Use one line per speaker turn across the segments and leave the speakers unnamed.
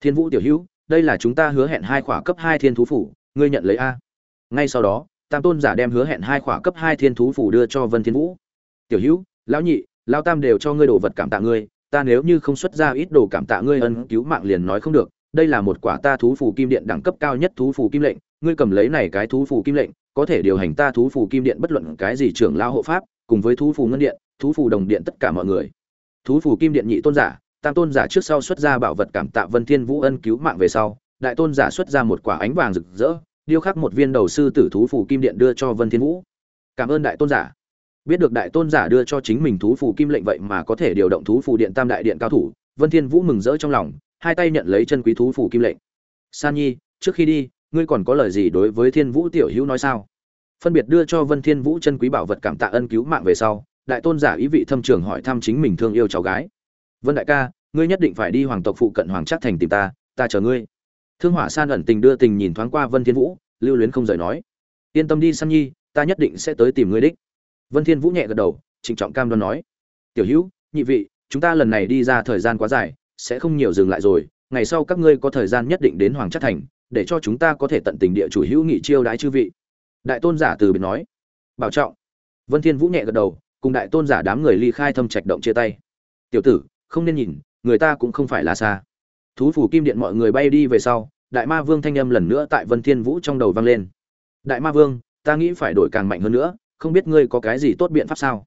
thiên vũ tiểu hữu, đây là chúng ta hứa hẹn hai khỏa cấp hai thiên thú phủ, ngươi nhận lấy a. Ngay sau đó, tam tôn giả đem hứa hẹn hai khỏa cấp hai thiên thú phủ đưa cho vân thiên vũ. Tiểu hữu, lão nhị, lão tam đều cho ngươi đồ vật cảm tạ ngươi, ta nếu như không xuất ra ít đồ cảm tạ ngươi ân cứu mạng liền nói không được. Đây là một quả ta thú phủ kim điện đẳng cấp cao nhất thú phủ kim lệnh, ngươi cầm lấy này cái thú phủ kim lệnh, có thể điều hành ta thú phủ kim điện bất luận cái gì trưởng lao hộ pháp, cùng với thú phủ ngân điện, thú phủ đồng điện tất cả mọi người. Thú phủ kim điện nhị tôn giả tam tôn giả trước sau xuất ra bảo vật cảm tạ vân thiên vũ ân cứu mạng về sau, đại tôn giả xuất ra một quả ánh vàng rực rỡ, điêu khắc một viên đầu sư tử thú phủ kim điện đưa cho vân thiên vũ. Cảm ơn đại tôn giả. Biết được đại tôn giả đưa cho chính mình thú phủ kim lệnh vậy mà có thể điều động thú phủ điện tam đại điện cao thủ, vân thiên vũ mừng rỡ trong lòng, hai tay nhận lấy chân quý thú phủ kim lệnh. San nhi, trước khi đi, ngươi còn có lời gì đối với thiên vũ tiểu hữu nói sao? Phân biệt đưa cho vân thiên vũ chân quý bảo vật cảm tạ ân cứu mạng về sau, đại tôn giả ý vị thâm trường hỏi thăm chính mình thương yêu cháu gái vân đại ca, ngươi nhất định phải đi hoàng tộc phụ cận hoàng trác thành tìm ta ta chờ ngươi. Thương hỏa san ẩn tình đưa tình nhìn thoáng qua vân thiên vũ, lưu luyến không rời nói. Yên tâm đi, san nhi, ta nhất định sẽ tới tìm ngươi đích. Vân thiên vũ nhẹ gật đầu, trịnh trọng cam đoan nói. Tiểu hữu, nhị vị, chúng ta lần này đi ra thời gian quá dài, sẽ không nhiều dừng lại rồi. Ngày sau các ngươi có thời gian nhất định đến hoàng trác thành, để cho chúng ta có thể tận tình địa chủ hữu nghị chiêu đái chư vị. Đại tôn giả từ biệt nói. Bảo trọng. Vân thiên vũ nhẹ gật đầu, cùng đại tôn giả đám người ly khai thâm trạch động chia tay. Tiểu tử không nên nhìn, người ta cũng không phải là xa. Thú phủ kim điện mọi người bay đi về sau, đại ma vương thanh âm lần nữa tại vân thiên vũ trong đầu vang lên. Đại ma vương, ta nghĩ phải đổi càng mạnh hơn nữa, không biết ngươi có cái gì tốt biện pháp sao?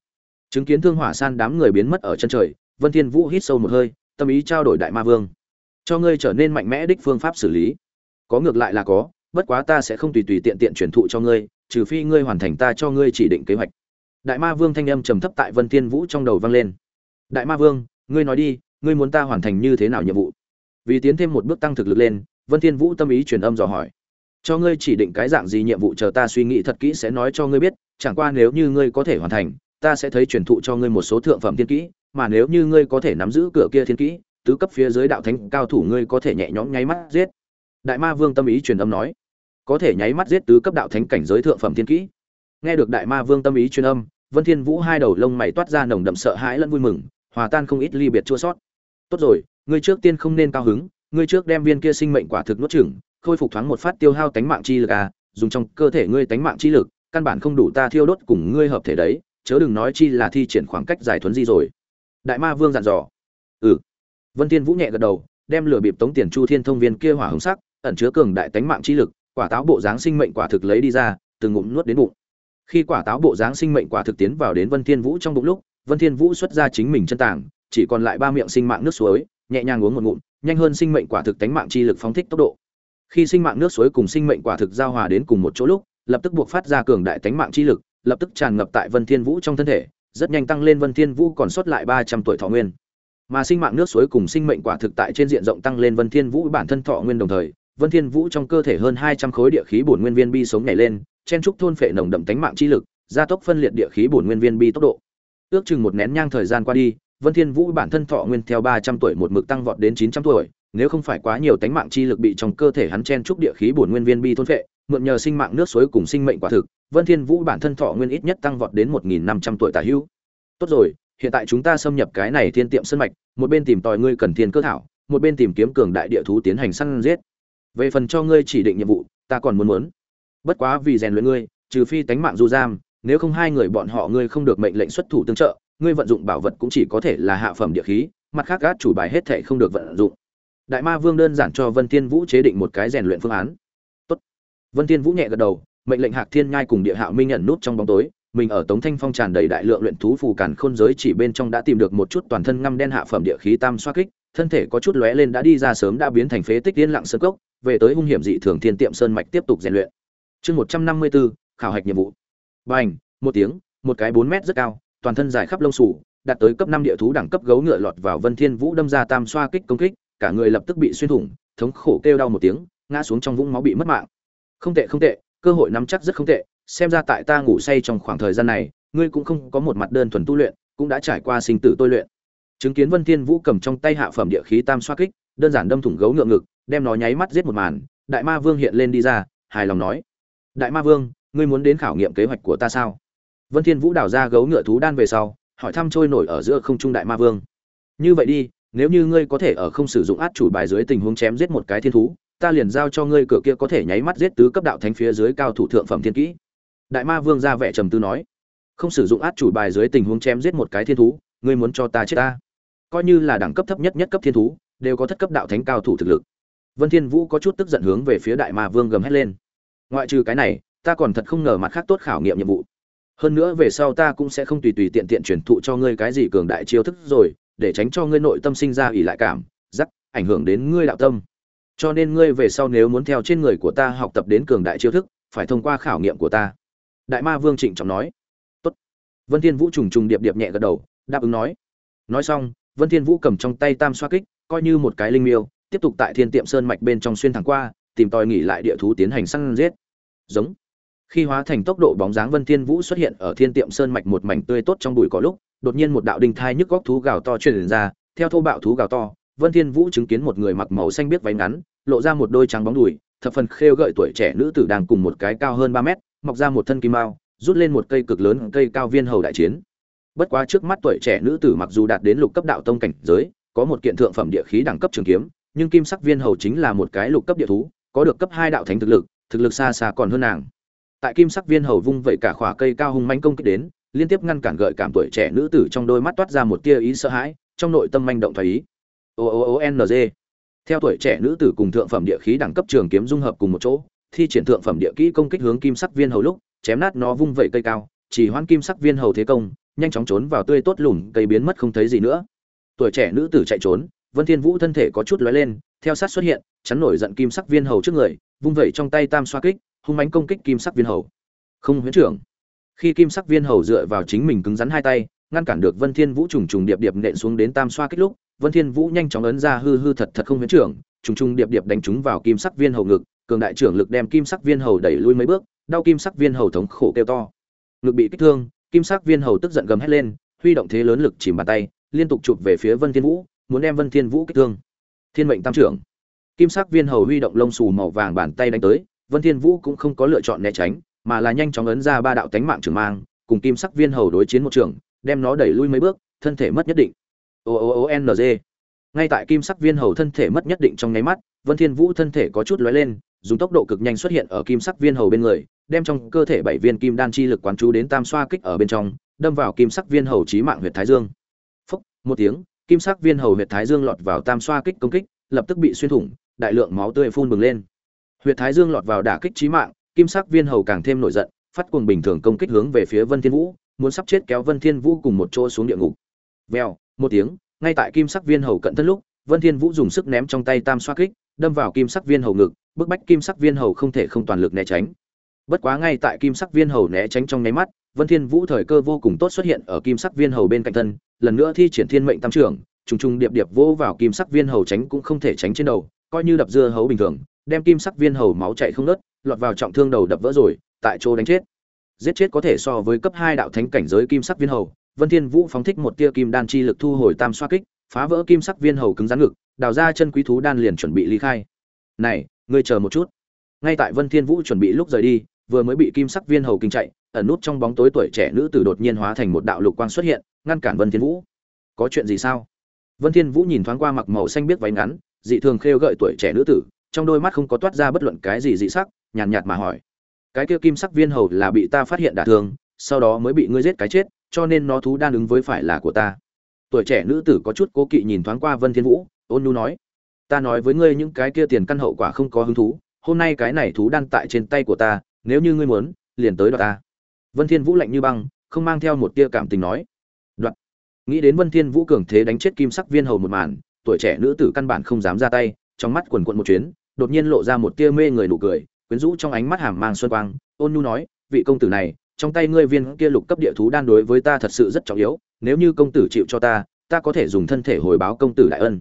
Chứng kiến thương hỏa san đám người biến mất ở chân trời, vân thiên vũ hít sâu một hơi, tâm ý trao đổi đại ma vương. Cho ngươi trở nên mạnh mẽ đích phương pháp xử lý. Có ngược lại là có, bất quá ta sẽ không tùy tùy tiện tiện truyền thụ cho ngươi, trừ phi ngươi hoàn thành ta cho ngươi chỉ định kế hoạch. Đại ma vương thanh âm trầm thấp tại vân thiên vũ trong đầu vang lên. Đại ma vương ngươi nói đi, ngươi muốn ta hoàn thành như thế nào nhiệm vụ? Vì tiến thêm một bước tăng thực lực lên, vân thiên vũ tâm ý truyền âm dò hỏi. Cho ngươi chỉ định cái dạng gì nhiệm vụ chờ ta suy nghĩ thật kỹ sẽ nói cho ngươi biết, chẳng qua nếu như ngươi có thể hoàn thành, ta sẽ thấy truyền thụ cho ngươi một số thượng phẩm thiên kỹ, mà nếu như ngươi có thể nắm giữ cửa kia thiên kỹ, tứ cấp phía dưới đạo thánh cao thủ ngươi có thể nhẹ nhõm nháy mắt giết. Đại ma vương tâm ý truyền âm nói. Có thể nháy mắt giết tứ cấp đạo thánh cảnh giới thượng phẩm thiên kỹ. Nghe được đại ma vương tâm ý truyền âm, vân thiên vũ hai đầu lông mày toát ra nồng đậm sợ hãi lẫn vui mừng hòa tan không ít ly biệt chua sót. Tốt rồi, ngươi trước tiên không nên cao hứng, ngươi trước đem viên kia sinh mệnh quả thực nuốt chửng, khôi phục thoáng một phát tiêu hao tánh mạng chi lực à dùng trong cơ thể ngươi tánh mạng chi lực, căn bản không đủ ta thiêu đốt cùng ngươi hợp thể đấy, chớ đừng nói chi là thi triển khoảng cách giải thuấn di rồi. Đại ma vương dặn dò. Ừ. Vân thiên vũ nhẹ gật đầu, đem lửa bịp tống tiền chu thiên thông viên kia hỏa hồng sắc, ẩn chứa cường đại tánh mạng chi lực, quả táo bộ dáng sinh mệnh quả thực lấy đi ra, từng ngụm nuốt đến bụng. Khi quả táo bộ dáng sinh mệnh quả thực tiến vào đến vân thiên vũ trong bụng lúc vân thiên vũ xuất ra chính mình chân tảng, chỉ còn lại ba miệng sinh mạng nước suối nhẹ nhàng uống một ngụm nhanh hơn sinh mệnh quả thực tánh mạng chi lực phóng thích tốc độ. Khi sinh mạng nước suối cùng sinh mệnh quả thực giao hòa đến cùng một chỗ lúc lập tức buộc phát ra cường đại tánh mạng chi lực lập tức tràn ngập tại vân thiên vũ trong thân thể rất nhanh tăng lên vân thiên vũ còn sót lại 300 tuổi thọ nguyên. Mà sinh mạng nước suối cùng sinh mệnh quả thực tại trên diện rộng tăng lên vân thiên vũ bản thân thọ nguyên đồng thời vân thiên vũ trong cơ thể hơn 200 khối địa khí bổn nguyên viên bi sống nhảy lên chen trúc thôn phệ nồng đậm tánh mạng chi lực gia tốc phân liệt địa khí bổn nguyên viên bi tốc độ ước chừng một nén nhang thời gian qua đi, vân thiên vũ bản thân thọ nguyên theo 300 tuổi một mực tăng vọt đến 900 tuổi, nếu không phải quá nhiều tánh mạng chi lực bị trong cơ thể hắn chen trúc địa khí bổn nguyên viên bi thôn phệ, mượn nhờ sinh mạng nước suối cùng sinh mệnh quả thực, vân thiên vũ bản thân thọ nguyên ít nhất tăng vọt đến 1.500 tuổi tả hữu. Tốt rồi, hiện tại chúng ta xâm nhập cái này thiên tiệm sân mạch, một bên tìm tòi ngươi cần thiên cơ thảo, một bên tìm kiếm cường đại địa thú tiến hành săn giết. Về phần cho ngươi chỉ định nhiệm vụ, ta còn muốn muốn. Bất quá vì rèn luyện ngươi, trừ phi tánh mạng du giam nếu không hai người bọn họ ngươi không được mệnh lệnh xuất thủ tương trợ, ngươi vận dụng bảo vật cũng chỉ có thể là hạ phẩm địa khí, mặt khác gác chủ bài hết thể không được vận dụng. Đại ma vương đơn giản cho vân thiên vũ chế định một cái rèn luyện phương án. Tốt. Vân thiên vũ nhẹ gật đầu, mệnh lệnh hạc thiên nhai cùng địa hạo minh nhận nút trong bóng tối, mình ở tống thanh phong tràn đầy đại lượng luyện thú phù cản khôn giới chỉ bên trong đã tìm được một chút toàn thân ngăm đen hạ phẩm địa khí tam xoa kích, thân thể có chút lóe lên đã đi ra sớm đã biến thành phế tích yên lặng sơn cốc, về tới hung hiểm dị thường thiên tiệm sơn mạch tiếp tục rèn luyện. Chương một trăm năm mươi bốn khảo hạch nhiệm vụ bành, một tiếng, một cái bốn mét rất cao, toàn thân dài khắp lông sủ đạt tới cấp năm địa thú đẳng cấp gấu ngựa lọt vào vân thiên vũ đâm ra tam xoa kích công kích, cả người lập tức bị xuyên thủng, thống khổ kêu đau một tiếng, ngã xuống trong vũng máu bị mất mạng. Không tệ không tệ, cơ hội nắm chắc rất không tệ, xem ra tại ta ngủ say trong khoảng thời gian này, ngươi cũng không có một mặt đơn thuần tu luyện, cũng đã trải qua sinh tử tôi luyện. Chứng kiến vân thiên vũ cầm trong tay hạ phẩm địa khí tam xoa kích, đơn giản đâm thủng gấu ngựa ngực, đem nó nháy mắt giết một màn, đại ma vương hiện lên đi ra, hài lòng nói. Đại ma vương ngươi muốn đến khảo nghiệm kế hoạch của ta sao? Vân thiên vũ đào ra gấu ngựa thú đan về sau, hỏi thăm trôi nổi ở giữa không trung đại ma vương. Như vậy đi, nếu như ngươi có thể ở không sử dụng át chủ bài dưới tình huống chém giết một cái thiên thú, ta liền giao cho ngươi cửa kia có thể nháy mắt giết tứ cấp đạo thánh phía dưới cao thủ thượng phẩm thiên kỹ. Đại ma vương ra vẻ trầm tư nói, không sử dụng át chủ bài dưới tình huống chém giết một cái thiên thú, ngươi muốn cho ta chết ta? Coi như là đẳng cấp thấp nhất nhất cấp thiên thú, đều có thất cấp đạo thánh cao thủ thực lực. Vân thiên vũ có chút tức giận hướng về phía đại ma vương gầm hét lên. Ngoại trừ cái này ta còn thật không ngờ mặt khác tốt khảo nghiệm nhiệm vụ. Hơn nữa về sau ta cũng sẽ không tùy tùy tiện tiện truyền thụ cho ngươi cái gì cường đại chiêu thức rồi, để tránh cho ngươi nội tâm sinh ra ỷ lại cảm, giắc, ảnh hưởng đến ngươi đạo tâm. Cho nên ngươi về sau nếu muốn theo trên người của ta học tập đến cường đại chiêu thức, phải thông qua khảo nghiệm của ta. Đại ma vương trịnh trọng nói. Tốt. Vân thiên vũ trùng trùng điệp điệp nhẹ gật đầu, đáp ứng nói. Nói xong, vân thiên vũ cầm trong tay tam xoa kích, coi như một cái linh miêu, tiếp tục tại thiên tiệm sơn mạch bên trong xuyên thẳng qua, tìm tòi nghỉ lại địa thú tiến hành săn giết. Giống khi hóa thành tốc độ bóng dáng vân thiên vũ xuất hiện ở thiên tiệm sơn mạch một mảnh tươi tốt trong bụi cỏ lúc, đột nhiên một đạo đinh thai nhức góc thú gào to truyền ra, theo thô bạo thú gào to, vân thiên vũ chứng kiến một người mặc màu xanh biết váy ngắn, lộ ra một đôi trắng bóng đùi, thập phần khêu gợi tuổi trẻ nữ tử đang cùng một cái cao hơn 3 mét, mọc ra một thân kim mao, rút lên một cây cực lớn cây cao viên hầu đại chiến. Bất quá trước mắt tuổi trẻ nữ tử mặc dù đạt đến lục cấp đạo tông cảnh giới, có một kiện thượng phẩm địa khí đẳng cấp trường kiếm, nhưng kim sắc viên hầu chính là một cái lục cấp địa thú, có được cấp hai đạo thánh thực lực thực lực xa xa còn hơn nàng tại kim sắc viên hầu vung vậy cả khỏa cây cao hung manh công kích đến, liên tiếp ngăn cản gợi cảm tuổi trẻ nữ tử trong đôi mắt toát ra một tia ý sợ hãi, trong nội tâm manh động thoái ý. O o o n g. Theo tuổi trẻ nữ tử cùng thượng phẩm địa khí đẳng cấp trường kiếm dung hợp cùng một chỗ, thi triển thượng phẩm địa kỹ công kích hướng kim sắc viên hầu lúc, chém nát nó vung vẩy cây cao, chỉ hoan kim sắc viên hầu thế công, nhanh chóng trốn vào tươi tốt lùm cây biến mất không thấy gì nữa. Tuổi trẻ nữ tử chạy trốn, vân thiên vũ thân thể có chút lóe lên, theo sát xuất hiện, chắn nổi giận kim sắc viên hầu trước người, vung vẩy trong tay tam xoa kích hung mãnh công kích kim sắc viên hầu. Không, huyễn trưởng. Khi kim sắc viên hầu dựa vào chính mình cứng rắn hai tay, ngăn cản được vân thiên vũ trùng trùng điệp điệp nện xuống đến tam xoa kích lúc, vân thiên vũ nhanh chóng ấn ra hư hư thật thật không huyễn trưởng, trùng trùng điệp điệp đánh trúng vào kim sắc viên hầu ngực, cường đại trưởng lực đem kim sắc viên hầu đẩy lui mấy bước, đau kim sắc viên hầu thống khổ kêu to. Ngực bị kích thương, kim sắc viên hầu tức giận gầm hét lên, huy động thế lớn lực chìm bàn tay, liên tục chụp về phía vân thiên vũ, muốn đem vân thiên vũ kích thương. Thiên mệnh tam trưởng. Kim sắc viên hầu huy động lông xù màu vàng bàn tay đánh tới vân thiên vũ cũng không có lựa chọn né tránh mà là nhanh chóng ấn ra ba đạo tánh mạng trường mang cùng kim sắc viên hầu đối chiến một trường đem nó đẩy lui mấy bước thân thể mất nhất định. O o o n g. Ngay tại kim sắc viên hầu thân thể mất nhất định trong nháy mắt vân thiên vũ thân thể có chút lóe lên dùng tốc độ cực nhanh xuất hiện ở kim sắc viên hầu bên người đem trong cơ thể bảy viên kim đan chi lực quán chú đến tam xoa kích ở bên trong đâm vào kim sắc viên hầu chí mạng huyệt thái dương. Phốc, một tiếng kim sắc viên hầu huyệt thái dương lọt vào tam xoa kích công kích lập tức bị xuyên thủng đại lượng máu tươi phun bừng lên huyệt thái dương lọt vào đả kích chí mạng, kim sắc viên hầu càng thêm nổi giận, phát cuồng bình thường công kích hướng về phía vân thiên vũ, muốn sắp chết kéo vân thiên vũ cùng một chỗ xuống địa ngục. Vèo, một tiếng, ngay tại kim sắc viên hầu cận thân lúc, vân thiên vũ dùng sức ném trong tay tam xoa kích, đâm vào kim sắc viên hầu ngực, bức bách kim sắc viên hầu không thể không toàn lực né tránh. Bất quá ngay tại kim sắc viên hầu né tránh trong nháy mắt, vân thiên vũ thời cơ vô cùng tốt xuất hiện ở kim sắc viên hầu bên cạnh thân, lần nữa thi triển thiên mệnh tam trưởng, trùng trùng điệp điệp vô vào kim sắc viên hầu tránh cũng không thể tránh trên đầu, coi như đập dưa hấu bình thường đem kim sắc viên hầu máu chảy không nớt, lọt vào trọng thương đầu đập vỡ rồi, tại chỗ đánh chết. Giết chết có thể so với cấp hai đạo thánh cảnh giới kim sắc viên hầu, vân thiên vũ phóng thích một tia kim đan chi lực thu hồi tam xoa kích, phá vỡ kim sắc viên hầu cứng rắn ngực, đào ra chân quý thú đan liền chuẩn bị ly khai. Này, ngươi chờ một chút. Ngay tại vân thiên vũ chuẩn bị lúc rời đi, vừa mới bị kim sắc viên hầu kinh chạy, ẩn nút trong bóng tối tuổi trẻ nữ tử đột nhiên hóa thành một đạo lục quang xuất hiện, ngăn cản vân thiên vũ. Có chuyện gì sao? Vân thiên vũ nhìn thoáng qua mặc màu xanh biết váy ngắn, dị thường khêu gợi tuổi trẻ nữ tử trong đôi mắt không có toát ra bất luận cái gì dị sắc nhàn nhạt, nhạt mà hỏi. Cái kia kim sắc viên hầu là bị ta phát hiện đả thương sau đó mới bị ngươi giết cái chết cho nên nó thú đan ứng với phải là của ta. Tuổi trẻ nữ tử có chút cố kỵ nhìn thoáng qua vân thiên vũ ôn nhu nói. Ta nói với ngươi những cái kia tiền căn hậu quả không có hứng thú hôm nay cái này thú đan tại trên tay của ta nếu như ngươi muốn liền tới đoạt ta. Vân thiên vũ lạnh như băng không mang theo một tia cảm tình nói. Đoạt. Nghĩ đến vân thiên vũ cường thế đánh chết kim sắc viên hầu một màn tuổi trẻ nữ tử căn bản không dám ra tay trong mắt quần quận một chuyến đột nhiên lộ ra một tia mê người nụ cười, quyến rũ trong ánh mắt hàm mang xuân quang. Ôn nhu nói, vị công tử này, trong tay ngươi viên kia lục cấp địa thú đan đối với ta thật sự rất trọng yếu, nếu như công tử chịu cho ta ta có thể dùng thân thể hồi báo công tử đại ân.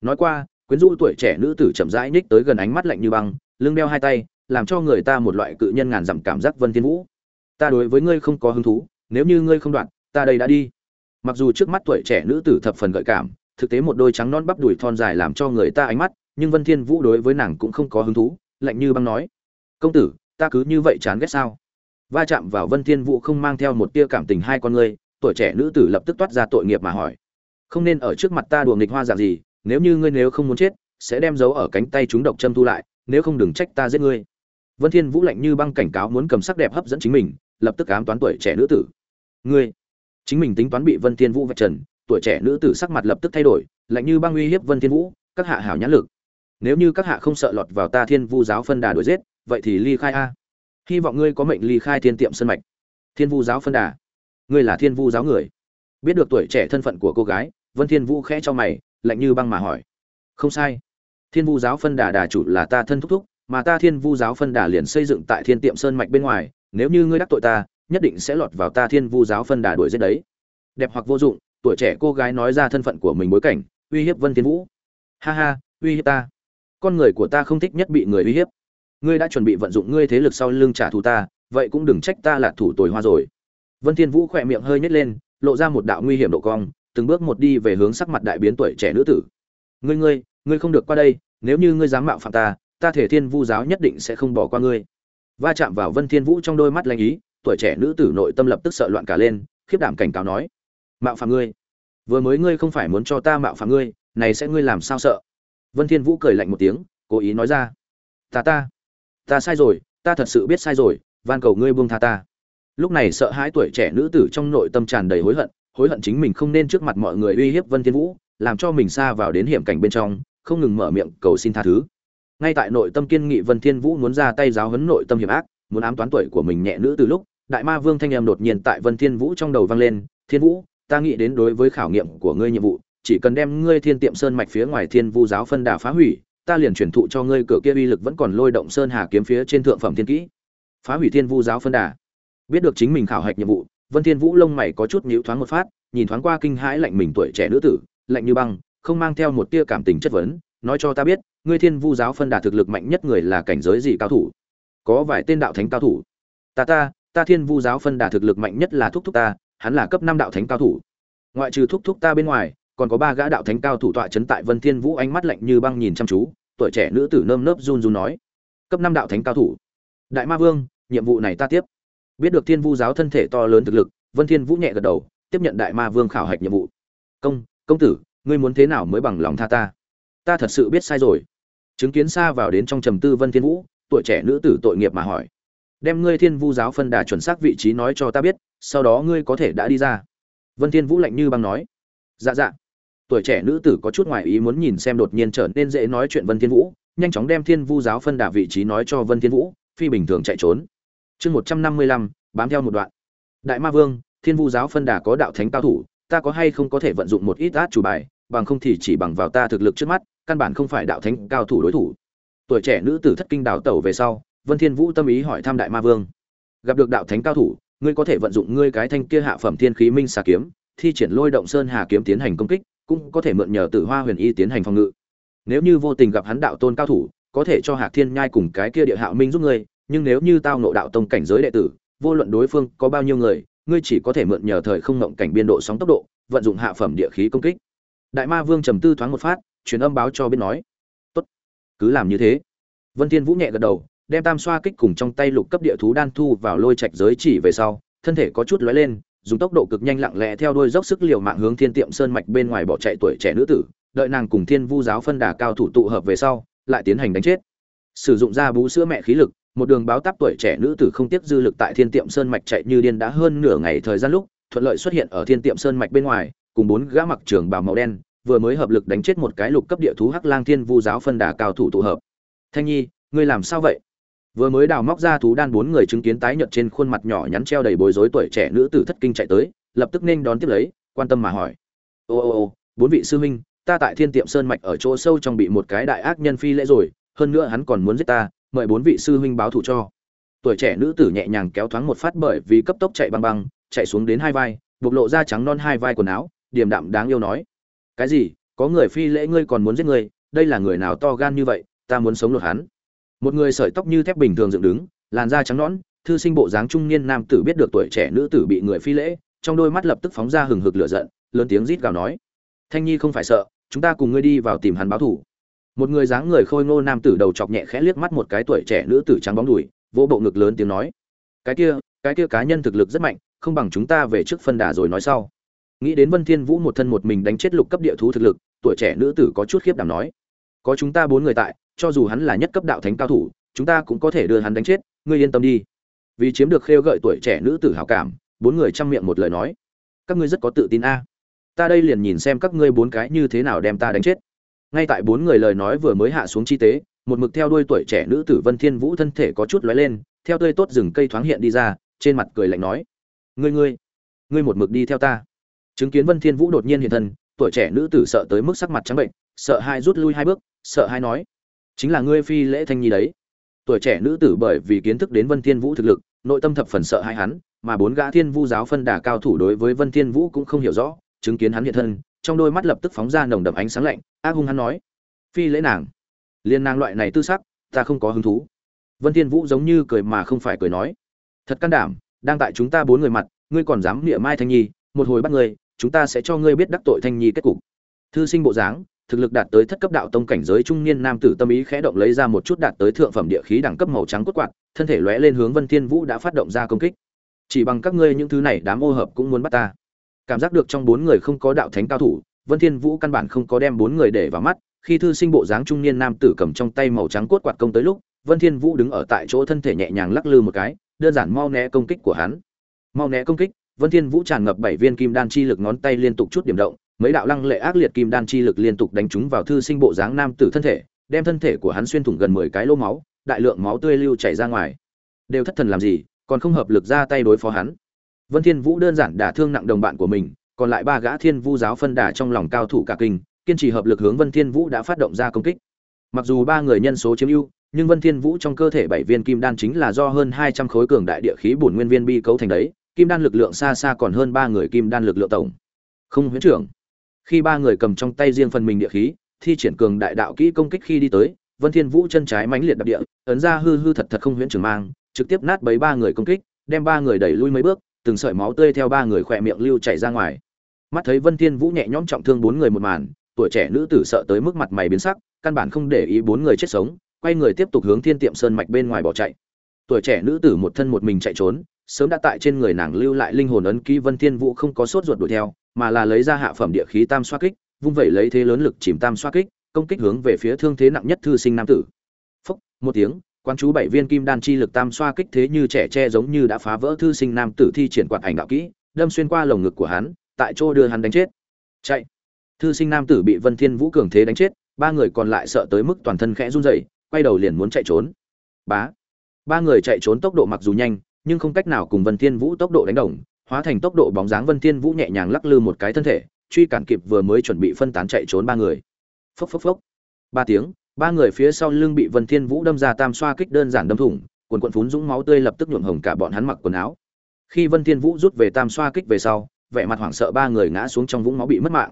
Nói qua, quyến rũ tuổi trẻ nữ tử chậm rãi nhích tới gần ánh mắt lạnh như băng, lưng đeo hai tay, làm cho người ta một loại cự nhân ngàn dặm cảm giác vân thiên vũ. Ta đối với ngươi không có hứng thú, nếu như ngươi không đoạn ta đây đã đi. Mặc dù trước mắt tuổi trẻ nữ tử thập phần gợi cảm, thực tế một đôi trắng non bắp đùi thon dài làm cho người ta ánh mắt nhưng vân thiên vũ đối với nàng cũng không có hứng thú, lạnh như băng nói, công tử, ta cứ như vậy chán ghét sao? Va chạm vào vân thiên vũ không mang theo một tia cảm tình hai con ngươi tuổi trẻ nữ tử lập tức toát ra tội nghiệp mà hỏi, không nên ở trước mặt ta đùa nghịch hoa dạng gì, nếu như ngươi nếu không muốn chết, sẽ đem dấu ở cánh tay chúng độc châm thu lại, nếu không đừng trách ta giết ngươi. Vân thiên vũ lạnh như băng cảnh cáo muốn cầm sắc đẹp hấp dẫn chính mình, lập tức ám toán tuổi trẻ nữ tử, ngươi, chính mình tính toán bị vân thiên vũ vạch trần, tuổi trẻ nữ tử sắc mặt lập tức thay đổi, lạnh như băng uy hiếp vân thiên vũ, các hạ hảo nhãn lực nếu như các hạ không sợ lọt vào ta thiên vu giáo phân đà đuổi giết, vậy thì ly khai a. Hy vọng ngươi có mệnh ly khai thiên tiệm sân mạch. Thiên vu giáo phân đà. Ngươi là thiên vu giáo người. Biết được tuổi trẻ thân phận của cô gái, vân thiên vũ khẽ cho mày, lạnh như băng mà hỏi. Không sai. Thiên vu giáo phân đà đà chủ là ta thân thúc thúc, mà ta thiên vu giáo phân đà liền xây dựng tại thiên tiệm sơn mạch bên ngoài, nếu như ngươi đắc tội ta, nhất định sẽ lọt vào ta thiên vu giáo phân đà đuổi giết đấy. Đẹp hoặc vô dụng, tuổi trẻ cô gái nói ra thân phận của mình bối cảnh, uy hiếp vân thiên vũ. Ha ha, uy hiếp ta con người của ta không thích nhất bị người uy hiếp. Ngươi đã chuẩn bị vận dụng ngươi thế lực sau lưng trả thù ta, vậy cũng đừng trách ta là thủ tồi hoa rồi. Vân thiên vũ khỏe miệng hơi nhếch lên, lộ ra một đạo nguy hiểm độ cong, từng bước một đi về hướng sắc mặt đại biến tuổi trẻ nữ tử. Ngươi ngươi ngươi không được qua đây, nếu như ngươi dám mạo phạm ta ta thể thiên vu giáo nhất định sẽ không bỏ qua ngươi. Va chạm vào vân thiên vũ trong đôi mắt lanh ý, tuổi trẻ nữ tử nội tâm lập tức sợ loạn cả lên, khiếp đảm cảnh cáo nói, mạo phạm ngươi. Vừa mới ngươi không phải muốn cho ta mạo phạm ngươi, này sẽ ngươi làm sao sợ? Vân thiên vũ cười lạnh một tiếng, cố ý nói ra. Ta ta ta sai rồi, ta thật sự biết sai rồi, van cầu ngươi buông tha ta. Lúc này sợ hãi tuổi trẻ nữ tử trong nội tâm tràn đầy hối hận hối hận chính mình không nên trước mặt mọi người uy hiếp vân thiên vũ, làm cho mình xa vào đến hiểm cảnh bên trong, không ngừng mở miệng cầu xin tha thứ. Ngay tại nội tâm kiên nghị vân thiên vũ muốn ra tay giáo huấn nội tâm hiểm ác, muốn ám toán tuổi của mình nhẹ nữ từ lúc, đại ma vương thanh em đột nhiên tại vân thiên vũ trong đầu vang lên, thiên vũ, ta nghĩ đến đối với khảo nghiệm của ngươi nhiệm vụ chỉ cần đem ngươi thiên tiệm sơn mạch phía ngoài thiên vu giáo phân đà phá hủy, ta liền truyền thụ cho ngươi cửa kia uy lực vẫn còn lôi động sơn hà kiếm phía trên thượng phẩm thiên kỹ. Phá hủy thiên vu giáo phân đà. Biết được chính mình khảo hạch nhiệm vụ, vân thiên vũ lông mày có chút nhíu thoáng một phát, nhìn thoáng qua kinh hãi lạnh mình tuổi trẻ nữ tử, lạnh như băng, không mang theo một tia cảm tình chất vấn, nói cho ta biết, ngươi thiên vu giáo phân đà thực lực mạnh nhất người là cảnh giới gì cao thủ? Có vài tên đạo thánh cao thủ? Ta ta ta thiên vu giáo phân đà thực lực mạnh nhất là thúc thúc ta, hắn là cấp năm đạo thánh cao thủ. Ngoại trừ thúc thúc ta bên ngoài còn có ba gã đạo thánh cao thủ tọa chấn tại vân thiên vũ ánh mắt lạnh như băng nhìn chăm chú, tuổi trẻ nữ tử nơm nớp run run nói, cấp năm đạo thánh cao thủ, đại ma vương, nhiệm vụ này ta tiếp. Biết được thiên vu giáo thân thể to lớn thực lực, vân thiên vũ nhẹ gật đầu, tiếp nhận đại ma vương khảo hạch nhiệm vụ. Công công tử, ngươi muốn thế nào mới bằng lòng tha ta? Ta thật sự biết sai rồi. Chứng kiến xa vào đến trong trầm tư vân thiên vũ, tuổi trẻ nữ tử tội nghiệp mà hỏi, đem ngươi thiên vu giáo phân đà chuẩn xác vị trí nói cho ta biết, sau đó ngươi có thể đã đi ra. Vân thiên vũ lạnh như băng nói dạ dạ tuổi trẻ nữ tử có chút ngoài ý muốn nhìn xem đột nhiên trở nên dễ nói chuyện vân thiên vũ, nhanh chóng đem thiên vu giáo phân đả vị trí nói cho vân thiên vũ, phi bình thường chạy trốn. Chương một trăm năm mươi lăm, bám theo một đoạn. Đại ma vương, thiên vu giáo phân đả có đạo thánh cao thủ, ta có hay không có thể vận dụng một ít át chủ bài, bằng không thì chỉ bằng vào ta thực lực trước mắt, căn bản không phải đạo thánh cao thủ đối thủ. Tuổi trẻ nữ tử thất kinh đào tẩu về sau, vân thiên vũ tâm ý hỏi thăm đại ma vương. Gặp được đạo thánh cao thủ, ngươi có thể vận dụng ngươi cái thanh kia hạ phẩm thiên khí minh xà kiếm, thi triển lôi động sơn hà kiếm tiến hành công kích cũng có thể mượn nhờ tử hoa huyền y tiến hành phòng ngự. Nếu như vô tình gặp hắn đạo tôn cao thủ, có thể cho hạc thiên nhai cùng cái kia địa hạo minh giúp ngươi, nhưng nếu như tao ngộ đạo tông cảnh giới đệ tử, vô luận đối phương có bao nhiêu người, ngươi chỉ có thể mượn nhờ thời không ngộng cảnh biên độ sóng tốc độ, vận dụng hạ phẩm địa khí công kích. Đại ma vương trầm tư thoáng một phát, truyền âm báo cho biết nói, tốt, cứ làm như thế. Vân thiên vũ nhẹ gật đầu, đem tam xoa kích cùng trong tay lục cấp địa thú đan thu vào lôi trạch giới chỉ về sau, thân thể có chút lóe lên dùng tốc độ cực nhanh lặng lẽ theo đuôi dốc sức liều mạng hướng thiên tiệm sơn mạch bên ngoài bỏ chạy tuổi trẻ nữ tử, đợi nàng cùng thiên vu giáo phân đà cao thủ tụ hợp về sau, lại tiến hành đánh chết. Sử dụng ra bú sữa mẹ khí lực, một đường báo táp tuổi trẻ nữ tử không tiếp dư lực tại thiên tiệm sơn mạch chạy như điên đã hơn nửa ngày thời gian lúc, thuận lợi xuất hiện ở thiên tiệm sơn mạch bên ngoài, cùng bốn gã mặc trường bào màu đen, vừa mới hợp lực đánh chết một cái lục cấp địa thú hắc lang thiên vu giáo phân đà cao thủ tụ hợp. Thanh nhi, ngươi làm sao vậy? Vừa mới đào móc ra thú đan bốn người chứng kiến tái nhợt trên khuôn mặt nhỏ nhắn treo đầy bối rối tuổi trẻ nữ tử thất kinh chạy tới, lập tức nên đón tiếp lấy, quan tâm mà hỏi. Ô ô ô, bốn vị sư huynh, ta tại thiên tiệm sơn mạch ở chỗ sâu trong bị một cái đại ác nhân phi lễ rồi, hơn nữa hắn còn muốn giết ta, mời bốn vị sư huynh báo thù cho. Tuổi trẻ nữ tử nhẹ nhàng kéo thoáng một phát bởi vì cấp tốc chạy băng băng, chạy xuống đến hai vai, bộc lộ ra trắng non hai vai quần áo, điềm đạm đáng yêu nói. Cái gì? Có người phi lễ ngươi còn muốn giết ngươi? Đây là người nào to gan như vậy? Ta muốn sống lột hắn một người sợi tóc như thép bình thường dựng đứng, làn da trắng nõn, thư sinh bộ dáng trung niên nam tử biết được tuổi trẻ nữ tử bị người phi lễ, trong đôi mắt lập tức phóng ra hừng hực lửa giận, lớn tiếng rít gào nói, thanh nhi không phải sợ, chúng ta cùng ngươi đi vào tìm hắn báo thủ một người dáng người khôi ngô nam tử đầu chọc nhẹ khẽ liếc mắt một cái tuổi trẻ nữ tử trắng bóng đùi, vỗ bộ ngực lớn tiếng nói, cái kia cái kia cá nhân thực lực rất mạnh, không bằng chúng ta về trước phân đà rồi nói sau. Nghĩ đến vân thiên vũ một thân một mình đánh chết lục cấp địa thú thực lực, tuổi trẻ nữ tử có chút khiếp đảm nói, có chúng ta bốn người tại cho dù hắn là nhất cấp đạo thánh cao thủ, chúng ta cũng có thể đưa hắn đánh chết, ngươi yên tâm đi. Vì chiếm được khêu gợi tuổi trẻ nữ tử hảo cảm, bốn người chăm miệng một lời nói. Các ngươi rất có tự tin a. Ta đây liền nhìn xem các ngươi bốn cái như thế nào đem ta đánh chết. Ngay tại bốn người lời nói vừa mới hạ xuống chi tế, một mực theo đuôi tuổi trẻ nữ tử vân thiên vũ thân thể có chút lóe lên, theo tươi tốt rừng cây thoáng hiện đi ra, trên mặt cười lạnh nói, ngươi ngươi ngươi một mực đi theo ta. Chứng kiến vân thiên vũ đột nhiên hiện thân, tuổi trẻ nữ tử sợ tới mức sắc mặt trắng bệnh, sợ hai rút lui hai bước, sợ hai nói chính là ngươi phi lễ thanh nhi đấy. Tuổi trẻ nữ tử bởi vì kiến thức đến vân thiên vũ thực lực, nội tâm thập phần sợ hai hắn, mà bốn gã thiên vu giáo phân đà cao thủ đối với vân thiên vũ cũng không hiểu rõ, chứng kiến hắn hiện thân, trong đôi mắt lập tức phóng ra nồng đậm ánh sáng lạnh, ác hung hắn nói, phi lễ nàng. Liên nàng loại này tư sắc, ta không có hứng thú. Vân thiên vũ giống như cười mà không phải cười nói, thật can đảm, đang tại chúng ta bốn người mặt, ngươi còn dám niệm mai thanh nhi, một hồi bắt ngươi, chúng ta sẽ cho ngươi biết đắc tội thanh nhi kết cục. Thư sinh bộ dáng thực lực đạt tới thất cấp đạo tông cảnh giới trung niên nam tử tâm ý khẽ động lấy ra một chút đạt tới thượng phẩm địa khí đẳng cấp màu trắng cốt quạt, thân thể lóe lên hướng vân thiên vũ đã phát động ra công kích. Chỉ bằng các ngươi những thứ này, đám ô hợp cũng muốn bắt ta. Cảm giác được trong bốn người không có đạo thánh cao thủ, vân thiên vũ căn bản không có đem bốn người để vào mắt. Khi thư sinh bộ dáng trung niên nam tử cầm trong tay màu trắng cốt quạt công tới lúc, vân thiên vũ đứng ở tại chỗ thân thể nhẹ nhàng lắc lư một cái, đơn giản mau né công kích của hắn. Mau né công kích, vân thiên vũ tràn ngập bảy viên kim đan chi lực ngón tay liên tục chút điểm động mấy đạo lăng lệ ác liệt kim đan chi lực liên tục đánh trúng vào thư sinh bộ dáng nam tử thân thể, đem thân thể của hắn xuyên thủng gần 10 cái lỗ máu, đại lượng máu tươi lưu chảy ra ngoài. Đều thất thần làm gì, còn không hợp lực ra tay đối phó hắn. Vân thiên vũ đơn giản đả thương nặng đồng bạn của mình, còn lại ba gã thiên vu giáo phân đả trong lòng cao thủ cả kinh, kiên trì hợp lực hướng vân thiên vũ đã phát động ra công kích. Mặc dù ba người nhân số chiếm ưu, nhưng vân thiên vũ trong cơ thể bảy viên kim đan chính là do hơn 200 khối cường đại địa khí bổn nguyên viên bi cấu thành đấy, kim đan lực lượng xa xa còn hơn ba người kim đan lực lượng tổng. Không huyễn trưởng khi ba người cầm trong tay riêng phần mình địa khí, thi triển cường đại đạo kỹ công kích khi đi tới, vân thiên vũ chân trái mãnh liệt đập địa, ấn ra hư hư thật thật không huyễn trường mang, trực tiếp nát bấy ba người công kích, đem ba người đẩy lui mấy bước, từng sợi máu tươi theo ba người khỏe miệng lưu chảy ra ngoài. Mắt thấy vân thiên vũ nhẹ nhõm trọng thương bốn người một màn, tuổi trẻ nữ tử sợ tới mức mặt mày biến sắc, căn bản không để ý bốn người chết sống, quay người tiếp tục hướng thiên tiệm sơn mạch bên ngoài bỏ chạy. Tuổi trẻ nữ tử một thân một mình chạy trốn, sớm đã tại trên người nàng lưu lại linh hồn ấn ký vân thiên vũ không có sốt ruột đuổi theo mà là lấy ra hạ phẩm địa khí tam xoa kích, vung vẩy lấy thế lớn lực chìm tam xoa kích, công kích hướng về phía thương thế nặng nhất thư sinh nam tử. Phúc, một tiếng quan chú bảy viên kim đan chi lực tam xoa kích thế như trẻ tre giống như đã phá vỡ thư sinh nam tử thi triển quạt ảnh đạo kỹ, đâm xuyên qua lồng ngực của hắn, tại chỗ đưa hắn đánh chết. Chạy. Thư sinh nam tử bị vân thiên vũ cường thế đánh chết, ba người còn lại sợ tới mức toàn thân khẽ run rẩy, quay đầu liền muốn chạy trốn. Bá. Ba người chạy trốn tốc độ mặc dù nhanh, nhưng không cách nào cùng vân thiên vũ tốc độ đánh đồng hóa thành tốc độ bóng dáng vân thiên vũ nhẹ nhàng lắc lư một cái thân thể, truy cản kịp vừa mới chuẩn bị phân tán chạy trốn ba người. Phốc phốc phốc. Ba tiếng, ba người phía sau lưng bị vân thiên vũ đâm ra tam xoa kích đơn giản đâm thủng, quần quần phún dũng máu tươi lập tức nhuộm hồng cả bọn hắn mặc quần áo. Khi vân thiên vũ rút về tam xoa kích về sau, vẻ mặt hoảng sợ ba người ngã xuống trong vũng máu bị mất mạng.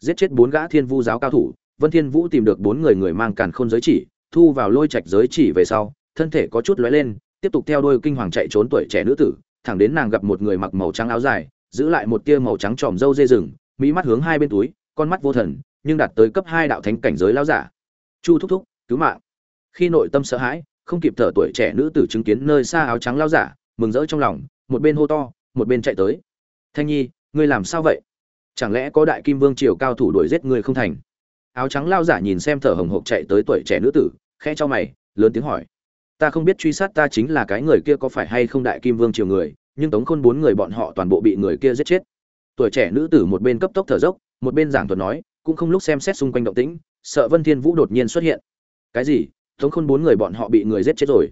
Giết chết bốn gã thiên vu giáo cao thủ, vân thiên vũ tìm được bốn người người mang càn khôn giới chỉ, thu vào lôi trạch giới chỉ về sau, thân thể có chút lóe lên, tiếp tục theo đuôi kinh hoàng chạy trốn tuổi trẻ nữ tử thẳng đến nàng gặp một người mặc màu trắng áo dài, giữ lại một tia màu trắng tròm râu dê rừng, mỹ mắt hướng hai bên túi, con mắt vô thần, nhưng đạt tới cấp hai đạo thánh cảnh giới lão giả. Chu thúc thúc, cứu mạng. Khi nội tâm sợ hãi, không kịp thở tuổi trẻ nữ tử chứng kiến nơi xa áo trắng lão giả, mừng rỡ trong lòng, một bên hô to, một bên chạy tới. Thanh nhi, ngươi làm sao vậy? Chẳng lẽ có đại kim vương triều cao thủ đuổi giết ngươi không thành? Áo trắng lao giả nhìn xem thở hồng hộc chạy tới tuổi trẻ nữ tử khe cho mày, lớn tiếng hỏi ta không biết truy sát ta chính là cái người kia có phải hay không đại kim vương triều người, nhưng tống khôn bốn người bọn họ toàn bộ bị người kia giết chết. Tuổi trẻ nữ tử một bên cấp tốc thở dốc, một bên giảng thuật nói, cũng không lúc xem xét xung quanh động tĩnh, sợ vân thiên vũ đột nhiên xuất hiện. Cái gì? Tống khôn bốn người bọn họ bị người giết chết rồi?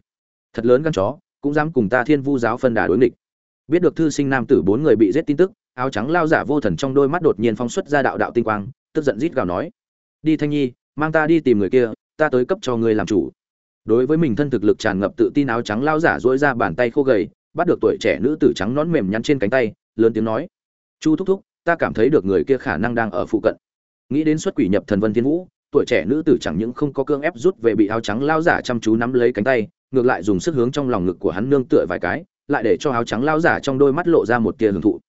Thật lớn gan chó, cũng dám cùng ta thiên vu giáo phân đà đối nghịch. Biết được thư sinh nam tử bốn người bị giết tin tức, áo trắng lao giả vô thần trong đôi mắt đột nhiên phóng xuất ra đạo đạo tinh quang, tức giận rít gào nói, đi thanh nhi, mang ta đi tìm người kia, ta tới cấp cho ngươi làm chủ đối với mình thân thực lực tràn ngập tự tin áo trắng lao giả dỗi ra bàn tay khô gầy, bắt được tuổi trẻ nữ tử trắng nón mềm nhắn trên cánh tay, lớn tiếng nói, chu thúc thúc, ta cảm thấy được người kia khả năng đang ở phụ cận. Nghĩ đến xuất quỷ nhập thần vân thiên vũ, tuổi trẻ nữ tử chẳng những không có cương ép rút về bị áo trắng lao giả chăm chú nắm lấy cánh tay, ngược lại dùng sức hướng trong lòng ngực của hắn nương tựa vài cái, lại để cho áo trắng lao giả trong đôi mắt lộ ra một tia hưởng thụ.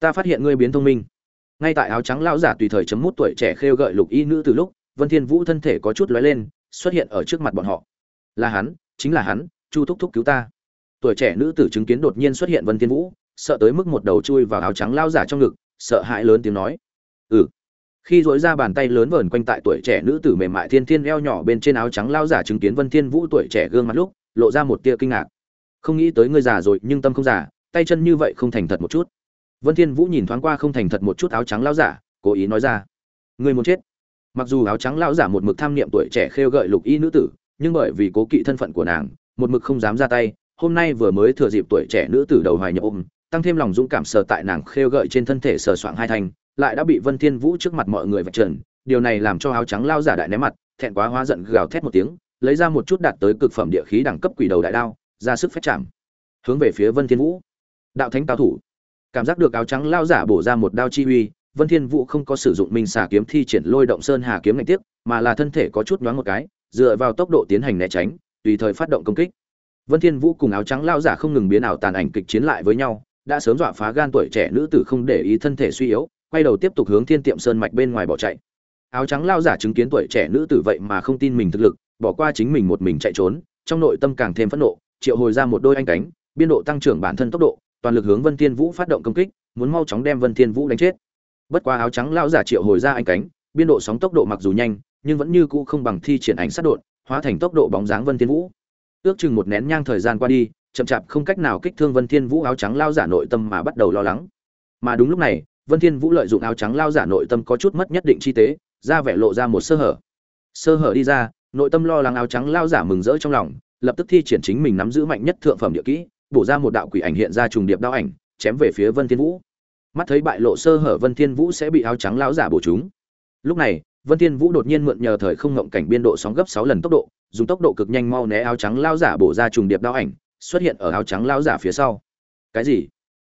Ta phát hiện ngươi biến thông minh. Ngay tại áo trắng lao giả tùy thời chấm mút tuổi trẻ khêu gợi lục y nữ từ lúc, vân thiên vũ thân thể có chút lóe lên, xuất hiện ở trước mặt bọn họ là hắn, chính là hắn, chu thúc thúc cứu ta. Tuổi trẻ nữ tử chứng kiến đột nhiên xuất hiện vân thiên vũ, sợ tới mức một đầu chui vào áo trắng lao giả trong ngực, sợ hãi lớn tiếng nói. Ừ. Khi dối ra bàn tay lớn vờn quanh tại tuổi trẻ nữ tử mềm mại thiên thiên eo nhỏ bên trên áo trắng lao giả chứng kiến vân thiên vũ tuổi trẻ gương mặt lúc, lộ ra một tia kinh ngạc. Không nghĩ tới ngươi già rồi, nhưng tâm không già, tay chân như vậy không thành thật một chút. Vân thiên vũ nhìn thoáng qua không thành thật một chút áo trắng lao giả, cố ý nói ra. Ngươi muốn chết. Mặc dù áo trắng lao giả một mực tham niệm tuổi trẻ khêu gợi lục y nữ tử nhưng bởi vì cố kỵ thân phận của nàng, một mực không dám ra tay, hôm nay vừa mới thừa dịp tuổi trẻ nữ tử đầu hoài nhập ôm, tăng thêm lòng dũng cảm sờ tại nàng khêu gợi trên thân thể sờ soạng hai thành lại đã bị vân thiên vũ trước mặt mọi người vạch trần, điều này làm cho áo trắng lao giả đại ném mặt, thẹn quá hóa giận gào thét một tiếng, lấy ra một chút đạt tới cực phẩm địa khí đẳng cấp quỷ đầu đại đao, ra sức phách chạm, hướng về phía vân thiên vũ. Đạo thánh cao thủ. Cảm giác được áo trắng lao giả bổ ra một đao chi uy, vân thiên vũ không có sử dụng minh xà kiếm thi triển lôi động sơn hà kiếm ngạnh tiếp, mà là thân thể có chút nhoáng một cái dựa vào tốc độ tiến hành né tránh, tùy thời phát động công kích. Vân thiên vũ cùng áo trắng lão giả không ngừng biến ảo tàn ảnh kịch chiến lại với nhau, đã sớm dọa phá gan tuổi trẻ nữ tử không để ý thân thể suy yếu, quay đầu tiếp tục hướng thiên tiệm sơn mạch bên ngoài bỏ chạy. Áo trắng lão giả chứng kiến tuổi trẻ nữ tử vậy mà không tin mình thực lực, bỏ qua chính mình một mình chạy trốn, trong nội tâm càng thêm phẫn nộ, triệu hồi ra một đôi anh cánh, biên độ tăng trưởng bản thân tốc độ, toàn lực hướng vân thiên vũ phát động công kích, muốn mau chóng đem vân thiên vũ đánh chết. Bất quá áo trắng lão giả triệu hồi ra anh cánh, biên độ sóng tốc độ mặc dù nhanh nhưng vẫn như cũ không bằng thi triển ảnh sát đột, hóa thành tốc độ bóng dáng vân thiên vũ. Ước chừng một nén nhang thời gian qua đi, chậm chạp không cách nào kích thương vân thiên vũ áo trắng lao giả nội tâm mà bắt đầu lo lắng. Mà đúng lúc này, vân thiên vũ lợi dụng áo trắng lao giả nội tâm có chút mất nhất định chi tế, ra vẻ lộ ra một sơ hở. Sơ hở đi ra, nội tâm lo lắng áo trắng lao giả mừng rỡ trong lòng, lập tức thi triển chính mình nắm giữ mạnh nhất thượng phẩm địa kỹ, bổ ra một đạo quỷ ảnh hiện ra trùng điệp đao ảnh, chém về phía vân thiên vũ. Mắt thấy bại lộ sơ hở, vân thiên vũ sẽ bị áo trắng lao giả bổ chúng. Lúc này vân thiên vũ đột nhiên mượn nhờ thời không ngộng cảnh biên độ sóng gấp 6 lần tốc độ dùng tốc độ cực nhanh mau né áo trắng lao giả bổ ra trùng điệp đao ảnh xuất hiện ở áo trắng lao giả phía sau. Cái gì?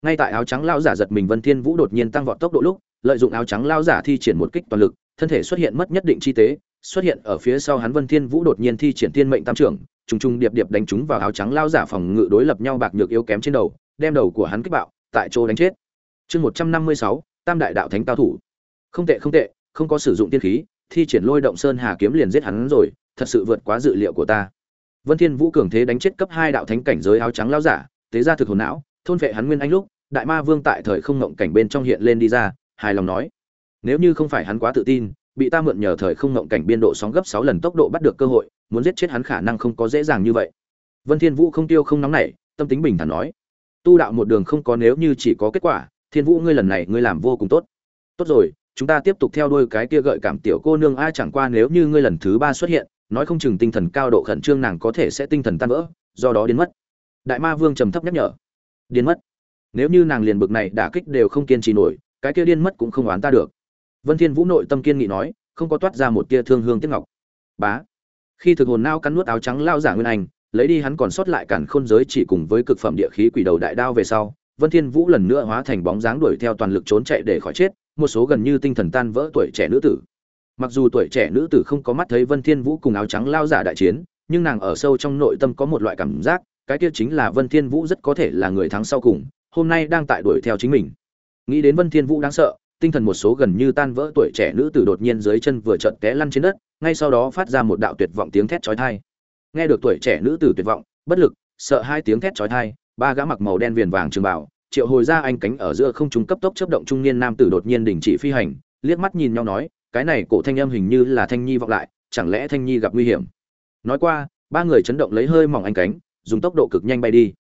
Ngay tại áo trắng lao giả giật mình vân thiên vũ đột nhiên tăng vọt tốc độ lúc lợi dụng áo trắng lao giả thi triển một kích toàn lực thân thể xuất hiện mất nhất định chi tế xuất hiện ở phía sau hắn vân thiên vũ đột nhiên thi triển thiên mệnh tam trưởng trùng trùng điệp điệp đánh trúng vào áo trắng lao giả phòng ngự đối lập nhau bạc nhược yếu kém trên đầu đem đầu của hắn kích bạo tại chỗ đánh chết. Chương 156, tam đại đạo thánh cao thủ. Không tệ không tệ không có sử dụng tiên khí, thi triển lôi động sơn hà kiếm liền giết hắn rồi, thật sự vượt quá dự liệu của ta. Vân thiên vũ cường thế đánh chết cấp hai đạo thánh cảnh giới áo trắng lão giả, tế ra thực hồn não, thôn vệ hắn nguyên anh lúc, đại ma vương tại thời không ngộng cảnh bên trong hiện lên đi ra, hài lòng nói, nếu như không phải hắn quá tự tin, bị ta mượn nhờ thời không ngộng cảnh biên độ sóng gấp 6 lần tốc độ bắt được cơ hội, muốn giết chết hắn khả năng không có dễ dàng như vậy. Vân thiên vũ không tiêu không nóng nảy, tâm tính bình thản nói, tu đạo một đường không có nếu như chỉ có kết quả, thiên vũ ngươi lần này ngươi làm vô cùng tốt. Tốt rồi chúng ta tiếp tục theo đuôi cái kia gợi cảm tiểu cô nương, ai chẳng qua nếu như ngươi lần thứ ba xuất hiện, nói không chừng tinh thần cao độ khẩn trương nàng có thể sẽ tinh thần tan vỡ, do đó đến mất. Đại ma vương trầm thấp nhắc nhở. Điên mất. Nếu như nàng liền bực này đả kích đều không kiên trì nổi, cái kia điên mất cũng không oán ta được. Vân thiên vũ nội tâm kiên nghị nói, không có toát ra một tia thương hương tiếc ngọc. Bá. Khi thực hồn nao cắn nuốt áo trắng lao giả nguyên anh, lấy đi hắn còn sót lại cản khôn giới chỉ cùng với cực phẩm địa khí quỷ đầu đại đao về sau, vân thiên vũ lần nữa hóa thành bóng dáng đuổi theo toàn lực trốn chạy để khỏi chết một số gần như tinh thần tan vỡ tuổi trẻ nữ tử. Mặc dù tuổi trẻ nữ tử không có mắt thấy vân thiên vũ cùng áo trắng lao giả đại chiến, nhưng nàng ở sâu trong nội tâm có một loại cảm giác, cái kia chính là vân thiên vũ rất có thể là người thắng sau cùng, hôm nay đang tại đuổi theo chính mình. Nghĩ đến vân thiên vũ đáng sợ, tinh thần một số gần như tan vỡ tuổi trẻ nữ tử đột nhiên dưới chân vừa chợt té lăn trên đất, ngay sau đó phát ra một đạo tuyệt vọng tiếng thét chói tai. Nghe được tuổi trẻ nữ tử tuyệt vọng, bất lực, sợ hai tiếng thét chói tai, ba gã mặc màu đen viền vàng trường bảo triệu hồi ra anh cánh ở giữa không trung cấp tốc chớp động trung niên nam tử đột nhiên đình chỉ phi hành, liếc mắt nhìn nhau nói, cái này cổ thanh âm hình như là thanh nhi vọng lại, chẳng lẽ thanh nhi gặp nguy hiểm? Nói qua, ba người chấn động lấy hơi mỏng anh cánh, dùng tốc độ cực nhanh bay đi.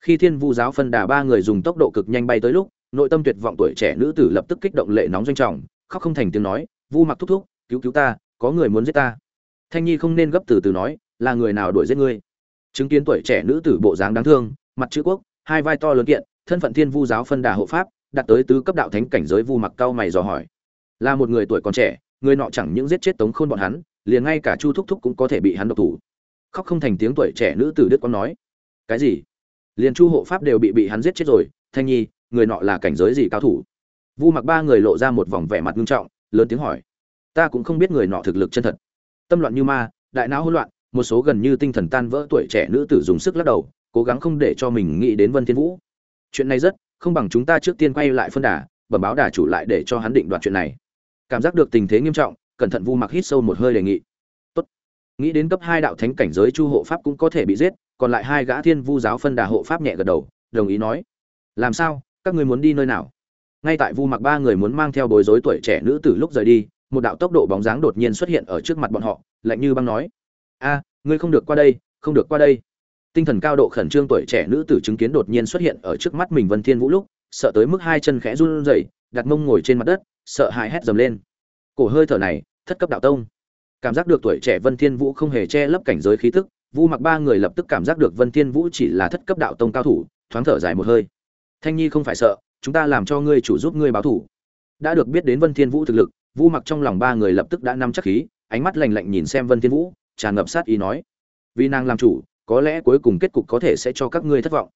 Khi thiên vu giáo phân đà ba người dùng tốc độ cực nhanh bay tới lúc, nội tâm tuyệt vọng tuổi trẻ nữ tử lập tức kích động lệ nóng doanh trọng, khóc không thành tiếng nói, vu mặc thúc thúc, cứu cứu ta, có người muốn giết ta. Thanh nhi không nên gấp từ từ nói, là người nào đuổi giết ngươi? Chứng kiến tuổi trẻ nữ tử bộ dáng đáng thương, mặt chữ quốc, hai vai to lớn kiện thân phận thiên vu giáo phân đà hộ pháp, đạt tới tứ cấp đạo thánh cảnh giới vu mặc cao mày dò hỏi. Là một người tuổi còn trẻ, người nọ chẳng những giết chết tống khôn bọn hắn, liền ngay cả chu thúc thúc cũng có thể bị hắn độc thủ. Khóc không thành tiếng tuổi trẻ nữ tử đức quang nói, cái gì? Liền chu hộ pháp đều bị bị hắn giết chết rồi, thanh nhi, người nọ là cảnh giới gì cao thủ? Vu mặc ba người lộ ra một vòng vẻ mặt nghiêm trọng, lớn tiếng hỏi, ta cũng không biết người nọ thực lực chân thật. Tâm loạn như ma, đại não hỗn loạn, một số gần như tinh thần tan vỡ tuổi trẻ nữ tử dùng sức lắc đầu, cố gắng không để cho mình nghĩ đến vân thiên vũ chuyện này rất, không bằng chúng ta trước tiên quay lại phân đà, bẩm báo đà chủ lại để cho hắn định đoạt chuyện này. Cảm giác được tình thế nghiêm trọng, cẩn thận vu mặc hít sâu một hơi đề nghị. Tốt. Nghĩ đến cấp hai đạo thánh cảnh giới chu hộ pháp cũng có thể bị giết, còn lại hai gã thiên vu giáo phân đà hộ pháp nhẹ gật đầu, đồng ý nói. Làm sao? Các ngươi muốn đi nơi nào? Ngay tại vu mặc ba người muốn mang theo bối rối tuổi trẻ nữ tử lúc rời đi, một đạo tốc độ bóng dáng đột nhiên xuất hiện ở trước mặt bọn họ, lạnh như băng nói. A, ngươi không được qua đây, không được qua đây tinh thần cao độ khẩn trương tuổi trẻ nữ tử chứng kiến đột nhiên xuất hiện ở trước mắt mình vân thiên vũ lúc, sợ tới mức hai chân khẽ run rẩy, đặt mông ngồi trên mặt đất, sợ hãi hét dầm lên. Cổ hơi thở này, thất cấp đạo tông. Cảm giác được tuổi trẻ vân thiên vũ không hề che lấp cảnh giới khí tức, vu mặc ba người lập tức cảm giác được vân thiên vũ chỉ là thất cấp đạo tông cao thủ, thoáng thở dài một hơi. Thanh nhi không phải sợ, chúng ta làm cho ngươi chủ giúp ngươi báo thủ. Đã được biết đến vân thiên vũ thực lực, vu mặc trong lòng ba người lập tức đã nắm chắc khí, ánh mắt lạnh lạnh nhìn xem vân thiên vũ, tràn ngập sát ý nói. Vì nàng làm chủ có lẽ cuối cùng kết cục có thể sẽ cho các ngươi thất vọng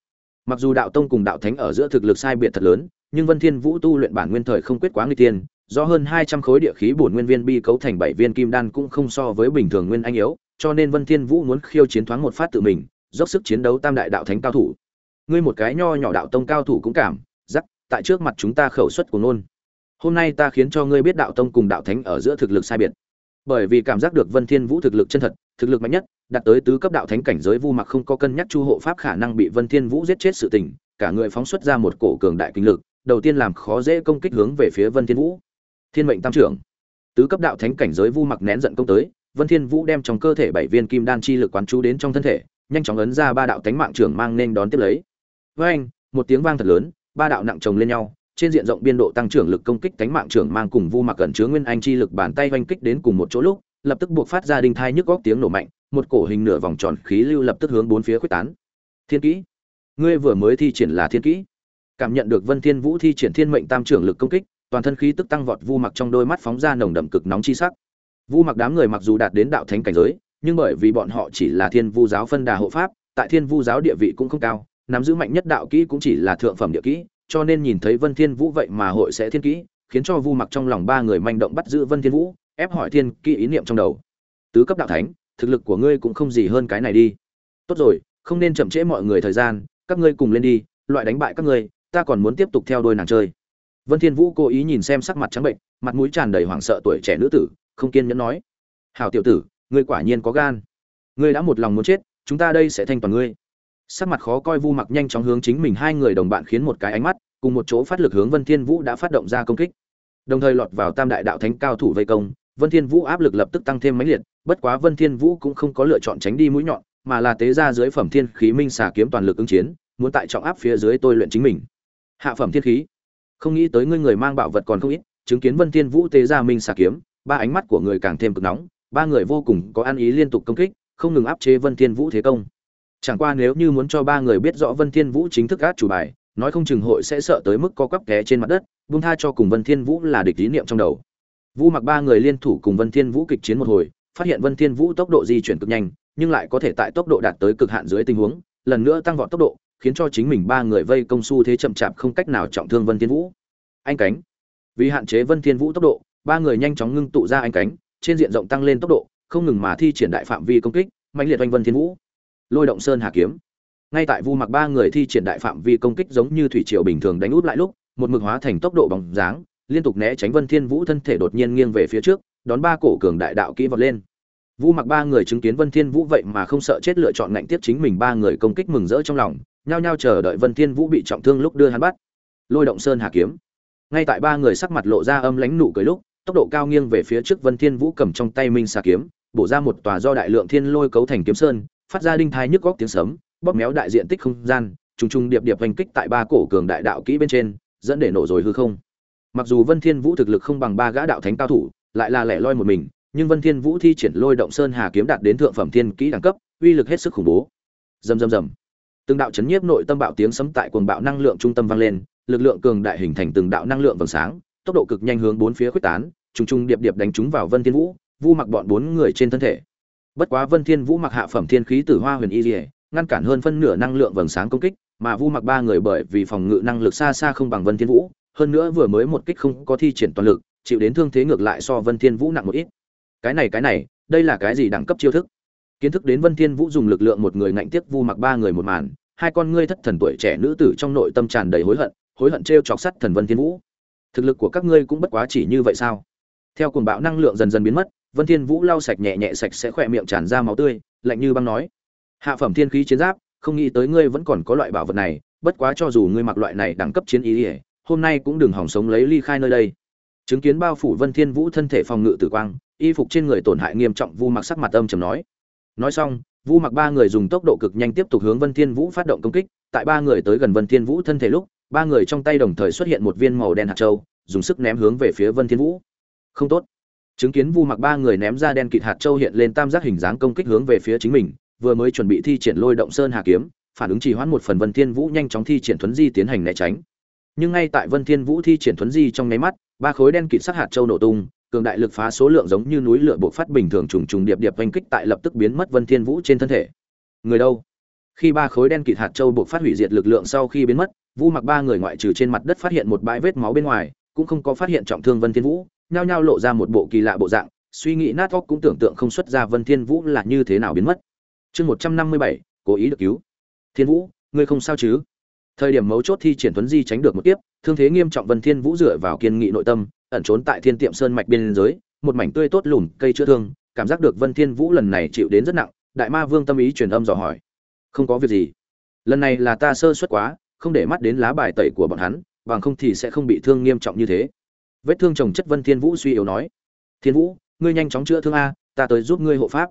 mặc dù đạo tông cùng đạo thánh ở giữa thực lực sai biệt thật lớn nhưng vân thiên vũ tu luyện bản nguyên thời không quyết quá nguy tiên do hơn 200 khối địa khí bổn nguyên viên bi cấu thành bảy viên kim đan cũng không so với bình thường nguyên anh yếu, cho nên Vân Thiên Vũ muốn khiêu chiến thoáng một phát tự mình, dốc sức chiến đấu tam đại đạo thánh cao thủ. Ngươi một cái nho nhỏ đạo tông cao thủ cũng cảm, rắc, tại trước mặt chúng ta khẩu xuất của nôn. Hôm nay ta khiến cho ngươi biết đạo tông cùng đạo thánh ở giữa thực lực sai biệt. Bởi vì cảm giác được Vân Thiên Vũ thực lực chân thật, thực lực mạnh nhất, đạt tới tứ cấp đạo thánh cảnh giới Vu Mặc không có cân nhắc chu hộ pháp khả năng bị Vân Thiên Vũ giết chết sự tình, cả người phóng xuất ra một cổ cường đại kinh lực, đầu tiên làm khó dễ công kích hướng về phía Vân Thiên Vũ. Thiên mệnh tam trưởng. Tứ cấp đạo thánh cảnh giới vu mặc nén giận công tới vân thiên vũ đem trong cơ thể bảy viên kim đan chi lực quán chú đến trong thân thể nhanh chóng ấn ra ba đạo thánh mạng trưởng mang nên đón tiếp lấy. Với anh một tiếng vang thật lớn ba đạo nặng chồng lên nhau trên diện rộng biên độ tăng trưởng lực công kích thánh mạng trưởng mang cùng vu mặc cẩn chứa nguyên anh chi lực bàn tay oanh kích đến cùng một chỗ lúc lập tức buộc phát ra đinh thai nhức góc tiếng nổ mạnh, một cổ hình nửa vòng tròn khí lưu lập tức hướng bốn phía quyết tán. Thiên kỹ, ngươi vừa mới thi triển là thiên kỹ. Cảm nhận được vân thiên vũ thi triển thiên mệnh tam trưởng lực công kích, toàn thân khí tức tăng vọt, vu mặc trong đôi mắt phóng ra nồng đậm cực nóng chi sắc. Vu mặc đám người mặc dù đạt đến đạo thánh cảnh giới, nhưng bởi vì bọn họ chỉ là thiên vu giáo phân đà hộ pháp, tại thiên vu giáo địa vị cũng không cao, nắm giữ mạnh nhất đạo kỹ cũng chỉ là thượng phẩm địa kỹ, cho nên nhìn thấy vân thiên vũ vậy mà hội sẽ thiên kỹ, khiến cho vu mặc trong lòng ba người manh động bắt giữ vân thiên vũ ép hỏi thiên kỹ ý niệm trong đầu tứ cấp đạo thánh thực lực của ngươi cũng không gì hơn cái này đi tốt rồi không nên chậm trễ mọi người thời gian các ngươi cùng lên đi loại đánh bại các ngươi ta còn muốn tiếp tục theo đôi nàng chơi Vân Thiên Vũ cố ý nhìn xem sắc mặt trắng bệnh, mặt mũi tràn đầy hoảng sợ tuổi trẻ nữ tử, không kiên nhẫn nói: "Hảo tiểu tử, ngươi quả nhiên có gan. Ngươi đã một lòng muốn chết, chúng ta đây sẽ thanh toàn ngươi." Sắc mặt khó coi Vu Mặc nhanh chóng hướng chính mình hai người đồng bạn khiến một cái ánh mắt, cùng một chỗ phát lực hướng Vân Thiên Vũ đã phát động ra công kích. Đồng thời lọt vào Tam đại đạo thánh cao thủ vây công, Vân Thiên Vũ áp lực lập tức tăng thêm mấy liệt, bất quá Vân Thiên Vũ cũng không có lựa chọn tránh đi mũi nhọn, mà là tế ra dưới phẩm thiên khí minh xà kiếm toàn lực ứng chiến, muốn tại trọng áp phía dưới tôi luyện chính mình. Hạ phẩm thiên khí. Không nghĩ tới ngươi người mang bảo vật còn không ít chứng kiến vân thiên vũ tế ra minh xà kiếm ba ánh mắt của người càng thêm cực nóng ba người vô cùng có ăn ý liên tục công kích không ngừng áp chế vân thiên vũ thế công. Chẳng qua nếu như muốn cho ba người biết rõ vân thiên vũ chính thức át chủ bài nói không chừng hội sẽ sợ tới mức co quắp té trên mặt đất buông tha cho cùng vân thiên vũ là địch ý niệm trong đầu vũ mặc ba người liên thủ cùng vân thiên vũ kịch chiến một hồi phát hiện vân thiên vũ tốc độ di chuyển cực nhanh nhưng lại có thể tại tốc độ đạt tới cực hạn dưới tình huống lần nữa tăng vọt tốc độ khiến cho chính mình ba người vây công su thế chậm chạp không cách nào trọng thương Vân Thiên Vũ. Anh cánh. Vì hạn chế Vân Thiên Vũ tốc độ, ba người nhanh chóng ngưng tụ ra anh cánh, trên diện rộng tăng lên tốc độ, không ngừng mà thi triển đại phạm vi công kích, mãnh liệt oanh Vân Thiên Vũ. Lôi động sơn hà kiếm. Ngay tại Vu Mặc ba người thi triển đại phạm vi công kích giống như thủy triều bình thường đánh út lại lúc, một mực hóa thành tốc độ bóng dáng, liên tục né tránh Vân Thiên Vũ thân thể đột nhiên nghiêng về phía trước, đón ba cổ cường đại đạo kỹ vọt lên. Vu Mặc ba người chứng kiến Vân Thiên Vũ vậy mà không sợ chết lựa chọn ngạnh tiếp chính mình ba người công kích mừng rỡ trong lòng, nhao nhao chờ đợi Vân Thiên Vũ bị trọng thương lúc đưa hắn bắt. Lôi động sơn hà kiếm. Ngay tại ba người sắc mặt lộ ra âm lãnh nụ cười lúc, tốc độ cao nghiêng về phía trước Vân Thiên Vũ cầm trong tay minh xà kiếm, bổ ra một tòa do đại lượng thiên lôi cấu thành kiếm sơn, phát ra đinh thai nhức góc tiếng sấm, bóp méo đại diện tích không gian, trùng trùng điệp điệp hành kích tại ba cổ cường đại đạo kỹ bên trên, dẫn để nổ rồi hư không. Mặc dù Vân Thiên Vũ thực lực không bằng ba gã đạo thánh cao thủ, lại là lẻ loi một mình, nhưng Vân Thiên Vũ thi triển lôi động sơn hà kiếm đạt đến thượng phẩm thiên kỹ đẳng cấp, uy lực hết sức khủng bố. Rầm rầm rầm từng đạo chấn nhiếp nội tâm bạo tiếng sấm tại cuồng bạo năng lượng trung tâm vang lên lực lượng cường đại hình thành từng đạo năng lượng vầng sáng tốc độ cực nhanh hướng bốn phía quyết tán trùng trùng điệp điệp đánh trúng vào vân thiên vũ vu mặc bọn bốn người trên thân thể bất quá vân thiên vũ mặc hạ phẩm thiên khí tử hoa huyền y lìa ngăn cản hơn phân nửa năng lượng vầng sáng công kích mà vu mặc ba người bởi vì phòng ngự năng lực xa xa không bằng vân thiên vũ hơn nữa vừa mới một kích không có thi triển toàn lực, chịu đến thương thế ngược lại so vân thiên vũ nặng một ít. Cái này cái này, đây là cái gì đẳng cấp chiêu thức? Kiến thức đến vân thiên vũ dùng lực lượng một người ngạnh tiếp vu mặc ba người một màn, hai con ngươi thất thần tuổi trẻ nữ tử trong nội tâm tràn đầy hối hận hối hận trêu chọc sắt thần vân thiên vũ. Thực lực của các ngươi cũng bất quá chỉ như vậy sao? Theo cuồng bạo năng lượng dần dần biến mất, vân thiên vũ lau sạch nhẹ nhẹ sạch sẽ khỏe miệng tràn ra máu tươi, lạnh như băng nói. Hạ phẩm thiên khí chiến giáp, không nghĩ tới ngươi vẫn còn có loại bảo vật này, bất quá cho dù ngươi mặc loại này đẳng cấp chiến ý ỉa hôm nay cũng đừng hỏng sống lấy ly khai nơi đây. Chứng kiến bao phủ vân thiên vũ thân thể phòng ngự tử quang, y phục trên người tổn hại nghiêm trọng, vu mặc sắc mặt âm trầm nói. Nói xong, vu mặc ba người dùng tốc độ cực nhanh tiếp tục hướng vân thiên vũ phát động công kích. Tại ba người tới gần vân thiên vũ thân thể lúc, ba người trong tay đồng thời xuất hiện một viên màu đen hạt châu, dùng sức ném hướng về phía vân thiên vũ. Không tốt. Chứng kiến vu mặc ba người ném ra đen kịt hạt châu hiện lên tam giác hình dáng công kích hướng về phía chính mình, vừa mới chuẩn bị thi triển lôi động sơn hà kiếm, phản ứng trì hoãn một phần vân thiên vũ nhanh chóng thi triển thuấn di tiến hành né tránh nhưng ngay tại vân thiên vũ thi triển thuấn di trong nháy mắt, ba khối đen kịt sắc hạt châu nổ tung, cường đại lực phá số lượng giống như núi lửa bộc phát bình thường trùng trùng điệp điệp vành kích tại lập tức biến mất vân thiên vũ trên thân thể. Người đâu? Khi ba khối đen kịt hạt châu bộc phát hủy diệt lực lượng sau khi biến mất vu mặc ba người ngoại trừ trên mặt đất phát hiện một bãi vết máu bên ngoài, cũng không có phát hiện trọng thương vân thiên vũ, nhao nhao lộ ra một bộ kỳ lạ bộ dạng, suy nghĩ nát óc cũng tưởng tượng không xuất ra vân thiên vũ là như thế nào biến mất. Chương một trăm năm mươi bảy, cố ý được cứu. Thiên vũ, ngươi không sao chứ? Thời điểm mấu chốt thi triển tuấn di tránh được một tiếp thương thế nghiêm trọng vân thiên vũ dựa vào kiên nghị nội tâm, ẩn trốn tại thiên tiệm sơn mạch biên giới, một mảnh tươi tốt lùn cây chữa thương, cảm giác được vân thiên vũ lần này chịu đến rất nặng, đại ma vương tâm ý truyền âm dò hỏi. Không có việc gì. Lần này là ta sơ suất quá, không để mắt đến lá bài tẩy của bọn hắn, bằng không thì sẽ không bị thương nghiêm trọng như thế. Vết thương chồng chất vân thiên vũ suy yếu nói. Thiên vũ, ngươi nhanh chóng chữa thương a, ta tới giúp ngươi hộ pháp.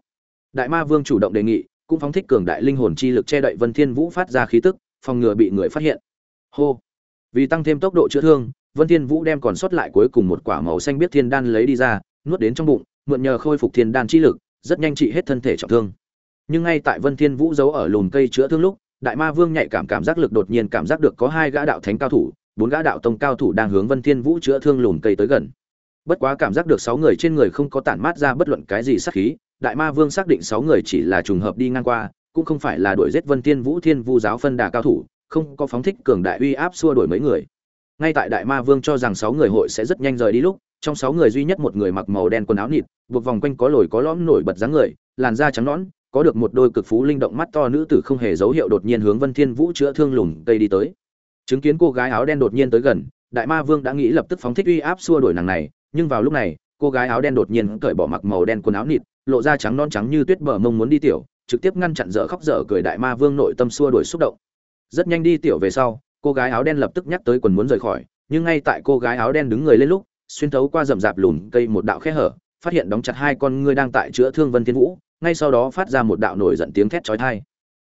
Đại ma vương chủ động đề nghị, cũng phóng thích cường đại linh hồn chi lực che đậy vân thiên vũ phát ra khí tức phòng ngừa bị người phát hiện. Hô. Vì tăng thêm tốc độ chữa thương, vân thiên vũ đem còn sót lại cuối cùng một quả màu xanh biết thiên đan lấy đi ra, nuốt đến trong bụng, mượn nhờ khôi phục thiên đan chi lực, rất nhanh trị hết thân thể trọng thương. Nhưng ngay tại vân thiên vũ giấu ở lùn cây chữa thương lúc, đại ma vương nhạy cảm cảm giác lực đột nhiên cảm giác được có hai gã đạo thánh cao thủ, bốn gã đạo tông cao thủ đang hướng vân thiên vũ chữa thương lùn cây tới gần. Bất quá cảm giác được sáu người trên người không có tản mát ra bất luận cái gì sát khí, đại ma vương xác định sáu người chỉ là trùng hợp đi ngang qua cũng không phải là đuổi giết vân thiên vũ, thiên vu giáo phân đà cao thủ, không có phóng thích cường đại uy áp xua đuổi mấy người. Ngay tại đại ma vương cho rằng sáu người hội sẽ rất nhanh rời đi lúc, trong sáu người duy nhất một người mặc màu đen quần áo nịt, buộc vòng quanh có lồi có lõm nổi bật dáng người, làn da trắng nõn, có được một đôi cực phú linh động mắt to nữ tử không hề dấu hiệu đột nhiên hướng vân thiên vũ chữa thương lùm cây đi tới. Chứng kiến cô gái áo đen đột nhiên tới gần, đại ma vương đã nghĩ lập tức phóng thích uy áp xua đuổi nàng này, nhưng vào lúc này, cô gái áo đen đột nhiên cởi bỏ mặc màu đen quần áo nịt, lộ ra trắng non trắng như tuyết bờ mông muốn đi tiểu trực tiếp ngăn chặn dở khóc dở cười đại ma vương nội tâm xua đuổi xúc động. Rất nhanh đi tiểu về sau, cô gái áo đen lập tức nhắc tới quần muốn rời khỏi, nhưng ngay tại cô gái áo đen đứng người lên lúc, xuyên thấu qua rậm rạp lùn cây một đạo khe hở, phát hiện đóng chặt hai con ngươi đang tại chữa thương vân thiên vũ, ngay sau đó phát ra một đạo nổi giận tiếng thét chói tai.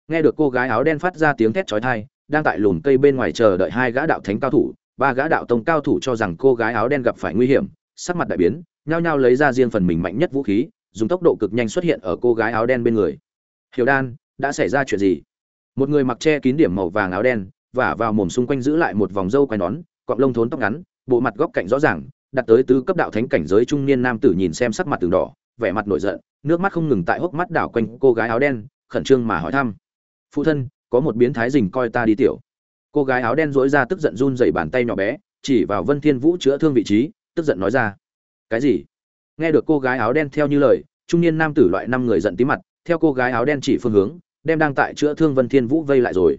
Nghe được cô gái áo đen phát ra tiếng thét chói tai, đang tại lùn cây bên ngoài chờ đợi hai gã đạo thánh cao thủ, ba gã đạo tông cao thủ cho rằng cô gái áo đen gặp phải nguy hiểm, sắc mặt đại biến, nhao nhao lấy ra riêng phần mình mạnh nhất vũ khí, dùng tốc độ cực nhanh xuất hiện ở cô gái áo đen bên người hiểu đan, đã xảy ra chuyện gì? Một người mặc che kín điểm màu vàng áo đen và vào mồm xung quanh giữ lại một vòng râu quai nón, cọng lông thốn tóc ngắn, bộ mặt góc cạnh rõ ràng, đặt tới tứ cấp đạo thánh cảnh giới trung niên nam tử nhìn xem sắc mặt từng đỏ, vẻ mặt nổi giận, nước mắt không ngừng tại hốc mắt đảo quanh cô gái áo đen, khẩn trương mà hỏi thăm. Phụ thân, có một biến thái rình coi ta đi tiểu. Cô gái áo đen dối ra tức giận run dày bàn tay nhỏ bé, chỉ vào vân thiên vũ chữa thương vị trí, tức giận nói ra. Cái gì? Nghe được cô gái áo đen theo như lời, trung niên nam tử loại năm người giận tí mặt theo cô gái áo đen chỉ phương hướng, đem đang tại chữa thương vân thiên vũ vây lại rồi.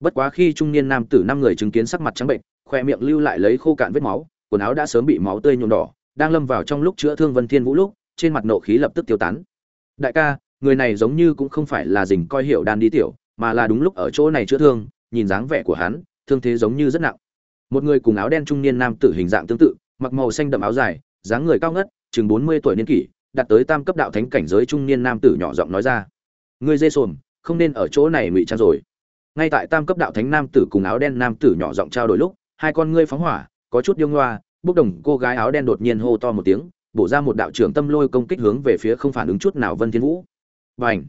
Bất quá khi trung niên nam tử năm người chứng kiến sắc mặt trắng bệnh, khoe miệng lưu lại lấy khô cạn vết máu, quần áo đã sớm bị máu tươi nhuộm đỏ, đang lâm vào trong lúc chữa thương vân thiên vũ lúc, trên mặt nộ khí lập tức tiêu tán. Đại ca, người này giống như cũng không phải là dình coi hiểu đan đi tiểu, mà là đúng lúc ở chỗ này chữa thương, nhìn dáng vẻ của hắn, thương thế giống như rất nặng. Một người cùng áo đen trung niên nam tử hình dạng tương tự, mặc màu xanh đậm áo dài, dáng người cao ngất, chừng bốn mươi tuổi niên kỷ đạt tới tam cấp đạo thánh cảnh giới trung niên nam tử nhỏ giọng nói ra. Ngươi dê sồn không nên ở chỗ này ngụy trang rồi. Ngay tại tam cấp đạo thánh nam tử cùng áo đen nam tử nhỏ giọng trao đổi lúc, hai con ngươi phóng hỏa, có chút điêu ngoa, bốc đồng, cô gái áo đen đột nhiên hô to một tiếng, bổ ra một đạo trưởng tâm lôi công kích hướng về phía không phản ứng chút nào vân thiên vũ. Và ảnh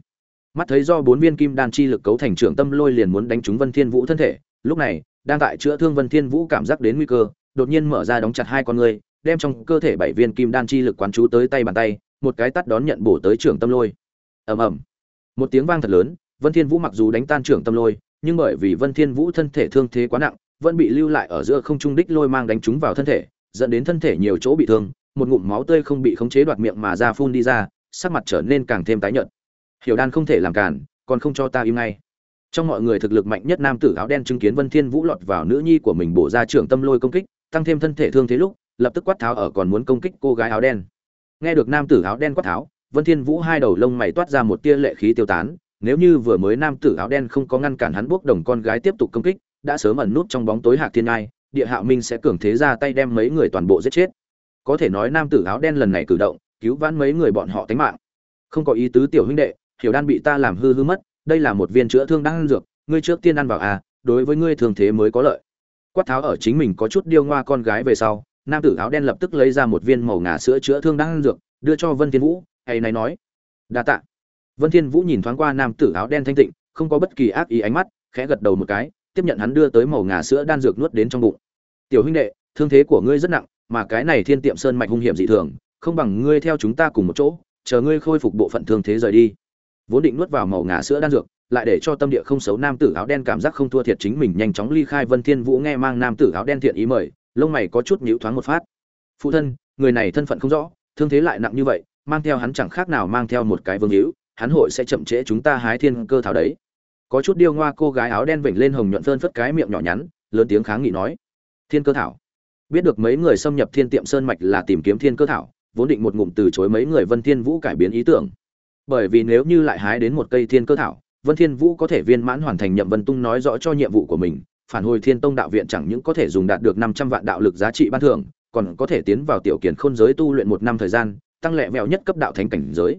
mắt thấy do bốn viên kim đan chi lực cấu thành trưởng tâm lôi liền muốn đánh trúng vân thiên vũ thân thể, lúc này, đang tại chữa thương vân thiên vũ cảm giác đến nguy cơ, đột nhiên mở ra đóng chặt hai con ngươi, đem trong cơ thể bảy viên kim đan chi lực quán chú tới tay bàn tay một cái tắt đón nhận bổ tới trưởng tâm lôi. Ầm ầm. Một tiếng vang thật lớn, vân thiên vũ mặc dù đánh tan trưởng tâm lôi, nhưng bởi vì vân thiên vũ thân thể thương thế quá nặng, vẫn bị lưu lại ở giữa không trung đích lôi mang đánh trúng vào thân thể, dẫn đến thân thể nhiều chỗ bị thương, một ngụm máu tươi không bị khống chế đoạt miệng mà ra phun đi ra, sắc mặt trở nên càng thêm tái nhợt. Hiểu đan không thể làm cản còn không cho ta im ngay. Trong mọi người thực lực mạnh nhất nam tử áo đen chứng kiến vân thiên vũ lọt vào nữ nhi của mình bổ ra trưởng tâm lôi công kích, tăng thêm thân thể thương thế lúc, lập tức quát tháo ở còn muốn công kích cô gái áo đen nghe được nam tử áo đen quát tháo, vân thiên vũ hai đầu lông mày toát ra một tia lệ khí tiêu tán, nếu như vừa mới nam tử áo đen không có ngăn cản hắn buộc đồng con gái tiếp tục công kích, đã sớm ẩn nút trong bóng tối hạc thiên ai địa hạo minh sẽ cường thế ra tay đem mấy người toàn bộ giết chết. Có thể nói nam tử áo đen lần này cử động, cứu vãn mấy người bọn họ tính mạng. Không có ý tứ tiểu huynh đệ, hiểu đan bị ta làm hư hư mất, đây là một viên chữa thương đang ăn dược, ngươi trước tiên ăn vào à đối với ngươi thường thế mới có lợi. Quát tháo ở chính mình có chút điêu ngoa con gái về sau nam tử áo đen lập tức lấy ra một viên màu ngà sữa chữa thương đang ăn dược, đưa cho vân thiên vũ hay này nói. Đa tạ. Vân thiên vũ nhìn thoáng qua nam tử áo đen thanh tịnh, không có bất kỳ ác ý ánh mắt, khẽ gật đầu một cái, tiếp nhận hắn đưa tới màu ngà sữa đan dược nuốt đến trong bụng. Tiểu huynh đệ, thương thế của ngươi rất nặng, mà cái này thiên tiệm sơn mạch hung hiểm dị thường, không bằng ngươi theo chúng ta cùng một chỗ, chờ ngươi khôi phục bộ phận thương thế rời đi. Vốn định nuốt vào màu ngà sữa đan dược, lại để cho tâm địa không xấu nam tử áo đen cảm giác không thua thiệt chính mình nhanh chóng ly khai vân thiên vũ nghe mang nam tử áo đen thiện ý mời lông mày có chút nhíu thoáng một phát. Phụ thân, người này thân phận không rõ, thương thế lại nặng như vậy, mang theo hắn chẳng khác nào mang theo một cái vương hữu, hắn hội sẽ chậm trễ chúng ta hái thiên cơ thảo đấy. Có chút điêu ngoa cô gái áo đen vểnh lên hồng nhuận phơn phất cái miệng nhỏ nhắn, lớn tiếng kháng nghị nói. Thiên cơ thảo. Biết được mấy người xâm nhập thiên tiệm sơn mạch là tìm kiếm thiên cơ thảo, vốn định một ngụm từ chối mấy người vân thiên vũ cải biến ý tưởng. Bởi vì nếu như lại hái đến một cây thiên cơ thảo, vân thiên vũ có thể viên mãn hoàn thành nhậm vân tung nói rõ cho nhiệm vụ của mình phản hồi thiên tông đạo viện chẳng những có thể dùng đạt được 500 vạn đạo lực giá trị ban thưởng, còn có thể tiến vào tiểu kiền khôn giới tu luyện một năm thời gian, tăng lệ vẹo nhất cấp đạo thánh cảnh giới.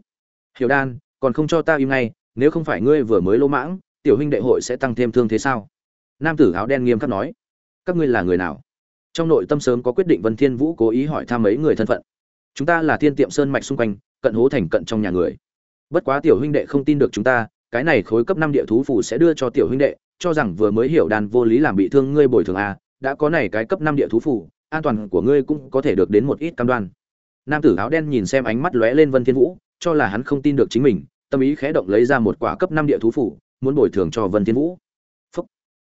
Hiểu đan, còn không cho ta im ngay, nếu không phải ngươi vừa mới lỗ mãng, tiểu huynh đệ hội sẽ tăng thêm thương thế sao? Nam tử áo đen nghiêm khắc nói. Các ngươi là người nào? Trong nội tâm sớm có quyết định vân thiên vũ cố ý hỏi thăm mấy người thân phận. Chúng ta là thiên tiệm sơn mạch xung quanh, cận hố thành cận trong nhà người. Bất quá tiểu huynh đệ không tin được chúng ta, cái này khối cấp năm địa thú phủ sẽ đưa cho tiểu huynh đệ cho rằng vừa mới hiểu đàn vô lý làm bị thương ngươi bồi thường à đã có này cái cấp năm địa thú phủ an toàn của ngươi cũng có thể được đến một ít cam đoan. Nam tử áo đen nhìn xem ánh mắt lóe lên vân thiên vũ, cho là hắn không tin được chính mình, tâm ý khẽ động lấy ra một quả cấp năm địa thú phủ muốn bồi thường cho vân thiên vũ. Phúc.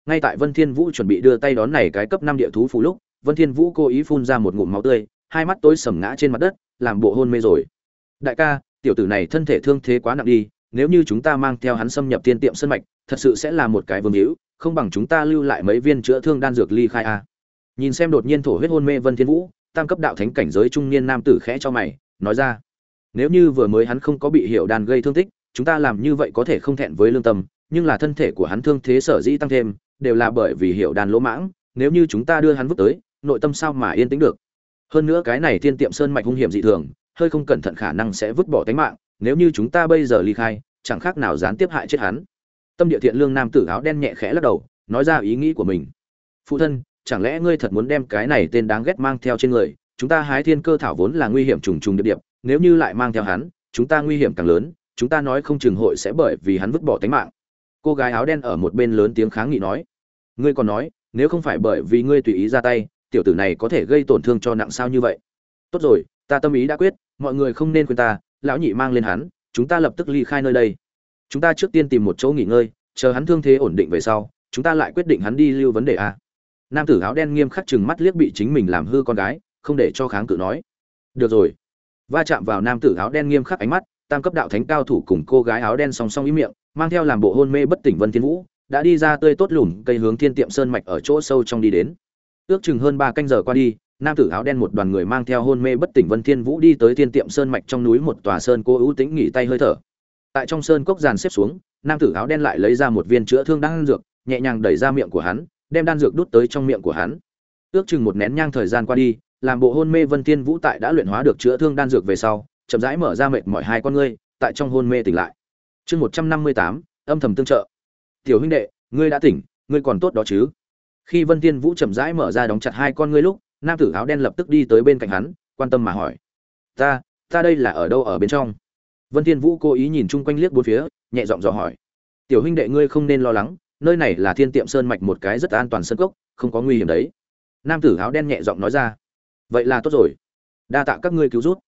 ngay tại vân thiên vũ chuẩn bị đưa tay đón này cái cấp năm địa thú phủ lúc, vân thiên vũ cố ý phun ra một ngụm máu tươi, hai mắt tối sầm ngã trên mặt đất, làm bộ hôn mê rồi. Đại ca, tiểu tử này thân thể thương thế quá nặng đi, nếu như chúng ta mang theo hắn xâm nhập tiên tiệm sân mạch thật sự sẽ là một cái vương hữu, không bằng chúng ta lưu lại mấy viên chữa thương đan dược ly khai a. Nhìn xem đột nhiên thổ huyết hôn mê vân thiên vũ, tam cấp đạo thánh cảnh giới trung niên nam tử khẽ cho mày, nói ra, nếu như vừa mới hắn không có bị hiểu đàn gây thương tích, chúng ta làm như vậy có thể không thẹn với lương tâm, nhưng là thân thể của hắn thương thế sở dĩ tăng thêm, đều là bởi vì hiểu đàn lỗ mãng, nếu như chúng ta đưa hắn vứt tới, nội tâm sao mà yên tĩnh được? Hơn nữa cái này thiên tiệm sơn mạch hung hiểm dị thường, hơi không cẩn thận khả năng sẽ vứt bỏ tính mạng, nếu như chúng ta bây giờ ly khai, chẳng khác nào gián tiếp hại chết hắn tâm địa thiện lương nam tử áo đen nhẹ khẽ lắc đầu, nói ra ý nghĩ của mình. Phụ thân, chẳng lẽ ngươi thật muốn đem cái này tên đáng ghét mang theo trên người? Chúng ta hái thiên cơ thảo vốn là nguy hiểm trùng trùng điệp điệp, nếu như lại mang theo hắn, chúng ta nguy hiểm càng lớn, chúng ta nói không chừng hội sẽ bởi vì hắn vứt bỏ tính mạng. Cô gái áo đen ở một bên lớn tiếng kháng nghị nói. Ngươi còn nói, nếu không phải bởi vì ngươi tùy ý ra tay, tiểu tử này có thể gây tổn thương cho nặng sao như vậy? Tốt rồi, ta tâm ý đã quyết, mọi người không nên quên ta, lão nhị mang lên hắn, chúng ta lập tức ly khai nơi đây chúng ta trước tiên tìm một chỗ nghỉ ngơi, chờ hắn thương thế ổn định về sau, chúng ta lại quyết định hắn đi lưu vấn đề a. Nam tử áo đen nghiêm khắc chừng mắt liếc bị chính mình làm hư con gái, không để cho kháng cự nói. Được rồi. Va chạm vào nam tử áo đen nghiêm khắc ánh mắt, tam cấp đạo thánh cao thủ cùng cô gái áo đen song song ý miệng, mang theo làm bộ hôn mê bất tỉnh vân thiên vũ, đã đi ra tươi tốt lùm cây hướng thiên tiệm sơn mạch ở chỗ sâu trong đi đến. Ước chừng hơn ba canh giờ qua đi, nam tử áo đen một đoàn người mang theo hôn mê bất tỉnh vân thiên vũ đi tới thiên tiệm sơn mạch trong núi một tòa sơn cô ưu tĩnh nghỉ tay hơi thở tại trong sơn cốc giàn xếp xuống, nam tử áo đen lại lấy ra một viên chữa thương đan dược, nhẹ nhàng đẩy ra miệng của hắn, đem đan dược đút tới trong miệng của hắn. Ước chừng một nén nhang thời gian qua đi, làm bộ hôn mê vân thiên vũ tại đã luyện hóa được chữa thương đan dược về sau, chậm rãi mở ra mệt mỏi hai con ngươi, tại trong hôn mê tỉnh lại. Chương một trăm năm mươi tám, âm thầm tương trợ. Tiểu huynh đệ, ngươi đã tỉnh, ngươi còn tốt đó chứ? Khi vân thiên vũ chậm rãi mở ra đóng chặt hai con ngươi lúc, nam tử áo đen lập tức đi tới bên cạnh hắn, quan tâm mà hỏi. Ta ta đây là ở đâu ở bên trong? Vân thiên vũ cố ý nhìn chung quanh liếc bốn phía, nhẹ giọng dò hỏi. Tiểu huynh đệ ngươi không nên lo lắng, nơi này là thiên tiệm sơn mạch một cái rất an toàn sân cốc, không có nguy hiểm đấy. Nam tử áo đen nhẹ giọng nói ra. Vậy là tốt rồi. Đa tạ các ngươi cứu giúp.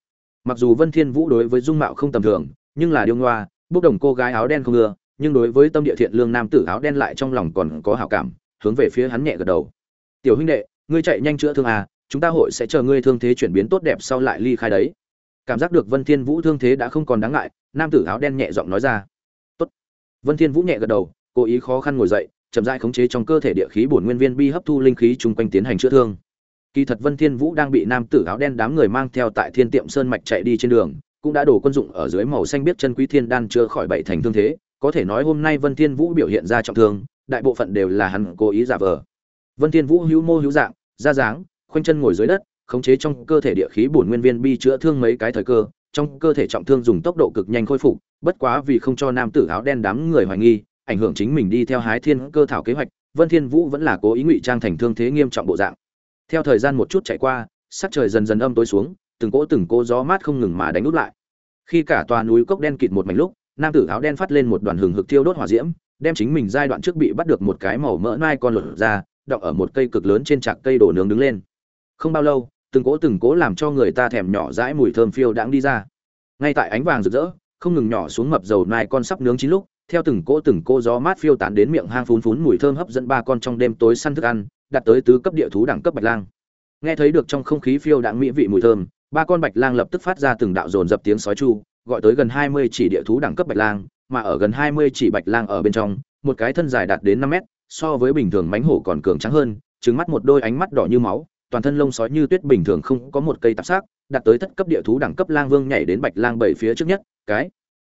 Mặc dù vân thiên vũ đối với dung mạo không tầm thường, nhưng là điêu ngoa, bốc đồng cô gái áo đen không ưa, nhưng đối với tâm địa thiện lương nam tử áo đen lại trong lòng còn có hảo cảm, hướng về phía hắn nhẹ gật đầu. Tiểu huynh đệ, ngươi chạy nhanh chữa thương à chúng ta hội sẽ chờ ngươi thương thế chuyển biến tốt đẹp sau lại ly khai đấy cảm giác được vân thiên vũ thương thế đã không còn đáng ngại, nam tử áo đen nhẹ giọng nói ra. Tốt. Vân thiên vũ nhẹ gật đầu, cố ý khó khăn ngồi dậy, chậm rãi khống chế trong cơ thể địa khí bổn nguyên viên bi hấp thu linh khí chung quanh tiến hành chữa thương. Kỳ thật vân thiên vũ đang bị nam tử áo đen đám người mang theo tại thiên tiệm sơn mạch chạy đi trên đường, cũng đã đổ quân dụng ở dưới màu xanh biết chân quý thiên đan chưa khỏi bảy thành thương thế, có thể nói hôm nay vân thiên vũ biểu hiện ra trọng thương, đại bộ phận đều là hắn cố ý giả vờ. Vân thiên vũ hữu mô hữu dạng, ra dáng, khoanh chân ngồi dưới đất khống chế trong cơ thể địa khí bổn nguyên viên bi chữa thương mấy cái thời cơ, trong cơ thể trọng thương dùng tốc độ cực nhanh khôi phục, bất quá vì không cho nam tử áo đen đám người hoài nghi, ảnh hưởng chính mình đi theo hái thiên cơ thảo kế hoạch, vân thiên vũ vẫn là cố ý ngụy trang thành thương thế nghiêm trọng bộ dạng. Theo thời gian một chút chạy qua, sắc trời dần dần âm tối xuống, từng cỗ từng cỗ gió mát không ngừng mà đánh nút lại. Khi cả tòa núi cốc đen kịt một mảnh lúc, nam tử áo đen phát lên một đoàn hừng hực thiêu đốt hỏa diễm, đem chính mình giai đoạn trước bị bắt được một cái màu mỡ nai con lột ra, đọng ở một cây cực lớn trên trạc cây đổ nướng đứng lên. Không bao lâu từng cỗ từng cỗ làm cho người ta thèm nhỏ dãi mùi thơm phiêu đãng đi ra. Ngay tại ánh vàng rực rỡ, không ngừng nhỏ xuống mập dầu nai con sắp nướng chín lúc, theo từng cỗ từng cỗ gió mát phiêu tán đến miệng hang phún phún mùi thơm hấp dẫn ba con trong đêm tối săn thức ăn, đặt tới tứ cấp địa thú đẳng cấp bạch lang. Nghe thấy được trong không khí phiêu đãng mỹ vị mùi thơm, ba con bạch lang lập tức phát ra từng đạo dồn dập tiếng sói chu, gọi tới gần hai mươi chỉ địa thú đẳng cấp bạch lang, mà ở gần hai mươi chỉ bạch lang ở bên trong, một cái thân dài đạt đến năm mét, so với bình thường mánh hổ còn cường trắng hơn trứng mắt một đôi ánh mắt đỏ như máu toàn thân lông sói như tuyết bình thường không có một cây tạp sắc đạt tới thất cấp địa thú đẳng cấp lang vương nhảy đến bạch lang bảy phía trước nhất, cái,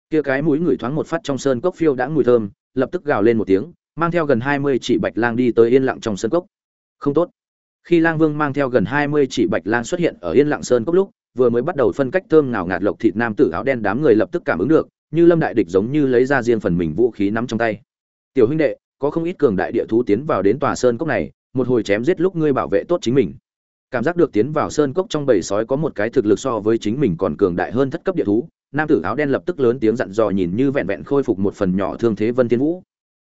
kia cái mũi người thoáng một phát trong sơn cốc phiêu đã mùi thơm, lập tức gào lên một tiếng, mang theo gần hai mươi chỉ bạch lang đi tới yên lặng trong sơn cốc. Không tốt. Khi lang vương mang theo gần hai mươi chỉ bạch lang xuất hiện ở yên lặng sơn cốc lúc, vừa mới bắt đầu phân cách thơm ngào ngạt lộc thịt nam tử áo đen đám người lập tức cảm ứng được, như lâm đại địch giống như lấy ra riêng phần mình vũ khí nắm trong tay. Tiểu huynh đệ, có không ít cường đại địa thú tiến vào đến tòa sơn cốc này, một hồi chém giết lúc ngươi bảo vệ tốt chính mình cảm giác được tiến vào sơn cốc trong bầy sói có một cái thực lực so với chính mình còn cường đại hơn thất cấp địa thú, nam tử áo đen lập tức lớn tiếng dặn dò nhìn như vẹn vẹn khôi phục một phần nhỏ thương thế vân thiên vũ.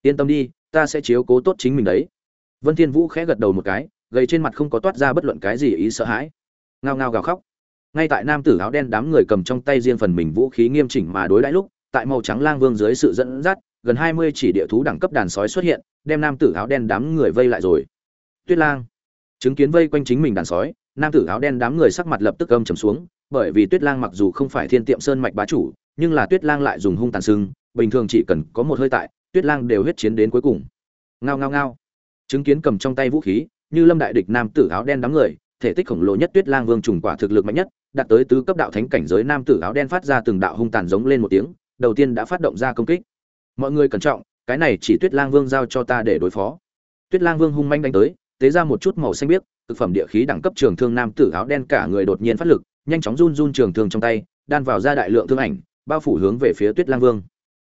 Yên tâm đi, ta sẽ chiếu cố tốt chính mình đấy. Vân thiên vũ khẽ gật đầu một cái, gầy trên mặt không có toát ra bất luận cái gì ý sợ hãi. Ngao ngao gào khóc. Ngay tại nam tử áo đen đám người cầm trong tay riêng phần mình vũ khí nghiêm chỉnh mà đối đãi lúc, tại màu trắng lang vương dưới sự dẫn dắt, gần hai mươi chỉ địa thú đẳng cấp đàn sói xuất hiện, đem nam tử áo đen đám người vây lại rồi. Tuyết lang chứng kiến vây quanh chính mình đàn sói, nam tử áo đen đám người sắc mặt lập tức âm trầm xuống, bởi vì tuyết lang mặc dù không phải thiên tiệm sơn mạch bá chủ, nhưng là tuyết lang lại dùng hung tàn sưng bình thường chỉ cần có một hơi tại, tuyết lang đều huyết chiến đến cuối cùng. Ngao ngao ngao. Chứng kiến cầm trong tay vũ khí, như lâm đại địch nam tử áo đen đám người, thể tích khổng lồ nhất tuyết lang vương trùng quả thực lực mạnh nhất, đạt tới tứ cấp đạo thánh cảnh giới nam tử áo đen phát ra từng đạo hung tàn giống lên một tiếng, đầu tiên đã phát động ra công kích. Mọi người cẩn trọng, cái này chỉ tuyết lang vương giao cho ta để đối phó. Tuyết lang vương hung manh đánh tới tế ra một chút màu xanh biếc, thực phẩm địa khí đẳng cấp trường thương nam tử áo đen cả người đột nhiên phát lực, nhanh chóng run run trường thương trong tay, đan vào ra đại lượng thương ảnh, bao phủ hướng về phía tuyết lang vương.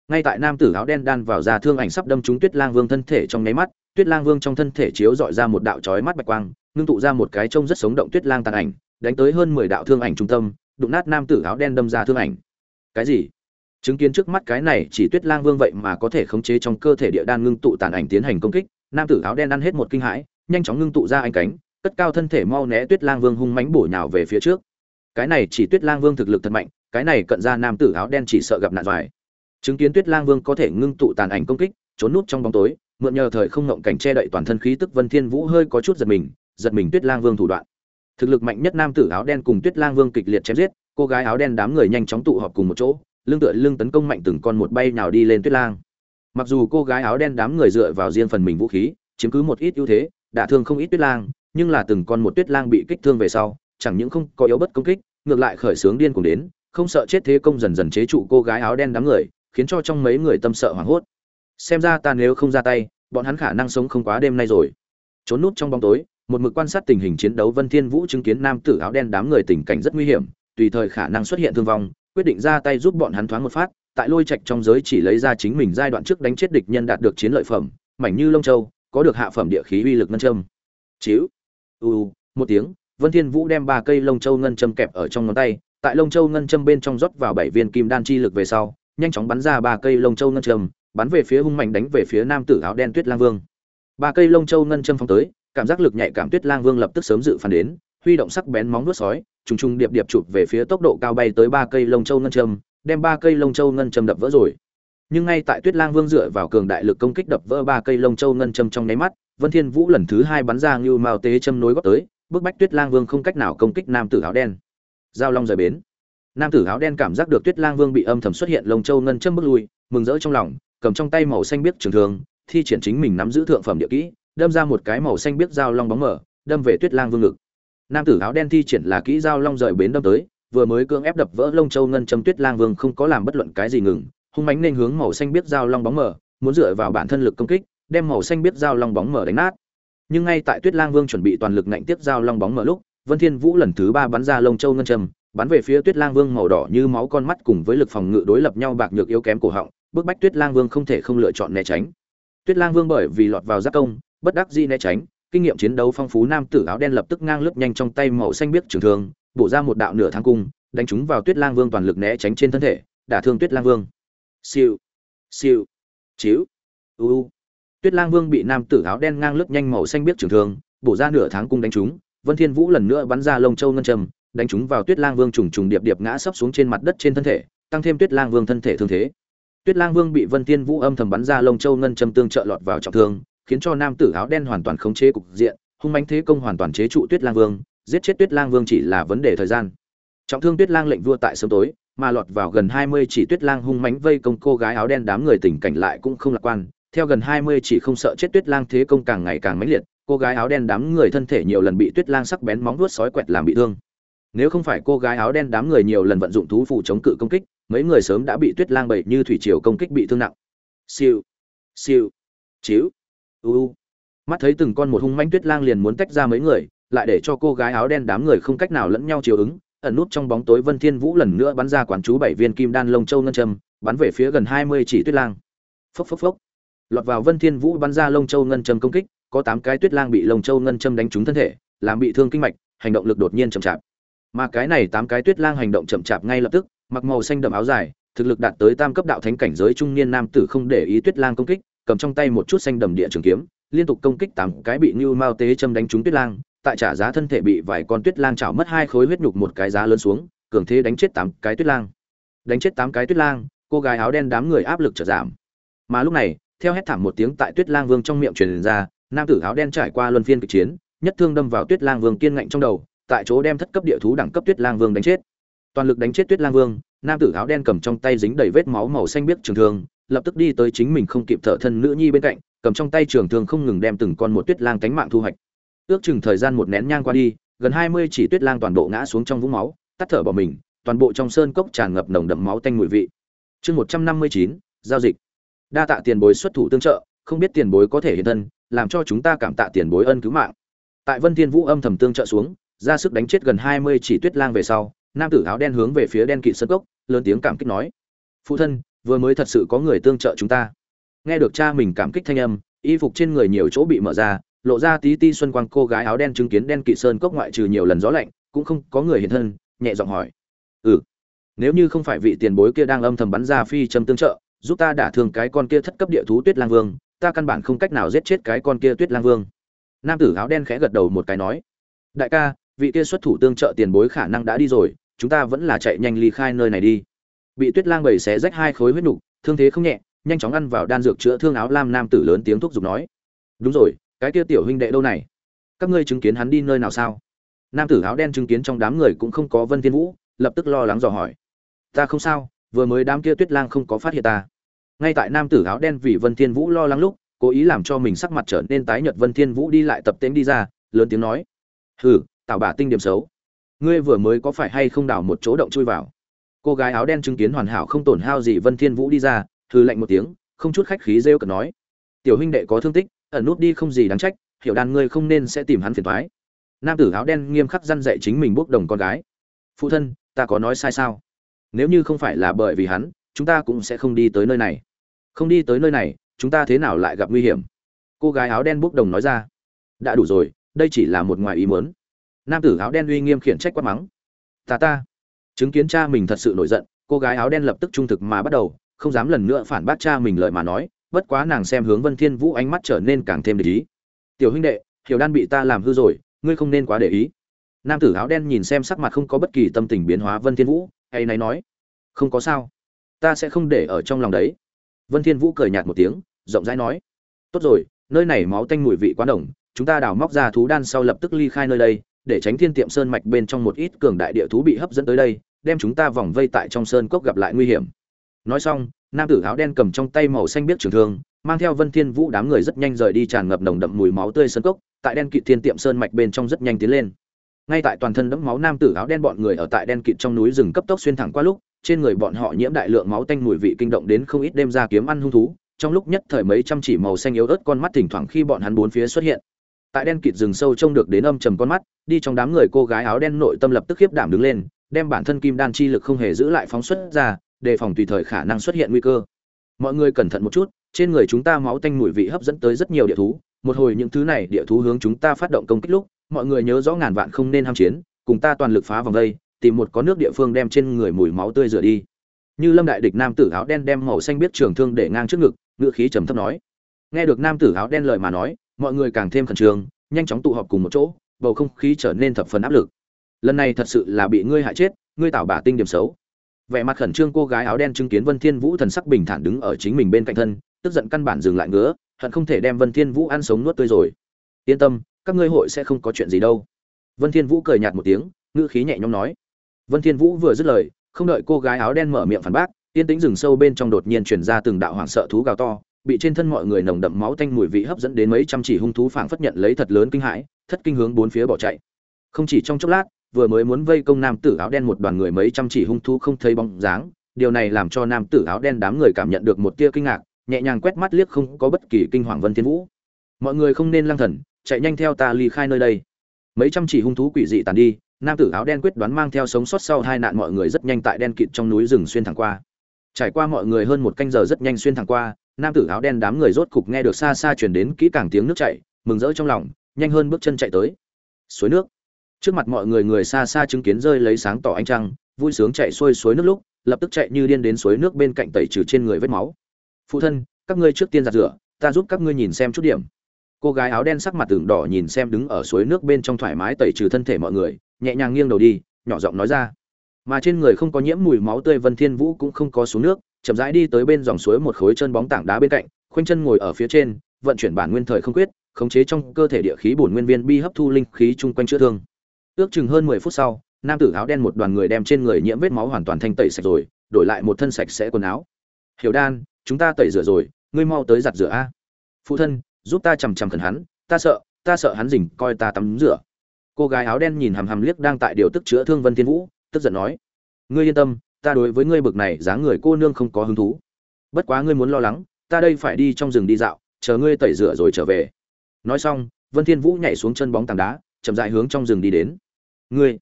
Ngay tại nam tử áo đen đan vào ra thương ảnh sắp đâm trúng tuyết lang vương thân thể trong nháy mắt, tuyết lang vương trong thân thể chiếu dọi ra một đạo chói mắt bạch quang, ngưng tụ ra một cái trông rất sống động tuyết lang tàn ảnh, đánh tới hơn mười đạo thương ảnh trung tâm, đụng nát nam tử áo đen đâm ra thương ảnh. Cái gì? Chứng kiến trước mắt cái này, chỉ tuyết lang vương vậy mà có thể khống chế trong cơ thể địa đan ngưng tụ tàn ảnh tiến hành công kích, nam tử áo đen ăn hết một kinh hãi nhanh chóng ngưng tụ ra anh cánh, cất cao thân thể mau né tuyết lang vương hung mãnh bổ nhào về phía trước. Cái này chỉ tuyết lang vương thực lực thật mạnh, cái này cận ra nam tử áo đen chỉ sợ gặp nạn vải chứng kiến tuyết lang vương có thể ngưng tụ tàn ảnh công kích, trốn nút trong bóng tối, mượn nhờ thời không ngộng cảnh che đậy toàn thân khí tức vân thiên vũ hơi có chút giật mình giật mình tuyết lang vương thủ đoạn. Thực lực mạnh nhất nam tử áo đen cùng tuyết lang vương kịch liệt chém giết, cô gái áo đen đám người nhanh chóng tụ họp cùng một chỗ, lưng tựa lưng tấn công mạnh từng con một bay nhào đi lên tuyết lang. Mặc dù cô gái áo đen đám người dựa vào riêng phần mình vũ khí, chiếm cứ một ít ưu thế đả thương không ít tuyết lang, nhưng là từng con một tuyết lang bị kích thương về sau, chẳng những không có yếu bất công kích, ngược lại khởi sướng điên cuồng đến, không sợ chết thế công dần dần chế trụ cô gái áo đen đám người, khiến cho trong mấy người tâm sợ hoảng hốt. Xem ra ta nếu không ra tay, bọn hắn khả năng sống không quá đêm nay rồi. Trốn nút trong bóng tối, một mực quan sát tình hình chiến đấu vân thiên vũ chứng kiến nam tử áo đen đám người tình cảnh rất nguy hiểm, tùy thời khả năng xuất hiện thương vong, quyết định ra tay giúp bọn hắn thoáng một phát, tại lôi trạch trong giới chỉ lấy ra chính mình giai đoạn trước đánh chết địch nhân đạt được chiến lợi phẩm, mảnh như lông châu có được hạ phẩm địa khí uy lực ngân châm. Chiếu u một tiếng, vân thiên vũ đem ba cây lông châu ngân châm kẹp ở trong ngón tay, tại lông châu ngân châm bên trong rót vào bảy viên kim đan chi lực về sau, nhanh chóng bắn ra ba cây lông châu ngân châm, bắn về phía hung mạnh đánh về phía nam tử áo đen tuyết lang vương. Ba cây lông châu ngân châm phóng tới, cảm giác lực nhạy cảm tuyết lang vương lập tức sớm dự phản đến, huy động sắc bén móng vuốt sói, trùng trùng điệp điệp chụp về phía tốc độ cao bay tới ba cây lông châu ngân châm, đem ba cây lông châu ngân châm đập vỡ rồi nhưng ngay tại tuyết lang vương dựa vào cường đại lực công kích đập vỡ ba cây lông châu ngân châm trong nháy mắt, vân thiên vũ lần thứ hai bắn ra như mao tế châm nối góp tới, bước bách tuyết lang vương không cách nào công kích nam tử áo đen. Giao long rời bến. Nam tử áo đen cảm giác được tuyết lang vương bị âm thầm xuất hiện, lông châu ngân châm bước lui, mừng rỡ trong lòng, cầm trong tay màu xanh biếc trường thường thi triển chính mình nắm giữ thượng phẩm địa kỹ, đâm ra một cái màu xanh biếc dao long bóng mở, đâm về tuyết lang vương ngực. Nam tử áo đen thi triển là kỹ dao long rời bến đâm tới, vừa mới cưỡng ép đập vỡ lông châu ngân châm tuyết lang vương không có làm bất luận cái gì ngừng hung mãnh nên hướng màu xanh biết dao long bóng mở muốn dựa vào bản thân lực công kích đem màu xanh biết dao long bóng mở đánh nát. Nhưng ngay tại tuyết lang vương chuẩn bị toàn lực ngạnh tiếp giao long bóng mở lúc vân thiên vũ lần thứ ba bắn ra lông châu ngân trầm, bắn về phía tuyết lang vương màu đỏ như máu con mắt cùng với lực phòng ngự đối lập nhau bạc nhược yếu kém cổ họng bức bách tuyết lang vương không thể không lựa chọn né tránh. Tuyết lang vương bởi vì lọt vào giáp công bất đắc dĩ né tránh kinh nghiệm chiến đấu phong phú nam tử áo đen lập tức ngang lướt nhanh trong tay màu xanh biếc trường thương bổ ra một đạo nửa thang cung đánh trúng vào tuyết lang vương toàn lực né tránh trên thân thể đả thương tuyết lang vương siêu. Siêu. Chiếu. U tuyết lang vương bị nam tử áo đen ngang lướt nhanh màu xanh biếc trường thương, bổ ra nửa tháng cung đánh trúng. Vân thiên vũ lần nữa bắn ra lông châu ngân trầm đánh trúng vào tuyết lang vương trùng trùng điệp điệp ngã sấp xuống trên mặt đất trên thân thể, tăng thêm tuyết lang vương thân thể thương thế. Tuyết lang vương bị vân thiên vũ âm thầm bắn ra lông châu ngân trầm tương trợ lọt vào trọng thương, khiến cho nam tử áo đen hoàn toàn khống chế cục diện, hung mãnh thế công hoàn toàn chế trụ tuyết lang vương, giết chết tuyết lang vương chỉ là vấn đề thời gian. Trọng thương tuyết lang lệnh vua tại sớm tối mà lọt vào gần 20 chỉ tuyết lang hung mãnh vây công cô gái áo đen đám người tình cảnh lại cũng không lạc quan. Theo gần 20 chỉ không sợ chết tuyết lang thế công càng ngày càng mãnh liệt, cô gái áo đen đám người thân thể nhiều lần bị tuyết lang sắc bén móng vuốt sói quẹt làm bị thương. Nếu không phải cô gái áo đen đám người nhiều lần vận dụng thú phụ chống cự công kích, mấy người sớm đã bị tuyết lang bầy như thủy triều công kích bị thương nặng. Siêu siêu chiếu u. Mắt thấy từng con một hung mãnh tuyết lang liền muốn tách ra mấy người, lại để cho cô gái áo đen đám người không cách nào lẫn nhau chiều ứng ẩn nút trong bóng tối vân thiên vũ lần nữa bắn ra quán chú bảy viên kim đan lông châu ngân châm, bắn về phía gần 20 chỉ tuyết lang. Phốc phốc phốc. Lọt vào vân thiên vũ bắn ra lông châu ngân châm công kích, có tám cái tuyết lang bị lông châu ngân châm đánh trúng thân thể, làm bị thương kinh mạch, hành động lực đột nhiên chậm chạp. Mà cái này tám cái tuyết lang hành động chậm chạp ngay lập tức, mặc màu xanh đậm áo dài, thực lực đạt tới tam cấp đạo thánh cảnh giới trung niên nam tử không để ý tuyết lang công kích, cầm trong tay một chút xanh đậm địa trường kiếm, liên tục công kích tám cái bị như mao tế châm đánh trúng tuyết lang tại trả giá thân thể bị vài con tuyết lang chảo mất hai khối huyết nhục một cái giá lớn xuống, cường thế đánh chết tám cái tuyết lang. Đánh chết tám cái tuyết lang, cô gái áo đen đám người áp lực trở giảm. Mà lúc này, theo hét thảm một tiếng tại tuyết lang vương trong miệng truyền ra, nam tử áo đen trải qua luân phiên kịch chiến, nhất thương đâm vào tuyết lang vương kiên ngạnh trong đầu, tại chỗ đem thất cấp địa thú đẳng cấp tuyết lang vương đánh chết. Toàn lực đánh chết tuyết lang vương, nam tử áo đen cầm trong tay dính đầy vết máu màu xanh biếc trường thương, lập tức đi tới chính mình không kịp thở thân nữ nhi bên cạnh, cầm trong tay trường thương không ngừng đem từng con một tuyết lang cánh mạng thu hoạch ước chừng thời gian một nén nhang qua đi, gần hai mươi chỉ tuyết lang toàn bộ ngã xuống trong vũng máu, tắt thở bỏ mình, toàn bộ trong sơn cốc tràn ngập nồng đậm máu tanh mùi vị. Chương một trăm năm mươi chín, giao dịch. Đa tạ tiền bối xuất thủ tương trợ, không biết tiền bối có thể hiện thân, làm cho chúng ta cảm tạ tiền bối ân cứu mạng. Tại vân thiên vũ âm thầm tương trợ xuống, ra sức đánh chết gần hai mươi chỉ tuyết lang về sau, nam tử áo đen hướng về phía đen kỵ sơn cốc, lớn tiếng cảm kích nói, phụ thân, vừa mới thật sự có người tương trợ chúng ta. Nghe được cha mình cảm kích thanh âm, y phục trên người nhiều chỗ bị mở ra lộ ra tí ti xuân quang cô gái áo đen chứng kiến đen kỵ sơn cốc ngoại trừ nhiều lần gió lạnh, cũng không có người hiện thân, nhẹ giọng hỏi. Ừ nếu như không phải vị tiền bối kia đang âm thầm bắn ra phi châm tương trợ, giúp ta đả thương cái con kia thất cấp địa thú tuyết lang vương, ta căn bản không cách nào giết chết cái con kia tuyết lang vương. Nam tử áo đen khẽ gật đầu một cái nói. Đại ca, vị kia xuất thủ tương trợ tiền bối khả năng đã đi rồi, chúng ta vẫn là chạy nhanh ly khai nơi này đi. Bị tuyết lang bầy xé rách hai khối huyết nục, thương thế không nhẹ, nhanh chóng ăn vào đan dược chữa thương áo lam nam tử lớn tiếng thúc giục nói. Đúng rồi cái kia tiểu huynh đệ đâu này? Các ngươi chứng kiến hắn đi nơi nào sao? Nam tử áo đen chứng kiến trong đám người cũng không có vân thiên vũ, lập tức lo lắng dò hỏi. Ta không sao, vừa mới đám kia tuyết lang không có phát hiện ta. Ngay tại nam tử áo đen vì vân thiên vũ lo lắng lúc, cố ý làm cho mình sắc mặt trở nên tái nhợt, vân thiên vũ đi lại tập tễnh đi ra, lớn tiếng nói. Hừ tạo bà tinh điểm xấu. Ngươi vừa mới có phải hay không đào một chỗ động chui vào? Cô gái áo đen chứng kiến hoàn hảo không tổn hao gì, vân thiên vũ đi ra, hừ lạnh một tiếng, không chút khách khí rêu cợt nói. Tiểu huynh đệ có thương tích ẩn nút đi không gì đáng trách, hiểu đàn ngươi không nên sẽ tìm hắn phiền toái. Nam tử áo đen nghiêm khắc răn dạy chính mình bốc đồng con gái. Phụ thân, ta có nói sai sao? Nếu như không phải là bởi vì hắn, chúng ta cũng sẽ không đi tới nơi này. Không đi tới nơi này, chúng ta thế nào lại gặp nguy hiểm? Cô gái áo đen bốc đồng nói ra. Đã đủ rồi, đây chỉ là một ngoài ý muốn. Nam tử áo đen uy nghiêm khiển trách quát mắng. Ta ta. Chứng kiến cha mình thật sự nổi giận, cô gái áo đen lập tức trung thực mà bắt đầu, không dám lần nữa phản bác cha mình lời mà nói bất quá nàng xem hướng vân thiên vũ ánh mắt trở nên càng thêm để ý. Tiểu huynh đệ, hiểu đan bị ta làm hư rồi, ngươi không nên quá để ý. Nam tử áo đen nhìn xem sắc mặt không có bất kỳ tâm tình biến hóa vân thiên vũ hay này nói, không có sao, ta sẽ không để ở trong lòng đấy. Vân thiên vũ cười nhạt một tiếng, rộng rãi nói, tốt rồi, nơi này máu tanh mùi vị quá đồng chúng ta đào móc ra thú đan sau lập tức ly khai nơi đây, để tránh thiên tiệm sơn mạch bên trong một ít cường đại địa thú bị hấp dẫn tới đây, đem chúng ta vòng vây tại trong sơn cốc gặp lại nguy hiểm. Nói xong nam tử áo đen cầm trong tay màu xanh biết trường thương, mang theo vân thiên vũ đám người rất nhanh rời đi tràn ngập nồng đậm mùi máu tươi sơn cốc, tại đen kịt thiên tiệm sơn mạch bên trong rất nhanh tiến lên. Ngay tại toàn thân đẫm máu nam tử áo đen bọn người ở tại đen kịt trong núi rừng cấp tốc xuyên thẳng qua lúc, trên người bọn họ nhiễm đại lượng máu tanh mùi vị kinh động đến không ít đêm ra kiếm ăn hung thú, trong lúc nhất thời mấy trăm chỉ màu xanh yếu ớt con mắt thỉnh thoảng khi bọn hắn bốn phía xuất hiện. Tại đen kịt rừng sâu trông được đến âm trầm con mắt, đi trong đám người cô gái áo đen nội tâm lập tức khiếp đảm đứng lên, đem bản thân kim đan chi lực không hề giữ lại phóng xuất ra đề phòng tùy thời khả năng xuất hiện nguy cơ. Mọi người cẩn thận một chút, trên người chúng ta máu tanh mùi vị hấp dẫn tới rất nhiều địa thú. Một hồi những thứ này địa thú hướng chúng ta phát động công kích lúc, mọi người nhớ rõ ngàn vạn không nên ham chiến, cùng ta toàn lực phá vòng đây, tìm một có nước địa phương đem trên người mùi máu tươi rửa đi. Như lâm đại địch nam tử áo đen đem màu xanh biết trường thương để ngang trước ngực ngựa khí trầm thấp nói. Nghe được nam tử áo đen lời mà nói, mọi người càng thêm khẩn trương, nhanh chóng tụ họp cùng một chỗ, bầu không khí trở nên thập phần áp lực. Lần này thật sự là bị ngươi hại chết, ngươi tạo bả tinh điểm xấu vẻ mặt khẩn trương cô gái áo đen chứng kiến vân thiên vũ thần sắc bình thản đứng ở chính mình bên cạnh thân, tức giận căn bản dừng lại ngứa, hận không thể đem vân thiên vũ ăn sống nuốt tươi rồi. Yên tâm, các ngươi hội sẽ không có chuyện gì đâu. Vân thiên vũ cười nhạt một tiếng, ngữ khí nhẹ nhõm nói. Vân thiên vũ vừa dứt lời, không đợi cô gái áo đen mở miệng phản bác, yên tĩnh rừng sâu bên trong đột nhiên truyền ra từng đạo hoảng sợ thú gào to, bị trên thân mọi người nồng đậm máu tanh mùi vị hấp dẫn đến mấy trăm chỉ hung thú phảng phất nhận lấy thật lớn kinh hãi, thất kinh hướng bốn phía bỏ chạy. Không chỉ trong chốc lát vừa mới muốn vây công nam tử áo đen một đoàn người mấy trăm chỉ hung thú không thấy bóng dáng, điều này làm cho nam tử áo đen đám người cảm nhận được một tia kinh ngạc, nhẹ nhàng quét mắt liếc không có bất kỳ kinh hoàng vân thiên vũ. Mọi người không nên lăng thần, chạy nhanh theo ta ly khai nơi đây. Mấy trăm chỉ hung thú quỷ dị tàn đi, nam tử áo đen quyết đoán mang theo sống sót sau hai nạn mọi người rất nhanh tại đen kịt trong núi rừng xuyên thẳng qua. Trải qua mọi người hơn một canh giờ rất nhanh xuyên thẳng qua, nam tử áo đen đám người rốt cục nghe được xa xa truyền đến kỹ càng tiếng nước chảy, mừng rỡ trong lòng, nhanh hơn bước chân chạy tới. Suối nước trước mặt mọi người người xa xa chứng kiến rơi lấy sáng tỏ ánh trăng, vui sướng chạy xuôi suối nước lúc, lập tức chạy như điên đến suối nước bên cạnh tẩy trừ trên người vết máu. Phụ thân, các ngươi trước tiên giặt rửa, ta giúp các ngươi nhìn xem chút điểm. Cô gái áo đen sắc mặt tường đỏ nhìn xem đứng ở suối nước bên trong thoải mái tẩy trừ thân thể mọi người, nhẹ nhàng nghiêng đầu đi, nhỏ giọng nói ra. Mà trên người không có nhiễm mùi máu tươi, vân thiên vũ cũng không có xuống nước, chậm rãi đi tới bên dòng suối một khối chân bóng tảng đá bên cạnh, khoanh chân ngồi ở phía trên, vận chuyển bản nguyên thời không quyết, khống chế trong cơ thể địa khí bổn nguyên viên bi hấp thu linh khí chung quanh chữa thương ước chừng hơn mười phút sau, nam tử áo đen một đoàn người đem trên người nhiễm vết máu hoàn toàn thanh tẩy sạch rồi, đổi lại một thân sạch sẽ quần áo. Hiểu đan, chúng ta tẩy rửa rồi, ngươi mau tới giặt rửa a. Phụ thân, giúp ta chằm chằm khẩn hắn, ta sợ ta sợ hắn rình, coi ta tắm rửa. Cô gái áo đen nhìn hằm hằm liếc đang tại điều tức chữa thương vân thiên vũ, tức giận nói, ngươi yên tâm, ta đối với ngươi bực này dáng người cô nương không có hứng thú. Bất quá ngươi muốn lo lắng, ta đây phải đi trong rừng đi dạo, chờ ngươi tẩy rửa rồi trở về. Nói xong, vân thiên vũ nhảy xuống chân bóng tảng đá chậm rãi hướng trong rừng đi đến. Ngươi,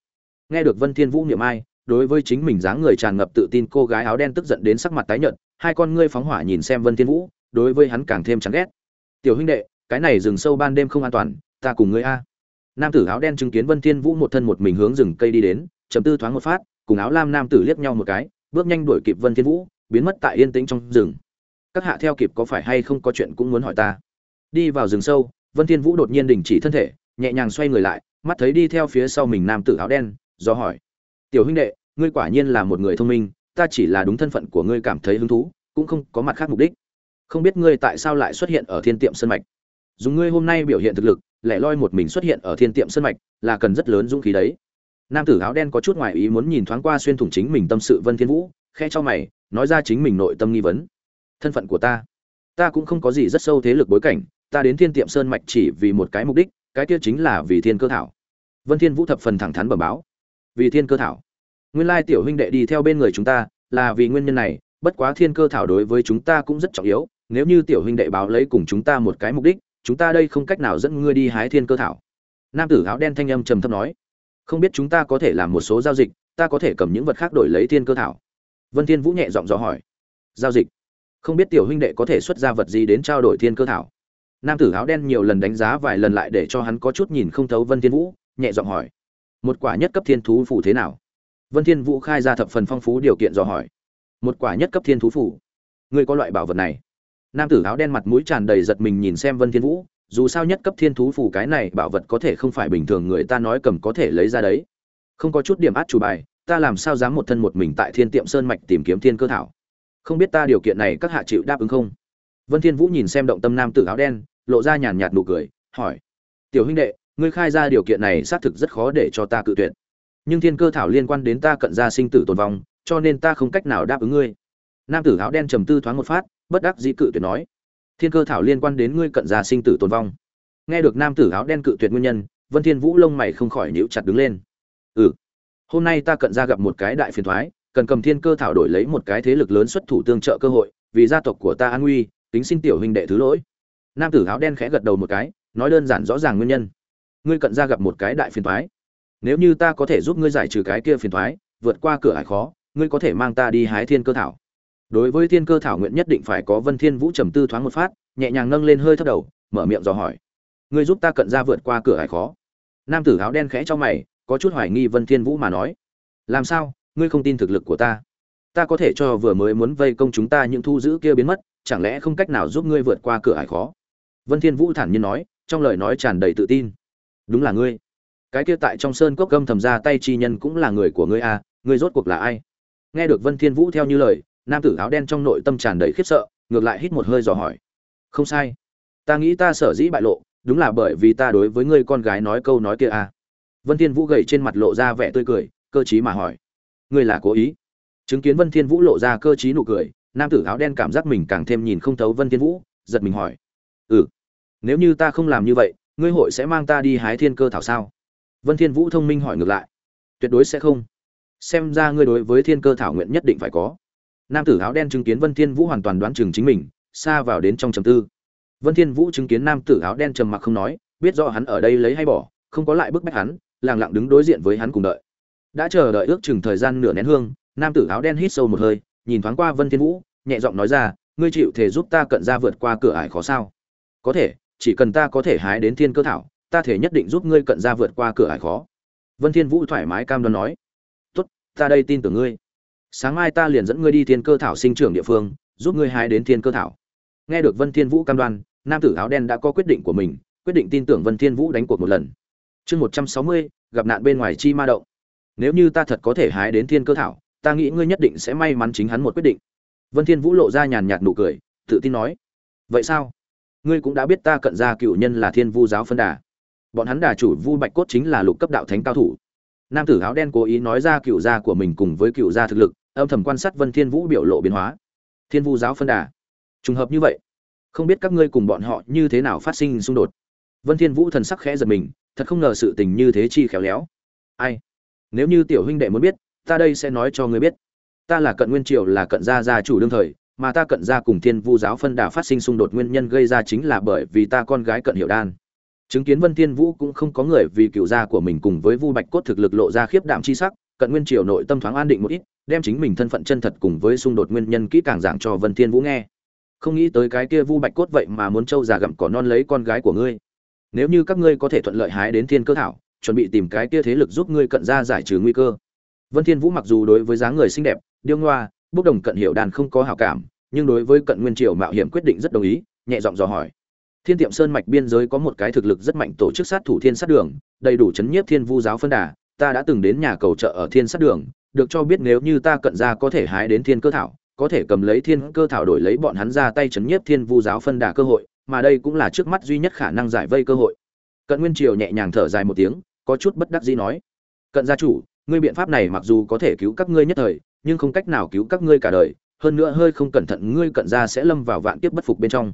nghe được vân thiên vũ niệm ai, đối với chính mình dáng người tràn ngập tự tin, cô gái áo đen tức giận đến sắc mặt tái nhợt, hai con ngươi phóng hỏa nhìn xem vân thiên vũ, đối với hắn càng thêm chán ghét. Tiểu huynh đệ, cái này rừng sâu ban đêm không an toàn, ta cùng ngươi a. Nam tử áo đen chứng kiến vân thiên vũ một thân một mình hướng rừng cây đi đến trầm tư thoáng một phát, cùng áo lam nam tử liếc nhau một cái, bước nhanh đuổi kịp vân thiên vũ, biến mất tại yên tĩnh trong rừng. Các hạ theo kịp có phải hay không có chuyện cũng muốn hỏi ta? Đi vào rừng sâu, vân thiên vũ đột nhiên đình chỉ thân thể nhẹ nhàng xoay người lại, mắt thấy đi theo phía sau mình nam tử áo đen, do hỏi, tiểu huynh đệ, ngươi quả nhiên là một người thông minh, ta chỉ là đúng thân phận của ngươi cảm thấy hứng thú, cũng không có mặt khác mục đích. Không biết ngươi tại sao lại xuất hiện ở thiên tiệm sân mạch? Dùng ngươi hôm nay biểu hiện thực lực, lẻ loi một mình xuất hiện ở thiên tiệm sân mạch, là cần rất lớn dũng khí đấy. Nam tử áo đen có chút ngoại ý muốn nhìn thoáng qua xuyên thủng chính mình tâm sự vân thiên vũ khe cho mày, nói ra chính mình nội tâm nghi vấn. Thân phận của ta ta cũng không có gì rất sâu thế lực bối cảnh, ta đến thiên tiệm sơn mạch chỉ vì một cái mục đích cái kia chính là vì thiên cơ thảo. Vân thiên vũ thập phần thẳng thắn bẩm báo. Vì thiên cơ thảo. Nguyên lai tiểu huynh đệ đi theo bên người chúng ta, là vì nguyên nhân này, bất quá thiên cơ thảo đối với chúng ta cũng rất trọng yếu, nếu như tiểu huynh đệ báo lấy cùng chúng ta một cái mục đích, chúng ta đây không cách nào dẫn ngươi đi hái thiên cơ thảo. Nam tử áo đen thanh âm trầm thấp nói, không biết chúng ta có thể làm một số giao dịch, ta có thể cầm những vật khác đổi lấy thiên cơ thảo. Vân thiên vũ nhẹ giọng dò hỏi, giao dịch? Không biết tiểu huynh đệ có thể xuất ra vật gì đến trao đổi thiên cơ thảo? Nam tử áo đen nhiều lần đánh giá vài lần lại để cho hắn có chút nhìn không thấu vân thiên vũ, nhẹ giọng hỏi, một quả nhất cấp thiên thú phủ thế nào? Vân thiên vũ khai ra thập phần phong phú điều kiện dò hỏi, một quả nhất cấp thiên thú phủ ngươi có loại bảo vật này? Nam tử áo đen mặt mũi tràn đầy giật mình nhìn xem vân thiên vũ, dù sao nhất cấp thiên thú phủ cái này bảo vật có thể không phải bình thường người ta nói cầm có thể lấy ra đấy. Không có chút điểm át chủ bài, ta làm sao dám một thân một mình tại thiên tiệm sơn mạch tìm kiếm thiên cơ thảo? Không biết ta điều kiện này các hạ chịu đáp ứng không? Vân thiên vũ nhìn xem động tâm nam tử áo đen lộ ra nhàn nhạt nụ cười, hỏi, tiểu huynh đệ, ngươi khai ra điều kiện này xác thực rất khó để cho ta cự tuyệt. Nhưng thiên cơ thảo liên quan đến ta cận gia sinh tử tồn vong, cho nên ta không cách nào đáp ứng ngươi. Nam tử áo đen trầm tư thoáng một phát, bất đắc dĩ cự tuyệt nói, thiên cơ thảo liên quan đến ngươi cận gia sinh tử tồn vong. Nghe được nam tử áo đen cự tuyệt nguyên nhân, vân thiên vũ lông mày không khỏi nhíu chặt đứng lên. Ừ hôm nay ta cận gia gặp một cái đại phiền toái cần cầm thiên cơ thảo đổi lấy một cái thế lực lớn xuất thủ tương trợ cơ hội, vì gia tộc của ta an nguy, tính xin tiểu huynh đệ thứ lỗi nam tử áo đen khẽ gật đầu một cái, nói đơn giản rõ ràng nguyên nhân. Ngươi cận ra gặp một cái đại phiền thoái. Nếu như ta có thể giúp ngươi giải trừ cái kia phiền thoái, vượt qua cửa hải khó, ngươi có thể mang ta đi hái thiên cơ thảo. Đối với thiên cơ thảo nguyện nhất định phải có vân thiên vũ trầm tư thoáng một phát, nhẹ nhàng nâng lên hơi thấp đầu, mở miệng dò hỏi. Ngươi giúp ta cận ra vượt qua cửa hải khó. Nam tử áo đen khẽ cho mày, có chút hoài nghi vân thiên vũ mà nói. Làm sao? Ngươi không tin thực lực của ta. Ta có thể cho vừa mới muốn vây công chúng ta những thu giữ kia biến mất, chẳng lẽ không cách nào giúp ngươi vượt qua cửa hải khó? Vân thiên vũ thản nhiên nói, trong lời nói tràn đầy tự tin. Đúng là ngươi. Cái kia tại trong sơn cốc gâm thầm ra tay chi nhân cũng là người của ngươi à ngươi rốt cuộc là ai? Nghe được vân thiên vũ theo như lời, nam tử áo đen trong nội tâm tràn đầy khiếp sợ, ngược lại hít một hơi dò hỏi. Không sai. Ta nghĩ ta sở dĩ bại lộ, đúng là bởi vì ta đối với ngươi con gái nói câu nói kia à. Vân thiên vũ gầy trên mặt lộ ra vẻ tươi cười, cơ trí mà hỏi. Ngươi là cố ý? Chứng kiến vân thiên vũ lộ ra cơ trí nụ cười, nam tử áo đen cảm giác mình càng thêm nhìn không thấu vân thiên vũ, giật mình hỏi ừ. Nếu như ta không làm như vậy, ngươi hội sẽ mang ta đi hái thiên cơ thảo sao? Vân thiên vũ thông minh hỏi ngược lại. Tuyệt đối sẽ không. Xem ra ngươi đối với thiên cơ thảo nguyện nhất định phải có. Nam tử áo đen chứng kiến vân thiên vũ hoàn toàn đoán chừng chính mình, xa vào đến trong trầm tư. Vân thiên vũ chứng kiến nam tử áo đen trầm mặc không nói, biết rõ hắn ở đây lấy hay bỏ, không có lại bức bách hắn, lặng lặng đứng đối diện với hắn cùng đợi. Đã chờ đợi ước chừng thời gian nửa nén hương, nam tử áo đen hít sâu một hơi, nhìn thoáng qua vân thiên vũ, nhẹ giọng nói ra, ngươi chịu thể giúp ta cận ra vượt qua cửa ải khó sao? Có thể, chỉ cần ta có thể hái đến thiên cơ thảo, ta thể nhất định giúp ngươi cận ra vượt qua cửa ải khó. Vân thiên vũ thoải mái cam đoan nói. Tốt, ta đây tin tưởng ngươi. Sáng mai ta liền dẫn ngươi đi thiên cơ thảo sinh trưởng địa phương, giúp ngươi hái đến thiên cơ thảo. Nghe được vân thiên vũ cam đoan, nam tử áo đen đã có quyết định của mình, quyết định tin tưởng vân thiên vũ đánh cuộc một lần. Chương một trăm sáu mươi, gặp nạn bên ngoài chi ma động. Nếu như ta thật có thể hái đến thiên cơ thảo, ta nghĩ ngươi nhất định sẽ may mắn chính hắn một quyết định. Vân thiên vũ lộ ra nhàn nhạt nụ cười, tự tin nói. Vậy sao? Ngươi cũng đã biết ta cận gia cựu nhân là thiên vu giáo phân đà. Bọn hắn đà chủ vu bạch cốt chính là lục cấp đạo thánh cao thủ. Nam tử áo đen cố ý nói ra cựu gia của mình cùng với cựu gia thực lực, âm thầm quan sát vân thiên vũ biểu lộ biến hóa. Thiên vu giáo phân đà. Trùng hợp như vậy, không biết các ngươi cùng bọn họ như thế nào phát sinh xung đột. Vân thiên vũ thần sắc khẽ giật mình, thật không ngờ sự tình như thế chi khéo léo. Ai? Nếu như tiểu huynh đệ muốn biết, ta đây sẽ nói cho ngươi biết. Ta là cận nguyên triều, là cận gia gia chủ đương thời mà ta cận gia cùng thiên vu giáo phân đà phát sinh xung đột nguyên nhân gây ra chính là bởi vì ta con gái cận hiệu đan. Chứng kiến vân thiên vũ cũng không có người vì cựu gia của mình cùng với vu bạch cốt thực lực lộ ra khiếp đảm chi sắc, cận nguyên triều nội tâm thoáng an định một ít, đem chính mình thân phận chân thật cùng với xung đột nguyên nhân kỹ càng giảng cho vân thiên vũ nghe. Không nghĩ tới cái kia vu bạch cốt vậy mà muốn trâu già gặm cỏ non lấy con gái của ngươi. Nếu như các ngươi có thể thuận lợi hái đến thiên cơ thảo, chuẩn bị tìm cái kia thế lực giúp ngươi cận gia giải trừ nguy cơ. Vân thiên vũ mặc dù đối với dáng người xinh đẹp, điêu ngoa, bốc đồng cận hiểu đàn không có hảo cảm nhưng đối với cận nguyên triều mạo hiểm quyết định rất đồng ý, nhẹ giọng dò hỏi. Thiên tiệm sơn mạch biên giới có một cái thực lực rất mạnh tổ chức sát thủ thiên sát đường, đầy đủ chấn nhiếp thiên vu giáo phân đà, ta đã từng đến nhà cầu trợ ở thiên sát đường, được cho biết nếu như ta cận ra có thể hái đến thiên cơ thảo, có thể cầm lấy thiên cơ thảo đổi lấy bọn hắn ra tay chấn nhiếp thiên vu giáo phân đà cơ hội, mà đây cũng là trước mắt duy nhất khả năng giải vây cơ hội. Cận nguyên triều nhẹ nhàng thở dài một tiếng, có chút bất đắc dĩ nói. Cận gia chủ, ngươi biện pháp này mặc dù có thể cứu các ngươi nhất thời, nhưng không cách nào cứu các ngươi cả đời hơn nữa hơi không cẩn thận ngươi cận ra sẽ lâm vào vạn kiếp bất phục bên trong.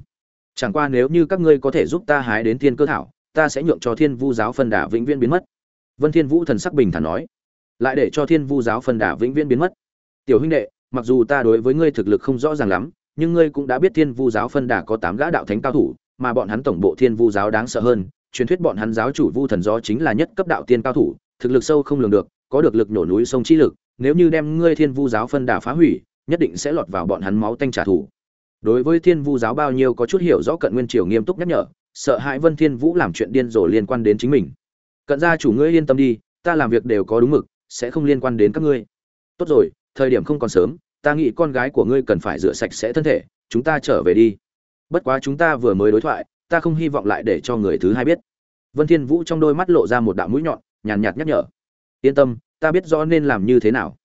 Chẳng qua nếu như các ngươi có thể giúp ta hái đến thiên cơ thảo, ta sẽ nhượng cho thiên vu giáo phân đà vĩnh viễn biến mất. Vân thiên vũ thần sắc bình thản nói. Lại để cho thiên vu giáo phân đà vĩnh viễn biến mất. Tiểu huynh đệ, mặc dù ta đối với ngươi thực lực không rõ ràng lắm, nhưng ngươi cũng đã biết thiên vu giáo phân đà có tám gã đạo thánh cao thủ, mà bọn hắn tổng bộ thiên vu giáo đáng sợ hơn. Truyền thuyết bọn hắn giáo chủ vu thần gió chính là nhất cấp đạo tiên cao thủ, thực lực sâu không lường được, có được lực nổ núi sông chi lực, nếu như đem ngươi thiên vu giáo phân đà phá hủy nhất định sẽ lọt vào bọn hắn máu tanh trả thù. Đối với thiên vu giáo bao nhiêu có chút hiểu rõ cận nguyên triều nghiêm túc nhắc nhở, sợ hãi vân thiên vũ làm chuyện điên rồ liên quan đến chính mình. Cận gia chủ ngươi yên tâm đi, ta làm việc đều có đúng mực, sẽ không liên quan đến các ngươi. Tốt rồi, thời điểm không còn sớm, ta nghĩ con gái của ngươi cần phải rửa sạch sẽ thân thể, chúng ta trở về đi. Bất quá chúng ta vừa mới đối thoại, ta không hy vọng lại để cho người thứ hai biết. Vân thiên vũ trong đôi mắt lộ ra một đạo mũi nhọn, nhàn nhạt nhắc nhở. Yên tâm, ta biết rõ nên làm như thế nào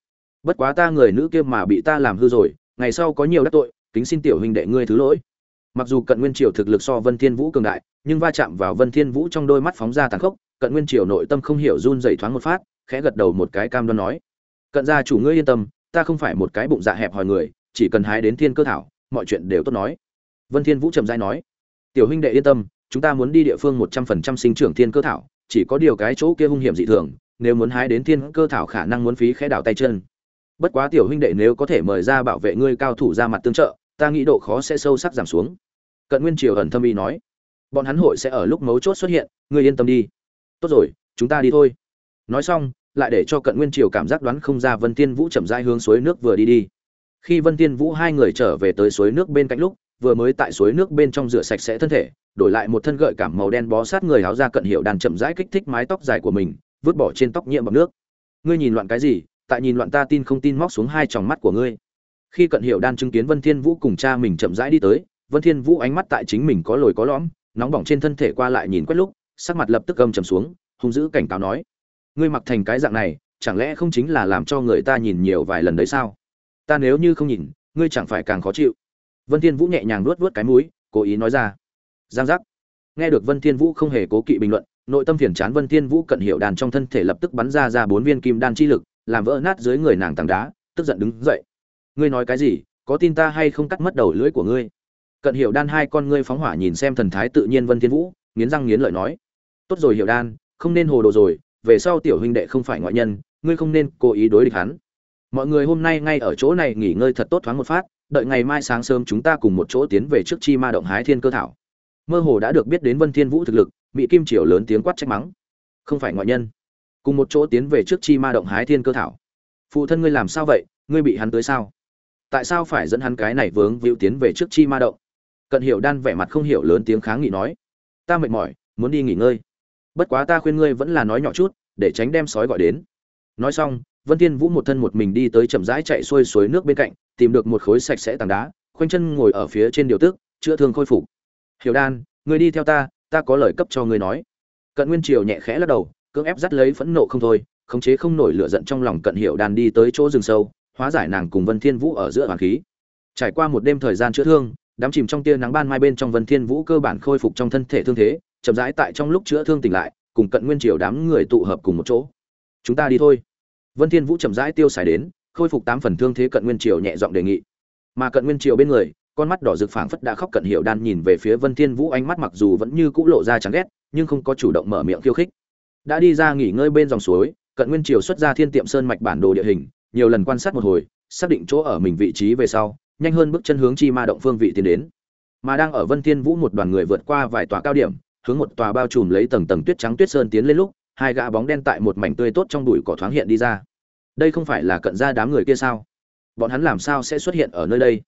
bất quá ta người nữ kia mà bị ta làm hư rồi, ngày sau có nhiều đắc tội, kính xin tiểu huynh đệ ngươi thứ lỗi. Mặc dù cận nguyên triều thực lực so vân thiên vũ cường đại, nhưng va chạm vào vân thiên vũ trong đôi mắt phóng ra tàn khốc, cận nguyên triều nội tâm không hiểu run rẩy thoáng một phát, khẽ gật đầu một cái cam đoan nói. Cận gia chủ ngươi yên tâm, ta không phải một cái bụng dạ hẹp hòi người, chỉ cần hái đến thiên cơ thảo, mọi chuyện đều tốt nói. Vân thiên vũ trầm rãi nói. Tiểu huynh đệ yên tâm, chúng ta muốn đi địa phương một trăm phần trăm sinh trưởng thiên cơ thảo, chỉ có điều cái chỗ kia hung hiểm dị thường, nếu muốn hái đến thiên cơ thảo khả năng muốn phí khẽ đảo tay chân bất quá tiểu huynh đệ nếu có thể mời ra bảo vệ ngươi cao thủ ra mặt tương trợ, ta nghĩ độ khó sẽ sâu sắc giảm xuống. Cận nguyên triều ẩn thâm y nói. Bọn hắn hội sẽ ở lúc mấu chốt xuất hiện, ngươi yên tâm đi. Tốt rồi, chúng ta đi thôi. Nói xong, lại để cho cận nguyên triều cảm giác đoán không ra vân tiên vũ chậm rãi hướng suối nước vừa đi đi. Khi vân tiên vũ hai người trở về tới suối nước bên cạnh lúc, vừa mới tại suối nước bên trong rửa sạch sẽ thân thể, đổi lại một thân gợi cảm màu đen bó sát người áo ra cận hiệu đàn chậm rãi kích thích mái tóc dài của mình, vứt bỏ trên tóc nhiễm bọc nước. Ngươi nhìn loạn cái gì? Tại nhìn loạn ta tin không tin móc xuống hai tròng mắt của ngươi. Khi cận hiệu đan chứng kiến vân thiên vũ cùng cha mình chậm rãi đi tới, vân thiên vũ ánh mắt tại chính mình có lồi có lõm, nóng bỏng trên thân thể qua lại nhìn quét lúc, sắc mặt lập tức gầm trầm xuống, hung dữ cảnh cáo nói, ngươi mặc thành cái dạng này, chẳng lẽ không chính là làm cho người ta nhìn nhiều vài lần đấy sao? Ta nếu như không nhìn, ngươi chẳng phải càng khó chịu. Vân thiên vũ nhẹ nhàng nuốt nuốt cái mũi, cố ý nói ra, giang giác. Nghe được vân thiên vũ không hề cố kỵ bình luận, nội tâm phiền chán vân thiên vũ cận hiệu đàn trong thân thể lập tức bắn ra ra bốn viên kim đan chi lực làm vỡ nát dưới người nàng tảng đá, tức giận đứng dậy. Ngươi nói cái gì? Có tin ta hay không cắt mất đầu lưỡi của ngươi? Cận hiểu đan hai con ngươi phóng hỏa nhìn xem thần thái tự nhiên vân thiên vũ, nghiến răng nghiến lợi nói. Tốt rồi hiểu đan, không nên hồ đồ rồi, về sau tiểu huynh đệ không phải ngoại nhân, ngươi không nên cố ý đối địch hắn. Mọi người hôm nay ngay ở chỗ này nghỉ ngơi thật tốt thoáng một phát, đợi ngày mai sáng sớm chúng ta cùng một chỗ tiến về trước chi ma động hái thiên cơ thảo. Mơ hồ đã được biết đến vân thiên vũ thực lực bị kim triều lớn tiếng quát trách mắng. Không phải ngoại nhân cùng một chỗ tiến về trước chi ma động hái thiên cơ thảo. Phụ thân ngươi làm sao vậy? Ngươi bị hắn tới sao? Tại sao phải dẫn hắn cái này vướng víu tiến về trước chi ma động? Cận hiểu đan vẻ mặt không hiểu lớn tiếng kháng nghị nói. Ta mệt mỏi, muốn đi nghỉ ngơi. Bất quá ta khuyên ngươi vẫn là nói nhỏ chút, để tránh đem sói gọi đến. Nói xong, vân thiên vũ một thân một mình đi tới chậm rãi chạy xuôi suối nước bên cạnh, tìm được một khối sạch sẽ tảng đá, khoanh chân ngồi ở phía trên điều tức, chữa thương khôi phục. Hiểu đan, ngươi đi theo ta ta có lời cấp cho ngươi nói. Cận nguyên triều nhẹ khẽ lắc đầu cưỡng ép dắt lấy phẫn nộ không thôi, khống chế không nổi lửa giận trong lòng cận hiệu đan đi tới chỗ rừng sâu, hóa giải nàng cùng vân thiên vũ ở giữa hoàng khí. Trải qua một đêm thời gian chữa thương, đám chìm trong tia nắng ban mai bên trong vân thiên vũ cơ bản khôi phục trong thân thể thương thế, chậm rãi tại trong lúc chữa thương tỉnh lại, cùng cận nguyên triều đám người tụ hợp cùng một chỗ. Chúng ta đi thôi. Vân thiên vũ chậm rãi tiêu xài đến, khôi phục tám phần thương thế cận nguyên triều nhẹ giọng đề nghị. Mà cận nguyên triều bên người, con mắt đỏ rực phảng phất đã khóc cận hiệu đan nhìn về phía vân thiên vũ, ánh mắt mặc dù vẫn như cũ lộ ra chán ghét, nhưng không có chủ động mở miệng khiêu khích đã đi ra nghỉ ngơi bên dòng suối, cận nguyên triều xuất ra thiên tiệm sơn mạch bản đồ địa hình, nhiều lần quan sát một hồi, xác định chỗ ở mình vị trí về sau, nhanh hơn bước chân hướng chi ma động phương vị tiến đến. Mà đang ở vân thiên vũ một đoàn người vượt qua vài tòa cao điểm, hướng một tòa bao trùm lấy tầng tầng tuyết trắng tuyết sơn tiến lên lúc, hai gã bóng đen tại một mảnh tươi tốt trong bụi cỏ thoáng hiện đi ra. Đây không phải là cận gia đám người kia sao? Bọn hắn làm sao sẽ xuất hiện ở nơi đây?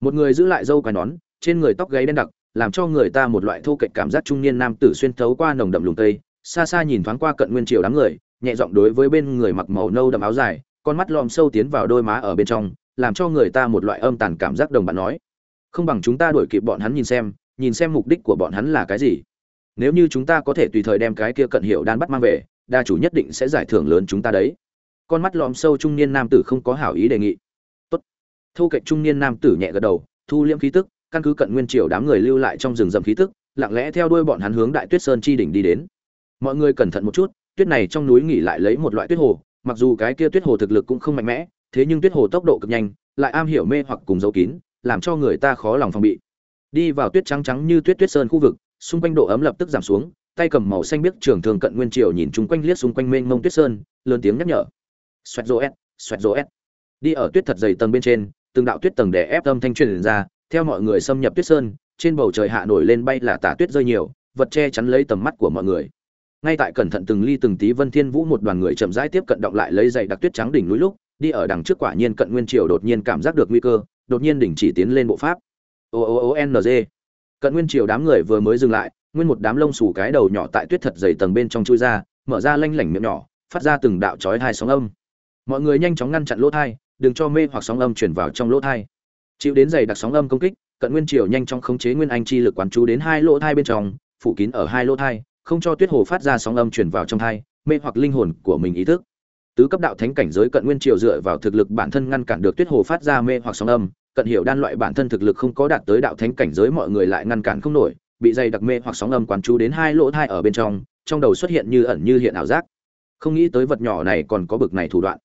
Một người giữ lại râu quai nón, trên người tóc gáy đen đặc, làm cho người ta một loại thô kệch cảm giác trung niên nam tử xuyên thấu qua nồng đậm lùng tây xa xa nhìn thoáng qua cận nguyên triều đám người, nhẹ giọng đối với bên người mặc màu nâu đậm áo dài, con mắt lom sâu tiến vào đôi má ở bên trong, làm cho người ta một loại âm tàn cảm giác đồng bạn nói. Không bằng chúng ta đuổi kịp bọn hắn nhìn xem nhìn xem mục đích của bọn hắn là cái gì. Nếu như chúng ta có thể tùy thời đem cái kia cận hiệu đan bắt mang về, đa chủ nhất định sẽ giải thưởng lớn chúng ta đấy. Con mắt lom sâu trung niên nam tử không có hảo ý đề nghị. Tốt. Thu cạnh trung niên nam tử nhẹ gật đầu, thu liễm khí tức, căn cứ cận nguyên triều đám người lưu lại trong rừng rậm khí tức, lặng lẽ theo đuôi bọn hắn hướng đại tuyết sơn chi đỉnh đi đến mọi người cẩn thận một chút, tuyết này trong núi nghỉ lại lấy một loại tuyết hồ, mặc dù cái kia tuyết hồ thực lực cũng không mạnh mẽ, thế nhưng tuyết hồ tốc độ cực nhanh, lại am hiểu mê hoặc cùng dấu kín, làm cho người ta khó lòng phòng bị. Đi vào tuyết trắng trắng như tuyết tuyết sơn khu vực, xung quanh độ ấm lập tức giảm xuống, tay cầm màu xanh biếc trường thường cận nguyên triều nhìn chung quanh liếc xung quanh mênh mông tuyết sơn, lớn tiếng nhắc nhở. Xoẹt rô s xoẹt rô s đi ở tuyết thật dày tầng bên trên, từng đạo tuyết tầng để ép âm thanh truyền ra, theo mọi người xâm nhập tuyết sơn, trên bầu trời hạ nổi lên bay là tả tuyết rơi nhiều, vật che chắn lấy tầm mắt của mọi người ngay tại cẩn thận từng ly từng tí vân thiên vũ một đoàn người chậm rãi tiếp cận động lại lấy dày đặc tuyết trắng đỉnh núi lúc, đi ở đằng trước quả nhiên cận nguyên triều đột nhiên cảm giác được nguy cơ, đột nhiên đỉnh chỉ tiến lên bộ pháp. O o o n g. Cận nguyên triều đám người vừa mới dừng lại, nguyên một đám lông xù cái đầu nhỏ tại tuyết thật dày tầng bên trong chui ra, mở ra lanh lảnh miệng nhỏ, phát ra từng đạo chói hai sóng âm. Mọi người nhanh chóng ngăn chặn lỗ thai, đừng cho mê hoặc sóng âm chuyển vào trong lỗ thai. Chịu đến dày đặc sóng âm công kích, cận nguyên triều nhanh chóng khống chế nguyên anh chi lực quán chú đến hai lỗ thai bên trong, phủ kín ở hai lỗ thai không cho tuyết hồ phát ra sóng âm truyền vào trong thai, mê hoặc linh hồn của mình ý thức. Tứ cấp đạo thánh cảnh giới cận nguyên triều dựa vào thực lực bản thân ngăn cản được tuyết hồ phát ra mê hoặc sóng âm, cận hiểu đan loại bản thân thực lực không có đạt tới đạo thánh cảnh giới mọi người lại ngăn cản không nổi, bị dày đặc mê hoặc sóng âm quán chú đến hai lỗ thai ở bên trong trong đầu xuất hiện như ẩn như hiện ảo giác. Không nghĩ tới vật nhỏ này còn có bực này thủ đoạn.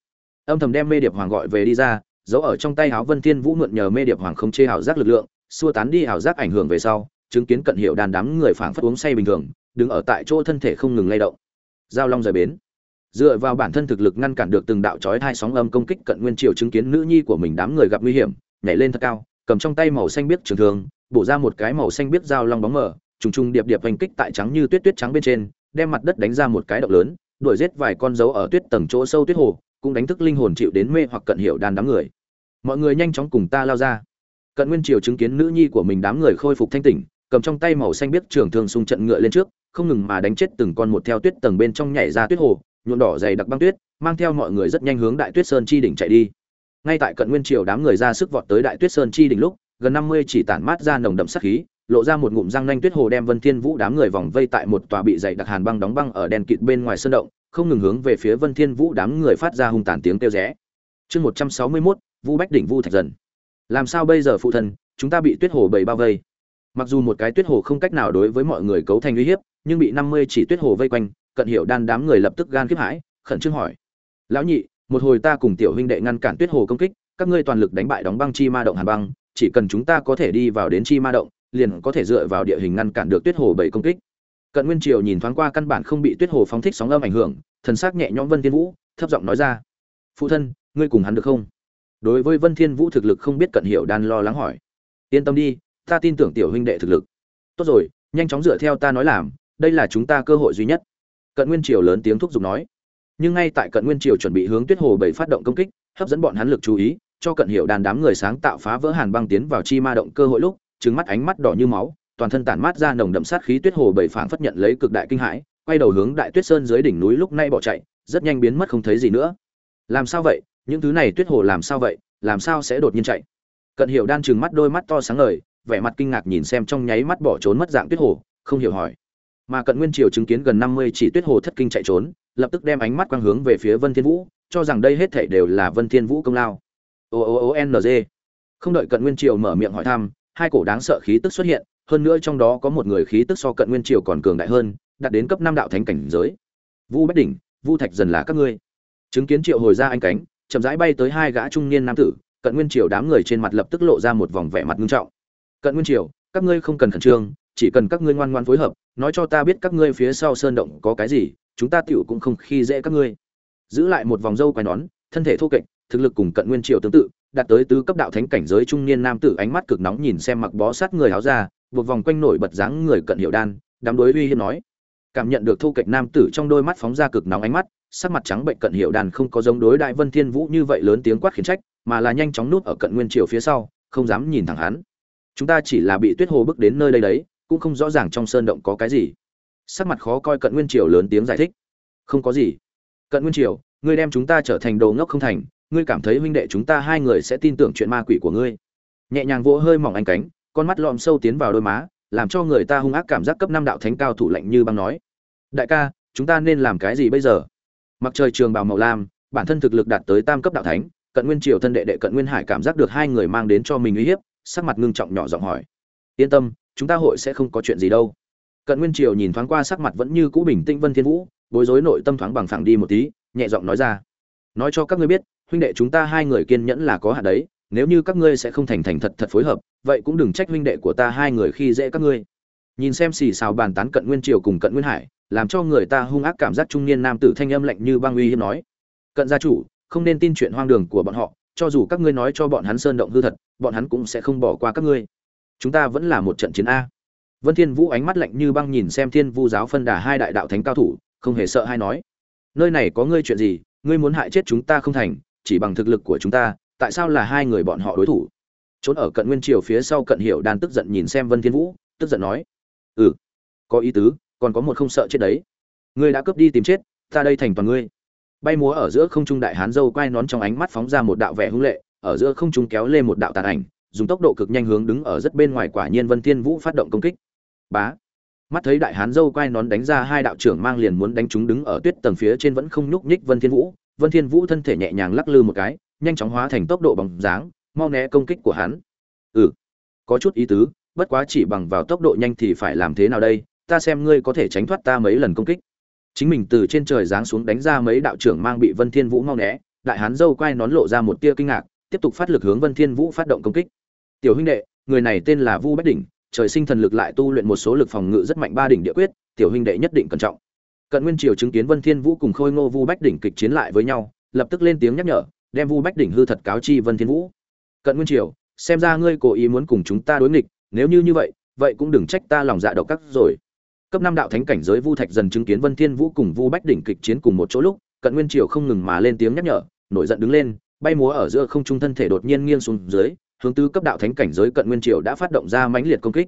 Âm thầm đem mê điệp hoàng gọi về đi ra, giấu ở trong tay áo vân thiên vũ mượn nhờ mê điệp hoàng không chê ảo giác lực lượng, xua tán đi ảo giác ảnh hưởng về sau, chứng kiến cận hiệu đàn đám người phảng phất uống say bình thường đứng ở tại chỗ thân thể không ngừng lay động. Giao long rời bến. Dựa vào bản thân thực lực ngăn cản được từng đạo chói hai sóng âm công kích cận nguyên triều chứng kiến nữ nhi của mình đám người gặp nguy hiểm, nhảy lên thật cao, cầm trong tay màu xanh biếc trường thường bổ ra một cái màu xanh biếc dao long bóng mờ, trùng trùng điệp điệp hành kích tại trắng như tuyết tuyết trắng bên trên, đem mặt đất đánh ra một cái động lớn, đuổi giết vài con dấu ở tuyết tầng chỗ sâu tuyết hồ, cũng đánh thức linh hồn chịu đến mê hoặc cận hiệu đàn đám người. Mọi người nhanh chóng cùng ta lao ra. Cận nguyên triều chứng kiến nữ nhi của mình đám người khôi phục thanh tỉnh, cầm trong tay màu xanh biếc trường thương xung trận ngựa lên trước không ngừng mà đánh chết từng con một theo tuyết tầng bên trong nhảy ra tuyết hồ, nhuộm đỏ dày đặc băng tuyết, mang theo mọi người rất nhanh hướng đại tuyết sơn chi đỉnh chạy đi. Ngay tại cận nguyên triều đám người ra sức vọt tới đại tuyết sơn chi đỉnh lúc, gần năm mươi chỉ tản mát ra nồng đậm sắc khí, lộ ra một ngụm răng nanh tuyết hồ đem vân thiên vũ đám người vòng vây tại một tòa bị dày đặc hàn băng đóng băng ở đèn kịt bên ngoài sơn động, không ngừng hướng về phía vân thiên vũ đám người phát ra hung tàn tiếng kêu rẽ. Chương một trăm sáu mươi mốt, vu bách đỉnh vu thạch dần. Làm sao bây giờ phụ thân, chúng ta bị tuyết hồ bầy bao vây? Mặc dù một cái tuyết hồ không cách nào đối với mọi người cấu thành uy hiếp nhưng bị năm mươi chỉ tuyết hồ vây quanh, cận hiểu đan đám người lập tức gan khiếp hãi, khẩn trương hỏi. Lão nhị, một hồi ta cùng tiểu huynh đệ ngăn cản tuyết hồ công kích, các ngươi toàn lực đánh bại đóng băng chi ma động hàn băng, chỉ cần chúng ta có thể đi vào đến chi ma động, liền có thể dựa vào địa hình ngăn cản được tuyết hồ bảy công kích. Cận nguyên triều nhìn thoáng qua căn bản không bị tuyết hồ phóng thích sóng âm ảnh hưởng, thần sắc nhẹ nhõm vân thiên vũ, thấp giọng nói ra. Phụ thân, ngươi cùng hắn được không? Đối với vân thiên vũ thực lực không biết cận hiểu đan lo lắng hỏi. Yên tâm đi, ta tin tưởng tiểu huynh đệ thực lực. Tốt rồi, nhanh chóng dựa theo ta nói làm đây là chúng ta cơ hội duy nhất. Cận nguyên triều lớn tiếng thúc giục nói. Nhưng ngay tại cận nguyên triều chuẩn bị hướng tuyết hồ bảy phát động công kích, hấp dẫn bọn hắn lực chú ý, cho cận hiệu đàn đám người sáng tạo phá vỡ hàn băng tiến vào chi ma động cơ hội lúc trứng mắt ánh mắt đỏ như máu, toàn thân tản mát ra nồng đậm sát khí tuyết hồ bảy phảng phất nhận lấy cực đại kinh hãi, quay đầu hướng đại tuyết sơn dưới đỉnh núi lúc nay bỏ chạy, rất nhanh biến mất không thấy gì nữa. Làm sao vậy? Những thứ này tuyết hồ làm sao vậy? Làm sao sẽ đột nhiên chạy? Cận hiệu đan trừng mắt đôi mắt to sáng ngời, vẻ mặt kinh ngạc nhìn xem trong nháy mắt bỏ trốn mất dạng tuyết hồ, không hiểu hỏi mà cận nguyên triều chứng kiến gần năm mươi chỉ tuyết hồ thất kinh chạy trốn, lập tức đem ánh mắt quang hướng về phía vân thiên vũ, cho rằng đây hết thảy đều là vân thiên vũ công lao. O o o, n, g. Không đợi cận nguyên triều mở miệng hỏi thăm, hai cổ đáng sợ khí tức xuất hiện, hơn nữa trong đó có một người khí tức so cận nguyên triều còn cường đại hơn, đạt đến cấp năm đạo thánh cảnh giới. Vu bách đỉnh, vu thạch dần là các ngươi. Chứng kiến triệu hồi ra anh cánh, chậm rãi bay tới hai gã trung niên nam tử, cận nguyên triều đám người trên mặt lập tức lộ ra một vòng vẻ mặt nghiêm trọng. Cận nguyên triều, các ngươi không cần khẩn trương chỉ cần các ngươi ngoan ngoan phối hợp, nói cho ta biết các ngươi phía sau sơn động có cái gì, chúng ta tiểu cũng không khi dễ các ngươi. Giữ lại một vòng râu quai nón, thân thể thô kệch, thực lực cùng cận nguyên triều tương tự, đạt tới tứ cấp đạo thánh cảnh giới trung niên nam tử ánh mắt cực nóng nhìn xem mặc bó sát người áo ra buộc vòng quanh nổi bật dáng người cận hiệu đan, đám đối uy hiếp nói. Cảm nhận được thu kệch nam tử trong đôi mắt phóng ra cực nóng ánh mắt, sắc mặt trắng bệnh cận hiệu đan không có giống đối đại vân thiên vũ như vậy lớn tiếng quát khiển trách, mà là nhanh chóng nuốt ở cận nguyên triều phía sau, không dám nhìn thẳng hắn. Chúng ta chỉ là bị tuyết hồ bước đến nơi đây đấy cũng không rõ ràng trong sơn động có cái gì. Sắc mặt khó coi cận nguyên triều lớn tiếng giải thích. Không có gì. Cận nguyên triều, ngươi đem chúng ta trở thành đồ ngốc không thành, ngươi cảm thấy huynh đệ chúng ta hai người sẽ tin tưởng chuyện ma quỷ của ngươi. Nhẹ nhàng vỗ hơi mỏng anh cánh, con mắt lọm sâu tiến vào đôi má, làm cho người ta hung ác cảm giác cấp năm đạo thánh cao thủ lạnh như băng nói. Đại ca, chúng ta nên làm cái gì bây giờ? Mặc trời trường bào màu lam, bản thân thực lực đạt tới tam cấp đạo thánh, cận nguyên triều thân đệ đệ cận nguyên hải cảm giác được hai người mang đến cho mình uy hiếp, sắc mặt ngưng trọng nhỏ giọng hỏi. Yên tâm chúng ta hội sẽ không có chuyện gì đâu. Cận nguyên triều nhìn thoáng qua sắc mặt vẫn như cũ bình tĩnh vân thiên vũ, bối rối nội tâm thoáng bằng phẳng đi một tí, nhẹ giọng nói ra. Nói cho các ngươi biết, huynh đệ chúng ta hai người kiên nhẫn là có hạn đấy, nếu như các ngươi sẽ không thành thành thật thật phối hợp, vậy cũng đừng trách huynh đệ của ta hai người khi dễ các ngươi. Nhìn xem xì xào bàn tán cận nguyên triều cùng cận nguyên hải, làm cho người ta hung ác cảm giác trung niên nam tử thanh âm lạnh như băng uy hiếp nói. Cận gia chủ, không nên tin chuyện hoang đường của bọn họ, cho dù các ngươi nói cho bọn hắn sơn động hư thật, bọn hắn cũng sẽ không bỏ qua các ngươi chúng ta vẫn là một trận chiến a. Vân thiên vũ ánh mắt lạnh như băng nhìn xem thiên vu giáo phân đà hai đại đạo thánh cao thủ, không hề sợ hay nói. Nơi này có ngươi chuyện gì, ngươi muốn hại chết chúng ta không thành, chỉ bằng thực lực của chúng ta, tại sao là hai người bọn họ đối thủ? Trốn ở cận nguyên triều phía sau cận hiểu đan tức giận nhìn xem vân thiên vũ, tức giận nói. Ừ có ý tứ, còn có một không sợ chết đấy. Ngươi đã cướp đi tìm chết, ta đây thành toàn ngươi. Bay múa ở giữa không trung đại hán dâu quay nón trong ánh mắt phóng ra một đạo vẻ hung lệ, ở giữa không trung kéo lên một đạo tàn ảnh dùng tốc độ cực nhanh hướng đứng ở rất bên ngoài quả nhiên vân thiên vũ phát động công kích. Bá! Mắt thấy đại hán dâu quay nón đánh ra hai đạo trưởng mang liền muốn đánh chúng đứng ở tuyết tầng phía trên vẫn không nhúc nhích vân thiên vũ. Vân thiên vũ thân thể nhẹ nhàng lắc lư một cái, nhanh chóng hóa thành tốc độ bằng dáng, mau né công kích của hắn. Ừ có chút ý tứ, bất quá chỉ bằng vào tốc độ nhanh thì phải làm thế nào đây? Ta xem ngươi có thể tránh thoát ta mấy lần công kích. Chính mình từ trên trời giáng xuống đánh ra mấy đạo trưởng mang bị vân thiên vũ mau né, đại hán dâu quay nón lộ ra một tia kinh ngạc, tiếp tục phát lực hướng vân thiên vũ phát động công kích tiểu huynh đệ, người này tên là vu bách đỉnh, trời sinh thần lực lại tu luyện một số lực phòng ngự rất mạnh ba đỉnh địa quyết, tiểu huynh đệ nhất định cẩn trọng. Cận nguyên triều chứng kiến vân thiên vũ cùng khôi ngô vu bách đỉnh kịch chiến lại với nhau, lập tức lên tiếng nhắc nhở, đem vu bách đỉnh hư thật cáo chi vân thiên vũ. Cận nguyên triều, xem ra ngươi cố ý muốn cùng chúng ta đối nghịch, nếu như như vậy vậy cũng đừng trách ta lòng dạ độc các rồi. Cấp năm đạo thánh cảnh giới vu thạch dần chứng kiến vân thiên vũ cùng vu bách đỉnh kịch chiến cùng một chỗ lúc, cận nguyên triều không ngừng mà lên tiếng nhắc nhở, nổi giận đứng lên, bay múa ở giữa không trung thân thể đột nhiên nghiêng xuống dưới hướng tứ cấp đạo thánh cảnh giới cận nguyên triều đã phát động ra mãnh liệt công kích.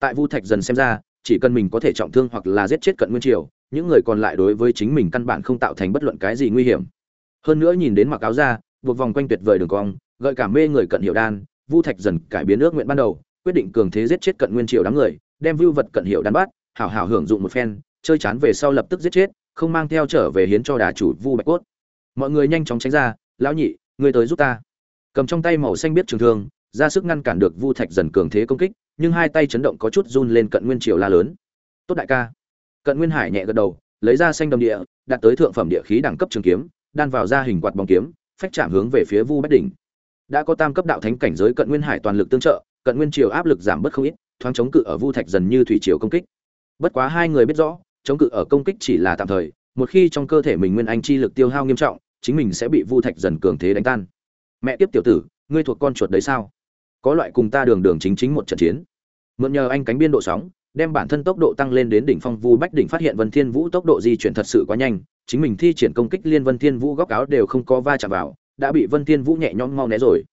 Tại vu thạch dần xem ra, chỉ cần mình có thể trọng thương hoặc là giết chết cận nguyên triều, những người còn lại đối với chính mình căn bản không tạo thành bất luận cái gì nguy hiểm. Hơn nữa nhìn đến mặc áo ra buộc vòng quanh tuyệt vời đường cong, gợi cảm mê người cận hiệu đan, vu thạch dần cải biến ước nguyện ban đầu, quyết định cường thế giết chết cận nguyên triều đám người, đem vưu vật cận hiệu đan bát hảo hảo hưởng dụng một phen, chơi chán về sau lập tức giết chết, không mang theo trở về hiến cho đà chủ vu bạch cốt. Mọi người nhanh chóng tránh ra, lão nhị người tới giúp ta cầm trong tay màu xanh biết trường thương, ra sức ngăn cản được vu thạch dần cường thế công kích, nhưng hai tay chấn động có chút run lên cận nguyên triều la lớn. Tốt đại ca. Cận nguyên hải nhẹ gật đầu, lấy ra xanh đồng địa, đặt tới thượng phẩm địa khí đẳng cấp trường kiếm, đan vào ra hình quạt bóng kiếm, phách chạm hướng về phía vu bách đỉnh. Đã có tam cấp đạo thánh cảnh giới cận nguyên hải toàn lực tương trợ, cận nguyên triều áp lực giảm bớt không ít, thoáng chống cự ở vu thạch dần như thủy triều công kích. Bất quá hai người biết rõ, chống cự ở công kích chỉ là tạm thời, một khi trong cơ thể mình nguyên anh chi lực tiêu hao nghiêm trọng, chính mình sẽ bị vu thạch dần cường thế đánh tan mẹ tiếp tiểu tử, ngươi thuộc con chuột đấy sao? Có loại cùng ta đường đường chính chính một trận chiến. Mượn nhờ anh cánh biên độ sóng, đem bản thân tốc độ tăng lên đến đỉnh phong vu bách đỉnh phát hiện vân thiên vũ tốc độ di chuyển thật sự quá nhanh, chính mình thi triển công kích liên vân thiên vũ góc áo đều không có va chạm vào, đã bị vân thiên vũ nhẹ nhõm mau né rồi.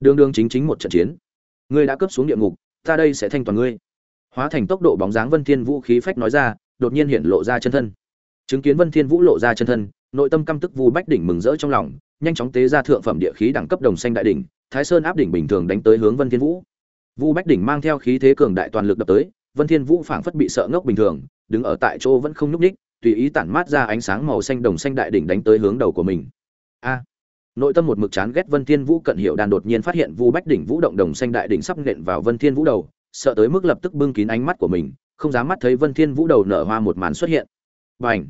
Đường đường chính chính một trận chiến. Ngươi đã cướp xuống địa ngục, ta đây sẽ thanh toàn ngươi. Hóa thành tốc độ bóng dáng vân thiên vũ khí phách nói ra, đột nhiên hiện lộ ra chân thân. Chứng kiến vân thiên vũ lộ ra chân thân, nội tâm căm tức vu bách đỉnh mừng rỡ trong lòng nhanh chóng tế ra thượng phẩm địa khí đẳng cấp đồng xanh đại đỉnh, thái sơn áp đỉnh bình thường đánh tới hướng vân thiên vũ. Vu bách đỉnh mang theo khí thế cường đại toàn lực đập tới, vân thiên vũ phảng phất bị sợ ngốc bình thường, đứng ở tại chỗ vẫn không nhúc nhích, tùy ý tản mát ra ánh sáng màu xanh đồng xanh đại đỉnh đánh tới hướng đầu của mình. A! Nội tâm một mực chán ghét vân thiên vũ cận hiệu đàn đột nhiên phát hiện vu bách đỉnh vũ động đồng xanh đại đỉnh sắp nện vào vân thiên vũ đầu, sợ tới mức lập tức bưng kín ánh mắt của mình, không dám mắt thấy vân thiên vũ đầu nở hoa một màn xuất hiện. Bành!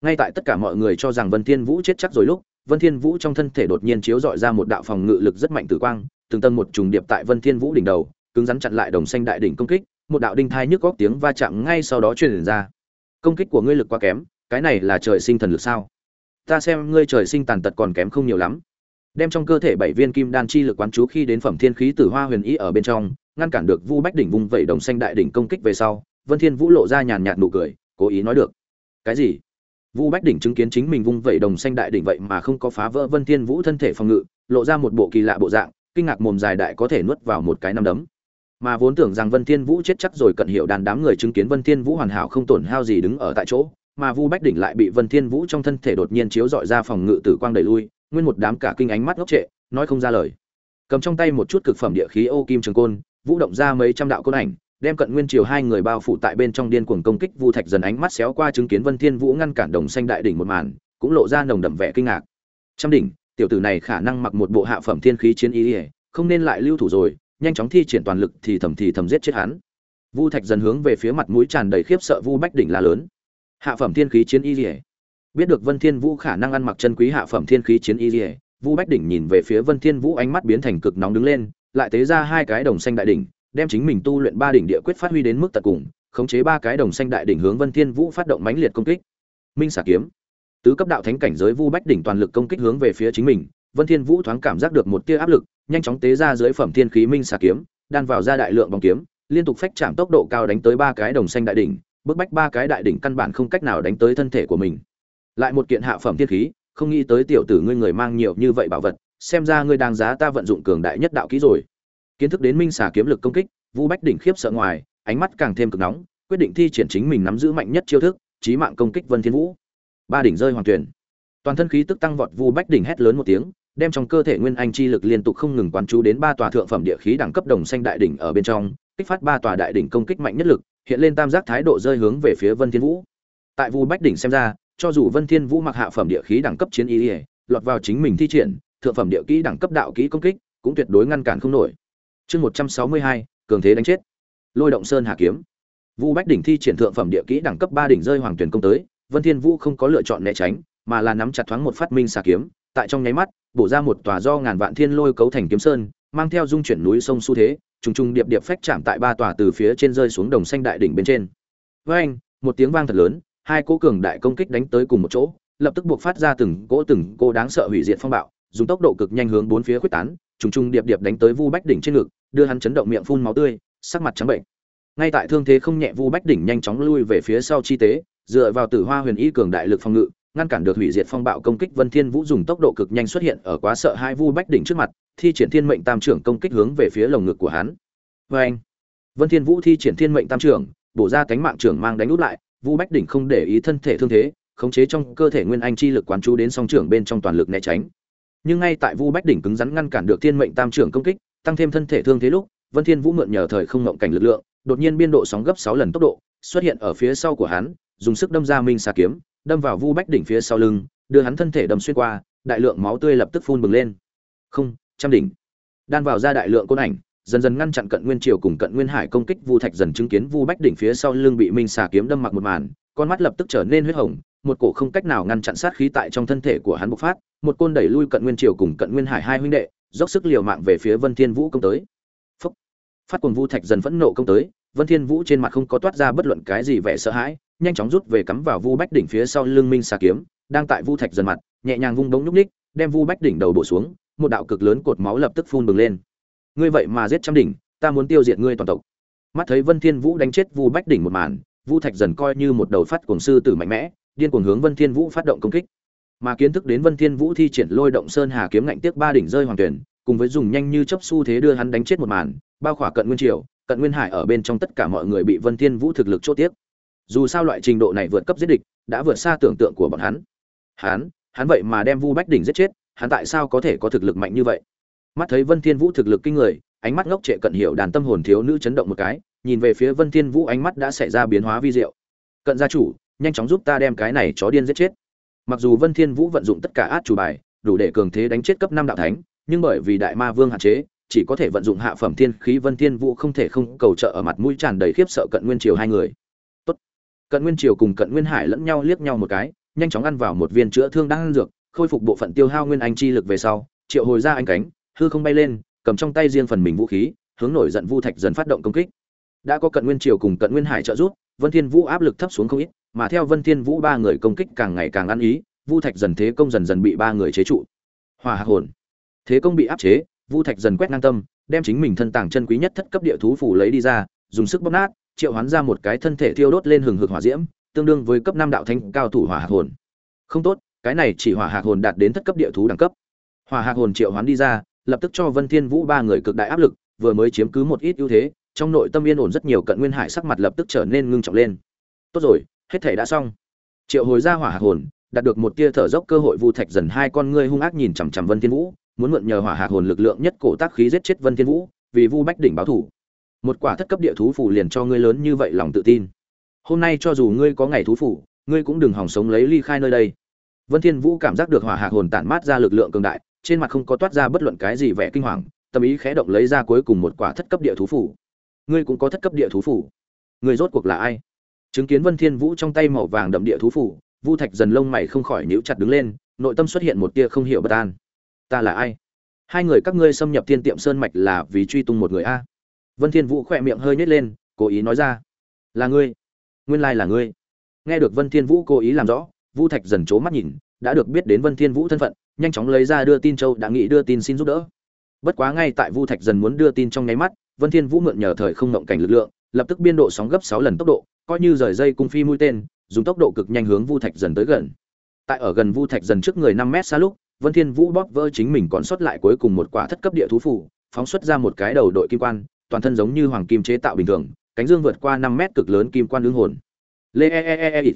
Ngay tại tất cả mọi người cho rằng vân thiên vũ chết chắc rồi lúc vân thiên vũ trong thân thể đột nhiên chiếu rọi ra một đạo phòng ngự lực rất mạnh tử quang, từng tầng một trùng điệp tại vân thiên vũ đỉnh đầu, cứng rắn chặn lại đồng xanh đại đỉnh công kích, một đạo đinh thai nhức góc tiếng va chạm ngay sau đó truyền ra. Công kích của ngươi lực quá kém, cái này là trời sinh thần lực sao? Ta xem ngươi trời sinh tàn tật còn kém không nhiều lắm. Đem trong cơ thể bảy viên kim đan chi lực quán chú khi đến phẩm thiên khí tử hoa huyền ý ở bên trong, ngăn cản được vu bách đỉnh vung vẩy đồng xanh đại đỉnh công kích về sau, vân thiên vũ lộ ra nhàn nhạt nụ cười, cố ý nói được. Cái gì? Vu bách đỉnh chứng kiến chính mình vung vẩy đồng xanh đại đỉnh vậy mà không có phá vỡ vân thiên vũ thân thể phòng ngự, lộ ra một bộ kỳ lạ bộ dạng, kinh ngạc mồm dài đại có thể nuốt vào một cái năm đấm. Mà vốn tưởng rằng vân thiên vũ chết chắc rồi cận hiệu đàn đám người chứng kiến vân thiên vũ hoàn hảo không tổn hao gì đứng ở tại chỗ, mà vu bách đỉnh lại bị vân thiên vũ trong thân thể đột nhiên chiếu dọi ra phòng ngự tử quang đẩy lui, nguyên một đám cả kinh ánh mắt ngốc trệ, nói không ra lời. Cầm trong tay một chút cực phẩm địa khí ô kim trường côn, vũ động ra mấy trăm đạo côn ảnh đem cận nguyên triều hai người bao phủ tại bên trong điên cuồng công kích vu thạch dần ánh mắt xéo qua chứng kiến vân thiên vũ ngăn cản đồng xanh đại đỉnh một màn, cũng lộ ra nồng đậm vẻ kinh ngạc. Trăm đỉnh, tiểu tử này khả năng mặc một bộ hạ phẩm thiên khí chiến ý ỉa không nên lại lưu thủ rồi, nhanh chóng thi triển toàn lực thì thầm thì thầm giết chết hắn. Vu thạch dần hướng về phía mặt mũi tràn đầy khiếp sợ vu bách đỉnh la lớn. Hạ phẩm thiên khí chiến y ỉa biết được vân thiên vũ khả năng ăn mặc chân quý hạ phẩm thiên khí chiến y ỉa vu bách đỉnh nhìn về phía vân thiên vũ ánh mắt biến thành cực nóng đứng lên, lại tế ra hai cái đồng xanh đại đỉnh đem chính mình tu luyện ba đỉnh địa quyết phát huy đến mức tận cùng, khống chế ba cái đồng xanh đại đỉnh hướng vân thiên vũ phát động mãnh liệt công kích. Minh xả kiếm. Tứ cấp đạo thánh cảnh giới vu bách đỉnh toàn lực công kích hướng về phía chính mình, vân thiên vũ thoáng cảm giác được một tia áp lực, nhanh chóng tế ra dưới phẩm thiên khí minh xả kiếm, đan vào ra đại lượng bóng kiếm, liên tục phách chạm tốc độ cao đánh tới ba cái đồng xanh đại đỉnh, bức bách ba cái đại đỉnh căn bản không cách nào đánh tới thân thể của mình. Lại một kiện hạ phẩm thiên khí, không nghĩ tới tiểu tử ngươi người mang nhiều như vậy bảo vật, xem ra ngươi đang giá ta vận dụng cường đại nhất đạo kỹ rồi kiến thức đến minh xà kiếm lực công kích, vu bách đỉnh khiếp sợ ngoài, ánh mắt càng thêm cực nóng, quyết định thi triển chính mình nắm giữ mạnh nhất chiêu thức trí mạng công kích vân thiên vũ. Ba đỉnh rơi hoàng tuyển. Toàn thân khí tức tăng vọt, vu bách đỉnh hét lớn một tiếng, đem trong cơ thể nguyên anh chi lực liên tục không ngừng quán chú đến ba tòa thượng phẩm địa khí đẳng cấp đồng xanh đại đỉnh ở bên trong, kích phát ba tòa đại đỉnh công kích mạnh nhất lực, hiện lên tam giác thái độ rơi hướng về phía vân thiên vũ. Tại vu bách đỉnh xem ra, cho dù vân thiên vũ mặc hạ phẩm địa khí đẳng cấp chiến y lọt vào chính mình thi triển, thượng phẩm địa kỹ đẳng cấp đạo kỹ công kích, cũng tuyệt đối ngăn cản không nổi chương một trăm sáu mươi hai, cường thế đánh chết. Lôi động sơn hạ kiếm. Vu bách đỉnh thi triển thượng phẩm địa kỹ đẳng cấp ba đỉnh rơi hoàng tuyển công tới, vân thiên vũ không có lựa chọn né tránh, mà là nắm chặt thoáng một phát minh xà kiếm, tại trong nháy mắt, bổ ra một tòa do ngàn vạn thiên lôi cấu thành kiếm sơn, mang theo dung chuyển núi sông xu thế, trùng trùng điệp điệp phách chạm tại ba tòa từ phía trên rơi xuống đồng xanh đại đỉnh bên trên. Với anh, một tiếng vang thật lớn, hai cỗ cường đại công kích đánh tới cùng một chỗ, lập tức buộc phát ra từng cỗ từng cỗ đáng sợ hủy diệt phong bạo, dùng tốc độ cực nhanh hướng bốn phía khuếch tán, trùng trùng điệp điệp đánh tới vu bách đỉnh trên ngực đưa hắn chấn động miệng phun máu tươi, sắc mặt trắng bệnh. Ngay tại thương thế không nhẹ vu bách đỉnh nhanh chóng lui về phía sau chi tế, dựa vào tử hoa huyền y cường đại lực phòng ngự, ngăn cản được hủy diệt phong bạo công kích vân thiên vũ dùng tốc độ cực nhanh xuất hiện ở quá sợ hai vu bách đỉnh trước mặt, thi triển thiên mệnh tam trưởng công kích hướng về phía lồng ngực của hắn. Với anh vân thiên vũ thi triển thiên mệnh tam trưởng, bổ ra cánh mạng trưởng mang đánh út lại, vu bách đỉnh không để ý thân thể thương thế, khống chế trong cơ thể nguyên anh chi lực quán chú đến song trưởng bên trong toàn lực né tránh. Nhưng ngay tại vu bách đỉnh cứng rắn ngăn cản được thiên mệnh tam trưởng công kích tăng thêm thân thể thương thế lúc, vân thiên vũ mượn nhờ thời không ngộng cảnh lực lượng, đột nhiên biên độ sóng gấp 6 lần tốc độ, xuất hiện ở phía sau của hắn, dùng sức đâm ra minh xà kiếm, đâm vào vu bách đỉnh phía sau lưng, đưa hắn thân thể đâm xuyên qua, đại lượng máu tươi lập tức phun bừng lên. Không, trăm đỉnh. Đan vào ra đại lượng côn ảnh, dần dần ngăn chặn cận nguyên triều cùng cận nguyên hải công kích vu thạch dần chứng kiến vu bách đỉnh phía sau lưng bị minh xà kiếm đâm mặc một màn, con mắt lập tức trở nên huyết hồng, một cổ không cách nào ngăn chặn sát khí tại trong thân thể của hắn bộc phát, một côn đẩy lui cận nguyên triều cùng cận nguyên hải hai huynh đệ dốc sức liều mạng về phía vân thiên vũ công tới. Phúc. phát cuồng vu thạch dần phẫn nộ công tới vân thiên vũ trên mặt không có toát ra bất luận cái gì vẻ sợ hãi nhanh chóng rút về cắm vào vu bách đỉnh phía sau lưng minh xà kiếm đang tại vu thạch dần mặt nhẹ nhàng vung đống nhúc nhích, đem vu bách đỉnh đầu bổ xuống một đạo cực lớn cột máu lập tức phun bừng lên. Ngươi vậy mà giết trăm đỉnh ta muốn tiêu diệt ngươi toàn tộc. Mắt thấy vân thiên vũ đánh chết vu bách đỉnh một màn vu thạch dần coi như một đầu phát cuồng sư tử mạnh mẽ điên cuồng hướng vân thiên vũ phát động công kích mà kiến thức đến vân thiên vũ thi triển lôi động sơn hà kiếm ngạnh tiếc ba đỉnh rơi hoàng tuyển, cùng với dùng nhanh như chấp xu thế đưa hắn đánh chết một màn, bao khỏa cận nguyên triều, cận nguyên hải ở bên trong tất cả mọi người bị vân thiên vũ thực lực chốt tiếc dù sao loại trình độ này vượt cấp giết địch, đã vượt xa tưởng tượng của bọn hắn. Hắn hắn vậy mà đem vu bách đỉnh giết chết, hắn tại sao có thể có thực lực mạnh như vậy? Mắt thấy vân thiên vũ thực lực kinh người, ánh mắt ngốc trệ cận hiểu đàn tâm hồn thiếu nữ chấn động một cái, nhìn về phía vân thiên vũ ánh mắt đã xảy ra biến hóa vi diệu. Cận gia chủ, nhanh chóng giúp ta đem cái này chó điên giết chết mặc dù vân thiên vũ vận dụng tất cả át chủ bài, đủ để cường thế đánh chết cấp năm đạo thánh, nhưng bởi vì đại ma vương hạn chế, chỉ có thể vận dụng hạ phẩm thiên khí vân thiên vũ không thể không cầu trợ ở mặt mũi tràn đầy khiếp sợ cận nguyên triều hai người. Tốt. Cận nguyên triều cùng cận nguyên hải lẫn nhau liếc nhau một cái, nhanh chóng ăn vào một viên chữa thương đang ăn dược, khôi phục bộ phận tiêu hao nguyên anh chi lực về sau, triệu hồi ra anh cánh, hư không bay lên, cầm trong tay riêng phần mình vũ khí, hướng nổi giận vu thạch dần phát động công kích. Đã có cận nguyên triều cùng cận nguyên hải trợ giúp, vân thiên vũ áp lực thấp xuống không ít mà theo vân thiên vũ ba người công kích càng ngày càng ăn ý, vu thạch dần thế công dần dần bị ba người chế trụ. Hòa hồn. Thế công bị áp chế, vu thạch dần quét ngang tâm, đem chính mình thân tàng chân quý nhất thất cấp địa thú phủ lấy đi ra, dùng sức bóp nát, triệu hoán ra một cái thân thể thiêu đốt lên hừng hực hỏa diễm, tương đương với cấp năm đạo thanh cao thủ hỏa hạc hồn. Không tốt, cái này chỉ hỏa hạc hồn đạt đến thất cấp địa thú đẳng cấp. Hỏa hạc hồn triệu hoán đi ra, lập tức cho vân thiên vũ ba người cực đại áp lực, vừa mới chiếm cứ một ít ưu thế, trong nội tâm yên ổn rất nhiều cận nguyên hải sắc mặt lập tức trở nên ngưng trọng lên. Tốt rồi hết thể đã xong. Triệu hồi ra hỏa hạc hồn, đạt được một tia thở dốc cơ hội vu thạch dần hai con ngươi hung ác nhìn chằm chằm vân thiên vũ, muốn mượn nhờ hỏa hạc hồn lực lượng nhất cổ tác khí giết chết vân thiên vũ, vì vu bách đỉnh báo thủ. Một quả thất cấp địa thú phủ liền cho ngươi lớn như vậy lòng tự tin. Hôm nay cho dù ngươi có ngày thú phủ ngươi cũng đừng hòng sống lấy ly khai nơi đây. Vân thiên vũ cảm giác được hỏa hạc hồn tản mát ra lực lượng cường đại, trên mặt không có toát ra bất luận cái gì vẻ kinh hoàng, tâm ý khẽ động lấy ra cuối cùng một quả thất cấp địa thú phủ ngươi cũng có thất cấp địa thú phủ ngươi rốt cuộc là ai? Chứng kiến vân thiên vũ trong tay màu vàng đậm địa thú phủ, vu thạch dần lông mày không khỏi nhíu chặt đứng lên, nội tâm xuất hiện một tia không hiểu bất an. Ta là ai? Hai người các ngươi xâm nhập thiên tiệm sơn mạch là vì truy tung một người a? Vân thiên vũ khoe miệng hơi nhếch lên, cố ý nói ra. Là ngươi. Nguyên lai là ngươi. Nghe được vân thiên vũ cố ý làm rõ, vu thạch dần chố mắt nhìn, đã được biết đến vân thiên vũ thân phận, nhanh chóng lấy ra đưa tin châu, đã nghĩ đưa tin xin giúp đỡ. Bất quá ngay tại vu thạch dần muốn đưa tin trong nháy mắt, vân thiên vũ mượn nhờ thời không ngọng cảnh lực lượng, lập tức biên độ sóng gấp 6 lần tốc độ coi như rời dây cung phi mũi tên, dùng tốc độ cực nhanh hướng vu thạch dần tới gần. Tại ở gần vu thạch dần trước người 5 mét xa lúc, vân thiên vũ bóp vỡ chính mình còn sót lại cuối cùng một quả thất cấp địa thú phủ phóng xuất ra một cái đầu đội kim quan, toàn thân giống như hoàng kim chế tạo bình thường, cánh dương vượt qua 5 mét cực lớn kim quan đương hồn. Lê e, e e e e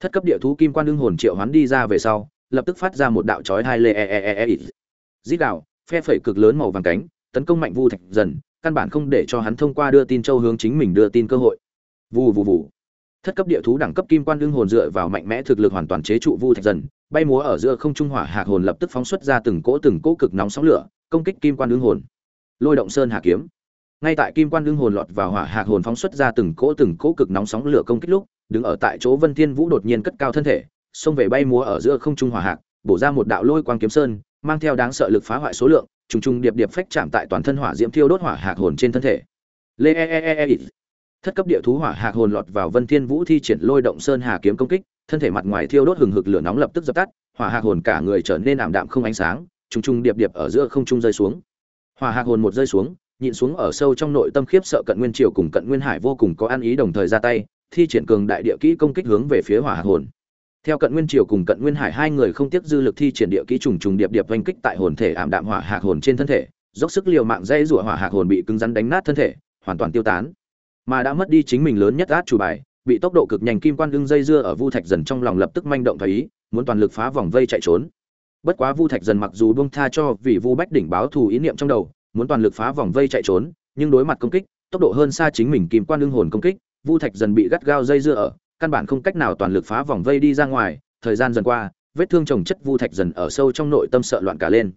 thất cấp địa thú kim quan đương hồn triệu hoán đi ra về sau, lập tức phát ra một đạo chói hai lê e e e e, e. dít đạo phe phẩy cực lớn màu vàng cánh, tấn công mạnh vu thạch dần, căn bản không để cho hắn thông qua đưa tin châu hướng chính mình đưa tin cơ hội vù vù vù. Thất cấp địa thú đẳng cấp kim quan đương hồn dựa vào mạnh mẽ thực lực hoàn toàn chế trụ vu thạch dần, bay múa ở giữa không trung hỏa hạc hồn lập tức phóng xuất ra từng cỗ từng cỗ cực nóng sóng lửa, công kích kim quan đương hồn. Lôi động sơn hà kiếm. Ngay tại kim quan đương hồn lọt vào hỏa hạc hồn phóng xuất ra từng cỗ từng cỗ cực nóng sóng lửa công kích lúc, đứng ở tại chỗ vân thiên vũ đột nhiên cất cao thân thể, xông về bay múa ở giữa không trung hỏa hạc, bổ ra một đạo lôi quang kiếm sơn, mang theo đáng sợ lực phá hoại số lượng, trùng trùng điệp điệp phách chạm tại toàn thân hỏa diễm thiêu đốt hỏa hạc hồn trên thân thể. Lê e e e e, e thất cấp địa thú hỏa hạc hồn lọt vào vân thiên vũ thi triển lôi động sơn hà kiếm công kích, thân thể mặt ngoài thiêu đốt hừng hực lửa nóng lập tức dập tắt, hỏa hạc hồn cả người trở nên ảm đạm không ánh sáng, trùng trùng điệp điệp ở giữa không trung rơi xuống. Hỏa hạc hồn một rơi xuống, nhịn xuống ở sâu trong nội tâm khiếp sợ cận nguyên triều cùng cận nguyên hải vô cùng có ăn ý đồng thời ra tay, thi triển cường đại địa kỹ công kích hướng về phía hỏa hạc hồn. Theo cận nguyên triều cùng cận nguyên hải, hai người không tiếc dư lực thi triển địa kỹ trùng trùng điệp điệp oanh kích tại hồn thể ảm đạm hỏa hạc hồn trên thân thể, dốc sức liều mạng dây rủa hỏa hạc hồn bị cứng rắn đánh nát thân thể, hoàn toàn tiêu tán mà đã mất đi chính mình lớn nhất át chủ bài, bị tốc độ cực nhanh kim quan lưng dây dưa ở vu thạch dần trong lòng lập tức manh động thấy ý, muốn toàn lực phá vòng vây chạy trốn. Bất quá vu thạch dần mặc dù buông tha cho vì vu bách đỉnh báo thù ý niệm trong đầu, muốn toàn lực phá vòng vây chạy trốn, nhưng đối mặt công kích, tốc độ hơn xa chính mình kim quan lưng hồn công kích, vu thạch dần bị gắt gao dây dưa ở, căn bản không cách nào toàn lực phá vòng vây đi ra ngoài. Thời gian dần qua, vết thương trồng chất vu thạch dần ở sâu trong nội tâm sợ loạn cả lên.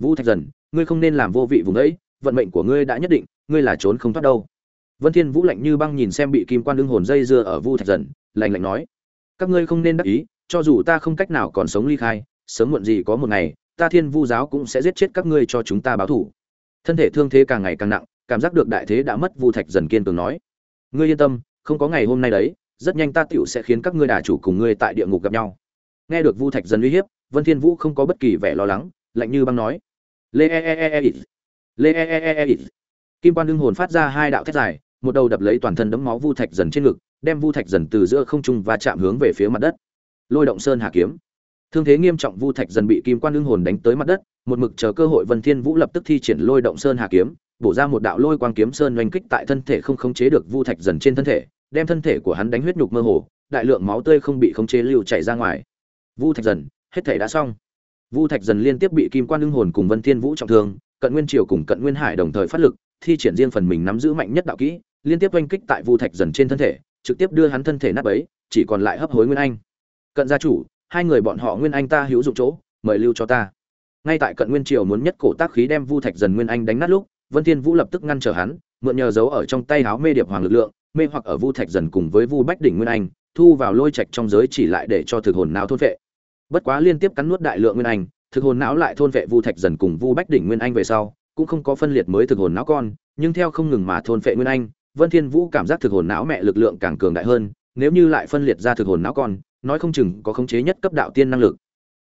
Vu thạch dần, ngươi không nên làm vô vị vùng ấy, vận mệnh của ngươi đã nhất định, ngươi là trốn không thoát đâu vân thiên vũ lạnh như băng nhìn xem bị kim quan đương hồn dây dưa ở vu thạch dần, lạnh lạnh nói, các ngươi không nên đắc ý, cho dù ta không cách nào còn sống ly khai, sớm muộn gì có một ngày, ta thiên vu giáo cũng sẽ giết chết các ngươi cho chúng ta báo thù. Thân thể thương thế càng ngày càng nặng, cảm giác được đại thế đã mất, vu thạch dần kiên cường nói, ngươi yên tâm, không có ngày hôm nay đấy, rất nhanh ta tiểu sẽ khiến các ngươi đả chủ cùng ngươi tại địa ngục gặp nhau. Nghe được vu thạch dần uy hiếp, vân thiên vũ không có bất kỳ vẻ lo lắng, lạnh như băng nói, lê e e e e, e, e lê e, e e e e kim quan đương hồn phát ra hai đạo thét dài một đầu đập lấy toàn thân đấm máu vu thạch dần trên ngực, đem vu thạch dần từ giữa không trung và chạm hướng về phía mặt đất. Lôi động sơn hà kiếm. Thương thế nghiêm trọng vu thạch dần bị kim quan lương hồn đánh tới mặt đất, một mực chờ cơ hội vân thiên vũ lập tức thi triển lôi động sơn hà kiếm, bổ ra một đạo lôi quang kiếm sơn oanh kích tại thân thể không khống chế được vu thạch dần trên thân thể, đem thân thể của hắn đánh huyết nhục mơ hồ, đại lượng máu tươi không bị khống chế lưu chảy ra ngoài. Vu thạch dần, hết thể đã xong. Vu thạch dần liên tiếp bị kim quan lương hồn cùng vân thiên vũ trọng thương, cận nguyên triều cùng cận nguyên hải đồng thời phát lực, thi triển riêng phần mình nắm giữ mạnh nhất đạo kỹ liên tiếp oanh kích tại vu thạch dần trên thân thể, trực tiếp đưa hắn thân thể nát bấy, chỉ còn lại hấp hối nguyên anh. Cận gia chủ, hai người bọn họ nguyên anh ta hữu dụng chỗ, mời lưu cho ta. Ngay tại cận nguyên triều muốn nhất cổ tác khí đem vu thạch dần nguyên anh đánh nát lúc, vân thiên vũ lập tức ngăn trở hắn, mượn nhờ dấu ở trong tay Áo mê điệp hoàng lực lượng, mê hoặc ở vu thạch dần cùng với vu bách đỉnh nguyên anh, thu vào lôi trạch trong giới chỉ lại để cho thực hồn não thôn vệ. Bất quá liên tiếp cắn nuốt đại lượng nguyên anh, thực hồn não lại thôn vệ vu thạch dần cùng vu bách đỉnh nguyên anh về sau, cũng không có phân liệt mới thực hồn não con, nhưng theo không ngừng mà thôn vệ nguyên anh vân thiên vũ cảm giác thực hồn não mẹ lực lượng càng cường đại hơn, nếu như lại phân liệt ra thực hồn não con, nói không chừng có khống chế nhất cấp đạo tiên năng lực.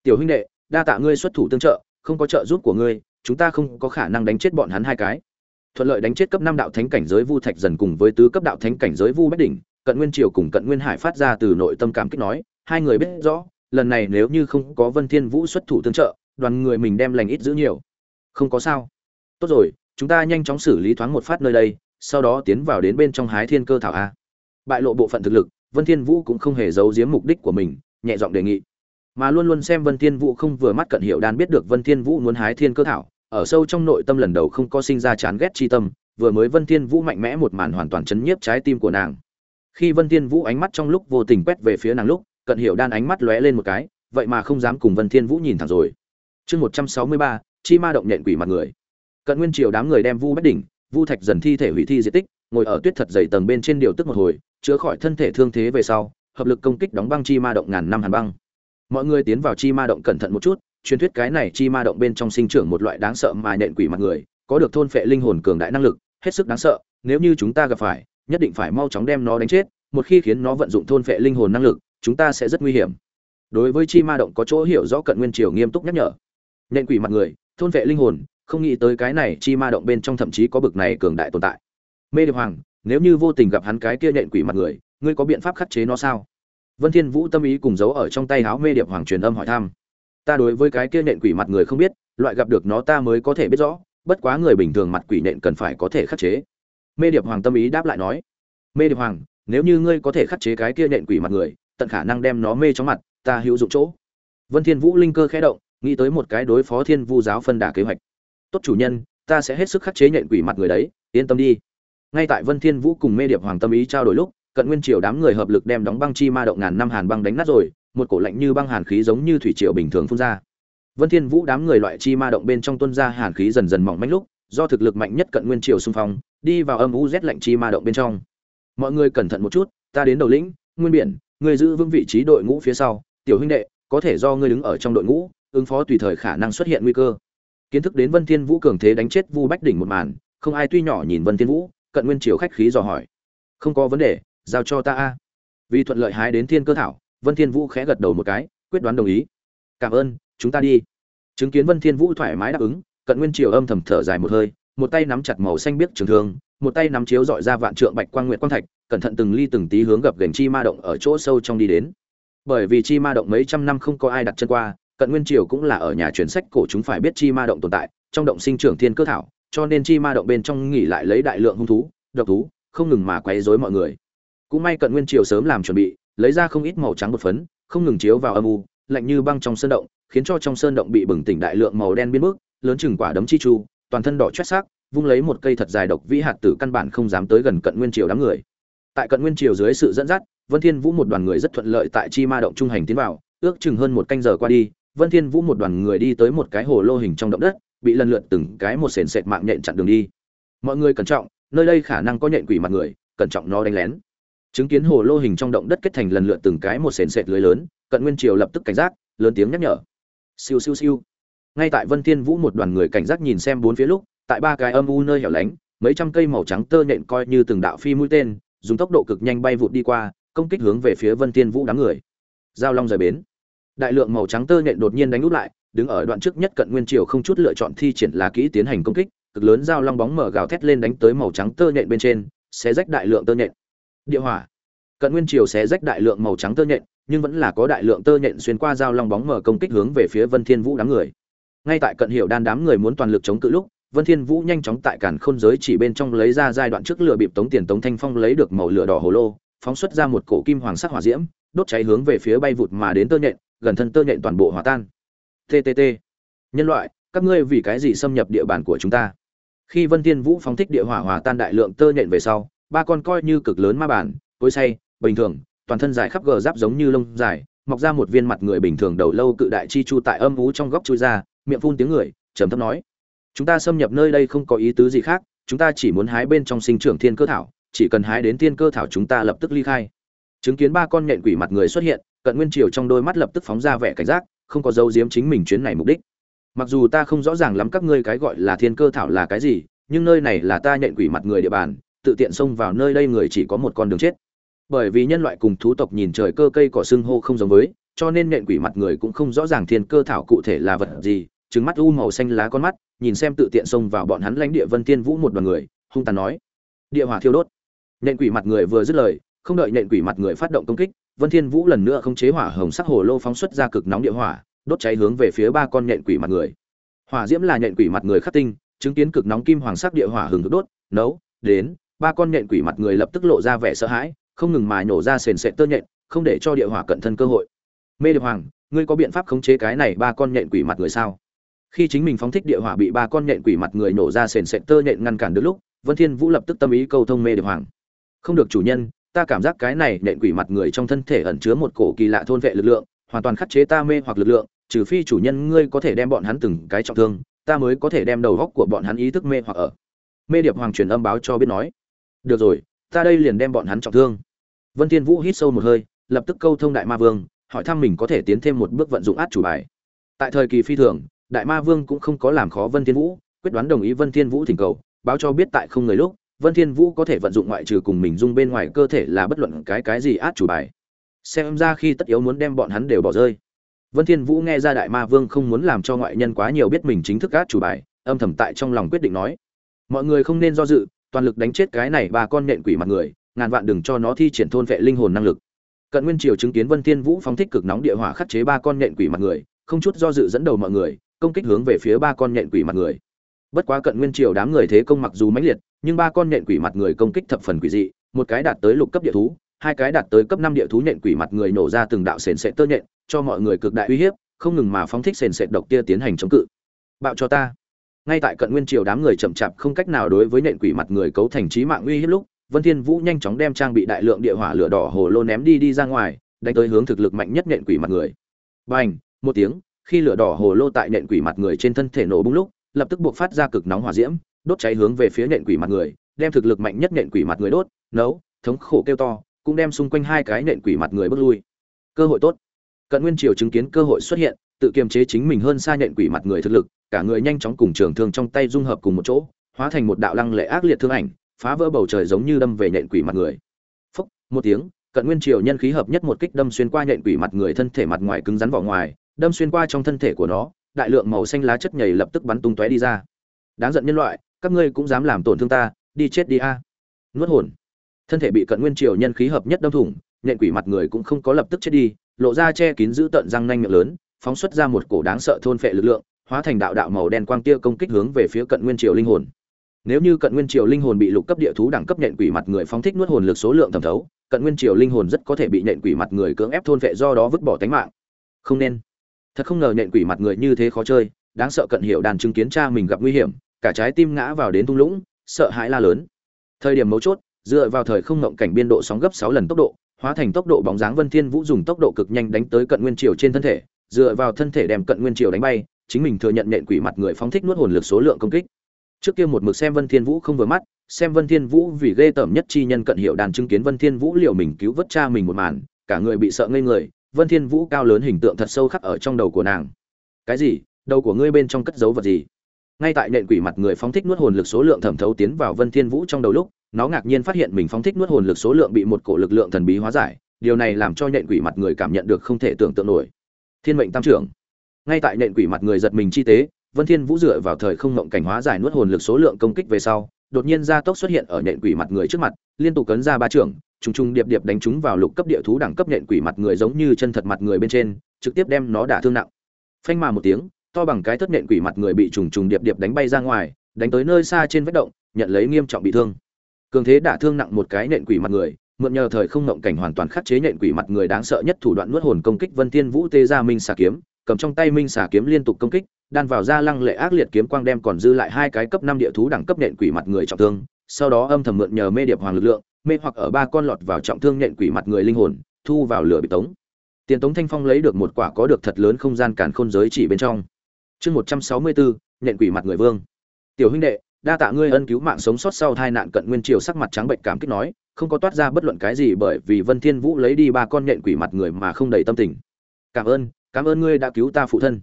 Tiểu huynh đệ, đa tạ ngươi xuất thủ tương trợ, không có trợ giúp của ngươi, chúng ta không có khả năng đánh chết bọn hắn hai cái. Thuận lợi đánh chết cấp năm đạo thánh cảnh giới vu thạch dần cùng với tứ cấp đạo thánh cảnh giới vu bách đỉnh, cận nguyên triều cùng cận nguyên hải phát ra từ nội tâm cảm kích nói, hai người biết rõ, lần này nếu như không có vân thiên vũ xuất thủ tương trợ, đoàn người mình đem lành ít giữ nhiều. Không có sao. Tốt rồi, chúng ta nhanh chóng xử lý thoáng một phát nơi đây sau đó tiến vào đến bên trong hái thiên cơ thảo a. Bại lộ bộ phận thực lực vân thiên vũ cũng không hề giấu giếm mục đích của mình nhẹ giọng đề nghị. Mà luôn luôn xem vân thiên vũ không vừa mắt cận hiệu đan biết được vân thiên vũ muốn hái thiên cơ thảo ở sâu trong nội tâm lần đầu không có sinh ra chán ghét chi tâm vừa mới vân thiên vũ mạnh mẽ một màn hoàn toàn chấn nhiếp trái tim của nàng. Khi vân thiên vũ ánh mắt trong lúc vô tình quét về phía nàng lúc cận hiệu đan ánh mắt lóe lên một cái vậy mà không dám cùng vân thiên vũ nhìn thẳng rồi. Chương 163, chi ma động nhện quỷ mặt người. Cận nguyên triều đám người đem vu bách đỉnh vu thạch dần thi thể hủy thi diện tích, ngồi ở tuyết thật dày tầng bên trên điều tức một hồi chữa khỏi thân thể thương thế về sau, hợp lực công kích đóng băng chi ma động ngàn năm hàn băng. Mọi người tiến vào chi ma động cẩn thận một chút, truyền thuyết cái này chi ma động bên trong sinh trưởng một loại đáng sợ mà nện quỷ mặt người, có được thôn phệ linh hồn cường đại năng lực, hết sức đáng sợ, nếu như chúng ta gặp phải, nhất định phải mau chóng đem nó đánh chết, một khi khiến nó vận dụng thôn phệ linh hồn năng lực, chúng ta sẽ rất nguy hiểm. Đối với chi ma động có chỗ hiểu rõ cận nguyên triều nghiêm túc nhắc nhở. Nện quỷ mặt người, thôn phệ linh hồn không nghĩ tới cái này chi ma động bên trong thậm chí có bực này cường đại tồn tại. Mê điệp hoàng, nếu như vô tình gặp hắn cái kia nện quỷ mặt người, ngươi có biện pháp khắc chế nó sao? Vân thiên vũ tâm ý cùng giấu ở trong tay áo mê điệp hoàng truyền âm hỏi thăm. Ta đối với cái kia nện quỷ mặt người không biết, loại gặp được nó ta mới có thể biết rõ, bất quá người bình thường mặt quỷ nện cần phải có thể khắc chế. Mê điệp hoàng tâm ý đáp lại nói. Mê điệp hoàng, nếu như ngươi có thể khắc chế cái kia nện quỷ mặt người, tận khả năng đem nó mê trong mặt, ta hữu dụng chỗ. Vân thiên vũ linh cơ khẽ động, nghĩ tới một cái đối phó thiên vu giáo phân đà kế hoạch tốt chủ nhân, ta sẽ hết sức khắc chế nhện quỷ mặt người đấy, yên tâm đi. Ngay tại vân thiên vũ cùng mê điệp hoàng tâm ý trao đổi lúc, cận nguyên triều đám người hợp lực đem đóng băng chi ma động ngàn năm hàn băng đánh nát rồi, một cổ lạnh như băng hàn khí giống như thủy triều bình thường phun ra. Vân thiên vũ đám người loại chi ma động bên trong tuôn ra hàn khí dần dần mỏng manh lúc, do thực lực mạnh nhất cận nguyên triều xung phong, đi vào âm u rét lạnh chi ma động bên trong. Mọi người cẩn thận một chút, ta đến đầu lĩnh, nguyên biển người giữ vững vị trí đội ngũ phía sau, tiểu huynh đệ, có thể do ngươi đứng ở trong đội ngũ, ứng phó tùy thời khả năng xuất hiện nguy cơ kiến thức đến vân thiên vũ cường thế đánh chết vu bách đỉnh một màn, không ai tuy nhỏ nhìn vân thiên vũ, cận nguyên triều khách khí dò hỏi. Không có vấn đề, giao cho ta a. Vì thuận lợi hái đến thiên cơ thảo, vân thiên vũ khẽ gật đầu một cái, quyết đoán đồng ý. Cảm ơn, chúng ta đi. Chứng kiến vân thiên vũ thoải mái đáp ứng, cận nguyên triều âm thầm thở dài một hơi, một tay nắm chặt màu xanh biếc trường thương, một tay nắm chiếu dọi ra vạn trượng bạch quang nguyệt quang thạch, cẩn thận từng ly từng tí hướng gập gành chi ma động ở chỗ sâu trong đi đến. Bởi vì chi ma động mấy trăm năm không có ai đặt chân qua cận nguyên triều cũng là ở nhà truyền sách cổ chúng phải biết chi ma động tồn tại, trong động sinh trưởng thiên cơ thảo, cho nên chi ma động bên trong nghỉ lại lấy đại lượng hung thú, độc thú, không ngừng mà quấy rối mọi người. Cũng may cận nguyên triều sớm làm chuẩn bị, lấy ra không ít màu trắng bột phấn, không ngừng chiếu vào âm u, lạnh như băng trong sơn động, khiến cho trong sơn động bị bừng tỉnh đại lượng màu đen biến mức lớn chừng quả đấm chi chu, toàn thân đỏ chót xác vung lấy một cây thật dài độc vĩ hạt tử căn bản không dám tới gần cận nguyên triều đám người. Tại cận nguyên triều dưới sự dẫn dắt, vân thiên vũ một đoàn người rất thuận lợi tại chi ma động trung hành tiến vào, ước chừng hơn một canh giờ qua đi vân thiên vũ một đoàn người đi tới một cái hồ lô hình trong động đất, bị lần lượt từng cái một sền sệt mạng nhện chặn đường đi. Mọi người cẩn trọng, nơi đây khả năng có nhện quỷ mặt người, cẩn trọng nó đánh lén. Chứng kiến hồ lô hình trong động đất kết thành lần lượt từng cái một sền sệt lưới lớn, cận nguyên triều lập tức cảnh giác, lớn tiếng nhắc nhở. Siêu siêu siêu. Ngay tại vân thiên vũ một đoàn người cảnh giác nhìn xem bốn phía lúc, tại ba cái âm u nơi hẻo lánh, mấy trăm cây màu trắng tơ nhện coi như từng đạo phi mũi tên, dùng tốc độ cực nhanh bay vụt đi qua, công kích hướng về phía vân thiên vũ đám người. Giao long rời bến đại lượng màu trắng tơ nhện đột nhiên đánh úp lại, đứng ở đoạn trước nhất cận nguyên triều không chút lựa chọn thi triển là kỹ tiến hành công kích, cực lớn giao long bóng mở gào thét lên đánh tới màu trắng tơ nhện bên trên, xé rách đại lượng tơ nhện. Địa hỏa. Cận nguyên triều xé rách đại lượng màu trắng tơ nhện, nhưng vẫn là có đại lượng tơ nhện xuyên qua giao long bóng mở công kích hướng về phía vân thiên vũ đám người. Ngay tại cận hiệu đan đám người muốn toàn lực chống cự lúc, vân thiên vũ nhanh chóng tại cản khôn giới chỉ bên trong lấy ra giai đoạn trước lửa bịp tống tiền tống thanh phong lấy được màu lửa đỏ hồ lô, phóng xuất ra một cổ kim hoàng sắc hỏa diễm, đốt cháy hướng về phía bay vụt mà đến tơ nhện gần thân tơ nhện toàn bộ hòa tan. Ttt nhân loại, các ngươi vì cái gì xâm nhập địa bàn của chúng ta? Khi vân thiên vũ phóng thích địa hỏa hòa tan đại lượng tơ nhện về sau, ba con coi như cực lớn ma bản tối say bình thường, toàn thân dài khắp gờ giáp giống như lông dài, mọc ra một viên mặt người bình thường đầu lâu cự đại chi chu tại âm vú trong góc chui ra, miệng phun tiếng người, trầm thấp nói. Chúng ta xâm nhập nơi đây không có ý tứ gì khác, chúng ta chỉ muốn hái bên trong sinh trưởng thiên cơ thảo, chỉ cần hái đến thiên cơ thảo chúng ta lập tức ly khai. Chứng kiến ba con nhện quỷ mặt người xuất hiện cận nguyên triều trong đôi mắt lập tức phóng ra vẻ cảnh giác, không có dấu diếm chính mình chuyến này mục đích. Mặc dù ta không rõ ràng lắm các ngươi cái gọi là thiên cơ thảo là cái gì, nhưng nơi này là ta nhện quỷ mặt người địa bàn, tự tiện xông vào nơi đây người chỉ có một con đường chết. Bởi vì nhân loại cùng thú tộc nhìn trời cơ cây cỏ xương hô không giống với, cho nên nhện quỷ mặt người cũng không rõ ràng thiên cơ thảo cụ thể là vật gì trứng mắt u màu xanh lá con mắt, nhìn xem tự tiện xông vào bọn hắn lãnh địa vân tiên vũ một đoàn người, hung tàn nói. Địa hỏa thiêu đốt. Nhện quỷ mặt người vừa dứt lời, không đợi nhện quỷ mặt người phát động công kích vân thiên vũ lần nữa không chế hỏa hồng sắc hồ lô phóng xuất ra cực nóng địa hỏa, đốt cháy hướng về phía ba con nhện quỷ mặt người. Hỏa diễm là nhện quỷ mặt người khắc tinh, chứng kiến cực nóng kim hoàng sắc địa hỏa hừng hực đốt, nấu, đến, ba con nhện quỷ mặt người lập tức lộ ra vẻ sợ hãi, không ngừng mà nhổ ra sền sệt tơ nhện, không để cho địa hỏa cận thân cơ hội. Mê điệp hoàng, ngươi có biện pháp khống chế cái này ba con nhện quỷ mặt người sao? Khi chính mình phóng thích địa hỏa bị ba con nhện quỷ mặt người nổ ra sền sệt tơ nhện ngăn cản được lúc, vân thiên vũ lập tức tâm ý câu thông mê điệp hoàng. Không được chủ nhân ta cảm giác cái này nện quỷ mặt người trong thân thể ẩn chứa một cổ kỳ lạ thôn vệ lực lượng, hoàn toàn khắc chế ta mê hoặc lực lượng, trừ phi chủ nhân ngươi có thể đem bọn hắn từng cái trọng thương, ta mới có thể đem đầu góc của bọn hắn ý thức mê hoặc ở. Mê điệp hoàng truyền âm báo cho biết nói, được rồi, ta đây liền đem bọn hắn trọng thương. Vân thiên vũ hít sâu một hơi, lập tức câu thông đại ma vương, hỏi thăm mình có thể tiến thêm một bước vận dụng át chủ bài. Tại thời kỳ phi thường, đại ma vương cũng không có làm khó vân thiên vũ, quyết đoán đồng ý vân thiên vũ thỉnh cầu, báo cho biết tại không người lúc vân thiên vũ có thể vận dụng ngoại trừ cùng mình dung bên ngoài cơ thể là bất luận cái cái gì át chủ bài. Xem ra khi tất yếu muốn đem bọn hắn đều bỏ rơi. Vân thiên vũ nghe ra đại ma vương không muốn làm cho ngoại nhân quá nhiều biết mình chính thức át chủ bài, âm thầm tại trong lòng quyết định nói. Mọi người không nên do dự, toàn lực đánh chết cái này ba con nện quỷ mặt người, ngàn vạn đừng cho nó thi triển thôn vệ linh hồn năng lực. Cận nguyên triều chứng kiến vân thiên vũ phóng thích cực nóng địa hỏa khắc chế ba con nện quỷ mặt người, không chút do dự dẫn đầu mọi người, công kích hướng về phía ba con nện quỷ mặt người. Bất quá cận nguyên triều đám người thế công mặc dù mãnh liệt nhưng ba con nện quỷ mặt người công kích thập phần quỷ dị, một cái đạt tới lục cấp địa thú, hai cái đạt tới cấp năm địa thú nện quỷ mặt người nổ ra từng đạo sền sệt tơ nhện, cho mọi người cực đại uy hiếp, không ngừng mà phóng thích sền sệt độc tia tiến hành chống cự. Bạo cho ta. Ngay tại cận nguyên triều đám người chậm chạp không cách nào đối với nện quỷ mặt người cấu thành trí mạng uy hiếp lúc, vân thiên vũ nhanh chóng đem trang bị đại lượng địa hỏa lửa đỏ hồ lô ném đi đi ra ngoài, đánh tới hướng thực lực mạnh nhất nện quỷ mặt người. Bành, một tiếng, khi lửa đỏ hồ lô tại nện quỷ mặt người trên thân thể nổ bung lúc, lập tức buộc phát ra cực nóng hỏa diễm đốt cháy hướng về phía nện quỷ mặt người, đem thực lực mạnh nhất nện quỷ mặt người đốt, nấu, thống khổ kêu to, cũng đem xung quanh hai cái nện quỷ mặt người bước lui. Cơ hội tốt. Cận nguyên triều chứng kiến cơ hội xuất hiện, tự kiềm chế chính mình hơn xa nện quỷ mặt người thực lực, cả người nhanh chóng cùng trường thương trong tay dung hợp cùng một chỗ, hóa thành một đạo lăng lệ ác liệt thương ảnh, phá vỡ bầu trời giống như đâm về nện quỷ mặt người. Phúc, một tiếng, cận nguyên triều nhân khí hợp nhất một kích đâm xuyên qua nện quỷ mặt người thân thể mặt ngoài cứng rắn vỏ ngoài, đâm xuyên qua trong thân thể của nó, đại lượng màu xanh lá chất nhầy lập tức bắn tung tóe đi ra. Đáng giận nhân loại các ngươi cũng dám làm tổn thương ta, đi chết đi a. Nuốt hồn. Thân thể bị cận nguyên triều nhân khí hợp nhất đâm thủng nện quỷ mặt người cũng không có lập tức chết đi, lộ ra che kín giữ tận răng nanh miệng lớn, phóng xuất ra một cổ đáng sợ thôn phệ lực lượng, hóa thành đạo đạo màu đen quang tia công kích hướng về phía cận nguyên triều linh hồn. Nếu như cận nguyên triều linh hồn bị lục cấp địa thú đẳng cấp nện quỷ mặt người phóng thích nuốt hồn lực số lượng thẩm thấu, cận nguyên triều linh hồn rất có thể bị nện quỷ mặt người cưỡng ép thôn phệ do đó vứt bỏ tánh mạng. Không nên. Thật không ngờ nện quỷ mặt người như thế khó chơi, đáng sợ cận hiệu đàn chứng kiến cha mình gặp nguy hiểm cả trái tim ngã vào đến thung lũng, sợ hãi la lớn. Thời điểm mấu chốt, dựa vào thời không ngộng cảnh biên độ sóng gấp sáu lần tốc độ, hóa thành tốc độ bóng dáng vân thiên vũ dùng tốc độ cực nhanh đánh tới cận nguyên triều trên thân thể, dựa vào thân thể đem cận nguyên triều đánh bay, chính mình thừa nhận nện quỷ mặt người phóng thích nuốt hồn lực số lượng công kích. Trước kia một mực xem vân thiên vũ không vừa mắt, xem vân thiên vũ vì ghê tởm nhất chi nhân cận hiệu đàn chứng kiến vân thiên vũ liều mình cứu vớt cha mình một màn, cả người bị sợ ngây người, vân thiên vũ cao lớn hình tượng thật sâu khắc ở trong đầu của nàng. Cái gì? Đầu của ngươi bên trong cất giấu vật gì? Ngay tại nện quỷ mặt người phóng thích nuốt hồn lực số lượng thẩm thấu tiến vào vân thiên vũ trong đầu lúc, nó ngạc nhiên phát hiện mình phóng thích nuốt hồn lực số lượng bị một cổ lực lượng thần bí hóa giải. Điều này làm cho nện quỷ mặt người cảm nhận được không thể tưởng tượng nổi. Thiên mệnh tam trưởng. Ngay tại nện quỷ mặt người giật mình chi tế, vân thiên vũ dựa vào thời không mộng cảnh hóa giải nuốt hồn lực số lượng công kích về sau, đột nhiên gia tốc xuất hiện ở nện quỷ mặt người trước mặt, liên tục cấn ra ba trưởng, trùng trùng điệp điệp đánh chúng vào lục cấp địa thú đẳng cấp nện quỷ mặt người giống như chân thật mặt người bên trên, trực tiếp đem nó đả thương nặng. Phanh mà một tiếng to bằng cái thất nện quỷ mặt người bị trùng trùng điệp điệp đánh bay ra ngoài, đánh tới nơi xa trên vách động, nhận lấy nghiêm trọng bị thương. Cường thế đả thương nặng một cái nện quỷ mặt người, mượn nhờ thời không ngộng cảnh hoàn toàn khắc chế nện quỷ mặt người đáng sợ nhất thủ đoạn nuốt hồn công kích vân thiên vũ tê ra minh xà kiếm, cầm trong tay minh xà kiếm liên tục công kích, đan vào ra lăng lệ ác liệt kiếm quang đem còn dư lại hai cái cấp năm địa thú đẳng cấp nện quỷ mặt người trọng thương, sau đó âm thầm mượn nhờ mê điệp hoàng lực lượng, mê hoặc ở ba con lọt vào trọng thương nện quỷ mặt người linh hồn, thu vào lửa bị tống. Tiền tống thanh phong lấy được một quả có được thật lớn không gian cản khôn giới chỉ bên trong chương một trăm sáu mươi bốn nện quỷ mặt người vương. Tiểu huynh đệ, đa tạ ngươi ân cứu mạng sống sót sau tai nạn cận nguyên triều sắc mặt trắng bệnh cảm kích nói, không có toát ra bất luận cái gì bởi vì vân thiên vũ lấy đi ba con nện quỷ mặt người mà không đầy tâm tình. Cảm ơn cảm ơn ngươi đã cứu ta phụ thân.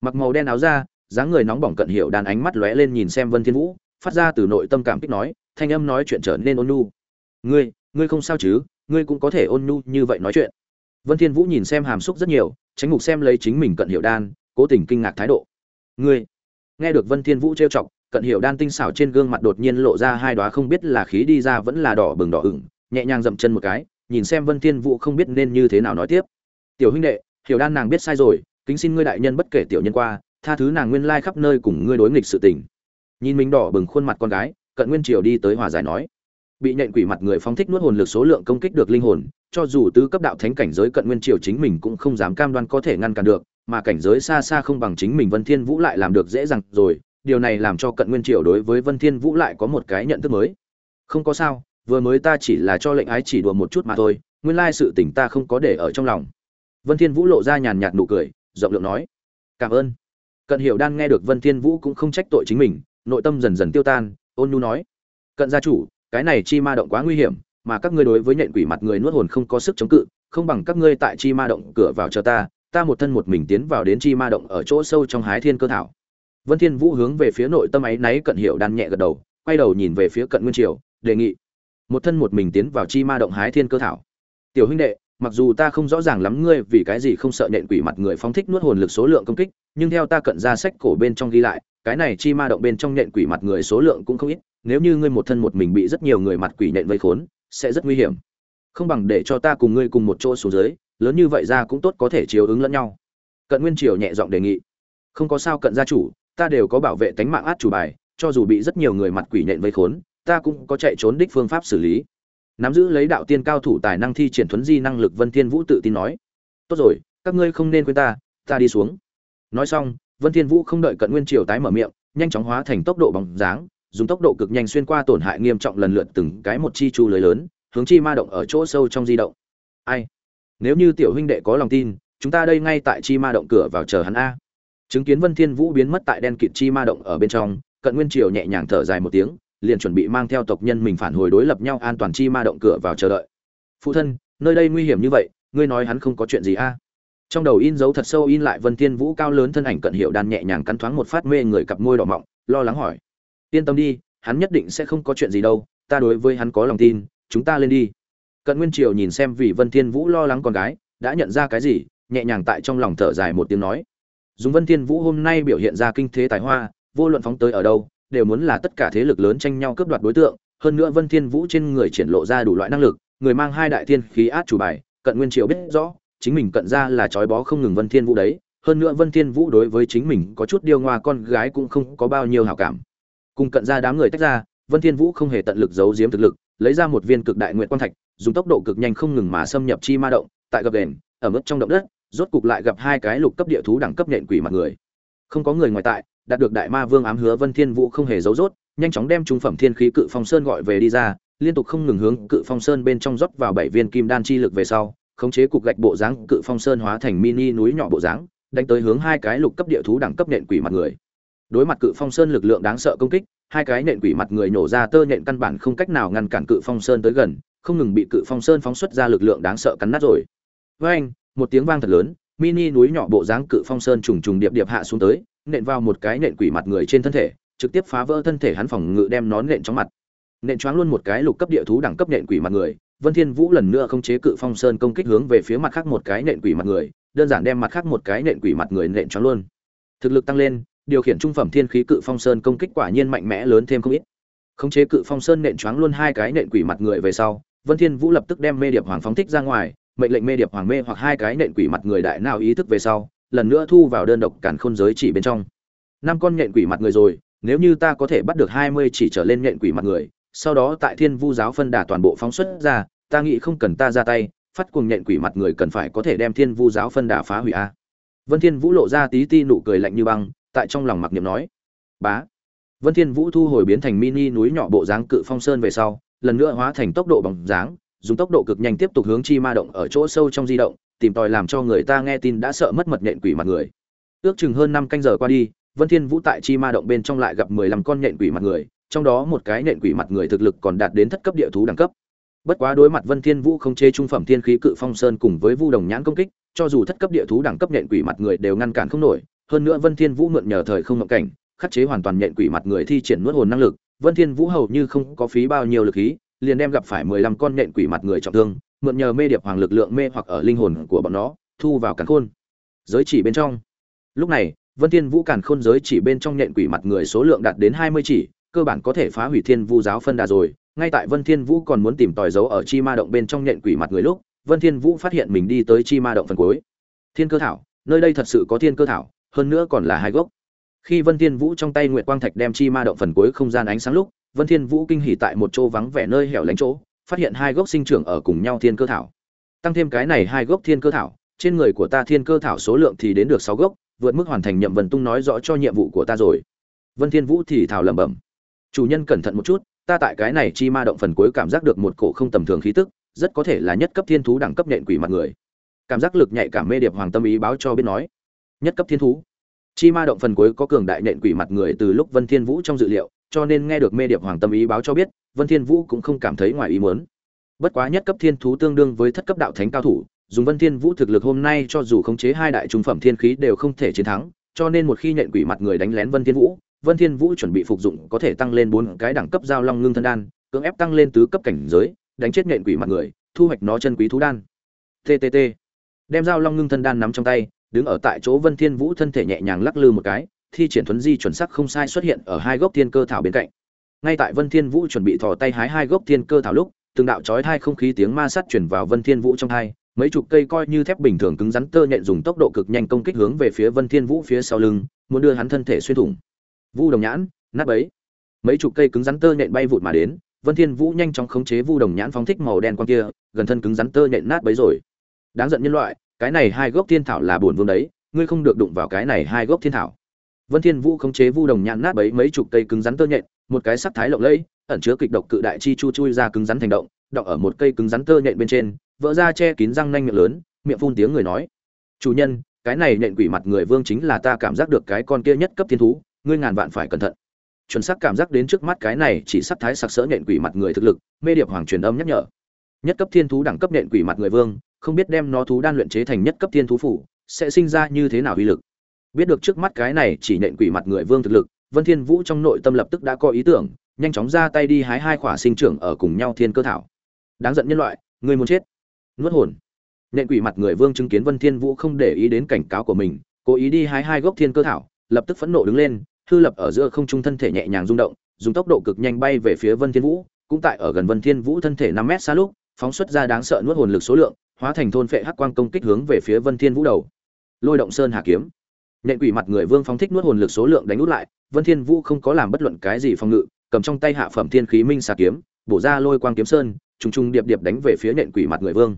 Mặc màu đen áo ra dáng người nóng bỏng cận hiệu đàn ánh mắt lóe lên nhìn xem vân thiên vũ, phát ra từ nội tâm cảm kích nói, thanh âm nói chuyện trở nên ôn nhu. Ngươi ngươi không sao chứ, ngươi cũng có thể ôn nhu như vậy nói chuyện. Vân thiên vũ nhìn xem hàm xúc rất nhiều, tránh mục xem lấy chính mình cận hiệu đan, cố tình kinh ngạc thái độ ngươi. Nghe được vân thiên vũ trêu chọc, cận Hiểu đan tinh xảo trên gương mặt đột nhiên lộ ra hai đóa không biết là khí đi ra vẫn là đỏ bừng đỏ ửng, nhẹ nhàng dậm chân một cái, nhìn xem vân thiên vũ không biết nên như thế nào nói tiếp. Tiểu huynh đệ, hiểu đan nàng biết sai rồi, kính xin ngươi đại nhân bất kể tiểu nhân qua, tha thứ nàng nguyên lai khắp nơi cùng ngươi đối nghịch sự tình. Nhìn mình đỏ bừng khuôn mặt con gái, cận nguyên triều đi tới hòa giải nói. Bị nhện quỷ mặt người phóng thích nuốt hồn lực số lượng công kích được linh hồn, cho dù tứ cấp đạo thánh cảnh giới cận nguyên triều chính mình cũng không dám cam đoan có thể ngăn cản được mà cảnh giới xa xa không bằng chính mình vân thiên vũ lại làm được dễ dàng rồi, điều này làm cho cận nguyên triều đối với vân thiên vũ lại có một cái nhận thức mới. Không có sao, vừa mới ta chỉ là cho lệnh ái chỉ đùa một chút mà thôi, nguyên lai sự tình ta không có để ở trong lòng. Vân thiên vũ lộ ra nhàn nhạt nụ cười, rộng lượng nói, cảm ơn. Cận hiểu đan nghe được vân thiên vũ cũng không trách tội chính mình, nội tâm dần dần tiêu tan, ôn nhu nói, cận gia chủ, cái này chi ma động quá nguy hiểm, mà các ngươi đối với nhện quỷ mặt người nuốt hồn không có sức chống cự, không bằng các ngươi tại chi ma động cửa vào chờ ta ta một thân một mình tiến vào đến chi ma động ở chỗ sâu trong hái thiên cơ thảo. Vân thiên vũ hướng về phía nội tâm ấy náy cận hiểu đan nhẹ gật đầu, quay đầu nhìn về phía cận nguyên triều, đề nghị, một thân một mình tiến vào chi ma động hái thiên cơ thảo. Tiểu huynh đệ, mặc dù ta không rõ ràng lắm ngươi vì cái gì không sợ nện quỷ mặt người phóng thích nuốt hồn lực số lượng công kích, nhưng theo ta cận ra sách cổ bên trong ghi lại, cái này chi ma động bên trong nện quỷ mặt người số lượng cũng không ít, nếu như ngươi một thân một mình bị rất nhiều người mặt quỷ nện vây khốn, sẽ rất nguy hiểm. Không bằng để cho ta cùng ngươi cùng một chỗ xuống dưới lớn như vậy ra cũng tốt có thể chiếu ứng lẫn nhau. Cận nguyên triều nhẹ giọng đề nghị. Không có sao cận gia chủ, ta đều có bảo vệ tánh mạng át chủ bài, cho dù bị rất nhiều người mặt quỷ nện vây khốn, ta cũng có chạy trốn đích phương pháp xử lý. Nắm giữ lấy đạo tiên cao thủ tài năng thi triển thuấn di năng lực vân thiên vũ tự tin nói. Tốt rồi, các ngươi không nên quên ta ta đi xuống. Nói xong, vân thiên vũ không đợi cận nguyên triều tái mở miệng, nhanh chóng hóa thành tốc độ bóng dáng, dùng tốc độ cực nhanh xuyên qua tổn hại nghiêm trọng lần lượt từng cái một chi chu lưới lớn, hướng chi ma động ở chỗ sâu trong di động. Ai? Nếu như tiểu huynh đệ có lòng tin, chúng ta đây ngay tại chi ma động cửa vào chờ hắn a. Chứng kiến vân thiên vũ biến mất tại đen kịt chi ma động ở bên trong, cận nguyên triều nhẹ nhàng thở dài một tiếng, liền chuẩn bị mang theo tộc nhân mình phản hồi đối lập nhau an toàn chi ma động cửa vào chờ đợi. Phụ thân, nơi đây nguy hiểm như vậy, ngươi nói hắn không có chuyện gì a? Trong đầu in dấu thật sâu in lại vân thiên vũ cao lớn thân ảnh cận hiệu đan nhẹ nhàng cắn thoáng một phát mê người cặp môi đỏ mọng, lo lắng hỏi. Yên tâm đi, hắn nhất định sẽ không có chuyện gì đâu, ta đối với hắn có lòng tin, chúng ta lên đi cận nguyên triều nhìn xem vì vân thiên vũ lo lắng con gái, đã nhận ra cái gì, nhẹ nhàng tại trong lòng thở dài một tiếng nói. Dùng vân thiên vũ hôm nay biểu hiện ra kinh thế tài hoa, vô luận phóng tới ở đâu, đều muốn là tất cả thế lực lớn tranh nhau cướp đoạt đối tượng. Hơn nữa vân thiên vũ trên người triển lộ ra đủ loại năng lực, người mang hai đại thiên khí át chủ bài, cận nguyên triệu biết rõ, chính mình cận ra là trói bó không ngừng vân thiên vũ đấy. Hơn nữa vân thiên vũ đối với chính mình có chút điêu ngoa con gái cũng không có bao nhiêu hảo cảm. Cùng cận ra đám người tách ra, vân thiên vũ không hề tận lực giấu giếm thực lực, lấy ra một viên cực đại nguyện quan thạch dùng tốc độ cực nhanh không ngừng mà xâm nhập chi ma động, tại gập đền, ở mức trong động đất, rốt cục lại gặp hai cái lục cấp địa thú đẳng cấp nhện quỷ mặt người. Không có người ngoài tại, đạt được đại ma vương ám hứa vân thiên vũ không hề giấu rốt, nhanh chóng đem trung phẩm thiên khí cự phong sơn gọi về đi ra, liên tục không ngừng hướng cự phong sơn bên trong rót vào bảy viên kim đan chi lực về sau, khống chế cục gạch bộ dáng cự phong sơn hóa thành mini núi nhỏ bộ dáng, đánh tới hướng hai cái lục cấp địa thú đẳng cấp nện quỷ mặt người. Đối mặt cự phong sơn lực lượng đáng sợ công kích, hai cái nện quỷ mặt người nổ ra tơ nện căn bản không cách nào ngăn cản cự phong sơn tới gần không ngừng bị cự phong sơn phóng xuất ra lực lượng đáng sợ cắn nát rồi. Với anh, một tiếng vang thật lớn, mini núi nhỏ bộ dáng cự phong sơn trùng trùng điệp điệp hạ xuống tới, nện vào một cái nện quỷ mặt người trên thân thể, trực tiếp phá vỡ thân thể hắn phòng ngự đem nón nện trong mặt. Nện choáng luôn một cái lục cấp địa thú đẳng cấp nện quỷ mặt người, vân thiên vũ lần nữa không chế cự phong sơn công kích hướng về phía mặt khác một cái nện quỷ mặt người, đơn giản đem mặt khác một cái nện quỷ mặt người nện choáng luôn. Thực lực tăng lên, điều khiển trung phẩm thiên khí cự phong sơn công kích quả nhiên mạnh mẽ lớn thêm không ít. Khống chế cự phong sơn nện choáng luôn hai cái nện quỷ mặt người về sau vân thiên vũ lập tức đem mê điệp hoàng phóng thích ra ngoài, mệnh lệnh mê điệp hoàng mê hoặc hai cái nện quỷ mặt người đại nào ý thức về sau, lần nữa thu vào đơn độc cản khôn giới chỉ bên trong. Năm con nện quỷ mặt người rồi, nếu như ta có thể bắt được hai mươi chỉ trở lên nện quỷ mặt người, sau đó tại thiên vu giáo phân đà toàn bộ phóng xuất ra, ta nghĩ không cần ta ra tay, phát cuồng nện quỷ mặt người cần phải có thể đem thiên vu giáo phân đà phá hủy a. Vân thiên vũ lộ ra tí ti nụ cười lạnh như băng, tại trong lòng mặc niệm nói, bá. Vân thiên vũ thu hồi biến thành mini núi nhỏ bộ dáng cự phong sơn về sau lần nữa hóa thành tốc độ bằng dáng, dùng tốc độ cực nhanh tiếp tục hướng chi ma động ở chỗ sâu trong di động, tìm tòi làm cho người ta nghe tin đã sợ mất mật nhện quỷ mặt người. Ước chừng hơn năm canh giờ qua đi, vân thiên vũ tại chi ma động bên trong lại gặp mười lăm con nhện quỷ mặt người, trong đó một cái nhện quỷ mặt người thực lực còn đạt đến thất cấp địa thú đẳng cấp. Bất quá đối mặt vân thiên vũ không chế trung phẩm thiên khí cự phong sơn cùng với vu đồng nhãn công kích, cho dù thất cấp địa thú đẳng cấp nhện quỷ mặt người đều ngăn cản không nổi, hơn nữa vân thiên vũ mượn nhờ thời không ngộng cảnh, khắc chế hoàn toàn nhện quỷ mặt người thi triển nuốt hồn năng lực vân thiên vũ hầu như không có phí bao nhiêu lực khí, liền đem gặp phải mười lăm con nện quỷ mặt người trọng thương, mượn nhờ mê điệp hoàng lực lượng mê hoặc ở linh hồn của bọn nó, thu vào càn khôn. Giới chỉ bên trong. Lúc này, vân thiên vũ càn khôn giới chỉ bên trong nện quỷ mặt người số lượng đạt đến hai mươi chỉ, cơ bản có thể phá hủy thiên vu giáo phân đà rồi. Ngay tại vân thiên vũ còn muốn tìm tòi dấu ở chi ma động bên trong nện quỷ mặt người lúc, vân thiên vũ phát hiện mình đi tới chi ma động phần cuối. Thiên cơ thảo, nơi đây thật sự có thiên cơ thảo, hơn nữa còn là hai gốc khi vân thiên vũ trong tay nguyệt quang thạch đem chi ma động phần cuối không gian ánh sáng lúc, vân thiên vũ kinh hỉ tại một chỗ vắng vẻ nơi hẻo lánh chỗ, phát hiện hai gốc sinh trưởng ở cùng nhau thiên cơ thảo. Tăng thêm cái này hai gốc thiên cơ thảo, trên người của ta thiên cơ thảo số lượng thì đến được sáu gốc, vượt mức hoàn thành nhậm vân tung nói rõ cho nhiệm vụ của ta rồi. Vân thiên vũ thì thảo lẩm bẩm. Chủ nhân cẩn thận một chút, ta tại cái này chi ma động phần cuối cảm giác được một cổ không tầm thường khí tức, rất có thể là nhất cấp thiên thú đẳng cấp nện quỷ mặt người. Cảm giác lực nhạy cảm mê điệp hoàng tâm ý báo cho biết nói. Nhất cấp thiên thú chi ma động phần cuối có cường đại nện quỷ mặt người từ lúc vân thiên vũ trong dự liệu, cho nên nghe được mê điệp hoàng tâm ý báo cho biết, vân thiên vũ cũng không cảm thấy ngoài ý muốn. Bất quá nhất cấp thiên thú tương đương với thất cấp đạo thánh cao thủ, dùng vân thiên vũ thực lực hôm nay cho dù khống chế hai đại trung phẩm thiên khí đều không thể chiến thắng, cho nên một khi nện quỷ mặt người đánh lén vân thiên vũ, vân thiên vũ chuẩn bị phục dụng có thể tăng lên bốn cái đẳng cấp giao long ngưng thân đan, cưỡng ép tăng lên tứ cấp cảnh giới, đánh chết nện quỷ mặt người, thu hoạch nó chân quý thú đan. Ttt đem giao long ngưng thân đan nắm trong tay đứng ở tại chỗ vân thiên vũ thân thể nhẹ nhàng lắc lư một cái, thi triển thuấn di chuẩn sắc không sai xuất hiện ở hai gốc thiên cơ thảo bên cạnh. Ngay tại vân thiên vũ chuẩn bị thò tay hái hai gốc thiên cơ thảo lúc, từng đạo chói tai không khí tiếng ma sát truyền vào vân thiên vũ trong tai. mấy chục cây coi như thép bình thường cứng rắn tơ nhện dùng tốc độ cực nhanh công kích hướng về phía vân thiên vũ phía sau lưng, muốn đưa hắn thân thể xuyên thủng. Vu đồng nhãn, nát bấy. Mấy chục cây cứng rắn tơ nhện bay vụt mà đến, vân thiên vũ nhanh chóng khống chế vu đồng nhãn phóng thích màu đen quang kia, gần thân cứng rắn tơ nhện nát bấy rồi. Đáng giận nhân loại cái này hai gốc thiên thảo là buồn vương đấy, ngươi không được đụng vào cái này hai gốc thiên thảo. Vân thiên vũ khống chế vu đồng nhạn nát bấy mấy chục cây cứng rắn tơ nhện, một cái sắc thái lộng lẫy, ẩn chứa kịch độc cự đại chi chu chui ra cứng rắn thành động, đọng ở một cây cứng rắn tơ nhện bên trên, vỡ ra che kín răng nanh miệng lớn, miệng phun tiếng người nói. Chủ nhân, cái này nhện quỷ mặt người vương chính là ta cảm giác được cái con kia nhất cấp thiên thú, ngươi ngàn vạn phải cẩn thận. Chuẩn xác cảm giác đến trước mắt cái này chỉ sắc thái sặc sỡ nhện quỷ mặt người thực lực, mê điệp hoàng truyền âm nhắc nhở. Nhất cấp thiên thú đẳng cấp nhện quỷ mặt người vương không biết đem nó thú đan luyện chế thành nhất cấp thiên thú phủ, sẽ sinh ra như thế nào uy lực. Biết được trước mắt cái này chỉ nện quỷ mặt người vương thực lực, vân thiên vũ trong nội tâm lập tức đã có ý tưởng, nhanh chóng ra tay đi hái hai khỏa sinh trưởng ở cùng nhau thiên cơ thảo. Đáng giận nhân loại, ngươi muốn chết. Nuốt hồn. Nện quỷ mặt người vương chứng kiến vân thiên vũ không để ý đến cảnh cáo của mình, cố ý đi hái hai gốc thiên cơ thảo, lập tức phẫn nộ đứng lên, hư lập ở giữa không trung thân thể nhẹ nhàng rung động, dùng tốc độ cực nhanh bay về phía vân thiên vũ, cũng tại ở gần vân thiên vũ thân thể năm mét xa lúc, phóng xuất ra đáng sợ nuốt hồn lực số lượng hóa thành thôn phệ hắc quang công kích hướng về phía vân thiên vũ đầu. Lôi động sơn hà kiếm. Nện quỷ mặt người vương phóng thích nuốt hồn lực số lượng đánh út lại vân thiên vũ không có làm bất luận cái gì phòng ngự cầm trong tay hạ phẩm thiên khí minh xà kiếm bổ ra lôi quang kiếm sơn trùng trùng điệp điệp đánh về phía nện quỷ mặt người vương.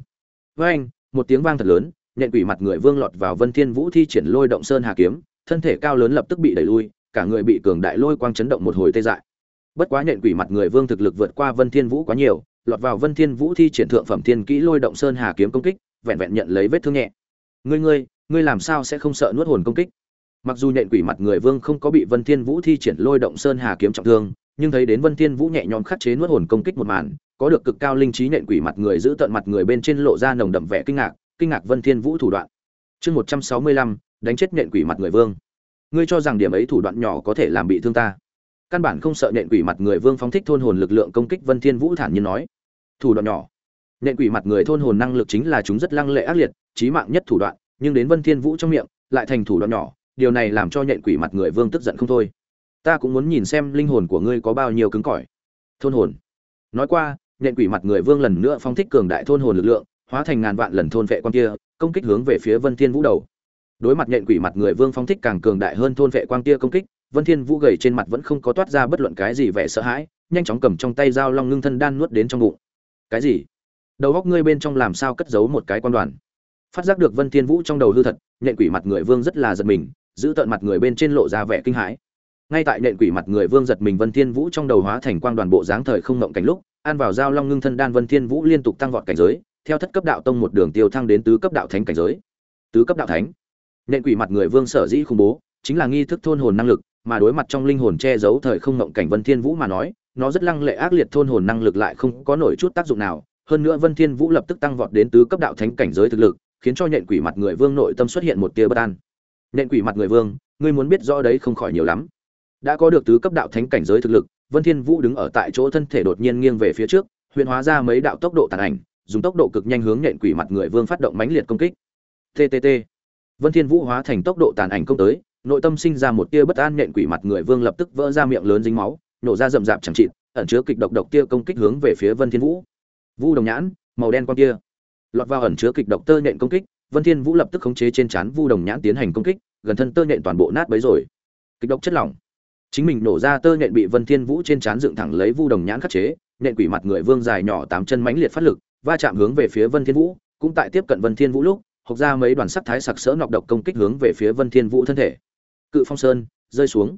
Oeng, một tiếng vang thật lớn nện quỷ mặt người vương lọt vào vân thiên vũ thi triển lôi động sơn hà kiếm thân thể cao lớn lập tức bị đẩy lui cả người bị cường đại lôi quang chấn động một hồi tê dại. Bất quá nện quỷ mặt người vương thực lực vượt qua vân thiên vũ quá nhiều lọt vào vân thiên vũ thi triển thượng phẩm thiên kỹ lôi động sơn hà kiếm công kích, vẹn vẹn nhận lấy vết thương nhẹ. Ngươi ngươi ngươi làm sao sẽ không sợ nuốt hồn công kích? Mặc dù nhện quỷ mặt người vương không có bị vân thiên vũ thi triển lôi động sơn hà kiếm trọng thương, nhưng thấy đến vân thiên vũ nhẹ nhõm khắc chế nuốt hồn công kích một màn, có được cực cao linh trí nhện quỷ mặt người giữ tận mặt người bên trên lộ ra nồng đậm vẻ kinh ngạc kinh ngạc vân thiên vũ thủ đoạn. Chương một trăm sáu mươi lăm, đánh chết nhện quỷ mặt người vương. Ngươi cho rằng điểm ấy thủ đoạn nhỏ có thể làm bị thương ta? Căn bản không sợ nện quỷ mặt người vương phóng thích thôn hồn lực lượng công kích vân thiên vũ thản nhiên nói. Thủ đoạn nhỏ. Nện quỷ mặt người thôn hồn năng lực chính là chúng rất lăng lệ ác liệt, chí mạng nhất thủ đoạn, nhưng đến vân thiên vũ trong miệng, lại thành thủ đoạn nhỏ, điều này làm cho nện quỷ mặt người vương tức giận không thôi. Ta cũng muốn nhìn xem linh hồn của ngươi có bao nhiêu cứng cỏi. Thôn hồn. Nói qua, nện quỷ mặt người vương lần nữa phóng thích cường đại thôn hồn lực lượng, hóa thành ngàn vạn lần thôn vệ quan kia, công kích hướng về phía vân thiên vũ đầu. Đối mặt nện quỷ mặt người vương phóng thích càng cường đại hơn thôn vệ quang kia công kích vân thiên vũ gầy trên mặt vẫn không có toát ra bất luận cái gì vẻ sợ hãi, nhanh chóng cầm trong tay dao long ngưng thân đan nuốt đến trong bụng. Cái gì? Đầu óc ngươi bên trong làm sao cất giấu một cái quan đoàn? Phát giác được vân thiên vũ trong đầu hư thật, nhện quỷ mặt người vương rất là giật mình, giữ tận mặt người bên trên lộ ra vẻ kinh hãi. Ngay tại nhện quỷ mặt người vương giật mình, vân thiên vũ trong đầu hóa thành quang đoàn bộ dáng thời không ngậm cảnh lúc, ăn vào dao long ngưng thân đan vân thiên vũ liên tục tăng vọt cảnh giới, theo thất cấp đạo tông một đường tiêu thăng đến tứ cấp đạo thánh cảnh giới. Tứ cấp đạo thánh. Nhện quỷ mặt người vương sở dĩ khủng bố, chính là nghi thức thôn hồn năng lực mà đối mặt trong linh hồn che giấu thời không ngộng cảnh vân thiên vũ mà nói, nó rất lăng lệ ác liệt thôn hồn năng lực lại không có nổi chút tác dụng nào. Hơn nữa vân thiên vũ lập tức tăng vọt đến tứ cấp đạo thánh cảnh giới thực lực, khiến cho nhện quỷ mặt người vương nội tâm xuất hiện một tia bất an. Nhện quỷ mặt người vương, ngươi muốn biết rõ đấy không khỏi nhiều lắm. Đã có được tứ cấp đạo thánh cảnh giới thực lực, vân thiên vũ đứng ở tại chỗ thân thể đột nhiên nghiêng về phía trước, huyền hóa ra mấy đạo tốc độ tàn ảnh, dùng tốc độ cực nhanh hướng nhện quỷ mặt người vương phát động mãnh liệt công kích. Ttt vân thiên vũ hóa thành tốc độ tàn ảnh công tới nội tâm sinh ra một tia bất an nhện quỷ mặt người vương lập tức vỡ ra miệng lớn dính máu, nổ ra rậm rạp chẳng chịt, ẩn chứa kịch độc độc tia công kích hướng về phía vân thiên vũ. Vu đồng nhãn, màu đen con kia. Lọt vào ẩn chứa kịch độc tơ nhện công kích, vân thiên vũ lập tức khống chế trên chán vu đồng nhãn tiến hành công kích, gần thân tơ nhện toàn bộ nát bấy rồi. Kịch độc chất lỏng. Chính mình nổ ra tơ nhện bị vân thiên vũ trên chán dựng thẳng lấy vu đồng nhãn khắc chế, nhện quỷ mặt người vương dài nhỏ tám chân mãnh liệt phát lực, va chạm hướng về phía vân thiên vũ, cũng tại tiếp cận vân thiên vũ lúc, hộc ra mấy đoàn sắc thái sặc sỡ nọc độc công kích hướng về phía vân thiên vũ thân thể cự phong sơn, rơi xuống.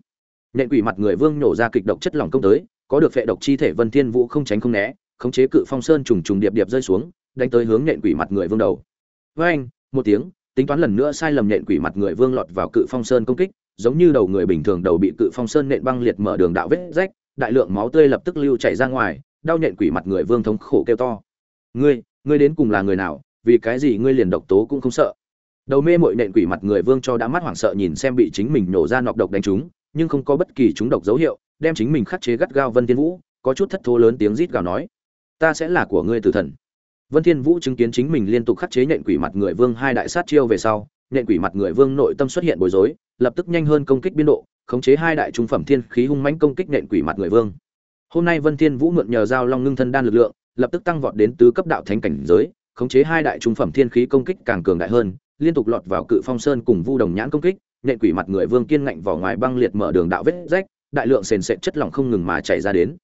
Nện quỷ mặt người vương nổ ra kịch độc chất lỏng công tới, có được phệ độc chi thể vân thiên vũ không tránh không né, khống chế cự phong sơn trùng trùng điệp điệp rơi xuống, đánh tới hướng nện quỷ mặt người vương đầu. Với anh, một tiếng, tính toán lần nữa sai lầm nện quỷ mặt người vương lọt vào cự phong sơn công kích, giống như đầu người bình thường đầu bị cự phong sơn nện băng liệt mở đường đạo vết rách, đại lượng máu tươi lập tức lưu chảy ra ngoài, đau nện quỷ mặt người vương thống khổ kêu to. Ngươi ngươi đến cùng là người nào? Vì cái gì ngươi liền độc tố cũng không sợ? Đầu mê mội nện quỷ mặt người vương cho đã mắt hoảng sợ nhìn xem bị chính mình nổ ra nọc độc đánh trúng nhưng không có bất kỳ chúng độc dấu hiệu, đem chính mình khắc chế gắt gao vân thiên vũ, có chút thất thố lớn tiếng rít gào nói, ta sẽ là của ngươi tử thần. Vân thiên vũ chứng kiến chính mình liên tục khắc chế nện quỷ mặt người vương hai đại sát chiêu về sau, nện quỷ mặt người vương nội tâm xuất hiện bối rối, lập tức nhanh hơn công kích biên độ, khống chế hai đại trung phẩm thiên khí hung mãnh công kích nện quỷ mặt người vương. Hôm nay vân thiên vũ mượn nhờ giao long ngưng thân đan lực lượng, lập tức tăng vọt đến tứ cấp đạo thánh cảnh giới, khống chế hai đại trung phẩm thiên khí công kích càng cường đại hơn liên tục lọt vào cự phong sơn cùng vu đồng nhãn công kích, nện quỷ mặt người vương kiên ngạnh vỏ ngoài băng liệt mở đường đạo vết rách, đại lượng sền sệt chất lỏng không ngừng mà chảy ra đến.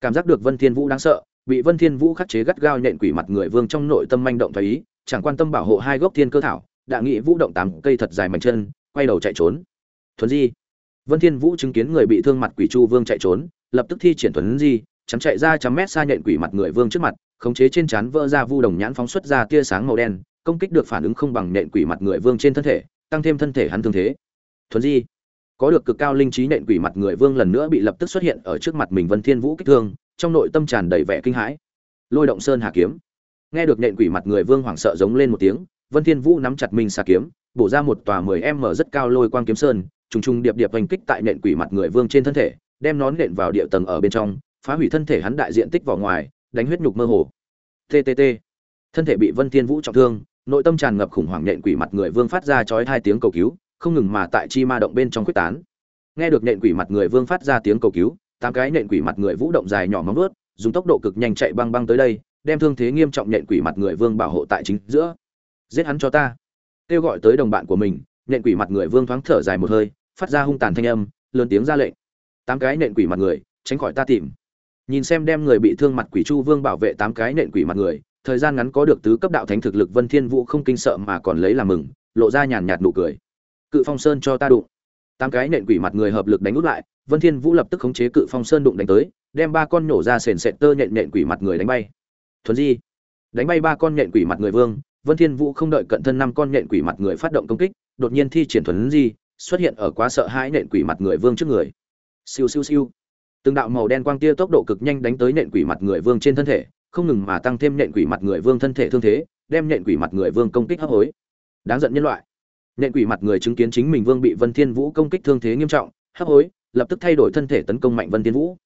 Cảm giác được vân thiên vũ đáng sợ, bị vân thiên vũ khắc chế gắt gao nện quỷ mặt người vương trong nội tâm manh động thấy ý, chẳng quan tâm bảo hộ hai gốc thiên cơ thảo, đã nghĩ vũ động tám cây thật dài mảnh chân, quay đầu chạy trốn. Thuấn di. Vân thiên vũ chứng kiến người bị thương mặt quỷ chu vương chạy trốn, lập tức thi triển thuấn di, chắn chạy ra trăm mét xa nện quỷ mặt người vương trước mặt, khống chế trên chán vỡ ra vu đồng nhãn phóng xuất ra tia sáng màu đen công kích được phản ứng không bằng nện quỷ mặt người vương trên thân thể, tăng thêm thân thể hắn thương thế. Thuần di, có được cực cao linh trí nện quỷ mặt người vương lần nữa bị lập tức xuất hiện ở trước mặt mình vân thiên vũ kích thương, trong nội tâm tràn đầy vẻ kinh hãi. Lôi động sơn hà kiếm. Nghe được nện quỷ mặt người vương hoảng sợ giống lên một tiếng, vân thiên vũ nắm chặt mình xà kiếm, bổ ra một tòa 10 m rất cao lôi quang kiếm sơn, trùng trùng điệp điệp hành kích tại nện quỷ mặt người vương trên thân thể, đem nón nện vào địa tầng ở bên trong, phá hủy thân thể hắn đại diện tích vào ngoài, đánh huyết nhục mơ hồ. Ttt thân thể bị vân thiên vũ trọng thương nội tâm tràn ngập khủng hoảng nện quỷ mặt người vương phát ra chói hai tiếng cầu cứu, không ngừng mà tại chi ma động bên trong quyết tán. Nghe được nện quỷ mặt người vương phát ra tiếng cầu cứu, tám cái nện quỷ mặt người vũ động dài nhỏ móng vớt dùng tốc độ cực nhanh chạy băng băng tới đây, đem thương thế nghiêm trọng nện quỷ mặt người vương bảo hộ tại chính giữa. Giết hắn cho ta. Kêu gọi tới đồng bạn của mình nện quỷ mặt người vương thoáng thở dài một hơi, phát ra hung tàn thanh âm, lớn tiếng ra lệnh. Tám cái nện quỷ mặt người, tránh khỏi ta tìm. Nhìn xem đem người bị thương mặt quỷ chu vương bảo vệ tám cái nện quỷ mặt người thời gian ngắn có được tứ cấp đạo thánh thực lực vân thiên vũ không kinh sợ mà còn lấy làm mừng, lộ ra nhàn nhạt nụ cười. Cự phong sơn cho ta đụng. Tám cái nện quỷ mặt người hợp lực đánh út lại, vân thiên vũ lập tức khống chế cự phong sơn đụng đánh tới, đem ba con nổ ra sền sệt tơ nện nện quỷ mặt người đánh bay. Thuần di. Đánh bay ba con nện quỷ mặt người vương, vân thiên vũ không đợi cận thân năm con nện quỷ mặt người phát động công kích, đột nhiên thi triển thuần di, xuất hiện ở quá sợ hãi nện quỷ mặt người vương trước người. Siêu siêu siêu. Từng đạo màu đen quang tia tốc độ cực nhanh đánh tới nện quỷ mặt người vương trên thân thể không ngừng mà tăng thêm nhện quỷ mặt người vương thân thể thương thế đem nhện quỷ mặt người vương công kích hấp hối. Đáng giận nhân loại. Nhện quỷ mặt người chứng kiến chính mình vương bị vân thiên vũ công kích thương thế nghiêm trọng hấp hối lập tức thay đổi thân thể tấn công mạnh vân thiên vũ.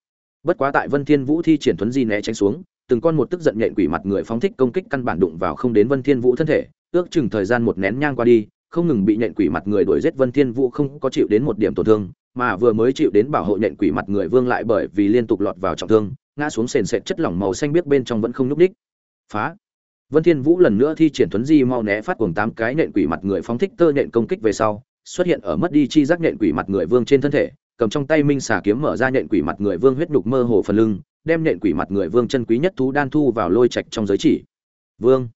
Bất quá tại vân thiên vũ thi triển thuấn di né tránh xuống từng con một tức giận nhện quỷ mặt người phóng thích công kích căn bản đụng vào không đến Vân Thiên Vũ thân thể, ước chừng thời gian một nén nhang qua đi, không ngừng bị nhện quỷ mặt người đuổi giết Vân Thiên Vũ không có chịu đến một điểm tổn thương, mà vừa mới chịu đến bảo hộ nhện quỷ mặt người vương lại bởi vì liên tục lọt vào trọng thương, ngã xuống sền sệt chất lỏng màu xanh biếc bên trong vẫn không nhúc đích. Phá! Vân Thiên Vũ lần nữa thi triển thuấn di mau né phát cuồng tám cái nhện quỷ mặt người phóng thích tơ nhện công kích về sau, xuất hiện ở mất đi chi giác nhện quỷ mặt người vương trên thân thể, cầm trong tay minh xà kiếm mở ra nhện quỷ mặt người vương huyết nhục mơ hồ phần lưng, đem nện quỷ mặt người vương chân quý nhất thú đan thu vào lôi trạch trong giới chỉ vương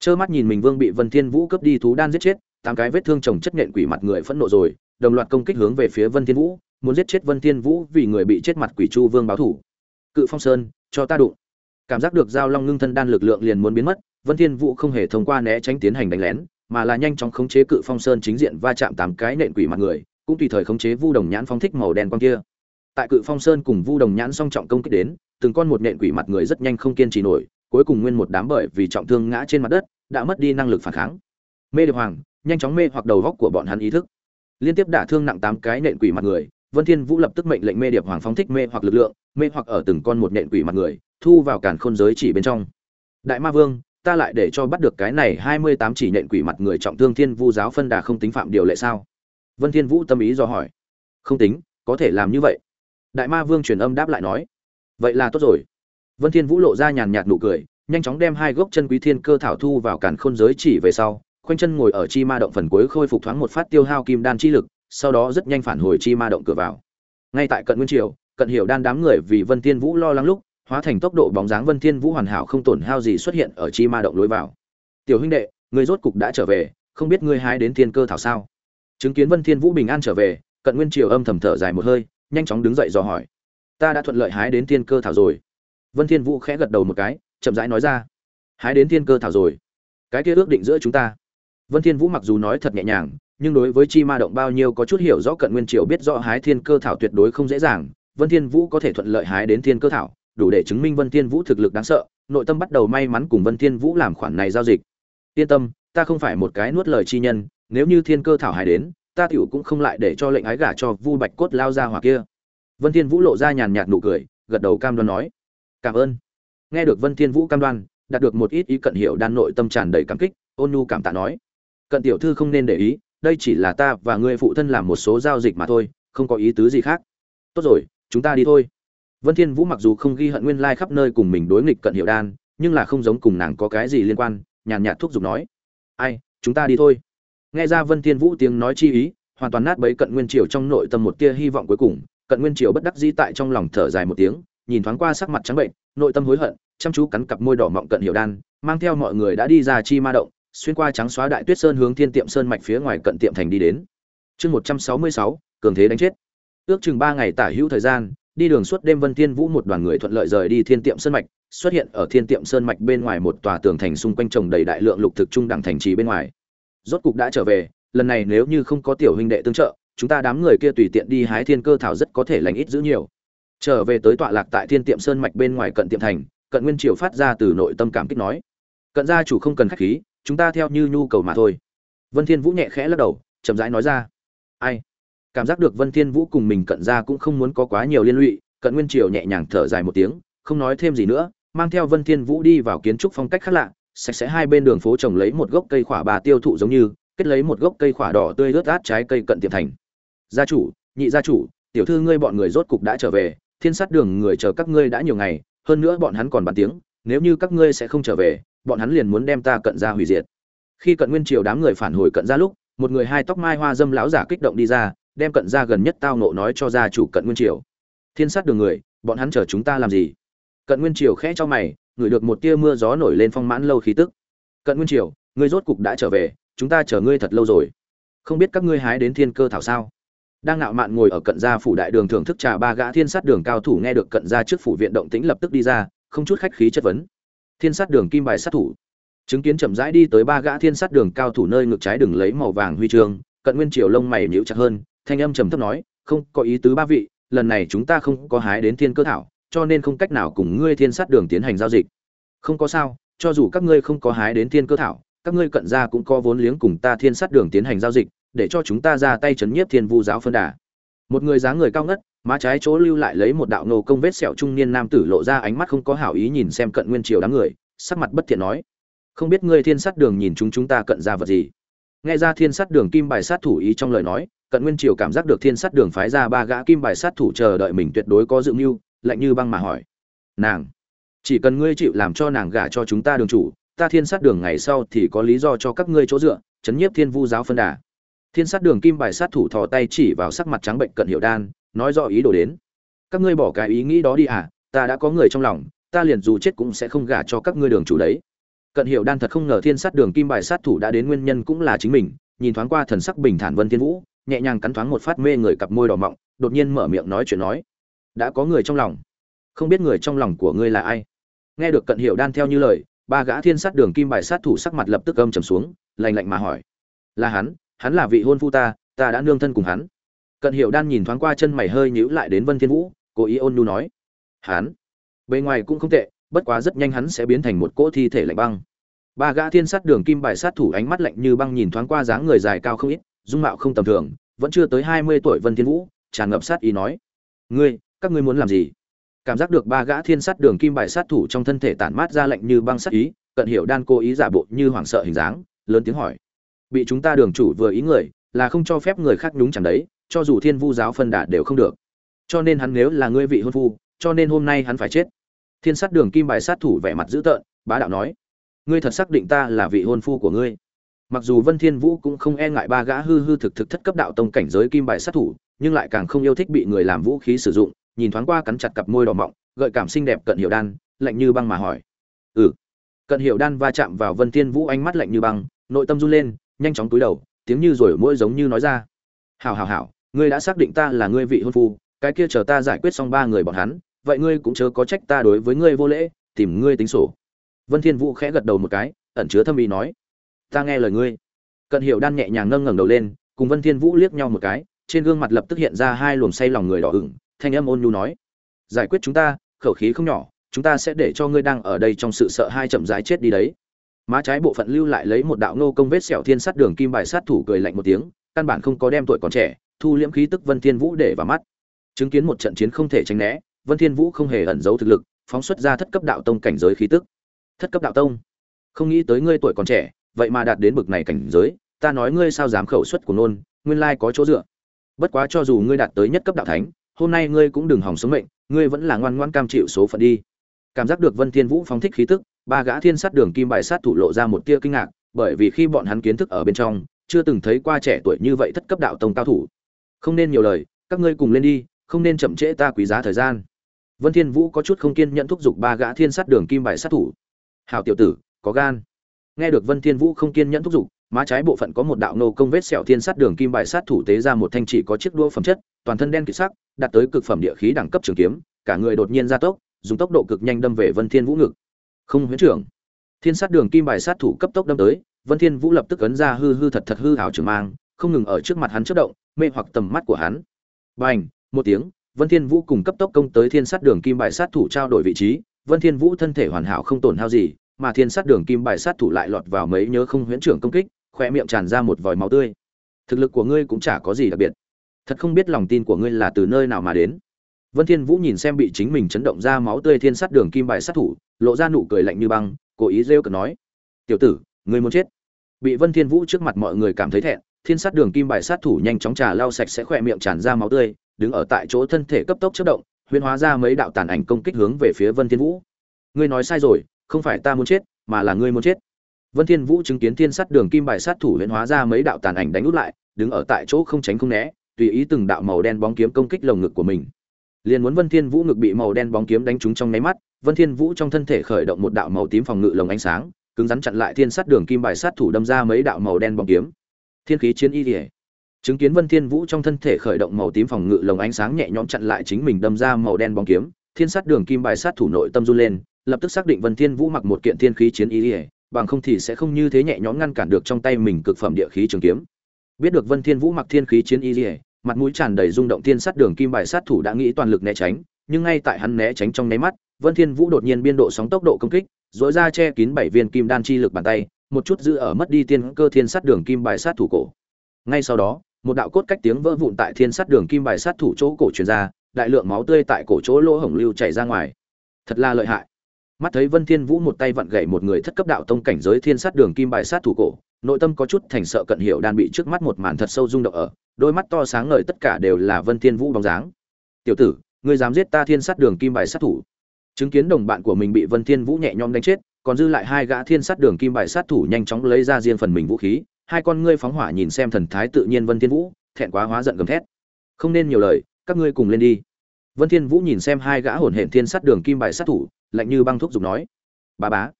trơ mắt nhìn mình vương bị vân thiên vũ cướp đi thú đan giết chết tám cái vết thương chồng chất nện quỷ mặt người phẫn nộ rồi đồng loạt công kích hướng về phía vân thiên vũ, muốn giết chết vân thiên vũ vì người bị chết mặt quỷ chu vương báo thủ. Cự phong sơn, cho ta đụng. Cảm giác được giao long ngưng thân đan lực lượng liền muốn biến mất, vân thiên vũ không hề thông qua né tránh tiến hành đánh lén, mà là nhanh chóng khống chế cự phong sơn chính diện va chạm tám cái nện quỷ mặt người, cũng tùy thời khống chế vu đồng nhãn phong thích màu đen quang kia. Tại cự phong sơn cùng vu đồng nhãn song trọng công kích đến, từng con một nện quỷ mặt người rất nhanh không kiên trì nổi, cuối cùng nguyên một đám bởi vì trọng thương ngã trên mặt đất, đã mất đi năng lực phản kháng. Mê điệp hoàng, nhanh chóng mê hoặc đầu góc của bọn hắn ý thức liên tiếp đả thương nặng tám cái nện quỷ mặt người, vân thiên vũ lập tức mệnh lệnh mê điệp hoàng phóng thích mê hoặc lực lượng, mê hoặc ở từng con một nện quỷ mặt người, thu vào càn khôn giới chỉ bên trong. Đại ma vương, ta lại để cho bắt được cái này hai mươi tám chỉ nện quỷ mặt người trọng thương thiên vu giáo phân đà không tính phạm điều lệ sao? Vân thiên vũ tâm ý do hỏi. Không tính, có thể làm như vậy. Đại ma vương truyền âm đáp lại nói. Vậy là tốt rồi. Vân thiên vũ lộ ra nhàn nhạt nụ cười, nhanh chóng đem hai gốc chân quý thiên cơ thảo thu vào càn khôn giới chỉ về sau khoanh chân ngồi ở chi ma động phần cuối khôi phục thoáng một phát tiêu hao kim đan chi lực, sau đó rất nhanh phản hồi chi ma động cửa vào. Ngay tại cận nguyên triều, cận hiểu đan đám người vì vân thiên vũ lo lắng lúc, hóa thành tốc độ bóng dáng vân thiên vũ hoàn hảo không tổn hao gì xuất hiện ở chi ma động lối vào. Tiểu huynh đệ, ngươi rốt cục đã trở về, không biết ngươi hái đến thiên cơ thảo sao? Chứng kiến vân thiên vũ bình an trở về, cận nguyên triều âm thầm thở dài một hơi, nhanh chóng đứng dậy dò hỏi. Ta đã thuận lợi hái đến thiên cơ thảo rồi. Vân thiên vũ khẽ gật đầu một cái, chậm rãi nói ra. Hái đến thiên cơ thảo rồi. Cái kia ước định giữa chúng ta vân thiên vũ mặc dù nói thật nhẹ nhàng nhưng đối với chi ma động bao nhiêu có chút hiểu rõ cận nguyên triều biết rõ hái thiên cơ thảo tuyệt đối không dễ dàng vân thiên vũ có thể thuận lợi hái đến thiên cơ thảo đủ để chứng minh vân thiên vũ thực lực đáng sợ nội tâm bắt đầu may mắn cùng vân thiên vũ làm khoản này giao dịch yên tâm ta không phải một cái nuốt lời chi nhân nếu như thiên cơ thảo hái đến ta tiểu cũng không lại để cho lệnh ái gả cho vu bạch cốt lao ra hỏa kia Vân Thiên Vũ lộ ra nhàn nhạt nụ cười, gật đầu cam đoan nói: "Cảm ơn." Nghe được Vân Thiên Vũ cam đoan, đạt được một ít ý cận hiểu đan nội tâm tràn đầy cảm kích, ôn nhu cảm tạ nói: "Cận tiểu thư không nên để ý, đây chỉ là ta và người phụ thân làm một số giao dịch mà thôi, không có ý tứ gì khác." "Tốt rồi, chúng ta đi thôi." Vân Thiên Vũ mặc dù không ghi hận nguyên lai khắp nơi cùng mình đối nghịch cận hiệu đan, nhưng là không giống cùng nàng có cái gì liên quan, nhàn nhạt thúc giục nói: "Ai, chúng ta đi thôi." Nghe ra Vân Thiên Vũ tiếng nói chi ý, hoàn toàn nát bấy cận nguyên triều trong nội tâm một tia hy vọng cuối cùng, cận nguyên triều bất đắc dĩ tại trong lòng thở dài một tiếng nhìn thoáng qua sắc mặt trắng bệnh nội tâm hối hận chăm chú cắn cặp môi đỏ mọng cận hiệu đan mang theo mọi người đã đi ra chi ma động xuyên qua trắng xóa đại tuyết sơn hướng thiên tiệm sơn mạch phía ngoài cận tiệm thành đi đến. Chương một trăm sáu mươi sáu, cường thế đánh chết. Ước chừng ba ngày tả hữu thời gian, đi đường suốt đêm vân thiên vũ một đoàn người thuận lợi rời đi thiên tiệm sơn mạch, xuất hiện ở thiên tiệm sơn mạch bên ngoài một tòa tường thành xung quanh trồng đầy đại lượng lục thực trung đẳng thành trì bên ngoài. Rốt cục đã trở về, lần này nếu như không có tiểu huynh đệ tương trợ, chúng ta đám người kia tùy tiện đi hái thiên cơ thảo rất có thể lành ít giữ nhiều. Trở về tới tọa lạc tại thiên tiệm sơn mạch bên ngoài cận tiệm thành, cận nguyên triều phát ra từ nội tâm cảm kích nói. Cận gia chủ không cần khách khí chúng ta theo như nhu cầu mà thôi. Vân thiên vũ nhẹ khẽ lắc đầu, chậm rãi nói ra. Ai? Cảm giác được vân thiên vũ cùng mình cận gia cũng không muốn có quá nhiều liên lụy, cận nguyên triều nhẹ nhàng thở dài một tiếng, không nói thêm gì nữa, mang theo vân thiên vũ đi vào kiến trúc phong cách khác lạ, sạch sẽ hai bên đường phố trồng lấy một gốc cây khỏa bà tiêu thụ giống như, kết lấy một gốc cây khỏa đỏ tươi rớt át trái cây cận tiệm thành. Gia chủ, nhị gia chủ, tiểu thư ngươi bọn người rốt cục đã trở về, thiên sát đường người chờ các ngươi đã nhiều ngày, hơn nữa bọn hắn còn bàn tiếng, nếu như các ngươi sẽ không trở về bọn hắn liền muốn đem ta cận ra hủy diệt. Khi cận nguyên triều đám người phản hồi cận ra lúc, một người hai tóc mai hoa dâm lão giả kích động đi ra, đem cận ra gần nhất tao nộ nói cho gia chủ cận nguyên triều. Thiên sát đường người, bọn hắn chờ chúng ta làm gì? Cận nguyên triều khẽ cho mày, ngửi được một tia mưa gió nổi lên phong mãn lâu khí tức. Cận nguyên triều, ngươi rốt cục đã trở về, chúng ta chờ ngươi thật lâu rồi. Không biết các ngươi hái đến thiên cơ thảo sao? Đang ngạo mạn ngồi ở cận gia phủ đại đường thưởng thức trà ba gã thiên sát đường cao thủ nghe được cận gia trước phủ viện động tĩnh lập tức đi ra, không chút khách khí chất vấn thiên sát đường kim bài sát thủ. Chứng kiến chậm rãi đi tới ba gã thiên sát đường cao thủ nơi ngực trái đường lấy màu vàng huy chương, cận nguyên triều lông mày nhíu chặt hơn, thanh âm trầm thấp nói, không có ý tứ ba vị, lần này chúng ta không có hái đến thiên cơ thảo, cho nên không cách nào cùng ngươi thiên sát đường tiến hành giao dịch. Không có sao, cho dù các ngươi không có hái đến thiên cơ thảo, các ngươi cận gia cũng có vốn liếng cùng ta thiên sát đường tiến hành giao dịch, để cho chúng ta ra tay chấn nhiếp thiên vu giáo phân đà. Một người dáng người cao ngất má trái chỗ lưu lại lấy một đạo nô công vết sẹo trung niên nam tử lộ ra ánh mắt không có hảo ý nhìn xem cận nguyên triều đám người, sắc mặt bất thiện nói, không biết ngươi thiên sát đường nhìn chúng chúng ta cận ra vật gì? Nghe ra thiên sát đường kim bài sát thủ ý trong lời nói, cận nguyên triều cảm giác được thiên sát đường phái ra ba gã kim bài sát thủ chờ đợi mình tuyệt đối có dự mưu, lạnh như băng mà hỏi, nàng, chỉ cần ngươi chịu làm cho nàng gả cho chúng ta đường chủ, ta thiên sát đường ngày sau thì có lý do cho các ngươi chỗ dựa, chấn nhiếp thiên vu giáo phân đà. Thiên sát đường kim bài sát thủ thò tay chỉ vào sắc mặt trắng bệnh cận hiệu đan nói rõ ý đồ đến. Các ngươi bỏ cái ý nghĩ đó đi à ta đã có người trong lòng, ta liền dù chết cũng sẽ không gả cho các ngươi đường chủ đấy. Cận hiệu đan thật không ngờ thiên sát đường kim bài sát thủ đã đến nguyên nhân cũng là chính mình, nhìn thoáng qua thần sắc bình thản vân thiên vũ, nhẹ nhàng cắn thoáng một phát mê người cặp môi đỏ mọng, đột nhiên mở miệng nói chuyện nói, đã có người trong lòng. Không biết người trong lòng của ngươi là ai? Nghe được cận hiệu đan theo như lời, ba gã thiên sát đường kim bài sát thủ sắc mặt lập tức âm trầm xuống lành lạnh mà hỏi, là hắn hắn là vị hôn phu ta ta đã nương thân cùng hắn cận hiệu đan nhìn thoáng qua chân mày hơi nhíu lại đến vân thiên vũ, cố ý ôn nhu nói hắn bề ngoài cũng không tệ, bất quá rất nhanh hắn sẽ biến thành một cỗ thi thể lạnh băng. Ba gã thiên sát đường kim bài sát thủ ánh mắt lạnh như băng nhìn thoáng qua dáng người dài cao không ít, dung mạo không tầm thường, vẫn chưa tới hai mươi tuổi vân thiên vũ, tràn ngập sát ý nói, ngươi, các ngươi muốn làm gì? Cảm giác được ba gã thiên sát đường kim bài sát thủ trong thân thể tản mát ra lạnh như băng sát ý, cận hiểu đan cố ý giả bộ như hoảng sợ hình dáng, lớn tiếng hỏi, bị chúng ta đường chủ vừa ý người, là không cho phép người khác nhúng chẳng đấy cho dù thiên vu giáo phân đà đều không được. Cho nên hắn nếu là ngươi vị hôn phu, cho nên hôm nay hắn phải chết. Thiên sát đường kim bài sát thủ vẻ mặt dữ tợn, bá đạo nói, ngươi thật xác định ta là vị hôn phu của ngươi? Mặc dù vân thiên vũ cũng không e ngại ba gã hư hư thực thực thất cấp đạo tông cảnh giới kim bài sát thủ, nhưng lại càng không yêu thích bị người làm vũ khí sử dụng, nhìn thoáng qua cắn chặt cặp môi đỏ mọng, gợi cảm xinh đẹp cận hiệu đan, lạnh như băng mà hỏi ừ. Cận hiệu đan va chạm vào vân thiên vũ ánh mắt lạnh như băng, nội tâm run lên, nhanh chóng cúi đầu, tiếng như rồi mỗi giống như nói ra, hảo hảo hảo ngươi đã xác định ta là ngươi vị hôn phu, cái kia chờ ta giải quyết xong ba người bọn hắn, vậy ngươi cũng chớ có trách ta đối với ngươi vô lễ, tìm ngươi tính sổ. Vân thiên vũ khẽ gật đầu một cái, ẩn chứa thâm ý nói, ta nghe lời ngươi. Cận hiệu đan nhẹ nhàng nâng ngẩng đầu lên, cùng vân thiên vũ liếc nhau một cái, trên gương mặt lập tức hiện ra hai luồng say lòng người đỏ ửng, thanh âm ôn nhu nói, giải quyết chúng ta, khẩu khí không nhỏ, chúng ta sẽ để cho ngươi đang ở đây trong sự sợ hai chậm rãi chết đi đấy. Má trái bộ phận lưu lại lấy một đạo nô công vết sẹo thiên sát đường kim bài sát thủ cười lạnh một tiếng, căn bản không có đem tuổi còn trẻ thu liễm khí tức vân thiên vũ để vào mắt. Chứng kiến một trận chiến không thể tránh né, vân thiên vũ không hề ẩn giấu thực lực, phóng xuất ra thất cấp đạo tông cảnh giới khí tức. Thất cấp đạo tông? Không nghĩ tới ngươi tuổi còn trẻ, vậy mà đạt đến bực này cảnh giới, ta nói ngươi sao dám khẩu xuất của nôn, nguyên lai có chỗ dựa. Bất quá cho dù ngươi đạt tới nhất cấp đạo thánh, hôm nay ngươi cũng đừng hỏng sống mệnh, ngươi vẫn là ngoan ngoãn cam chịu số phận đi. Cảm giác được vân thiên vũ phóng thích khí tức, ba gã thiên sát đường kim bài sát thủ lộ ra một tia kinh ngạc, bởi vì khi bọn hắn kiến thức ở bên trong, chưa từng thấy qua trẻ tuổi như vậy thất cấp đạo tông cao thủ không nên nhiều lời, các ngươi cùng lên đi, không nên chậm trễ ta quý giá thời gian. Vân thiên vũ có chút không kiên nhẫn thúc giục ba gã thiên sát đường kim bài sát thủ. Hảo tiểu tử, có gan. Nghe được vân thiên vũ không kiên nhẫn thúc giục, má trái bộ phận có một đạo nô công vết sẹo thiên sát đường kim bài sát thủ tế ra một thanh chỉ có chiếc đũa phẩm chất, toàn thân đen kịt sắc, đạt tới cực phẩm địa khí đẳng cấp trường kiếm, cả người đột nhiên gia tốc, dùng tốc độ cực nhanh đâm về vân thiên vũ ngực. Không, huyễn trưởng. Thiên sát đường kim bài sát thủ cấp tốc đâm tới, vân thiên vũ lập tức ấn ra hư hư thật thật hư hảo trường mang, không ngừng ở trước mặt hắn chớp động mê hoặc tầm mắt của hắn. Bành, một tiếng, vân thiên vũ cùng cấp tốc công tới thiên sát đường kim bài sát thủ trao đổi vị trí. Vân thiên vũ thân thể hoàn hảo không tổn hao gì, mà thiên sát đường kim bài sát thủ lại lọt vào mấy nhớ không huyễn trưởng công kích, khóe miệng tràn ra một vòi máu tươi. Thực lực của ngươi cũng chả có gì đặc biệt. Thật không biết lòng tin của ngươi là từ nơi nào mà đến. Vân thiên vũ nhìn xem bị chính mình chấn động ra máu tươi thiên sát đường kim bài sát thủ, lộ ra nụ cười lạnh như băng, cố ý rêu cợt nói, tiểu tử, ngươi muốn chết? Bị vân thiên vũ trước mặt mọi người cảm thấy thẹn thiên sát đường kim bài sát thủ nhanh chóng trà lau sạch sẽ khỏe miệng tràn ra máu tươi, đứng ở tại chỗ thân thể cấp tốc chất động, huyễn hóa ra mấy đạo tàn ảnh công kích hướng về phía vân thiên vũ. Ngươi nói sai rồi, không phải ta muốn chết, mà là ngươi muốn chết. Vân thiên vũ chứng kiến thiên sát đường kim bài sát thủ huyễn hóa ra mấy đạo tàn ảnh đánh út lại, đứng ở tại chỗ không tránh không né, tùy ý từng đạo màu đen bóng kiếm công kích lồng ngực của mình. Liền muốn vân thiên vũ ngực bị màu đen bóng kiếm đánh trúng trong nháy mắt, vân thiên vũ trong thân thể khởi động một đạo màu tím phòng ngự lồng ánh sáng, cứng rắn chặn lại thiên sát đường kim bài sát thủ đâm ra mấy đạo màu đen bóng kiếm thiên khí chiến y liệt. Chứng kiến vân thiên vũ trong thân thể khởi động màu tím phòng ngự, lồng ánh sáng nhẹ nhõm chặn lại chính mình đâm ra màu đen bóng kiếm. Thiên sát đường kim bài sát thủ nội tâm run lên, lập tức xác định vân thiên vũ mặc một kiện thiên khí chiến y liệt, bằng không thì sẽ không như thế nhẹ nhõm ngăn cản được trong tay mình cực phẩm địa khí trường kiếm. Biết được vân thiên vũ mặc thiên khí chiến y liệt, mặt mũi tràn đầy rung động thiên sát đường kim bài sát thủ đã nghĩ toàn lực né tránh, nhưng ngay tại hắn né tránh trong nháy mắt, vân thiên vũ đột nhiên biên độ sóng tốc độ công kích dối ra che kín bảy viên kim đan chi lực bàn tay một chút giữ ở mất đi tiên cơ thiên sát đường kim bài sát thủ cổ. Ngay sau đó, một đạo cốt cách tiếng vỡ vụn tại thiên sát đường kim bài sát thủ chỗ cổ truyền ra, đại lượng máu tươi tại cổ chỗ lỗ hổng lưu chảy ra ngoài. Thật là lợi hại. Mắt thấy vân thiên vũ một tay vặn gậy một người thất cấp đạo tông cảnh giới thiên sát đường kim bài sát thủ cổ, nội tâm có chút thành sợ cận hiểu đan bị trước mắt một màn thật sâu rung động ở, đôi mắt to sáng ngời tất cả đều là vân thiên vũ bóng dáng. Tiểu tử, ngươi dám giết ta thiên sát đường kim bài sát thủ? Chứng kiến đồng bạn của mình bị vân thiên vũ nhẹ nhõm đánh chết còn dư lại hai gã thiên sát đường kim bài sát thủ nhanh chóng lấy ra riêng phần mình vũ khí, hai con ngươi phóng hỏa nhìn xem thần thái tự nhiên vân thiên vũ, thẹn quá hóa giận gầm thét. Không nên nhiều lời, các ngươi cùng lên đi. Vân thiên vũ nhìn xem hai gã hồn hển thiên sát đường kim bài sát thủ, lạnh như băng thuốc dùng nói. Bà bá.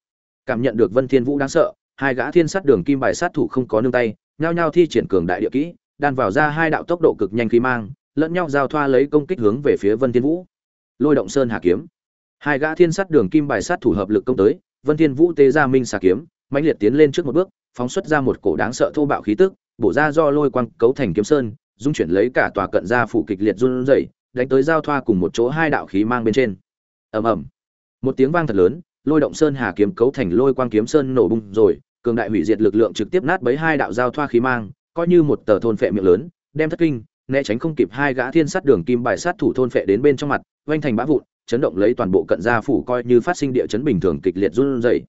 Cảm nhận được vân thiên vũ đáng sợ, hai gã thiên sát đường kim bài sát thủ không có nương tay, nhao nhao thi triển cường đại địa kỹ, đan vào ra hai đạo tốc độ cực nhanh khí mang, lẫn nhau giao thoa lấy công kích hướng về phía vân thiên vũ. Lôi động sơn hà kiếm. Hai gã thiên sát đường kim bài sát thủ hợp lực công tới vân thiên vũ tế ra minh xà kiếm, mãnh liệt tiến lên trước một bước, phóng xuất ra một cổ đáng sợ thô bạo khí tức, bổ ra do lôi quang cấu thành kiếm sơn, dung chuyển lấy cả tòa cận gia phủ kịch liệt run rẩy, đánh tới giao thoa cùng một chỗ hai đạo khí mang bên trên. Ầm ầm. Một tiếng vang thật lớn, lôi động sơn hà kiếm cấu thành lôi quang kiếm sơn nổ bung rồi, cường đại hủy diệt lực lượng trực tiếp nát bấy hai đạo giao thoa khí mang, coi như một tờ thôn phệ miệng lớn, đem thất kinh, né tránh không kịp hai gã thiên sát đường kim bài sát thủ thôn phệ đến bên trong mặt vênh thành bã vụn chấn động lấy toàn bộ cận gia phủ coi như phát sinh địa chấn bình thường kịch liệt run rẩy.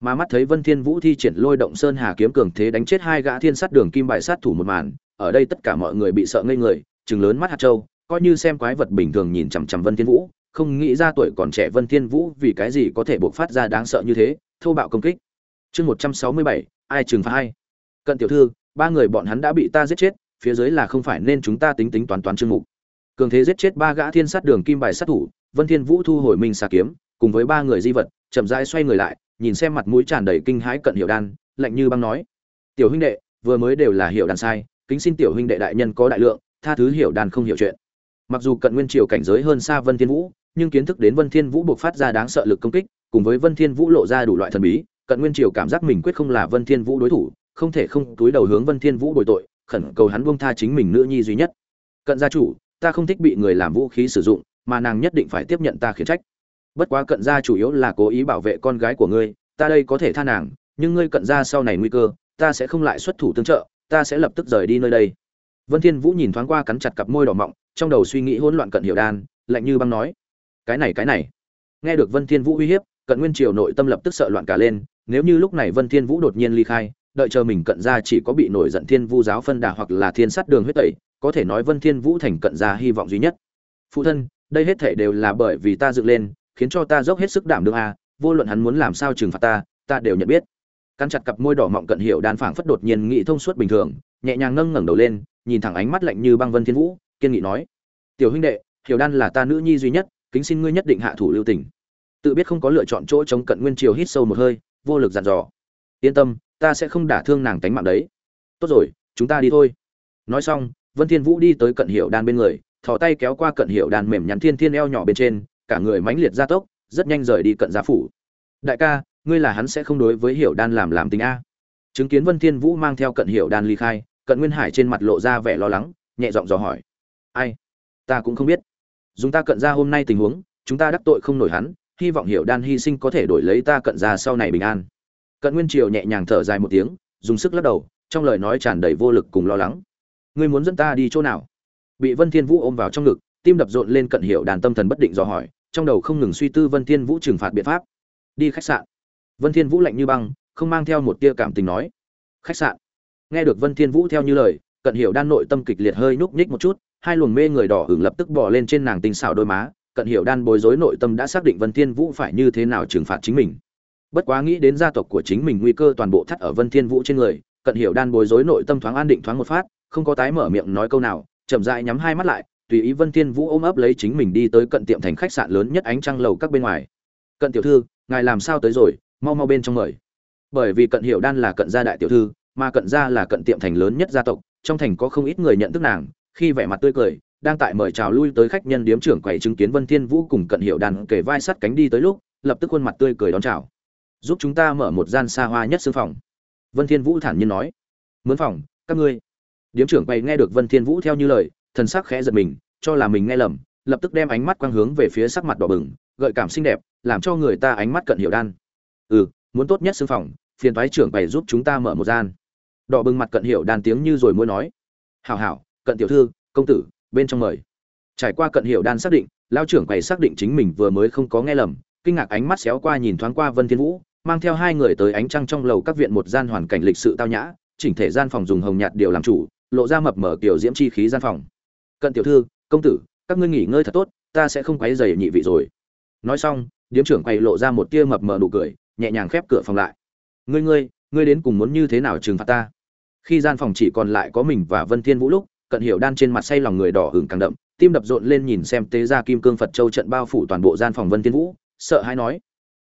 Mà mắt thấy vân thiên vũ thi triển lôi động sơn hà kiếm cường thế đánh chết hai gã thiên sát đường kim bài sát thủ một màn ở đây tất cả mọi người bị sợ ngây người trừng lớn mắt hạt châu coi như xem quái vật bình thường nhìn chằm chằm vân thiên vũ không nghĩ ra tuổi còn trẻ vân thiên vũ vì cái gì có thể bộc phát ra đáng sợ như thế thô bạo công kích. Chương 167, ai trừng phạt ai? Cận tiểu thư ba người bọn hắn đã bị ta giết chết phía dưới là không phải nên chúng ta tính tính toán toán chương mục. Cường thế giết chết ba gã thiên sát đường kim bài sát thủ vân thiên vũ thu hồi minh xà kiếm, cùng với ba người di vật, chậm rãi xoay người lại, nhìn xem mặt mũi tràn đầy kinh hãi cận hiểu đan, lạnh như băng nói, tiểu huynh đệ, vừa mới đều là hiểu đàn sai, kính xin tiểu huynh đệ đại nhân có đại lượng, tha thứ hiểu đàn không hiểu chuyện. Mặc dù cận nguyên triều cảnh giới hơn xa vân thiên vũ, nhưng kiến thức đến vân thiên vũ buộc phát ra đáng sợ lực công kích, cùng với vân thiên vũ lộ ra đủ loại thần bí, cận nguyên triều cảm giác mình quyết không là vân thiên vũ đối thủ, không thể không túi đầu hướng vân thiên vũ bồi tội, khẩn cầu hắn buông tha chính mình nữ nhi duy nhất. Cận gia chủ, ta không thích bị người làm vũ khí sử dụng mà nàng nhất định phải tiếp nhận ta khiển trách. Bất quá cận gia chủ yếu là cố ý bảo vệ con gái của ngươi, ta đây có thể tha nàng, nhưng ngươi cận gia sau này nguy cơ, ta sẽ không lại xuất thủ tương trợ, ta sẽ lập tức rời đi nơi đây. Vân thiên vũ nhìn thoáng qua cắn chặt cặp môi đỏ mọng, trong đầu suy nghĩ hỗn loạn cận hiểu đan, lạnh như băng nói, cái này cái này. Nghe được vân thiên vũ uy hiếp, cận nguyên triều nội tâm lập tức sợ loạn cả lên, nếu như lúc này vân thiên vũ đột nhiên ly khai, đợi chờ mình cận gia chỉ có bị nổi giận thiên vu giáo phân đà hoặc là thiên sát đường huyết tẩy, có thể nói vân thiên vũ thành cận gia hy vọng duy nhất. Phụ thân đây hết thể đều là bởi vì ta dựng lên, khiến cho ta dốc hết sức đảm đương a, vô luận hắn muốn làm sao trừng phạt ta ta đều nhận biết. Cắn chặt cặp môi đỏ mọng cận hiệu đan phảng phất đột nhiên nghĩ thông suốt bình thường, nhẹ nhàng nâng ngẩng đầu lên, nhìn thẳng ánh mắt lạnh như băng vân thiên vũ, kiên nghị nói, tiểu huynh đệ, hiểu đan là ta nữ nhi duy nhất, kính xin ngươi nhất định hạ thủ lưu tình. Tự biết không có lựa chọn chỗ chống cận nguyên triều hít sâu một hơi, vô lực dặn dò, yên tâm, ta sẽ không đả thương nàng tánh mạng đấy. Tốt rồi, chúng ta đi thôi. Nói xong, vân thiên vũ đi tới cận hiệu đan bên người thò tay kéo qua cận hiệu đan mềm nhắn thiên thiên eo nhỏ bên trên, cả người mãnh liệt ra tốc, rất nhanh rời đi cận gia phủ. Đại ca, ngươi là hắn sẽ không đối với hiểu đan làm làm tình a. Chứng kiến vân thiên vũ mang theo cận hiểu đan ly khai, cận nguyên hải trên mặt lộ ra vẻ lo lắng, nhẹ giọng dò hỏi. Ai? Ta cũng không biết. Dùng ta cận gia hôm nay tình huống, chúng ta đắc tội không nổi hắn, hy vọng hiểu đan hy sinh có thể đổi lấy ta cận gia sau này bình an. Cận nguyên triều nhẹ nhàng thở dài một tiếng, dùng sức lắc đầu, trong lời nói tràn đầy vô lực cùng lo lắng. Ngươi muốn dẫn ta đi chỗ nào? Bị vân thiên vũ ôm vào trong ngực, tim đập rộn lên cận hiểu đàn tâm thần bất định dò hỏi, trong đầu không ngừng suy tư vân thiên vũ trừng phạt biện pháp. Đi khách sạn. Vân thiên vũ lạnh như băng, không mang theo một tia cảm tình nói. Khách sạn. Nghe được vân thiên vũ theo như lời, cận hiểu đan nội tâm kịch liệt hơi nhúc nhích một chút, hai luồng mê người đỏ ửng lập tức bò lên trên nàng tinh xảo đôi má, cận hiểu đan bối rối nội tâm đã xác định vân thiên vũ phải như thế nào trừng phạt chính mình. Bất quá nghĩ đến gia tộc của chính mình nguy cơ toàn bộ thắt ở vân thiên vũ trên người, cận hiểu đan bối rối nội tâm thoáng an định thoáng một phát, không có tái mở miệng nói câu nào chậm rãi nhắm hai mắt lại, tùy ý vân thiên vũ ôm ấp lấy chính mình đi tới cận tiệm thành khách sạn lớn nhất ánh trăng lầu các bên ngoài. Cận tiểu thư, ngài làm sao tới rồi? Mau mau bên trong mời. Bởi vì cận hiểu đan là cận gia đại tiểu thư, mà cận gia là cận tiệm thành lớn nhất gia tộc, trong thành có không ít người nhận thức nàng, khi vẻ mặt tươi cười, đang tại mời chào lui tới khách nhân điếm trưởng quầy chứng kiến vân thiên vũ cùng cận hiểu đan kể vai sát cánh đi tới lúc, lập tức khuôn mặt tươi cười đón chào. Giúp chúng ta mở một gian xa hoa nhất xương phòng. Vân thiên vũ thản nhiên nói. Mướn phòng, các ngươi điếm trưởng quay nghe được vân thiên vũ theo như lời, thần sắc khẽ giật mình, cho là mình nghe lầm, lập tức đem ánh mắt quang hướng về phía sắc mặt đỏ bừng, gợi cảm xinh đẹp, làm cho người ta ánh mắt cận hiểu đan. Ừ muốn tốt nhất xương phòng, phiền thoái trưởng quầy giúp chúng ta mở một gian. Đỏ bừng mặt cận hiểu đan tiếng như rồi muốn nói. Hảo hảo, cận tiểu thư, công tử, bên trong mời. Trải qua cận hiểu đan xác định, lao trưởng quầy xác định chính mình vừa mới không có nghe lầm, kinh ngạc ánh mắt xéo qua nhìn thoáng qua vân thiên vũ, mang theo hai người tới ánh trăng trong lầu các viện một gian hoàn cảnh lịch sự tao nhã, chỉnh thể gian phòng dùng hồng nhạt điều làm chủ lộ ra mập mở kiểu diễm chi khí gian phòng. Cận tiểu thư, công tử, các ngươi nghỉ ngơi thật tốt, ta sẽ không quấy rầy nhị vị rồi. Nói xong, điếm trưởng quay lộ ra một tia mập mờ nụ cười, nhẹ nhàng khép cửa phòng lại. Ngươi ngươi ngươi đến cùng muốn như thế nào trừng phạt ta? Khi gian phòng chỉ còn lại có mình và vân thiên vũ lúc, cận hiểu đan trên mặt say lòng người đỏ hừng càng đậm, tim đập rộn lên nhìn xem tế gia kim cương phật châu trận bao phủ toàn bộ gian phòng vân thiên vũ, sợ hãi nói,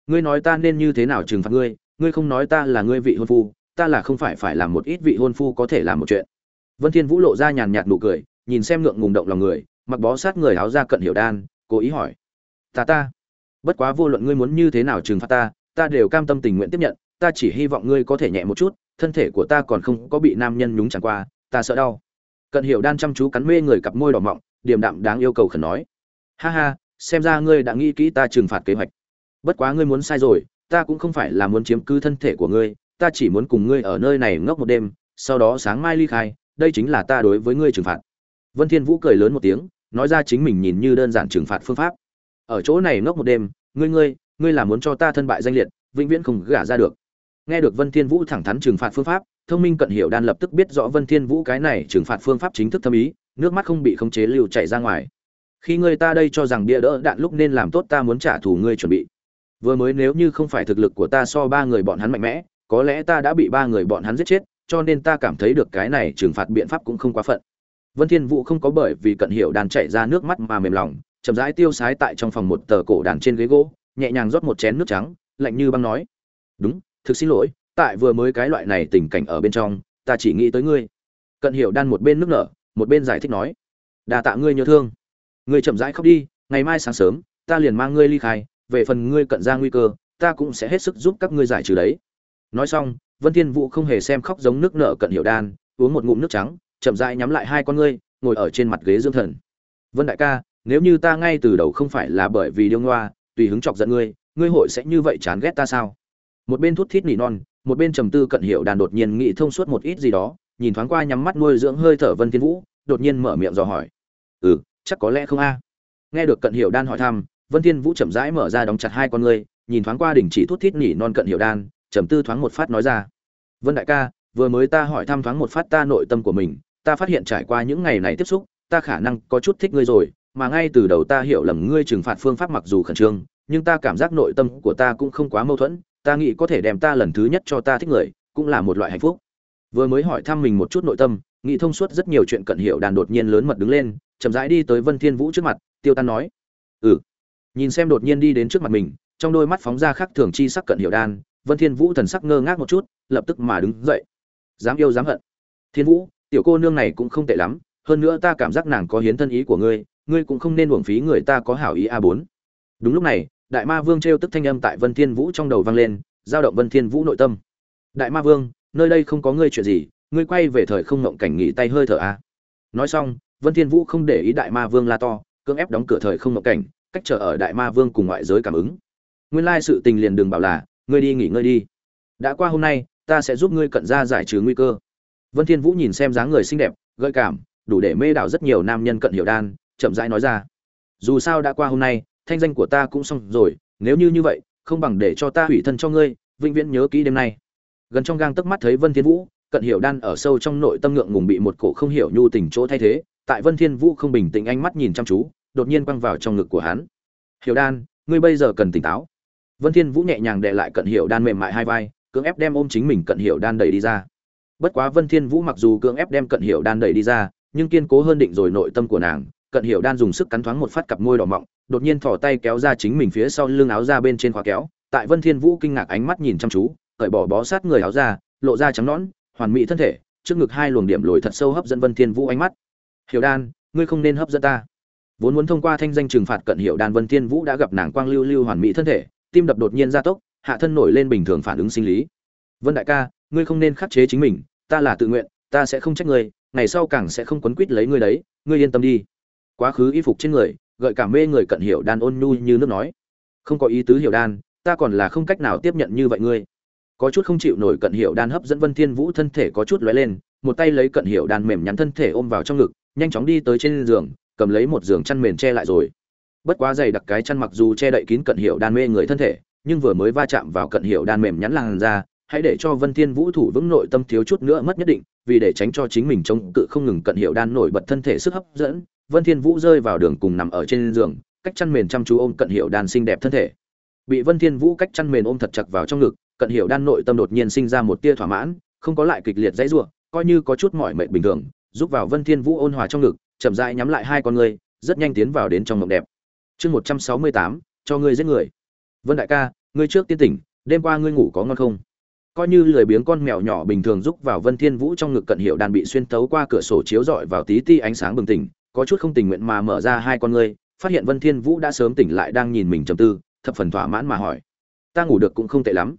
ngươi nói ta nên như thế nào trừng phạt ngươi? Ngươi không nói ta là ngươi vị hôn phu, ta là không phải phải làm một ít vị hôn phu có thể làm một chuyện vân thiên vũ lộ ra nhàn nhạt nụ cười, nhìn xem ngượng ngùng động lòng người, mặc bó sát người áo ra cận hiểu đan, cố ý hỏi. Ta ta, bất quá vô luận ngươi muốn như thế nào trừng phạt ta ta đều cam tâm tình nguyện tiếp nhận, ta chỉ hy vọng ngươi có thể nhẹ một chút, thân thể của ta còn không có bị nam nhân nhúng chẳng qua, ta sợ đau. Cận hiểu đan chăm chú cắn mê người cặp môi đỏ mọng, điềm đạm đáng yêu cầu khẩn nói. Ha ha, xem ra ngươi đã nghĩ kỹ ta trừng phạt kế hoạch. Bất quá ngươi muốn sai rồi, ta cũng không phải là muốn chiếm cứ thân thể của ngươi, ta chỉ muốn cùng ngươi ở nơi này ngốc một đêm, sau đó sáng mai ly khai đây chính là ta đối với ngươi trừng phạt. Vân thiên vũ cười lớn một tiếng, nói ra chính mình nhìn như đơn giản trừng phạt phương pháp. Ở chỗ này ngốc một đêm, ngươi ngươi ngươi là muốn cho ta thân bại danh liệt, vĩnh viễn không gả ra được. Nghe được vân thiên vũ thẳng thắn trừng phạt phương pháp, thông minh cận hiểu đan lập tức biết rõ vân thiên vũ cái này trừng phạt phương pháp chính thức thâm ý, nước mắt không bị khống chế lưu chảy ra ngoài. Khi ngươi ta đây cho rằng bia đỡ đạn lúc nên làm tốt ta muốn trả thù ngươi chuẩn bị. Vừa mới nếu như không phải thực lực của ta so ba người bọn hắn mạnh mẽ, có lẽ ta đã bị ba người bọn hắn giết chết cho nên ta cảm thấy được cái này trừng phạt biện pháp cũng không quá phận. Vân thiên vũ không có bởi vì cận hiểu đàn chạy ra nước mắt mà mềm lòng, chậm rãi tiêu sái tại trong phòng một tờ cổ đàn trên ghế gỗ, nhẹ nhàng rót một chén nước trắng, lạnh như băng nói, đúng, thực xin lỗi, tại vừa mới cái loại này tình cảnh ở bên trong, ta chỉ nghĩ tới ngươi. Cận hiểu đan một bên nước nở, một bên giải thích nói đà tạ ngươi nhớ thương. Ngươi chậm rãi khóc đi, ngày mai sáng sớm, ta liền mang ngươi ly khai, về phần ngươi cận ra nguy cơ, ta cũng sẽ hết sức giúp các ngươi giải trừ đấy. Nói xong vân thiên vũ không hề xem khóc giống nước nợ cận hiểu đan, uống một ngụm nước trắng, chậm rãi nhắm lại hai con ngươi, ngồi ở trên mặt ghế dưỡng thần. Vân đại ca, nếu như ta ngay từ đầu không phải là bởi vì điêu ngoa, tùy hứng chọc giận ngươi ngươi hội sẽ như vậy chán ghét ta sao? Một bên thút thít nỉ non, một bên trầm tư cận hiểu đàn đột nhiên nghĩ thông suốt một ít gì đó, nhìn thoáng qua nhắm mắt nuôi dưỡng hơi thở vân thiên vũ, đột nhiên mở miệng dò hỏi. Ừ chắc có lẽ không a. Nghe được cận hiểu đan hỏi thăm, vân thiên vũ chậm rãi mở ra đóng chặt hai con ngươi, nhìn thoáng qua đỉnh chỉ thút thít nỉ non cận hiểu đan trầm tư thoáng một phát nói ra. Vân đại ca, vừa mới ta hỏi thăm thoáng một phát ta nội tâm của mình, ta phát hiện trải qua những ngày này tiếp xúc, ta khả năng có chút thích ngươi rồi, mà ngay từ đầu ta hiểu lầm ngươi trừng phạt phương pháp mặc dù khẩn trương, nhưng ta cảm giác nội tâm của ta cũng không quá mâu thuẫn, ta nghĩ có thể đem ta lần thứ nhất cho ta thích người, cũng là một loại hạnh phúc. Vừa mới hỏi thăm mình một chút nội tâm, nghĩ thông suốt rất nhiều chuyện cận hiểu đàn đột nhiên lớn mật đứng lên, chậm rãi đi tới vân thiên vũ trước mặt, tiêu tan nói. Ừ. Nhìn xem đột nhiên đi đến trước mặt mình, trong đôi mắt phóng ra khác thường chi sắc cận hiểu đan vân thiên vũ thần sắc ngơ ngác một chút, lập tức mà đứng dậy. Dám yêu dám hận. Thiên vũ, tiểu cô nương này cũng không tệ lắm, hơn nữa ta cảm giác nàng có hiến thân ý của ngươi ngươi cũng không nên uổng phí người ta có hảo ý a bốn. Đúng lúc này, đại ma vương treo tức thanh âm tại vân thiên vũ trong đầu vang lên, giao động vân thiên vũ nội tâm. Đại ma vương, nơi đây không có ngươi chuyện gì, ngươi quay về thời không ngộng cảnh nghỉ tay hơi thở a. Nói xong, vân thiên vũ không để ý đại ma vương la to, cưỡng ép đóng cửa thời không ngộng cảnh, cách trở ở đại ma vương cùng ngoại giới cảm ứng. Nguyên lai sự tình liền đừng bảo là ngươi đi nghỉ ngơi đi. Đã qua hôm nay, ta sẽ giúp ngươi cận ra giải trừ nguy cơ. Vân thiên vũ nhìn xem dáng người xinh đẹp, gợi cảm, đủ để mê đảo rất nhiều nam nhân cận hiểu đan, chậm rãi nói ra. Dù sao đã qua hôm nay, thanh danh của ta cũng xong rồi, nếu như như vậy, không bằng để cho ta hủy thân cho ngươi, vĩnh viễn nhớ kỹ đêm nay. Gần trong gang tấc mắt thấy vân thiên vũ, cận hiểu đan ở sâu trong nội tâm ngượng ngùng bị một cổ không hiểu nhu tình chỗ thay thế, tại vân thiên vũ không bình tĩnh ánh mắt nhìn chăm chú, đột nhiên quăng vào trong ngực của hắn. Hiểu đan, ngươi bây giờ cần tỉnh táo vân thiên vũ nhẹ nhàng đè lại cận hiểu đan mềm mại hai vai, cưỡng ép đem ôm chính mình cận hiểu đan đẩy đi ra. Bất quá vân thiên vũ mặc dù cưỡng ép đem cận hiểu đan đẩy đi ra, nhưng kiên cố hơn định rồi nội tâm của nàng, cận hiểu đan dùng sức cắn thoáng một phát cặp môi đỏ mọng, đột nhiên thò tay kéo ra chính mình phía sau lưng áo ra bên trên khóa kéo. Tại vân thiên vũ kinh ngạc ánh mắt nhìn chăm chú, cởi bỏ bó sát người áo ra lộ ra trắng nõn, hoàn mỹ thân thể, trước ngực hai luồng điểm lồi thật sâu hấp dẫn vân thiên vũ ánh mắt. Hiểu đan, ngươi không nên hấp dẫn ta. Vốn muốn thông qua thanh danh trừng phạt cận hiểu đan, vân thiên vũ đã gặp nàng quang lưu lưu hoàn mỹ thân thể tim đập đột nhiên gia tốc, hạ thân nổi lên bình thường phản ứng sinh lý. Vân đại ca, ngươi không nên khắc chế chính mình, ta là tự nguyện, ta sẽ không trách ngươi, ngày sau càng sẽ không quấn quýt lấy ngươi đấy, ngươi yên tâm đi. Quá khứ y phục trên người, gợi cảm mê người cận hiểu đan ôn nhu như nước nói. Không có ý tứ hiểu đan, ta còn là không cách nào tiếp nhận như vậy ngươi. Có chút không chịu nổi cận hiểu đan hấp dẫn vân thiên vũ thân thể có chút lóe lên, một tay lấy cận hiểu đan mềm nhắn thân thể ôm vào trong ngực, nhanh chóng đi tới trên giường, cầm lấy một giường chăn mền che lại rồi bất quá dày đặc cái chăn mặc dù che đậy kín cận hiệu đan mê người thân thể, nhưng vừa mới va chạm vào cận hiệu đan mềm nhắn làn ra hãy để cho vân thiên vũ thủ vững nội tâm thiếu chút nữa mất nhất định, vì để tránh cho chính mình chống cự không ngừng cận hiệu đan nổi bật thân thể sức hấp dẫn, vân thiên vũ rơi vào đường cùng nằm ở trên giường, cách chăn mền chăm chú ôm cận hiệu đan xinh đẹp thân thể. Bị vân thiên vũ cách chăn mền ôm thật chặt vào trong ngực, cận hiệu đan nội tâm đột nhiên sinh ra một tia thỏa mãn, không có lại kịch liệt dãy rủa, coi như có chút mỏi mệt bình thường, giúp vào vân thiên vũ ôn hòa trong ngực, chậm rãi nhắm lại hai con ngươi, rất nhanh tiến vào đến trong mộng đẹp chương 168, cho ngươi giết người. Vân đại ca ngươi trước tiên tỉnh đêm qua ngươi ngủ có ngon không? Coi như lười biếng con mèo nhỏ bình thường rúc vào vân thiên vũ trong ngực cận hiệu đàn bị xuyên tấu qua cửa sổ chiếu rọi vào tí ti ánh sáng bừng tỉnh có chút không tình nguyện mà mở ra hai con ngươi phát hiện vân thiên vũ đã sớm tỉnh lại đang nhìn mình trầm tư thập phần thỏa mãn mà hỏi. Ta ngủ được cũng không tệ lắm.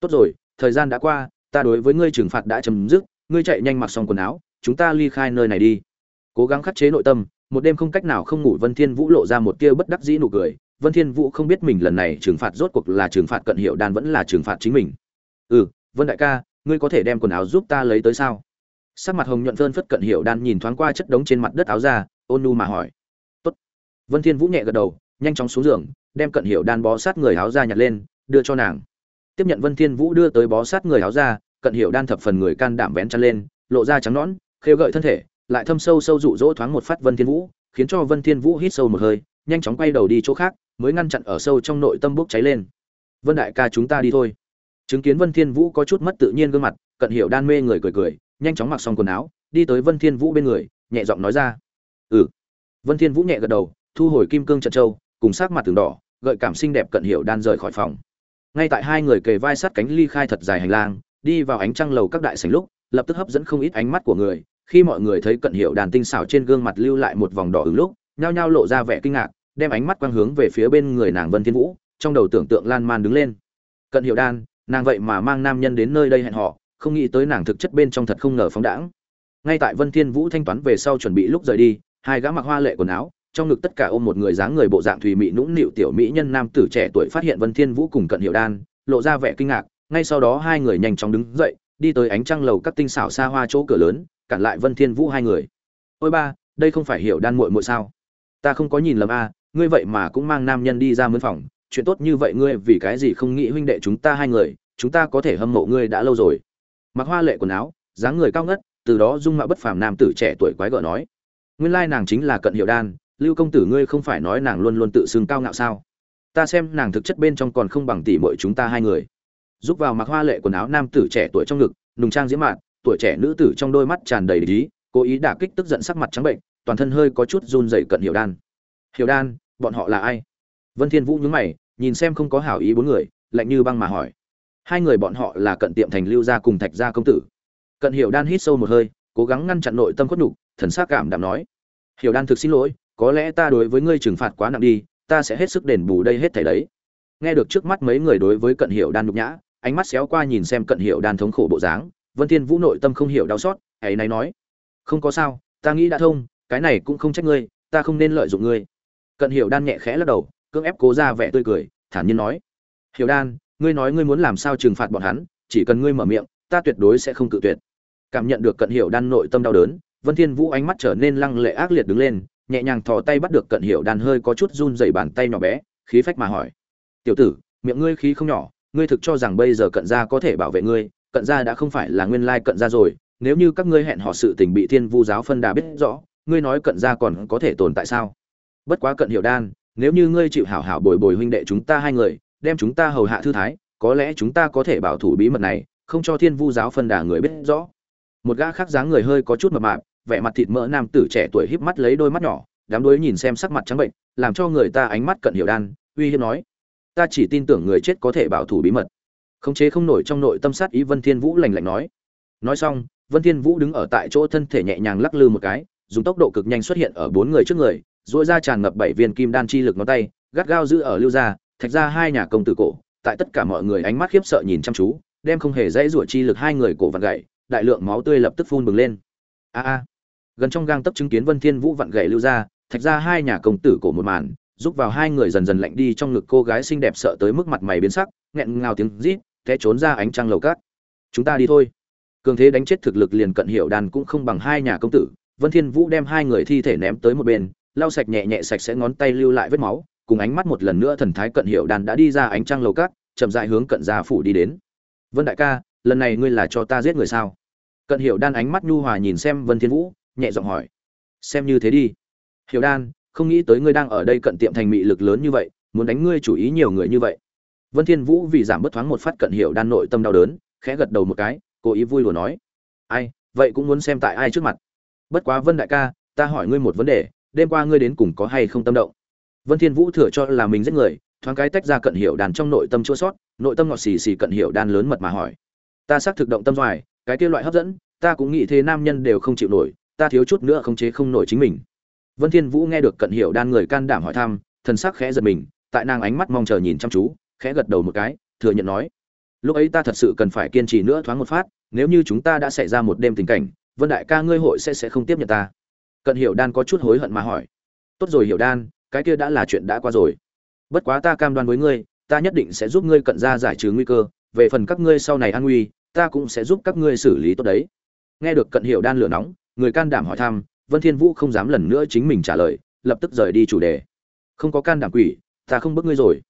Tốt rồi thời gian đã qua ta đối với ngươi trừng phạt đã chấm dứt ngươi chạy nhanh mặc xong quần áo chúng ta ly khai nơi này đi. Cố gắng khắc chế nội tâm một đêm không cách nào không ngủ, vân thiên vũ lộ ra một tia bất đắc dĩ nụ cười. Vân thiên vũ không biết mình lần này trừng phạt rốt cuộc là trừng phạt cận hiệu đan vẫn là trừng phạt chính mình. Ừ vân đại ca, ngươi có thể đem quần áo giúp ta lấy tới sao? Sắc mặt hồng nhuận phơn phất cận hiệu đan nhìn thoáng qua chất đống trên mặt đất áo ra, ôn nu mà hỏi. Tốt. vân thiên vũ nhẹ gật đầu, nhanh chóng xuống giường, đem cận hiệu đan bó sát người áo ra nhặt lên, đưa cho nàng. Tiếp nhận vân thiên vũ đưa tới bó sát người áo ra, cận hiệu đan thập phần người can đảm vén chăn lên, lộ ra trắng nõn, khêu gợi thân thể lại thâm sâu sâu dụ dỗ thoáng một phát vân thiên vũ, khiến cho vân thiên vũ hít sâu một hơi, nhanh chóng quay đầu đi chỗ khác, mới ngăn chặn ở sâu trong nội tâm bốc cháy lên. Vân đại ca chúng ta đi thôi. Chứng kiến vân thiên vũ có chút mất tự nhiên gương mặt, cận hiểu đan mê người cười cười, nhanh chóng mặc xong quần áo, đi tới vân thiên vũ bên người, nhẹ giọng nói ra. Ừ. Vân thiên vũ nhẹ gật đầu, thu hồi kim cương trận châu, cùng sắc mặt từng đỏ, gợi cảm xinh đẹp cận hiểu đan rời khỏi phòng. Ngay tại hai người kề vai sát cánh ly khai thật dài hành lang, đi vào ánh trăng lầu các đại sảnh lúc, lập tức hấp dẫn không ít ánh mắt của người khi mọi người thấy cận hiệu đàn tinh xảo trên gương mặt lưu lại một vòng đỏ ứng lúc, nhao nhao lộ ra vẻ kinh ngạc, đem ánh mắt quang hướng về phía bên người nàng vân thiên vũ, trong đầu tưởng tượng lan man đứng lên. Cận hiệu đan nàng vậy mà mang nam nhân đến nơi đây hẹn họ, không nghĩ tới nàng thực chất bên trong thật không ngờ phóng đãng. Ngay tại vân thiên vũ thanh toán về sau chuẩn bị lúc rời đi, hai gã mặc hoa lệ quần áo, trong ngực tất cả ôm một người dáng người bộ dạng thùy mỹ nũng nịu tiểu mỹ nhân nam tử trẻ tuổi phát hiện vân thiên vũ cùng cận hiệu đan lộ ra vẻ kinh ngạc, ngay sau đó hai người nhanh chóng đứng dậy, đi tới ánh trăng lầu các tinh xảo xa hoa chỗ cửa lớn cản lại vân thiên vũ hai người. Ôi ba, đây không phải hiểu đan muội muội sao? Ta không có nhìn lầm a, ngươi vậy mà cũng mang nam nhân đi ra mướn phòng. Chuyện tốt như vậy ngươi vì cái gì không nghĩ huynh đệ chúng ta hai người? Chúng ta có thể hâm mộ ngươi đã lâu rồi. Mặc hoa lệ quần áo, dáng người cao ngất, từ đó dung mạo bất phàm nam tử trẻ tuổi quái gở nói. Nguyên lai nàng chính là cận hiệu đan, lưu công tử ngươi không phải nói nàng luôn luôn tự xưng cao ngạo sao? Ta xem nàng thực chất bên trong còn không bằng tỷ muội chúng ta hai người. Giúp vào mặc hoa lệ quần áo nam tử trẻ tuổi trong ngực, nùng trang diễm mạn tuổi trẻ nữ tử trong đôi mắt tràn đầy ý, cố ý đả kích tức giận sắc mặt trắng bệnh, toàn thân hơi có chút run rẩy cận Hiểu đan. Hiểu đan, bọn họ là ai? Vân thiên vũ nhướng mày, nhìn xem không có hảo ý bốn người, lạnh như băng mà hỏi. Hai người bọn họ là cận tiệm thành lưu gia cùng thạch gia công tử. Cận hiểu đan hít sâu một hơi, cố gắng ngăn chặn nội tâm khuất nhục, thần sắc cảm đạm nói. Hiểu đan thực xin lỗi, có lẽ ta đối với ngươi trừng phạt quá nặng đi, ta sẽ hết sức đền bù đây hết thảy đấy. Nghe được trước mắt mấy người đối với cận hiểu đan nhục nhã, ánh mắt xéo qua nhìn xem cận hiểu đan thống khổ bộ dáng vân thiên vũ nội tâm không hiểu đau xót, ấy này nói, không có sao, ta nghĩ đã thông, cái này cũng không trách ngươi, ta không nên lợi dụng ngươi. Cận hiểu đan nhẹ khẽ lắc đầu, cưỡng ép cố ra vẻ tươi cười, thản nhiên nói, hiểu đan, ngươi nói ngươi muốn làm sao trừng phạt bọn hắn, chỉ cần ngươi mở miệng, ta tuyệt đối sẽ không cự tuyệt. Cảm nhận được cận hiểu đan nội tâm đau đớn, vân thiên vũ ánh mắt trở nên lăng lệ ác liệt đứng lên, nhẹ nhàng thò tay bắt được cận hiểu đan hơi có chút run rẩy bàn tay nhỏ bé, khí phách mà hỏi, tiểu tử, miệng ngươi khí không nhỏ, ngươi thực cho rằng bây giờ cận gia có thể bảo vệ ngươi cận gia đã không phải là nguyên lai cận gia rồi, nếu như các ngươi hẹn họ sự tình bị thiên vu giáo phân đà biết rõ, ngươi nói cận gia còn có thể tồn tại sao? Bất quá cận hiểu đan, nếu như ngươi chịu hảo hảo bồi bồi huynh đệ chúng ta hai người, đem chúng ta hầu hạ thư thái, có lẽ chúng ta có thể bảo thủ bí mật này, không cho thiên vu giáo phân đà người biết rõ. Một gã khác dáng người hơi có chút mập mạp, vẻ mặt thịt mỡ nam tử trẻ tuổi híp mắt lấy đôi mắt nhỏ, đám đuối nhìn xem sắc mặt trắng bệnh, làm cho người ta ánh mắt cận hiểu đan, uy hiếp nói, ta chỉ tin tưởng người chết có thể bảo thủ bí mật khống chế không nổi trong nội tâm sát ý vân thiên vũ lạnh lạnh nói. Nói xong, vân thiên vũ đứng ở tại chỗ thân thể nhẹ nhàng lắc lư một cái, dùng tốc độ cực nhanh xuất hiện ở bốn người trước người, duỗi ra tràn ngập bảy viên kim đan chi lực ngón tay, gắt gao giữ ở lưu gia, thạch ra hai nhà công tử cổ, tại tất cả mọi người ánh mắt khiếp sợ nhìn chăm chú, đem không hề dãy rủa chi lực hai người cổ vặn gậy, đại lượng máu tươi lập tức phun bừng lên. A a. Gần trong gang tấp chứng kiến vân thiên vũ vặn gậy lưu gia, thạch ra hai nhà công tử cổ một màn, giúp vào hai người dần dần lạnh đi trong ngực cô gái xinh đẹp sợ tới mức mặt mày biến sắc, nghẹn ngào tiếng rít té trốn ra ánh trăng lầu cát. Chúng ta đi thôi. Cường thế đánh chết thực lực liền cận hiểu đàn cũng không bằng hai nhà công tử. Vân thiên vũ đem hai người thi thể ném tới một bên, lau sạch nhẹ nhẹ sạch sẽ ngón tay lưu lại vết máu, cùng ánh mắt một lần nữa thần thái cận hiểu đàn đã đi ra ánh trăng lầu cát, chậm rãi hướng cận gia phủ đi đến. Vân đại ca, lần này ngươi là cho ta giết người sao? Cận hiểu đan ánh mắt nhu hòa nhìn xem vân thiên vũ, nhẹ giọng hỏi. Xem như thế đi. Hiểu đan không nghĩ tới ngươi đang ở đây cận tiệm thành mị lực lớn như vậy, muốn đánh ngươi chủ ý nhiều người như vậy vân thiên vũ vì giảm bất thoáng một phát cận hiểu đan nội tâm đau đớn, khẽ gật đầu một cái, cố ý vui lùa nói. Ai, vậy cũng muốn xem tại ai trước mặt. Bất quá vân đại ca, ta hỏi ngươi một vấn đề, đêm qua ngươi đến cùng có hay không tâm động? Vân thiên vũ thừa cho là mình giết người, thoáng cái tách ra cận hiểu đàn trong nội tâm chua sót, nội tâm ngọt xì xì cận hiểu đan lớn mật mà hỏi. Ta xác thực động tâm doài cái kia loại hấp dẫn, ta cũng nghĩ thế nam nhân đều không chịu nổi, ta thiếu chút nữa không chế không nổi chính mình. Vân thiên vũ nghe được cận hiểu đan người can đảm hỏi thăm, thần sắc khẽ giật mình, tại nàng ánh mắt mong chờ nhìn chăm chú khẽ gật đầu một cái, thừa nhận nói, lúc ấy ta thật sự cần phải kiên trì nữa thoáng một phát, nếu như chúng ta đã xảy ra một đêm tình cảnh, vân đại ca ngươi hội sẽ sẽ không tiếp nhận ta. Cận hiểu đan có chút hối hận mà hỏi, tốt rồi hiểu đan, cái kia đã là chuyện đã qua rồi. Bất quá ta cam đoan với ngươi, ta nhất định sẽ giúp ngươi cận ra giải trừ nguy cơ, về phần các ngươi sau này an nguy, ta cũng sẽ giúp các ngươi xử lý tốt đấy. Nghe được cận hiệu đan lửa nóng, người can đảm hỏi thăm, vân thiên vũ không dám lần nữa chính mình trả lời, lập tức rời đi chủ đề. Không có can đảm quỷ, ta không bức ngươi rồi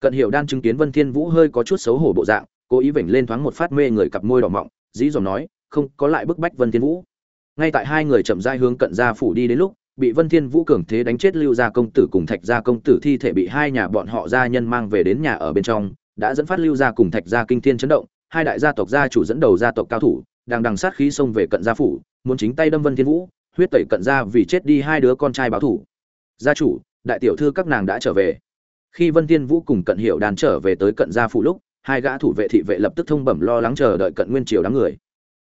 cận hiệu đan chứng kiến vân thiên vũ hơi có chút xấu hổ bộ dạng cố ý vểnh lên thoáng một phát mê người cặp môi đỏ mọng dĩ dòm nói không có lại bức bách vân thiên vũ ngay tại hai người chậm rãi hướng cận gia phủ đi đến lúc bị Vân Thiên Vũ cường thế đánh chết Lưu gia công tử cùng Thạch gia công tử thi thể bị hai nhà bọn họ gia nhân mang về đến nhà ở bên trong, đã dẫn phát Lưu gia cùng Thạch gia kinh thiên chấn động, hai đại gia tộc gia chủ dẫn đầu gia tộc cao thủ, đang đằng sát khí xông về cận gia phủ, muốn chính tay đâm Vân Thiên Vũ, huyết tẩy cận gia vì chết đi hai đứa con trai báo thủ. Gia chủ, đại tiểu thư các nàng đã trở về. Khi Vân Thiên Vũ cùng Cận hiệu đàn trở về tới cận gia phủ lúc, hai gã thủ vệ thị vệ lập tức thông bẩm lo lắng chờ đợi Cận Nguyên Triều đám người.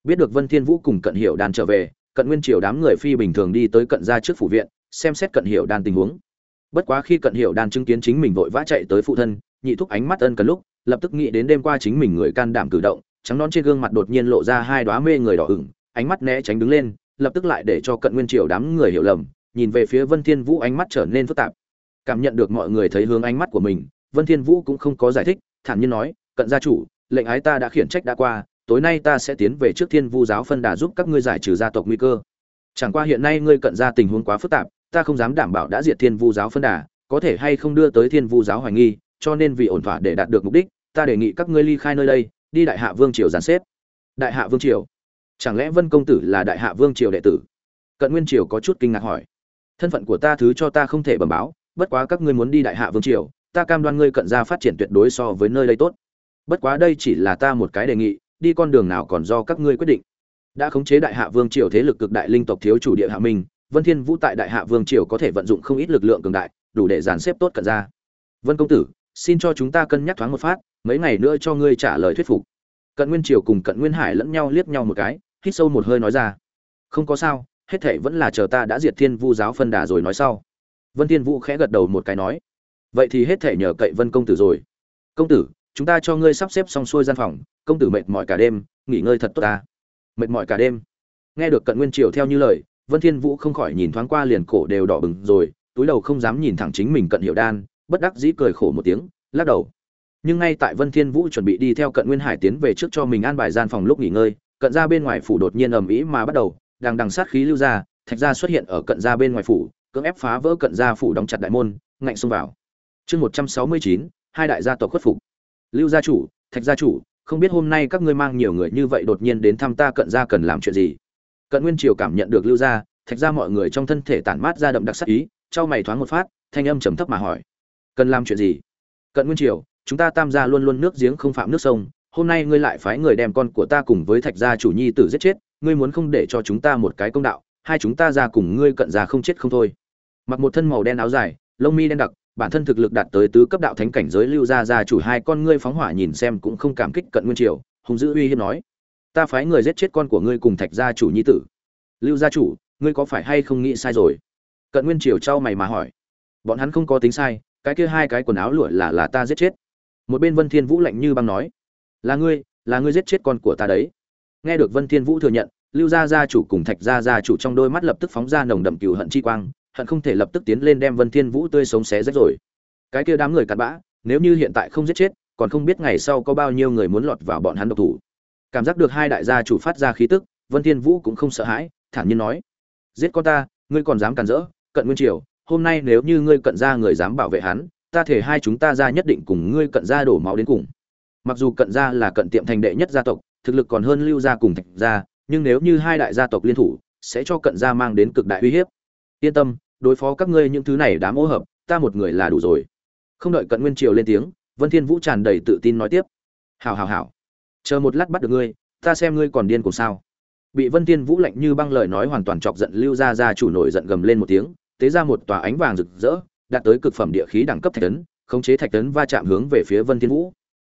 Biết được Vân Thiên Vũ cùng Cận hiệu đàn trở về, cận nguyên triều đám người phi bình thường đi tới cận gia trước phủ viện xem xét cận hiệu đan tình huống bất quá khi cận hiệu đan chứng kiến chính mình vội vã chạy tới phụ thân nhị thúc ánh mắt ân cần lúc lập tức nghĩ đến đêm qua chính mình người can đảm cử động trắng nón trên gương mặt đột nhiên lộ ra hai đóa mê người đỏ ửng ánh mắt né tránh đứng lên lập tức lại để cho cận nguyên triều đám người hiểu lầm nhìn về phía vân thiên vũ ánh mắt trở nên phức tạp cảm nhận được mọi người thấy hướng ánh mắt của mình, vân thiên vũ cũng không có giải thích, thản nhiên nói, cận gia chủ, lệnh ái ta đã khiển trách đã qua, tối nay ta sẽ tiến về trước thiên vu giáo phân đà giúp các ngươi giải trừ gia tộc nguy cơ. Chẳng qua hiện nay ngươi cận gia tình huống quá phức tạp, ta không dám đảm bảo đã diệt thiên vu giáo phân đà, có thể hay không đưa tới thiên vu giáo hoài nghi, cho nên vì ổn thỏa để đạt được mục đích, ta đề nghị các ngươi ly khai nơi đây, đi đại hạ vương triều giàn xếp. Đại hạ vương triều? Chẳng lẽ vân công tử là đại hạ vương triều đệ tử? Cận nguyên triều có chút kinh ngạc hỏi. Thân phận của ta thứ cho ta không thể bẩm báo bất quá các ngươi muốn đi đại hạ vương triều, ta cam đoan ngươi cận ra phát triển tuyệt đối so với nơi đây tốt. Bất quá đây chỉ là ta một cái đề nghị, đi con đường nào còn do các ngươi quyết định. Đã khống chế đại hạ vương triều thế lực cực đại linh tộc thiếu chủ địa hạ minh vân thiên vũ tại đại hạ vương triều có thể vận dụng không ít lực lượng cường đại, đủ để dàn xếp tốt cận ra vân công tử, xin cho chúng ta cân nhắc thoáng một phát, mấy ngày nữa cho ngươi trả lời thuyết phục. Cận nguyên triều cùng cận nguyên hải lẫn nhau liếc nhau một cái, hít sâu một hơi nói ra. Không có sao, hết thảy vẫn là chờ ta đã diệt thiên vu giáo phân đà rồi nói sau vân thiên vũ khẽ gật đầu một cái nói, vậy thì hết thể nhờ cậy vân công tử rồi. Công tử, chúng ta cho ngươi sắp xếp xong xuôi gian phòng, công tử mệt mỏi cả đêm, nghỉ ngơi thật tốt ta. Mệt mỏi cả đêm? Nghe được cận nguyên triều theo như lời, vân thiên vũ không khỏi nhìn thoáng qua liền cổ đều đỏ bừng rồi, túi đầu không dám nhìn thẳng chính mình cận hiệu đan, bất đắc dĩ cười khổ một tiếng, lắc đầu. Nhưng ngay tại vân thiên vũ chuẩn bị đi theo cận nguyên hải tiến về trước cho mình an bài gian phòng lúc nghỉ ngơi, cận ra bên ngoài phủ đột nhiên ầm ĩ mà bắt đầu đang đằng sát khí lưu ra, thạch gia xuất hiện ở cận ra bên ngoài phủ cưỡng ép phá vỡ cận gia phủ đóng chặt đại môn ngạnh xông vào. Chương 169, hai đại gia tộc khuất phục. Lưu gia chủ thạch gia chủ không biết hôm nay các ngươi mang nhiều người như vậy đột nhiên đến thăm ta cận gia cần làm chuyện gì? Cận nguyên triều cảm nhận được lưu gia thạch gia mọi người trong thân thể tản mát ra đậm đặc sắc ý trao mày thoáng một phát thanh âm trầm thấp mà hỏi. Cần làm chuyện gì? Cận nguyên triều chúng ta tam gia luôn luôn nước giếng không phạm nước sông hôm nay ngươi lại phái người đem con của ta cùng với thạch gia chủ nhi tử giết chết ngươi muốn không để cho chúng ta một cái công đạo hai chúng ta ra cùng ngươi cận gia không chết không thôi mặc một thân màu đen áo dài, lông mi đen đặc, bản thân thực lực đạt tới tứ cấp đạo thánh cảnh giới lưu gia gia chủ hai con ngươi phóng hỏa nhìn xem cũng không cảm kích cận nguyên triều hùng dữ uy hiếp nói, ta phái người giết chết con của ngươi cùng thạch gia chủ nhi tử. Lưu gia chủ, ngươi có phải hay không nghĩ sai rồi? Cận nguyên triều trao mày mà hỏi. Bọn hắn không có tính sai, cái kia hai cái quần áo lụa là là ta giết chết. Một bên vân thiên vũ lạnh như băng nói, là ngươi là ngươi giết chết con của ta đấy. Nghe được vân thiên vũ thừa nhận, lưu gia gia chủ cùng thạch gia gia chủ trong đôi mắt lập tức phóng ra nồng đậm cừu hận chi quang hận không thể lập tức tiến lên đem vân thiên vũ tươi sống xé rách rồi. Cái kia đám người cặn bã, nếu như hiện tại không giết chết, còn không biết ngày sau có bao nhiêu người muốn lọt vào bọn hắn độc thủ. Cảm giác được hai đại gia chủ phát ra khí tức, vân thiên vũ cũng không sợ hãi, thản nhiên nói. Giết con ta, ngươi còn dám cản rỡ, cận nguyên triều, hôm nay nếu như ngươi cận gia người dám bảo vệ hắn, ta thể hai chúng ta ra nhất định cùng ngươi cận gia đổ máu đến cùng. Mặc dù cận gia là cận tiệm thành đệ nhất gia tộc, thực lực còn hơn lưu gia cùng thạch gia, nhưng nếu như hai đại gia tộc liên thủ, sẽ cho cận gia mang đến cực đại uy hiếp. Yên tâm đối phó các ngươi những thứ này đã mỗ hợp, ta một người là đủ rồi. Không đợi cận nguyên triều lên tiếng, vân thiên vũ tràn đầy tự tin nói tiếp. Hảo hảo hảo. Chờ một lát bắt được ngươi, ta xem ngươi còn điên cùng sao. Bị vân thiên vũ lạnh như băng lời nói hoàn toàn chọc giận lưu gia gia chủ nổi giận gầm lên một tiếng, tế ra một tòa ánh vàng rực rỡ, đạt tới cực phẩm địa khí đẳng cấp thạch tấn khống chế thạch tấn va chạm hướng về phía vân thiên vũ.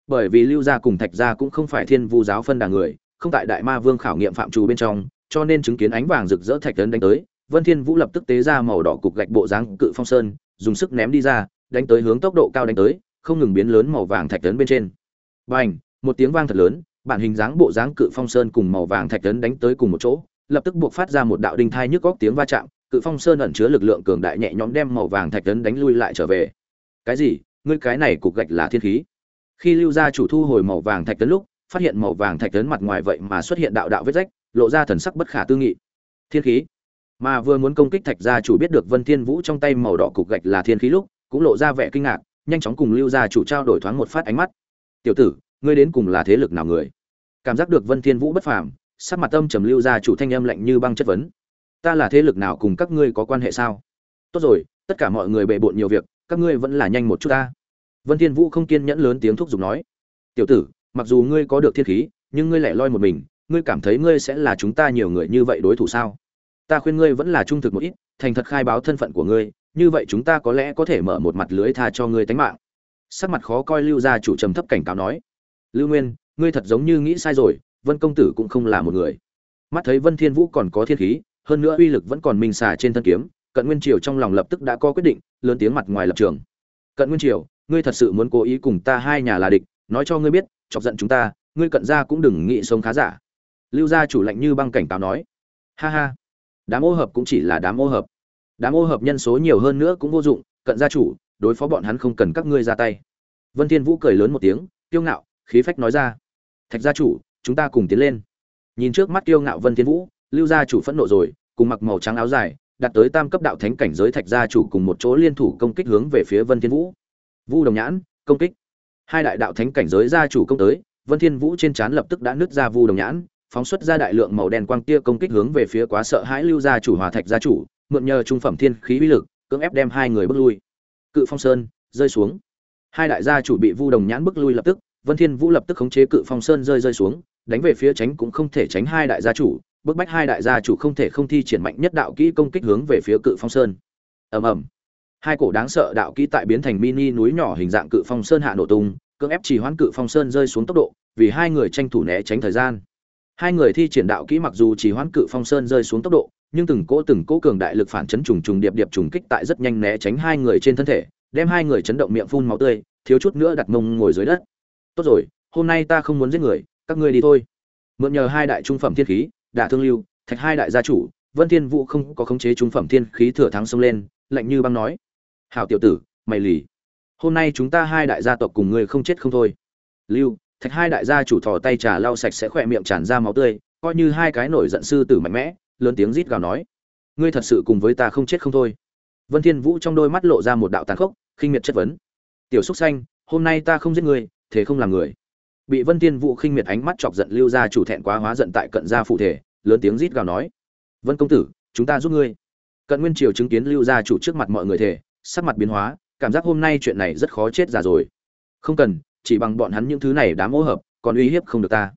Bởi vì lưu gia cùng thạch gia cũng không phải thiên vu giáo phân đà người, không tại đại ma vương khảo nghiệm phạm trù bên trong, cho nên chứng kiến ánh vàng rực rỡ thạch tấn đánh tới vân thiên vũ lập tức tế ra màu đỏ cục gạch bộ dáng cự phong sơn, dùng sức ném đi ra, đánh tới hướng tốc độ cao đánh tới, không ngừng biến lớn màu vàng thạch tấn bên trên. Bành! Một tiếng vang thật lớn, bản hình dáng bộ dáng cự phong sơn cùng màu vàng thạch tấn đánh tới cùng một chỗ, lập tức buộc phát ra một đạo đinh thai nhức góc tiếng va chạm, cự phong sơn ẩn chứa lực lượng cường đại nhẹ nhõm đem màu vàng thạch tấn đánh lui lại trở về. Cái gì? Ngươi cái này cục gạch là thiên khí? Khi lưu gia chủ thu hồi màu vàng thạch tấn lúc, phát hiện màu vàng thạch tấn mặt ngoài vậy mà xuất hiện đạo đạo vết rách, lộ ra thần sắc bất khả tư nghị. Thiên khí? Mà vừa muốn công kích thạch gia chủ biết được vân thiên vũ trong tay màu đỏ cục gạch là thiên khí lúc, cũng lộ ra vẻ kinh ngạc, nhanh chóng cùng lưu gia chủ trao đổi thoáng một phát ánh mắt. Tiểu tử, ngươi đến cùng là thế lực nào người? Cảm giác được vân thiên vũ bất phàm, sắc mặt âm trầm lưu gia chủ thanh âm lạnh như băng chất vấn. Ta là thế lực nào cùng các ngươi có quan hệ sao? Tốt rồi, tất cả mọi người bệ bội nhiều việc, các ngươi vẫn là nhanh một chút ta. Vân thiên vũ không kiên nhẫn lớn tiếng thúc giục nói. Tiểu tử, mặc dù ngươi có được thiên khí, nhưng ngươi lẻ loi một mình, ngươi cảm thấy ngươi sẽ là chúng ta nhiều người như vậy đối thủ sao? Ta khuyên ngươi vẫn là trung thực một ít, thành thật khai báo thân phận của ngươi, như vậy chúng ta có lẽ có thể mở một mặt lưới tha cho ngươi tánh mạng. Sắc mặt khó coi lưu gia chủ trầm thấp cảnh cáo nói. Lưu nguyên, ngươi thật giống như nghĩ sai rồi, vân công tử cũng không là một người. Mắt thấy vân thiên vũ còn có thiên khí, hơn nữa uy lực vẫn còn minh xà trên thân kiếm, cận nguyên triều trong lòng lập tức đã có quyết định, lớn tiếng mặt ngoài lập trường. Cận nguyên triều, ngươi thật sự muốn cố ý cùng ta hai nhà là địch, nói cho ngươi biết, chọc giận chúng ta, ngươi cận gia cũng đừng nghĩ sống khá giả. Lưu gia chủ lạnh như băng cảnh cáo nói. Ha ha đám ô hợp cũng chỉ là đám ô hợp. Đám ô hợp nhân số nhiều hơn nữa cũng vô dụng, cận gia chủ, đối phó bọn hắn không cần các ngươi ra tay. Vân thiên vũ cười lớn một tiếng, kiêu ngạo, khí phách nói ra. Thạch gia chủ, chúng ta cùng tiến lên. Nhìn trước mắt kiêu ngạo vân thiên vũ, lưu gia chủ phẫn nộ rồi, cùng mặc màu trắng áo dài, đặt tới tam cấp đạo thánh cảnh giới thạch gia chủ cùng một chỗ liên thủ công kích hướng về phía vân thiên vũ. Vu đồng nhãn, công kích. Hai đại đạo thánh cảnh giới gia chủ công tới, vân thiên vũ trên chán lập tức đã nứt ra vu đồng nhãn phóng xuất ra đại lượng màu đen quang tia công kích hướng về phía quá sợ hãi lưu gia chủ hòa thạch gia chủ, mượn nhờ trung phẩm thiên khí uy lực, cưỡng ép đem hai người bước lui. Cự phong sơn, rơi xuống. Hai đại gia chủ bị vu đồng nhãn bước lui lập tức, vân thiên vũ lập tức khống chế cự phong sơn rơi rơi xuống, đánh về phía tránh cũng không thể tránh hai đại gia chủ, bức bách hai đại gia chủ không thể không thi triển mạnh nhất đạo kỹ công kích hướng về phía cự phong sơn. Ầm ầm. Hai cổ đáng sợ đạo kỹ tại biến thành mini núi nhỏ hình dạng cự phong sơn hạ nổ tung, cưỡng ép chỉ hoãn cự phong sơn rơi xuống tốc độ, vì hai người tranh thủ né tránh thời gian hai người thi triển đạo kỹ mặc dù chỉ hoãn cự phong sơn rơi xuống tốc độ, nhưng từng cỗ từng cỗ cường đại lực phản chấn trùng trùng điệp điệp trùng kích tại rất nhanh né tránh hai người trên thân thể, đem hai người chấn động miệng phun máu tươi, thiếu chút nữa đặt mông ngồi dưới đất. Tốt rồi, hôm nay ta không muốn giết người, các ngươi đi thôi. Mượn nhờ hai đại trung phẩm thiên khí, đả thương lưu, thạch hai đại gia chủ, vân thiên vũ không có khống chế trung phẩm thiên khí thừa thắng xông lên, lạnh như băng nói. Hảo tiểu tử, mày lì. Hôm nay chúng ta hai đại gia tộc cùng ngươi không chết không thôi. Lưu thạch hai đại gia chủ thò tay trà lau sạch sẽ khỏe miệng tràn ra máu tươi, coi như hai cái nổi giận sư tử mạnh mẽ, lớn tiếng rít gào nói. Ngươi thật sự cùng với ta không chết không thôi. Vân thiên vũ trong đôi mắt lộ ra một đạo tàn khốc, khinh miệt chất vấn. Tiểu xúc xanh, hôm nay ta không giết ngươi, thế không làm người. Bị vân thiên vũ khinh miệt ánh mắt chọc giận lưu gia chủ thẹn quá hóa giận tại cận gia phụ thể, lớn tiếng rít gào nói. Vân công tử, chúng ta giúp ngươi. Cận nguyên triều chứng kiến lưu gia chủ trước mặt mọi người thể, sắc mặt biến hóa, cảm giác hôm nay chuyện này rất khó chết già rồi. Không cần chỉ bằng bọn hắn những thứ này đám ô hợp, còn uy hiếp không được ta.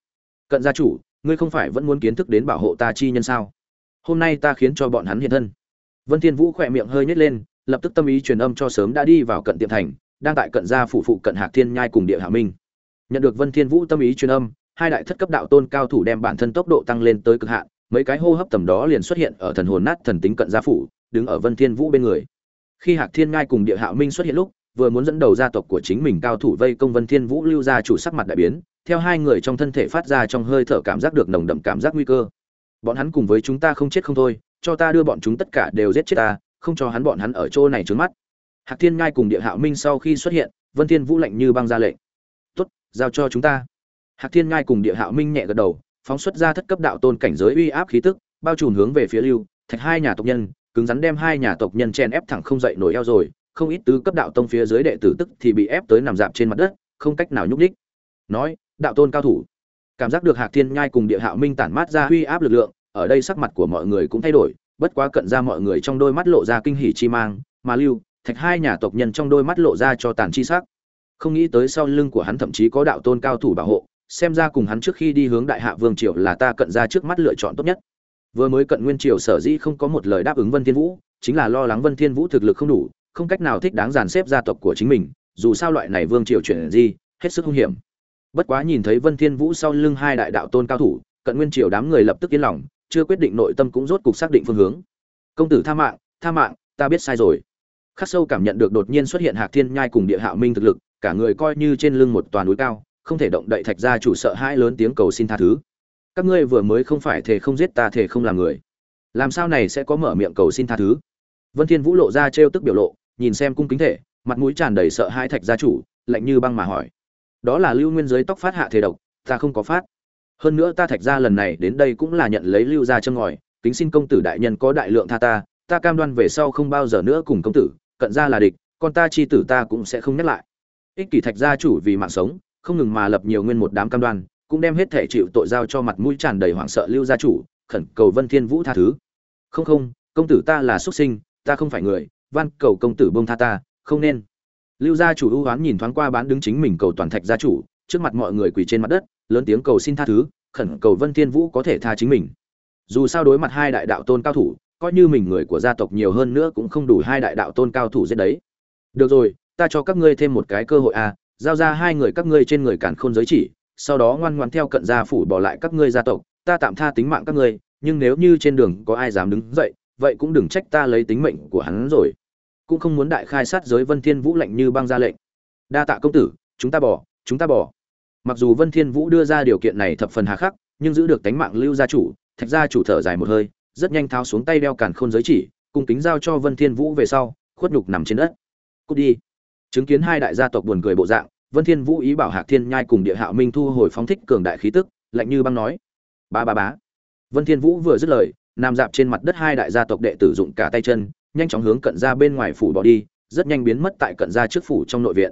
Cận gia chủ, ngươi không phải vẫn muốn kiến thức đến bảo hộ ta chi nhân sao? Hôm nay ta khiến cho bọn hắn hiện thân. Vân thiên vũ khỏe miệng hơi nhếch lên, lập tức tâm ý truyền âm cho sớm đã đi vào cận tiệm thành, đang tại cận gia phủ phụ cận hạc thiên nhai cùng địa hạ minh. Nhận được vân thiên vũ tâm ý truyền âm, hai đại thất cấp đạo tôn cao thủ đem bản thân tốc độ tăng lên tới cực hạn, mấy cái hô hấp tầm đó liền xuất hiện ở thần hồn nát thần tính cận gia phủ, đứng ở vân thiên vũ bên người. Khi hạc thiên nhai cùng địa hạ minh xuất hiện lúc vừa muốn dẫn đầu gia tộc của chính mình cao thủ vây công vân thiên vũ lưu gia chủ sắc mặt đại biến, theo hai người trong thân thể phát ra trong hơi thở cảm giác được nồng đậm cảm giác nguy cơ. Bọn hắn cùng với chúng ta không chết không thôi, cho ta đưa bọn chúng tất cả đều giết chết ta, không cho hắn bọn hắn ở chỗ này trốn mắt. Hạc thiên ngay cùng địa hạo minh sau khi xuất hiện, vân thiên vũ lạnh như băng ra lệnh. Tốt, giao cho chúng ta. Hạc thiên ngay cùng địa hạo minh nhẹ gật đầu, phóng xuất ra thất cấp đạo tôn cảnh giới uy áp khí tức, bao trùm hướng về phía lưu thạch hai nhà tộc nhân, cứng rắn đem hai nhà tộc nhân chen ép thẳng không dậy nổi eo rồi không ít tứ cấp đạo tông phía dưới đệ tử tức thì bị ép tới nằm dạp trên mặt đất, không cách nào nhúc nhích. Nói, đạo tôn cao thủ. Cảm giác được hạc thiên nhai cùng địa hạo minh tản mát ra uy áp lực lượng, ở đây sắc mặt của mọi người cũng thay đổi, bất quá cận ra mọi người trong đôi mắt lộ ra kinh hỉ chi mang, mà lưu, thạch hai nhà tộc nhân trong đôi mắt lộ ra cho tàn chi sắc. Không nghĩ tới sau lưng của hắn thậm chí có đạo tôn cao thủ bảo hộ, xem ra cùng hắn trước khi đi hướng đại hạ vương triều là ta cận ra trước mắt lựa chọn tốt nhất. Vừa mới cận nguyên triều sở dĩ không có một lời đáp ứng vân thiên vũ, chính là lo lắng vân thiên vũ thực lực không đủ không cách nào thích đáng dàn xếp gia tộc của chính mình, dù sao loại này vương triều chuyển gì hết sức hung hiểm. Bất quá nhìn thấy vân thiên vũ sau lưng hai đại đạo tôn cao thủ, cận nguyên triều đám người lập tức yên lòng, chưa quyết định nội tâm cũng rốt cục xác định phương hướng. Công tử tha mạng tha mạng, ta biết sai rồi. Khắc sâu cảm nhận được đột nhiên xuất hiện hạc thiên nhai cùng địa hạo minh thực lực, cả người coi như trên lưng một toàn núi cao, không thể động đậy thạch ra chủ sợ hãi lớn tiếng cầu xin tha thứ. Các ngươi vừa mới không phải thể không giết ta thể không làm người, làm sao này sẽ có mở miệng cầu xin tha thứ? Vân thiên vũ lộ ra trêu tức biểu lộ nhìn xem cung kính thể, mặt mũi tràn đầy sợ hãi thạch gia chủ, lạnh như băng mà hỏi. Đó là lưu nguyên giới tóc phát hạ thể độc, ta không có phát. Hơn nữa ta thạch gia lần này đến đây cũng là nhận lấy lưu gia châm ngòi, kính xin công tử đại nhân có đại lượng tha ta ta cam đoan về sau không bao giờ nữa cùng công tử, cận gia là địch, con ta chi tử ta cũng sẽ không nhắc lại. Ích kỷ thạch gia chủ vì mạng sống, không ngừng mà lập nhiều nguyên một đám cam đoan, cũng đem hết thể chịu tội giao cho mặt mũi tràn đầy hoảng sợ lưu gia chủ, khẩn cầu vân thiên vũ tha thứ. Không không, công tử ta là xuất sinh, ta không phải người van cầu công tử buông tha ta, không nên. Lưu gia chủ ưu hoán nhìn thoáng qua bán đứng chính mình cầu toàn thạch gia chủ, trước mặt mọi người quỳ trên mặt đất, lớn tiếng cầu xin tha thứ, khẩn cầu vân thiên vũ có thể tha chính mình. Dù sao đối mặt hai đại đạo tôn cao thủ, coi như mình người của gia tộc nhiều hơn nữa cũng không đủ hai đại đạo tôn cao thủ giết đấy. Được rồi, ta cho các ngươi thêm một cái cơ hội à giao ra hai người các ngươi trên người cản khôn giới chỉ, sau đó ngoan ngoãn theo cận gia phủ bỏ lại các ngươi gia tộc, ta tạm tha tính mạng các ngươi, nhưng nếu như trên đường có ai dám đứng dậy, vậy cũng đừng trách ta lấy tính mệnh của hắn rồi cũng không muốn đại khai sát giới vân thiên vũ lạnh như băng ra lệnh. Đa tạ công tử, chúng ta bỏ, chúng ta bỏ. Mặc dù vân thiên vũ đưa ra điều kiện này thập phần hà khắc, nhưng giữ được tánh mạng lưu gia chủ, thạch gia chủ thở dài một hơi, rất nhanh tháo xuống tay đeo càn khôn giới chỉ cùng kính giao cho vân thiên vũ về sau, khuất nhục nằm trên đất. Cút đi. Chứng kiến hai đại gia tộc buồn cười bộ dạng, vân thiên vũ ý bảo hạc thiên nhai cùng địa hạo minh thu hồi phóng thích cường đại khí tức, lạnh như băng nói. Ba ba bá vân thiên vũ vừa dứt lời, nằm dạp trên mặt đất hai đại gia tộc đệ tử dụng cả tay chân nhanh chóng hướng cận ra bên ngoài phủ bỏ đi, rất nhanh biến mất tại cận ra trước phủ trong nội viện.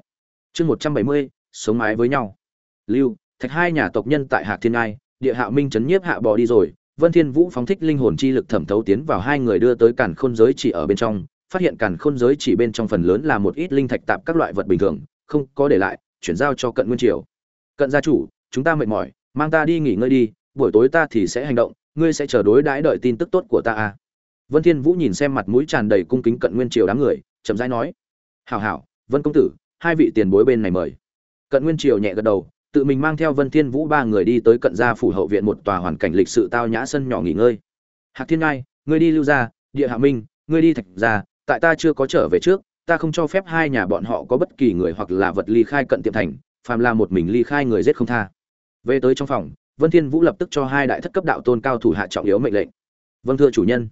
Chương một trăm bảy mươi, sống mái với nhau. Lưu, thạch hai nhà tộc nhân tại hạc thiên ngai, địa hạ minh Trấn nhiếp hạ bỏ đi rồi, vân thiên vũ phóng thích linh hồn chi lực thẩm thấu tiến vào hai người đưa tới càn khôn giới chỉ ở bên trong, phát hiện càn khôn giới chỉ bên trong phần lớn là một ít linh thạch tạp các loại vật bình thường, không có để lại, chuyển giao cho cận nguyên triều. Cận gia chủ, chúng ta mệt mỏi, mang ta đi nghỉ ngơi đi, buổi tối ta thì sẽ hành động, ngươi sẽ chờ đối đãi đợi tin tức tốt của ta à vân thiên vũ nhìn xem mặt mũi tràn đầy cung kính cận nguyên triều đám người, chậm rãi nói, hảo hảo, vân công tử, hai vị tiền bối bên này mời. Cận nguyên triều nhẹ gật đầu, tự mình mang theo vân thiên vũ ba người đi tới cận gia phủ hậu viện một tòa hoàn cảnh lịch sự tao nhã sân nhỏ nghỉ ngơi. Hạc thiên ngai, ngươi đi lưu gia, địa hạ minh, ngươi đi thạch gia, tại ta chưa có trở về trước, ta không cho phép hai nhà bọn họ có bất kỳ người hoặc là vật ly khai cận tiệm thành, phàm là một mình ly khai người giết không tha. Về tới trong phòng, vân thiên vũ lập tức cho hai đại thất cấp đạo tôn cao thủ hạ trọng yếu mệnh lệnh. Vâng thưa chủ nhân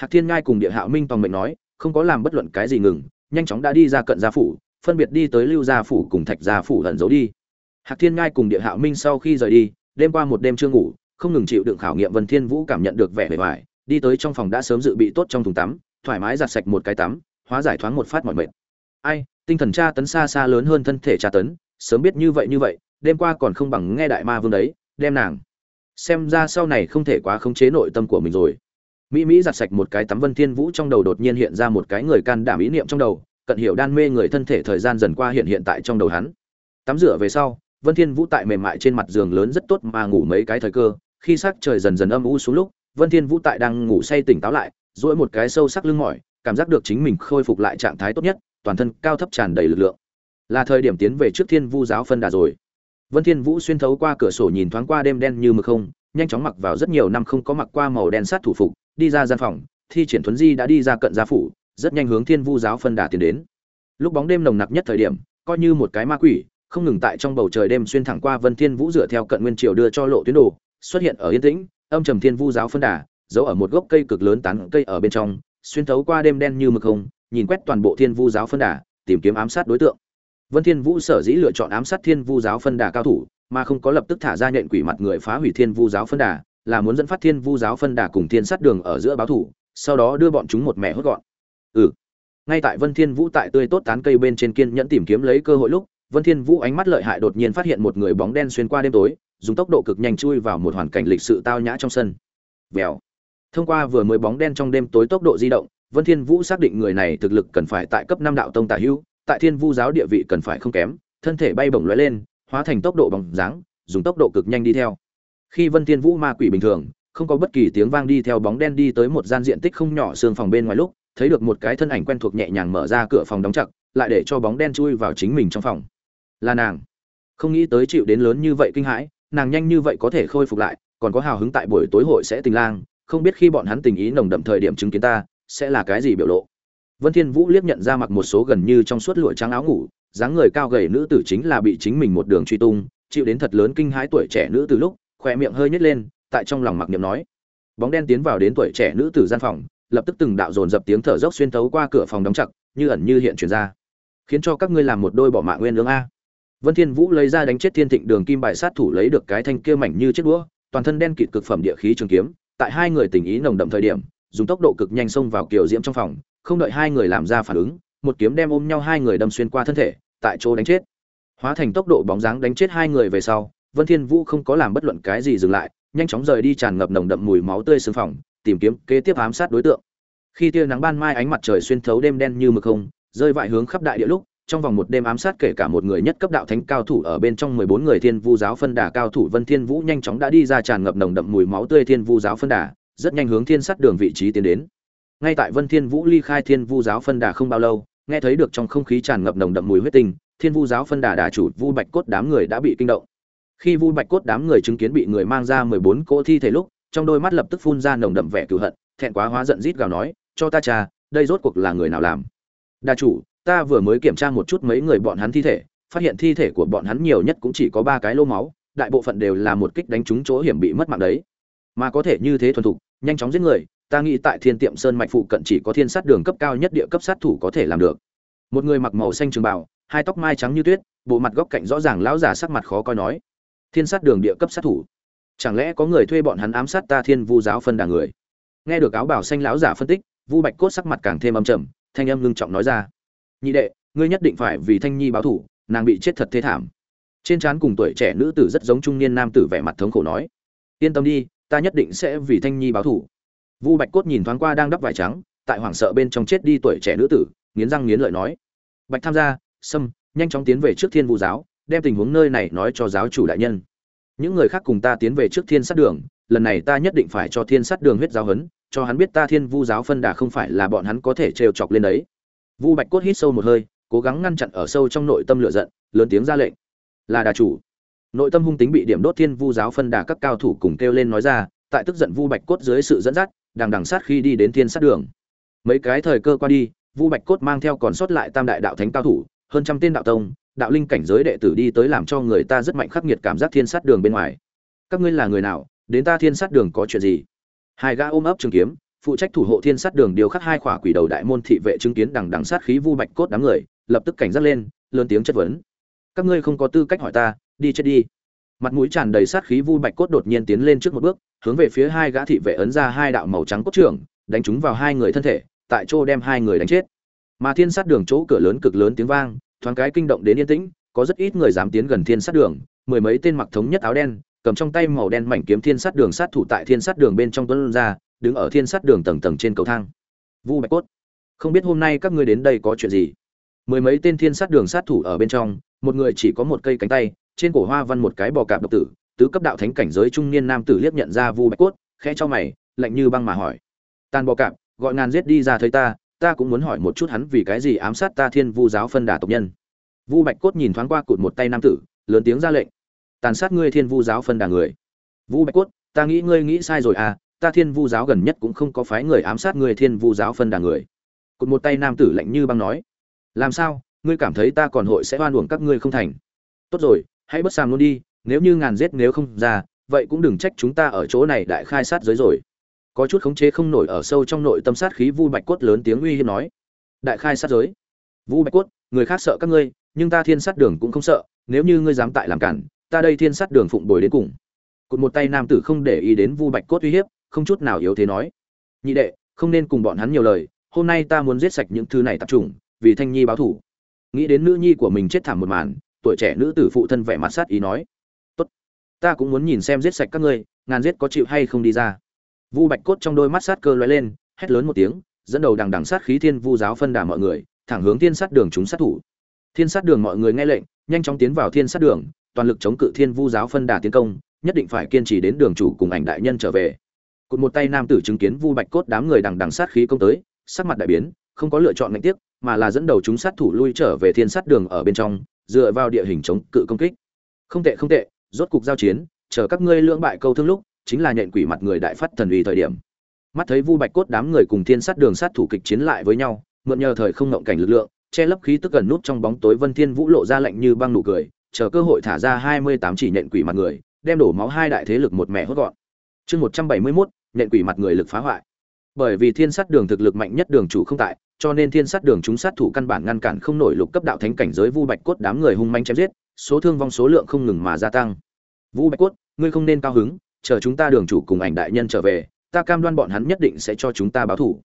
hạc thiên ngai cùng địa hạo minh tòng mệnh nói, không có làm bất luận cái gì ngừng, nhanh chóng đã đi ra cận gia phủ, phân biệt đi tới lưu gia phủ cùng thạch gia phủ lẩn giấu đi. Hạc thiên ngai cùng địa hạo minh sau khi rời đi, đêm qua một đêm chưa ngủ, không ngừng chịu đựng khảo nghiệm vân thiên vũ cảm nhận được vẻ bề ngoài, đi tới trong phòng đã sớm dự bị tốt trong thùng tắm, thoải mái giặt sạch một cái tắm, hóa giải thoáng một phát mọi mệt. Ai, tinh thần tra tấn xa xa lớn hơn thân thể tra tấn, sớm biết như vậy như vậy, đêm qua còn không bằng nghe đại ma vương đấy, đem nàng. Xem ra sau này không thể quá khống chế nội tâm của mình rồi mỹ mỹ giặt sạch một cái tắm vân thiên vũ trong đầu đột nhiên hiện ra một cái người can đảm ý niệm trong đầu, cận hiểu đan mê người thân thể thời gian dần qua hiện hiện tại trong đầu hắn. Tắm rửa về sau, vân thiên vũ tại mềm mại trên mặt giường lớn rất tốt mà ngủ mấy cái thời cơ, khi sắc trời dần dần âm u xuống lúc, vân thiên vũ tại đang ngủ say tỉnh táo lại, duỗi một cái sâu sắc lưng mỏi, cảm giác được chính mình khôi phục lại trạng thái tốt nhất, toàn thân cao thấp tràn đầy lực lượng. Là thời điểm tiến về trước thiên vu giáo phân đà rồi. Vân thiên vũ xuyên thấu qua cửa sổ nhìn thoáng qua đêm đen như mực không, nhanh chóng mặc vào rất nhiều năm không có mặc qua màu đen sát thủ phục đi ra gian phòng, thi triển thuấn di đã đi ra cận gia phủ, rất nhanh hướng thiên vu giáo phân đà tiến đến. Lúc bóng đêm nồng nặc nhất thời điểm, coi như một cái ma quỷ, không ngừng tại trong bầu trời đêm xuyên thẳng qua vân thiên vũ dựa theo cận nguyên triều đưa cho lộ tuyến đồ, xuất hiện ở yên tĩnh, âm trầm thiên vu giáo phân đà, giấu ở một gốc cây cực lớn tán cây ở bên trong, xuyên thấu qua đêm đen như mực không, nhìn quét toàn bộ thiên vu giáo phân đà, tìm kiếm ám sát đối tượng. Vân thiên vũ sở dĩ lựa chọn ám sát thiên vu giáo phân đà cao thủ, mà không có lập tức thả ra nhện quỷ mặt người phá hủy thiên vu giáo phân đà là muốn dẫn phát thiên vu giáo phân đà cùng thiên sát đường ở giữa báo thủ sau đó đưa bọn chúng một mẹ hốt gọn. Ừ. Ngay tại vân thiên vũ tại tươi tốt tán cây bên trên kiên nhẫn tìm kiếm lấy cơ hội lúc vân thiên vũ ánh mắt lợi hại đột nhiên phát hiện một người bóng đen xuyên qua đêm tối dùng tốc độ cực nhanh chui vào một hoàn cảnh lịch sự tao nhã trong sân. Vèo. Thông qua vừa mới bóng đen trong đêm tối tốc độ di động vân thiên vũ xác định người này thực lực cần phải tại cấp năm đạo tông tả Hưu, tại thiên vu giáo địa vị cần phải không kém thân thể bay bổng lóe lên hóa thành tốc độ bóng dáng dùng tốc độ cực nhanh đi theo khi vân thiên vũ ma quỷ bình thường, không có bất kỳ tiếng vang đi theo bóng đen đi tới một gian diện tích không nhỏ xương phòng bên ngoài lúc, thấy được một cái thân ảnh quen thuộc nhẹ nhàng mở ra cửa phòng đóng chặt, lại để cho bóng đen chui vào chính mình trong phòng. Là nàng. Không nghĩ tới chịu đến lớn như vậy kinh hãi, nàng nhanh như vậy có thể khôi phục lại, còn có hào hứng tại buổi tối hội sẽ tình lang, không biết khi bọn hắn tình ý nồng đậm thời điểm chứng kiến ta, sẽ là cái gì biểu lộ. Vân thiên vũ liếc nhận ra mặc một số gần như trong suốt lụa trắng áo ngủ, dáng người cao gầy nữ tử chính là bị chính mình một đường truy tung, chịu đến thật lớn kinh hãi tuổi trẻ nữ tử lúc khỏe miệng hơi nhếch lên, tại trong lòng mặc niệm nói. Bóng đen tiến vào đến tuổi trẻ nữ tử gian phòng, lập tức từng đạo dồn dập tiếng thở dốc xuyên thấu qua cửa phòng đóng chặt, như ẩn như hiện truyền ra. Khiến cho các ngươi làm một đôi bỏ mạng nguyên lương a. Vân thiên vũ lấy ra đánh chết thiên thịnh đường kim bài sát thủ lấy được cái thanh kia mảnh như chiếc đũa, toàn thân đen kịt cực phẩm địa khí trường kiếm, tại hai người tình ý nồng đậm thời điểm, dùng tốc độ cực nhanh xông vào kiều diễm trong phòng, không đợi hai người làm ra phản ứng, một kiếm đem ôm nhau hai người đâm xuyên qua thân thể, tại chỗ đánh chết. Hóa thành tốc độ bóng dáng đánh chết hai người về sau vân thiên vũ không có làm bất luận cái gì dừng lại, nhanh chóng rời đi tràn ngập nồng đậm mùi máu tươi sương phòng, tìm kiếm kế tiếp ám sát đối tượng. Khi tia nắng ban mai ánh mặt trời xuyên thấu đêm đen như mực không, rơi vãi hướng khắp đại địa lúc, trong vòng một đêm ám sát kể cả một người nhất cấp đạo thánh cao thủ ở bên trong 14 người thiên vu giáo phân đà cao thủ vân thiên vũ nhanh chóng đã đi ra tràn ngập nồng đậm mùi máu tươi thiên vu giáo phân đà, rất nhanh hướng thiên sát đường vị trí tiến đến. Ngay tại vân thiên vũ ly khai thiên vu giáo phân đà không bao lâu, nghe thấy được trong không khí tràn ngập nồng đậm mùi huyết tinh, thiên vu giáo phân đà đà chủ vu bạch cốt đám người đã bị kinh động khi vu bạch cốt đám người chứng kiến bị người mang ra 14 cỗ thi thể lúc, trong đôi mắt lập tức phun ra nồng đậm vẻ cựu hận, thẹn quá hóa giận rít gào nói, cho ta cha, đây rốt cuộc là người nào làm? Đa chủ, ta vừa mới kiểm tra một chút mấy người bọn hắn thi thể, phát hiện thi thể của bọn hắn nhiều nhất cũng chỉ có ba cái lô máu, đại bộ phận đều là một kích đánh trúng chỗ hiểm bị mất mạng đấy. Mà có thể như thế thuần thục, nhanh chóng giết người, ta nghĩ tại thiên tiệm sơn mạch phụ cận chỉ có thiên sát đường cấp cao nhất địa cấp sát thủ có thể làm được. Một người mặc màu xanh trường bào, hai tóc mai trắng như tuyết, bộ mặt góc cạnh rõ ràng lão giả sắc mặt khó coi nói thiên sát đường địa cấp sát thủ. Chẳng lẽ có người thuê bọn hắn ám sát ta thiên vu giáo phân đà người? Nghe được áo bảo xanh lão giả phân tích, vu bạch cốt sắc mặt càng thêm âm trầm, thanh âm ngưng trọng nói ra. Nhị đệ, ngươi nhất định phải vì thanh nhi báo thủ, nàng bị chết thật thế thảm. Trên trán cùng tuổi trẻ nữ tử rất giống trung niên nam tử vẻ mặt thống khổ nói. Yên tâm đi, ta nhất định sẽ vì thanh nhi báo thủ. Vu bạch cốt nhìn thoáng qua đang đắp vải trắng, tại hoảng sợ bên trong chết đi tuổi trẻ nữ tử, nghiến răng nghiến lợi nói. Bạch tham gia, sâm, nhanh chóng tiến về trước thiên vu giáo đem tình huống nơi này nói cho giáo chủ đại nhân. Những người khác cùng ta tiến về trước thiên sát đường lần này ta nhất định phải cho thiên sát đường huyết giáo hấn, cho hắn biết ta thiên vu giáo phân đà không phải là bọn hắn có thể trêu chọc lên đấy. Vu bạch cốt hít sâu một hơi cố gắng ngăn chặn ở sâu trong nội tâm lửa giận lớn tiếng ra lệnh. Là đà chủ. Nội tâm hung tính bị điểm đốt thiên vu giáo phân đà các cao thủ cùng kêu lên nói ra tại tức giận vu bạch cốt dưới sự dẫn dắt đằng đằng sát khi đi đến thiên sát đường. Mấy cái thời cơ qua đi vu bạch cốt mang theo còn sót lại tam đại đạo thánh cao thủ hơn trăm tên đạo tông đạo linh cảnh giới đệ tử đi tới làm cho người ta rất mạnh khắc nghiệt cảm giác thiên sát đường bên ngoài. Các ngươi là người nào? Đến ta thiên sát đường có chuyện gì? Hai gã ôm ấp trường kiếm, phụ trách thủ hộ thiên sát đường điều khắc hai khỏa quỷ đầu đại môn thị vệ chứng kiến đằng đằng sát khí vu bạch cốt đám người, lập tức cảnh giác lên, lớn tiếng chất vấn. Các ngươi không có tư cách hỏi ta, đi chết đi. Mặt mũi tràn đầy sát khí vu bạch cốt đột nhiên tiến lên trước một bước, hướng về phía hai gã thị vệ ấn ra hai đạo màu trắng cốt trưởng, đánh chúng vào hai người thân thể, tại chỗ đem hai người đánh chết. Mà thiên sát đường chỗ cửa lớn cực lớn tiếng vang thoáng cái kinh động đến yên tĩnh, có rất ít người dám tiến gần thiên sát đường, mười mấy tên mặc thống nhất áo đen, cầm trong tay màu đen mảnh kiếm thiên sát đường sát thủ tại thiên sát đường bên trong tuấn ra, đứng ở thiên sát đường tầng tầng trên cầu thang. Vu bạch cốt, không biết hôm nay các ngươi đến đây có chuyện gì? Mười mấy tên thiên sát đường sát thủ ở bên trong, một người chỉ có một cây cánh tay, trên cổ hoa văn một cái bò cạp độc tử, tứ cấp đạo thánh cảnh giới trung niên nam tử liếc nhận ra vu bạch cốt, khẽ cho mày, lạnh như băng mà hỏi. Tàn bò cạp, gọi ngàn giết đi ra thấy ta ta cũng muốn hỏi một chút hắn vì cái gì ám sát ta thiên vu giáo phân đà tộc nhân. Vu bạch cốt nhìn thoáng qua cụt một tay nam tử, lớn tiếng ra lệnh. Tàn sát ngươi thiên vu giáo phân đà người. Vu bạch cốt, ta nghĩ ngươi nghĩ sai rồi à ta thiên vu giáo gần nhất cũng không có phái người ám sát ngươi thiên vu giáo phân đà người. Cụt một tay nam tử lạnh như băng nói. Làm sao, ngươi cảm thấy ta còn hội sẽ oan uổng các ngươi không thành? Tốt rồi, hãy bất sàm luôn đi, nếu như ngàn giết nếu không ra, vậy cũng đừng trách chúng ta ở chỗ này đại khai sát giới rồi có chút khống chế không nổi ở sâu trong nội tâm sát khí vu bạch cốt lớn tiếng uy hiếp nói. Đại khai sát giới. Vu bạch cốt, người khác sợ các ngươi, nhưng ta thiên sát đường cũng không sợ, nếu như ngươi dám tại làm cản, ta đây thiên sát đường phụng bồi đến cùng. Cụt một tay nam tử không để ý đến vu bạch cốt uy hiếp, không chút nào yếu thế nói. Nhị đệ, không nên cùng bọn hắn nhiều lời, hôm nay ta muốn giết sạch những thứ này tập trùng vì thanh nhi báo thủ. Nghĩ đến nữ nhi của mình chết thảm một màn, tuổi trẻ nữ tử phụ thân vẻ mặt sát ý nói. Tốt, ta cũng muốn nhìn xem giết sạch các ngươi, ngàn giết có chịu hay không đi ra vu bạch cốt trong đôi mắt sát cơ lóe lên hét lớn một tiếng dẫn đầu đằng đằng sát khí thiên vu giáo phân đà mọi người thẳng hướng thiên sát đường chúng sát thủ. Thiên sát đường mọi người nghe lệnh nhanh chóng tiến vào thiên sát đường toàn lực chống cự thiên vu giáo phân đà tiến công nhất định phải kiên trì đến đường chủ cùng ảnh đại nhân trở về. Cụt một tay nam tử chứng kiến vu bạch cốt đám người đằng đằng sát khí công tới sắc mặt đại biến không có lựa chọn ngạch tiếp, mà là dẫn đầu chúng sát thủ lui trở về thiên sát đường ở bên trong dựa vào địa hình chống cự công kích. Không tệ không tệ rốt cục giao chiến chờ các ngươi lưỡng bại câu thương lúc chính là nhện quỷ mặt người đại phát thần uy thời điểm. Mắt thấy vu bạch cốt đám người cùng thiên sát đường sát thủ kịch chiến lại với nhau mượn nhờ thời không ngộng cảnh lực lượng che lấp khí tức gần nút trong bóng tối vân thiên vũ lộ ra lạnh như băng nụ cười chờ cơ hội thả ra hai mươi tám chỉ nhện quỷ mặt người đem đổ máu hai đại thế lực một mẹ hốt gọn. Chương một trăm bảy mươi 171, nhện quỷ mặt người lực phá hoại. Bởi vì thiên sát đường thực lực mạnh nhất đường chủ không tại cho nên thiên sát đường chúng sát thủ căn bản ngăn cản không nổi lục cấp đạo thánh cảnh giới vu bạch cốt đám người hung manh chém giết số thương vong số lượng không ngừng mà gia tăng. Vu bạch cốt ngươi không nên cao hứng chờ chúng ta đường chủ cùng ảnh đại nhân trở về, ta cam đoan bọn hắn nhất định sẽ cho chúng ta báo thủ.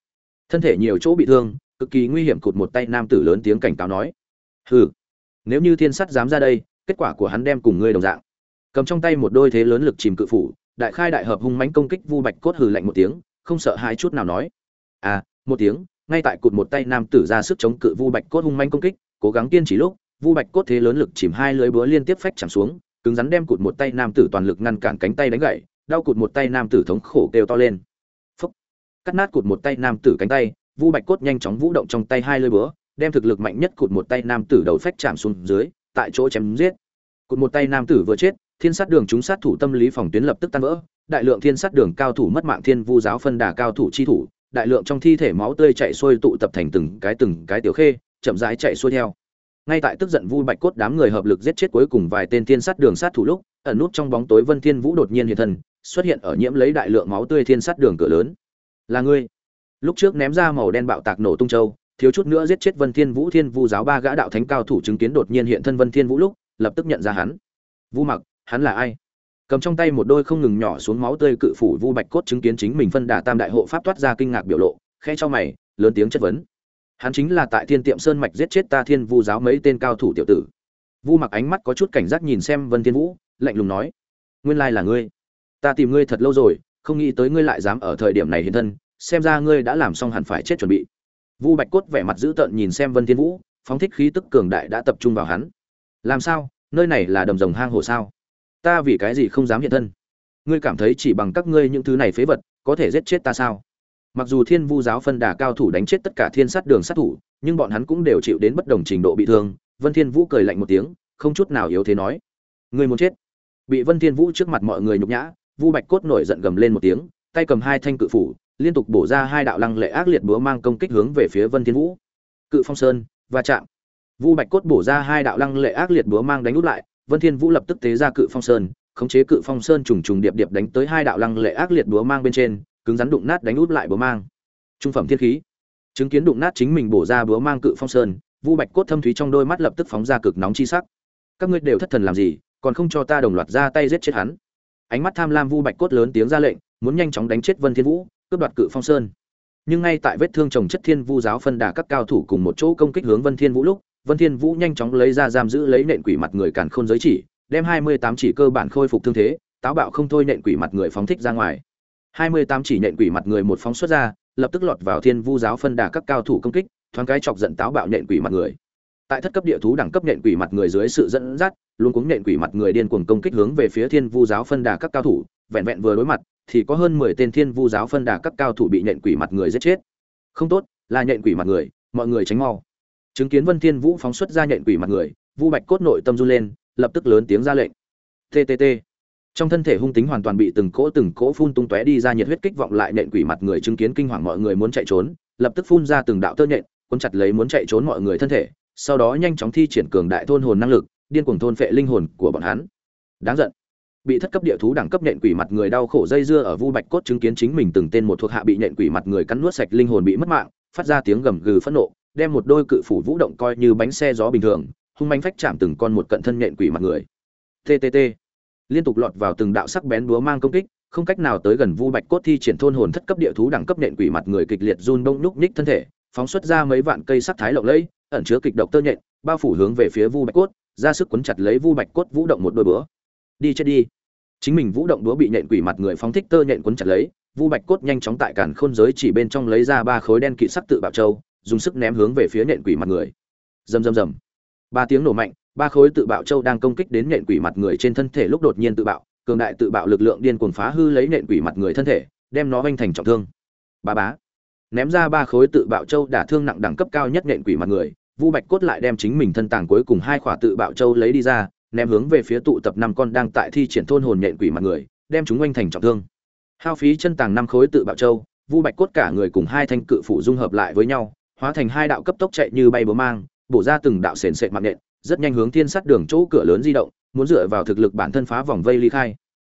Thân thể nhiều chỗ bị thương, cực kỳ nguy hiểm cụt một tay nam tử lớn tiếng cảnh cáo nói. Hừ, nếu như thiên sắt dám ra đây, kết quả của hắn đem cùng ngươi đồng dạng. Cầm trong tay một đôi thế lớn lực chìm cự phủ, đại khai đại hợp hung mãnh công kích vu bạch cốt hừ lạnh một tiếng, không sợ hai chút nào nói. À một tiếng, ngay tại cụt một tay nam tử ra sức chống cự vu bạch cốt hung manh công kích, cố gắng kiên trì lúc, vu bạch cốt thế lớn lực chìm hai lưới búa liên tiếp phách chạm xuống, cứng rắn đem cụt một tay nam tử toàn lực ngăn cản cánh tay đánh gãy đau cụt một tay nam tử thống khổ kêu to lên. Phúc. Cắt nát cụt một tay nam tử cánh tay, vu bạch cốt nhanh chóng vũ động trong tay hai lưỡi búa, đem thực lực mạnh nhất cụt một tay nam tử đầu phách chạm xuống dưới, tại chỗ chém giết. Cụt một tay nam tử vừa chết, thiên sát đường chúng sát thủ tâm lý phòng tuyến lập tức tan vỡ, đại lượng thiên sát đường cao thủ mất mạng thiên vu giáo phân đà cao thủ chi thủ, đại lượng trong thi thể máu tươi chạy xuôi tụ tập thành từng cái từng cái tiểu khê, chậm rãi chạy xuôi theo. Ngay tại tức giận vu bạch cốt đám người hợp lực giết chết cuối cùng vài tên thiên sát đường sát thủ lúc, ẩn nút trong bóng tối vân thiên vũ đột nhiên hiện thân xuất hiện ở nhiễm lấy đại lượng máu tươi thiên sát đường cửa lớn. Là ngươi. Lúc trước ném ra màu đen bạo tạc nổ tung châu, thiếu chút nữa giết chết vân thiên vũ, thiên vu giáo ba gã đạo thánh cao thủ chứng kiến đột nhiên hiện thân vân thiên vũ lúc, lập tức nhận ra hắn. Vu mặc, hắn là ai? Cầm trong tay một đôi không ngừng nhỏ xuống máu tươi cự phủ vu bạch cốt chứng kiến chính mình phân đà tam đại hộ pháp toát ra kinh ngạc biểu lộ khe cho mày, lớn tiếng chất vấn. Hắn chính là tại thiên tiệm sơn mạch giết chết ta thiên vu giáo mấy tên cao thủ tiểu tử. Vu mặc ánh mắt có chút cảnh giác nhìn xem vân thiên vũ, lạnh lùng nói, nguyên lai là ngươi ta tìm ngươi thật lâu rồi, không nghĩ tới ngươi lại dám ở thời điểm này hiện thân, xem ra ngươi đã làm xong hẳn phải chết chuẩn bị. Vu bạch cốt vẻ mặt dữ tợn nhìn xem vân thiên vũ, phóng thích khí tức cường đại đã tập trung vào hắn. Làm sao? Nơi này là đầm rồng hang hồ sao? Ta vì cái gì không dám hiện thân? Ngươi cảm thấy chỉ bằng các ngươi những thứ này phế vật, có thể giết chết ta sao? Mặc dù thiên vu giáo phân đà cao thủ đánh chết tất cả thiên sát đường sát thủ, nhưng bọn hắn cũng đều chịu đến bất đồng trình độ bị thương, vân thiên vũ cười lạnh một tiếng, không chút nào yếu thế nói. Ngươi muốn chết? Bị vân thiên vũ trước mặt mọi người nhục nhã vu bạch cốt nổi giận gầm lên một tiếng, tay cầm hai thanh cự phủ, liên tục bổ ra hai đạo lăng lệ ác liệt búa mang công kích hướng về phía vân thiên vũ. Cự phong sơn, va chạm. Vu bạch cốt bổ ra hai đạo lăng lệ ác liệt búa mang đánh út lại, vân thiên vũ lập tức tế ra cự phong sơn, khống chế cự phong sơn trùng trùng điệp điệp đánh tới hai đạo lăng lệ ác liệt búa mang bên trên, cứng rắn đụng nát đánh út lại búa mang. Trung phẩm thiên khí. Chứng kiến đụng nát chính mình bổ ra búa mang cự phong sơn, vu bạch cốt thâm thúy trong đôi mắt lập tức phóng ra cực nóng chi sắc. Các ngươi đều thất thần làm gì, còn không cho ta đồng loạt ra tay giết chết hắn ánh mắt tham lam vu bạch cốt lớn tiếng ra lệnh muốn nhanh chóng đánh chết vân thiên vũ cướp đoạt cự phong sơn nhưng ngay tại vết thương trồng chất thiên vu giáo phân đà các cao thủ cùng một chỗ công kích hướng vân thiên vũ lúc vân thiên vũ nhanh chóng lấy ra giam giữ lấy nện quỷ mặt người càn khôn giới chỉ đem 28 chỉ cơ bản khôi phục thương thế, táo bạo không thôi nện quỷ mặt người phóng thích ra ngoài. 28 chỉ nện quỷ mặt người một phóng xuất ra, lập tức lọt vào Thiên Vu giáo phân đà các cao thủ công kích, thoáng cái chọc giận táo bạo nện quỷ mặt người. Tại thất cấp địa thú đẳng cấp nện quỷ mặt người dưới sự dẫn dắt, luôn cuống nện quỷ mặt người điên cuồng công kích hướng về phía Thiên Vu giáo phân đà các cao thủ, vẹn vẹn vừa đối mặt, thì có hơn 10 tên Thiên Vu giáo phân đà các cao thủ bị nện quỷ mặt người giết chết. Không tốt, là nện quỷ mặt người, mọi người tránh mau. Chứng kiến Vân Thiên Vũ phóng xuất ra nện quỷ mặt người, Vu Bạch cốt nội tâm run lên, lập tức lớn tiếng ra lệnh. TTT. Trong thân thể hung tính hoàn toàn bị từng cỗ từng cỗ phun tung tóe đi ra nhiệt huyết kích vọng lại nện quỷ mặt người chứng kiến kinh hoàng mọi người muốn chạy trốn, lập tức phun ra từng đạo tơ nhện, cuốn chặt lấy muốn chạy trốn mọi người thân thể, sau đó nhanh chóng thi triển cường đại thôn hồn năng lực, điên cuồng thôn phệ linh hồn của bọn hắn. Đáng giận. Bị thất cấp địa thú đẳng cấp nện quỷ mặt người đau khổ dây dưa ở Vu Bạch cốt chứng kiến chính mình từng tên một thuộc hạ bị nện quỷ mặt người cắn nuốt sạch linh hồn bị mất mạng, phát ra tiếng gầm gừ phẫn nộ, đem một đôi cự phủ vũ động coi như bánh xe gió bình thường, hung manh phách chạm từng con một cận thân nện quỷ mặt người. TTT. Liên tục lọt vào từng đạo sắc bén búa mang công kích, không cách nào tới gần Vu Bạch cốt thi triển thôn hồn thất cấp địa thú đẳng cấp nện quỷ mặt người kịch liệt run đông nhúc nhích thân thể, phóng xuất ra mấy vạn cây sắc thái lộng lẫy, ẩn chứa kịch độc tơ nhện, bao phủ hướng về phía Vu Bạch cốt, ra sức cuốn chặt lấy Vu Bạch cốt vũ động một đôi búa. Đi chết đi. Chính mình vũ động đũa bị nện quỷ mặt người phóng thích tơ nhện cuốn chặt lấy, Vu Bạch cốt nhanh chóng tại cản khôn giới chỉ bên trong lấy ra ba khối đen kỵ sắc tự bạo châu, dùng sức ném hướng về phía nện quỷ mặt người. Rầm rầm rầm. Ba tiếng nổ mạnh, ba khối tự bạo châu đang công kích đến nện quỷ mặt người trên thân thể lúc đột nhiên tự bạo, cường đại tự bạo lực lượng điên cuồng phá hư lấy nện quỷ mặt người thân thể, đem nó vênh thành trọng thương. Ba bá. Ném ra ba khối tự bạo châu đả thương nặng đẳng cấp cao nhất nện quỷ mặt người, Vu Bạch cốt lại đem chính mình thân tàng cuối cùng hai khỏa tự bạo châu lấy đi ra, ném hướng về phía tụ tập năm con đang tại thi triển thôn hồn nhện quỷ mặt người, đem chúng oanh thành trọng thương. Hao phí chân tàng năm khối tự bạo châu, Vu Bạch cốt cả người cùng hai thanh cự phủ dung hợp lại với nhau, hóa thành hai đạo cấp tốc chạy như bay bướm, mang, bổ ra từng đạo sền sệt mạng nện, rất nhanh hướng thiên sát đường chỗ cửa lớn di động, muốn dựa vào thực lực bản thân phá vòng vây ly khai.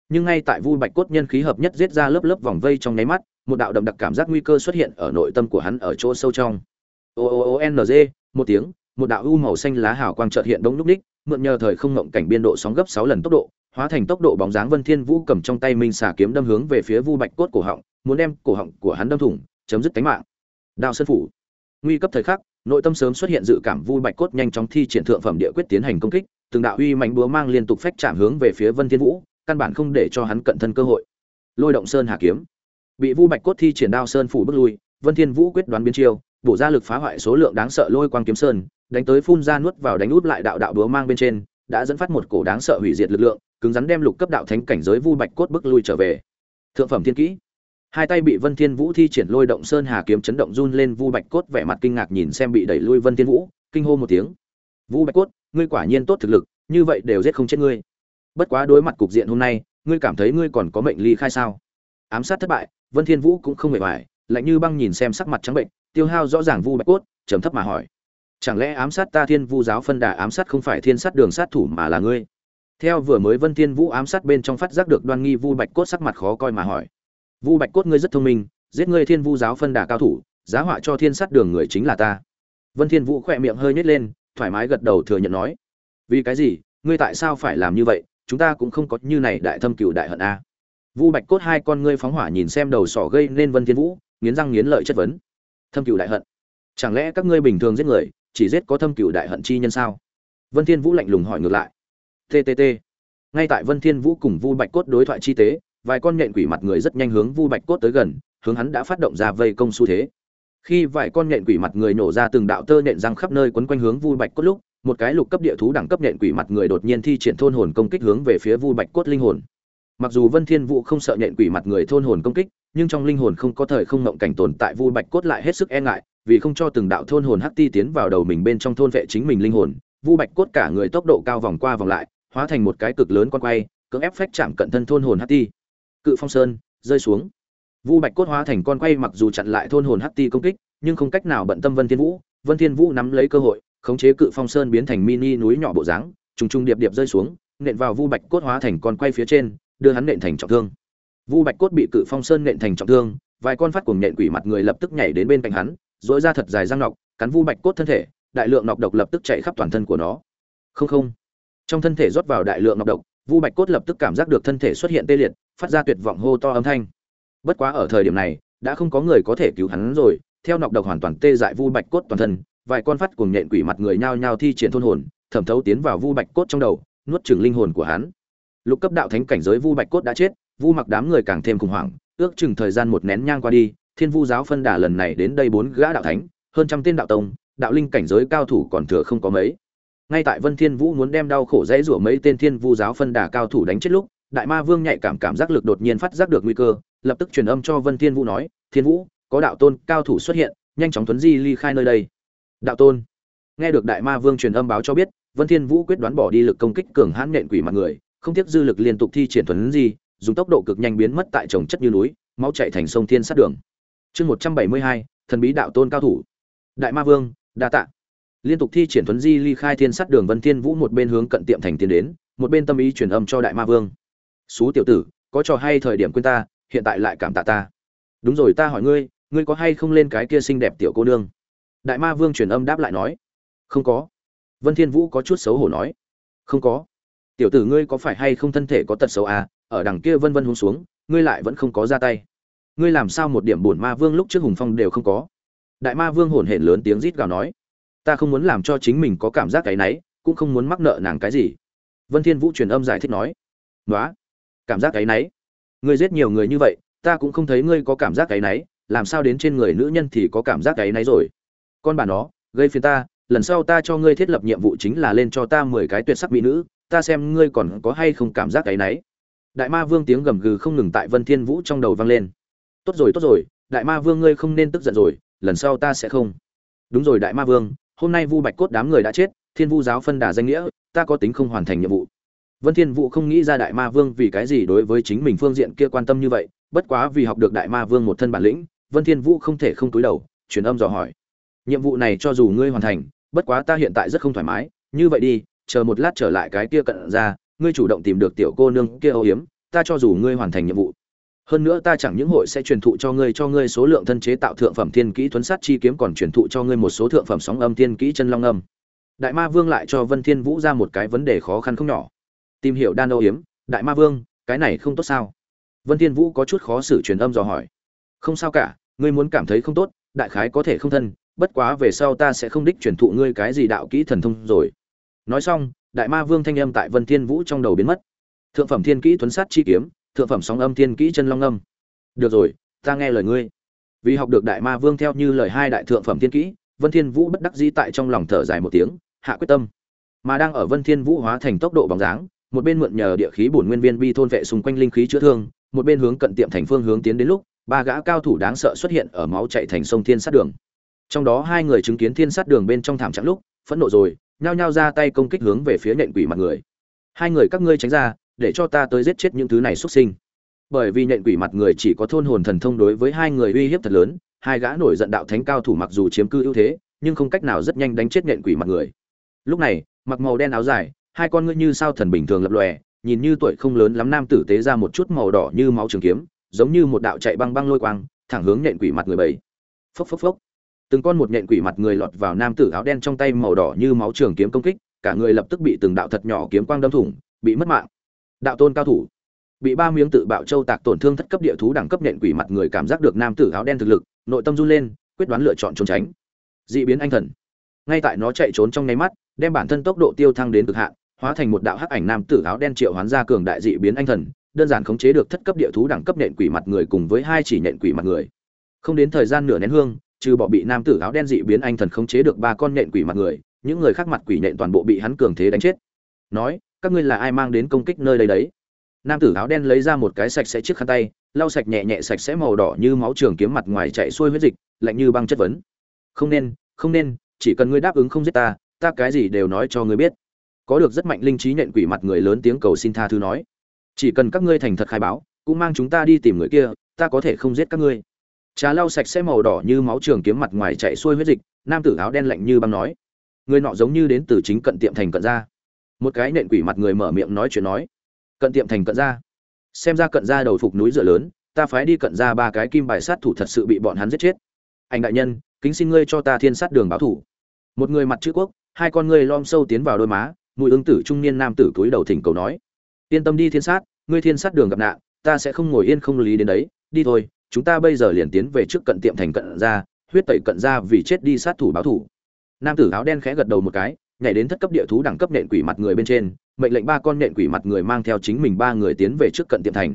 Nhưng ngay tại Vu Bạch cốt nhân khí hợp nhất giết ra lớp lớp vòng vây trong nháy mắt, một đạo đậm đặc cảm giác nguy cơ xuất hiện ở nội tâm của hắn ở chỗ sâu trong. O O N G, một tiếng, một đạo u màu xanh lá hào quang chợt hiện đống lúc đích, mượn nhờ thời không ngộng cảnh biên độ sóng gấp 6 lần tốc độ, hóa thành tốc độ bóng dáng Vân Thiên Vũ cầm trong tay minh xà kiếm đâm hướng về phía Vu Bạch cốt cổ họng, muốn đem cổ họng của hắn đâm thủng, chấm dứt tính mạng. Đao sơn phủ. Nguy cấp thời khắc, nội tâm sớm xuất hiện dự cảm Vu Bạch cốt nhanh chóng thi triển thượng phẩm địa quyết tiến hành công kích, từng đạo uy mạnh búa mang liên tục phách chạm hướng về phía Vân Thiên Vũ, căn bản không để cho hắn cận thân cơ hội. Lôi động sơn hạ kiếm. Bị Vu Bạch cốt thi triển đao sơn phủ bước lui, Vân Thiên Vũ quyết đoán biến chiêu, bổ ra lực phá hoại số lượng đáng sợ lôi quang kiếm sơn, đánh tới phun ra nuốt vào đánh út lại đạo đạo búa mang bên trên, đã dẫn phát một cổ đáng sợ hủy diệt lực lượng, cứng rắn đem lục cấp đạo thánh cảnh giới vu bạch cốt bức lui trở về. Thượng phẩm thiên kỹ. Hai tay bị Vân Thiên Vũ thi triển lôi động sơn hà kiếm chấn động run lên vu bạch cốt vẻ mặt kinh ngạc nhìn xem bị đẩy lui Vân Thiên Vũ, kinh hô một tiếng. Vu bạch cốt, ngươi quả nhiên tốt thực lực, như vậy đều giết không chết ngươi. Bất quá đối mặt cục diện hôm nay, ngươi cảm thấy ngươi còn có mệnh ly khai sao? Ám sát thất bại, Vân Thiên Vũ cũng không hề bại, lạnh như băng nhìn xem sắc mặt trắng bệnh, tiêu hao rõ ràng vu bạch cốt, trầm thấp mà hỏi: chẳng lẽ ám sát ta thiên vu giáo phân đà ám sát không phải thiên sát đường sát thủ mà là ngươi? Theo vừa mới vân thiên vũ ám sát bên trong phát giác được đoan nghi vu bạch cốt sắc mặt khó coi mà hỏi. Vu bạch cốt ngươi rất thông minh giết ngươi thiên vu giáo phân đà cao thủ giá họa cho thiên sát đường người chính là ta. Vân thiên vũ khỏe miệng hơi nhếch lên thoải mái gật đầu thừa nhận nói. Vì cái gì? Ngươi tại sao phải làm như vậy? Chúng ta cũng không có như này đại thâm cửu đại hận a. Vu bạch cốt hai con ngươi phóng hỏa nhìn xem đầu sỏ gây nên vân thiên vũ nghiến răng nghiến lợi chất vấn thâm cửu đại hận. Chẳng lẽ các ngươi bình thường giết người, chỉ giết có thâm cựu đại hận chi nhân sao? Vân thiên vũ lạnh lùng hỏi ngược lại. Ttt ngay tại vân thiên vũ cùng vu bạch cốt đối thoại chi tế, vài con nhện quỷ mặt người rất nhanh hướng vu bạch cốt tới gần, hướng hắn đã phát động ra vây công xu thế. Khi vài con nhện quỷ mặt người nổ ra từng đạo tơ nhện răng khắp nơi quấn quanh hướng vu bạch cốt lúc, một cái lục cấp địa thú đẳng cấp nhện quỷ mặt người đột nhiên thi triển thôn hồn công kích hướng về phía vu bạch cốt linh hồn mặc dù vân thiên vũ không sợ nhện quỷ mặt người thôn hồn công kích, nhưng trong linh hồn không có thời không ngộng cảnh tồn tại vu bạch cốt lại hết sức e ngại, vì không cho từng đạo thôn hồn hắc ti tiến vào đầu mình bên trong thôn vệ chính mình linh hồn, vu bạch cốt cả người tốc độ cao vòng qua vòng lại, hóa thành một cái cực lớn con quay, cưỡng ép phách chạm cận thân thôn hồn hắc ti. Cự phong sơn, rơi xuống. Vu bạch cốt hóa thành con quay mặc dù chặn lại thôn hồn hắc ti công kích, nhưng không cách nào bận tâm vân thiên vũ. Vân thiên vũ nắm lấy cơ hội, khống chế cự phong sơn biến thành mini núi nhỏ bộ dáng, trùng trùng điệp điệp rơi xuống, nện vào vu bạch cốt hóa thành con quay phía trên đưa hắn nện thành trọng thương. Vu bạch cốt bị cự phong sơn nện thành trọng thương, vài con phát cuồng nện quỷ mặt người lập tức nhảy đến bên cạnh hắn dỗi ra thật dài răng nọc, cắn vu bạch cốt thân thể, đại lượng nọc độc lập tức chạy khắp toàn thân của nó. Không không. Trong thân thể rót vào đại lượng nọc độc, vu bạch cốt lập tức cảm giác được thân thể xuất hiện tê liệt, phát ra tuyệt vọng hô to âm thanh. Bất quá ở thời điểm này, đã không có người có thể cứu hắn rồi, theo nọc độc hoàn toàn tê dại vu bạch cốt toàn thân, vài con phát cuồng nhện quỷ mặt người nhao nhao thi triển thôn hồn, thẩm thấu tiến vào vu bạch cốt trong đầu, nuốt chửng linh hồn của hắn lục cấp đạo thánh cảnh giới vu bạch cốt đã chết, vu mặc đám người càng thêm khủng hoảng, ước chừng thời gian một nén nhang qua đi, thiên vu giáo phân đà lần này đến đây bốn gã đạo thánh, hơn trăm tên đạo tông, đạo linh cảnh giới cao thủ còn thừa không có mấy. Ngay tại vân thiên vũ muốn đem đau khổ dãy rủa mấy tên thiên vu giáo phân đà cao thủ đánh chết lúc, đại ma vương nhạy cảm cảm giác lực đột nhiên phát giác được nguy cơ, lập tức truyền âm cho vân thiên vũ nói, thiên vũ, có đạo tôn cao thủ xuất hiện, nhanh chóng tuấn di ly khai nơi đây. Đạo tôn. Nghe được đại ma vương truyền âm báo cho biết, vân thiên vũ quyết đoán bỏ đi lực công kích cường hãn nện quỷ mặt người không tiếc dư lực liên tục thi triển thuần di dùng tốc độ cực nhanh biến mất tại trồng chất như núi máu chảy thành sông thiên sát đường. Chương một trăm bảy mươi hai, thần bí đạo tôn cao thủ. Đại ma vương, đa tạ. Liên tục thi triển tuấn di ly khai thiên sát đường vân thiên vũ một bên hướng cận tiệm thành tiến đến, một bên tâm ý truyền âm cho đại ma vương. Xú tiểu tử, có trò hay thời điểm quên ta, hiện tại lại cảm tạ ta. Đúng rồi, ta hỏi ngươi ngươi có hay không lên cái kia xinh đẹp tiểu cô nương? Đại ma vương truyền âm đáp lại nói. Không có. Vân thiên vũ có chút xấu hổ nói. Không có tiểu tử ngươi có phải hay không thân thể có tật xấu à? Ở đằng kia vân vân hung xuống, ngươi lại vẫn không có ra tay. Ngươi làm sao một điểm buồn ma vương lúc trước hùng phong đều không có? Đại ma vương hồn hển lớn tiếng rít gào nói. Ta không muốn làm cho chính mình có cảm giác cái nấy cũng không muốn mắc nợ nàng cái gì. Vân thiên vũ truyền âm giải thích nói. Nói cảm giác cái nấy ngươi giết nhiều người như vậy, ta cũng không thấy ngươi có cảm giác cái nấy làm sao đến trên người nữ nhân thì có cảm giác cái nấy rồi? Con bà nó, gây phiền ta, lần sau ta cho ngươi thiết lập nhiệm vụ chính là lên cho ta mười cái tuyệt sắc mỹ nữ ta xem ngươi còn có hay không cảm giác cái nấy đại ma vương tiếng gầm gừ không ngừng tại vân thiên vũ trong đầu vang lên. Tốt rồi tốt rồi, đại ma vương ngươi không nên tức giận rồi, lần sau ta sẽ không. Đúng rồi, đại ma vương, hôm nay vu bạch cốt đám người đã chết, thiên vu giáo phân đà danh nghĩa, ta có tính không hoàn thành nhiệm vụ. Vân thiên vũ không nghĩ ra đại ma vương vì cái gì đối với chính mình phương diện kia quan tâm như vậy, bất quá vì học được đại ma vương một thân bản lĩnh, vân thiên vũ không thể không túi đầu, truyền âm dò hỏi. Nhiệm vụ này cho dù ngươi hoàn thành, bất quá ta hiện tại rất không thoải mái, như vậy đi chờ một lát trở lại cái kia cận ra, ngươi chủ động tìm được tiểu cô nương kia âu hiếm, ta cho dù ngươi hoàn thành nhiệm vụ. Hơn nữa ta chẳng những hội sẽ truyền thụ cho ngươi cho ngươi số lượng thân chế tạo thượng phẩm thiên kỹ thuấn sát chi kiếm còn truyền thụ cho ngươi một số thượng phẩm sóng âm thiên kỹ chân long âm. Đại ma vương lại cho vân thiên vũ ra một cái vấn đề khó khăn không nhỏ. Tìm hiểu đan âu hiếm, đại ma vương, cái này không tốt sao? Vân thiên vũ có chút khó xử truyền âm dò hỏi. Không sao cả, ngươi muốn cảm thấy không tốt, đại khái có thể không thân, bất quá về sau ta sẽ không đích truyền thụ ngươi cái gì đạo kỹ thần thông rồi nói xong, đại ma vương thanh âm tại vân thiên vũ trong đầu biến mất. Thượng phẩm thiên kỹ thuấn sát chi kiếm, thượng phẩm sóng âm thiên kỹ chân long âm. Được rồi, ta nghe lời ngươi. Vì học được đại ma vương theo như lời hai đại thượng phẩm thiên kỹ, vân thiên vũ bất đắc dĩ tại trong lòng thở dài một tiếng, hạ quyết tâm. Mà đang ở vân thiên vũ hóa thành tốc độ bóng dáng, một bên mượn nhờ địa khí bổn nguyên viên bi thôn vệ xung quanh linh khí chữa thương, một bên hướng cận tiệm thành phương hướng tiến đến lúc, ba gã cao thủ đáng sợ xuất hiện ở máu chạy thành sông thiên sát đường. Trong đó hai người chứng kiến thiên sát đường bên trong thảm trạng lúc, phẫn nộ rồi nhao nhao ra tay công kích hướng về phía nhện quỷ mặt người. Hai người các ngươi tránh ra, để cho ta tới giết chết những thứ này xuất sinh. Bởi vì nhện quỷ mặt người chỉ có thôn hồn thần thông đối với hai người uy hiếp thật lớn, hai gã nổi giận đạo thánh cao thủ mặc dù chiếm cư ưu thế, nhưng không cách nào rất nhanh đánh chết nhện quỷ mặt người. Lúc này, mặc màu đen áo dài, hai con ngươi như sao thần bình thường lập lòe, nhìn như tuổi không lớn lắm nam tử tế ra một chút màu đỏ như máu trường kiếm, giống như một đạo chạy băng băng lôi quang, thẳng hướng nhện quỷ mặt người bảy phốc phốc phốc từng con một nhện quỷ mặt người lọt vào nam tử áo đen trong tay màu đỏ như máu trường kiếm công kích, cả người lập tức bị từng đạo thật nhỏ kiếm quang đâm thủng, bị mất mạng. Đạo tôn cao thủ. Bị ba miếng tự bạo châu tạc tổn thương thất cấp địa thú đẳng cấp nhện quỷ mặt người cảm giác được nam tử áo đen thực lực, nội tâm run lên, quyết đoán lựa chọn trốn tránh. Dị biến anh thần. Ngay tại nó chạy trốn trong nháy mắt, đem bản thân tốc độ tiêu thăng đến cực hạn, hóa thành một đạo hắc ảnh nam tử áo đen triệu hoán ra cường đại dị biến anh thần, đơn giản khống chế được thất cấp địa thú đẳng cấp nhện quỷ mặt người cùng với hai chỉ nhện quỷ mặt người. Không đến thời gian nửa nén hương trừ bỏ bị nam tử áo đen dị biến anh thần khống chế được ba con nện quỷ mặt người, những người khác mặt quỷ nện toàn bộ bị hắn cường thế đánh chết. Nói, các ngươi là ai mang đến công kích nơi đây đấy? Nam tử áo đen lấy ra một cái sạch sẽ chiếc khăn tay, lau sạch nhẹ nhẹ sạch sẽ màu đỏ như máu trường kiếm mặt ngoài chạy xuôi huyết dịch, lạnh như băng chất vấn. Không nên không nên, chỉ cần ngươi đáp ứng không giết ta ta cái gì đều nói cho ngươi biết. Có được rất mạnh linh trí nện quỷ mặt người lớn tiếng cầu xin tha thứ nói. Chỉ cần các ngươi thành thật khai báo, cũng mang chúng ta đi tìm người kia, ta có thể không giết các ngươi trà lau sạch sẽ màu đỏ như máu trường kiếm mặt ngoài chạy xuôi huyết dịch, nam tử áo đen lạnh như băng nói. Người nọ giống như đến từ chính cận tiệm thành cận ra một cái nện quỷ mặt người mở miệng nói chuyện nói. Cận tiệm thành cận ra xem ra cận ra đầu phục núi dựa lớn, ta phái đi cận ra ba cái kim bài sát thủ thật sự bị bọn hắn giết chết. Anh đại nhân, kính xin ngươi cho ta thiên sát đường báo thủ. Một người mặt chữ quốc, hai con ngươi lom sâu tiến vào đôi má, mùi ứng tử trung niên nam tử cúi đầu thỉnh cầu nói. Yên tâm đi thiên sát, ngươi thiên sát đường gặp nạn, ta sẽ không ngồi yên không lý đến đấy, đi thôi chúng ta bây giờ liền tiến về trước cận tiệm thành cận ra, huyết tẩy cận ra vì chết đi sát thủ báo thủ. Nam tử áo đen khẽ gật đầu một cái, nhảy đến thất cấp địa thú đẳng cấp nện quỷ mặt người bên trên, mệnh lệnh ba con nện quỷ mặt người mang theo chính mình ba người tiến về trước cận tiệm thành.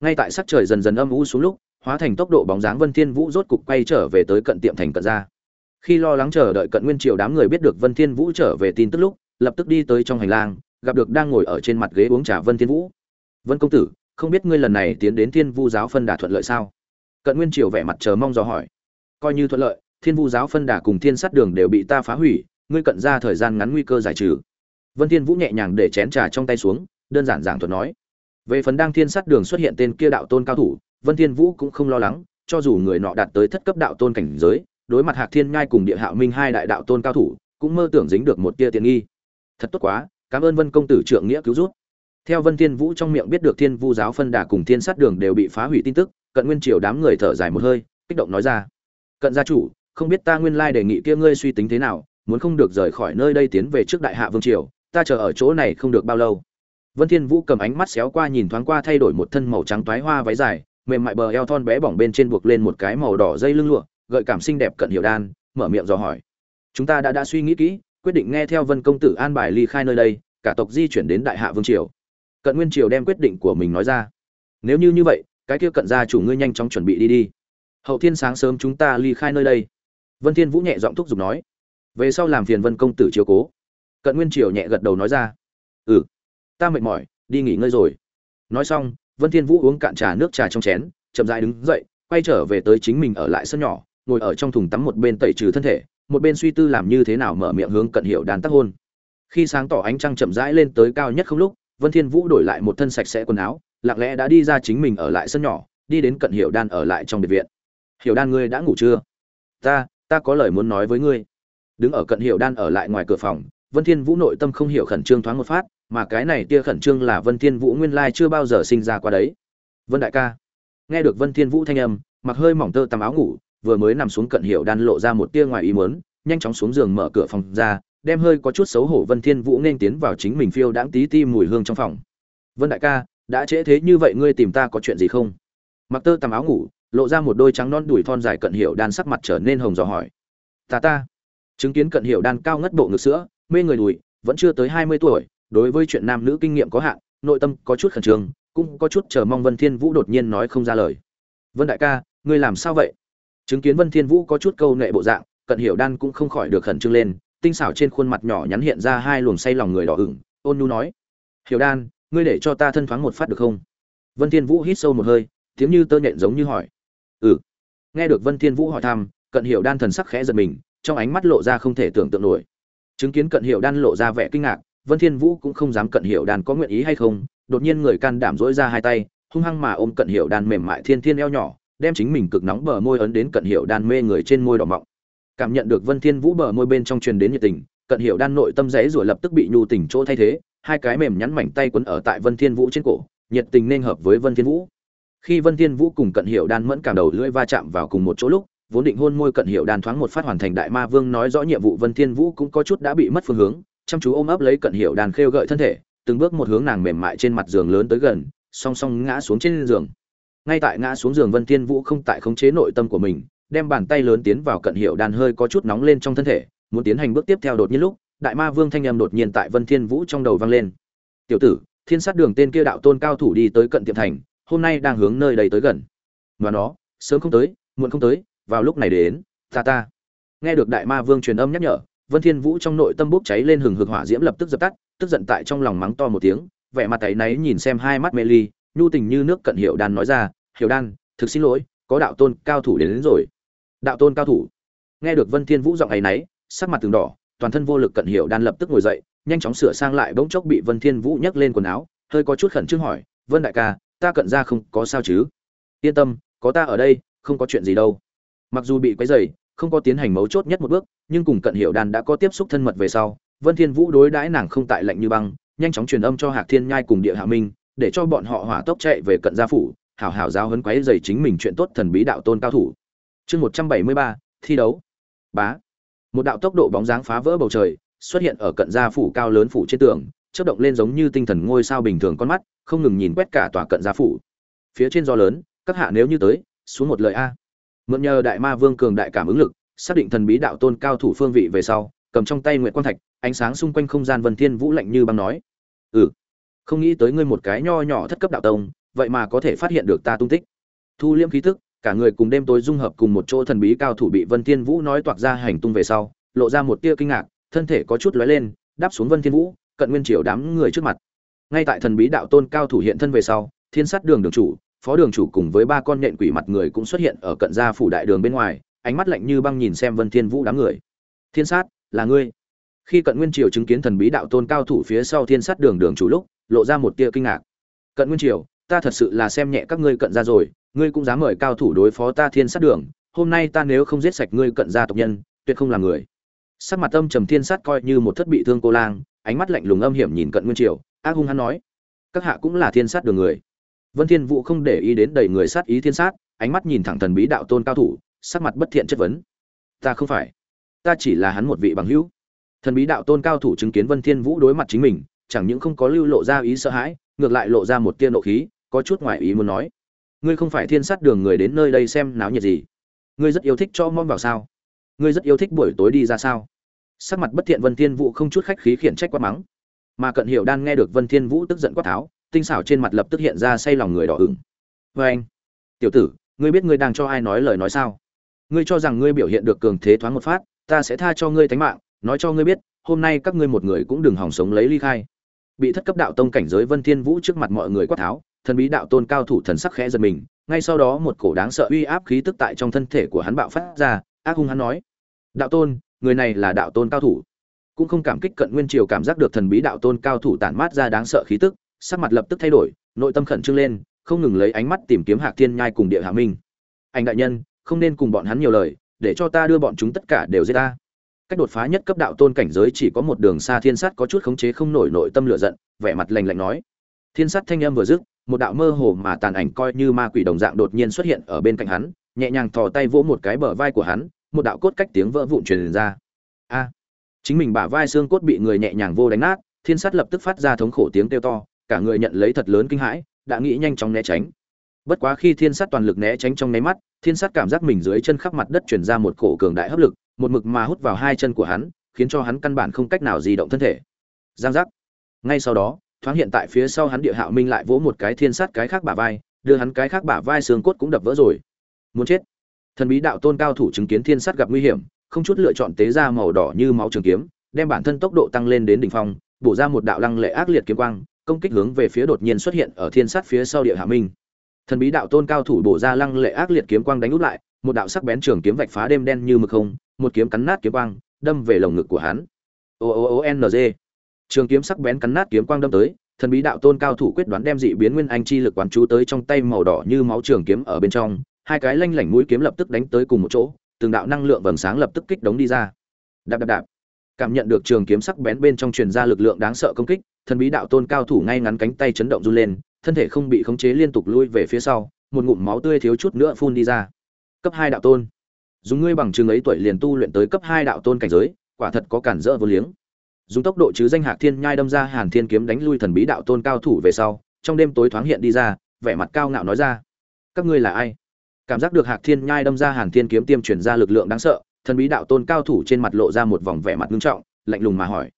Ngay tại sắc trời dần dần âm u xuống lúc, hóa thành tốc độ bóng dáng vân thiên vũ rốt cục quay trở về tới cận tiệm thành cận ra. Khi lo lắng chờ đợi cận nguyên triều đám người biết được vân thiên vũ trở về tin tức lúc, lập tức đi tới trong hành lang, gặp được đang ngồi ở trên mặt ghế uống trà vân thiên vũ. Vân công tử, không biết ngươi lần này tiến đến thiên vu giáo phân đà thuận lợi sao? Cận nguyên triều vẻ mặt chờ mong dò hỏi. Coi như thuận lợi, thiên vu giáo phân đà cùng thiên sát đường đều bị ta phá hủy, ngươi cận ra thời gian ngắn nguy cơ giải trừ. Vân thiên vũ nhẹ nhàng để chén trà trong tay xuống, đơn giản giảng thuật nói. Về phần đang thiên sát đường xuất hiện tên kia đạo tôn cao thủ, vân thiên vũ cũng không lo lắng, cho dù người nọ đạt tới thất cấp đạo tôn cảnh giới, đối mặt hạc thiên nhai cùng địa hạo minh hai đại đạo tôn cao thủ, cũng mơ tưởng dính được một tia tiện nghi. Thật tốt quá, cảm ơn vân công tử trưởng nghĩa cứu giúp. Theo vân thiên vũ trong miệng biết được thiên vu giáo phân đà cùng thiên sát đường đều bị phá hủy tin tức cận nguyên triều đám người thở dài một hơi, kích động nói ra, cận gia chủ, không biết ta nguyên lai đề nghị kia ngươi suy tính thế nào, muốn không được rời khỏi nơi đây tiến về trước đại hạ vương triều, ta chờ ở chỗ này không được bao lâu. Vân thiên vũ cầm ánh mắt xéo qua nhìn thoáng qua thay đổi một thân màu trắng toái hoa váy dài, mềm mại bờ eo thon bé bỏng bên trên buộc lên một cái màu đỏ dây lưng lụa, gợi cảm xinh đẹp cận hiểu đan, mở miệng dò hỏi, chúng ta đã đã suy nghĩ kỹ, quyết định nghe theo vân công tử an bài ly khai nơi đây, cả tộc di chuyển đến đại hạ vương triều. Cận nguyên triều đem quyết định của mình nói ra, nếu như như vậy cái kia cận gia chủ ngươi nhanh chóng chuẩn bị đi đi. Hậu thiên sáng sớm chúng ta ly khai nơi đây. Vân thiên vũ nhẹ giọng thúc giục nói. Về sau làm phiền vân công tử chiếu cố. Cận nguyên triều nhẹ gật đầu nói ra. Ừ ta mệt mỏi, đi nghỉ ngơi rồi. Nói xong, vân thiên vũ uống cạn trà nước trà trong chén, chậm rãi đứng dậy, quay trở về tới chính mình ở lại sân nhỏ, ngồi ở trong thùng tắm một bên tẩy trừ thân thể, một bên suy tư làm như thế nào mở miệng hướng cận hiệu đàn tác hôn. Khi sáng tỏ ánh trăng chậm rãi lên tới cao nhất không lúc, vân thiên vũ đổi lại một thân sạch sẽ quần áo lặng lẽ đã đi ra chính mình ở lại sân nhỏ, đi đến cận hiệu đan ở lại trong biệt viện. Hiểu đan, ngươi đã ngủ chưa? Ta ta có lời muốn nói với ngươi. Đứng ở cận hiệu đan ở lại ngoài cửa phòng, vân thiên vũ nội tâm không hiểu khẩn trương thoáng một phát, mà cái này tia khẩn trương là vân thiên vũ nguyên lai chưa bao giờ sinh ra qua đấy. Vân đại ca. Nghe được vân thiên vũ thanh âm, mặc hơi mỏng tơ tằm áo ngủ, vừa mới nằm xuống cận hiệu đan lộ ra một tia ngoài ý muốn, nhanh chóng xuống giường mở cửa phòng ra, đem hơi có chút xấu hổ vân thiên vũ nên tiến vào chính mình phiêu đãng tí ti mùi hương trong phòng. Vân đại ca đã trễ thế như vậy ngươi tìm ta có chuyện gì không? Mặc tơ tằm áo ngủ, lộ ra một đôi trắng non đùi thon dài cận hiệu đan sắc mặt trở nên hồng dò hỏi. Ta ta. Chứng kiến cận hiệu đan cao ngất bộ ngực sữa, mê người đùi, vẫn chưa tới hai mươi tuổi, đối với chuyện nam nữ kinh nghiệm có hạn, nội tâm có chút khẩn trương, cũng có chút chờ mong vân thiên vũ đột nhiên nói không ra lời. Vân đại ca, ngươi làm sao vậy? Chứng kiến vân thiên vũ có chút câu nệ bộ dạng, cận hiệu đan cũng không khỏi được khẩn trương lên, tinh xảo trên khuôn mặt nhỏ nhắn hiện ra hai luồng say lòng người đỏ ửng, ôn nhu nói. Hiểu đan ngươi để cho ta thân thoáng một phát được không? Vân thiên vũ hít sâu một hơi, tiếng như tơ nhện giống như hỏi. Ừ. Nghe được vân thiên vũ hỏi thăm, cận Hiệu đan thần sắc khẽ giật mình, trong ánh mắt lộ ra không thể tưởng tượng nổi. Chứng kiến cận Hiệu đan lộ ra vẻ kinh ngạc, vân thiên vũ cũng không dám cận Hiệu đan có nguyện ý hay không, đột nhiên người can đảm dỗi ra hai tay, hung hăng mà ôm cận Hiệu đan mềm mại thiên thiên eo nhỏ, đem chính mình cực nóng bờ môi ấn đến cận Hiệu đan mê người trên môi đỏ mọng. Cảm nhận được vân thiên vũ bờ môi bên trong truyền đến nhiệt tình, cận Hiệu đan nội tâm rẽ rồi lập tức bị nhu tình chỗ thay thế hai cái mềm nhắn mảnh tay quấn ở tại vân thiên vũ trên cổ, nhiệt tình nên hợp với vân thiên vũ. Khi vân thiên vũ cùng cận hiểu đan mẫn cảm đầu lưỡi va chạm vào cùng một chỗ lúc, vốn định hôn môi cận hiểu đan thoáng một phát hoàn thành đại ma vương nói rõ nhiệm vụ, vân thiên vũ cũng có chút đã bị mất phương hướng, chăm chú ôm ấp lấy cận hiểu đan khêu gợi thân thể, từng bước một hướng nàng mềm mại trên mặt giường lớn tới gần, song song ngã xuống trên giường. Ngay tại ngã xuống giường, vân thiên vũ không tại khống chế nội tâm của mình, đem bàn tay lớn tiến vào cận hiệu đan hơi có chút nóng lên trong thân thể, muốn tiến hành bước tiếp theo đột nhiên lúc đại ma vương thanh âm đột nhiên tại vân thiên vũ trong đầu vang lên. Tiểu tử thiên sát đường tên kia đạo tôn cao thủ đi tới cận tiệm thành hôm nay đang hướng nơi đây tới gần. Mà nó sớm không tới muộn không tới vào lúc này đến ta ta. Nghe được đại ma vương truyền âm nhắc nhở vân thiên vũ trong nội tâm bốc cháy lên hừng hực hỏa diễm lập tức dập tắt tức giận tại trong lòng mắng to một tiếng vẻ mặt tay náy nhìn xem hai mắt mê ly nhu tình như nước cận hiệu đan nói ra hiệu đan thực xin lỗi có đạo tôn cao thủ đến, đến rồi. Đạo tôn cao thủ? Nghe được vân thiên vũ giọng ấy nấy sắc mặt từng đỏ toàn thân vô lực cận hiệu đan lập tức ngồi dậy, nhanh chóng sửa sang lại bỗng chốc bị vân thiên vũ nhấc lên quần áo, hơi có chút khẩn trương hỏi, vân đại ca, ta cận ra không có sao chứ? Yên tâm, có ta ở đây, không có chuyện gì đâu. Mặc dù bị quấy rầy, không có tiến hành mấu chốt nhất một bước, nhưng cùng cận hiệu đan đã có tiếp xúc thân mật về sau, vân thiên vũ đối đãi nàng không tại lạnh như băng, nhanh chóng truyền âm cho hạc thiên nhai cùng địa hạ minh, để cho bọn họ hỏa tốc chạy về cận gia phủ, hảo hảo giáo huấn quấy rầy chính mình chuyện tốt thần bí đạo tôn cao thủ. Chương một trăm bảy mươi ba, thi đấu. Bá một đạo tốc độ bóng dáng phá vỡ bầu trời, xuất hiện ở cận gia phủ cao lớn phủ trên tường, chớp động lên giống như tinh thần ngôi sao bình thường con mắt, không ngừng nhìn quét cả tòa cận gia phủ. Phía trên do lớn, các hạ nếu như tới, xuống một lời a. Mượn nhờ đại ma vương cường đại cảm ứng lực, xác định thần bí đạo tôn cao thủ phương vị về sau, cầm trong tay nguyện quang thạch, ánh sáng xung quanh không gian vân thiên vũ lạnh như băng nói. Ừ không nghĩ tới ngươi một cái nho nhỏ thất cấp đạo tông, vậy mà có thể phát hiện được ta tung tích. Thu liễm khí tức cả người cùng đêm tối dung hợp cùng một chỗ thần bí cao thủ bị vân thiên vũ nói toạc ra hành tung về sau, lộ ra một tia kinh ngạc, thân thể có chút lóe lên, đáp xuống vân thiên vũ, cận nguyên triều đám người trước mặt. Ngay tại thần bí đạo tôn cao thủ hiện thân về sau, thiên sát đường đường chủ, phó đường chủ cùng với ba con nhện quỷ mặt người cũng xuất hiện ở cận gia phủ đại đường bên ngoài, ánh mắt lạnh như băng nhìn xem vân thiên vũ đám người. Thiên sát, là ngươi? Khi cận nguyên triều chứng kiến thần bí đạo tôn cao thủ phía sau thiên sát đường đường chủ lúc, lộ ra một tia kinh ngạc. Cận nguyên triều, ta thật sự là xem nhẹ các ngươi cận gia rồi ngươi cũng dám mời cao thủ đối phó ta thiên sát đường, hôm nay ta nếu không giết sạch ngươi cận gia tộc nhân, tuyệt không là người. Sắc mặt âm trầm thiên sát coi như một thất bị thương cô lang, ánh mắt lạnh lùng âm hiểm nhìn cận nguyên triều, ác hung hắn nói, các hạ cũng là thiên sát đường người. Vân thiên vũ không để ý đến đầy người sát ý thiên sát, ánh mắt nhìn thẳng thần bí đạo tôn cao thủ, sắc mặt bất thiện chất vấn. Ta không phải. Ta chỉ là hắn một vị bằng hữu. Thần bí đạo tôn cao thủ chứng kiến vân thiên vũ đối mặt chính mình, chẳng những không có lưu lộ ra ý sợ hãi, ngược lại lộ ra một tia nộ khí, có chút ngoài ý muốn nói ngươi không phải thiên sát đường người đến nơi đây xem náo nhiệt gì. Ngươi rất yêu thích cho mom vào sao? Ngươi rất yêu thích buổi tối đi ra sao? Sắc mặt bất thiện vân thiên vũ không chút khách khí khiển trách quát mắng. Mà cận hiểu đan nghe được vân thiên vũ tức giận quát tháo, tinh xảo trên mặt lập tức hiện ra say lòng người đỏ ửng. Với anh, tiểu tử, ngươi biết ngươi đang cho ai nói lời nói sao? Ngươi cho rằng ngươi biểu hiện được cường thế thoáng một phát, ta sẽ tha cho ngươi tánh mạng, nói cho ngươi biết, hôm nay các ngươi một người cũng đừng hòng sống lấy ly khai. Bị thất cấp đạo tông cảnh giới vân thiên vũ trước mặt mọi người quát tháo thần bí đạo tôn cao thủ thần sắc khẽ giật mình, ngay sau đó một cổ đáng sợ uy áp khí tức tại trong thân thể của hắn bạo phát ra, ác hung hắn nói, đạo tôn, người này là đạo tôn cao thủ. Cũng không cảm kích cận nguyên triều cảm giác được thần bí đạo tôn cao thủ tản mát ra đáng sợ khí tức, sắc mặt lập tức thay đổi, nội tâm khẩn trương lên, không ngừng lấy ánh mắt tìm kiếm hạc thiên nhai cùng địa hạ minh. Anh đại nhân, không nên cùng bọn hắn nhiều lời, để cho ta đưa bọn chúng tất cả đều giết ta. Cách đột phá nhất cấp đạo tôn cảnh giới chỉ có một đường xa thiên sát có chút khống chế không nổi nội tâm lửa giận, vẻ mặt lành lạnh nói. Thiên sát thanh âm vừa dứt một đạo mơ hồ mà tàn ảnh coi như ma quỷ đồng dạng đột nhiên xuất hiện ở bên cạnh hắn, nhẹ nhàng thò tay vỗ một cái bờ vai của hắn, một đạo cốt cách tiếng vỡ vụn truyền ra. A! Chính mình bả vai xương cốt bị người nhẹ nhàng vô đánh nát, thiên sát lập tức phát ra thống khổ tiếng kêu to, cả người nhận lấy thật lớn kinh hãi, đã nghĩ nhanh chóng né tránh. Bất quá khi thiên sát toàn lực né tránh trong nấy mắt, thiên sát cảm giác mình dưới chân khắp mặt đất chuyển ra một cổ cường đại hấp lực, một mực mà hút vào hai chân của hắn, khiến cho hắn căn bản không cách nào di động thân thể. Giang giác. Ngay sau đó thoáng hiện tại phía sau hắn địa hạo minh lại vỗ một cái thiên sát cái khác bả vai, đưa hắn cái khác bả vai xương cốt cũng đập vỡ rồi. Muốn chết. Thần bí đạo tôn cao thủ chứng kiến thiên sát gặp nguy hiểm, không chút lựa chọn tế ra màu đỏ như máu trường kiếm, đem bản thân tốc độ tăng lên đến đỉnh phong, bổ ra một đạo lăng lệ ác liệt kiếm quang, công kích hướng về phía đột nhiên xuất hiện ở thiên sát phía sau địa hạ minh. Thần bí đạo tôn cao thủ bổ ra lăng lệ ác liệt kiếm quang đánh úp lại, một đạo sắc bén trường kiếm vạch phá đêm đen như mực không, một kiếm cắn nát kiếm quang, đâm về lồng ngực của hắn. O o o n g trường kiếm sắc bén cắn nát kiếm quang đâm tới, thần bí đạo tôn cao thủ quyết đoán đem dị biến nguyên anh chi lực quán chú tới trong tay màu đỏ như máu trường kiếm ở bên trong, hai cái lanh lảnh mũi kiếm lập tức đánh tới cùng một chỗ, từng đạo năng lượng vầng sáng lập tức kích đống đi ra. Đạp đạp đạp. Cảm nhận được trường kiếm sắc bén bên trong truyền ra lực lượng đáng sợ công kích, thần bí đạo tôn cao thủ ngay ngắn cánh tay chấn động run lên, thân thể không bị khống chế liên tục lui về phía sau, một ngụm máu tươi thiếu chút nữa phun đi ra. Cấp hai đạo tôn. Dùng ngươi bằng chừng ấy tuổi liền tu luyện tới cấp hai đạo tôn cảnh giới, quả thật có cản rỡ vô liếng dùng tốc độ chứ danh hạc thiên nhai đâm ra hàn thiên kiếm đánh lui thần bí đạo tôn cao thủ về sau, trong đêm tối thoáng hiện đi ra, vẻ mặt cao ngạo nói ra, các ngươi là ai? Cảm giác được hạc thiên nhai đâm ra hàn thiên kiếm tiêm chuyển ra lực lượng đáng sợ, thần bí đạo tôn cao thủ trên mặt lộ ra một vòng vẻ mặt nghiêm trọng, lạnh lùng mà hỏi,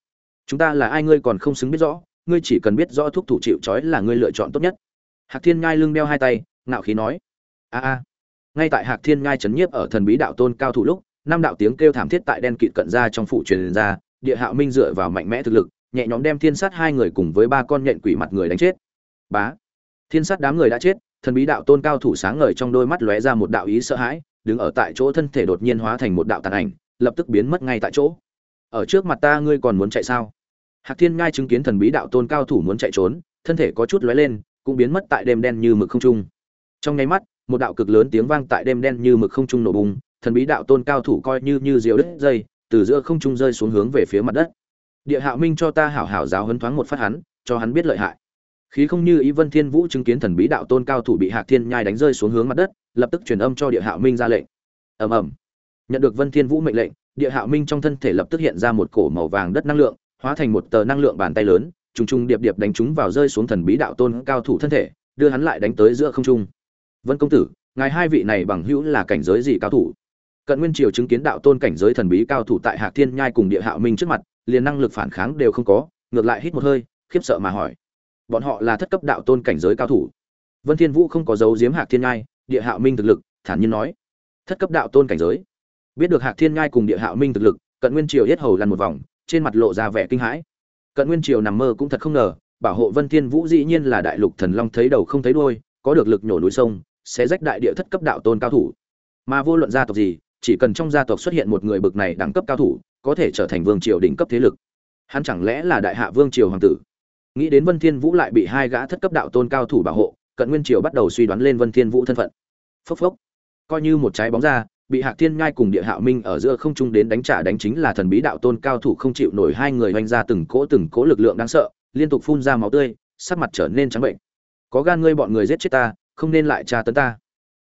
chúng ta là ai ngươi còn không xứng biết rõ, ngươi chỉ cần biết rõ thuốc thủ chịu trói là ngươi lựa chọn tốt nhất. Hạc thiên nhai lưng đeo hai tay, ngạo khí nói, a a. Ngay tại hạc thiên nhai chấn nhiếp ở thần bí đạo tôn cao thủ lúc, năm đạo tiếng kêu thảm thiết tại đen kịt cận ra trong phủ truyền ra địa hạo minh dựa vào mạnh mẽ thực lực, nhẹ nhõm đem thiên sát hai người cùng với ba con nhện quỷ mặt người đánh chết. Bá! Thiên sát đám người đã chết, thần bí đạo tôn cao thủ sáng ngời trong đôi mắt lóe ra một đạo ý sợ hãi, đứng ở tại chỗ thân thể đột nhiên hóa thành một đạo tàn ảnh, lập tức biến mất ngay tại chỗ. Ở trước mặt ta ngươi còn muốn chạy sao? Hạc thiên ngai chứng kiến thần bí đạo tôn cao thủ muốn chạy trốn, thân thể có chút lóe lên, cũng biến mất tại đêm đen như mực không trung. Trong nháy mắt, một đạo cực lớn tiếng vang tại đêm đen như mực không trung nổ bùng, thần bí đạo tôn cao thủ coi như như diều đứt dây từ giữa không trung rơi xuống hướng về phía mặt đất. Địa hạo minh cho ta hảo hảo giáo hấn thoáng một phát hắn, cho hắn biết lợi hại. Khí không như ý vân thiên vũ chứng kiến thần bí đạo tôn cao thủ bị hạc thiên nhai đánh rơi xuống hướng mặt đất, lập tức truyền âm cho địa hạo minh ra lệnh. Ầm ầm. Nhận được vân thiên vũ mệnh lệnh, địa hạo minh trong thân thể lập tức hiện ra một cổ màu vàng đất năng lượng, hóa thành một tờ năng lượng bàn tay lớn, trùng trùng điệp điệp đánh chúng vào rơi xuống thần bí đạo tôn cao thủ thân thể, đưa hắn lại đánh tới giữa không trung. Vân công tử, ngài hai vị này bằng hữu là cảnh giới gì cao thủ? Cận nguyên triều chứng kiến đạo tôn cảnh giới thần bí cao thủ tại hạc thiên nhai cùng địa hạo minh trước mặt, liền năng lực phản kháng đều không có, ngược lại hít một hơi, khiếp sợ mà hỏi, bọn họ là thất cấp đạo tôn cảnh giới cao thủ? Vân thiên vũ không có dấu giếm hạc thiên nhai, địa hạo minh thực lực, thản nhiên nói, thất cấp đạo tôn cảnh giới. Biết được hạc thiên nhai cùng địa hạo minh thực lực, cận nguyên triều yết hầu lăn một vòng, trên mặt lộ ra vẻ kinh hãi. Cận nguyên triều nằm mơ cũng thật không ngờ, bảo hộ vân thiên vũ dĩ nhiên là đại lục thần long thấy đầu không thấy đuôi, có được lực nhổ núi sông, sẽ rách đại địa thất cấp đạo tôn cao thủ. Mà vô luận gia tộc gì chỉ cần trong gia tộc xuất hiện một người bực này đẳng cấp cao thủ, có thể trở thành vương triều đỉnh cấp thế lực. Hắn chẳng lẽ là đại hạ vương triều hoàng tử? Nghĩ đến vân thiên vũ lại bị hai gã thất cấp đạo tôn cao thủ bảo hộ, cận nguyên triều bắt đầu suy đoán lên vân thiên vũ thân phận. Phốc phốc. Coi như một trái bóng ra, bị hạc thiên ngai cùng địa hạo minh ở giữa không trung đến đánh trả đánh chính là thần bí đạo tôn cao thủ không chịu nổi hai người hoành ra từng cỗ từng cỗ lực lượng đáng sợ, liên tục phun ra máu tươi, sắc mặt trở nên trắng bệnh. Có gan ngươi bọn người giết chết ta, không nên lại tra tấn ta.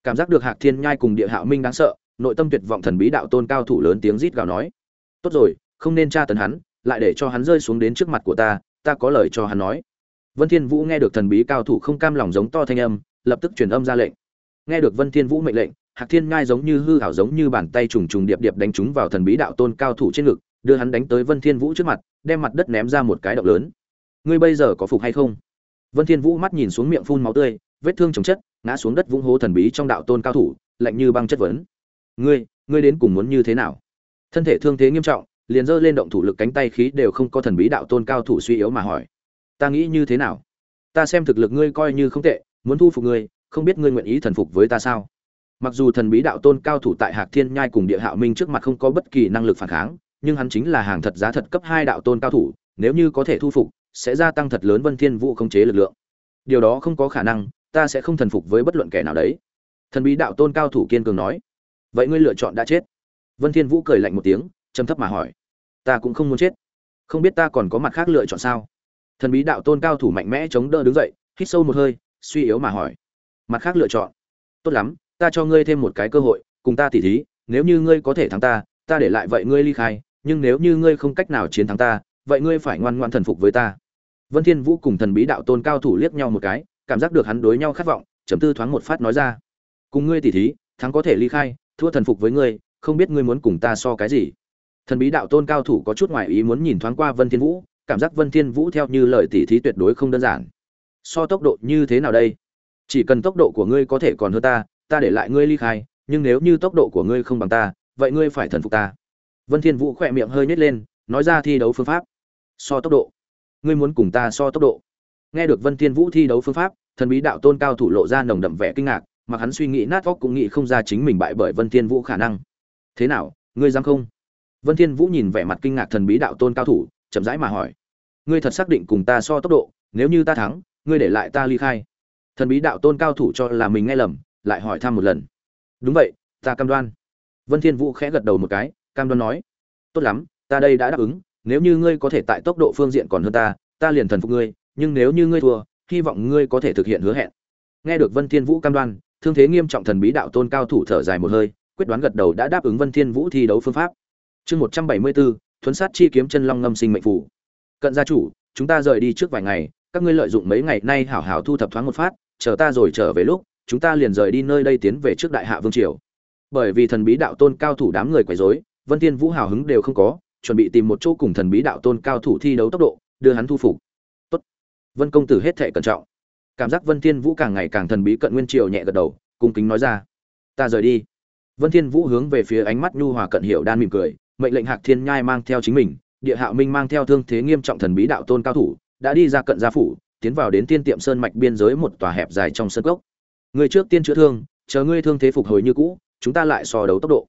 Cảm giác được hạc thiên nhai cùng địa hạo minh đáng sợ nội tâm tuyệt vọng thần bí đạo tôn cao thủ lớn tiếng rít gào nói. Tốt rồi, không nên tra tấn hắn, lại để cho hắn rơi xuống đến trước mặt của ta ta có lời cho hắn nói. Vân thiên vũ nghe được thần bí cao thủ không cam lòng giống to thanh âm, lập tức truyền âm ra lệnh. Nghe được vân thiên vũ mệnh lệnh, hạc thiên ngai giống như hư ảo giống như bàn tay trùng trùng điệp điệp đánh trúng vào thần bí đạo tôn cao thủ trên ngực, đưa hắn đánh tới vân thiên vũ trước mặt, đem mặt đất ném ra một cái động lớn. Ngươi bây giờ có phục hay không? Vân thiên vũ mắt nhìn xuống miệng phun máu tươi, vết thương chồng chất, ngã xuống đất vũng hố thần bí trong đạo tôn cao thủ, lạnh như băng chất vấn ngươi ngươi đến cùng muốn như thế nào? Thân thể thương thế nghiêm trọng, liền giơ lên động thủ lực cánh tay khí đều không có thần bí đạo tôn cao thủ suy yếu mà hỏi. Ta nghĩ như thế nào? Ta xem thực lực ngươi coi như không tệ, muốn thu phục ngươi, không biết ngươi nguyện ý thần phục với ta sao? Mặc dù thần bí đạo tôn cao thủ tại hạc thiên nhai cùng địa hạo minh trước mặt không có bất kỳ năng lực phản kháng, nhưng hắn chính là hàng thật giá thật cấp hai đạo tôn cao thủ, nếu như có thể thu phục, sẽ gia tăng thật lớn vân thiên vũ khống chế lực lượng. Điều đó không có khả năng, ta sẽ không thần phục với bất luận kẻ nào đấy. Thần bí đạo tôn cao thủ kiên cường nói vậy ngươi lựa chọn đã chết. Vân thiên vũ cười lạnh một tiếng, trầm thấp mà hỏi, ta cũng không muốn chết. Không biết ta còn có mặt khác lựa chọn sao? Thần bí đạo tôn cao thủ mạnh mẽ chống đỡ đứng dậy, hít sâu một hơi, suy yếu mà hỏi, mặt khác lựa chọn? Tốt lắm, ta cho ngươi thêm một cái cơ hội, cùng ta tỉ thí, nếu như ngươi có thể thắng ta ta để lại vậy ngươi ly khai, nhưng nếu như ngươi không cách nào chiến thắng ta, vậy ngươi phải ngoan ngoan thần phục với ta. Vân thiên vũ cùng thần bí đạo tôn cao thủ liếc nhau một cái, cảm giác được hắn đối nhau khát vọng chấm tư thoáng một phát nói ra, cùng ngươi tỉ thí, thắng có thể ly khai thua thần phục với ngươi, không biết ngươi muốn cùng ta so cái gì. Thần bí đạo tôn cao thủ có chút ngoại ý muốn nhìn thoáng qua vân thiên vũ, cảm giác vân thiên vũ theo như lời tỉ thí tuyệt đối không đơn giản. So tốc độ như thế nào đây? Chỉ cần tốc độ của ngươi có thể còn hơn ta ta để lại ngươi ly khai, nhưng nếu như tốc độ của ngươi không bằng ta, vậy ngươi phải thần phục ta. Vân thiên vũ khỏe miệng hơi nhếch lên, nói ra thi đấu phương pháp. So tốc độ. Ngươi muốn cùng ta so tốc độ. Nghe được vân thiên vũ thi đấu phương pháp, thần bí đạo tôn cao thủ lộ ra nồng đậm vẻ kinh ngạc mà hắn suy nghĩ nát óc cũng nghĩ không ra chính mình bại bởi vân thiên vũ khả năng. Thế nào, ngươi dám không? Vân thiên vũ nhìn vẻ mặt kinh ngạc thần bí đạo tôn cao thủ, chậm rãi mà hỏi. Ngươi thật xác định cùng ta so tốc độ, nếu như ta thắng, ngươi để lại ta ly khai. Thần bí đạo tôn cao thủ cho là mình nghe lầm, lại hỏi thăm một lần. Đúng vậy, ta cam đoan. Vân thiên vũ khẽ gật đầu một cái, cam đoan nói. Tốt lắm, ta đây đã đáp ứng, nếu như ngươi có thể tại tốc độ phương diện còn hơn ta ta liền thần phục ngươi, nhưng nếu như ngươi thua, hy vọng ngươi có thể thực hiện hứa hẹn. Nghe được vân thiên vũ cam đoan thương thế nghiêm trọng thần bí đạo tôn cao thủ thở dài một hơi quyết đoán gật đầu đã đáp ứng vân thiên vũ thi đấu phương pháp. Chương 174, thuấn sát chi kiếm chân long ngâm sinh mệnh phủ. Cận gia chủ chúng ta rời đi trước vài ngày các ngươi lợi dụng mấy ngày nay hảo hảo thu thập thoáng một phát chờ ta rồi trở về lúc chúng ta liền rời đi nơi đây tiến về trước đại hạ vương triều. Bởi vì thần bí đạo tôn cao thủ đám người quấy rối vân thiên vũ hào hứng đều không có chuẩn bị tìm một chỗ cùng thần bí đạo tôn cao thủ thi đấu tốc độ đưa hắn thu phục. Tốt. Vân công tử hết thệ cẩn trọng cảm giác vân thiên vũ càng ngày càng thần bí cận nguyên triều nhẹ gật đầu, cung kính nói ra. Ta rời đi. Vân thiên vũ hướng về phía ánh mắt nhu hòa cận hiểu đan mỉm cười, mệnh lệnh hạc thiên nhai mang theo chính mình, địa hạo minh mang theo thương thế nghiêm trọng thần bí đạo tôn cao thủ, đã đi ra cận gia phủ, tiến vào đến tiên tiệm sơn mạch biên giới một tòa hẹp dài trong sân cốc. Người trước tiên chữa thương, chờ ngươi thương thế phục hồi như cũ, chúng ta lại so đấu tốc độ.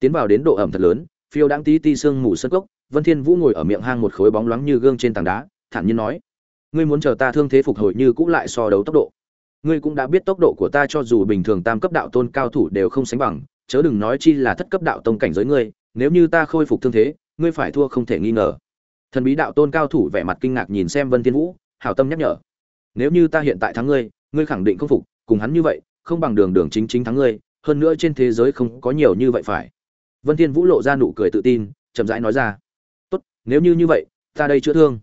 Tiến vào đến độ ẩm thật lớn, phiêu đáng tí ti sương mù sân cốc, vân thiên vũ ngồi ở miệng hang một khối bóng loáng như gương trên tảng đá, thản nhiên nói ngươi muốn chờ ta thương thế phục hồi như cũ lại so đấu tốc độ. Ngươi cũng đã biết tốc độ của ta cho dù bình thường tam cấp đạo tôn cao thủ đều không sánh bằng, chớ đừng nói chi là thất cấp đạo tông cảnh giới ngươi, nếu như ta khôi phục thương thế, ngươi phải thua không thể nghi ngờ. Thần bí đạo tôn cao thủ vẻ mặt kinh ngạc nhìn xem vân thiên vũ, hảo tâm nhắc nhở. Nếu như ta hiện tại thắng ngươi ngươi khẳng định không phục, cùng hắn như vậy, không bằng đường đường chính chính thắng ngươi, hơn nữa trên thế giới không có nhiều như vậy phải. Vân thiên vũ lộ ra nụ cười tự tin, chậm rãi nói ra. Tốt, nếu như như vậy, ta đây chữa thương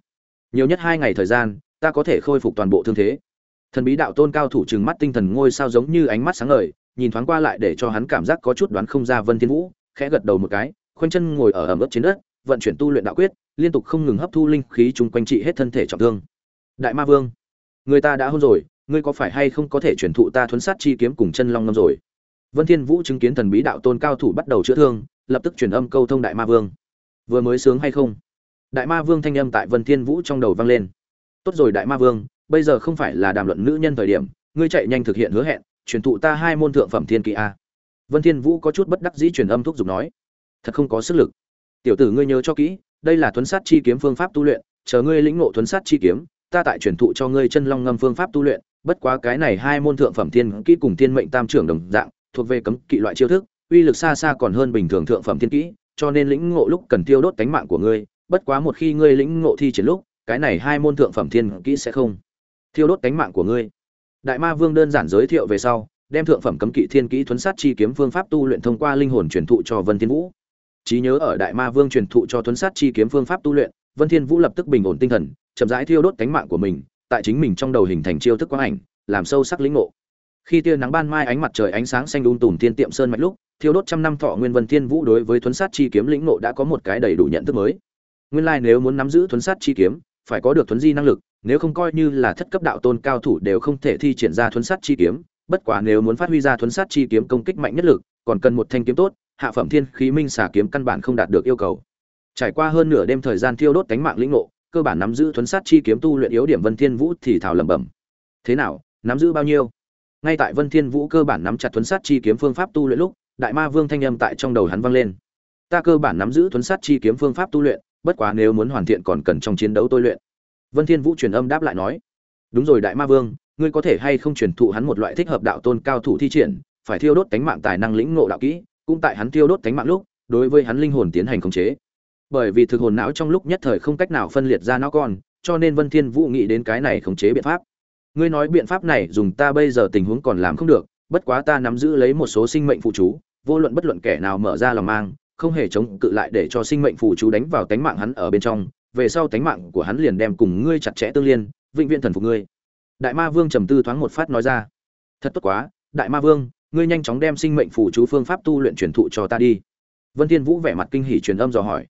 nhiều nhất hai ngày thời gian, ta có thể khôi phục toàn bộ thương thế. Thần bí đạo tôn cao thủ trừng mắt tinh thần ngôi sao giống như ánh mắt sáng ngời, nhìn thoáng qua lại để cho hắn cảm giác có chút đoán không ra vân thiên vũ, khẽ gật đầu một cái, khoanh chân ngồi ở ẩm ướt trên đất, vận chuyển tu luyện đạo quyết, liên tục không ngừng hấp thu linh khí chung quanh trị hết thân thể trọng thương. Đại ma vương, người ta đã hôn rồi, ngươi có phải hay không có thể chuyển thụ ta thuấn sát chi kiếm cùng chân long ngâm rồi? Vân thiên vũ chứng kiến thần bí đạo tôn cao thủ bắt đầu chữa thương, lập tức truyền âm câu thông đại ma vương. Vừa mới sướng hay không? Đại ma vương thanh âm tại vân thiên vũ trong đầu vang lên. Tốt rồi đại ma vương, bây giờ không phải là đàm luận nữ nhân thời điểm, ngươi chạy nhanh thực hiện hứa hẹn, truyền thụ ta hai môn thượng phẩm thiên kỹ a. Vân thiên vũ có chút bất đắc dĩ truyền âm thúc giục nói. Thật không có sức lực. Tiểu tử ngươi nhớ cho kỹ, đây là thuấn sát chi kiếm phương pháp tu luyện, chờ ngươi lĩnh ngộ thuấn sát chi kiếm, ta tại truyền thụ cho ngươi chân long ngâm phương pháp tu luyện, bất quá cái này hai môn thượng phẩm thiên kỹ cùng thiên mệnh tam trưởng đồng dạng, thuộc về cấm kỵ loại chiêu thức, uy lực xa xa còn hơn bình thường thượng phẩm thiên kỹ, cho nên lĩnh ngộ lúc cần tiêu đốt cánh mạng của ngươi bất quá một khi ngươi lĩnh ngộ thi triển lúc, cái này hai môn thượng phẩm thiên kỹ sẽ không thiêu đốt cánh mạng của ngươi. Đại ma vương đơn giản giới thiệu về sau, đem thượng phẩm cấm kỵ thiên kỹ thuấn sát chi kiếm phương pháp tu luyện thông qua linh hồn truyền thụ cho vân thiên vũ. Trí nhớ ở đại ma vương truyền thụ cho thuấn sát chi kiếm phương pháp tu luyện, vân thiên vũ lập tức bình ổn tinh thần, chậm rãi thiêu đốt cánh mạng của mình, tại chính mình trong đầu hình thành chiêu thức quang ảnh, làm sâu sắc lĩnh ngộ. Khi tia nắng ban mai ánh mặt trời ánh sáng xanh đun tùm thiên tiệm sơn mạch lúc, thiêu đốt trăm năm thọ nguyên vân thiên vũ đối với thuấn sát chi kiếm lĩnh ngộ đã có một cái đầy đủ nhận thức mới nguyên lai like nếu muốn nắm giữ thuấn sát chi kiếm, phải có được thuấn di năng lực, nếu không coi như là thất cấp đạo tôn cao thủ đều không thể thi triển ra thuấn sát chi kiếm. Bất quá nếu muốn phát huy ra thuấn sát chi kiếm công kích mạnh nhất lực, còn cần một thanh kiếm tốt, hạ phẩm thiên khí minh xả kiếm căn bản không đạt được yêu cầu. Trải qua hơn nửa đêm thời gian thiêu đốt cánh mạng lĩnh ngộ, cơ bản nắm giữ thuấn sát chi kiếm tu luyện yếu điểm vân thiên vũ thì thảo lẩm bẩm. Thế nào, nắm giữ bao nhiêu? Ngay tại vân thiên vũ cơ bản nắm chặt thuấn sát chi kiếm phương pháp tu luyện lúc, đại ma vương thanh âm tại trong đầu hắn vang lên. Ta cơ bản nắm giữ thuấn sát chi kiếm phương pháp tu luyện bất quá nếu muốn hoàn thiện còn cần trong chiến đấu tôi luyện. Vân thiên vũ truyền âm đáp lại nói, đúng rồi đại ma vương, ngươi có thể hay không truyền thụ hắn một loại thích hợp đạo tôn cao thủ thi triển, phải thiêu đốt cánh mạng tài năng lĩnh ngộ đạo kỹ, cũng tại hắn thiêu đốt cánh mạng lúc, đối với hắn linh hồn tiến hành khống chế. Bởi vì thực hồn não trong lúc nhất thời không cách nào phân liệt ra não con, cho nên vân thiên vũ nghĩ đến cái này khống chế biện pháp. Ngươi nói biện pháp này dùng ta bây giờ tình huống còn làm không được, bất quá ta nắm giữ lấy một số sinh mệnh phụ chú, vô luận bất luận kẻ nào mở ra lòng mang không hề chống cự lại để cho sinh mệnh phù chú đánh vào tánh mạng hắn ở bên trong, về sau tánh mạng của hắn liền đem cùng ngươi chặt chẽ tương liên, vĩnh viễn thần phục ngươi. Đại ma vương trầm tư thoáng một phát nói ra. Thật tốt quá, đại ma vương, ngươi nhanh chóng đem sinh mệnh phù chú phương pháp tu luyện truyền thụ cho ta đi. Vân thiên vũ vẻ mặt kinh hỉ truyền âm dò hỏi.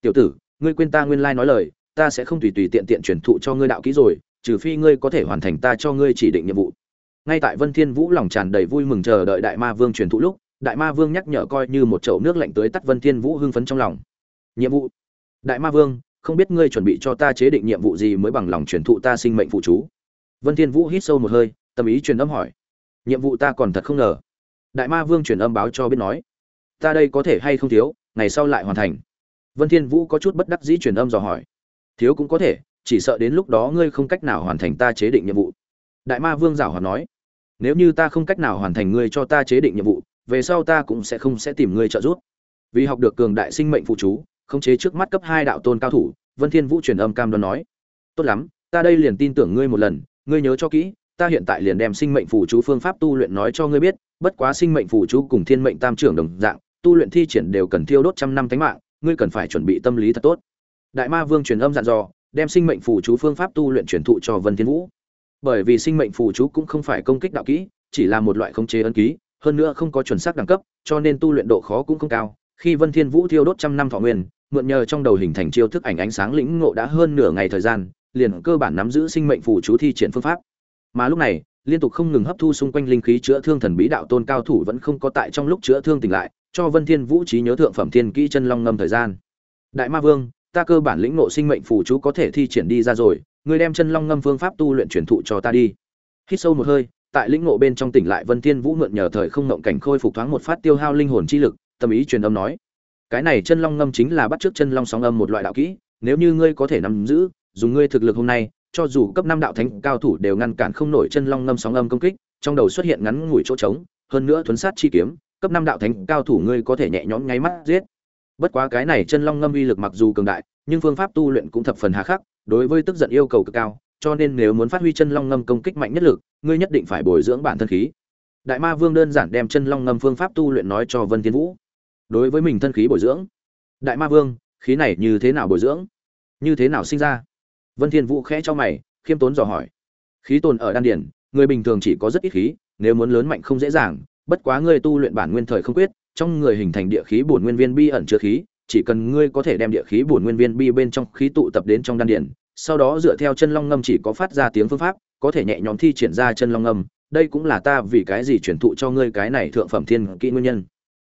Tiểu tử, ngươi quên ta nguyên lai nói lời, ta sẽ không tùy tùy tiện tiện truyền thụ cho ngươi đạo kỹ rồi, trừ phi ngươi có thể hoàn thành ta cho ngươi chỉ định nhiệm vụ. Ngay tại vân thiên vũ lòng tràn đầy vui mừng chờ đợi đại ma vương truyền thụ lúc đại ma vương nhắc nhở coi như một chậu nước lạnh tới tắt vân thiên vũ hưng phấn trong lòng. Nhiệm vụ. Đại ma vương, không biết ngươi chuẩn bị cho ta chế định nhiệm vụ gì mới bằng lòng truyền thụ ta sinh mệnh phụ chú? Vân thiên vũ hít sâu một hơi, tâm ý truyền âm hỏi. Nhiệm vụ ta còn thật không ngờ. Đại ma vương truyền âm báo cho biết nói. Ta đây có thể hay không thiếu, ngày sau lại hoàn thành. Vân thiên vũ có chút bất đắc dĩ truyền âm dò hỏi. Thiếu cũng có thể, chỉ sợ đến lúc đó ngươi không cách nào hoàn thành ta chế định nhiệm vụ. Đại ma vương giảo hòa nói. Nếu như ta không cách nào hoàn thành ngươi cho ta chế định nhiệm vụ về sau ta cũng sẽ không sẽ tìm ngươi trợ giúp. Vì học được cường đại sinh mệnh phụ chú khống chế trước mắt cấp hai đạo tôn cao thủ vân thiên vũ truyền âm cam đoan nói. Tốt lắm ta đây liền tin tưởng ngươi một lần ngươi nhớ cho kỹ ta hiện tại liền đem sinh mệnh phụ chú phương pháp tu luyện nói cho ngươi biết bất quá sinh mệnh phụ chú cùng thiên mệnh tam trưởng đồng dạng tu luyện thi triển đều cần thiêu đốt trăm năm thánh mạng ngươi cần phải chuẩn bị tâm lý thật tốt. Đại ma vương truyền âm dặn dò đem sinh mệnh phù chú phương pháp tu luyện truyền thụ cho Vân Thiên Vũ. Bởi vì sinh mệnh phù chú cũng không phải công kích đạo kỹ, chỉ là một loại khống chế ấn ký, hơn nữa không có chuẩn xác đẳng cấp, cho nên tu luyện độ khó cũng không cao. Khi Vân Thiên Vũ thiêu đốt trăm năm thọ nguyên, mượn nhờ trong đầu hình thành chiêu thức ảnh ánh sáng lĩnh ngộ đã hơn nửa ngày thời gian, liền cơ bản nắm giữ sinh mệnh phù chú thi triển phương pháp. Mà lúc này, liên tục không ngừng hấp thu xung quanh linh khí chữa thương thần bí đạo tôn cao thủ vẫn không có tại trong lúc chữa thương tỉnh lại, cho Vân Thiên Vũ trí nhớ thượng phẩm thiên kỹ chân long ngâm thời gian. Đại Ma Vương, ta cơ bản lĩnh ngộ sinh mệnh phù chú có thể thi triển đi ra rồi, ngươi đem chân long ngâm phương pháp tu luyện truyền thụ cho ta đi. Hít sâu một hơi, tại lĩnh ngộ bên trong tỉnh lại Vân Thiên Vũ mượn nhờ thời không ngộng cảnh khôi phục thoáng một phát tiêu hao linh hồn chi lực, tâm ý truyền âm nói: "Cái này chân long ngâm chính là bắt trước chân long sóng âm một loại đạo kỹ, nếu như ngươi có thể nắm giữ, dùng ngươi thực lực hôm nay, cho dù cấp năm đạo thánh cao thủ đều ngăn cản không nổi chân long ngâm sóng âm công kích, trong đầu xuất hiện ngắn ngủi chỗ trống, hơn nữa thuấn sát chi kiếm, cấp năm đạo thánh cao thủ ngươi có thể nhẹ nhõm nháy mắt giết. Bất quá cái này chân long ngâm uy lực mặc dù cường đại, nhưng phương pháp tu luyện cũng thập phần hà khắc, đối với tức giận yêu cầu cực cao, cho nên nếu muốn phát huy chân long ngâm công kích mạnh nhất lực, ngươi nhất định phải bồi dưỡng bản thân khí. Đại Ma Vương đơn giản đem chân long ngâm phương pháp tu luyện nói cho Vân Thiên Vũ. Đối với mình thân khí bồi dưỡng, Đại Ma Vương, khí này như thế nào bồi dưỡng? Như thế nào sinh ra? Vân Thiên Vũ khẽ cho mày, khiêm tốn dò hỏi. Khí tồn ở đan điển, người bình thường chỉ có rất ít khí, nếu muốn lớn mạnh không dễ dàng, bất quá ngươi tu luyện bản nguyên thời không quyết, trong người hình thành địa khí bổn nguyên viên bi ẩn chứa khí chỉ cần ngươi có thể đem địa khí bổn nguyên viên bi bên trong khí tụ tập đến trong đan điển sau đó dựa theo chân long ngâm chỉ có phát ra tiếng phương pháp, có thể nhẹ nhõm thi triển ra chân long ngâm. Đây cũng là ta vì cái gì truyền thụ cho ngươi cái này thượng phẩm thiên kỹ nguyên nhân.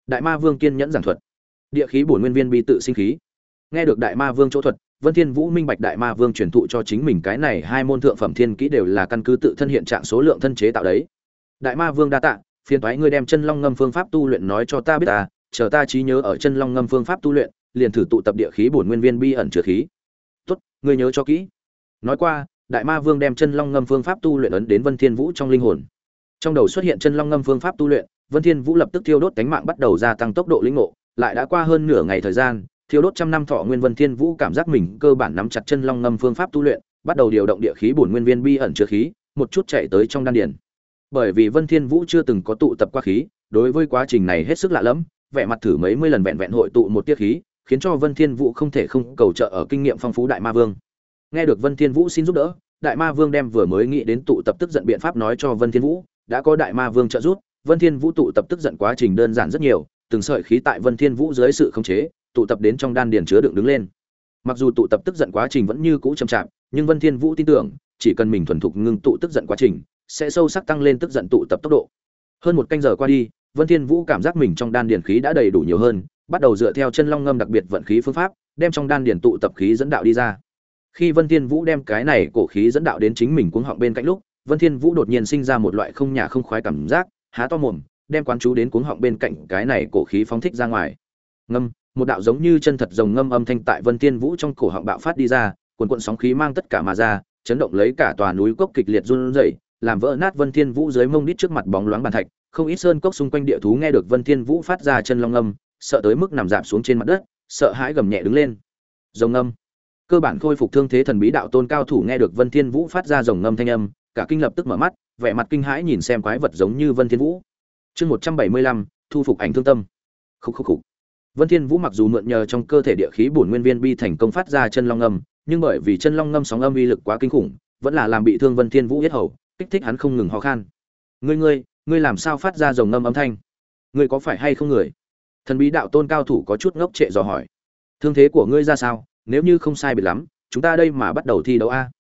Đại ma vương kiên nhẫn giảng thuật. Địa khí bổn nguyên viên bi tự sinh khí. Nghe được đại ma vương chỗ thuật, vân thiên vũ minh bạch đại ma vương truyền thụ cho chính mình cái này hai môn thượng phẩm thiên kỹ đều là căn cứ tự thân hiện trạng số lượng thân chế tạo đấy. Đại ma vương đa tạ, phiền toái ngươi đem chân long ngâm phương pháp tu luyện nói cho ta biết ta, chờ ta trí nhớ ở chân long ngâm phương pháp tu luyện, liền thử tụ tập địa khí bổn nguyên viên bi ẩn chứa khí ngươi nhớ cho kỹ. Nói qua, đại ma vương đem chân long ngâm phương pháp tu luyện ấn đến vân thiên vũ trong linh hồn. Trong đầu xuất hiện chân long ngâm phương pháp tu luyện, vân thiên vũ lập tức thiêu đốt cánh mạng bắt đầu gia tăng tốc độ linh ngộ, lại đã qua hơn nửa ngày thời gian, thiêu đốt trăm năm thọ nguyên vân thiên vũ cảm giác mình cơ bản nắm chặt chân long ngâm phương pháp tu luyện, bắt đầu điều động địa khí bổn nguyên viên bi ẩn chứa khí, một chút chạy tới trong đan điền. Bởi vì vân thiên vũ chưa từng có tụ tập qua khí, đối với quá trình này hết sức lạ lẫm, vẻ mặt thử mấy mươi lần vẹn vẹn hội tụ một tiết khí khiến cho vân thiên vũ không thể không cầu trợ ở kinh nghiệm phong phú đại ma vương. Nghe được vân thiên vũ xin giúp đỡ, đại ma vương đem vừa mới nghĩ đến tụ tập tức giận biện pháp nói cho vân thiên vũ, đã có đại ma vương trợ giúp, vân thiên vũ tụ tập tức giận quá trình đơn giản rất nhiều, từng sợi khí tại vân thiên vũ dưới sự khống chế, tụ tập đến trong đan điền chứa đựng đứng lên. Mặc dù tụ tập tức giận quá trình vẫn như cũ chậm chạp, nhưng vân thiên vũ tin tưởng, chỉ cần mình thuần thục ngưng tụ tức giận quá trình, sẽ sâu sắc tăng lên tức giận tụ tập tốc độ. Hơn một canh giờ qua đi, vân thiên vũ cảm giác mình trong đan điền khí đã đầy đủ nhiều hơn bắt đầu dựa theo chân long ngâm đặc biệt vận khí phương pháp, đem trong đan điển tụ tập khí dẫn đạo đi ra. Khi vân thiên vũ đem cái này cổ khí dẫn đạo đến chính mình cuống họng bên cạnh lúc, vân thiên vũ đột nhiên sinh ra một loại không nhà không khoái cảm giác, há to mồm, đem quán chú đến cuống họng bên cạnh cái này cổ khí phóng thích ra ngoài. Ngâm, một đạo giống như chân thật rồng ngâm âm thanh tại vân thiên vũ trong cổ họng bạo phát đi ra, cuồn cuộn sóng khí mang tất cả mà ra, chấn động lấy cả tòa núi cốc kịch liệt run rẩy, làm vỡ nát vân thiên vũ dưới mông đít trước mặt bóng loáng bàn thạch. Không ít sơn cốc xung quanh địa thú nghe được vân thiên vũ phát ra chân long âm sợ tới mức nằm dạp xuống trên mặt đất sợ hãi gầm nhẹ đứng lên. Rồng Ngâm, cơ bản khôi phục thương thế thần bí đạo tôn cao thủ nghe được vân thiên vũ phát ra rồng ngâm thanh âm cả kinh lập tức mở mắt vẻ mặt kinh hãi nhìn xem quái vật giống như vân thiên vũ. Chương một trăm bảy mươi lăm thu phục ảnh thương tâm. Khúc khúc khúc. Vân thiên vũ mặc dù mượn nhờ trong cơ thể địa khí bổn nguyên viên bi thành công phát ra chân long ngâm nhưng bởi vì chân long ngâm sóng âm uy lực quá kinh khủng vẫn là làm bị thương vân thiên vũ yết hầu kích thích hắn không ngừng ho khan. Ngươi ngươi ngươi làm sao phát ra rồng ngâm âm thanh? Ngươi có phải hay không người? Thần bí đạo tôn cao thủ có chút ngốc trệ dò hỏi. Thương thế của ngươi ra sao? Nếu như không sai biệt lắm, chúng ta đây mà bắt đầu thi đấu a.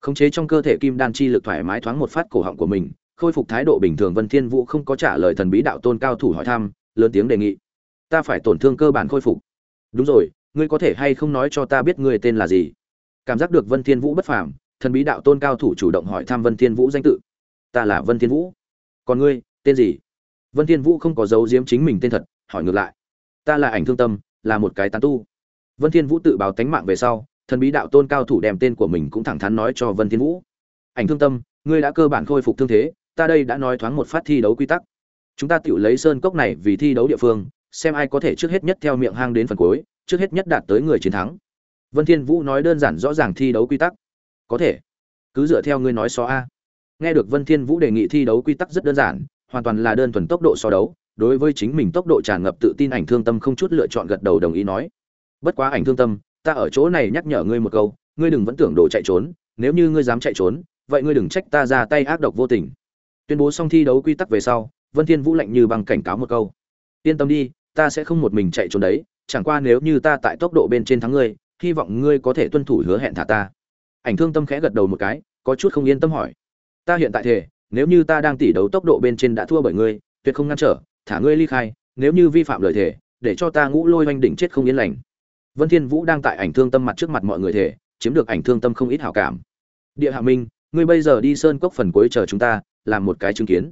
Khống chế trong cơ thể kim đan chi lực thoải mái thoáng một phát cổ họng của mình, khôi phục thái độ bình thường vân thiên vũ không có trả lời thần bí đạo tôn cao thủ hỏi thăm, lớn tiếng đề nghị. Ta phải tổn thương cơ bản khôi phục. Đúng rồi, ngươi có thể hay không nói cho ta biết ngươi tên là gì? Cảm giác được vân thiên vũ bất phàm, thần bí đạo tôn cao thủ chủ động hỏi thăm vân thiên vũ danh tự. Ta là vân thiên vũ. Còn ngươi, tên gì? Vân thiên vũ không có giấu giếm chính mình tên thật hỏi ngược lại. Ta là ảnh thương tâm, là một cái tán tu. Vân thiên vũ tự báo tánh mạng về sau, thần bí đạo tôn cao thủ đem tên của mình cũng thẳng thắn nói cho vân thiên vũ. Ảnh thương tâm, ngươi đã cơ bản khôi phục thương thế, ta đây đã nói thoáng một phát thi đấu quy tắc. Chúng ta tự lấy sơn cốc này vì thi đấu địa phương, xem ai có thể trước hết nhất theo miệng hang đến phần cuối, trước hết nhất đạt tới người chiến thắng. Vân thiên vũ nói đơn giản rõ ràng thi đấu quy tắc. Có thể. Cứ dựa theo ngươi nói so a. Nghe được vân thiên vũ đề nghị thi đấu quy tắc rất đơn giản, hoàn toàn là đơn thuần tốc độ so đấu đối với chính mình tốc độ tràn ngập tự tin ảnh thương tâm không chút lựa chọn gật đầu đồng ý nói, bất quá ảnh thương tâm, ta ở chỗ này nhắc nhở ngươi một câu, ngươi đừng vẫn tưởng đồ chạy trốn, nếu như ngươi dám chạy trốn, vậy ngươi đừng trách ta ra tay ác độc vô tình. Tuyên bố xong thi đấu quy tắc về sau, vân thiên vũ lạnh như bằng cảnh cáo một câu, yên tâm đi, ta sẽ không một mình chạy trốn đấy, chẳng qua nếu như ta tại tốc độ bên trên thắng ngươi, hy vọng ngươi có thể tuân thủ hứa hẹn thả ta. Ảnh thương tâm khẽ gật đầu một cái, có chút không yên tâm hỏi, ta hiện tại thể nếu như ta đang tỉ đấu tốc độ bên trên đã thua bởi ngươi, tuyệt không ngăn trở thả ngươi ly khai, nếu như vi phạm lời thể để cho ta ngũ lôi oanh đỉnh chết không yên lành. Vân thiên vũ đang tại ảnh thương tâm mặt trước mặt mọi người thể chiếm được ảnh thương tâm không ít hảo cảm. Địa hạ minh, ngươi bây giờ đi sơn cốc phần cuối chờ chúng ta, làm một cái chứng kiến.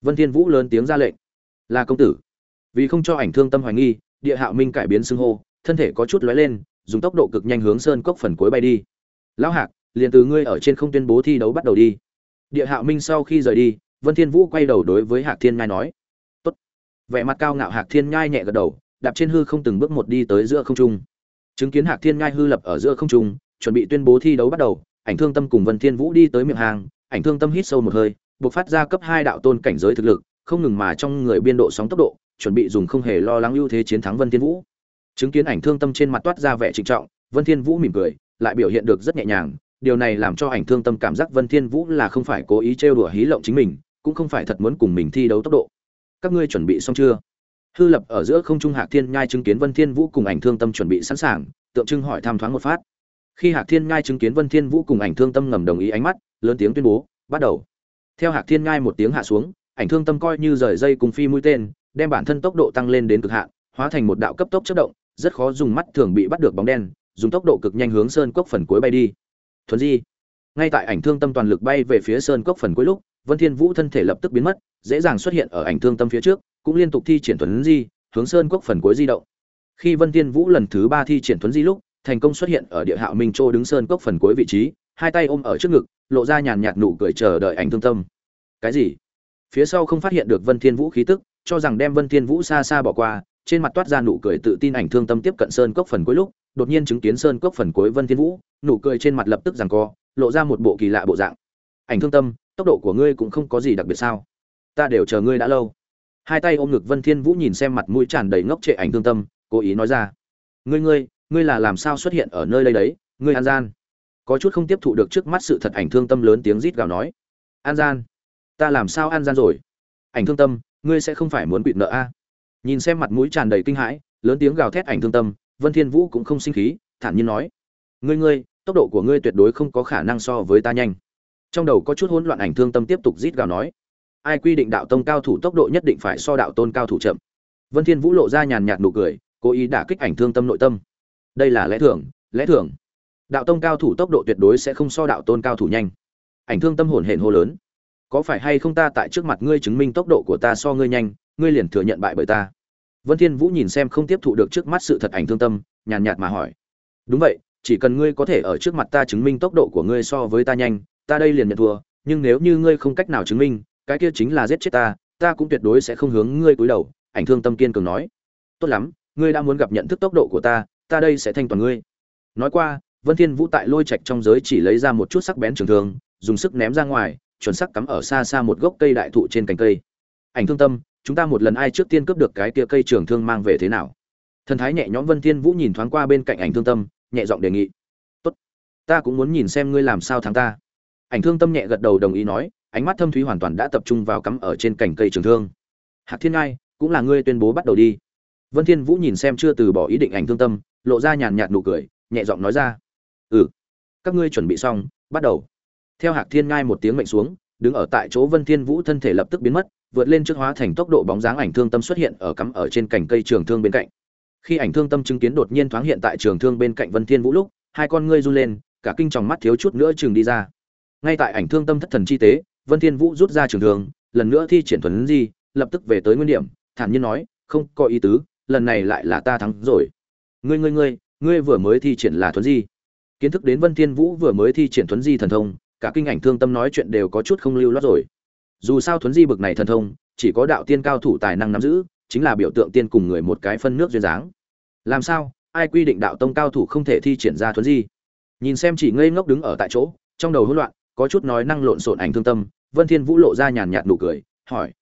Vân thiên vũ lớn tiếng ra lệnh. Là công tử. Vì không cho ảnh thương tâm hoài nghi, địa hạ minh cải biến xưng hô, thân thể có chút lóe lên, dùng tốc độ cực nhanh hướng sơn cốc phần cuối bay đi. Lão hạc, liền từ ngươi ở trên không tuyên bố thi đấu bắt đầu đi. Địa hạ minh sau khi rời đi, vân thiên vũ quay đầu đối với hạc thiên ngai nói vẻ mặt cao ngạo hạc thiên nhai nhẹ gật đầu, đạp trên hư không từng bước một đi tới giữa không trung. Chứng kiến hạc thiên nhai hư lập ở giữa không trung, chuẩn bị tuyên bố thi đấu bắt đầu, ảnh thương tâm cùng vân thiên vũ đi tới miệng hàng, ảnh thương tâm hít sâu một hơi, buộc phát ra cấp hai đạo tôn cảnh giới thực lực, không ngừng mà trong người biên độ sóng tốc độ, chuẩn bị dùng không hề lo lắng ưu thế chiến thắng vân thiên vũ. Chứng kiến ảnh thương tâm trên mặt toát ra vẻ trịnh trọng, vân thiên vũ mỉm cười, lại biểu hiện được rất nhẹ nhàng, điều này làm cho ảnh thương tâm cảm giác vân thiên vũ là không phải cố ý trêu đùa hí lộng chính mình, cũng không phải thật muốn cùng mình thi đấu tốc độ các ngươi chuẩn bị xong chưa? Hư lập ở giữa không trung hạc thiên nhai chứng kiến vân thiên vũ cùng ảnh thương tâm chuẩn bị sẵn sàng, tượng trưng hỏi tham thoáng một phát. Khi hạc thiên nhai chứng kiến vân thiên vũ cùng ảnh thương tâm ngầm đồng ý ánh mắt, lớn tiếng tuyên bố, bắt đầu. Theo hạc thiên nhai một tiếng hạ xuống, ảnh thương tâm coi như rời dây cùng phi mũi tên, đem bản thân tốc độ tăng lên đến cực hạn, hóa thành một đạo cấp tốc chất động, rất khó dùng mắt thường bị bắt được bóng đen, dùng tốc độ cực nhanh hướng sơn cốc phần cuối bay đi. Thuần di. Ngay tại ảnh thương tâm toàn lực bay về phía sơn cốc phần cuối lúc, vân thiên vũ thân thể lập tức biến mất dễ dàng xuất hiện ở ảnh thương tâm phía trước, cũng liên tục thi triển thuấn di, hướng sơn cốc phần cuối di động. Khi vân thiên vũ lần thứ ba thi triển thuấn di lúc, thành công xuất hiện ở địa hạo minh châu đứng sơn cốc phần cuối vị trí, hai tay ôm ở trước ngực, lộ ra nhàn nhạt nụ cười chờ đợi ảnh thương tâm. Cái gì? Phía sau không phát hiện được vân thiên vũ khí tức, cho rằng đem vân thiên vũ xa xa bỏ qua, trên mặt toát ra nụ cười tự tin ảnh thương tâm tiếp cận sơn cốc phần cuối lúc, đột nhiên chứng kiến sơn cốc phần cuối vân thiên vũ, nụ cười trên mặt lập tức giằng co, lộ ra một bộ kỳ lạ bộ dạng. Ảnh thương tâm, tốc độ của ngươi cũng không có gì đặc biệt sao? Ta đều chờ ngươi đã lâu. Hai tay ôm ngực vân thiên vũ nhìn xem mặt mũi tràn đầy ngốc trệ ảnh thương tâm, cố ý nói ra. Ngươi ngươi ngươi là làm sao xuất hiện ở nơi đây đấy? Ngươi an gian. Có chút không tiếp thụ được trước mắt sự thật ảnh thương tâm lớn tiếng rít gào nói. An gian. Ta làm sao an gian rồi? Ảnh thương tâm, ngươi sẽ không phải muốn quỵt nợ a? Nhìn xem mặt mũi tràn đầy kinh hãi, lớn tiếng gào thét ảnh thương tâm, vân thiên vũ cũng không sinh khí, thản nhiên nói. Ngươi ngươi, tốc độ của ngươi tuyệt đối không có khả năng so với ta nhanh. Trong đầu có chút hỗn loạn ảnh thương tâm tiếp tục rít gào nói ai quy định đạo tông cao thủ tốc độ nhất định phải so đạo tôn cao thủ chậm. Vân thiên vũ lộ ra nhàn nhạt nụ cười, cố ý đả kích ảnh thương tâm nội tâm. Đây là lẽ thường lẽ thường. Đạo tông cao thủ tốc độ tuyệt đối sẽ không so đạo tôn cao thủ nhanh. Ảnh thương tâm hồn hển hô lớn. Có phải hay không ta tại trước mặt ngươi chứng minh tốc độ của ta so ngươi nhanh, ngươi liền thừa nhận bại bởi ta? Vân thiên vũ nhìn xem không tiếp thụ được trước mắt sự thật ảnh thương tâm, nhàn nhạt mà hỏi. Đúng vậy, chỉ cần ngươi có thể ở trước mặt ta chứng minh tốc độ của ngươi so với ta nhanh, ta đây liền nhận thua, nhưng nếu như ngươi không cách nào chứng minh cái kia chính là giết chết ta ta cũng tuyệt đối sẽ không hướng ngươi cúi đầu, ảnh thương tâm kiên cường nói. Tốt lắm, ngươi đã muốn gặp nhận thức tốc độ của ta ta đây sẽ thanh toàn ngươi. Nói qua, vân thiên vũ tại lôi trạch trong giới chỉ lấy ra một chút sắc bén trường thương, dùng sức ném ra ngoài, chuẩn sắc cắm ở xa xa một gốc cây đại thụ trên cành cây. Ảnh thương tâm, chúng ta một lần ai trước tiên cướp được cái kia cây trường thương mang về thế nào? Thần thái nhẹ nhõm vân thiên vũ nhìn thoáng qua bên cạnh ảnh thương tâm, nhẹ giọng đề nghị. Tốt, ta cũng muốn nhìn xem ngươi làm sao thắng ta. Ảnh thương tâm nhẹ gật đầu đồng ý nói ánh mắt thâm thúy hoàn toàn đã tập trung vào cắm ở trên cành cây trường thương. Hạc thiên ngai, cũng là ngươi tuyên bố bắt đầu đi. Vân thiên vũ nhìn xem chưa từ bỏ ý định ảnh thương tâm, lộ ra nhàn nhạt nụ cười, nhẹ giọng nói ra. Ừ các ngươi chuẩn bị xong, bắt đầu. Theo hạc thiên ngai một tiếng mệnh xuống, đứng ở tại chỗ vân thiên vũ thân thể lập tức biến mất, vượt lên trước hóa thành tốc độ bóng dáng ảnh thương tâm xuất hiện ở cắm ở trên cành cây trường thương bên cạnh. Khi ảnh thương tâm chứng kiến đột nhiên thoáng hiện tại trường thương bên cạnh vân thiên vũ lúc, hai con ngươi run lên, cả kinh tròng mắt thiếu chút nữa chừng đi ra. Ngay tại ảnh thương tâm thất thần chi tế vân thiên vũ rút ra trường thương, lần nữa thi triển thuần di, lập tức về tới nguyên điểm, thản nhiên nói, không có ý tứ, lần này lại là ta thắng rồi. Ngươi ngươi ngươi ngươi vừa mới thi triển là thuần di. Kiến thức đến vân thiên vũ vừa mới thi triển thuần di thần thông, cả kinh ảnh thương tâm nói chuyện đều có chút không lưu loát rồi. Dù sao thuần di bực này thần thông, chỉ có đạo tiên cao thủ tài năng nắm giữ, chính là biểu tượng tiên cùng người một cái phân nước duyên dáng. Làm sao, ai quy định đạo tông cao thủ không thể thi triển ra thuần di? Nhìn xem chỉ ngây ngốc đứng ở tại chỗ, trong đầu hỗn loạn, có chút nói năng lộn xộn ảnh thương tâm vân thiên vũ lộ ra nhàn nhạt nụ cười, hỏi,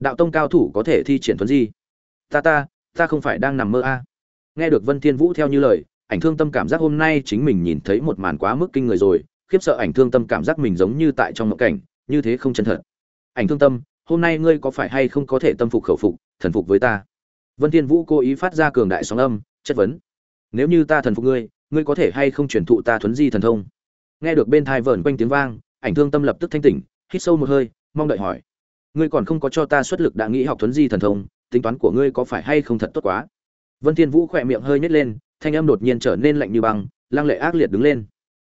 đạo tông cao thủ có thể thi triển thuần di ta ta ta không phải đang nằm mơ a. À. nghe được vân thiên vũ theo như lời, ảnh thương tâm cảm giác hôm nay chính mình nhìn thấy một màn quá mức kinh người rồi, khiếp sợ ảnh thương tâm cảm giác mình giống như tại trong mộng cảnh, như thế không chân thật. Ảnh thương tâm, hôm nay ngươi có phải hay không có thể tâm phục khẩu phục, thần phục với ta? Vân thiên vũ cố ý phát ra cường đại sóng âm, chất vấn, nếu như ta thần phục ngươi ngươi có thể hay không truyền thụ ta thuấn di thần thông? Nghe được bên thai vờn quanh tiếng vang, ảnh thương tâm lập tức thanh tỉnh hít sâu một hơi, mong đợi hỏi. Ngươi còn không có cho ta xuất lực đã nghĩ học thuấn di thần thông, tính toán của ngươi có phải hay không thật tốt quá? Vân thiên vũ khỏe miệng hơi nhếch lên, thanh âm đột nhiên trở nên lạnh như băng, lăng lệ ác liệt đứng lên.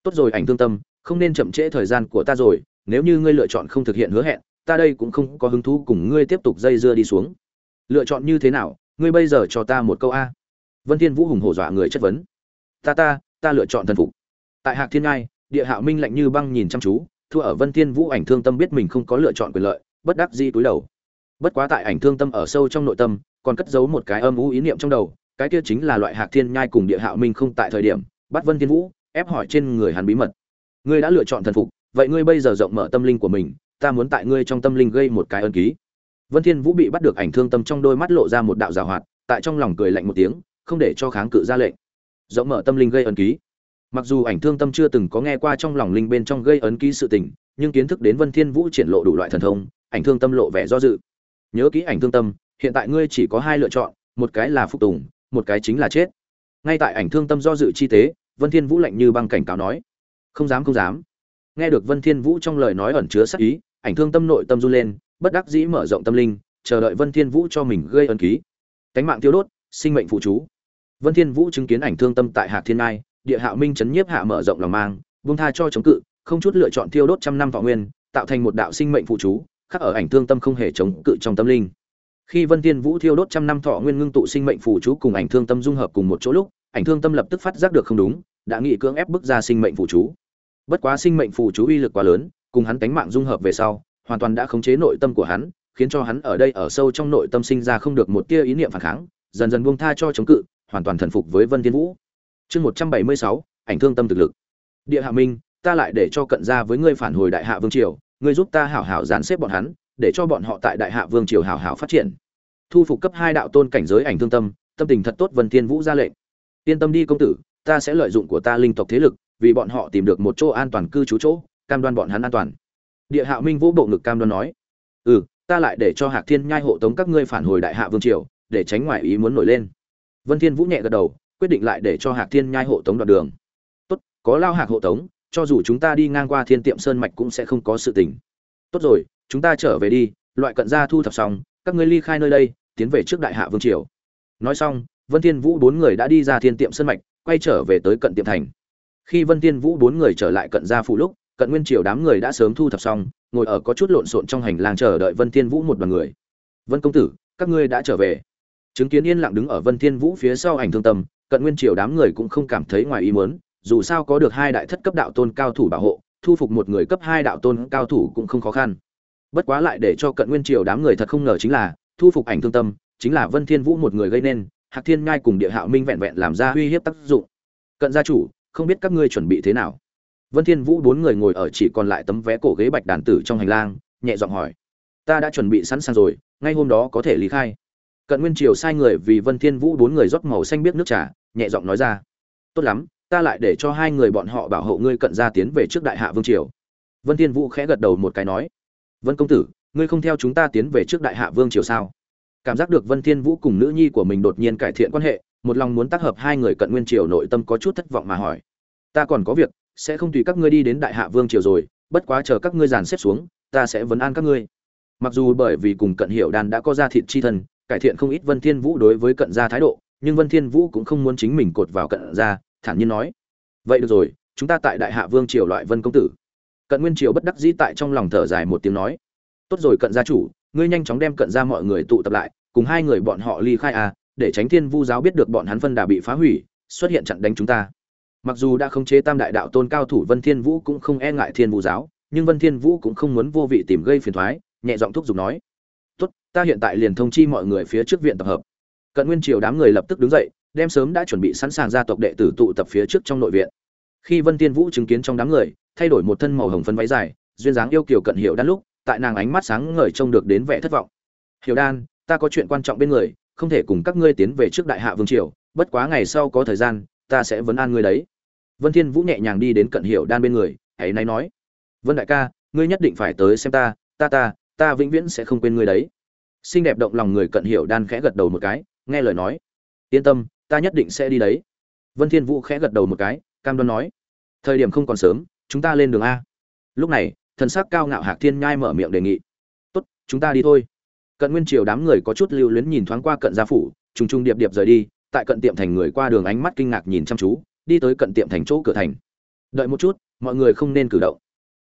Tốt rồi, ảnh thương tâm, không nên chậm trễ thời gian của ta rồi, nếu như ngươi lựa chọn không thực hiện hứa hẹn, ta đây cũng không có hứng thú cùng ngươi tiếp tục dây dưa đi xuống. Lựa chọn như thế nào, ngươi bây giờ cho ta một câu a. Vân thiên vũ hùng hổ dọa người chất vấn. Ta ta ta lựa chọn thần phục. Tại hạc thiên ngai, địa hạo minh lạnh như băng nhìn chăm chú thua ở vân thiên vũ ảnh thương tâm biết mình không có lựa chọn quyền lợi, bất đắc dĩ cúi đầu. Bất quá tại ảnh thương tâm ở sâu trong nội tâm, còn cất giấu một cái âm u ý niệm trong đầu, cái kia chính là loại hạc thiên nhai cùng địa hạo minh không tại thời điểm, bắt vân thiên vũ, ép hỏi trên người hắn bí mật. Ngươi đã lựa chọn thần phục, vậy ngươi bây giờ rộng mở tâm linh của mình, ta muốn tại ngươi trong tâm linh gây một cái ân ký. Vân thiên vũ bị bắt được ảnh thương tâm trong đôi mắt lộ ra một đạo giảo hoạt, tại trong lòng cười lạnh một tiếng, không để cho kháng cự ra lệnh. Rộng mở tâm linh gây ân ký mặc dù ảnh thương tâm chưa từng có nghe qua trong lòng linh bên trong gây ấn ký sự tình, nhưng kiến thức đến vân thiên vũ triển lộ đủ loại thần thông, ảnh thương tâm lộ vẻ do dự. Nhớ kỹ ảnh thương tâm, hiện tại ngươi chỉ có hai lựa chọn, một cái là phục tùng, một cái chính là chết. Ngay tại ảnh thương tâm do dự chi tế, vân thiên vũ lạnh như băng cảnh cáo nói, không dám không dám. Nghe được vân thiên vũ trong lời nói ẩn chứa sát ý, ảnh thương tâm nội tâm run lên, bất đắc dĩ mở rộng tâm linh, chờ đợi vân thiên vũ cho mình gây ấn ký. Cánh mạng tiêu đốt, sinh mệnh phụ chú vân thiên vũ chứng kiến ảnh thương tâm tại hạc thiên ai địa hạ minh chấn nhiếp hạ mở rộng lòng mang, buông tha cho chống cự, không chút lựa chọn thiêu đốt trăm năm thọ nguyên, tạo thành một đạo sinh mệnh phụ chú, khắc ở ảnh thương tâm không hề chống cự trong tâm linh. Khi vân thiên vũ thiêu đốt trăm năm thọ nguyên ngưng tụ sinh mệnh phụ chú cùng ảnh thương tâm dung hợp cùng một chỗ lúc, ảnh thương tâm lập tức phát giác được không đúng, đã nghị cưỡng ép bức ra sinh mệnh phụ chú. Bất quá sinh mệnh phụ chú uy lực quá lớn, cùng hắn tánh mạng dung hợp về sau, hoàn toàn đã khống chế nội tâm của hắn, khiến cho hắn ở đây ở sâu trong nội tâm sinh ra không được một tia ý niệm phản kháng, dần dần buông tha cho chống cự, hoàn toàn thần phục với vân thiên vũ chương một trăm bảy mươi sáu, ảnh thương tâm thực lực. Địa hạ minh, ta lại để cho cận gia với ngươi phản hồi đại hạ vương triều, ngươi giúp ta hảo hảo dàn xếp bọn hắn, để cho bọn họ tại đại hạ vương triều hảo hảo phát triển. Thu phục cấp hai đạo tôn cảnh giới ảnh thương tâm tâm tình thật tốt vân thiên vũ ra lệnh. Yên tâm đi công tử, ta sẽ lợi dụng của ta linh tộc thế lực, vì bọn họ tìm được một chỗ an toàn cư trú chỗ, cam đoan bọn hắn an toàn. Địa hạ minh vũ bộ ngực cam đoan nói ừ ta lại để cho hạc thiên nhai hộ tống các ngươi phản hồi đại hạ vương triều, để tránh ngoại ý muốn nổi lên. Vân thiên vũ nhẹ gật đầu quyết định lại để cho hạc thiên nhai hộ tống đoạn đường. Tốt, có lao hạc hộ tống, cho dù chúng ta đi ngang qua thiên tiệm sơn mạch cũng sẽ không có sự tình. Tốt rồi, chúng ta trở về đi, loại cận gia thu thập xong, các ngươi ly khai nơi đây, tiến về trước đại hạ vương triều. Nói xong, vân thiên vũ bốn người đã đi ra thiên tiệm sơn mạch, quay trở về tới cận tiệm thành. Khi vân thiên vũ bốn người trở lại cận gia phủ lúc, cận nguyên triều đám người đã sớm thu thập xong, ngồi ở có chút lộn xộn trong hành lang chờ đợi vân thiên vũ một đoàn người. Vân công tử, các ngươi đã trở về. Chứng kiến yên lặng đứng ở vân thiên vũ phía sau ảnh thương tâm cận nguyên triều đám người cũng không cảm thấy ngoài ý muốn, dù sao có được hai đại thất cấp đạo tôn cao thủ bảo hộ, thu phục một người cấp hai đạo tôn cao thủ cũng không khó khăn. Bất quá lại để cho cận nguyên triều đám người thật không ngờ chính là, thu phục ảnh thương tâm, chính là vân thiên vũ một người gây nên, hạc thiên ngai cùng địa hạo minh vẹn vẹn làm ra uy hiếp tác dụng. Cận gia chủ, không biết các ngươi chuẩn bị thế nào? Vân thiên vũ bốn người ngồi ở chỉ còn lại tấm vé cổ ghế bạch đàn tử trong hành lang, nhẹ giọng hỏi. Ta đã chuẩn bị sẵn sàng rồi, ngay hôm đó có thể lý khai cận nguyên triều sai người vì vân thiên vũ bốn người rót màu xanh biết nước trà, nhẹ giọng nói ra, tốt lắm, ta lại để cho hai người bọn họ bảo hộ ngươi cận gia tiến về trước đại hạ vương triều. Vân thiên vũ khẽ gật đầu một cái nói, vân công tử, ngươi không theo chúng ta tiến về trước đại hạ vương triều sao? Cảm giác được vân thiên vũ cùng nữ nhi của mình đột nhiên cải thiện quan hệ, một lòng muốn tác hợp hai người cận nguyên triều nội tâm có chút thất vọng mà hỏi, ta còn có việc, sẽ không tùy các ngươi đi đến đại hạ vương triều rồi, bất quá chờ các ngươi dàn xếp xuống, ta sẽ vấn an các ngươi. Mặc dù bởi vì cùng cận hiểu đan đã có ra thịt chi thân cải thiện không ít vân thiên vũ đối với cận gia thái độ, nhưng vân thiên vũ cũng không muốn chính mình cột vào cận gia, thản nhiên nói, vậy được rồi, chúng ta tại đại hạ vương triều loại vân công tử. Cận nguyên triều bất đắc dĩ tại trong lòng thở dài một tiếng nói, tốt rồi cận gia chủ, ngươi nhanh chóng đem cận gia mọi người tụ tập lại, cùng hai người bọn họ ly khai à để tránh thiên vu giáo biết được bọn hắn phân đà bị phá hủy, xuất hiện chặn đánh chúng ta. Mặc dù đã khống chế tam đại đạo tôn cao thủ vân thiên vũ cũng không e ngại thiên vu giáo, nhưng vân thiên vũ cũng không muốn vô vị tìm gây phiền toái nhẹ giọng thúc giục nói ta hiện tại liền thông chi mọi người phía trước viện tập hợp. Cận nguyên triều đám người lập tức đứng dậy, đem sớm đã chuẩn bị sẵn sàng gia tộc đệ tử tụ tập phía trước trong nội viện. Khi vân thiên vũ chứng kiến trong đám người, thay đổi một thân màu hồng phấn váy dài, duyên dáng yêu kiều cận hiểu đan lúc, tại nàng ánh mắt sáng ngời trông được đến vẻ thất vọng. Hiểu đan, ta có chuyện quan trọng bên người, không thể cùng các ngươi tiến về trước đại hạ vương triều, bất quá ngày sau có thời gian, ta sẽ vấn an ngươi đấy. Vân thiên vũ nhẹ nhàng đi đến cận hiểu đan bên người, hãy nay nói, vân đại ca, ngươi nhất định phải tới xem ta ta ta ta vĩnh viễn sẽ không quên ngươi đấy xinh đẹp động lòng người cận hiểu đan khẽ gật đầu một cái, nghe lời nói. Yên tâm, ta nhất định sẽ đi đấy. Vân thiên vũ khẽ gật đầu một cái, cam đoan nói. Thời điểm không còn sớm, chúng ta lên đường a. Lúc này, thần sắc cao ngạo hạc thiên nhai mở miệng đề nghị. Tốt, chúng ta đi thôi. Cận nguyên triều đám người có chút lưu luyến nhìn thoáng qua cận gia phủ, trùng trùng điệp điệp rời đi, tại cận tiệm thành người qua đường ánh mắt kinh ngạc nhìn chăm chú, đi tới cận tiệm thành chỗ cửa thành. Đợi một chút, mọi người không nên cử động.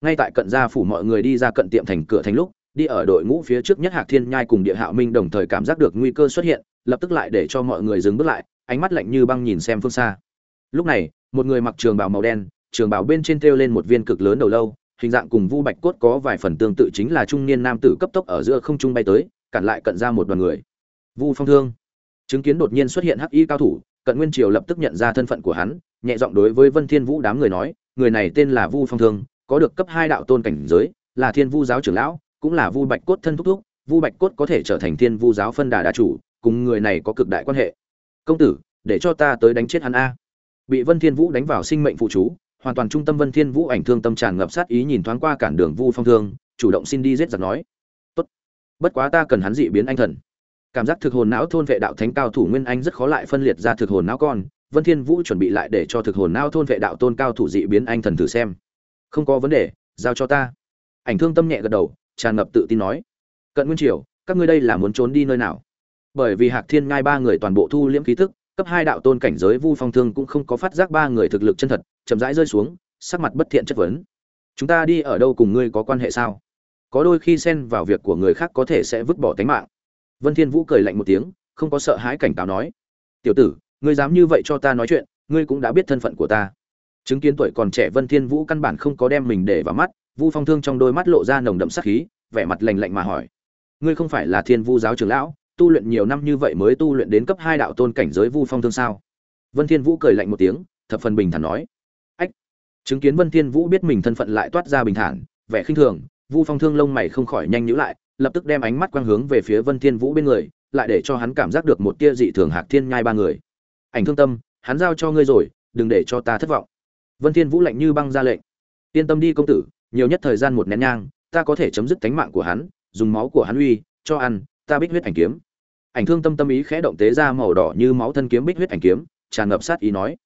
Ngay tại cận gia phủ mọi người đi ra cận tiệm thành cửa thành lúc đi ở đội ngũ phía trước nhất hạc thiên nhai cùng địa hạo minh đồng thời cảm giác được nguy cơ xuất hiện, lập tức lại để cho mọi người dừng bước lại, ánh mắt lạnh như băng nhìn xem phương xa. Lúc này, một người mặc trường bào màu đen, trường bào bên trên thêu lên một viên cực lớn đầu lâu, hình dạng cùng vu bạch cốt có vài phần tương tự chính là trung niên nam tử cấp tốc ở giữa không trung bay tới, cản lại cận ra một đoàn người. Vu phong thương. Chứng kiến đột nhiên xuất hiện hắc y cao thủ, cận nguyên triều lập tức nhận ra thân phận của hắn, nhẹ giọng đối với vân thiên vũ đám người nói, người này tên là vu phong thương, có được cấp hai đạo tôn cảnh giới, là thiên vu giáo trưởng lão cũng là vu bạch cốt thân thúc thúc, vu bạch cốt có thể trở thành thiên vu giáo phân đà đà chủ, cùng người này có cực đại quan hệ. Công tử, để cho ta tới đánh chết hắn a. Bị vân thiên vũ đánh vào sinh mệnh phụ chú, hoàn toàn trung tâm vân thiên vũ ảnh thương tâm tràn ngập sát ý nhìn thoáng qua cản đường vu phong thương, chủ động xin đi giết giặc nói. Tốt. Bất quá ta cần hắn dị biến anh thần. Cảm giác thực hồn não thôn vệ đạo thánh cao thủ nguyên anh rất khó lại phân liệt ra thực hồn não con, vân thiên vũ chuẩn bị lại để cho thực hồn não thôn vệ đạo tôn cao thủ dị biến anh thần thử xem. Không có vấn đề, giao cho ta. Ảnh thương tâm nhẹ gật đầu tràn ngập tự tin nói, cận nguyên triều, các ngươi đây là muốn trốn đi nơi nào? Bởi vì hạc thiên ngai ba người toàn bộ thu liễm khí tức, cấp hai đạo tôn cảnh giới vu phong thương cũng không có phát giác ba người thực lực chân thật, chậm rãi rơi xuống, sắc mặt bất thiện chất vấn, chúng ta đi ở đâu cùng ngươi có quan hệ sao? Có đôi khi xen vào việc của người khác có thể sẽ vứt bỏ tính mạng. Vân thiên vũ cười lạnh một tiếng, không có sợ hãi cảnh cáo nói, tiểu tử, ngươi dám như vậy cho ta nói chuyện, ngươi cũng đã biết thân phận của ta. Chứng kiến tuổi còn trẻ vân thiên vũ căn bản không có đem mình để vào mắt vu phong thương trong đôi mắt lộ ra nồng đậm sát khí, vẻ mặt lạnh lạnh mà hỏi. Ngươi không phải là thiên vu giáo trưởng lão, tu luyện nhiều năm như vậy mới tu luyện đến cấp hai đạo tôn cảnh giới vu phong thương sao? Vân thiên vũ cười lạnh một tiếng, thập phần bình thản nói. Ách. Chứng kiến vân thiên vũ biết mình thân phận lại toát ra bình thản, vẻ khinh thường, vu phong thương lông mày không khỏi nhanh nhíu lại, lập tức đem ánh mắt quang hướng về phía vân thiên vũ bên người, lại để cho hắn cảm giác được một tia dị thường hạc thiên nhai ba người. Ảnh thương tâm, hắn giao cho ngươi rồi, đừng để cho ta thất vọng. Vân thiên vũ lạnh như băng ra lệnh. Yên tâm đi công tử nhiều nhất thời gian một nén nhang, ta có thể chấm dứt tánh mạng của hắn, dùng máu của hắn uy, cho ăn, ta bích huyết ảnh kiếm. Ảnh thương tâm tâm ý khẽ động tế ra màu đỏ như máu thân kiếm bích huyết ảnh kiếm, tràn ngập sát ý nói.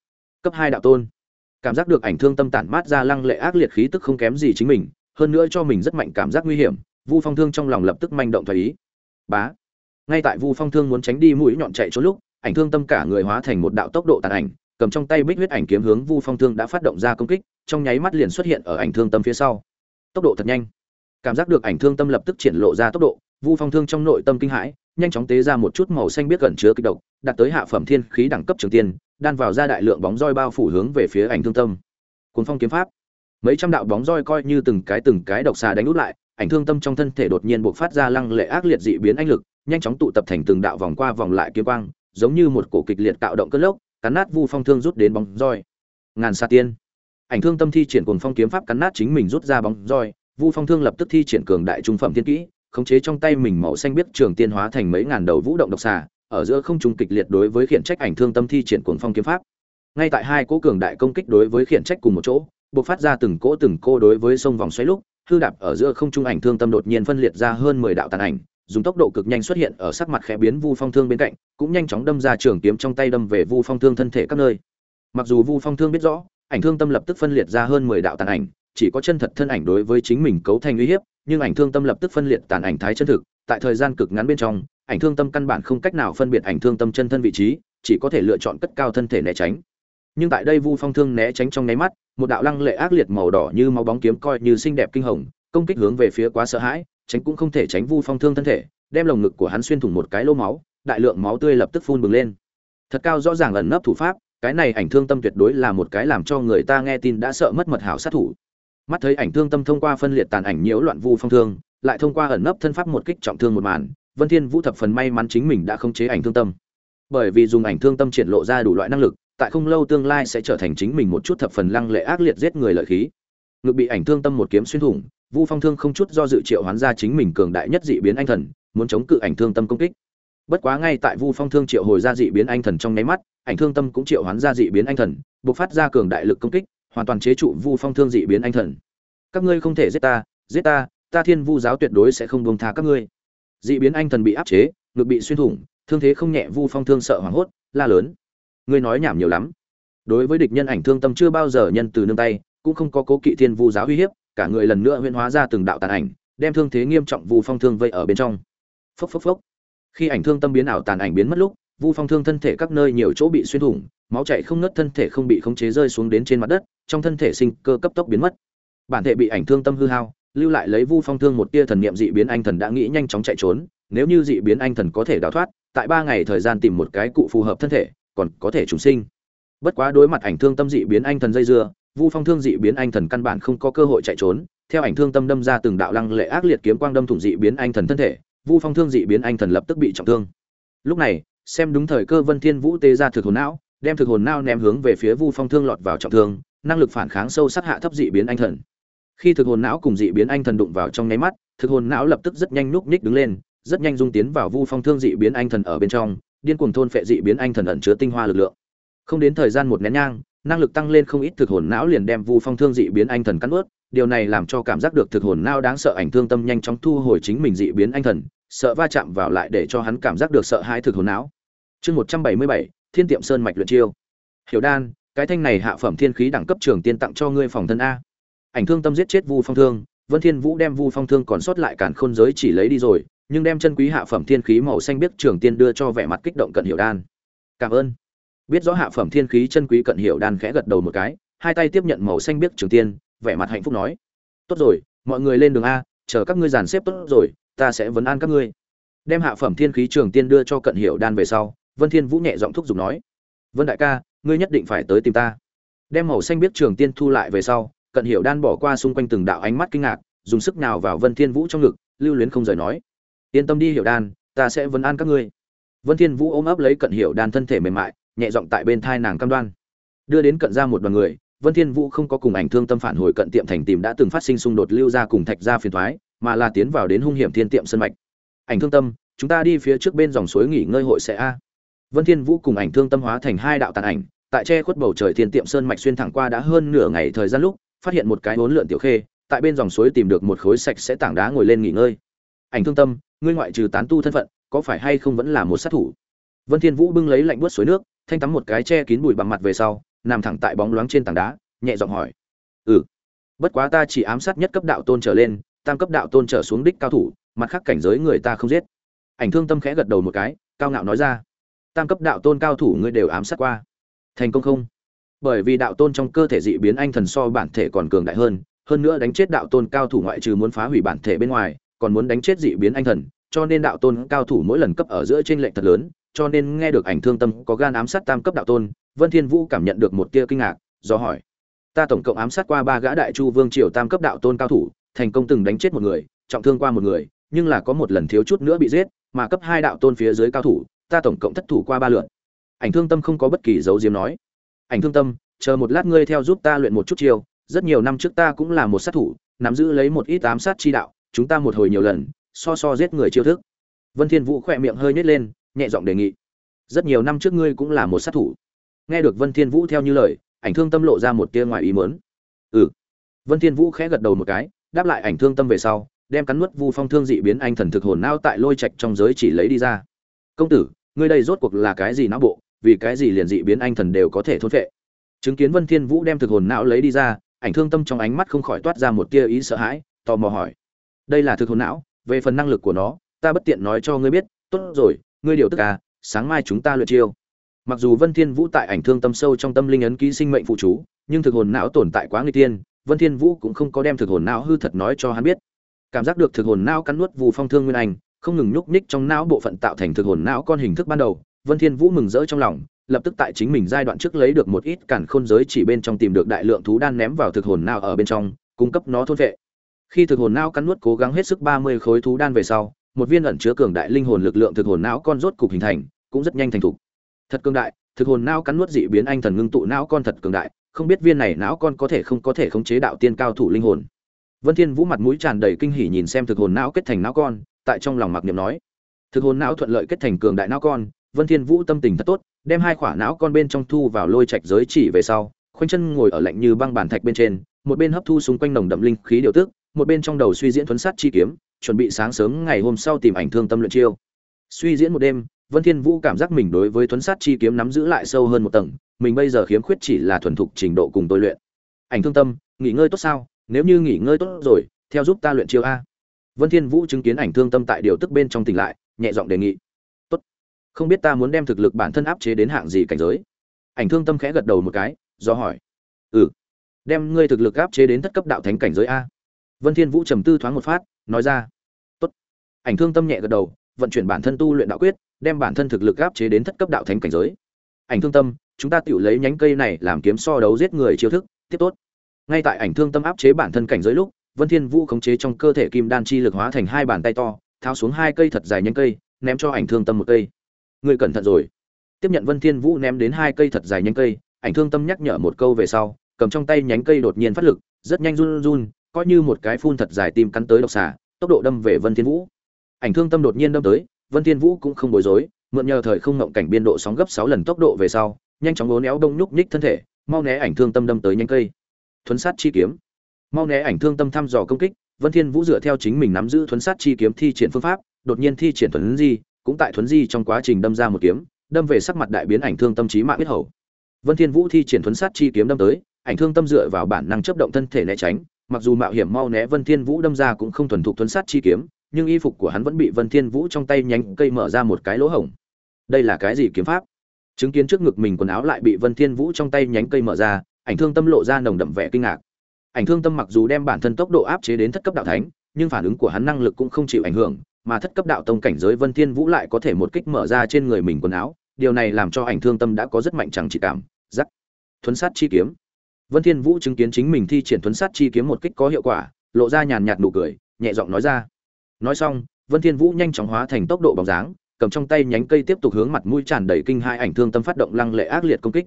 Cấp hai đạo tôn. Cảm giác được ảnh thương tâm tản mát ra lăng lệ ác liệt khí tức không kém gì chính mình, hơn nữa cho mình rất mạnh cảm giác nguy hiểm, vu phong thương trong lòng lập tức manh động thoái ý. Bá. Ngay tại vu phong thương muốn tránh đi mũi nhọn chạy trốn lúc, ảnh thương tâm cả người hóa thành một đạo tốc độ tàn ảnh, cầm trong tay bích huyết ảnh kiếm hướng vu phong thương đã phát động ra công kích trong nháy mắt liền xuất hiện ở ảnh thương tâm phía sau. Tốc độ thật nhanh. Cảm giác được ảnh thương tâm lập tức triển lộ ra tốc độ, vu phong thương trong nội tâm kinh hãi, nhanh chóng tế ra một chút màu xanh biết gần chứa kịch độc, đạt tới hạ phẩm thiên khí đẳng cấp trường tiên, đan vào ra đại lượng bóng roi bao phủ hướng về phía ảnh thương tâm. Cuốn phong kiếm pháp. Mấy trăm đạo bóng roi coi như từng cái từng cái độc xà đánh út lại, ảnh thương tâm trong thân thể đột nhiên bộc phát ra lăng lệ ác liệt dị biến anh lực, nhanh chóng tụ tập thành từng đạo vòng qua vòng lại kiếm quang, giống như một cổ kịch liệt tạo động cơn lốc, cắn nát vu phong thương rút đến bóng roi. Ngàn xa tiên ảnh thương tâm thi triển cuồng phong kiếm pháp cắn nát chính mình rút ra bóng roi, vu phong thương lập tức thi triển cường đại trung phẩm thiên kỹ, khống chế trong tay mình màu xanh biết trường tiên hóa thành mấy ngàn đầu vũ động độc xà, ở giữa không trung kịch liệt đối với khiển trách ảnh thương tâm thi triển cuồng phong kiếm pháp. Ngay tại hai cỗ cường đại công kích đối với khiển trách cùng một chỗ, bộc phát ra từng cỗ từng cô đối với sông vòng xoáy lúc, hư đạp ở giữa không trung ảnh thương tâm đột nhiên phân liệt ra hơn mười đạo tàn ảnh, dùng tốc độ cực nhanh xuất hiện ở sắc mặt khẽ biến vu phong thương bên cạnh, cũng nhanh chóng đâm ra trường kiếm trong tay đâm về vu phong thương thân thể các nơi. Mặc dù vu phong thương biết rõ ảnh thương tâm lập tức phân liệt ra hơn mười đạo tàn ảnh, chỉ có chân thật thân ảnh đối với chính mình cấu thành uy hiếp, nhưng ảnh thương tâm lập tức phân liệt tàn ảnh thái chân thực, tại thời gian cực ngắn bên trong, ảnh thương tâm căn bản không cách nào phân biệt ảnh thương tâm chân thân vị trí, chỉ có thể lựa chọn cất cao thân thể né tránh. Nhưng tại đây vu phong thương né tránh trong nháy mắt, một đạo lăng lệ ác liệt màu đỏ như máu bóng kiếm coi như xinh đẹp kinh hồng, công kích hướng về phía quá sợ hãi, tránh cũng không thể tránh vu phong thương thân thể, đem lồng ngực của hắn xuyên thủng một cái lỗ máu, đại lượng máu tươi lập tức phun bừng lên. Thật cao rõ ràng ẩn nấp thủ pháp cái này ảnh thương tâm tuyệt đối là một cái làm cho người ta nghe tin đã sợ mất mật hảo sát thủ. Mắt thấy ảnh thương tâm thông qua phân liệt tàn ảnh nhiễu loạn vu phong thương, lại thông qua ẩn nấp thân pháp một kích trọng thương một màn, vân thiên vũ thập phần may mắn chính mình đã không chế ảnh thương tâm. Bởi vì dùng ảnh thương tâm triển lộ ra đủ loại năng lực, tại không lâu tương lai sẽ trở thành chính mình một chút thập phần lăng lệ ác liệt giết người lợi khí. Ngực bị ảnh thương tâm một kiếm xuyên thủng, vu phong thương không chút do dự triệu hoán ra chính mình cường đại nhất dị biến anh thần, muốn chống cự ảnh thương tâm công kích. Bất quá ngay tại vu phong thương triệu hồi ra dị biến anh thần trong nháy mắt ảnh thương tâm cũng triệu hoán ra dị biến anh thần, bộc phát ra cường đại lực công kích, hoàn toàn chế trụ vu phong thương dị biến anh thần. Các ngươi không thể giết ta giết ta ta thiên vu giáo tuyệt đối sẽ không buông tha các ngươi. Dị biến anh thần bị áp chế, ngực bị xuyên thủng, thương thế không nhẹ, vu phong thương sợ hoảng hốt, la lớn. Ngươi nói nhảm nhiều lắm. Đối với địch nhân ảnh thương tâm chưa bao giờ nhân từ nương tay, cũng không có cố kỵ thiên vu giáo uy hiếp, cả người lần nữa huyễn hóa ra từng đạo tàn ảnh, đem thương thế nghiêm trọng vu phong thương vây ở bên trong. Phốc phốc phốc. Khi ảnh thương tâm biến ảo tàn ảnh biến mất lúc vu phong thương thân thể các nơi nhiều chỗ bị xuyên thủng, máu chảy không ngớt thân thể không bị khống chế rơi xuống đến trên mặt đất, trong thân thể sinh cơ cấp tốc biến mất. Bản thể bị ảnh thương tâm hư hao, lưu lại lấy vu phong thương một tia thần niệm dị biến anh thần đã nghĩ nhanh chóng chạy trốn, nếu như dị biến anh thần có thể đào thoát, tại ba ngày thời gian tìm một cái cụ phù hợp thân thể, còn có thể trùng sinh. Bất quá đối mặt ảnh thương tâm dị biến anh thần dây dưa, vu phong thương dị biến anh thần căn bản không có cơ hội chạy trốn, theo ảnh thương tâm đâm ra từng đạo lăng lệ ác liệt kiếm quang đâm thủng dị biến anh thần thân thể, vu phong thương dị biến anh thần lập tức bị trọng thương. Lúc này xem đúng thời cơ vân thiên vũ tê ra thực hồn não, đem thực hồn não ném hướng về phía vu phong thương lọt vào trọng thương, năng lực phản kháng sâu sắc hạ thấp dị biến anh thần. Khi thực hồn não cùng dị biến anh thần đụng vào trong nháy mắt, thực hồn não lập tức rất nhanh núp nhích đứng lên, rất nhanh dung tiến vào vu phong thương dị biến anh thần ở bên trong, điên cuồng thôn phệ dị biến anh thần ẩn chứa tinh hoa lực lượng. Không đến thời gian một nén nhang, năng lực tăng lên không ít thực hồn não liền đem vu phong thương dị biến anh thần cắn ướt, điều này làm cho cảm giác được thực hồn não đáng sợ ảnh thương tâm nhanh chóng thu hồi chính mình dị biến anh thần sợ va chạm vào lại để cho hắn cảm giác được sợ hãi thực hồn não. Chương một trăm bảy mươi bảy, thiên tiệm sơn mạch luyện chiêu. Hiểu đan, cái thanh này hạ phẩm thiên khí đẳng cấp trường tiên tặng cho ngươi phòng thân a. Ảnh thương tâm giết chết vu phong thương, vân thiên vũ đem vu phong thương còn sót lại cản khôn giới chỉ lấy đi rồi, nhưng đem chân quý hạ phẩm thiên khí màu xanh biết trường tiên đưa cho vẻ mặt kích động cận hiểu đan. Cảm ơn. Biết rõ hạ phẩm thiên khí chân quý cận hiểu đan khẽ gật đầu một cái, hai tay tiếp nhận màu xanh biết trường tiên, vẻ mặt hạnh phúc nói. Tốt rồi, mọi người lên đường a, chờ các ngươi dàn xếp tốt rồi ta sẽ vấn an các ngươi. Đem hạ phẩm thiên khí trường tiên đưa cho cận hiểu đan về sau, vân thiên vũ nhẹ giọng thúc giục nói, vân đại ca, ngươi nhất định phải tới tìm ta. Đem màu xanh biết trường tiên thu lại về sau, cận hiểu đan bỏ qua xung quanh từng đạo ánh mắt kinh ngạc, dùng sức nào vào vân thiên vũ trong ngực, lưu luyến không rời nói, yên tâm đi, hiểu đan, ta sẽ vấn an các ngươi. Vân thiên vũ ôm ấp lấy cận hiểu đan thân thể mềm mại, nhẹ giọng tại bên thai nàng cam đoan. Đưa đến cận ra một đoàn người, vân thiên vũ không có cùng ảnh thương tâm phản hồi cận tiệm thành tìm đã từng phát sinh xung đột lưu ra cùng thạch ra phiền thoái mà là tiến vào đến hung hiểm thiên tiệm sân mạch. Ảnh thương tâm, chúng ta đi phía trước bên dòng suối nghỉ ngơi hội sẽ a. Vân thiên vũ cùng ảnh thương tâm hóa thành hai đạo tàn ảnh, tại che khuất bầu trời thiên tiệm sơn mạch xuyên thẳng qua đã hơn nửa ngày thời gian lúc, phát hiện một cái hỗn lượn tiểu khê, tại bên dòng suối tìm được một khối sạch sẽ tảng đá ngồi lên nghỉ ngơi. Ảnh thương tâm, ngươi ngoại trừ tán tu thân phận, có phải hay không vẫn là một sát thủ? Vân thiên vũ bưng lấy lạnh buốt suối nước, thanh tắm một cái che kín bụi bằng mặt về sau, nằm thẳng tại bóng loáng trên tảng đá, nhẹ giọng hỏi. Ừ bất quá ta chỉ ám sát nhất cấp đạo tôn trở lên tam cấp đạo tôn trở xuống đích cao thủ, mặt khác cảnh giới người ta không giết. Ảnh thương tâm khẽ gật đầu một cái, cao ngạo nói ra, tam cấp đạo tôn cao thủ ngươi đều ám sát qua. Thành công không? Bởi vì đạo tôn trong cơ thể dị biến anh thần so bản thể còn cường đại hơn hơn nữa đánh chết đạo tôn cao thủ ngoại trừ muốn phá hủy bản thể bên ngoài, còn muốn đánh chết dị biến anh thần, cho nên đạo tôn cao thủ mỗi lần cấp ở giữa trên lệnh thật lớn, cho nên nghe được ảnh thương tâm có gan ám sát tam cấp đạo tôn, vân thiên vũ cảm nhận được một tia kinh ngạc, do hỏi, ta tổng cộng ám sát qua ba gã đại chu vương triều tam cấp đạo tôn cao thủ thành công từng đánh chết một người, trọng thương qua một người, nhưng là có một lần thiếu chút nữa bị giết, mà cấp hai đạo tôn phía dưới cao thủ, ta tổng cộng thất thủ qua ba lượt. Ảnh thương tâm không có bất kỳ dấu diếm nói. Ảnh thương tâm, chờ một lát ngươi theo giúp ta luyện một chút chiêu, rất nhiều năm trước ta cũng là một sát thủ, nắm giữ lấy một ít ám sát chi đạo, chúng ta một hồi nhiều lần, so so giết người chiêu thức. Vân thiên vũ khẽ miệng hơi nhếch lên, nhẹ giọng đề nghị. Rất nhiều năm trước ngươi cũng là một sát thủ. Nghe được vân thiên vũ theo như lời, ảnh thương tâm lộ ra một tia ngoài ý muốn. Ừ. Vân thiên vũ khẽ gật đầu một cái đáp lại ảnh thương tâm về sau, đem cắn nuốt vu phong thương dị biến anh thần thực hồn não tại lôi trạch trong giới chỉ lấy đi ra. Công tử, ngươi đây rốt cuộc là cái gì não bộ, vì cái gì liền dị biến anh thần đều có thể thốt phệ? Chứng kiến vân thiên vũ đem thực hồn não lấy đi ra, ảnh thương tâm trong ánh mắt không khỏi toát ra một tia ý sợ hãi, tò mò hỏi, đây là thực hồn não, về phần năng lực của nó, ta bất tiện nói cho ngươi biết, tốt rồi, ngươi điều tức à sáng mai chúng ta luyện chiêu. Mặc dù vân thiên vũ tại ảnh thương tâm sâu trong tâm linh ấn ký sinh mệnh phụ chú, nhưng thực hồn não tồn tại quá nguy tiên vân thiên vũ cũng không có đem thực hồn não hư thật nói cho hắn biết. Cảm giác được thực hồn não cắn nuốt vù phong thương nguyên anh, không ngừng nhúc nhích trong não bộ phận tạo thành thực hồn não con hình thức ban đầu, vân thiên vũ mừng rỡ trong lòng, lập tức tại chính mình giai đoạn trước lấy được một ít cản khôn giới chỉ bên trong tìm được đại lượng thú đan ném vào thực hồn não ở bên trong, cung cấp nó thôn vệ. Khi thực hồn não cắn nuốt cố gắng hết sức 30 khối thú đan về sau, một viên ẩn chứa cường đại linh hồn lực lượng thực hồn não con rốt cục hình thành, cũng rất nhanh thành thục. Thật cường đại, thực hồn não cắn nuốt dị biến anh thần ngưng tụ não con thật cường đại không biết viên này não con có thể không có thể khống chế đạo tiên cao thủ linh hồn. Vân thiên vũ mặt mũi tràn đầy kinh hỉ nhìn xem thực hồn não kết thành não con, tại trong lòng mặc niệm nói, thực hồn não thuận lợi kết thành cường đại não con. Vân thiên vũ tâm tình thật tốt, đem hai quả não con bên trong thu vào lôi trạch giới chỉ về sau, khoanh chân ngồi ở lạnh như băng bàn thạch bên trên, một bên hấp thu xung quanh nồng đậm linh khí điều tức, một bên trong đầu suy diễn thuấn sát chi kiếm, chuẩn bị sáng sớm ngày hôm sau tìm ảnh thương tâm luyện chiêu. Suy diễn một đêm vân thiên vũ cảm giác mình đối với thuấn sát chi kiếm nắm giữ lại sâu hơn một tầng, mình bây giờ khiếm khuyết chỉ là thuần thục trình độ cùng tôi luyện. Ảnh thương tâm, nghỉ ngơi tốt sao? Nếu như nghỉ ngơi tốt rồi, theo giúp ta luyện chiêu a. Vân thiên vũ chứng kiến ảnh thương tâm tại điều tức bên trong tỉnh lại, nhẹ giọng đề nghị. Tốt. Không biết ta muốn đem thực lực bản thân áp chế đến hạng gì cảnh giới? Ảnh thương tâm khẽ gật đầu một cái, do hỏi. Ừ. Đem ngươi thực lực áp chế đến thất cấp đạo thánh cảnh giới a. Vân thiên vũ trầm tư thoáng một phát, nói ra. Tốt. Ảnh thương tâm nhẹ gật đầu, vận chuyển bản thân tu luyện đạo quyết đem bản thân thực lực áp chế đến thất cấp đạo thánh cảnh giới. Ảnh thương tâm, chúng ta tự lấy nhánh cây này làm kiếm so đấu giết người chiêu thức, tiếp tốt. Ngay tại ảnh thương tâm áp chế bản thân cảnh giới lúc, vân thiên vũ khống chế trong cơ thể kim đan chi lực hóa thành hai bàn tay to, tháo xuống hai cây thật dài nhánh cây, ném cho ảnh thương tâm một cây. Người cẩn thận rồi. Tiếp nhận vân thiên vũ ném đến hai cây thật dài nhánh cây, ảnh thương tâm nhắc nhở một câu về sau, cầm trong tay nhánh cây đột nhiên phát lực, rất nhanh run run, coi như một cái phun thật dài tim cắn tới độc xà, tốc độ đâm về vân thiên vũ. Ảnh thương tâm đột nhiên đâm tới vân thiên vũ cũng không bối rối, mượn nhờ thời không ngộng cảnh biên độ sóng gấp 6 lần tốc độ về sau, nhanh chóng uốn éo đông nhúc nhích thân thể, mau né ảnh thương tâm đâm tới nhánh cây. Thuấn sát chi kiếm. Mau né ảnh thương tâm thăm dò công kích, vân thiên vũ dựa theo chính mình nắm giữ thuấn sát chi kiếm thi triển phương pháp, đột nhiên thi triển thuấn di, cũng tại thuấn di trong quá trình đâm ra một kiếm, đâm về sắc mặt đại biến ảnh thương tâm trí mạng huyết hầu. Vân thiên vũ thi triển thuấn sát chi kiếm đâm tới, ảnh thương tâm dựa vào bản năng chấp động thân thể né tránh, mặc dù mạo hiểm mau né vân thiên vũ đâm ra cũng không thuần thục thuấn sát chi kiếm nhưng y phục của hắn vẫn bị vân thiên vũ trong tay nhánh cây mở ra một cái lỗ hổng. Đây là cái gì kiếm pháp? Chứng kiến trước ngực mình quần áo lại bị vân thiên vũ trong tay nhánh cây mở ra, ảnh thương tâm lộ ra nồng đậm vẻ kinh ngạc. Ảnh thương tâm mặc dù đem bản thân tốc độ áp chế đến thất cấp đạo thánh, nhưng phản ứng của hắn năng lực cũng không chịu ảnh hưởng, mà thất cấp đạo tông cảnh giới vân thiên vũ lại có thể một kích mở ra trên người mình quần áo, điều này làm cho ảnh thương tâm đã có rất mạnh chẳng chỉ cảm Giác. thuấn sát chi kiếm. Vân thiên vũ chứng kiến chính mình thi triển thuấn sát chi kiếm một kích có hiệu quả, lộ ra nhàn nhạt nụ cười, nhẹ giọng nói ra nói xong, vân thiên vũ nhanh chóng hóa thành tốc độ bóng dáng, cầm trong tay nhánh cây tiếp tục hướng mặt mũi tràn đầy kinh hai ảnh thương tâm phát động lăng lệ ác liệt công kích.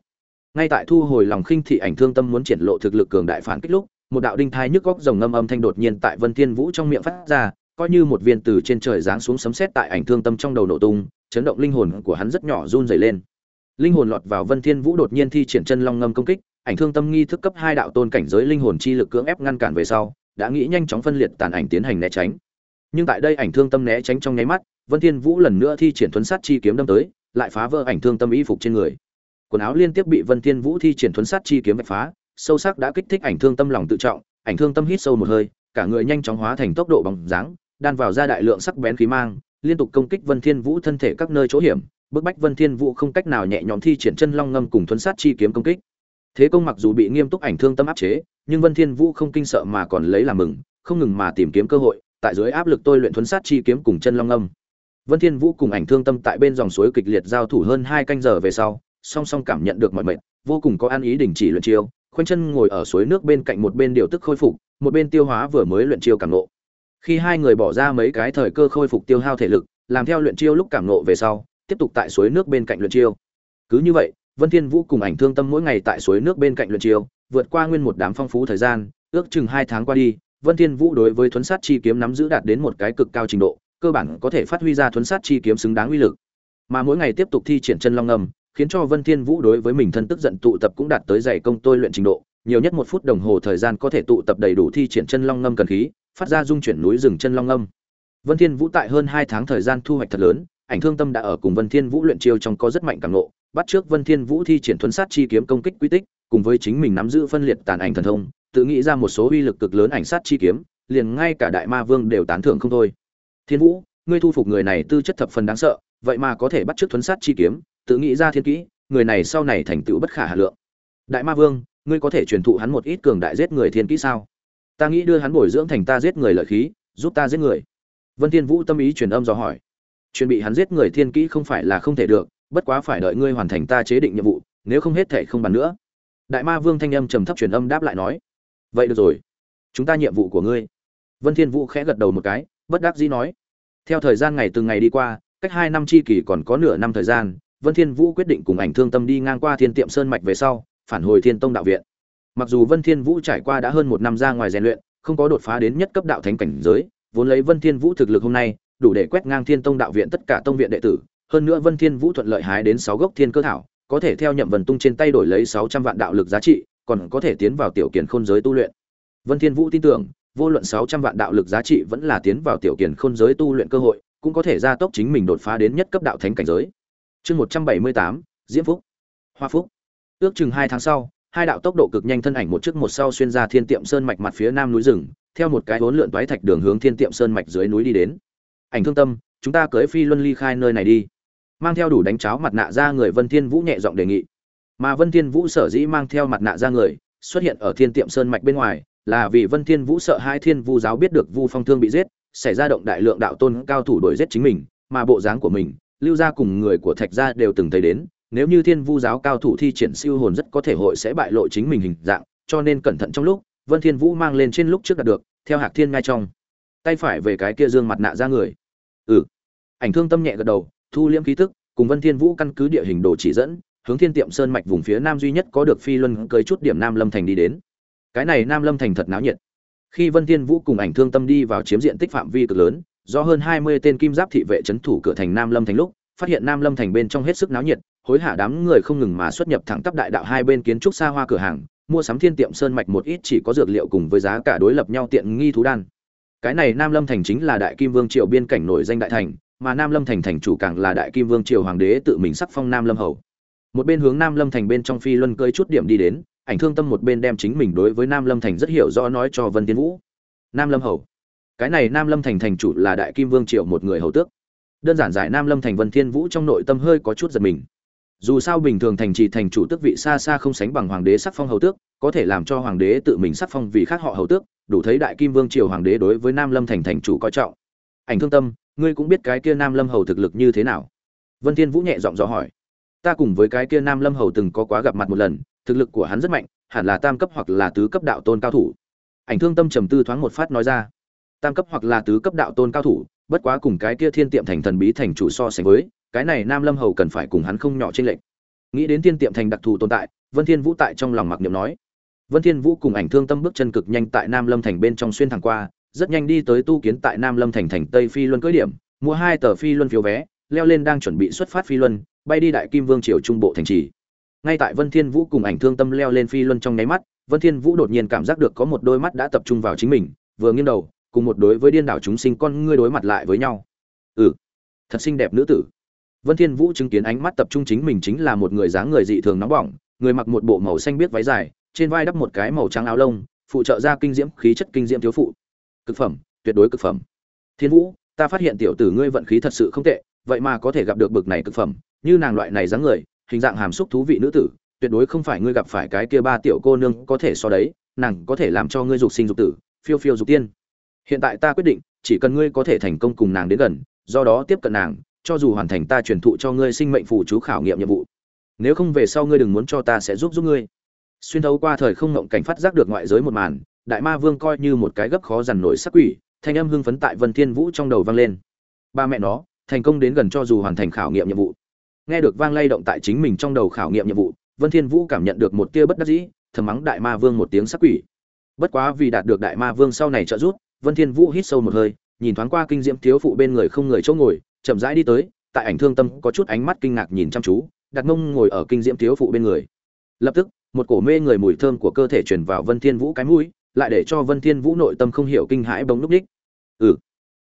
Ngay tại thu hồi lòng khinh thị ảnh thương tâm muốn triển lộ thực lực cường đại phản kích lúc, một đạo đinh thai nhức góc rồng ngâm âm thanh đột nhiên tại vân thiên vũ trong miệng phát ra, coi như một viên từ trên trời giáng xuống sấm sét tại ảnh thương tâm trong đầu nổ tung, chấn động linh hồn của hắn rất nhỏ run rẩy lên. Linh hồn lọt vào vân thiên vũ đột nhiên thi triển chân long ngâm công kích, ảnh thương tâm nghi thức cấp hai đạo tôn cảnh giới linh hồn chi lực cưỡng ép ngăn cản về sau, đã nghĩ nhanh chóng phân liệt tàn ảnh tiến hành né tránh nhưng tại đây ảnh thương tâm né tránh trong nháy mắt, vân thiên vũ lần nữa thi triển thuấn sát chi kiếm đâm tới, lại phá vỡ ảnh thương tâm y phục trên người. Quần áo liên tiếp bị vân thiên vũ thi triển thuấn sát chi kiếm vạch phá, sâu sắc đã kích thích ảnh thương tâm lòng tự trọng, ảnh thương tâm hít sâu một hơi, cả người nhanh chóng hóa thành tốc độ bóng dáng, đan vào ra đại lượng sắc bén khí mang, liên tục công kích vân thiên vũ thân thể các nơi chỗ hiểm, bức bách vân thiên vũ không cách nào nhẹ nhõm thi triển chân long ngâm cùng thuấn sát chi kiếm công kích. Thế công mặc dù bị nghiêm túc ảnh thương tâm áp chế, nhưng vân thiên vũ không kinh sợ mà còn lấy làm mừng, không ngừng mà tìm kiếm cơ hội tại dưới áp lực tôi luyện thuấn sát chi kiếm cùng chân long âm. Vân thiên vũ cùng ảnh thương tâm tại bên dòng suối kịch liệt giao thủ hơn hai canh giờ về sau, song song cảm nhận được mọi mệt, vô cùng có an ý đình chỉ luyện chiêu, khoanh chân ngồi ở suối nước bên cạnh một bên điều tức khôi phục, một bên tiêu hóa vừa mới luyện chiêu cảm nộ khi hai người bỏ ra mấy cái thời cơ khôi phục tiêu hao thể lực, làm theo luyện chiêu lúc cảm nộ về sau, tiếp tục tại suối nước bên cạnh luyện chiêu. Cứ như vậy, vân thiên vũ cùng ảnh thương tâm mỗi ngày tại suối nước bên cạnh luyện chiêu, vượt qua nguyên một đám phong phú thời gian, ước chừng hai tháng qua đi vân thiên vũ đối với thuấn sát chi kiếm nắm giữ đạt đến một cái cực cao trình độ, cơ bản có thể phát huy ra thuấn sát chi kiếm xứng đáng uy lực. Mà mỗi ngày tiếp tục thi triển chân long ngầm, khiến cho vân thiên vũ đối với mình thân tức giận tụ tập cũng đạt tới dày công tôi luyện trình độ, nhiều nhất một phút đồng hồ thời gian có thể tụ tập đầy đủ thi triển chân long ngâm cần khí, phát ra dung chuyển núi rừng chân long ngâm. Vân thiên vũ tại hơn hai tháng thời gian thu hoạch thật lớn, ảnh thương tâm đã ở cùng vân thiên vũ luyện chiêu trong có rất mạnh cảm ngộ, bắt trước vân thiên vũ thi triển thuấn sát chi kiếm công kích quy tích cùng với chính mình nắm giữ phân liệt tàn ảnh thần thông, tự nghĩ ra một số uy lực cực lớn ảnh sát chi kiếm, liền ngay cả đại ma vương đều tán thưởng không thôi. Thiên vũ, ngươi thu phục người này tư chất thập phần đáng sợ, vậy mà có thể bắt chước thuấn sát chi kiếm, tự nghĩ ra thiên kỹ, người này sau này thành tựu bất khả hà lượng. Đại ma vương, ngươi có thể truyền thụ hắn một ít cường đại giết người thiên kỹ sao? Ta nghĩ đưa hắn bồi dưỡng thành ta giết người lợi khí, giúp ta giết người. Vân thiên vũ tâm ý truyền âm dò hỏi. Chuẩn bị hắn giết người thiên kỹ không phải là không thể được, bất quá phải đợi ngươi hoàn thành ta chế định nhiệm vụ, nếu không hết thể không bàn nữa đại ma vương thanh âm trầm thấp truyền âm đáp lại nói, vậy được rồi, chúng ta nhiệm vụ của ngươi. Vân thiên vũ khẽ gật đầu một cái, bất đắc dĩ nói, theo thời gian ngày từng ngày đi qua, cách hai năm chi kỳ còn có nửa năm thời gian, vân thiên vũ quyết định cùng ảnh thương tâm đi ngang qua thiên tiệm sơn mạch về sau, phản hồi thiên tông đạo viện. Mặc dù vân thiên vũ trải qua đã hơn một năm ra ngoài rèn luyện, không có đột phá đến nhất cấp đạo thánh cảnh giới, vốn lấy vân thiên vũ thực lực hôm nay, đủ để quét ngang thiên tông đạo viện tất cả tông viện đệ tử, hơn nữa vân thiên vũ thuận lợi hái đến sáu gốc thiên cơ thảo có thể theo nhậm vần tung trên tay đổi lấy 600 vạn đạo lực giá trị còn có thể tiến vào tiểu kiền khôn giới tu luyện. Vân thiên vũ tin tưởng vô luận 600 vạn đạo lực giá trị vẫn là tiến vào tiểu kiền khôn giới tu luyện cơ hội cũng có thể gia tốc chính mình đột phá đến nhất cấp đạo thánh cảnh giới. Chương 178, diễm phúc. Hoa phúc. Ước chừng hai tháng sau hai đạo tốc độ cực nhanh thân ảnh một trước một sau xuyên ra thiên tiệm sơn mạch mặt phía nam núi rừng theo một cái hỗn lượn toái thạch đường hướng thiên tiệm sơn mạch dưới núi đi đến. Ảnh thương tâm chúng ta cưỡi phi luân ly khai nơi này đi mang theo đủ đánh cháo mặt nạ ra người vân thiên vũ nhẹ giọng đề nghị. Mà vân thiên vũ sở dĩ mang theo mặt nạ ra người, xuất hiện ở thiên tiệm sơn mạch bên ngoài, là vì vân thiên vũ sợ hai thiên vu giáo biết được vu phong thương bị giết, xảy ra động đại lượng đạo tôn cao thủ đuổi giết chính mình, mà bộ dáng của mình, lưu gia cùng người của thạch gia đều từng thấy đến, nếu như thiên vu giáo cao thủ thi triển siêu hồn rất có thể hội sẽ bại lộ chính mình hình dạng, cho nên cẩn thận trong lúc, vân thiên vũ mang lên trên lúc trước đạt được, theo hạc thiên ngay trong. Tay phải về cái kia dương mặt nạ ra người. Ừ. Ảnh thương tâm nhẹ gật đầu thu liễm khí tức, cùng vân thiên vũ căn cứ địa hình đồ chỉ dẫn, hướng thiên tiệm sơn mạch vùng phía nam duy nhất có được phi luân cưới chút điểm nam lâm thành đi đến. Cái này nam lâm thành thật náo nhiệt. Khi vân thiên vũ cùng ảnh thương tâm đi vào chiếm diện tích phạm vi cực lớn, do hơn 20 tên kim giáp thị vệ chấn thủ cửa thành nam lâm thành lúc, phát hiện nam lâm thành bên trong hết sức náo nhiệt, hối hả đám người không ngừng mà xuất nhập thẳng tắp đại đạo hai bên kiến trúc xa hoa cửa hàng, mua sắm thiên tiệm sơn mạch một ít chỉ có dược liệu cùng với giá cả đối lập nhau tiện nghi thú đan. Cái này nam lâm thành chính là đại kim vương triều biên cảnh nổi danh đại thành mà nam lâm thành thành chủ càng là đại kim vương triều hoàng đế tự mình sắc phong nam lâm hầu. Một bên hướng nam lâm thành bên trong phi luân cơi chút điểm đi đến, ảnh thương tâm một bên đem chính mình đối với nam lâm thành rất hiểu rõ nói cho vân Tiên vũ. Nam lâm hầu. Cái này nam lâm thành thành chủ là đại kim vương triều một người hầu tước. Đơn giản giải nam lâm thành vân thiên vũ trong nội tâm hơi có chút giật mình. Dù sao bình thường thành trì thành chủ tước vị xa xa không sánh bằng hoàng đế sắc phong hầu tước, có thể làm cho hoàng đế tự mình sắc phong vì khác họ hầu tước, đủ thấy đại kim vương triều hoàng đế đối với nam lâm thành thành chủ coi trọng. Ảnh thương tâm ngươi cũng biết cái kia nam lâm hầu thực lực như thế nào? Vân thiên vũ nhẹ giọng dò hỏi. Ta cùng với cái kia nam lâm hầu từng có quá gặp mặt một lần, thực lực của hắn rất mạnh, hẳn là tam cấp hoặc là tứ cấp đạo tôn cao thủ. Ảnh thương tâm trầm tư thoáng một phát nói ra. Tam cấp hoặc là tứ cấp đạo tôn cao thủ, bất quá cùng cái kia thiên tiệm thành thần bí thành chủ so sánh với, cái này nam lâm hầu cần phải cùng hắn không nhỏ trên lệnh nghĩ đến thiên tiệm thành đặc thù tồn tại, vân thiên vũ tại trong lòng mặc niệm nói. Vân thiên vũ cùng ảnh thương tâm bước chân cực nhanh tại nam lâm thành bên trong xuyên thẳng qua rất nhanh đi tới tu kiến tại nam lâm thành thành tây phi luân cưỡi điểm, mua hai tờ phi luân phiếu vé, leo lên đang chuẩn bị xuất phát phi luân, bay đi đại kim vương triều trung bộ thành trì. Ngay tại vân thiên vũ cùng ảnh thương tâm leo lên phi luân trong nháy mắt, vân thiên vũ đột nhiên cảm giác được có một đôi mắt đã tập trung vào chính mình, vừa nghiêng đầu, cùng một đối với điên đảo chúng sinh con ngươi đối mặt lại với nhau. Ừ thật xinh đẹp nữ tử. Vân thiên vũ chứng kiến ánh mắt tập trung chính mình chính là một người dáng người dị thường nóng bỏng, người mặc một bộ màu xanh biết váy dài, trên vai đắp một cái màu trắng áo lông, phụ trợ ra kinh diễm khí chất kinh diễm thiếu phụ cực phẩm, tuyệt đối cực phẩm. Thiên vũ, ta phát hiện tiểu tử ngươi vận khí thật sự không tệ, vậy mà có thể gặp được bực này cực phẩm, như nàng loại này dáng người, hình dạng hàm xúc thú vị nữ tử, tuyệt đối không phải ngươi gặp phải cái kia ba tiểu cô nương có thể so đấy, nàng có thể làm cho ngươi dục sinh dục tử, phiêu phiêu dục tiên. Hiện tại ta quyết định, chỉ cần ngươi có thể thành công cùng nàng đến gần, do đó tiếp cận nàng, cho dù hoàn thành ta truyền thụ cho ngươi sinh mệnh phụ chú khảo nghiệm nhiệm vụ. Nếu không về sau ngươi đừng muốn cho ta sẽ giúp giúp ngươi. Xuyên thấu qua thời không ngộng cảnh phát giác được ngoại giới một màn đại ma vương coi như một cái gấp khó dằn nổi sắc quỷ, thanh âm hưng phấn tại vân thiên vũ trong đầu vang lên. Ba mẹ nó, thành công đến gần cho dù hoàn thành khảo nghiệm nhiệm vụ. Nghe được vang lay động tại chính mình trong đầu khảo nghiệm nhiệm vụ, vân thiên vũ cảm nhận được một tia bất đắc dĩ, thầm mắng đại ma vương một tiếng sắc quỷ. Bất quá vì đạt được đại ma vương sau này trợ giúp, vân thiên vũ hít sâu một hơi, nhìn thoáng qua kinh diễm thiếu phụ bên người không người chỗ ngồi, chậm rãi đi tới, tại ảnh thương tâm có chút ánh mắt kinh ngạc nhìn chăm chú, đặt mông ngồi ở kinh diễm thiếu phụ bên người. Lập tức, một cổ mê người mùi thơm của cơ thể truyền vào vân thiên vũ cái mũi lại để cho vân thiên vũ nội tâm không hiểu kinh hãi bỗng lúc đích. Ừ.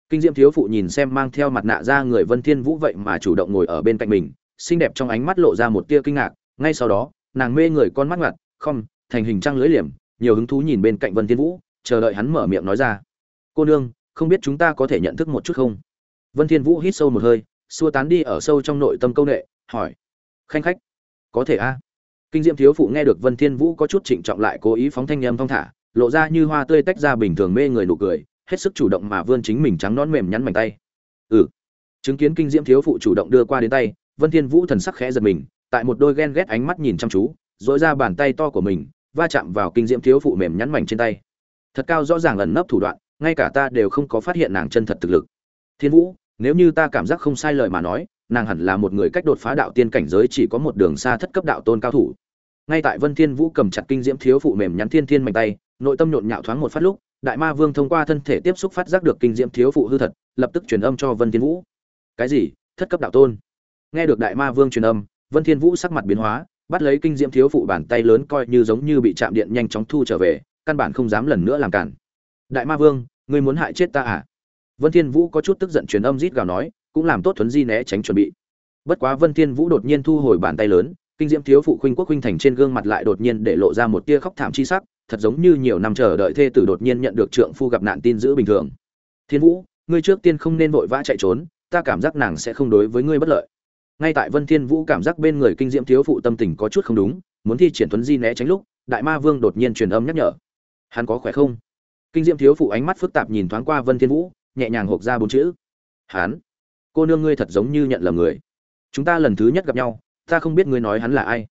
Kinh diễm thiếu phụ nhìn xem mang theo mặt nạ ra người vân thiên vũ vậy mà chủ động ngồi ở bên cạnh mình, xinh đẹp trong ánh mắt lộ ra một tia kinh ngạc. Ngay sau đó, nàng mê người con mắt ngặt không thành hình trăng lưới liềm, nhiều hứng thú nhìn bên cạnh vân thiên vũ, chờ đợi hắn mở miệng nói ra. Cô nương, không biết chúng ta có thể nhận thức một chút không? Vân thiên vũ hít sâu một hơi, xua tán đi ở sâu trong nội tâm câu nệ, hỏi. Khanh khách, có thể a? Kinh diễm thiếu phụ nghe được vân thiên vũ có chút trịnh trọng lại cố ý phóng thanh âm thong thả lộ ra như hoa tươi tách ra bình thường mê người nụ cười, hết sức chủ động mà vươn chính mình trắng nón mềm nhắn mảnh tay. Ừ. Chứng kiến kinh diễm thiếu phụ chủ động đưa qua đến tay, vân thiên vũ thần sắc khẽ giật mình, tại một đôi ghen ghét ánh mắt nhìn chăm chú dội ra bàn tay to của mình, va chạm vào kinh diễm thiếu phụ mềm nhắn mảnh trên tay. Thật cao rõ ràng ẩn nấp thủ đoạn, ngay cả ta đều không có phát hiện nàng chân thật thực lực. Thiên vũ, nếu như ta cảm giác không sai lời mà nói, nàng hẳn là một người cách đột phá đạo tiên cảnh giới chỉ có một đường xa thất cấp đạo tôn cao thủ. Ngay tại vân thiên vũ cầm chặt kinh diễm thiếu phụ mềm nhắn thiên thiên mạnh tay nội tâm nhộn nhạo thoáng một phát lúc, đại ma vương thông qua thân thể tiếp xúc phát giác được kinh diễm thiếu phụ hư thật, lập tức truyền âm cho vân thiên vũ. Cái gì? Thất cấp đạo tôn? Nghe được đại ma vương truyền âm, vân thiên vũ sắc mặt biến hóa, bắt lấy kinh diễm thiếu phụ bàn tay lớn coi như giống như bị chạm điện nhanh chóng thu trở về, căn bản không dám lần nữa làm cản. Đại ma vương, ngươi muốn hại chết ta à? Vân thiên vũ có chút tức giận truyền âm rít gào nói, cũng làm tốt thuấn di né tránh chuẩn bị. Bất quá vân thiên vũ đột nhiên thu hồi bàn tay lớn, kinh diễm thiếu phụ khuynh quốc khuynh thành trên gương mặt lại đột nhiên để lộ ra một tia khóc thảm chi sắc thật giống như nhiều năm chờ đợi thê tử đột nhiên nhận được trượng phu gặp nạn tin dữ bình thường. Thiên vũ, ngươi trước tiên không nên vội vã chạy trốn, ta cảm giác nàng sẽ không đối với ngươi bất lợi. Ngay tại vân thiên vũ cảm giác bên người kinh diễm thiếu phụ tâm tình có chút không đúng, muốn thi triển tuấn di né tránh lúc, đại ma vương đột nhiên truyền âm nhắc nhở. Hắn có khỏe không? Kinh diễm thiếu phụ ánh mắt phức tạp nhìn thoáng qua vân thiên vũ, nhẹ nhàng hộc ra bốn chữ. Hắn? Cô nương ngươi thật giống như nhận lầm người. Chúng ta lần thứ nhất gặp nhau, ta không biết ngươi nói hắn là ai.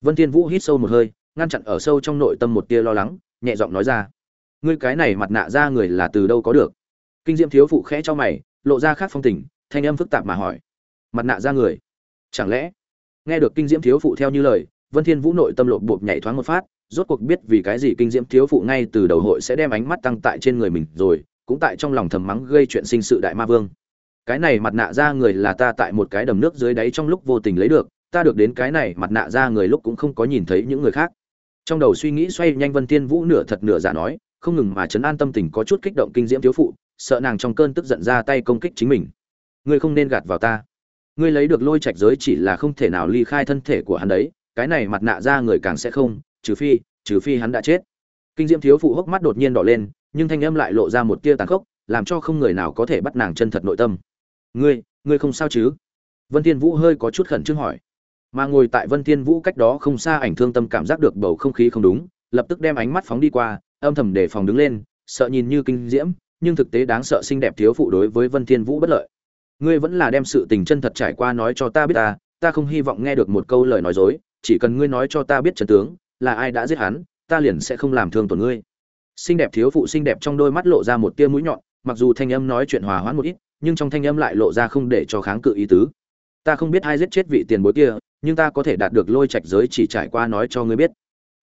Vân thiên vũ hít sâu một hơi ngăn chặn ở sâu trong nội tâm một tia lo lắng, nhẹ giọng nói ra. Ngươi cái này mặt nạ ra người là từ đâu có được? Kinh diễm thiếu phụ khẽ cho mày, lộ ra khác phong tình, thanh âm phức tạp mà hỏi. Mặt nạ ra người? Chẳng lẽ? Nghe được kinh diễm thiếu phụ theo như lời, vân thiên vũ nội tâm lộn bộp nhảy thoáng một phát, rốt cuộc biết vì cái gì kinh diễm thiếu phụ ngay từ đầu hội sẽ đem ánh mắt tăng tại trên người mình rồi, cũng tại trong lòng thầm mắng gây chuyện sinh sự đại ma vương. Cái này mặt nạ ra người là ta tại một cái đầm nước dưới đáy trong lúc vô tình lấy được, ta được đến cái này mặt nạ ra người lúc cũng không có nhìn thấy những người khác trong đầu suy nghĩ xoay nhanh vân tiên vũ nửa thật nửa giả nói, không ngừng mà chấn an tâm tình có chút kích động kinh diễm thiếu phụ, sợ nàng trong cơn tức giận ra tay công kích chính mình. Ngươi không nên gạt vào ta. Ngươi lấy được lôi trạch giới chỉ là không thể nào ly khai thân thể của hắn đấy, cái này mặt nạ ra người càng sẽ không, trừ phi trừ phi hắn đã chết. Kinh diễm thiếu phụ hốc mắt đột nhiên đỏ lên, nhưng thanh âm lại lộ ra một tia tàn khốc, làm cho không người nào có thể bắt nàng chân thật nội tâm. Ngươi ngươi không sao chứ? Vân thiên vũ hơi có chút khẩn trương hỏi mà ngồi tại vân thiên vũ cách đó không xa ảnh thương tâm cảm giác được bầu không khí không đúng, lập tức đem ánh mắt phóng đi qua, âm thầm để phòng đứng lên, sợ nhìn như kinh diễm, nhưng thực tế đáng sợ xinh đẹp thiếu phụ đối với vân thiên vũ bất lợi. Ngươi vẫn là đem sự tình chân thật trải qua nói cho ta biết ta ta không hy vọng nghe được một câu lời nói dối, chỉ cần ngươi nói cho ta biết trận tướng, là ai đã giết hắn, ta liền sẽ không làm thương tổn ngươi. Xinh đẹp thiếu phụ xinh đẹp trong đôi mắt lộ ra một tia mũi nhọn, mặc dù thanh âm nói chuyện hòa hoãn một ít, nhưng trong thanh âm lại lộ ra không để cho kháng cự ý tứ. Ta không biết ai giết chết vị tiền bối kia nhưng ta có thể đạt được lôi trạch giới chỉ trải qua nói cho ngươi biết.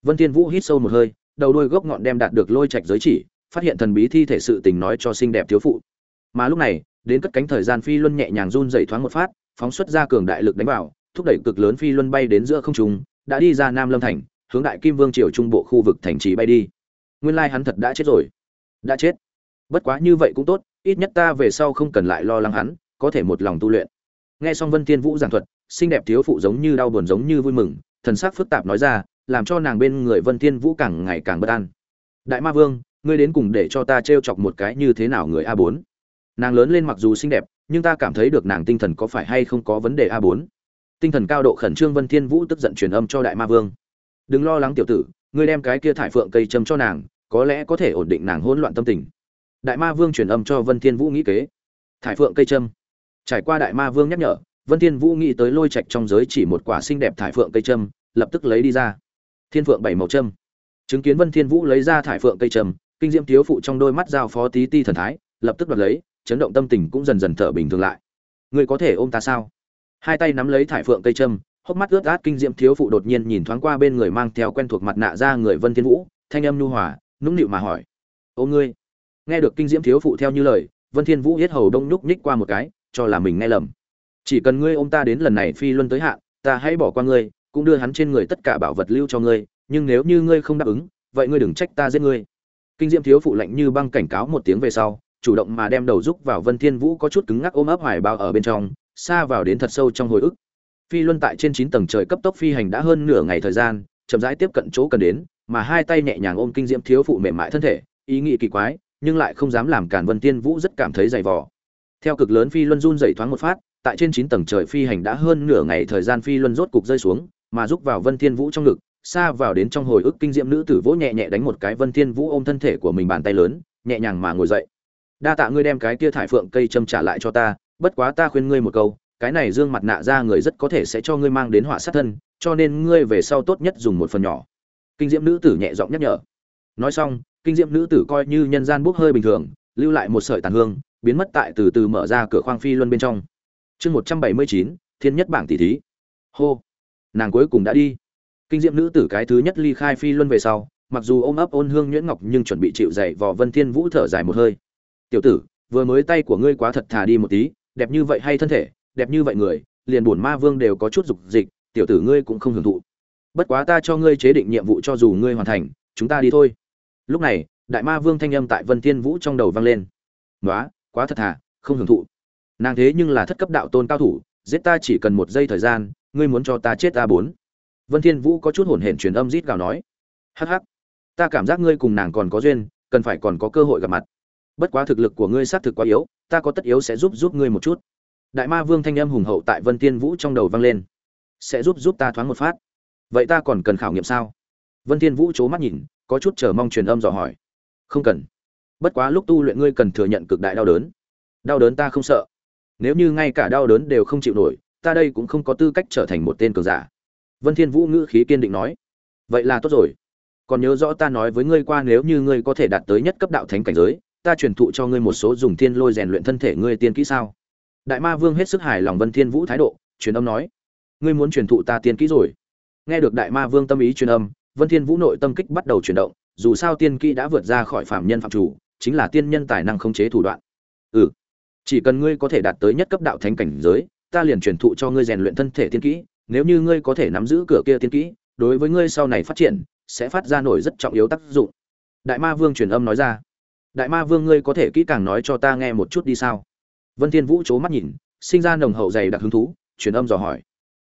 Vân thiên vũ hít sâu một hơi, đầu đuôi gốc ngọn đem đạt được lôi trạch giới chỉ, phát hiện thần bí thi thể sự tình nói cho xinh đẹp thiếu phụ. Mà lúc này, đến cất cánh thời gian phi luân nhẹ nhàng run dậy thoáng một phát, phóng xuất ra cường đại lực đánh vào, thúc đẩy cực lớn phi luân bay đến giữa không trung, đã đi ra nam lâm thành, hướng đại kim vương triều trung bộ khu vực thành trì bay đi. Nguyên lai hắn thật đã chết rồi. Đã chết. Bất quá như vậy cũng tốt, ít nhất ta về sau không cần lại lo lắng hắn, có thể một lòng tu luyện. Nghe xong vân thiên vũ giảng thuật xinh đẹp thiếu phụ giống như đau buồn giống như vui mừng, thần sắc phức tạp nói ra, làm cho nàng bên người vân thiên vũ càng ngày càng bất an. Đại ma vương, ngươi đến cùng để cho ta trêu chọc một cái như thế nào người a 4 nàng lớn lên mặc dù xinh đẹp, nhưng ta cảm thấy được nàng tinh thần có phải hay không có vấn đề a 4 tinh thần cao độ khẩn trương vân thiên vũ tức giận truyền âm cho đại ma vương. Đừng lo lắng tiểu tử, ngươi đem cái kia thải phượng cây châm cho nàng, có lẽ có thể ổn định nàng hỗn loạn tâm tình. Đại ma vương truyền âm cho vân thiên vũ nghĩ kế. Thải phượng cây châm. Trải qua đại ma vương nhắc nhở vân thiên vũ nghĩ tới lôi trạch trong giới chỉ một quả xinh đẹp thải phượng cây châm, lập tức lấy đi ra. Thiên phượng bảy màu châm. Chứng kiến vân thiên vũ lấy ra thải phượng cây châm, kinh diễm thiếu phụ trong đôi mắt giao phó tí ti thần thái, lập tức đoạt lấy, chấn động tâm tình cũng dần dần thở bình thường lại. Ngươi có thể ôm ta sao? Hai tay nắm lấy thải phượng cây châm, hốc mắt ướt át kinh diễm thiếu phụ đột nhiên nhìn thoáng qua bên người mang theo quen thuộc mặt nạ ra người vân thiên vũ, thanh âm nhu hòa, nũng nịu mà hỏi. Ôm ngươi? Nghe được kinh diễm thiếu phụ theo như lời, vân thiên vũ yết hầu đông nhúc nhích qua một cái, cho là mình nghe lầm chỉ cần ngươi ôm ta đến lần này phi luân tới hạn ta hãy bỏ qua ngươi, cũng đưa hắn trên người tất cả bảo vật lưu cho ngươi, nhưng nếu như ngươi không đáp ứng, vậy ngươi đừng trách ta giết ngươi. Kinh diễm thiếu phụ lạnh như băng cảnh cáo một tiếng về sau, chủ động mà đem đầu rúc vào vân thiên vũ có chút cứng ngắc ôm ấp hoài bao ở bên trong, xa vào đến thật sâu trong hồi ức. Phi luân tại trên chín tầng trời cấp tốc phi hành đã hơn nửa ngày thời gian, chậm rãi tiếp cận chỗ cần đến, mà hai tay nhẹ nhàng ôm kinh diễm thiếu phụ mềm mại thân thể, ý nghĩ kỳ quái, nhưng lại không dám làm cản vân thiên vũ rất cảm thấy dày vò. Theo cực lớn phi luân run dày thoáng một phát tại trên chín tầng trời phi hành đã hơn nửa ngày thời gian phi luân rốt cục rơi xuống, mà rúc vào vân thiên vũ trong ngực, xa vào đến trong hồi ức kinh diệm nữ tử vỗ nhẹ nhẹ đánh một cái vân thiên vũ ôm thân thể của mình bàn tay lớn, nhẹ nhàng mà ngồi dậy. Đa tạ ngươi đem cái kia thải phượng cây châm trả lại cho ta, bất quá ta khuyên ngươi một câu, cái này dương mặt nạ ra người rất có thể sẽ cho ngươi mang đến họa sát thân, cho nên ngươi về sau tốt nhất dùng một phần nhỏ. Kinh diệm nữ tử nhẹ giọng nhắc nhở. Nói xong, kinh diệm nữ tử coi như nhân gian bốc hơi bình thường, lưu lại một sợi tàn hương, biến mất tại từ từ mở ra cửa khoang phi luân bên trong chương một trăm bảy mươi chín, thiên nhất bảng tỷ thí. Hô. Nàng cuối cùng đã đi. Kinh Diệm nữ tử cái thứ nhất ly khai phi luân về sau, mặc dù ôm ấp ôn hương nhuyễn ngọc nhưng chuẩn bị chịu dậy vò vân thiên vũ thở dài một hơi. Tiểu tử, vừa mới tay của ngươi quá thật thà đi một tí, đẹp như vậy hay thân thể, đẹp như vậy người, liền bổn ma vương đều có chút dục dịch, tiểu tử ngươi cũng không hưởng thụ. Bất quá ta cho ngươi chế định nhiệm vụ cho dù ngươi hoàn thành, chúng ta đi thôi. Lúc này, đại ma vương thanh âm tại vân thiên vũ trong đầu vang lên. Nói quá thật thà, không hưởng thụ nàng thế nhưng là thất cấp đạo tôn cao thủ, giết ta chỉ cần một giây thời gian, ngươi muốn cho ta chết ta bốn. Vân thiên vũ có chút hồn hển truyền âm rít gào nói. Hắc hắc, ta cảm giác ngươi cùng nàng còn có duyên, cần phải còn có cơ hội gặp mặt. Bất quá thực lực của ngươi xác thực quá yếu, ta có tất yếu sẽ giúp giúp ngươi một chút. Đại ma vương thanh âm hùng hậu tại vân thiên vũ trong đầu vang lên. Sẽ giúp giúp ta thoáng một phát. Vậy ta còn cần khảo nghiệm sao? Vân thiên vũ chố mắt nhìn, có chút chờ mong truyền âm dò hỏi. Không cần. Bất quá lúc tu luyện ngươi cần thừa nhận cực đại đau đớn. Đau đớn ta không sợ nếu như ngay cả đau đớn đều không chịu nổi, ta đây cũng không có tư cách trở thành một tên cường giả. Vân thiên vũ ngữ khí kiên định nói. Vậy là tốt rồi. Còn nhớ rõ ta nói với ngươi qua nếu như ngươi có thể đạt tới nhất cấp đạo thánh cảnh giới, ta truyền thụ cho ngươi một số dùng thiên lôi rèn luyện thân thể ngươi tiên kỹ sao? Đại ma vương hết sức hài lòng vân thiên vũ thái độ, truyền âm nói. Ngươi muốn truyền thụ ta tiên kỹ rồi. Nghe được đại ma vương tâm ý truyền âm, vân thiên vũ nội tâm kích bắt đầu chuyển động, dù sao tiên kỹ đã vượt ra khỏi phạm nhân phạm chủ, chính là tiên nhân tài năng khống chế thủ đoạn. Ừ chỉ cần ngươi có thể đạt tới nhất cấp đạo thánh cảnh giới, ta liền truyền thụ cho ngươi rèn luyện thân thể tiên kỹ, nếu như ngươi có thể nắm giữ cửa kia tiên kỹ, đối với ngươi sau này phát triển, sẽ phát ra nổi rất trọng yếu tác dụng. Đại ma vương truyền âm nói ra. Đại ma vương ngươi có thể kỹ càng nói cho ta nghe một chút đi sao? Vân thiên vũ c mắt nhìn, sinh ra nồng hậu dày đặc hứng thú, truyền âm dò hỏi.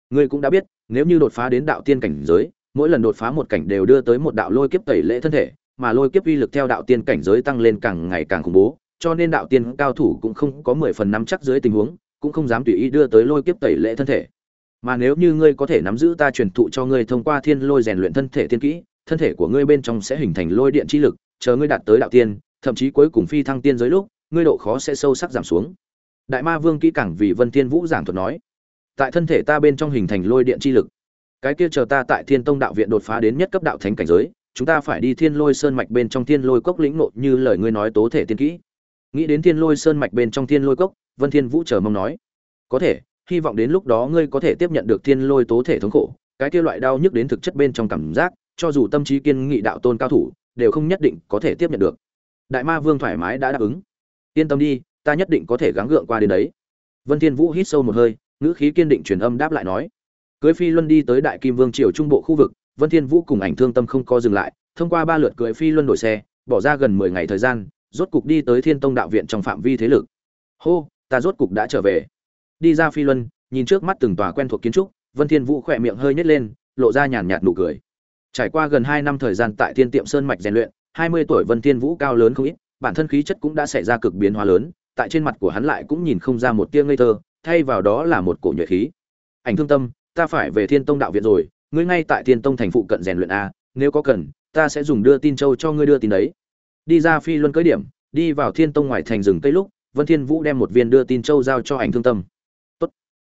Ngươi cũng đã biết, nếu như đột phá đến đạo tiên cảnh giới, mỗi lần đột phá một cảnh đều đưa tới một đạo lôi kiếp tẩy lễ thân thể, mà lôi kiếp uy lực theo đạo tiên cảnh giới tăng lên càng ngày càng khủng bố cho nên đạo tiên cao thủ cũng không có mười phần nắm chắc dưới tình huống, cũng không dám tùy ý đưa tới lôi kiếp tẩy lệ thân thể. Mà nếu như ngươi có thể nắm giữ ta truyền thụ cho ngươi thông qua thiên lôi rèn luyện thân thể tiên kỹ, thân thể của ngươi bên trong sẽ hình thành lôi điện chi lực, chờ ngươi đạt tới đạo tiên, thậm chí cuối cùng phi thăng tiên giới lúc, ngươi độ khó sẽ sâu sắc giảm xuống. Đại ma vương kỹ càng vì vân tiên vũ giảng thuật nói, tại thân thể ta bên trong hình thành lôi điện chi lực, cái kia chờ ta tại thiên tông đạo viện đột phá đến nhất cấp đạo thánh cảnh giới, chúng ta phải đi thiên lôi sơn mạch bên trong thiên lôi cốc lĩnh ngộ như lời ngươi nói tố thể tiên kỹ nghĩ đến thiên lôi sơn mạch bên trong thiên lôi cốc, vân thiên vũ chờ mong nói, có thể, hy vọng đến lúc đó ngươi có thể tiếp nhận được thiên lôi tố thể thống khổ, cái kia loại đau nhức đến thực chất bên trong cảm giác, cho dù tâm trí kiên nghị đạo tôn cao thủ, đều không nhất định có thể tiếp nhận được. Đại ma vương thoải mái đã đáp ứng. Yên tâm đi, ta nhất định có thể gắng gượng qua đến đấy. Vân thiên vũ hít sâu một hơi, ngữ khí kiên định truyền âm đáp lại nói, cưới phi luân đi tới đại kim vương triều trung bộ khu vực, vân thiên vũ cùng ảnh thương tâm không co dừng lại, thông qua ba lượt cưới phi luân đổi xe, bỏ ra gần 10 ngày thời gian rốt cục đi tới thiên tông đạo viện trong phạm vi thế lực. Hô, ta rốt cục đã trở về. Đi ra phi luân, nhìn trước mắt từng tòa quen thuộc kiến trúc, vân thiên vũ khỏe miệng hơi nhếch lên, lộ ra nhàn nhạt nụ cười. Trải qua gần 2 năm thời gian tại thiên tiệm sơn mạch rèn luyện 20 tuổi vân thiên vũ cao lớn không ít, bản thân khí chất cũng đã xảy ra cực biến hóa lớn, tại trên mặt của hắn lại cũng nhìn không ra một tia ngây thơ, thay vào đó là một cổ nhuệ khí. Ảnh thương tâm, ta phải về thiên tông đạo viện rồi, ngươi ngay tại thiên tông thành phụ cận rèn luyện a nếu có cần, ta sẽ dùng đưa tin châu cho ngươi đưa tin đấy đi ra phi luân cưới điểm, đi vào thiên tông ngoài thành rừng cây lúc, vân thiên vũ đem một viên đưa tin châu giao cho ảnh thương tâm. Tốt.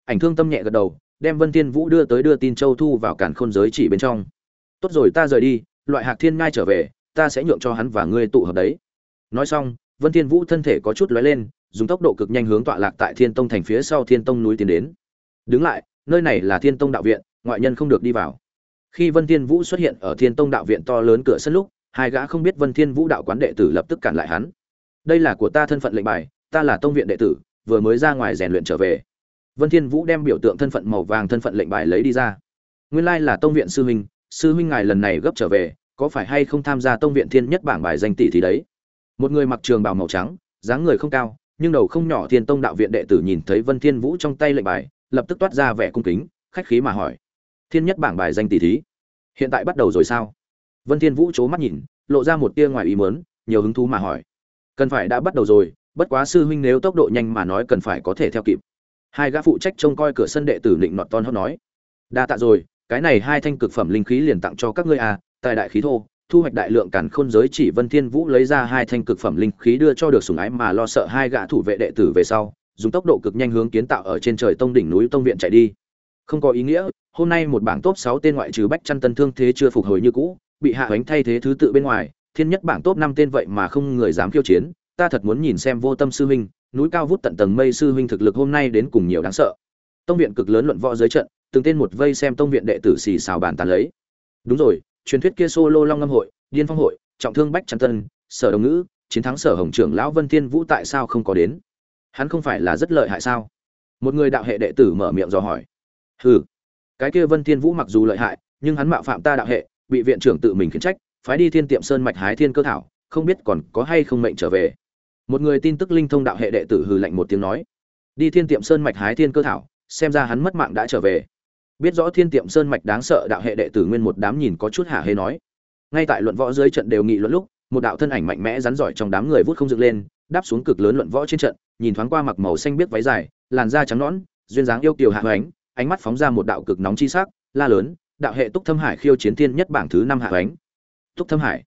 Ảnh thương tâm nhẹ gật đầu, đem vân thiên vũ đưa tới đưa tin châu thu vào cản khôn giới chỉ bên trong. Tốt rồi, ta rời đi, loại hạc thiên ngai trở về, ta sẽ nhượng cho hắn và ngươi tụ hợp đấy. Nói xong, vân thiên vũ thân thể có chút lóe lên, dùng tốc độ cực nhanh hướng tọa lạc tại thiên tông thành phía sau thiên tông núi tiến đến. Đứng lại, nơi này là thiên tông đạo viện, ngoại nhân không được đi vào. Khi vân thiên vũ xuất hiện ở thiên tông đạo viện to lớn cửa sân lúc hai gã không biết vân thiên vũ đạo quán đệ tử lập tức cản lại hắn. Đây là của ta thân phận lệnh bài, ta là tông viện đệ tử, vừa mới ra ngoài rèn luyện trở về. Vân thiên vũ đem biểu tượng thân phận màu vàng thân phận lệnh bài lấy đi ra. Nguyên lai là tông viện sư huynh sư huynh ngài lần này gấp trở về, có phải hay không tham gia tông viện thiên nhất bảng bài danh tỷ thì đấy? Một người mặc trường bào màu trắng, dáng người không cao, nhưng đầu không nhỏ thiên tông đạo viện đệ tử nhìn thấy vân thiên vũ trong tay lệnh bài, lập tức toát ra vẻ cung kính, khách khí mà hỏi, thiên nhất bảng bài danh tỷ thí, hiện tại bắt đầu rồi sao? Vân thiên vũ chố mắt nhìn lộ ra một tia ngoài ý muốn nhiều hứng thú mà hỏi. Cần phải đã bắt đầu rồi bất quá sư huynh nếu tốc độ nhanh mà nói cần phải có thể theo kịp. Hai gã phụ trách trông coi cửa sân đệ tử định nọt ton hót nói. Đa tạ rồi cái này hai thanh cực phẩm linh khí liền tặng cho các ngươi à tài đại khí thô thu hoạch đại lượng càn khôn giới chỉ Vân Thiên Vũ lấy ra hai thanh cực phẩm linh khí đưa cho được sủng ái mà lo sợ hai gã thủ vệ đệ tử về sau, dùng tốc độ cực nhanh hướng kiến tạo ở trên trời tông đỉnh núi tông viện chạy đi. Không có ý nghĩa, hôm nay một bảng top 6 tên ngoại trừ Bách Chân Tân thương thế chưa phục hồi như cũ, bị hạ hoánh thay thế thứ tự bên ngoài, thiên nhất bảng top năm tên vậy mà không người dám khiêu chiến, ta thật muốn nhìn xem Vô Tâm sư huynh, núi cao vút tận tầng mây sư huynh thực lực hôm nay đến cùng nhiều đáng sợ. Tông viện cực lớn luận võ dưới trận, từng tên một vây xem tông viện đệ tử xì xào bàn tán lấy. Đúng rồi, truyền thuyết kia solo long ngâm hội, điên phong hội, trọng thương bách trăn tân, sở đồng ngữ, chiến thắng sở hồng trưởng lão Vân Thiên Vũ tại sao không có đến? Hắn không phải là rất lợi hại sao? Một người đạo hệ đệ tử mở miệng dò hỏi. Hừ, cái kia Vân Thiên Vũ mặc dù lợi hại, nhưng hắn mạo phạm ta đạo hệ, bị viện trưởng tự mình khiển trách, phái đi thiên tiệm sơn mạch hái thiên cơ thảo, không biết còn có hay không mệnh trở về. Một người tin tức linh thông đạo hệ đệ tử hừ lạnh một tiếng nói, đi thiên tiệm sơn mạch hái thiên cơ thảo, xem ra hắn mất mạng đã trở về. Biết rõ thiên tiệm sơn mạch đáng sợ đạo hệ đệ tử nguyên một đám nhìn có chút hả hê nói ngay tại luận võ dưới trận đều nghị luận lúc một đạo thân ảnh mạnh mẽ rắn giỏi trong đám người vút không dựng lên đáp xuống cực lớn luận võ trên trận nhìn thoáng qua mặc màu xanh biết váy dài làn da trắng nõn duyên dáng yêu kiều hạ hoánh ánh mắt phóng ra một đạo cực nóng chi sắc la lớn đạo hệ túc thâm hải khiêu chiến thiên nhất bảng thứ năm hạ ánh túc thâm hải.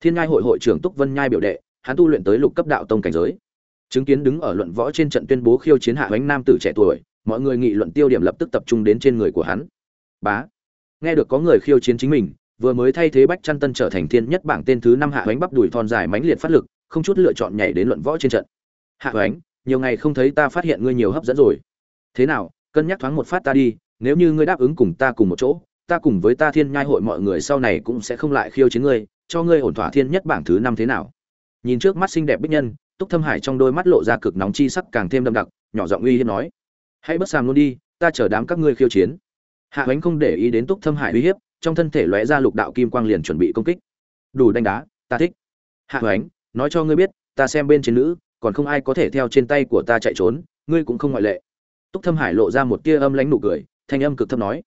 Thiên ngai hội hội trưởng túc vân nhai biểu đệ, hắn tu luyện tới lục cấp đạo tông cảnh giới. Chứng kiến đứng ở luận võ trên trận tuyên bố khiêu chiến hạ ánh nam tử trẻ tuổi, mọi người nghị luận tiêu điểm lập tức tập trung đến trên người của hắn. Bá. Nghe được có người khiêu chiến chính mình, vừa mới thay thế bách chăn tân trở thành thiên nhất bảng tên thứ năm hạ ánh bắp đùi thon dài mãnh liệt phát lực, không chút lựa chọn nhảy đến luận võ trên trận. Hạ ánh nhiều ngày không thấy ta phát hiện ngươi nhiều hấp dẫn rồi. Thế nào, cân nhắc thoáng một phát ta đi, nếu như ngươi đáp ứng cùng ta cùng một chỗ ta cùng với ta thiên nhai hội mọi người sau này cũng sẽ không lại khiêu chiến ngươi, cho ngươi ổn thỏa thiên nhất bảng thứ năm thế nào. Nhìn trước mắt xinh đẹp bích nhân, túc thâm hải trong đôi mắt lộ ra cực nóng chi sắc càng thêm đậm đặc, nhỏ giọng uy hiếp nói. Hãy bất sàm luôn đi, ta chờ đám các ngươi khiêu chiến. Hạ ánh không để ý đến túc thâm hải uy hiếp, trong thân thể lóe ra lục đạo kim quang liền chuẩn bị công kích. Đủ đánh đá, ta thích. Hạ ánh nói cho ngươi biết, ta xem bên trên nữ, còn không ai có thể theo trên tay của ta chạy trốn, ngươi cũng không ngoại lệ. Túc thâm hải lộ ra một tia âm lãnh nụ cười, thanh âm cực thâm nói.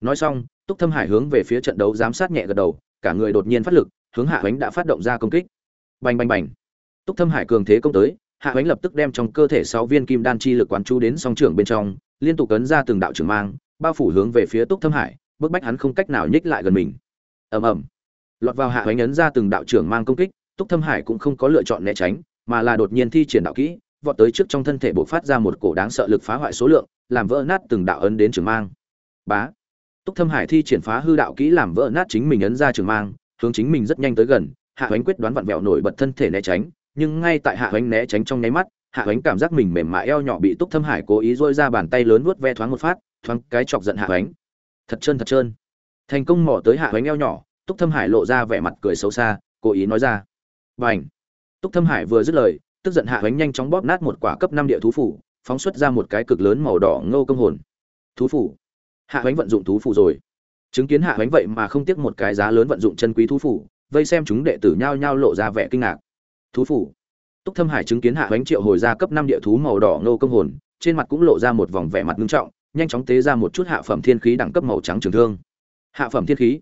Nói xong túc thâm hải hướng về phía trận đấu giám sát nhẹ gật đầu, cả người đột nhiên phát lực, hướng hạ ánh đã phát động ra công kích. Bành bành bành. Túc thâm hải cường thế công tới, hạ ánh lập tức đem trong cơ thể sáu viên kim đan chi lực quán chú đến song trưởng bên trong, liên tục cấn ra từng đạo trưởng mang, bao phủ hướng về phía túc thâm hải, bức bách hắn không cách nào nhích lại gần mình. Ầm ầm. Lọt vào hạ ánh ấn ra từng đạo trưởng mang công kích, túc thâm hải cũng không có lựa chọn né tránh, mà là đột nhiên thi triển đạo kỹ, vọt tới trước trong thân thể bộc phát ra một cổ đáng sợ lực phá hoại số lượng, làm vỡ nát từng đạo ấn đến trường mang. Bá túc thâm hải thi triển phá hư đạo kỹ làm vỡ nát chính mình ấn ra trường mang, hướng chính mình rất nhanh tới gần, hạ hoánh quyết đoán vặn vẹo nổi bật thân thể né tránh, nhưng ngay tại hạ hoánh né tránh trong nháy mắt, hạ hoánh cảm giác mình mềm mại eo nhỏ bị túc thâm hải cố ý dôi ra bàn tay lớn vuốt ve thoáng một phát, thoáng cái chọc giận hạ hoánh. Thật trơn thật trơn. Thành công mỏ tới hạ hoánh eo nhỏ, túc thâm hải lộ ra vẻ mặt cười xấu xa, cố ý nói ra. B à n h túc thâm hải vừa dứt lời, tức giận hạ hoánh nhanh chóng bóp nát một quả cấp năm địa thú phủ, phóng xuất ra một cái cực lớn màu đỏ ngô công hồn. Thú phủ hạ ánh vận dụng thú phủ rồi. Chứng kiến hạ ánh vậy mà không tiếc một cái giá lớn vận dụng chân quý thú phủ vây xem chúng đệ tử nhao nhao lộ ra vẻ kinh ngạc. Thú phủ túc thâm hải chứng kiến hạ ánh triệu hồi ra cấp năm địa thú màu đỏ nô công hồn, trên mặt cũng lộ ra một vòng vẻ mặt nghiêm trọng, nhanh chóng tế ra một chút hạ phẩm thiên khí đẳng cấp màu trắng trường thương. Hạ phẩm thiên khí?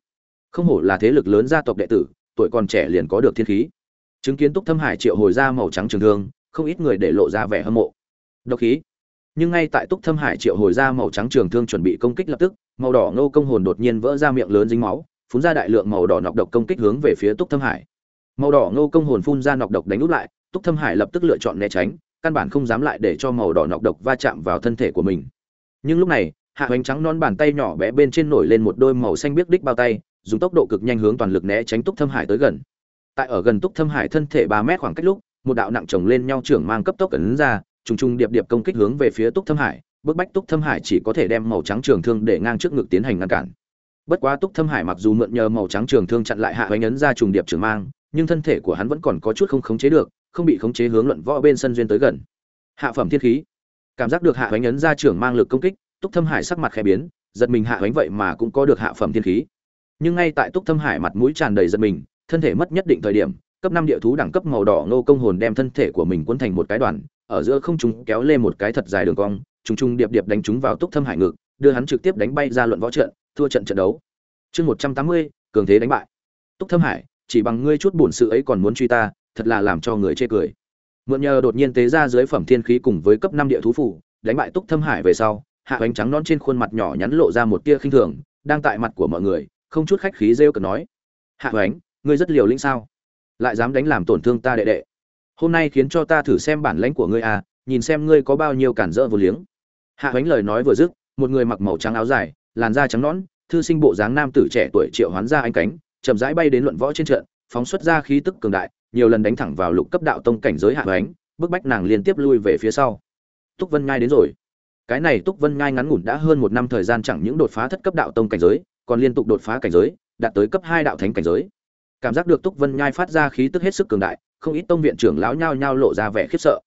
Không hổ là thế lực lớn gia tộc đệ tử, tuổi còn trẻ liền có được thiên khí. Chứng kiến túc thâm hải triệu hồi ra màu trắng trường thương, không ít người để lộ ra vẻ hâm mộ. Độc khí nhưng ngay tại túc thâm hải triệu hồi ra màu trắng trường thương chuẩn bị công kích lập tức, màu đỏ ngô công hồn đột nhiên vỡ ra miệng lớn dính máu, phun ra đại lượng màu đỏ nọc độc công kích hướng về phía túc thâm hải. Màu đỏ ngô công hồn phun ra nọc độc đánh úp lại, túc thâm hải lập tức lựa chọn né tránh, căn bản không dám lại để cho màu đỏ nọc độc va chạm vào thân thể của mình. Nhưng lúc này, hạ hoành trắng non bàn tay nhỏ bé bên trên nổi lên một đôi màu xanh biếc đích bao tay, dùng tốc độ cực nhanh hướng toàn lực né tránh túc thâm hải tới gần. Tại ở gần túc thâm hải thân thể ba mét khoảng cách lúc, một đạo nặng chồng lên nhau trưởng mang cấp tốc ấn ra trùng trùng điệp điệp công kích hướng về phía túc thâm hải, bức bách túc thâm hải chỉ có thể đem màu trắng trường thương để ngang trước ngực tiến hành ngăn cản. Bất quá túc thâm hải mặc dù mượn nhờ màu trắng trường thương chặn lại hạ hoành ấn ra trùng điệp trường mang, nhưng thân thể của hắn vẫn còn có chút không khống chế được, không bị khống chế hướng luận võ bên sân duyên tới gần. Hạ phẩm thiên khí. Cảm giác được hạ hoành ấn ra trưởng mang lực công kích, túc thâm hải sắc mặt khẽ biến, giật mình hạ hoánh vậy mà cũng có được hạ phẩm thiên khí. Nhưng ngay tại túc thâm hải mặt mũi tràn đầy giật mình, thân thể mất nhất định thời điểm, cấp năm địa thú đẳng cấp màu đỏ ngô công hồn đem thân thể của mình cuốn thành một cái đoàn ở giữa không trung kéo lên một cái thật dài đường cong trùng trùng điệp điệp đánh chúng vào túc thâm hải ngực đưa hắn trực tiếp đánh bay ra luận võ trận thua trận trận đấu. Chương một trăm tám mươi cường thế đánh bại. Túc thâm hải chỉ bằng ngươi chút bổn sự ấy còn muốn truy ta thật là làm cho người chê cười. Mượn nhờ đột nhiên tế ra dưới phẩm thiên khí cùng với cấp năm địa thú phủ đánh bại túc thâm hải về sau hạ bánh trắng non trên khuôn mặt nhỏ nhắn lộ ra một tia khinh thường đang tại mặt của mọi người không chút khách khí rêu cợt nói. Hạ Hoánh, ngươi rất liều lĩnh sao? Lại dám đánh làm tổn thương ta đệ đệ hôm nay khiến cho ta thử xem bản lãnh của ngươi à nhìn xem ngươi có bao nhiêu cản rỡ vô liếng. Hạ bánh lời nói vừa dứt, một người mặc màu trắng áo dài, làn da trắng nõn, thư sinh bộ dáng nam tử trẻ tuổi triệu hoán ra anh cánh, chậm rãi bay đến luận võ trên trận, phóng xuất ra khí tức cường đại, nhiều lần đánh thẳng vào lục cấp đạo tông cảnh giới hạ bánh bức bách nàng liên tiếp lui về phía sau. Túc vân ngai đến rồi. Cái này túc vân ngai ngắn ngủn đã hơn một năm thời gian chẳng những đột phá thất cấp đạo tông cảnh giới, còn liên tục đột phá cảnh giới, đạt tới cấp hai đạo thánh cảnh giới. Cảm giác được túc vân nhai phát ra khí tức hết sức cường đại không ít tông viện trưởng lão nhao nhao lộ ra vẻ khiếp sợ.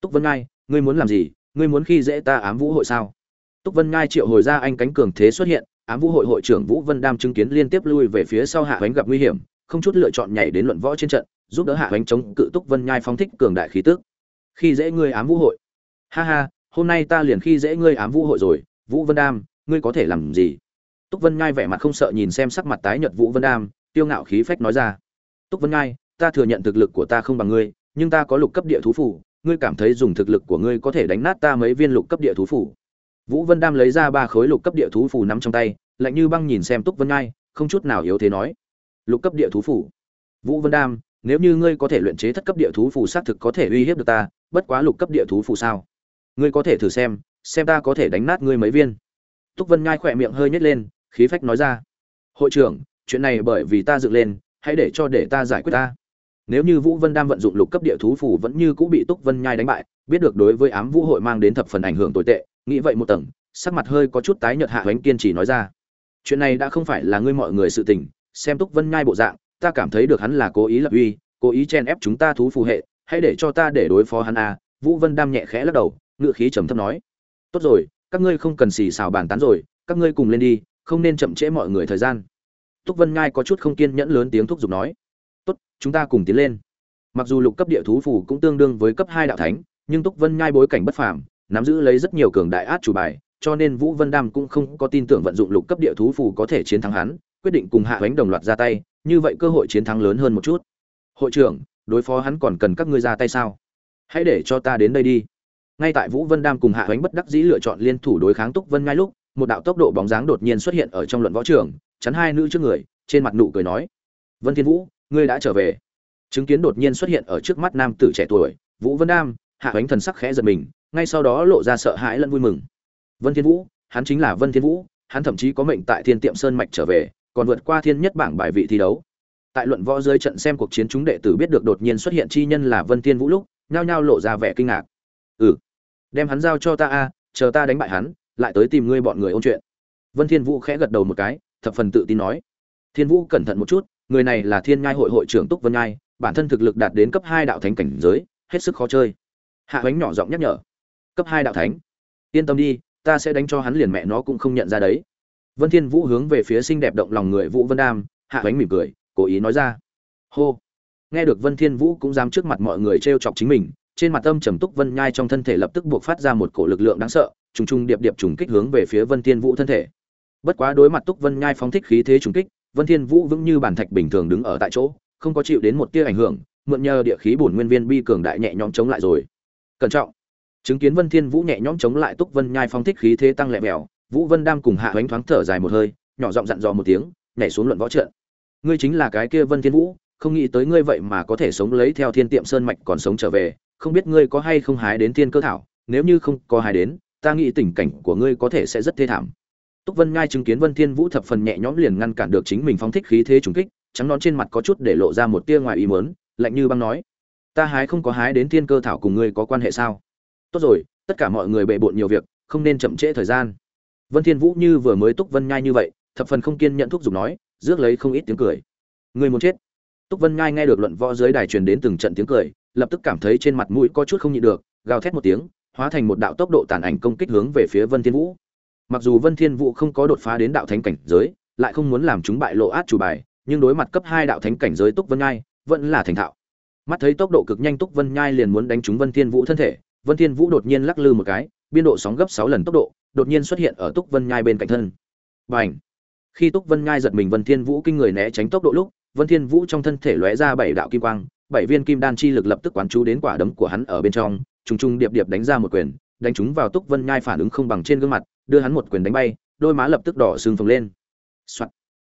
Túc vân ngai, ngươi muốn làm gì? Ngươi muốn khi dễ ta ám vũ hội sao? Túc vân ngai triệu hồi ra anh cánh cường thế xuất hiện ám vũ hội hội trưởng vũ vân đam chứng kiến liên tiếp lui về phía sau hạ bánh gặp nguy hiểm không chút lựa chọn nhảy đến luận võ trên trận giúp đỡ hạ bánh chống cự túc vân nhai phóng thích cường đại khí tức. Khi dễ ngươi ám vũ hội. Ha ha hôm nay ta liền khi dễ ngươi ám vũ hội rồi vũ vân đam ngươi có thể làm gì? Túc vân nhai vẻ mặt không sợ nhìn xem sắc mặt tái nhợt vũ vân đam tiêu ngạo khí phách nói ra. Túc vân nhai ta thừa nhận thực lực của ta không bằng ngươi, nhưng ta có lục cấp địa thú phủ, ngươi cảm thấy dùng thực lực của ngươi có thể đánh nát ta mấy viên lục cấp địa thú phủ. Vũ vân đam lấy ra ba khối lục cấp địa thú phủ nắm trong tay, lạnh như băng nhìn xem túc vân nhai không chút nào yếu thế nói. Lục cấp địa thú phủ. Vũ vân đam, nếu như ngươi có thể luyện chế thất cấp địa thú phủ xác thực có thể uy hiếp được ta, bất quá lục cấp địa thú phủ sao? Ngươi có thể thử xem xem ta có thể đánh nát ngươi mấy viên. Túc vân nhai khỏe miệng hơi nhếch lên, khí phách nói ra. Hội trưởng, chuyện này bởi vì ta dựng lên, hãy để cho để ta giải quyết ta nếu như vũ vân đam vận dụng lục cấp địa thú phủ vẫn như cũng bị túc vân nhai đánh bại, biết được đối với ám vũ hội mang đến thập phần ảnh hưởng tồi tệ, nghĩ vậy một tầng, sắc mặt hơi có chút tái nhợt hạ hoánh kiên trì nói ra. Chuyện này đã không phải là ngươi mọi người sự tình, xem túc vân nhai bộ dạng, ta cảm thấy được hắn là cố ý lập uy, cố ý chen ép chúng ta thú phù hệ, hãy để cho ta để đối phó hắn a vũ vân đam nhẹ khẽ lắc đầu ngựa khí trầm thấp nói. Tốt rồi, các ngươi không cần xì xào bàn tán rồi, các ngươi cùng lên đi, không nên chậm trễ mọi người thời gian. Túc vân Nhai có chút không kiên nhẫn lớn tiếng thúc giục nói chúng ta cùng tiến lên. Mặc dù lục cấp địa thú phù cũng tương đương với cấp hai đạo thánh, nhưng túc vân nhai bối cảnh bất phàm, nắm giữ lấy rất nhiều cường đại át chủ bài, cho nên vũ vân đam cũng không có tin tưởng vận dụng lục cấp địa thú phù có thể chiến thắng hắn, quyết định cùng hạ bánh đồng loạt ra tay, như vậy cơ hội chiến thắng lớn hơn một chút. Hội trưởng, đối phó hắn còn cần các ngươi ra tay sao? Hãy để cho ta đến đây đi. Ngay tại vũ vân đam cùng hạ bánh bất đắc dĩ lựa chọn liên thủ đối kháng túc vân ngay lúc, một đạo tốc độ bóng dáng đột nhiên xuất hiện ở trong luận võ trường, chắn hai nữ trước người, trên mặt nụ cười nói, vân thiên vũ ngươi đã trở về. Chứng kiến đột nhiên xuất hiện ở trước mắt nam tử trẻ tuổi, vũ vân đam, hạ ánh thần sắc khẽ giật mình, ngay sau đó lộ ra sợ hãi lẫn vui mừng. Vân thiên vũ, hắn chính là vân thiên vũ, hắn thậm chí có mệnh tại thiên tiệm sơn mạch trở về, còn vượt qua thiên nhất bảng bài vị thi đấu. Tại luận võ dưới trận xem cuộc chiến chúng đệ tử biết được đột nhiên xuất hiện chi nhân là vân thiên vũ lúc, nhao nhao lộ ra vẻ kinh ngạc. Ừ đem hắn giao cho ta a, chờ ta đánh bại hắn, lại tới tìm ngươi bọn người ôn chuyện. Vân thiên vũ khẽ gật đầu một cái, thập phần tự tin nói. Thiên vũ cẩn thận một chút người này là thiên nhai hội hội trưởng túc vân nhai, bản thân thực lực đạt đến cấp hai đạo thánh cảnh giới, hết sức khó chơi. Hạ bánh nhỏ giọng nhắc nhở, cấp hai đạo thánh? Yên tâm đi, ta sẽ đánh cho hắn liền mẹ nó cũng không nhận ra đấy. Vân thiên vũ hướng về phía xinh đẹp động lòng người vũ vân đam, hạ bánh mỉm cười, cố ý nói ra, hô. Nghe được vân thiên vũ cũng dám trước mặt mọi người treo chọc chính mình, trên mặt âm trầm túc vân nhai trong thân thể lập tức buộc phát ra một cổ lực lượng đáng sợ, trùng trùng điệp điệp trùng kích hướng về phía vân thiên vũ thân thể. Bất quá đối mặt túc vân nhai phóng thích khí thế trùng kích vân thiên vũ vững như bản thạch bình thường đứng ở tại chỗ, không có chịu đến một tia ảnh hưởng, mượn nhờ địa khí bổn nguyên viên bi cường đại nhẹ nhõm chống lại rồi. Cẩn trọng. Chứng kiến vân thiên vũ nhẹ nhõm chống lại túc vân nhai phong thích khí thế tăng lẹ mèo vũ vân đam cùng hạ hoánh thoáng thở dài một hơi, nhỏ giọng dặn dò một tiếng, nhảy xuống luận võ trận. Ngươi chính là cái kia vân thiên vũ, không nghĩ tới ngươi vậy mà có thể sống lấy theo thiên tiệm sơn mạch còn sống trở về, không biết ngươi có hay không hái đến thiên cơ thảo, nếu như không có hái đến, ta nghĩ tình cảnh của ngươi có thể sẽ rất thê thảm túc vân nhai chứng kiến vân thiên vũ thập phần nhẹ nhõm liền ngăn cản được chính mình phóng thích khí thế trùng kích, trắng nón trên mặt có chút để lộ ra một tia ngoài ý muốn, lạnh như băng nói, ta hái không có hái đến thiên cơ thảo cùng ngươi có quan hệ sao? Tốt rồi, tất cả mọi người bệ bộn nhiều việc, không nên chậm trễ thời gian. Vân thiên vũ như vừa mới túc vân nhai như vậy, thập phần không kiên nhận thúc giục nói, rước lấy không ít tiếng cười. Người muốn chết? Túc vân nhai nghe được luận võ dưới đài truyền đến từng trận tiếng cười, lập tức cảm thấy trên mặt mũi có chút không nhịn được, gào thét một tiếng, hóa thành một đạo tốc độ tàn ảnh công kích hướng về phía vân thiên vũ mặc dù vân thiên vũ không có đột phá đến đạo thánh cảnh giới, lại không muốn làm chúng bại lộ át chủ bài, nhưng đối mặt cấp hai đạo thánh cảnh giới túc vân nhai, vẫn là thành thạo. Mắt thấy tốc độ cực nhanh túc vân nhai liền muốn đánh trúng vân thiên vũ thân thể, vân thiên vũ đột nhiên lắc lư một cái, biên độ sóng gấp 6 lần tốc độ, đột nhiên xuất hiện ở túc vân nhai bên cạnh thân. Bành! Khi túc vân nhai giật mình, vân thiên vũ kinh người né tránh tốc độ lúc, vân thiên vũ trong thân thể lóe ra bảy đạo kim quang, bảy viên kim đan chi lực lập tức quán chú đến quả đấm của hắn ở bên trong, trùng trùng điệp điệp đánh ra một quyền đánh trúng vào túc vân nhai phản ứng không bằng trên gương mặt, đưa hắn một quyền đánh bay, đôi má lập tức đỏ sưng phồng lên. Soạn.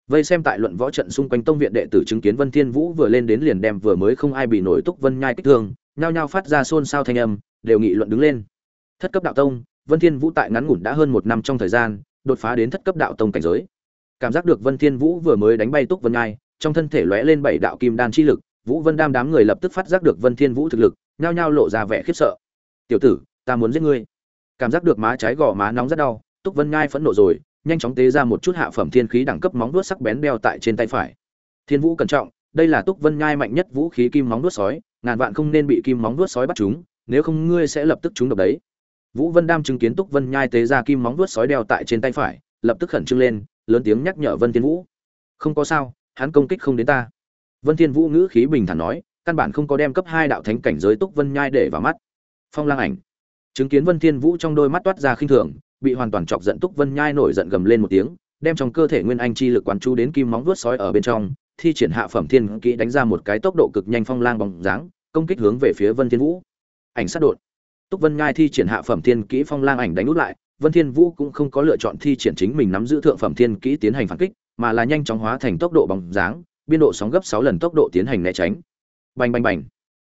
vây xem tại luận võ trận xung quanh tông viện đệ tử chứng kiến vân thiên vũ vừa lên đến liền đem vừa mới không ai bị nổi túc vân nhai kích thương, nhao nhao phát ra xôn xao thanh âm, đều nghị luận đứng lên. Thất cấp đạo tông, vân thiên vũ tại ngắn ngủn đã hơn một năm trong thời gian, đột phá đến thất cấp đạo tông cảnh giới. Cảm giác được vân thiên vũ vừa mới đánh bay túc vân nhai, trong thân thể lóe lên bảy đạo kim đan chi lực, vũ vân đam đám người lập tức phát giác được vân thiên vũ thực lực, nhao nhao lộ ra vẻ khiếp sợ. Tiểu tử ta muốn giết ngươi. Cảm giác được má trái gò má nóng rất đau, túc vân nhai phẫn nộ rồi, nhanh chóng tế ra một chút hạ phẩm thiên khí đẳng cấp móng vuốt sắc bén đeo tại trên tay phải. Thiên vũ cẩn trọng, đây là túc vân nhai mạnh nhất vũ khí kim móng vuốt sói, ngàn vạn không nên bị kim móng vuốt sói bắt chúng, nếu không ngươi sẽ lập tức trúng độc đấy. Vũ vân đam chứng kiến túc vân nhai tế ra kim móng vuốt sói đeo tại trên tay phải, lập tức khẩn trương lên, lớn tiếng nhắc nhở vân thiên vũ. Không có sao, hắn công kích không đến ta. Vân thiên vũ ngữ khí bình thản nói, căn bản không có đem cấp hai đạo thánh cảnh giới túc vân nhai để vào mắt. Phong lang ảnh chứng kiến vân thiên vũ trong đôi mắt toát ra khinh thường, bị hoàn toàn chọc giận túc vân nhai nổi giận gầm lên một tiếng, đem trong cơ thể nguyên anh chi lực quán chú đến kim móng vuốt sói ở bên trong, thi triển hạ phẩm thiên kỹ đánh ra một cái tốc độ cực nhanh phong lang bóng dáng, công kích hướng về phía vân thiên vũ. Ảnh sát đột. Túc vân nhai thi triển hạ phẩm thiên kỹ phong lang ảnh đánh nút lại, vân thiên vũ cũng không có lựa chọn thi triển chính mình nắm giữ thượng phẩm thiên kỹ tiến hành phản kích, mà là nhanh chóng hóa thành tốc độ bóng dáng, biên độ sóng gấp 6 lần tốc độ tiến hành né tránh. Bành bành bành.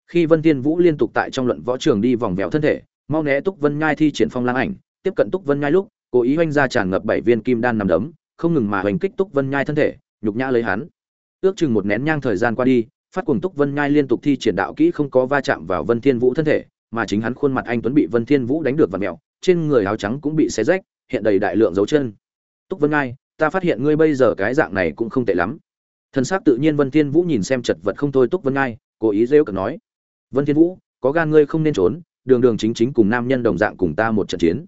Khi vân thiên vũ liên tục tại trong luận võ trường đi vòng vèo thân thể mau né túc vân nhai thi triển phong lang ảnh, tiếp cận túc vân nhai lúc, cố ý oanh ra tràn ngập bảy viên kim đan nằm đấm, không ngừng mà hoành kích túc vân nhai thân thể, nhục nhã lấy hắn. Ước chừng một nén nhang thời gian qua đi, phát cuồng túc vân nhai liên tục thi triển đạo kỹ không có va chạm vào vân thiên vũ thân thể, mà chính hắn khuôn mặt anh tuấn bị vân thiên vũ đánh được vặn mèo, trên người áo trắng cũng bị xé rách, hiện đầy đại lượng dấu chân. Túc vân nhai, ta phát hiện ngươi bây giờ cái dạng này cũng không tệ lắm. Thân xác tự nhiên vân thiên vũ nhìn xem chật vật không thôi túc vân nhai, cố ý rêu cợt nói. Vân thiên vũ, có gan ngươi không nên trốn đường đường chính chính cùng nam nhân đồng dạng cùng ta một trận chiến.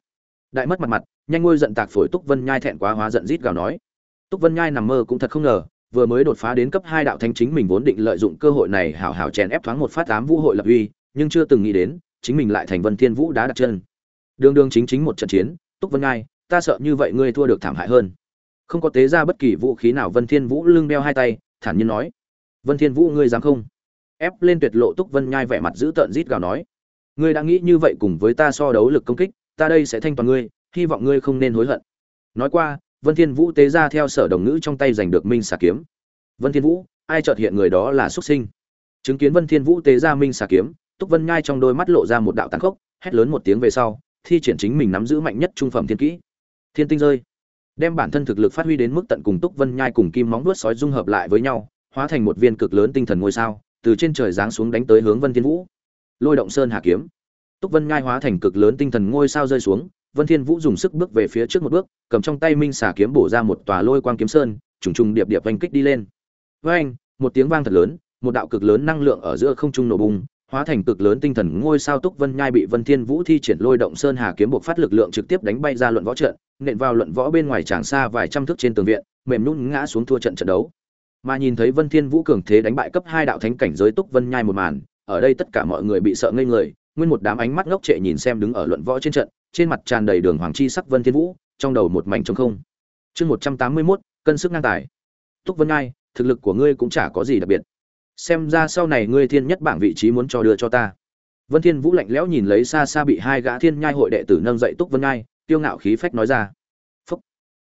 Đại mất mặt mặt, nhanh ngôi giận tạc phổi túc vân nhai thẹn quá hóa giận rít gào nói. Túc vân nhai nằm mơ cũng thật không ngờ, vừa mới đột phá đến cấp hai đạo thánh chính mình vốn định lợi dụng cơ hội này hảo hảo chèn ép thoáng một phát ám vũ hội lập uy, nhưng chưa từng nghĩ đến, chính mình lại thành vân thiên vũ đá đặt chân. Đường đường chính chính một trận chiến, túc vân nhai, ta sợ như vậy ngươi thua được thảm hại hơn. Không có tế ra bất kỳ vũ khí nào, vân thiên vũ lưng đeo hai tay, thản nhiên nói. Vân thiên vũ ngươi dám không? Ép lên tuyệt lộ túc vân nhai vẻ mặt dữ tợn rít gào nói ngươi đã nghĩ như vậy cùng với ta so đấu lực công kích, ta đây sẽ thanh toàn ngươi, hy vọng ngươi không nên hối hận. Nói qua, vân thiên vũ tế ra theo sở đồng ngữ trong tay giành được minh xà kiếm. Vân thiên vũ, ai chợt hiện người đó là xuất sinh? Chứng kiến vân thiên vũ tế ra minh xà kiếm, túc vân nhai trong đôi mắt lộ ra một đạo tàn khốc, hét lớn một tiếng về sau, thi triển chính mình nắm giữ mạnh nhất trung phẩm thiên kỹ. Thiên tinh rơi. Đem bản thân thực lực phát huy đến mức tận cùng túc vân nhai cùng kim móng đuốt sói dung hợp lại với nhau, hóa thành một viên cực lớn tinh thần ngôi sao, từ trên trời giáng xuống đánh tới hướng vân thiên vũ lôi động sơn hà kiếm. Túc vân nhai hóa thành cực lớn tinh thần ngôi sao rơi xuống, vân thiên vũ dùng sức bước về phía trước một bước, cầm trong tay minh xà kiếm bổ ra một tòa lôi quang kiếm sơn, trùng trùng điệp điệp oanh kích đi lên. Với anh một tiếng vang thật lớn, một đạo cực lớn năng lượng ở giữa không trung nổ bùng, hóa thành cực lớn tinh thần ngôi sao túc vân nhai bị vân thiên vũ thi triển lôi động sơn hà kiếm buộc phát lực lượng trực tiếp đánh bay ra luận võ trận, nện vào luận võ bên ngoài tràng xa vài trăm thước trên tường viện, mềm nhũn ngã xuống thua trận trận đấu. Mà nhìn thấy vân thiên vũ cường thế đánh bại cấp hai đạo thánh cảnh giới túc vân nhai một màn ở đây tất cả mọi người bị sợ ngây người nguyên một đám ánh mắt ngốc trệ nhìn xem đứng ở luận võ trên trận trên mặt tràn đầy đường hoàng chi sắc vân thiên vũ trong đầu một mảnh trống không. Chương một trăm tám mươi 181, cân sức ngang tài. Túc vân ngai thực lực của ngươi cũng chả có gì đặc biệt. Xem ra sau này ngươi thiên nhất bảng vị trí muốn cho đưa cho ta. Vân thiên vũ lạnh lẽo nhìn lấy xa xa bị hai gã thiên nhai hội đệ tử nâng dậy túc vân ngai tiêu ngạo khí phách nói ra. Phúc.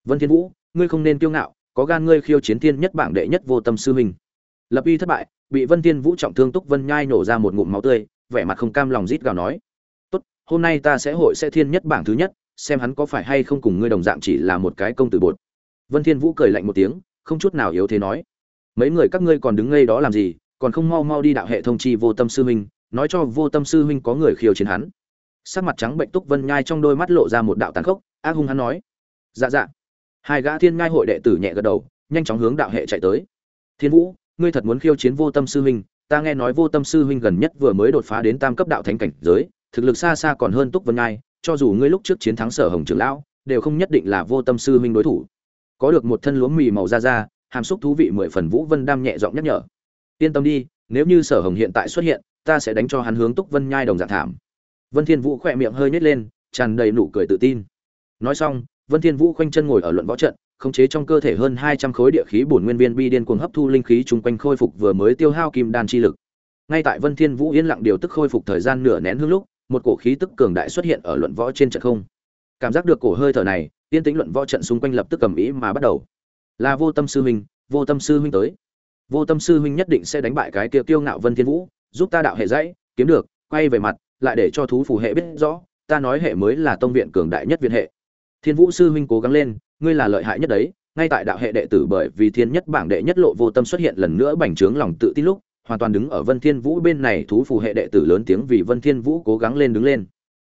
Vân thiên vũ ngươi không nên tiêu ngạo có gan ngươi khiêu chiến thiên nhất bảng đệ nhất vô tâm sư huynh. Lập uy thất bại bị vân thiên vũ trọng thương túc vân nhai nổ ra một ngụm máu tươi, vẻ mặt không cam lòng rít gào nói, tốt, hôm nay ta sẽ hội sẽ thiên nhất bảng thứ nhất, xem hắn có phải hay không cùng ngươi đồng dạng chỉ là một cái công tử bột. Vân thiên vũ cười lạnh một tiếng, không chút nào yếu thế nói, mấy người các ngươi còn đứng ngây đó làm gì, còn không mau mau đi đạo hệ thông chi vô tâm sư huynh, nói cho vô tâm sư huynh có người khiêu chiến hắn. Sắc mặt trắng bệnh túc vân nhai trong đôi mắt lộ ra một đạo tàn khốc, ác hung hắn nói dạ dạ. Hai gã thiên Nhai hội đệ tử nhẹ gật đầu, nhanh chóng hướng đạo hệ chạy tới. Thiên vũ ngươi thật muốn khiêu chiến vô tâm sư huynh, ta nghe nói vô tâm sư huynh gần nhất vừa mới đột phá đến tam cấp đạo thánh cảnh giới, thực lực xa xa còn hơn túc vân nhai cho dù ngươi lúc trước chiến thắng sở hồng trưởng lão, đều không nhất định là vô tâm sư huynh đối thủ. Có được một thân lúa mì màu da da, hàm xúc thú vị mười phần vũ vân đam nhẹ giọng nhắc nhở. Yên tâm đi, nếu như sở hồng hiện tại xuất hiện, ta sẽ đánh cho hắn hướng túc vân nhai đồng dạng thảm. Vân thiên vũ khỏe miệng hơi nhếch lên, tràn đầy nụ cười tự tin. Nói xong, vân thiên vũ khoanh chân ngồi ở luận võ trận khống chế trong cơ thể hơn 200 khối địa khí bổn nguyên viên bi điên cuồng hấp thu linh khí chung quanh khôi phục vừa mới tiêu hao kim đan chi lực. Ngay tại vân thiên vũ yên lặng điều tức khôi phục thời gian nửa nén hương lúc, một cổ khí tức cường đại xuất hiện ở luận võ trên trận không. Cảm giác được cổ hơi thở này tiên tính luận võ trận xung quanh lập tức cầm ý mà bắt đầu. Là vô tâm sư huynh, vô tâm sư huynh tới. Vô tâm sư huynh nhất định sẽ đánh bại cái kia kiêu ngạo vân thiên vũ, giúp ta đạo hệ dãy, kiếm được, quay về mặt, lại để cho thú phù hệ biết rõ, ta nói hệ mới là tông viện cường đại nhất viện hệ thiên vũ sư huynh cố gắng lên, ngươi là lợi hại nhất đấy, ngay tại đạo hệ đệ tử bởi vì thiên nhất bảng đệ nhất lộ vô tâm xuất hiện lần nữa bành trướng lòng tự tin lúc, hoàn toàn đứng ở vân thiên vũ bên này thú phù hệ đệ tử lớn tiếng vì vân thiên vũ cố gắng lên đứng lên.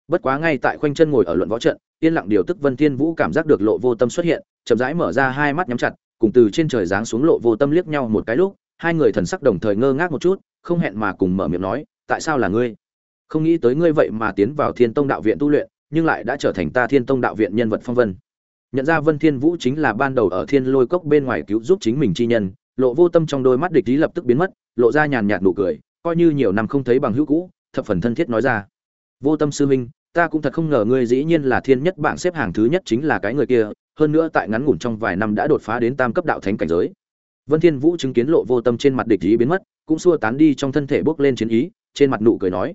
Bất quá ngay tại khoanh chân ngồi ở luận võ trận, yên lặng điều tức vân thiên vũ cảm giác được lộ vô tâm xuất hiện, chậm rãi mở ra hai mắt nhắm chặt, cùng từ trên trời giáng xuống lộ vô tâm liếc nhau một cái lúc, hai người thần sắc đồng thời ngơ ngác một chút, không hẹn mà cùng mở miệng nói, tại sao là ngươi? Không nghĩ tới ngươi vậy mà tiến vào thiên tông đạo viện tu luyện nhưng lại đã trở thành ta thiên tông đạo viện nhân vật phong vân. Nhận ra vân thiên vũ chính là ban đầu ở thiên lôi cốc bên ngoài cứu giúp chính mình chi nhân, lộ vô tâm trong đôi mắt địch ý lập tức biến mất, lộ ra nhàn nhạt nụ cười, coi như nhiều năm không thấy bằng hữu cũ, thập phần thân thiết nói ra. Vô tâm sư minh ta cũng thật không ngờ ngươi dĩ nhiên là thiên nhất bảng xếp hàng thứ nhất chính là cái người kia, hơn nữa tại ngắn ngủn trong vài năm đã đột phá đến tam cấp đạo thánh cảnh giới. Vân thiên vũ chứng kiến lộ vô tâm trên mặt địch ý biến mất, cũng xua tán đi trong thân thể bước lên chiến ý, trên mặt nụ cười nói,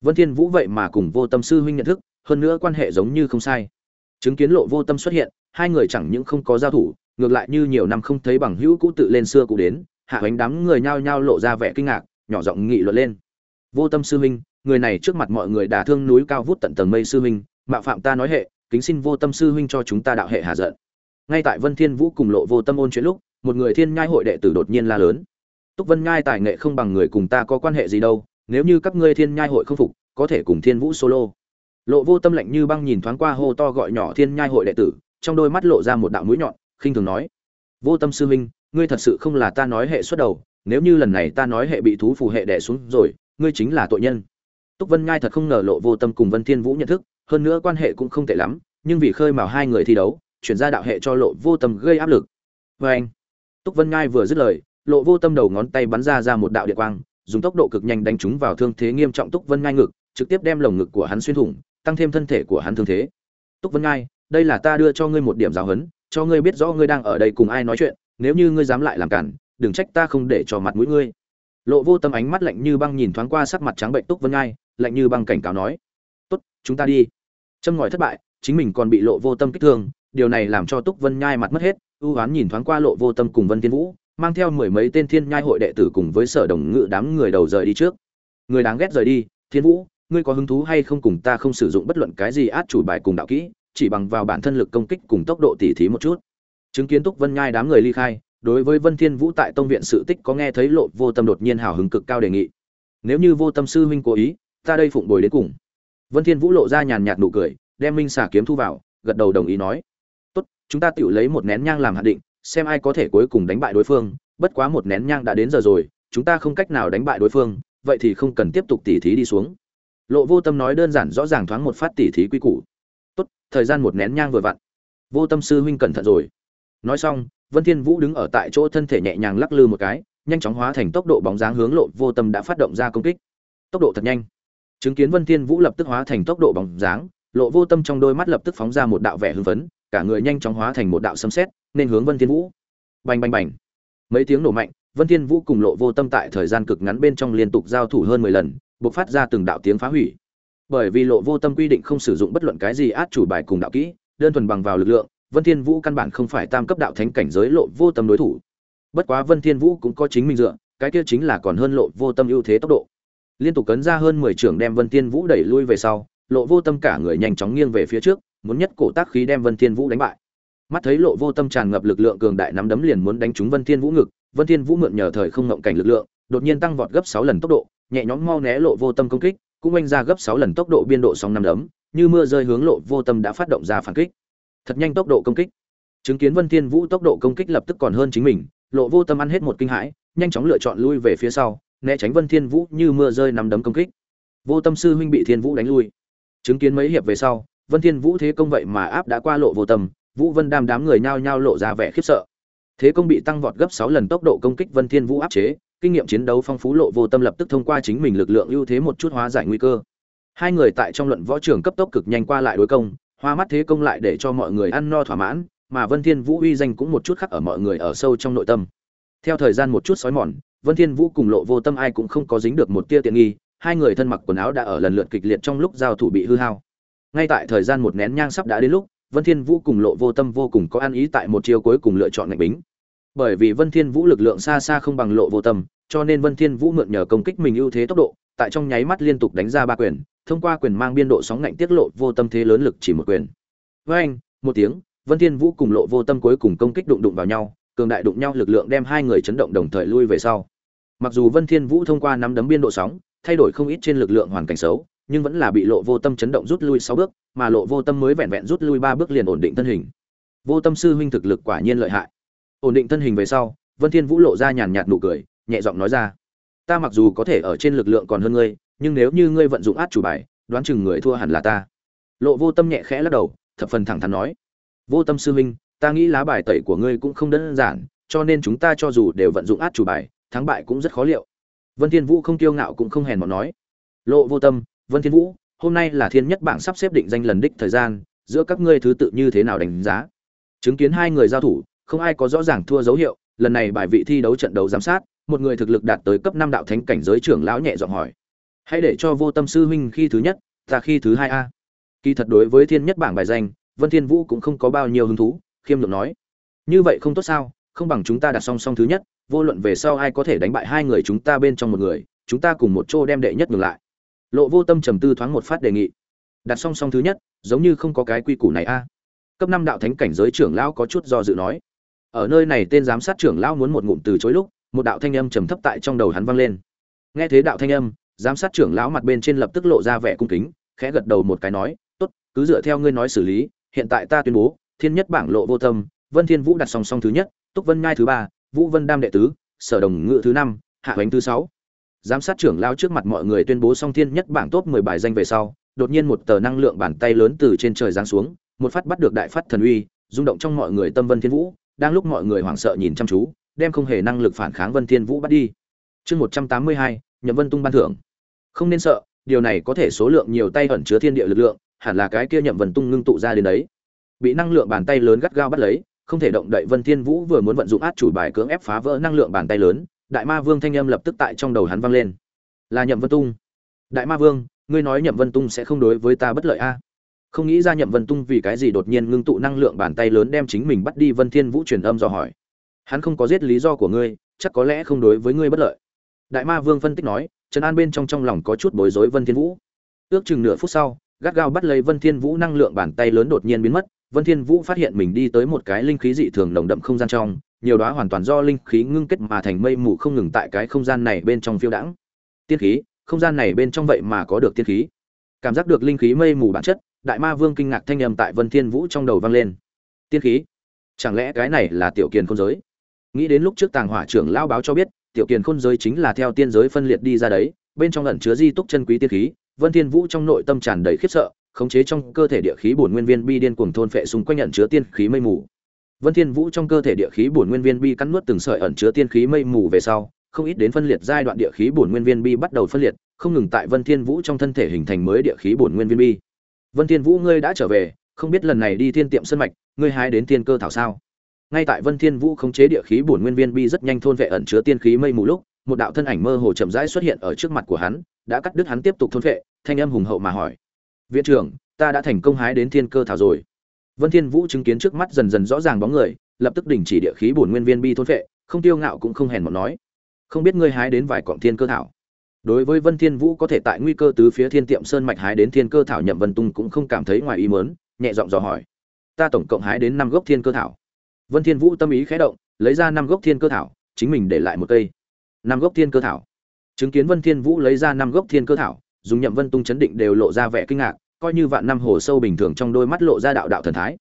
vân thiên vũ vậy mà cùng vô tâm sư huynh nhận thức hơn nữa quan hệ giống như không sai. Chứng kiến lộ vô tâm xuất hiện, hai người chẳng những không có giao thủ, ngược lại như nhiều năm không thấy bằng hữu cũ tự lên xưa cũ đến, hạ hoánh đám người nhao nhao lộ ra vẻ kinh ngạc, nhỏ giọng nghị luận lên. Vô tâm sư huynh, người này trước mặt mọi người đả thương núi cao vút tận tầng mây sư huynh, mạo phạm ta nói hệ, kính xin vô tâm sư huynh cho chúng ta đạo hệ hạ giận. Ngay tại vân thiên vũ cùng lộ vô tâm ôn chuyện lúc, một người thiên nhai hội đệ tử đột nhiên la lớn. Túc vân nhai tài nghệ không bằng người cùng ta có quan hệ gì đâu, nếu như các ngươi thiên nhai hội không phục, có thể cùng thiên vũ solo lộ vô tâm lạnh như băng nhìn thoáng qua hô to gọi nhỏ thiên nhai hội đệ tử, trong đôi mắt lộ ra một đạo mũi nhọn, khinh thường nói. Vô tâm sư huynh, ngươi thật sự không là ta nói hệ xuất đầu, nếu như lần này ta nói hệ bị thú phù hệ đè xuống rồi, ngươi chính là tội nhân. Túc vân nhai thật không ngờ lộ vô tâm cùng vân thiên vũ nhận thức, hơn nữa quan hệ cũng không tệ lắm, nhưng vì khơi mào hai người thi đấu, chuyển ra đạo hệ cho lộ vô tâm gây áp lực. Vê anh, túc vân ngai vừa dứt lời, lộ vô tâm đầu ngón tay bắn ra ra một đạo điện quang, dùng tốc độ cực nhanh đánh trúng vào thương thế nghiêm trọng túc vân ngai ngực, trực tiếp đem lồng ngực của hắn xuyên thủng tăng thêm thân thể của hắn thương thế. Túc vân ngai, đây là ta đưa cho ngươi một điểm giáo huấn, cho ngươi biết rõ ngươi đang ở đây cùng ai nói chuyện, nếu như ngươi dám lại làm cản, đừng trách ta không để cho mặt mũi ngươi. Lộ vô tâm ánh mắt lạnh như băng nhìn thoáng qua sắc mặt trắng bệnh túc vân ngai, lạnh như băng cảnh cáo nói, tốt, chúng ta đi. Châm ngòi thất bại, chính mình còn bị lộ vô tâm kích thương, điều này làm cho túc vân nhai mặt mất hết, ưu oán nhìn thoáng qua lộ vô tâm cùng vân thiên vũ, mang theo mười mấy tên thiên nhai hội đệ tử cùng với sở đồng ngự đám người đầu rời đi trước. Người đáng ghét rời đi, thiên vũ ngươi có hứng thú hay không cùng ta không sử dụng bất luận cái gì át chủ bài cùng đạo kỹ, chỉ bằng vào bản thân lực công kích cùng tốc độ tỉ thí một chút. Chứng kiến túc vân nhai đám người ly khai, đối với vân thiên vũ tại tông viện sự tích có nghe thấy lộ vô tâm đột nhiên hào hứng cực cao đề nghị. Nếu như vô tâm sư huynh cố ý, ta đây phụng bồi đến cùng. Vân thiên vũ lộ ra nhàn nhạt nụ cười, đem minh xà kiếm thu vào, gật đầu đồng ý nói. Tốt, chúng ta tự lấy một nén nhang làm hạn định, xem ai có thể cuối cùng đánh bại đối phương, bất quá một nén nhang đã đến giờ rồi, chúng ta không cách nào đánh bại đối phương, vậy thì không cần tiếp tục tỉ thí đi xuống lộ vô tâm nói đơn giản rõ ràng thoáng một phát tỉ thí quy củ. Tốt, thời gian một nén nhang vừa vặn. Vô tâm sư huynh cẩn thận rồi. Nói xong, vân thiên vũ đứng ở tại chỗ thân thể nhẹ nhàng lắc lư một cái, nhanh chóng hóa thành tốc độ bóng dáng hướng lộ vô tâm đã phát động ra công kích. Tốc độ thật nhanh. Chứng kiến vân thiên vũ lập tức hóa thành tốc độ bóng dáng, lộ vô tâm trong đôi mắt lập tức phóng ra một đạo vẻ hưng phấn, cả người nhanh chóng hóa thành một đạo sấm sét, nên hướng vân thiên vũ. Bành bành bành. Mấy tiếng nổ mạnh, vân thiên vũ cùng lộ vô tâm tại thời gian cực ngắn bên trong liên tục giao thủ hơn 10 lần bộc phát ra từng đạo tiếng phá hủy. Bởi vì lộ vô tâm quy định không sử dụng bất luận cái gì át chủ bài cùng đạo kỹ, đơn thuần bằng vào lực lượng, vân thiên vũ căn bản không phải tam cấp đạo thánh cảnh giới lộ vô tâm đối thủ. Bất quá vân thiên vũ cũng có chính mình dựa, cái kia chính là còn hơn lộ vô tâm ưu thế tốc độ. Liên tục cấn ra hơn 10 trưởng đem vân thiên vũ đẩy lui về sau, lộ vô tâm cả người nhanh chóng nghiêng về phía trước, muốn nhất cổ tác khí đem vân thiên vũ đánh bại. Mắt thấy lộ vô tâm tràn ngập lực lượng cường đại nắm đấm liền muốn đánh trúng vân thiên vũ ngực, vân thiên vũ mượn nhờ thời không ngậm cảnh lực lượng, đột nhiên tăng vọt gấp 6 lần tốc độ nhẹ nhõm mau né lộ vô tâm công kích, cũng oanh ra gấp sáu lần tốc độ biên độ sóng năm đấm, như mưa rơi hướng lộ vô tâm đã phát động ra phản kích. Thật nhanh tốc độ công kích. Chứng kiến vân thiên vũ tốc độ công kích lập tức còn hơn chính mình, lộ vô tâm ăn hết một kinh hãi, nhanh chóng lựa chọn lui về phía sau, né tránh vân thiên vũ như mưa rơi nắm đấm công kích. Vô tâm sư huynh bị thiên vũ đánh lui. Chứng kiến mấy hiệp về sau, vân thiên vũ thế công vậy mà áp đã qua lộ vô tâm, vũ vân đam đám người nhao nhao lộ ra vẻ khiếp sợ. Thế công bị tăng vọt gấp sáu lần tốc độ công kích vân thiên vũ áp chế kinh nghiệm chiến đấu phong phú lộ vô tâm lập tức thông qua chính mình lực lượng ưu thế một chút hóa giải nguy cơ. Hai người tại trong luận võ trường cấp tốc cực nhanh qua lại đối công, hoa mắt thế công lại để cho mọi người ăn no thỏa mãn, mà vân thiên vũ uy danh cũng một chút khắc ở mọi người ở sâu trong nội tâm. Theo thời gian một chút sói mòn, vân thiên vũ cùng lộ vô tâm ai cũng không có dính được một tia tiện nghi, hai người thân mặc quần áo đã ở lần lượt kịch liệt trong lúc giao thủ bị hư hao. Ngay tại thời gian một nén nhang sắp đã đến lúc, vân thiên vũ cùng lộ vô tâm vô cùng có ăn ý tại một chiều cuối cùng lựa chọn ngạch bính bởi vì vân thiên vũ lực lượng xa xa không bằng lộ vô tâm, cho nên vân thiên vũ mượn nhờ công kích mình ưu thế tốc độ, tại trong nháy mắt liên tục đánh ra ba quyền, thông qua quyền mang biên độ sóng ngạnh tiết lộ vô tâm thế lớn lực chỉ một quyền. Với anh, một tiếng, vân thiên vũ cùng lộ vô tâm cuối cùng công kích đụng đụng vào nhau, cường đại đụng nhau lực lượng đem hai người chấn động đồng thời lui về sau. Mặc dù vân thiên vũ thông qua nắm đấm biên độ sóng, thay đổi không ít trên lực lượng hoàn cảnh xấu, nhưng vẫn là bị lộ vô tâm chấn động rút lui sáu bước, mà lộ vô tâm mới vẹn vẹn rút lui ba bước liền ổn định thân hình. Vô tâm sư huynh thực lực quả nhiên lợi hại ổn định thân hình về sau, vân thiên vũ lộ ra nhàn nhạt nụ cười, nhẹ giọng nói ra. Ta mặc dù có thể ở trên lực lượng còn hơn ngươi, nhưng nếu như ngươi vận dụng át chủ bài, đoán chừng người thua hẳn là ta. Lộ vô tâm nhẹ khẽ lắc đầu, thập phần thẳng thắn nói. Vô tâm sư huynh, ta nghĩ lá bài tẩy của ngươi cũng không đơn giản, cho nên chúng ta cho dù đều vận dụng át chủ bài, thắng bại cũng rất khó liệu. Vân thiên vũ không kiêu ngạo cũng không hèn mọn nói. Lộ vô tâm, vân thiên vũ, hôm nay là thiên nhất bảng sắp xếp định danh lần đích thời gian, giữa các ngươi thứ tự như thế nào đánh giá? Chứng kiến hai người giao thủ không ai có rõ ràng thua dấu hiệu, lần này bài vị thi đấu trận đấu giám sát, một người thực lực đạt tới cấp năm đạo thánh cảnh giới trưởng lão nhẹ giọng hỏi. Hãy để cho vô tâm sư huynh khi thứ nhất, ta khi thứ hai a. Kỳ thật đối với thiên nhất bảng bài danh, vân thiên vũ cũng không có bao nhiêu hứng thú, khiêm lượng nói. Như vậy không tốt sao, không bằng chúng ta đặt song song thứ nhất, vô luận về sau ai có thể đánh bại hai người chúng ta bên trong một người, chúng ta cùng một chỗ đem đệ nhất ngược lại. Lộ vô tâm trầm tư thoáng một phát đề nghị. Đặt song song thứ nhất, giống như không có cái quy củ này a. Cấp năm đạo thánh cảnh giới trưởng lão có chút do dự nói ở nơi này tên giám sát trưởng lão muốn một ngụm từ chối lúc, một đạo thanh âm trầm thấp tại trong đầu hắn vang lên. Nghe thế đạo thanh âm, giám sát trưởng lão mặt bên trên lập tức lộ ra vẻ cung kính, khẽ gật đầu một cái nói, tốt, cứ dựa theo ngươi nói xử lý, hiện tại ta tuyên bố, thiên nhất bảng lộ vô tâm, vân thiên vũ đặt song song thứ nhất, túc vân ngai thứ ba, vũ vân đam đệ tứ, sở đồng ngự thứ năm, hạ hoành thứ sáu. Giám sát trưởng lao trước mặt mọi người tuyên bố song thiên nhất bảng top 10 bài danh về sau, đột nhiên một tờ năng lượng bàn tay lớn từ trên trời giáng xuống, một phát bắt được đại phát thần uy, rung động trong mọi người tâm vân thiên vũ đang lúc mọi người hoảng sợ nhìn chăm chú, đem không hề năng lực phản kháng vân thiên vũ bắt đi. Chương một trăm tám mươi hai, nhậm vân tung ban thưởng. Không nên sợ, điều này có thể số lượng nhiều tay ẩn chứa thiên địa lực lượng, hẳn là cái kia nhậm vân tung ngưng tụ ra đến đấy. Bị năng lượng bàn tay lớn gắt gao bắt lấy, không thể động đậy vân thiên vũ vừa muốn vận dụng át chủ bài cưỡng ép phá vỡ năng lượng bàn tay lớn, đại ma vương thanh âm lập tức tại trong đầu hắn vang lên. Là nhậm vân tung. Đại ma vương, ngươi nói nhậm vân tung sẽ không đối với ta bất lợi a? Không nghĩ ra nhậm vân tung vì cái gì đột nhiên ngưng tụ năng lượng bàn tay lớn đem chính mình bắt đi vân thiên vũ truyền âm do hỏi hắn không có giết lý do của ngươi chắc có lẽ không đối với ngươi bất lợi đại ma vương phân tích nói trần an bên trong trong lòng có chút bối rối vân thiên vũ ước chừng nửa phút sau gắt gao bắt lấy vân thiên vũ năng lượng bàn tay lớn đột nhiên biến mất vân thiên vũ phát hiện mình đi tới một cái linh khí dị thường nồng đậm không gian trong nhiều đóa hoàn toàn do linh khí ngưng kết mà thành mây mù không ngừng tại cái không gian này bên trong phiêu đãng tiên khí không gian này bên trong vậy mà có được tiên khí cảm giác được linh khí mây mù bản chất đại ma vương kinh ngạc thanh âm tại vân thiên vũ trong đầu vang lên. Tiên khí, chẳng lẽ cái này là tiểu kiền khôn giới? Nghĩ đến lúc trước tàng hỏa trưởng lao báo cho biết, tiểu kiền khôn giới chính là theo tiên giới phân liệt đi ra đấy, bên trong ẩn chứa di túc chân quý tiên khí, vân thiên vũ trong nội tâm tràn đầy khiếp sợ, khống chế trong cơ thể địa khí bổn nguyên viên bi điên cuồng thôn phệ xung quanh ẩn chứa tiên khí mây mù. Vân thiên vũ trong cơ thể địa khí bổn nguyên viên bi cắn nuốt từng sợi ẩn chứa tiên khí mây mù về sau, không ít đến phân liệt giai đoạn địa khí bổn nguyên viên bi bắt đầu phân liệt, không ngừng tại vân thiên vũ trong thân thể hình thành mới địa khí bổn nguyên viên bi vân thiên vũ, ngươi đã trở về, không biết lần này đi thiên tiệm sân mạch, ngươi hái đến thiên cơ thảo sao? Ngay tại vân thiên vũ khống chế địa khí bổn nguyên viên bi rất nhanh thôn vệ ẩn chứa tiên khí mây mù lúc, một đạo thân ảnh mơ hồ chậm rãi xuất hiện ở trước mặt của hắn, đã cắt đứt hắn tiếp tục thôn vệ, thanh âm hùng hậu mà hỏi. Viện trưởng, ta đã thành công hái đến thiên cơ thảo rồi. Vân thiên vũ chứng kiến trước mắt dần dần rõ ràng bóng người, lập tức đình chỉ địa khí bổn nguyên viên bi thôn vệ, không tiêu ngạo cũng không hèn một nói. Không biết ngươi hái đến vài cọng thiên cơ thảo đối với vân thiên vũ có thể tại nguy cơ tứ phía thiên tiệm sơn mạch hái đến thiên cơ thảo nhậm vân tung cũng không cảm thấy ngoài ý muốn, nhẹ giọng dò hỏi. Ta tổng cộng hái đến năm gốc thiên cơ thảo. Vân thiên vũ tâm ý khẽ động, lấy ra năm gốc thiên cơ thảo, chính mình để lại một cây. Năm gốc thiên cơ thảo. Chứng kiến vân thiên vũ lấy ra năm gốc thiên cơ thảo, dùng nhậm vân tung chấn định đều lộ ra vẻ kinh ngạc, coi như vạn năm hồ sâu bình thường trong đôi mắt lộ ra đạo đạo thần thái.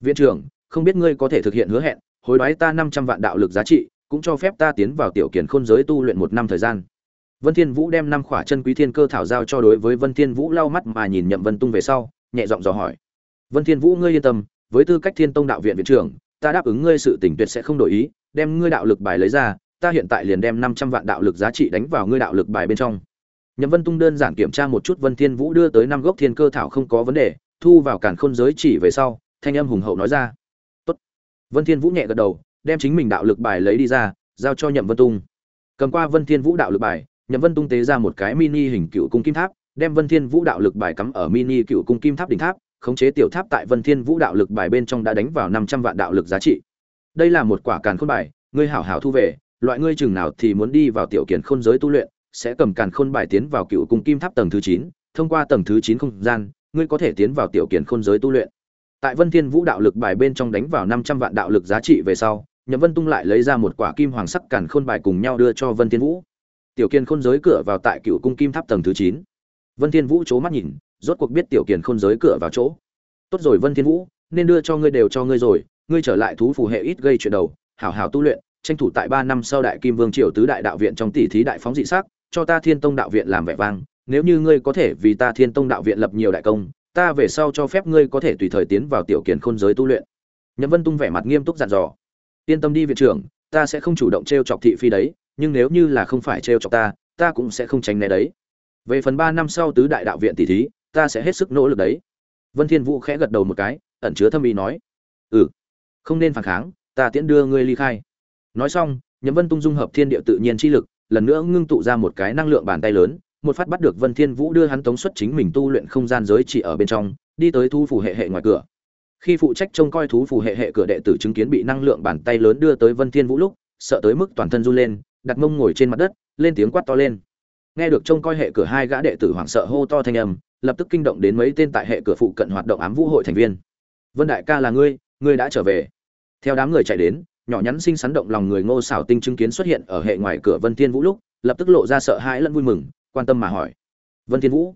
Viện trưởng, không biết ngươi có thể thực hiện hứa hẹn, hối đoái ta năm trăm vạn đạo lực giá trị, cũng cho phép ta tiến vào tiểu kiền khôn giới tu luyện một năm thời gian vân thiên vũ đem năm khỏa chân quý thiên cơ thảo giao cho đối với vân thiên vũ lau mắt mà nhìn nhậm vân tung về sau, nhẹ giọng dò hỏi. Vân thiên vũ, ngươi yên tâm, với tư cách thiên tông đạo viện viện trưởng, ta đáp ứng ngươi sự tình tuyệt sẽ không đổi ý, đem ngươi đạo lực bài lấy ra, ta hiện tại liền đem năm trăm vạn đạo lực giá trị đánh vào ngươi đạo lực bài bên trong. Nhậm vân tung đơn giản kiểm tra một chút vân thiên vũ đưa tới năm gốc thiên cơ thảo không có vấn đề, thu vào càn khôn giới chỉ về sau, thanh âm hùng hậu nói ra. Tốt. Vân thiên vũ nhẹ gật đầu, đem chính mình đạo lực bài lấy đi ra, giao cho nhậm vân tung. Cầm qua vân thiên vũ đạo lực bài nhậm vân tung tế ra một cái mini hình cựu cung kim tháp đem vân thiên vũ đạo lực bài cắm ở mini cựu cung kim tháp đỉnh tháp khống chế tiểu tháp tại vân thiên vũ đạo lực bài bên trong đã đánh vào 500 vạn đạo lực giá trị. Đây là một quả càn khôn bài ngươi hảo hảo thu về loại ngươi chừng nào thì muốn đi vào tiểu kiền khôn giới tu luyện sẽ cầm càn khôn bài tiến vào cựu cung kim tháp tầng thứ 9, thông qua tầng thứ 9 không gian ngươi có thể tiến vào tiểu kiền khôn giới tu luyện. Tại vân thiên vũ đạo lực bài bên trong đánh vào 500 vạn đạo lực giá trị về sau nhậm vân tung lại lấy ra một quả kim hoàng sắc càn khôn bài cùng nhau đưa cho vân thiên vũ tiểu kiền khôn giới cửa vào tại cựu cung kim tháp tầng thứ chín. vân thiên vũ chố mắt nhìn, rốt cuộc biết tiểu kiền khôn giới cửa vào chỗ. Tốt rồi vân thiên vũ, nên đưa cho ngươi đều cho ngươi rồi, ngươi trở lại thú phù hệ ít gây chuyện đầu, hảo hảo tu luyện, tranh thủ tại ba năm sau đại kim vương triều tứ đại đạo viện trong tỷ thí đại phóng dị sắc, cho ta thiên tông đạo viện làm vẻ vang, nếu như ngươi có thể vì ta thiên tông đạo viện lập nhiều đại công, ta về sau cho phép ngươi có thể tùy thời tiến vào tiểu kiền khôn giới tu luyện. Nhậm vân tung vẻ mặt nghiêm túc dặn dò. Yên tâm đi viện trưởng, ta sẽ không chủ động t chọc thị phi đấy nhưng nếu như là không phải trêu chọc ta ta cũng sẽ không tránh né đấy. Về phần ba năm sau tứ đại đạo viện tỷ thí, ta sẽ hết sức nỗ lực đấy. Vân thiên vũ khẽ gật đầu một cái, ẩn chứa thâm ý nói. Ừ không nên phản kháng, ta tiễn đưa ngươi ly khai. Nói xong, nhậm vân tung dung hợp thiên địa tự nhiên chi lực, lần nữa ngưng tụ ra một cái năng lượng bàn tay lớn, một phát bắt được vân thiên vũ đưa hắn tống xuất chính mình tu luyện không gian giới chỉ ở bên trong, đi tới thu phủ hệ hệ ngoài cửa. Khi phụ trách trông coi thú phù hệ hệ cửa đệ tử chứng kiến bị năng lượng bàn tay lớn đưa tới vân thiên vũ lúc, sợ tới mức toàn thân run lên đặt mông ngồi trên mặt đất, lên tiếng quát to lên. Nghe được trông coi hệ cửa hai gã đệ tử hoảng sợ hô to thanh âm, lập tức kinh động đến mấy tên tại hệ cửa phụ cận hoạt động ám vũ hội thành viên. Vân đại ca là ngươi ngươi đã trở về. Theo đám người chạy đến, nhỏ nhắn xinh xắn động lòng người ngô xảo tinh chứng kiến xuất hiện ở hệ ngoài cửa vân thiên vũ lúc, lập tức lộ ra sợ hãi lẫn vui mừng, quan tâm mà hỏi. Vân thiên vũ,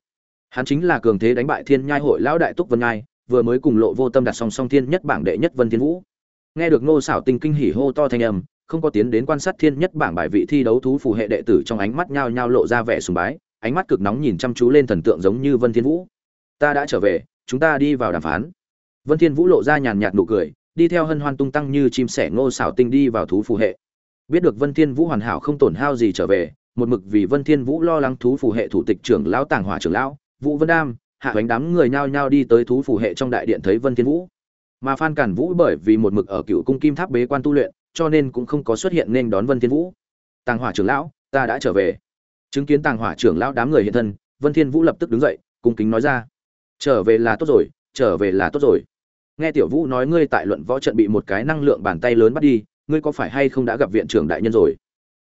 hắn chính là cường thế đánh bại thiên nhai hội lão đại túc vân nhai, vừa mới cùng lộ vô tâm đặt song song thiên nhất bảng đệ nhất vân thiên vũ. Nghe được ngô xảo tinh kinh hỉ hô to thanh âm không có tiến đến quan sát thiên nhất bảng bài vị thi đấu thú phù hệ đệ tử trong ánh mắt nhao nhao lộ ra vẻ sùng bái, ánh mắt cực nóng nhìn chăm chú lên thần tượng giống như vân thiên vũ. Ta đã trở về, chúng ta đi vào đàm phán. Vân thiên vũ lộ ra nhàn nhạt nụ cười, đi theo hân hoan tung tăng như chim sẻ ngô xảo tinh đi vào thú phù hệ. Biết được vân thiên vũ hoàn hảo không tổn hao gì trở về, một mực vì vân thiên vũ lo lắng thú phù hệ thủ tịch trưởng lão tàng hỏa trưởng lão, vũ vân đam, hạ hoánh đám người nhao nhao đi tới thú phù hệ trong đại điện thấy vân thiên vũ. Mà phan cản vũ bởi vì một mực ở cựu cung kim tháp bế quan tu luyện cho nên cũng không có xuất hiện nên đón vân thiên vũ. Tàng hỏa trưởng lão, ta đã trở về. Chứng kiến tàng hỏa trưởng lão đám người hiện thân, vân thiên vũ lập tức đứng dậy, cung kính nói ra. Trở về là tốt rồi, trở về là tốt rồi. Nghe tiểu vũ nói ngươi tại luận võ trận bị một cái năng lượng bàn tay lớn bắt đi, ngươi có phải hay không đã gặp viện trưởng đại nhân rồi?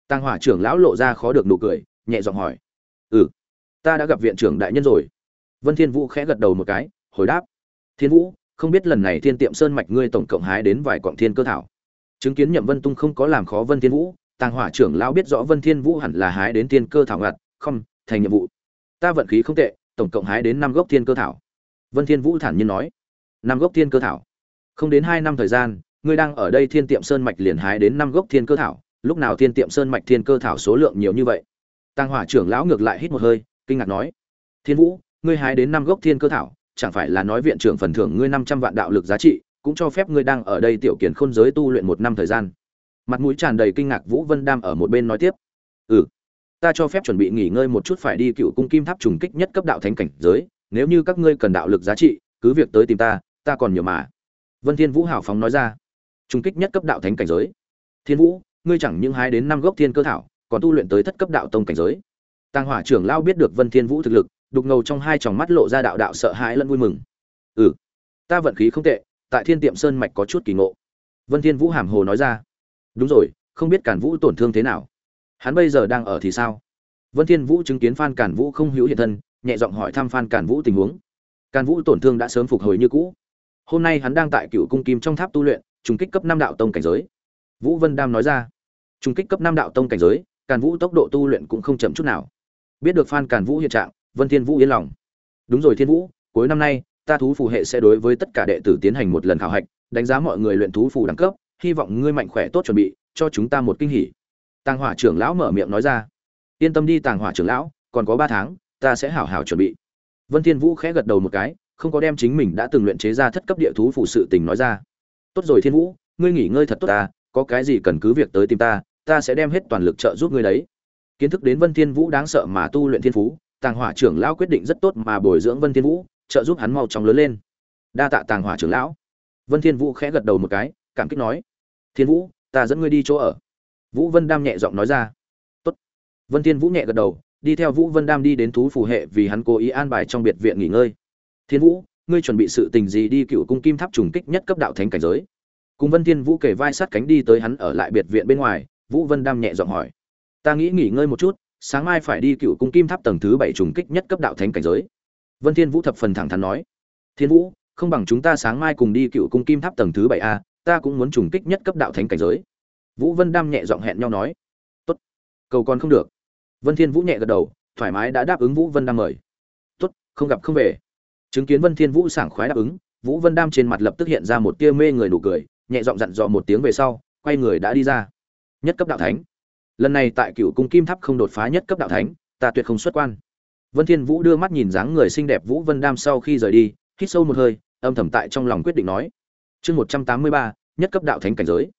Tàng hỏa trưởng lão lộ ra khó được nụ cười, nhẹ giọng hỏi. Ừ ta đã gặp viện trưởng đại nhân rồi. Vân thiên vũ khẽ gật đầu một cái, hồi đáp. Thiên vũ, không biết lần này thiên tiệm sơn mạch ngươi tổng cộng hái đến vài quặng thiên cơ thảo? Chứng kiến nhậm vân tung không có làm khó vân thiên vũ, tàng hỏa trưởng lão biết rõ vân thiên vũ hẳn là hái đến thiên cơ thảo ngặt không, thành nhiệm vụ. Ta vận khí không tệ, tổng cộng hái đến năm gốc thiên cơ thảo. Vân thiên vũ thản nhiên nói. Năm gốc thiên cơ thảo. Không đến hai năm thời gian, ngươi đang ở đây thiên tiệm sơn mạch liền hái đến năm gốc thiên cơ thảo. Lúc nào thiên tiệm sơn mạch thiên cơ thảo số lượng nhiều như vậy? Tăng hỏa trưởng lão ngược lại hít một hơi, kinh ngạc nói. Thiên vũ, ngươi hái đến năm gốc thiên cơ thảo, chẳng phải là nói viện trưởng phần thưởng ngươi năm trăm vạn đạo lực giá trị? Cũng cho phép ngươi đang ở đây tiểu kiền khôn giới tu luyện một năm thời gian. Mặt mũi tràn đầy kinh ngạc vũ vân đam ở một bên nói tiếp. Ừ ta cho phép chuẩn bị nghỉ ngơi một chút phải đi cựu cung kim tháp trùng kích nhất cấp đạo thánh cảnh giới, nếu như các ngươi cần đạo lực giá trị, cứ việc tới tìm ta ta còn nhiều mà. Vân thiên vũ hào phóng nói ra. Trùng kích nhất cấp đạo thánh cảnh giới. Thiên vũ, ngươi chẳng những hái đến năm gốc thiên cơ thảo, còn tu luyện tới thất cấp đạo tông cảnh giới. Tăng hỏa trưởng lao biết được vân thiên vũ thực lực, đục ngầu trong hai tròng mắt lộ ra đạo đạo sợ hãi lẫn vui mừng. Ừ ta vận khí không tệ tại thiên tiệm sơn mạch có chút kỳ ngộ. Vân thiên vũ hàm hồ nói ra, đúng rồi, không biết cản vũ tổn thương thế nào? Hắn bây giờ đang ở thì sao? Vân thiên vũ chứng kiến phan cản vũ không hữu hiện thân, nhẹ giọng hỏi thăm phan cản vũ tình huống. Cản vũ tổn thương đã sớm phục hồi như cũ. Hôm nay hắn đang tại cựu cung kim trong tháp tu luyện, trùng kích cấp năm đạo tông cảnh giới. Vũ vân đam nói ra, trùng kích cấp năm đạo tông cảnh giới càn vũ tốc độ tu luyện cũng không chậm chút nào. Biết được phan càn vũ hiện trạng, vân thiên vũ yên lòng. Đúng rồi thiên vũ, cuối năm nay ta thú phù hệ sẽ đối với tất cả đệ tử tiến hành một lần khảo hạch, đánh giá mọi người luyện thú phù đẳng cấp, hy vọng ngươi mạnh khỏe tốt chuẩn bị, cho chúng ta một kinh hỉ. Tàng hỏa trưởng lão mở miệng nói ra. Yên tâm đi, tàng hỏa trưởng lão, còn có ba tháng, ta sẽ hảo hảo chuẩn bị. Vân thiên vũ khẽ gật đầu một cái, không có đem chính mình đã từng luyện chế ra thất cấp địa thú phù sự tình nói ra. Tốt rồi thiên vũ, ngươi nghỉ ngơi thật tốt ta, có cái gì cần cứ việc tới tìm ta ta sẽ đem hết toàn lực trợ giúp ngươi đấy. Kiến thức đến vân thiên vũ đáng sợ mà tu luyện thiên phú, tàng hỏa trưởng lão quyết định rất tốt mà bồi dưỡng vân thiên vũ trợ giúp hắn mau chóng lớn lên. Đa tạ tàng hỏa trưởng lão. Vân thiên vũ khẽ gật đầu một cái, cảm kích nói, thiên vũ, ta dẫn ngươi đi chỗ ở. Vũ vân đam nhẹ giọng nói ra. Tốt. Vân thiên vũ nhẹ gật đầu, đi theo vũ vân đam đi đến thú phù hệ vì hắn cố ý an bài trong biệt viện nghỉ ngơi. Thiên vũ, ngươi chuẩn bị sự tình gì đi cựu cung kim tháp trùng kích nhất cấp đạo thánh cảnh giới? Cùng vân thiên vũ kể vai sát cánh đi tới hắn ở lại biệt viện bên ngoài, vũ vân đam nhẹ giọng hỏi, ta nghĩ nghỉ ngơi một chút, sáng mai phải đi cựu cung kim tháp tầng thứ bảy trùng kích nhất cấp đạo thánh cảnh giới vân thiên vũ thập phần thẳng thắn nói, thiên vũ, không bằng chúng ta sáng mai cùng đi cựu cung kim tháp tầng thứ bảy a, ta cũng muốn trùng kích nhất cấp đạo thánh cảnh giới. Vũ vân đam nhẹ giọng hẹn nhau nói, tốt, cầu còn không được. Vân thiên vũ nhẹ gật đầu, thoải mái đã đáp ứng vũ vân đam mời. Tốt, không gặp không về. Chứng kiến vân thiên vũ sảng khoái đáp ứng, vũ vân đam trên mặt lập tức hiện ra một tia mê người nụ cười, nhẹ giọng dặn dò một tiếng về sau, quay người đã đi ra. Nhất cấp đạo thánh. Lần này tại cựu cung kim tháp không đột phá nhất cấp đạo thánh, ta tuyệt không xuất quan vân thiên vũ đưa mắt nhìn dáng người xinh đẹp vũ vân đam sau khi rời đi, hít sâu một hơi, âm thầm tại trong lòng quyết định nói. Chương một trăm tám mươi ba, nhất cấp đạo thánh cảnh giới.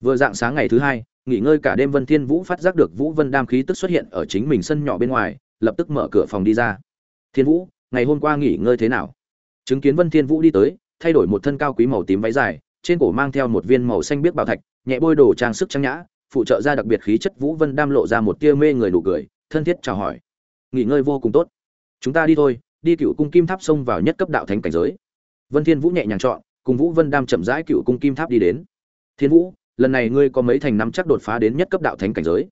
Vừa dạng sáng ngày thứ hai, nghỉ ngơi cả đêm vân thiên vũ phát giác được vũ vân đam khí tức xuất hiện ở chính mình sân nhỏ bên ngoài, lập tức mở cửa phòng đi ra. Thiên vũ, ngày hôm qua nghỉ ngơi thế nào? Chứng kiến vân thiên vũ đi tới, thay đổi một thân cao quý màu tím váy dài, trên cổ mang theo một viên màu xanh biếc bảo thạch, nhẹ bôi đồ trang sức trang nhã, phụ trợ ra đặc biệt khí chất vũ vân đam lộ ra một tia mê người nụ cười, thân thiết chào hỏi nghỉ ngơi vô cùng tốt. Chúng ta đi thôi, đi cựu cung kim tháp xông vào nhất cấp đạo thánh cảnh giới. Vân thiên vũ nhẹ nhàng chọn, cùng vũ vân đam chậm rãi cựu cung kim tháp đi đến. Thiên vũ, lần này ngươi có mấy thành năm chắc đột phá đến nhất cấp đạo thánh cảnh giới?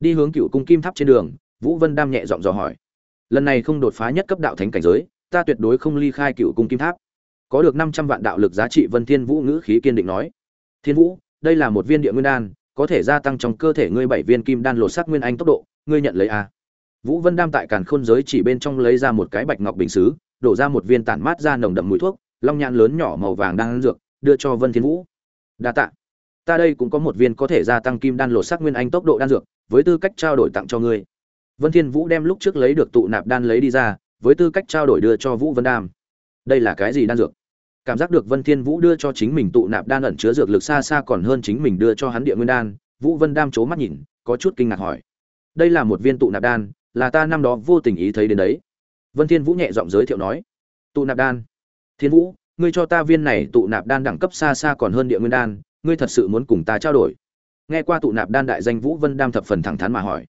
Đi hướng cựu cung kim tháp trên đường, vũ vân đam nhẹ giọng dò hỏi. Lần này không đột phá nhất cấp đạo thánh cảnh giới, ta tuyệt đối không ly khai cựu cung kim tháp. Có được năm trăm vạn đạo lực giá trị, vân thiên vũ ngữ khí kiên định nói. Thiên vũ, đây là một viên địa nguyên đan, có thể gia tăng trong cơ thể ngươi bảy viên kim đan lột xác nguyên anh tốc độ, ngươi nhận lấy a à vũ vân đam tại càn khôn giới chỉ bên trong lấy ra một cái bạch ngọc bình sứ đổ ra một viên tản mát ra nồng đậm mùi thuốc, long nhãn lớn nhỏ màu vàng đang dược, đưa cho vân thiên vũ. Đa tạ. Ta đây cũng có một viên có thể gia tăng kim đan lột sắc nguyên anh tốc độ đan dược, với tư cách trao đổi tặng cho ngươi. Vân thiên vũ đem lúc trước lấy được tụ nạp đan lấy đi ra, với tư cách trao đổi đưa cho vũ vân đam. Đây là cái gì đan dược? Cảm giác được vân thiên vũ đưa cho chính mình tụ nạp đan ẩn chứa dược lực xa xa còn hơn chính mình đưa cho hắn địa nguyên đan, vũ vân đam chố mắt nhìn, có chút kinh ngạc hỏi. Đây là một viên tụ nạp đan là ta năm đó vô tình ý thấy đến đấy. Vân thiên vũ nhẹ giọng giới thiệu nói, tụ nạp đan. Thiên vũ, ngươi cho ta viên này tụ nạp đan đẳng cấp xa xa còn hơn địa nguyên đan, ngươi thật sự muốn cùng ta trao đổi. Nghe qua tụ nạp đan đại danh vũ vân đam thập phần thẳng thắn mà hỏi.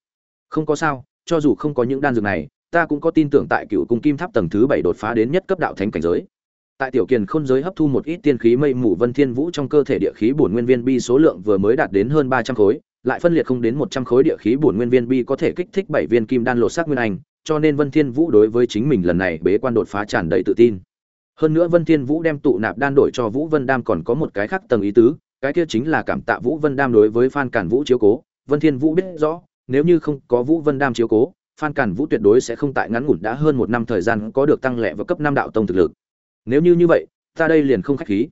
Không có sao, cho dù không có những đan dược này, ta cũng có tin tưởng tại cựu cung kim tháp tầng thứ bảy đột phá đến nhất cấp đạo thánh cảnh giới. Tại tiểu kiền khôn giới hấp thu một ít tiên khí mây mù, vân thiên vũ trong cơ thể địa khí bổn nguyên viên bi số lượng vừa mới đạt đến hơn ba trăm khối lại phân liệt không đến một trăm khối địa khí bổn nguyên viên bi có thể kích thích bảy viên kim đan lột xác nguyên anh, cho nên vân thiên vũ đối với chính mình lần này bế quan đột phá tràn đầy tự tin. Hơn nữa vân thiên vũ đem tụ nạp đan đổi cho vũ vân đam còn có một cái khác tầng ý tứ, cái kia chính là cảm tạ vũ vân đam đối với phan cản vũ chiếu cố. Vân thiên vũ biết rõ, nếu như không có vũ vân đam chiếu cố, phan cản vũ tuyệt đối sẽ không tại ngắn ngủn đã hơn một năm thời gian có được tăng lệ và cấp năm đạo tông thực lực. Nếu như như vậy, ta đây liền không khách khí.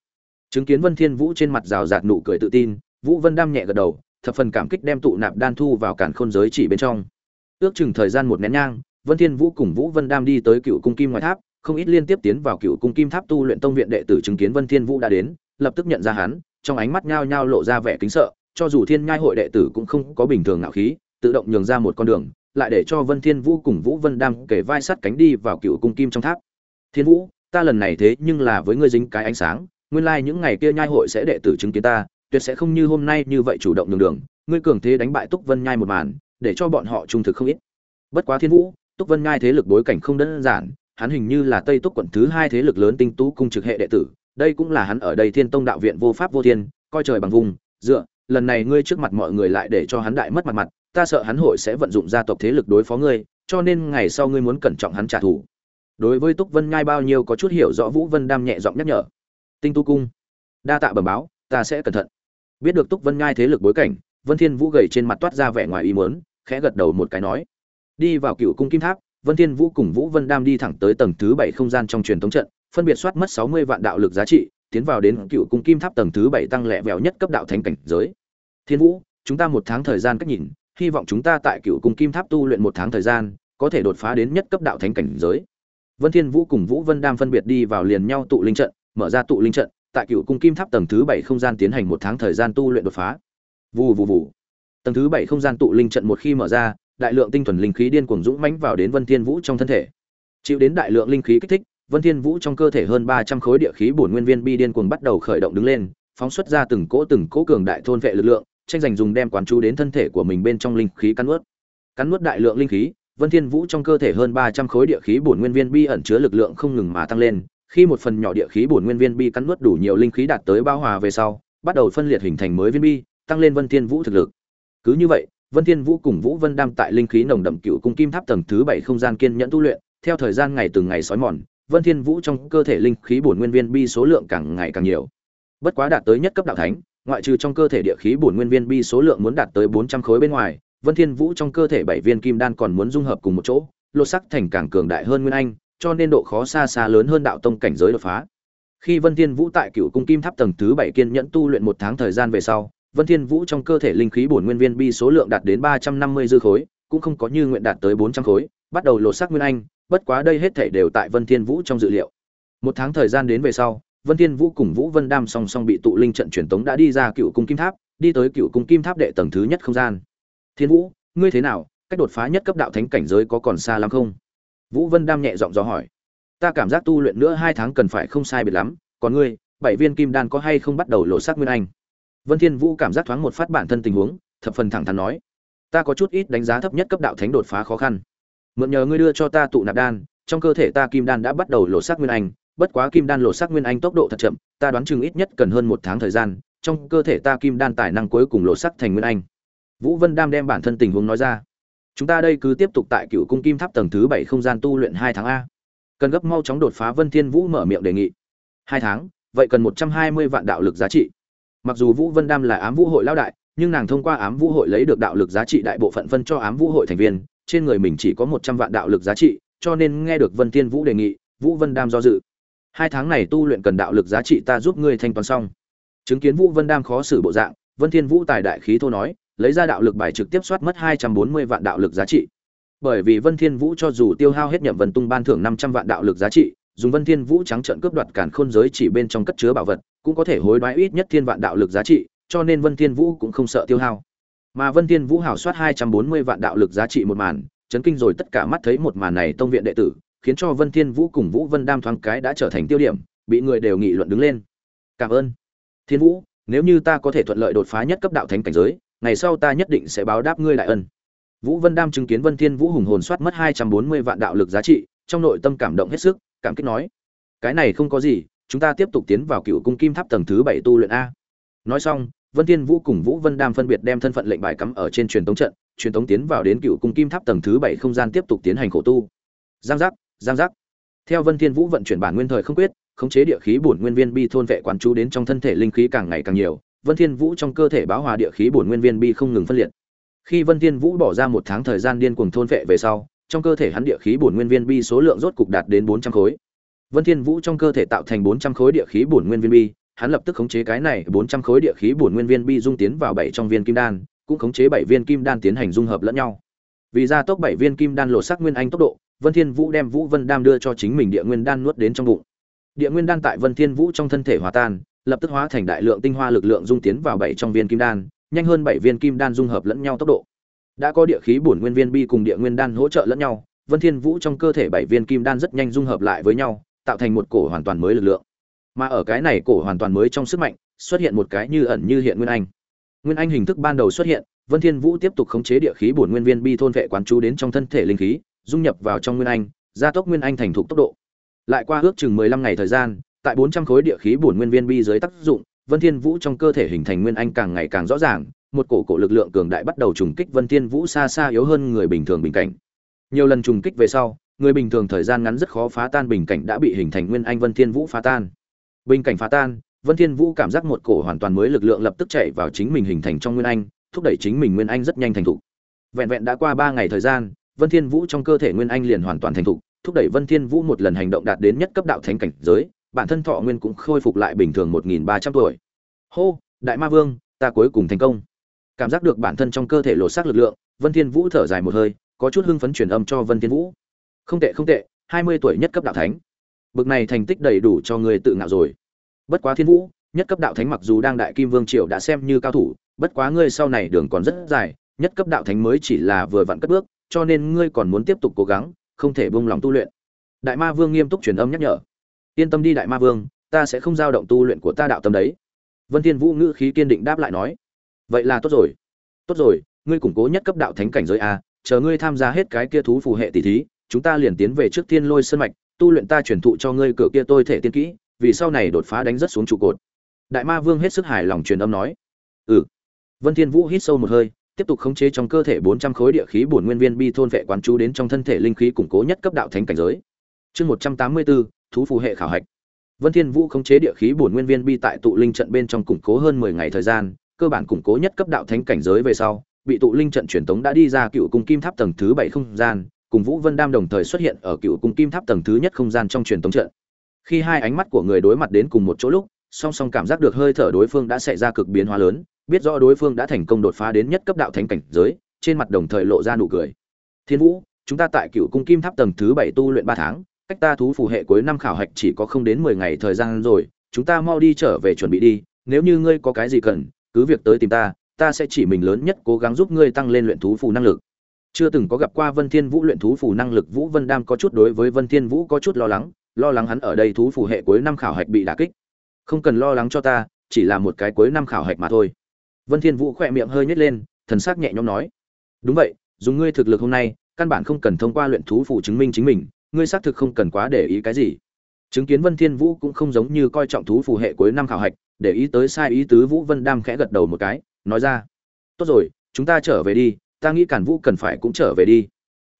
Chứng kiến vân thiên vũ trên mặt rào rạt nụ cười tự tin, vũ vân đam nhẹ gật đầu thập phần cảm kích đem tụ nạp đan thu vào cản khôn giới chỉ bên trong. Ước chừng thời gian một nén nhang, vân thiên vũ cùng vũ vân đam đi tới cựu cung kim ngoài tháp, không ít liên tiếp tiến vào cựu cung kim tháp tu luyện tông viện đệ tử chứng kiến vân thiên vũ đã đến, lập tức nhận ra hắn, trong ánh mắt nhao nhao lộ ra vẻ kính sợ, cho dù thiên nhai hội đệ tử cũng không có bình thường ngạo khí, tự động nhường ra một con đường, lại để cho vân thiên vũ cùng vũ vân đam kể vai sát cánh đi vào cựu cung kim trong tháp. Thiên vũ, ta lần này thế nhưng là với ngươi dính cái ánh sáng, nguyên lai like những ngày kia nhai hội sẽ đệ tử chứng kiến ta tuyệt sẽ không như hôm nay như vậy chủ động nhường đường, ngươi cường thế đánh bại túc vân nhai một màn, để cho bọn họ trung thực không ít. Bất quá thiên vũ, túc vân nhai thế lực bối cảnh không đơn giản, hắn hình như là tây túc quận thứ hai thế lực lớn tinh tú cung trực hệ đệ tử, đây cũng là hắn ở đây thiên tông đạo viện vô pháp vô thiên, coi trời bằng vùng, dựa, lần này ngươi trước mặt mọi người lại để cho hắn đại mất mặt mặt, ta sợ hắn hội sẽ vận dụng gia tộc thế lực đối phó ngươi, cho nên ngày sau ngươi muốn cẩn trọng hắn trả thù. Đối với túc vân nhai bao nhiêu có chút hiểu rõ vũ vân đam nhẹ giọng nhắc nhở. Tinh tu cung, đa tạ bẩm báo, ta sẽ cẩn thận biết được túc vân nhai thế lực bối cảnh, vân thiên vũ gầy trên mặt toát ra vẻ ngoài ý muốn, khẽ gật đầu một cái nói, đi vào cựu cung kim tháp, vân thiên vũ cùng vũ vân đam đi thẳng tới tầng thứ bảy không gian trong truyền thống trận, phân biệt soát mất 60 vạn đạo lực giá trị, tiến vào đến cựu cung kim tháp tầng thứ bảy tăng lẹ vẹo nhất cấp đạo thánh cảnh giới. Thiên vũ, chúng ta một tháng thời gian cách nhìn, hy vọng chúng ta tại cựu cung kim tháp tu luyện một tháng thời gian, có thể đột phá đến nhất cấp đạo thánh cảnh giới. Vân thiên vũ cùng vũ vân đam phân biệt đi vào liền nhau tụ linh trận, mở ra tụ linh trận tại cựu cung kim tháp tầng thứ bảy không gian tiến hành một tháng thời gian tu luyện đột phá. Vù vù vù. Tầng thứ bảy không gian tụ linh trận một khi mở ra, đại lượng tinh thuần linh khí điên cuồng dũng mãnh vào đến vân thiên vũ trong thân thể. Chịu đến đại lượng linh khí kích thích, vân thiên vũ trong cơ thể hơn 300 khối địa khí bổn nguyên viên bi điên cuồng bắt đầu khởi động đứng lên, phóng xuất ra từng cỗ từng cỗ cường đại thôn vệ lực lượng, tranh giành dùng đem quán chú đến thân thể của mình bên trong linh khí cắn nuốt. Cắn nuốt đại lượng linh khí, vân thiên vũ trong cơ thể hơn 300 khối địa khí bổn nguyên viên bi ẩn chứa lực lượng không ngừng mà tăng lên khi một phần nhỏ địa khí bổn nguyên viên bi cắn nuốt đủ nhiều linh khí đạt tới bao hòa về sau, bắt đầu phân liệt hình thành mới viên bi, tăng lên vân thiên vũ thực lực. Cứ như vậy, vân thiên vũ cùng vũ vân đam tại linh khí nồng đậm cựu cung kim tháp tầng thứ bảy không gian kiên nhẫn tu luyện, theo thời gian ngày từng ngày sói mòn, vân thiên vũ trong cơ thể linh khí bổn nguyên viên bi số lượng càng ngày càng nhiều. Bất quá đạt tới nhất cấp đạo thánh, ngoại trừ trong cơ thể địa khí bổn nguyên viên bi số lượng muốn đạt tới 400 khối bên ngoài, vân thiên vũ trong cơ thể bảy viên kim đan còn muốn dung hợp cùng một chỗ, lột sắc thành càng cường đại hơn nguyên anh cho nên độ khó xa xa lớn hơn đạo tông cảnh giới đột phá khi vân thiên vũ tại cựu cung kim tháp tầng thứ bảy kiên nhẫn tu luyện một tháng thời gian về sau Vân Thiên Vũ trong cơ thể linh khí bổn nguyên viên bi số lượng đạt đến 350 dư khối, cũng không có như nguyện đạt tới 400 khối, bắt đầu lột xác nguyên anh, bất quá đây hết thảy đều tại Vân Thiên Vũ trong dự liệu. Một tháng thời gian đến về sau, Vân Thiên Vũ cùng Vũ Vân Đam song song bị tụ linh trận truyền tống đã đi ra cựu cung kim tháp, đi tới cựu cung kim tháp đệ tầng thứ nhất không gian. Thiên Vũ, ngươi thế nào? Cách đột phá nhất cấp đạo thánh cảnh giới có còn xa lắm không? Vũ Vân Đam nhẹ giọng dò hỏi. Ta cảm giác tu luyện nữa 2 tháng cần phải không sai biệt lắm, còn ngươi, bảy viên kim đan có hay không bắt đầu lộ sắc nguyên anh? Vân Thiên Vũ cảm giác thoáng một phát bản thân tình huống, thập phần thẳng thắn nói: "Ta có chút ít đánh giá thấp nhất cấp đạo thánh đột phá khó khăn. Mượn nhờ ngươi đưa cho ta tụ nạp đan, trong cơ thể ta kim đan đã bắt đầu lộ sắc nguyên anh, bất quá kim đan lộ sắc nguyên anh tốc độ thật chậm, ta đoán chừng ít nhất cần hơn một tháng thời gian, trong cơ thể ta kim đan tài năng cuối cùng lộ sắc thành nguyên anh." Vũ Vân Đam đem bản thân tình huống nói ra. "Chúng ta đây cứ tiếp tục tại Cựu Cung Kim Tháp tầng thứ bảy không gian tu luyện hai tháng a." Cần gấp mau chóng đột phá Vân Thiên Vũ mở miệng đề nghị. hai tháng, vậy cần 120 vạn đạo lực giá trị." mặc dù vũ vân đam là ám vũ hội lao đại nhưng nàng thông qua ám vũ hội lấy được đạo lực giá trị đại bộ phận phân cho ám vũ hội thành viên trên người mình chỉ có một trăm vạn đạo lực giá trị cho nên nghe được vân thiên vũ đề nghị vũ vân đam do dự hai tháng này tu luyện cần đạo lực giá trị ta giúp ngươi thanh toán xong chứng kiến vũ vân đam khó xử bộ dạng vân thiên vũ tài đại khí thô nói lấy ra đạo lực bài trực tiếp soát mất hai trăm bốn mươi vạn đạo lực giá trị bởi vì vân thiên vũ cho dù tiêu hao hết nhậm vân tung ban thưởng năm trăm vạn đạo lực giá trị dùng Vân Thiên Vũ trắng trợn cướp đoạt càn khôn giới chỉ bên trong cất chứa bảo vật, cũng có thể hối đoái ít nhất thiên vạn đạo lực giá trị, cho nên Vân Thiên Vũ cũng không sợ tiêu hao. mà vân thiên vũ hào soát 240 vạn đạo lực giá trị một màn chấn kinh rồi tất cả mắt thấy một màn này tông viện đệ tử khiến cho vân thiên vũ cùng vũ vân đam thoáng cái đã trở thành tiêu điểm bị người đều nghị luận đứng lên cảm ơn thiên vũ nếu như ta có thể thuận lợi đột phá nhất cấp đạo thánh cảnh giới ngày sau ta nhất định sẽ báo đáp ngươi đại ân. Vũ vân đam chứng kiến vân thiên vũ hùng hồn soát mất 240 vạn đạo lực giá trị, trong nội tâm cảm động hết sức, cảm kích nói, cái này không có gì, chúng ta tiếp tục tiến vào cựu cung kim tháp tầng thứ bảy tu luyện a. Nói xong, vân thiên vũ cùng vũ vân đam phân biệt đem thân phận lệnh bài cắm ở trên truyền tống trận, truyền tống tiến vào đến cựu cung kim tháp tầng thứ bảy không gian tiếp tục tiến hành khổ tu. Giang giác giang giác. Theo vân thiên vũ vận chuyển bản nguyên thời không quyết, khống chế địa khí bổn nguyên viên bi thôn vệ quán chú đến trong thân thể linh khí càng ngày càng nhiều vân thiên vũ trong cơ thể báo hòa địa khí bổn nguyên viên bi không ngừng phân liệt. Khi vân thiên vũ bỏ ra một tháng thời gian điên cuồng thôn vệ về sau, trong cơ thể hắn địa khí bổn nguyên viên bi số lượng rốt cục đạt đến 400 khối. Vân thiên vũ trong cơ thể tạo thành 400 khối địa khí bổn nguyên viên bi, hắn lập tức khống chế cái này 400 khối địa khí bổn nguyên viên bi dung tiến vào bảy trong viên kim đan, cũng khống chế bảy viên kim đan tiến hành dung hợp lẫn nhau. Vì gia tốc bảy viên kim đan lộ sắc nguyên anh tốc độ, vân thiên vũ đem vũ vân đam đưa cho chính mình địa nguyên đan nuốt đến trong bụng. Địa nguyên đan tại vân thiên vũ trong thân thể hòa tan lập tức hóa thành đại lượng tinh hoa lực lượng dung tiến vào bảy trong viên kim đan, nhanh hơn bảy viên kim đan dung hợp lẫn nhau tốc độ. Đã có địa khí bổn nguyên viên bi cùng địa nguyên đan hỗ trợ lẫn nhau, vân thiên vũ trong cơ thể bảy viên kim đan rất nhanh dung hợp lại với nhau, tạo thành một cổ hoàn toàn mới lực lượng. Mà ở cái này cổ hoàn toàn mới trong sức mạnh, xuất hiện một cái như ẩn như hiện nguyên anh. Nguyên anh hình thức ban đầu xuất hiện, vân thiên vũ tiếp tục khống chế địa khí bổn nguyên viên bi thôn vệ quán chú đến trong thân thể linh khí, dung nhập vào trong nguyên anh, gia tốc nguyên anh thành thục tốc độ. Lại qua ước chừng 15 ngày thời gian tại 400 khối địa khí bổn nguyên viên bi dưới tác dụng, vân thiên vũ trong cơ thể hình thành nguyên anh càng ngày càng rõ ràng, một cổ cổ lực lượng cường đại bắt đầu trùng kích vân thiên vũ xa xa yếu hơn người bình thường bình cảnh. Nhiều lần trùng kích về sau, người bình thường thời gian ngắn rất khó phá tan bình cảnh đã bị hình thành nguyên anh vân thiên vũ phá tan. Bình cảnh phá tan, vân thiên vũ cảm giác một cổ hoàn toàn mới lực lượng lập tức chạy vào chính mình hình thành trong nguyên anh, thúc đẩy chính mình nguyên anh rất nhanh thành thục. Vẹn vẹn đã qua ba ngày thời gian, vân thiên vũ trong cơ thể nguyên anh liền hoàn toàn thành thục, thúc đẩy vân thiên vũ một lần hành động đạt đến nhất cấp đạo thánh cảnh giới bản thân thọ nguyên cũng khôi phục lại bình thường một nghìn ba trăm tuổi. Hô, đại ma vương, ta cuối cùng thành công. Cảm giác được bản thân trong cơ thể lột xác lực lượng, vân thiên vũ thở dài một hơi, có chút hưng phấn truyền âm cho vân thiên vũ. Không tệ không tệ, hai mươi tuổi nhất cấp đạo thánh. Bực này thành tích đầy đủ cho người tự ngạo rồi. Bất quá thiên vũ, nhất cấp đạo thánh mặc dù đang đại kim vương triều đã xem như cao thủ, bất quá ngươi sau này đường còn rất dài, nhất cấp đạo thánh mới chỉ là vừa vặn cất bước, cho nên ngươi còn muốn tiếp tục cố gắng, không thể buông lòng tu luyện. Đại ma vương nghiêm túc truyền âm nhắc nhở yên tâm đi đại ma vương ta sẽ không giao động tu luyện của ta đạo tâm đấy. Vân thiên vũ ngữ khí kiên định đáp lại nói vậy là tốt rồi. Tốt rồi ngươi củng cố nhất cấp đạo thánh cảnh giới a chờ ngươi tham gia hết cái kia thú phù hệ tỷ thí chúng ta liền tiến về trước thiên lôi sơn mạch tu luyện ta truyền thụ cho ngươi cửa kia tôi thể tiên kỹ vì sau này đột phá đánh rất xuống trụ cột. Đại ma vương hết sức hài lòng truyền âm nói. Ừ. Vân thiên vũ hít sâu một hơi tiếp tục khống chế trong cơ thể 400 khối địa khí bổn nguyên viên bi thôn vệ quán chú đến trong thân thể linh khí củng cố nhất cấp đạo thánh cảnh giới. Chương 184, thú phù hệ khảo hạch. Vân Thiên Vũ khống chế địa khí bổn nguyên viên bi tại tụ linh trận bên trong củng cố hơn 10 ngày thời gian, cơ bản củng cố nhất cấp đạo thánh cảnh giới về sau, bị tụ linh trận truyền tống đã đi ra cựu cung kim tháp tầng thứ 7 không gian, cùng Vũ Vân Đam đồng thời xuất hiện ở cựu cung kim tháp tầng thứ nhất không gian trong truyền tống trận. Khi hai ánh mắt của người đối mặt đến cùng một chỗ lúc, song song cảm giác được hơi thở đối phương đã xảy ra cực biến hóa lớn, biết rõ đối phương đã thành công đột phá đến nhất cấp đạo thánh cảnh giới, trên mặt đồng thời lộ ra nụ cười. Thiên Vũ, chúng ta tại Cựu Cung Kim Tháp tầng thứ 7 tu luyện 3 tháng, cách ta thú phù hệ cuối năm khảo hạch chỉ có không đến 10 ngày thời gian rồi, chúng ta mau đi trở về chuẩn bị đi, nếu như ngươi có cái gì cần, cứ việc tới tìm ta, ta sẽ chỉ mình lớn nhất cố gắng giúp ngươi tăng lên luyện thú phù năng lực. Chưa từng có gặp qua Vân Thiên Vũ luyện thú phù năng lực, Vũ Vân Đam có chút đối với Vân Thiên Vũ có chút lo lắng, lo lắng hắn ở đây thú phù hệ cuối năm khảo hạch bị đả kích. Không cần lo lắng cho ta, chỉ là một cái cuối năm khảo hạch mà thôi. Vân Thiên Vũ khẽ miệng hơi nhếch lên, thần sắc nhẹ nhõm nói: "Đúng vậy, dùng ngươi thực lực hôm nay, căn bản không cần thông qua luyện thú phù chứng minh chính mình, ngươi xác thực không cần quá để ý cái gì." Chứng kiến Vân Thiên Vũ cũng không giống như coi trọng thú phù hệ cuối năm khảo hạch, để ý tới sai ý tứ Vũ Vân Đam khẽ gật đầu một cái, nói ra: "Tốt rồi, chúng ta trở về đi, ta nghĩ Cản Vũ cần phải cũng trở về đi."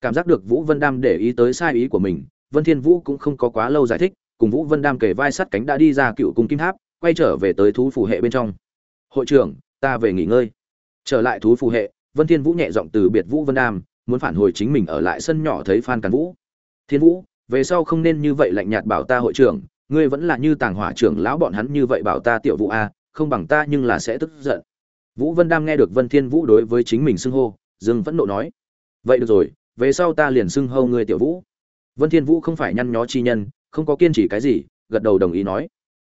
Cảm giác được Vũ Vân Đam để ý tới sai ý của mình, Vân Thiên Vũ cũng không có quá lâu giải thích, cùng Vũ Vân Đam kề vai sát cánh đã đi ra cựu cung kim tháp, quay trở về tới thú phù hệ bên trong. "Hội trưởng, ta về nghỉ ngơi trở lại thú phù hệ vân thiên vũ nhẹ giọng từ biệt vũ vân đam muốn phản hồi chính mình ở lại sân nhỏ thấy phan càn vũ thiên vũ về sau không nên như vậy lạnh nhạt bảo ta hội trưởng ngươi vẫn là như tàng hỏa trưởng lão bọn hắn như vậy bảo ta tiểu vũ a không bằng ta nhưng là sẽ tức giận. Vũ vân đam nghe được vân thiên vũ đối với chính mình xưng hô Dương vẫn nộ nói vậy được rồi về sau ta liền xưng hô ngươi tiểu vũ. Vân thiên vũ không phải nhăn nhó chi nhân không có kiên trì cái gì gật đầu đồng ý nói.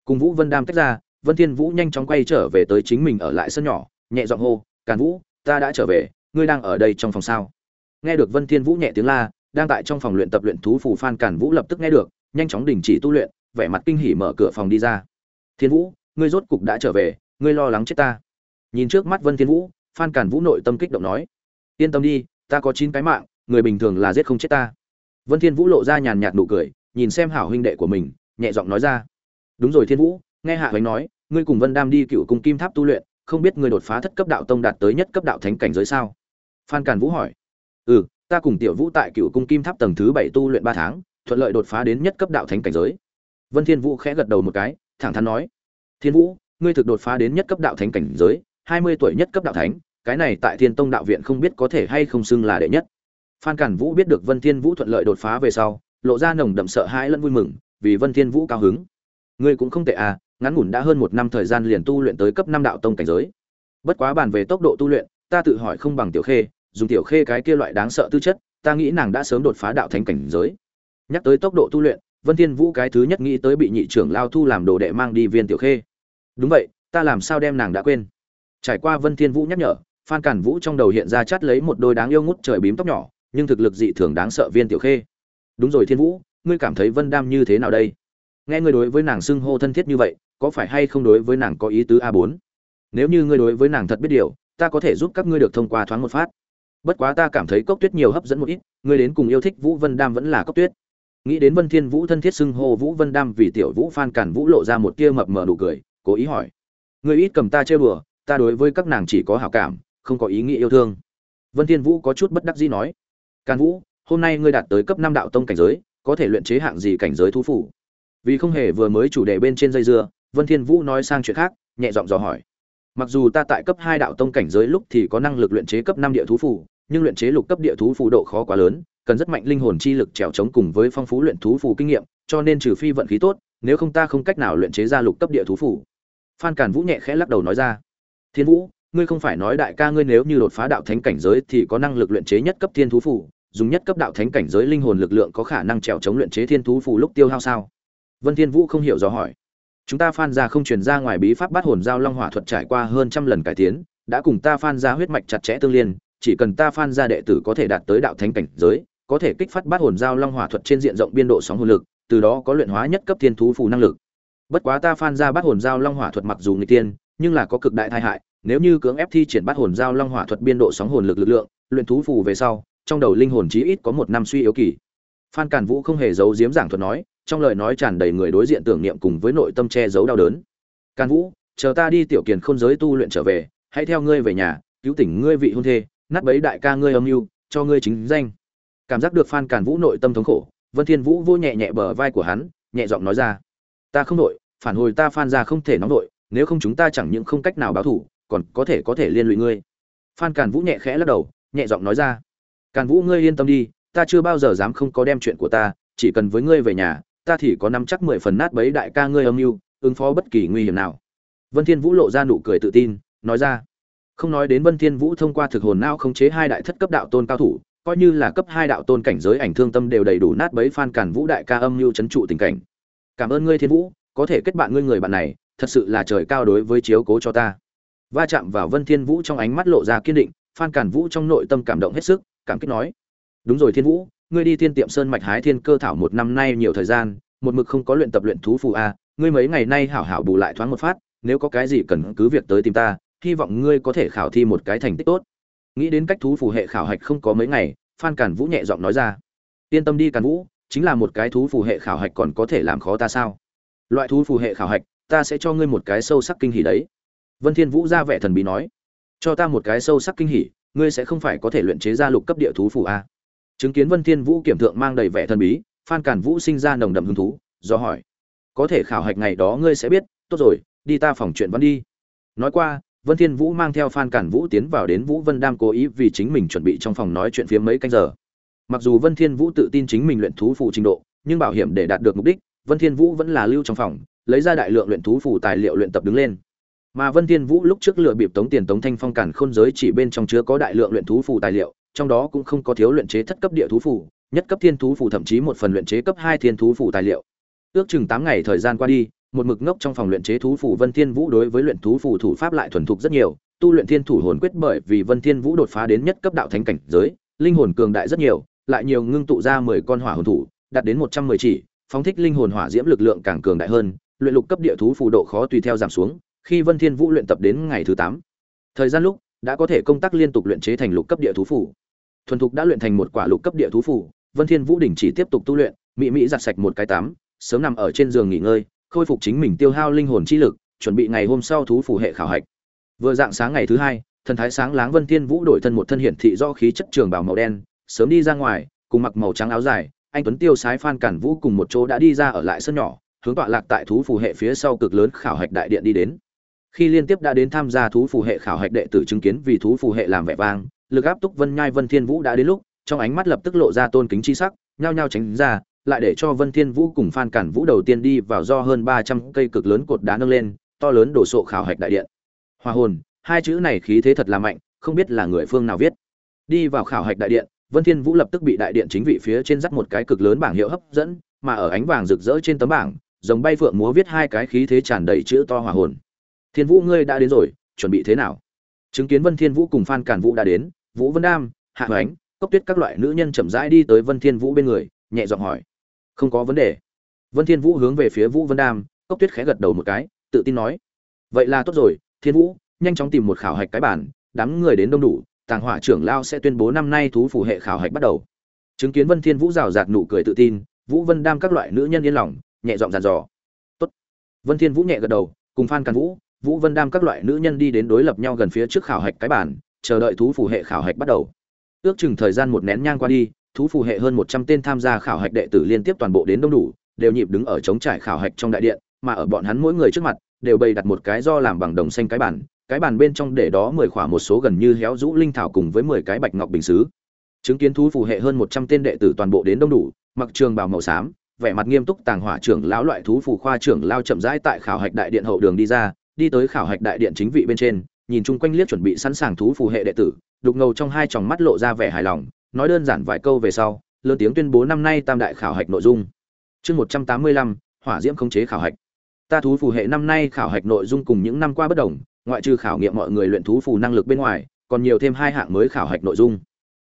Cùng vũ vân đam tách ra Vân Thiên Vũ nhanh chóng quay trở về tới chính mình ở lại sân nhỏ, nhẹ giọng hô, "Càn Vũ, ta đã trở về ngươi đang ở đây trong phòng sao? Nghe được vân thiên vũ nhẹ tiếng la đang tại trong phòng luyện tập luyện thú phù phan cản vũ lập tức nghe được, nhanh chóng đình chỉ tu luyện, vẻ mặt kinh hỉ mở cửa phòng đi ra. Thiên vũ, ngươi rốt cục đã trở về, ngươi lo lắng chết ta. Nhìn trước mắt vân thiên vũ, phan cản vũ nội tâm kích động nói, yên tâm đi, ta có chín cái mạng, người bình thường là giết không chết ta. Vân thiên vũ lộ ra nhàn nhạt nụ cười, nhìn xem hảo huynh đệ của mình, nhẹ giọng nói ra, đúng rồi thiên vũ, nghe hạ hoánh nói, ngươi cùng vân đam đi cựu cung kim tháp tu luyện, không biết ngươi đột phá thất cấp đạo tông đạt tới nhất cấp đạo thánh cảnh giới sao? Phan càn vũ hỏi ừ ta cùng tiểu vũ tại cựu cung kim tháp tầng thứ bảy tu luyện ba tháng, thuận lợi đột phá đến nhất cấp đạo thánh cảnh giới. Vân thiên vũ khẽ gật đầu một cái, thẳng thắn nói, thiên vũ, ngươi thực đột phá đến nhất cấp đạo thánh cảnh giới, hai mươi tuổi nhất cấp đạo thánh, cái này tại thiên tông đạo viện không biết có thể hay không xưng là đệ nhất. Phan cản vũ biết được vân thiên vũ thuận lợi đột phá về sau, lộ ra nồng đậm sợ hãi lẫn vui mừng, vì vân thiên vũ cao hứng. Ngươi cũng không tệ à ngắn ngủn đã hơn một năm thời gian liền tu luyện tới cấp năm đạo tông cảnh giới. Bất quá bàn về tốc độ tu luyện, ta tự hỏi không bằng tiểu khê dùng tiểu khê cái kia loại đáng sợ tư chất, ta nghĩ nàng đã sớm đột phá đạo thánh cảnh giới. Nhắc tới tốc độ tu luyện, vân thiên vũ cái thứ nhất nghĩ tới bị nhị trưởng lao thu làm đồ đệ mang đi viên tiểu khê. Đúng vậy, ta làm sao đem nàng đã quên? Trải qua vân thiên vũ nhắc nhở, phan cản vũ trong đầu hiện ra chát lấy một đôi đáng yêu ngút trời bím tóc nhỏ, nhưng thực lực dị thường đáng sợ viên tiểu khê. Đúng rồi thiên vũ, ngươi cảm thấy vân đam như thế nào đây? Nghe ngươi đối với nàng xưng hô thân thiết như vậy, có phải hay không đối với nàng có ý tứ a bốn? Nếu như ngươi đối với nàng thật biết điều, ta có thể giúp các ngươi được thông qua thoáng một phát bất quá ta cảm thấy cốc tuyết nhiều hấp dẫn một ít, ngươi đến cùng yêu thích vũ vân đam vẫn là cốc tuyết. Nghĩ đến vân thiên vũ thân thiết xưng hô vũ vân đam vì tiểu vũ phan cản vũ lộ ra một tia mập mờ nụ cười, cố ý hỏi. Ngươi ít cầm ta chơi bừa ta đối với các nàng chỉ có hảo cảm, không có ý nghĩa yêu thương. Vân thiên vũ có chút bất đắc dĩ nói. Càn vũ, hôm nay ngươi đạt tới cấp năm đạo tông cảnh giới, có thể luyện chế hạng gì cảnh giới thú phủ vì không hề vừa mới chủ đề bên trên dây dưa, vân thiên vũ nói sang chuyện khác, nhẹ giọng dò hỏi mặc dù ta tại cấp hai đạo tông cảnh giới lúc thì có năng lực luyện chế cấp năm địa thú phủ nhưng luyện chế lục cấp địa thú phủ độ khó quá lớn, cần rất mạnh linh hồn chi lực trèo chống cùng với phong phú luyện thú phủ kinh nghiệm, cho nên trừ phi vận khí tốt, nếu không ta không cách nào luyện chế ra lục cấp địa thú phủ phan càn vũ nhẹ khẽ lắc đầu nói ra. Thiên vũ, ngươi không phải nói đại ca ngươi nếu như đột phá đạo thánh cảnh giới thì có năng lực luyện chế nhất cấp thiên thú phủ dùng nhất cấp đạo thánh cảnh giới linh hồn lực lượng có khả năng trèo chống luyện chế thiên thú phủ lúc tiêu hao sao? Vân thiên vũ không hiểu do hỏi chúng ta phan gia không truyền ra ngoài bí pháp bát hồn giao long hỏa thuật trải qua hơn trăm lần cải tiến, đã cùng ta phan gia huyết mạch chặt chẽ tương liên, chỉ cần ta phan gia đệ tử có thể đạt tới đạo thánh cảnh giới, có thể kích phát bát hồn giao long hỏa thuật trên diện rộng biên độ sóng hồn lực, từ đó có luyện hóa nhất cấp thiên thú phù năng lực. Bất quá ta phan gia bát hồn giao long hỏa thuật mặc dù người tiên, nhưng là có cực đại tai hại, nếu như cưỡng ép thi triển bát hồn giao long hỏa thuật biên độ sóng hồn lực lực lượng, luyện thú phù về sau, trong đầu linh hồn chí ít có một năm suy yếu kỳ. Phan càn vũ không hề giấu giếm giảng thuật nói trong lời nói tràn đầy người đối diện tưởng niệm cùng với nội tâm che giấu đau đớn. Càn vũ, chờ ta đi tiểu kiền khôn giới tu luyện trở về, hãy theo ngươi về nhà, cứu tỉnh ngươi vị hôn thê, nát bấy đại ca ngươi âm mưu, cho ngươi chính danh. Cảm giác được phan càn vũ nội tâm thống khổ, vân thiên vũ vô nhẹ nhẹ bờ vai của hắn, nhẹ giọng nói ra, ta không nội phản hồi ta phan ra không thể nóng nội nếu không chúng ta chẳng những không cách nào báo thủ còn có thể có thể liên lụy ngươi. Phan càn vũ nhẹ khẽ lắc đầu, nhẹ giọng nói ra, càn vũ ngươi yên tâm đi, ta chưa bao giờ dám không có đem chuyện của ta, chỉ cần với ngươi về nhà ta thì có nắm chắc mười phần nát bấy đại ca ngươi âm mưu, ứng phó bất kỳ nguy hiểm nào. Vân thiên vũ lộ ra nụ cười tự tin, nói ra. Không nói đến vân thiên vũ thông qua thực hồn não khống chế hai đại thất cấp đạo tôn cao thủ, coi như là cấp hai đạo tôn cảnh giới ảnh thương tâm đều đầy đủ nát bấy phan cản vũ đại ca âm mưu chấn trụ tình cảnh. Cảm ơn ngươi thiên vũ, có thể kết bạn ngươi người bạn này, thật sự là trời cao đối với chiếu cố cho ta. Va chạm vào vân thiên vũ trong ánh mắt lộ ra kiên định, phan cản vũ trong nội tâm cảm động hết sức, cảm kích nói. Đúng rồi thiên vũ ngươi đi thiên tiệm sơn mạch hái thiên cơ thảo một năm nay nhiều thời gian, một mực không có luyện tập luyện thú phù a, ngươi mấy ngày nay hảo hảo bù lại thoáng một phát, nếu có cái gì cần cứ việc tới tìm ta, hy vọng ngươi có thể khảo thi một cái thành tích tốt. Nghĩ đến cách thú phù hệ khảo hạch không có mấy ngày, phan cản vũ nhẹ giọng nói ra. Yên tâm đi cản vũ, chính là một cái thú phù hệ khảo hạch còn có thể làm khó ta sao? Loại thú phù hệ khảo hạch, ta sẽ cho ngươi một cái sâu sắc kinh hỉ đấy. Vân thiên vũ ra vẻ thần bí nói. Cho ta một cái sâu sắc kinh hỉ, ngươi sẽ không phải có thể luyện chế ra lục cấp địa thú phù a chứng kiến vân thiên vũ kiểm thượng mang đầy vẻ thần bí, phan càn vũ sinh ra nồng đậm hứng thú, do hỏi, có thể khảo hạch ngày đó ngươi sẽ biết, tốt rồi, đi ta phòng chuyện văn đi. Nói qua, vân thiên vũ mang theo phan càn vũ tiến vào đến vũ vân đam cố ý vì chính mình chuẩn bị trong phòng nói chuyện phía mấy canh giờ. Mặc dù vân thiên vũ tự tin chính mình luyện thú phụ trình độ, nhưng bảo hiểm để đạt được mục đích, vân thiên vũ vẫn là lưu trong phòng, lấy ra đại lượng luyện thú phụ tài liệu luyện tập đứng lên. Mà vân thiên vũ lúc trước lựa bịp tống tiền tống thanh phong cản khôn giới chỉ bên trong chứa có đại lượng luyện thú phụ tài liệu trong đó cũng không có thiếu luyện chế thất cấp địa thú phủ nhất cấp thiên thú phủ thậm chí một phần luyện chế cấp hai thiên thú phủ tài liệu ước chừng tám ngày thời gian qua đi một mực ngốc trong phòng luyện chế thú phủ vân thiên vũ đối với luyện thú phủ thủ pháp lại thuần thục rất nhiều tu luyện thiên thủ hồn quyết bởi vì Vân Thiên Vũ đột phá đến nhất cấp đạo thánh cảnh giới, linh hồn cường đại rất nhiều, lại nhiều ngưng tụ ra 10 con hỏa hồn thủ, đạt đến 110 chỉ, phóng thích linh hồn hỏa diễm lực lượng càng cường đại hơn, luyện lục cấp địa thú phù độ khó tùy theo giảm xuống, khi Vân Thiên Vũ luyện tập đến ngày thứ 8. Thời gian lúc, đã có thể công tác liên tục luyện chế thành lục cấp địa thú phủ. Thuần thục đã luyện thành một quả lục cấp địa thú phủ. Vân Thiên Vũ đỉnh chỉ tiếp tục tu luyện, mỹ mỹ giặt sạch một cái tắm, sớm nằm ở trên giường nghỉ ngơi, khôi phục chính mình tiêu hao linh hồn chi lực, chuẩn bị ngày hôm sau thú phủ hệ khảo hạch. Vừa dạng sáng ngày thứ hai, thần thái sáng láng Vân Thiên Vũ đổi thân một thân hiển thị do khí chất trường bào màu đen, sớm đi ra ngoài, cùng mặc màu trắng áo dài, anh tuấn tiêu sái Phan Cản Vũ cùng một chỗ đã đi ra ở lại sân nhỏ, hướng tọa lạc tại thú phù hệ phía sau cực lớn khảo hạch đại điện đi đến. Khi liên tiếp đã đến tham gia thú phù hệ khảo hạch đệ tử chứng kiến vì thú phù hệ làm vẻ vang, lực áp túc Vân Nhai Vân Thiên Vũ đã đến lúc, trong ánh mắt lập tức lộ ra tôn kính chi sắc, nhao nhao tránh ra, lại để cho Vân Thiên Vũ cùng Phan Cản Vũ đầu tiên đi vào do hơn 300 cây cực lớn cột đá nâng lên, to lớn đổ sộ khảo hạch đại điện. Hòa hồn, hai chữ này khí thế thật là mạnh, không biết là người phương nào viết. Đi vào khảo hạch đại điện, Vân Thiên Vũ lập tức bị đại điện chính vị phía trên dắt một cái cực lớn bảng hiệu hấp dẫn, mà ở ánh vàng rực rỡ trên tấm bảng, rồng bay phượng múa viết hai cái khí thế tràn đầy chữ to hòa hồn. Thiên Vũ ngươi đã đến rồi, chuẩn bị thế nào? Chứng kiến Vân Thiên Vũ cùng Phan Cản Vũ đã đến, Vũ Vân Đam, Hạ Hoánh, Cốc Tuyết các loại nữ nhân chậm rãi đi tới Vân Thiên Vũ bên người, nhẹ giọng hỏi: "Không có vấn đề." Vân Thiên Vũ hướng về phía Vũ Vân Đam, Cốc Tuyết khẽ gật đầu một cái, tự tin nói: "Vậy là tốt rồi, Thiên Vũ, nhanh chóng tìm một khảo hạch cái bản, đám người đến đông đủ, Tàng Hỏa trưởng lao sẽ tuyên bố năm nay thú phù hệ khảo hạch bắt đầu." Chứng kiến Vân Thiên Vũ rào rạt nụ cười tự tin, Vũ Vân Đam các loại nữ nhân yên lòng, nhẹ giọng giàn dò: "Tốt." Vân Thiên Vũ nhẹ gật đầu, cùng Phan Càn Vũ, Vũ Vân Đam các loại nữ nhân đi đến đối lập nhau gần phía trước khảo hạch cái bản, chờ đợi thú phù hệ khảo hạch bắt đầu. Ước chừng thời gian một nén nhang qua đi, thú phù hệ hơn 100 tên tham gia khảo hạch đệ tử liên tiếp toàn bộ đến đông đủ, đều nhịp đứng ở chống trải khảo hạch trong đại điện, mà ở bọn hắn mỗi người trước mặt đều bày đặt một cái do làm bằng đồng xanh cái bàn, cái bàn bên trong để đó 10 khỏa một số gần như héo rũ linh thảo cùng với 10 cái bạch ngọc bình sứ. Chứng kiến thú phù hệ hơn 100 tên đệ tử toàn bộ đến đông đủ, mặc trường bào màu xám, vẻ mặt nghiêm túc tàng hỏa trưởng lão loại thú phù khoa trưởng lao chậm rãi tại khảo hạch đại điện hậu đường đi ra, đi tới khảo hạch đại điện chính vị bên trên, nhìn chung quanh liếc chuẩn bị sẵn sàng thú phù hệ đệ tử, đục ngầu trong hai tròng mắt lộ ra vẻ hài lòng, nói đơn giản vài câu về sau, lớn tiếng tuyên bố năm nay tam đại khảo hạch nội dung. Chương 185, hỏa diễm khống chế khảo hạch. Ta thú phù hệ năm nay khảo hạch nội dung cùng những năm qua bất đồng, ngoại trừ khảo nghiệm mọi người luyện thú phù năng lực bên ngoài, còn nhiều thêm hai hạng mới khảo hạch nội dung.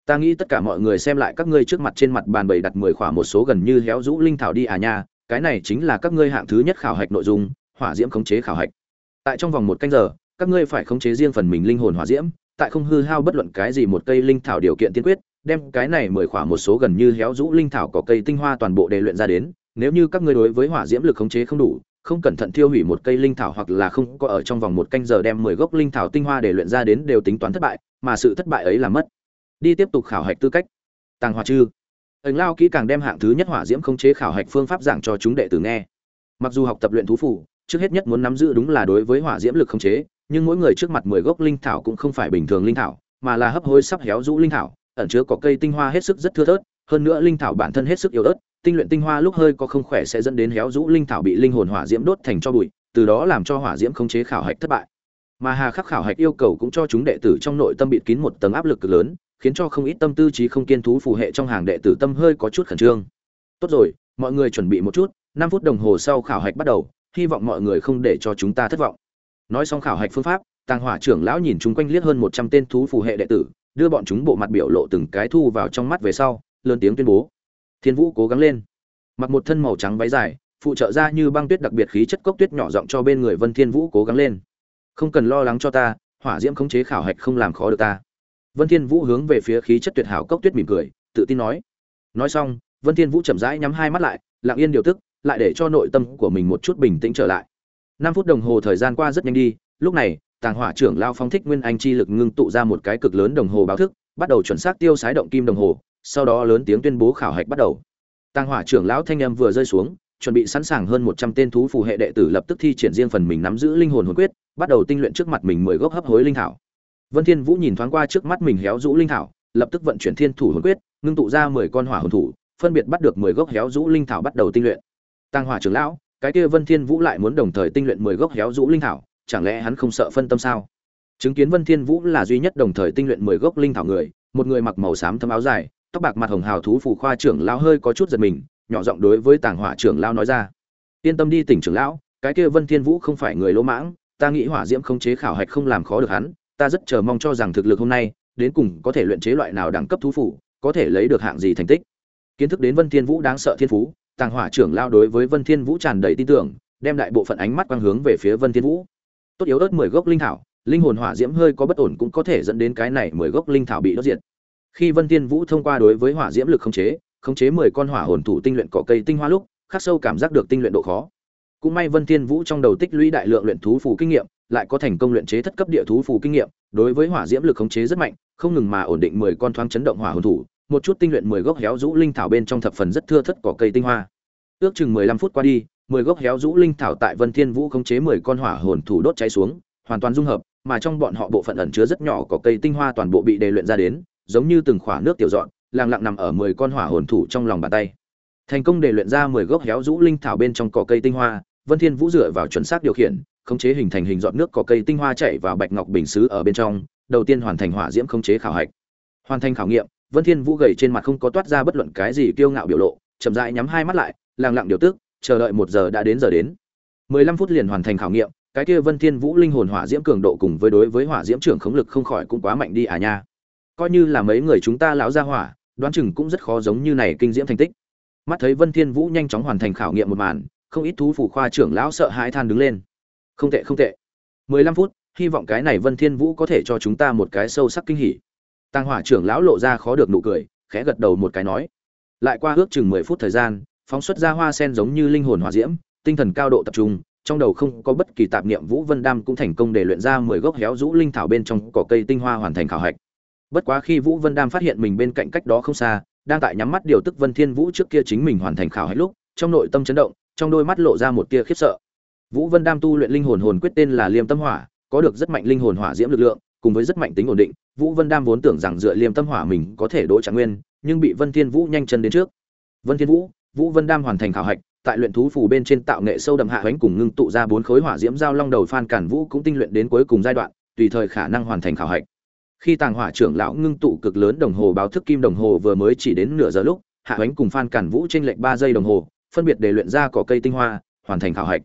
Ta nghĩ tất cả mọi người xem lại các ngươi trước mặt trên mặt bàn bày đặt 10 khỏa một số gần như héo rũ linh thảo đi à nha, cái này chính là các ngươi hạng thứ nhất khảo hạch nội dung, hỏa diễm khống chế khảo hạch. Tại trong vòng một canh giờ, các ngươi phải khống chế riêng phần mình linh hồn hỏa diễm, tại không hư hao bất luận cái gì một cây linh thảo điều kiện tiên quyết, đem cái này mười khỏa một số gần như héo rũ linh thảo có cây tinh hoa toàn bộ đề luyện ra đến, nếu như các ngươi đối với hỏa diễm lực khống chế không đủ, không cẩn thận tiêu hủy một cây linh thảo hoặc là không có ở trong vòng một canh giờ đem mười gốc linh thảo tinh hoa để luyện ra đến đều tính toán thất bại, mà sự thất bại ấy là mất. Đi tiếp tục khảo hạch tư cách. Tàng Hỏa Trư. Ấn Lao kỹ càng đem hạng thứ nhất hỏa diễm khống chế khảo hạch phương pháp giảng cho chúng đệ tử nghe. Mặc dù học tập luyện thú phủ, trước hết nhất muốn nắm giữ đúng là đối với hỏa diễm lực khống chế, nhưng mỗi người trước mặt mười gốc linh thảo cũng không phải bình thường linh thảo, mà là hấp hối sắp héo rũ linh thảo, ẩn chứa có cây tinh hoa hết sức rất thưa thớt, hơn nữa linh thảo bản thân hết sức yếu ớt, tinh luyện tinh hoa lúc hơi có không khỏe sẽ dẫn đến héo rũ linh thảo bị linh hồn hỏa diễm đốt thành cho bụi, từ đó làm cho hỏa diễm khống chế khảo hạch thất bại. Mà Hà Khắc khảo hạch yêu cầu cũng cho chúng đệ tử trong nội tâm bị kín một tầng áp lực cực lớn, khiến cho không ít tâm tư trí không kiên thú phù hệ trong hàng đệ tử tâm hơi có chút khẩn trương. Tốt rồi, mọi người chuẩn bị một chút, 5 phút đồng hồ sau khảo hạch bắt đầu, hy vọng mọi người không để cho chúng ta thất vọng. Nói xong khảo hạch phương pháp, Tàng Hỏa trưởng lão nhìn chúng quanh liếc hơn 100 tên thú phù hệ đệ tử, đưa bọn chúng bộ mặt biểu lộ từng cái thu vào trong mắt về sau, lớn tiếng tuyên bố: "Thiên Vũ cố gắng lên." Mặc một thân màu trắng váy dài, phụ trợ ra như băng tuyết đặc biệt khí chất cốc tuyết nhỏ giọng cho bên người Vân Thiên Vũ cố gắng lên. "Không cần lo lắng cho ta, hỏa diễm khống chế khảo hạch không làm khó được ta." Vân Thiên Vũ hướng về phía khí chất tuyệt hảo cốc tuyết mỉm cười, tự tin nói. Nói xong, Vân Thiên Vũ chậm rãi nhắm hai mắt lại, lặng yên điều tức, lại để cho nội tâm của mình một chút bình tĩnh trở lại. 5 phút đồng hồ thời gian qua rất nhanh đi, lúc này, Tàng Hỏa trưởng lao phong thích nguyên anh chi lực ngưng tụ ra một cái cực lớn đồng hồ báo thức, bắt đầu chuẩn xác tiêu sái động kim đồng hồ, sau đó lớn tiếng tuyên bố khảo hạch bắt đầu. Tàng Hỏa trưởng lão thanh âm vừa rơi xuống, chuẩn bị sẵn sàng hơn 100 tên thú phù hệ đệ tử lập tức thi triển riêng phần mình nắm giữ linh hồn hồn quyết, bắt đầu tinh luyện trước mặt mình 10 gốc hấp hối linh thảo. Vân Thiên Vũ nhìn thoáng qua trước mắt mình héo rũ linh thảo, lập tức vận chuyển thiên thủ hồn quyết, ngưng tụ ra 10 con hỏa hồn thủ, phân biệt bắt được 10 gốc héo rũ linh thảo bắt đầu tinh luyện. Tàng Hỏa trưởng lão, cái kia Vân Thiên Vũ lại muốn đồng thời tinh luyện 10 gốc héo rũ linh thảo, chẳng lẽ hắn không sợ phân tâm sao? Chứng kiến Vân Thiên Vũ là duy nhất đồng thời tinh luyện 10 gốc linh thảo người, một người mặc màu xám thâm áo dài, tóc bạc mặt hồng hào thú phù khoa trưởng lão hơi có chút giật mình, nhỏ giọng đối với Tàng Hỏa trưởng lão nói ra: "Yên tâm đi tỉnh trưởng lão, cái kia Vân Thiên Vũ không phải người lỗ mãng, ta nghĩ hỏa diễm không chế khảo hạch không làm khó được hắn, ta rất chờ mong cho rằng thực lực hôm nay đến cùng có thể luyện chế loại nào đẳng cấp thú phù, có thể lấy được hạng gì thành tích kiến thức đến vân thiên vũ đáng sợ thiên phú tàng hỏa trưởng lao đối với vân thiên vũ tràn đầy tin tưởng, đem đại bộ phận ánh mắt quang hướng về phía vân thiên vũ. Tốt yếu ớt mười gốc linh thảo, linh hồn hỏa diễm hơi có bất ổn cũng có thể dẫn đến cái này mười gốc linh thảo bị đốt diệt. Khi vân thiên vũ thông qua đối với hỏa diễm lực khống chế khống chế mười con hỏa hồn thủ tinh luyện cỏ cây tinh hoa lúc, khắc sâu cảm giác được tinh luyện độ khó. Cũng may vân thiên vũ trong đầu tích lũy đại lượng luyện thú phù kinh nghiệm, lại có thành công luyện chế thất cấp địa thú phù kinh nghiệm, đối với hỏa diễm lực khống chế rất mạnh, không ngừng mà ổn định mười con thoáng chấn động hỏa hồn thủ một chút tinh luyện mười gốc héo rũ linh thảo bên trong thập phần rất thưa thất cỏ cây tinh hoa. Ước chừng mười lăm phút qua đi, mười gốc héo rũ linh thảo tại vân thiên vũ khống chế mười con hỏa hồn thủ đốt cháy xuống, hoàn toàn dung hợp, mà trong bọn họ bộ phận ẩn chứa rất nhỏ cỏ cây tinh hoa toàn bộ bị đề luyện ra đến, giống như từng khỏa nước tiểu dọn, lặng lặng nằm ở mười con hỏa hồn thủ trong lòng bàn tay. Thành công đề luyện ra mười gốc héo rũ linh thảo bên trong cỏ cây tinh hoa, vân thiên vũ dựa vào chuẩn xác điều khiển, khống chế hình thành hình giọt nước cỏ cây tinh hoa chảy vào bạch ngọc bình sứ ở bên trong, đầu tiên hoàn thành hỏa diễm khống chế khảo hạch. Hoàn thành khảo nghiệm vân thiên vũ gầy trên mặt không có toát ra bất luận cái gì kiêu ngạo biểu lộ, chậm rãi nhắm hai mắt lại, lặng lặng điều tức, chờ đợi một giờ đã đến giờ đến. 15 phút liền hoàn thành khảo nghiệm, cái kia vân thiên vũ linh hồn hỏa diễm cường độ cùng với đối với hỏa diễm trưởng khống lực không khỏi cũng quá mạnh đi à nha. Coi như là mấy người chúng ta lão gia hỏa, đoán chừng cũng rất khó giống như này kinh diễm thành tích. Mắt thấy vân thiên vũ nhanh chóng hoàn thành khảo nghiệm một màn, không ít thú phủ khoa trưởng lão sợ hãi than đứng lên. Không tệ không tệ. 15 phút, hy vọng cái này vân thiên vũ có thể cho chúng ta một cái sâu sắc kinh hỉ. Tàng hỏa trưởng lão lộ ra khó được nụ cười, khẽ gật đầu một cái nói. Lại qua ước chừng 10 phút thời gian, phóng xuất ra hoa sen giống như linh hồn hỏa diễm, tinh thần cao độ tập trung, trong đầu không có bất kỳ tạp niệm vũ vân đam cũng thành công để luyện ra 10 gốc héo rũ linh thảo bên trong cỏ cây tinh hoa hoàn thành khảo hạch. Bất quá khi vũ vân đam phát hiện mình bên cạnh cách đó không xa, đang tại nhắm mắt điều tức vân thiên vũ trước kia chính mình hoàn thành khảo hạch lúc, trong nội tâm chấn động, trong đôi mắt lộ ra một tia khiếp sợ. Vũ vân đam tu luyện linh hồn hồn quyết tên là liêm tâm hỏa, có được rất mạnh linh hồn hỏa diễm lực lượng cùng với rất mạnh tính ổn định, vũ vân đam vốn tưởng rằng dựa liêm tâm hỏa mình có thể đỗ trạng nguyên, nhưng bị vân thiên vũ nhanh chân đến trước. Vân thiên vũ vũ vân đam hoàn thành khảo hạch, tại luyện thú phù bên trên tạo nghệ sâu đậm hạ hoánh cùng ngưng tụ ra bốn khối hỏa diễm giao long đầu phan cản vũ cũng tinh luyện đến cuối cùng giai đoạn, tùy thời khả năng hoàn thành khảo hạch. Khi tàng hỏa trưởng lão ngưng tụ cực lớn đồng hồ báo thức kim đồng hồ vừa mới chỉ đến nửa giờ lúc, hạ hoánh cùng phan cản vũ trên lệnh ba giây đồng hồ, phân biệt để luyện ra cỏ cây tinh hoa, hoàn thành khảo hạch.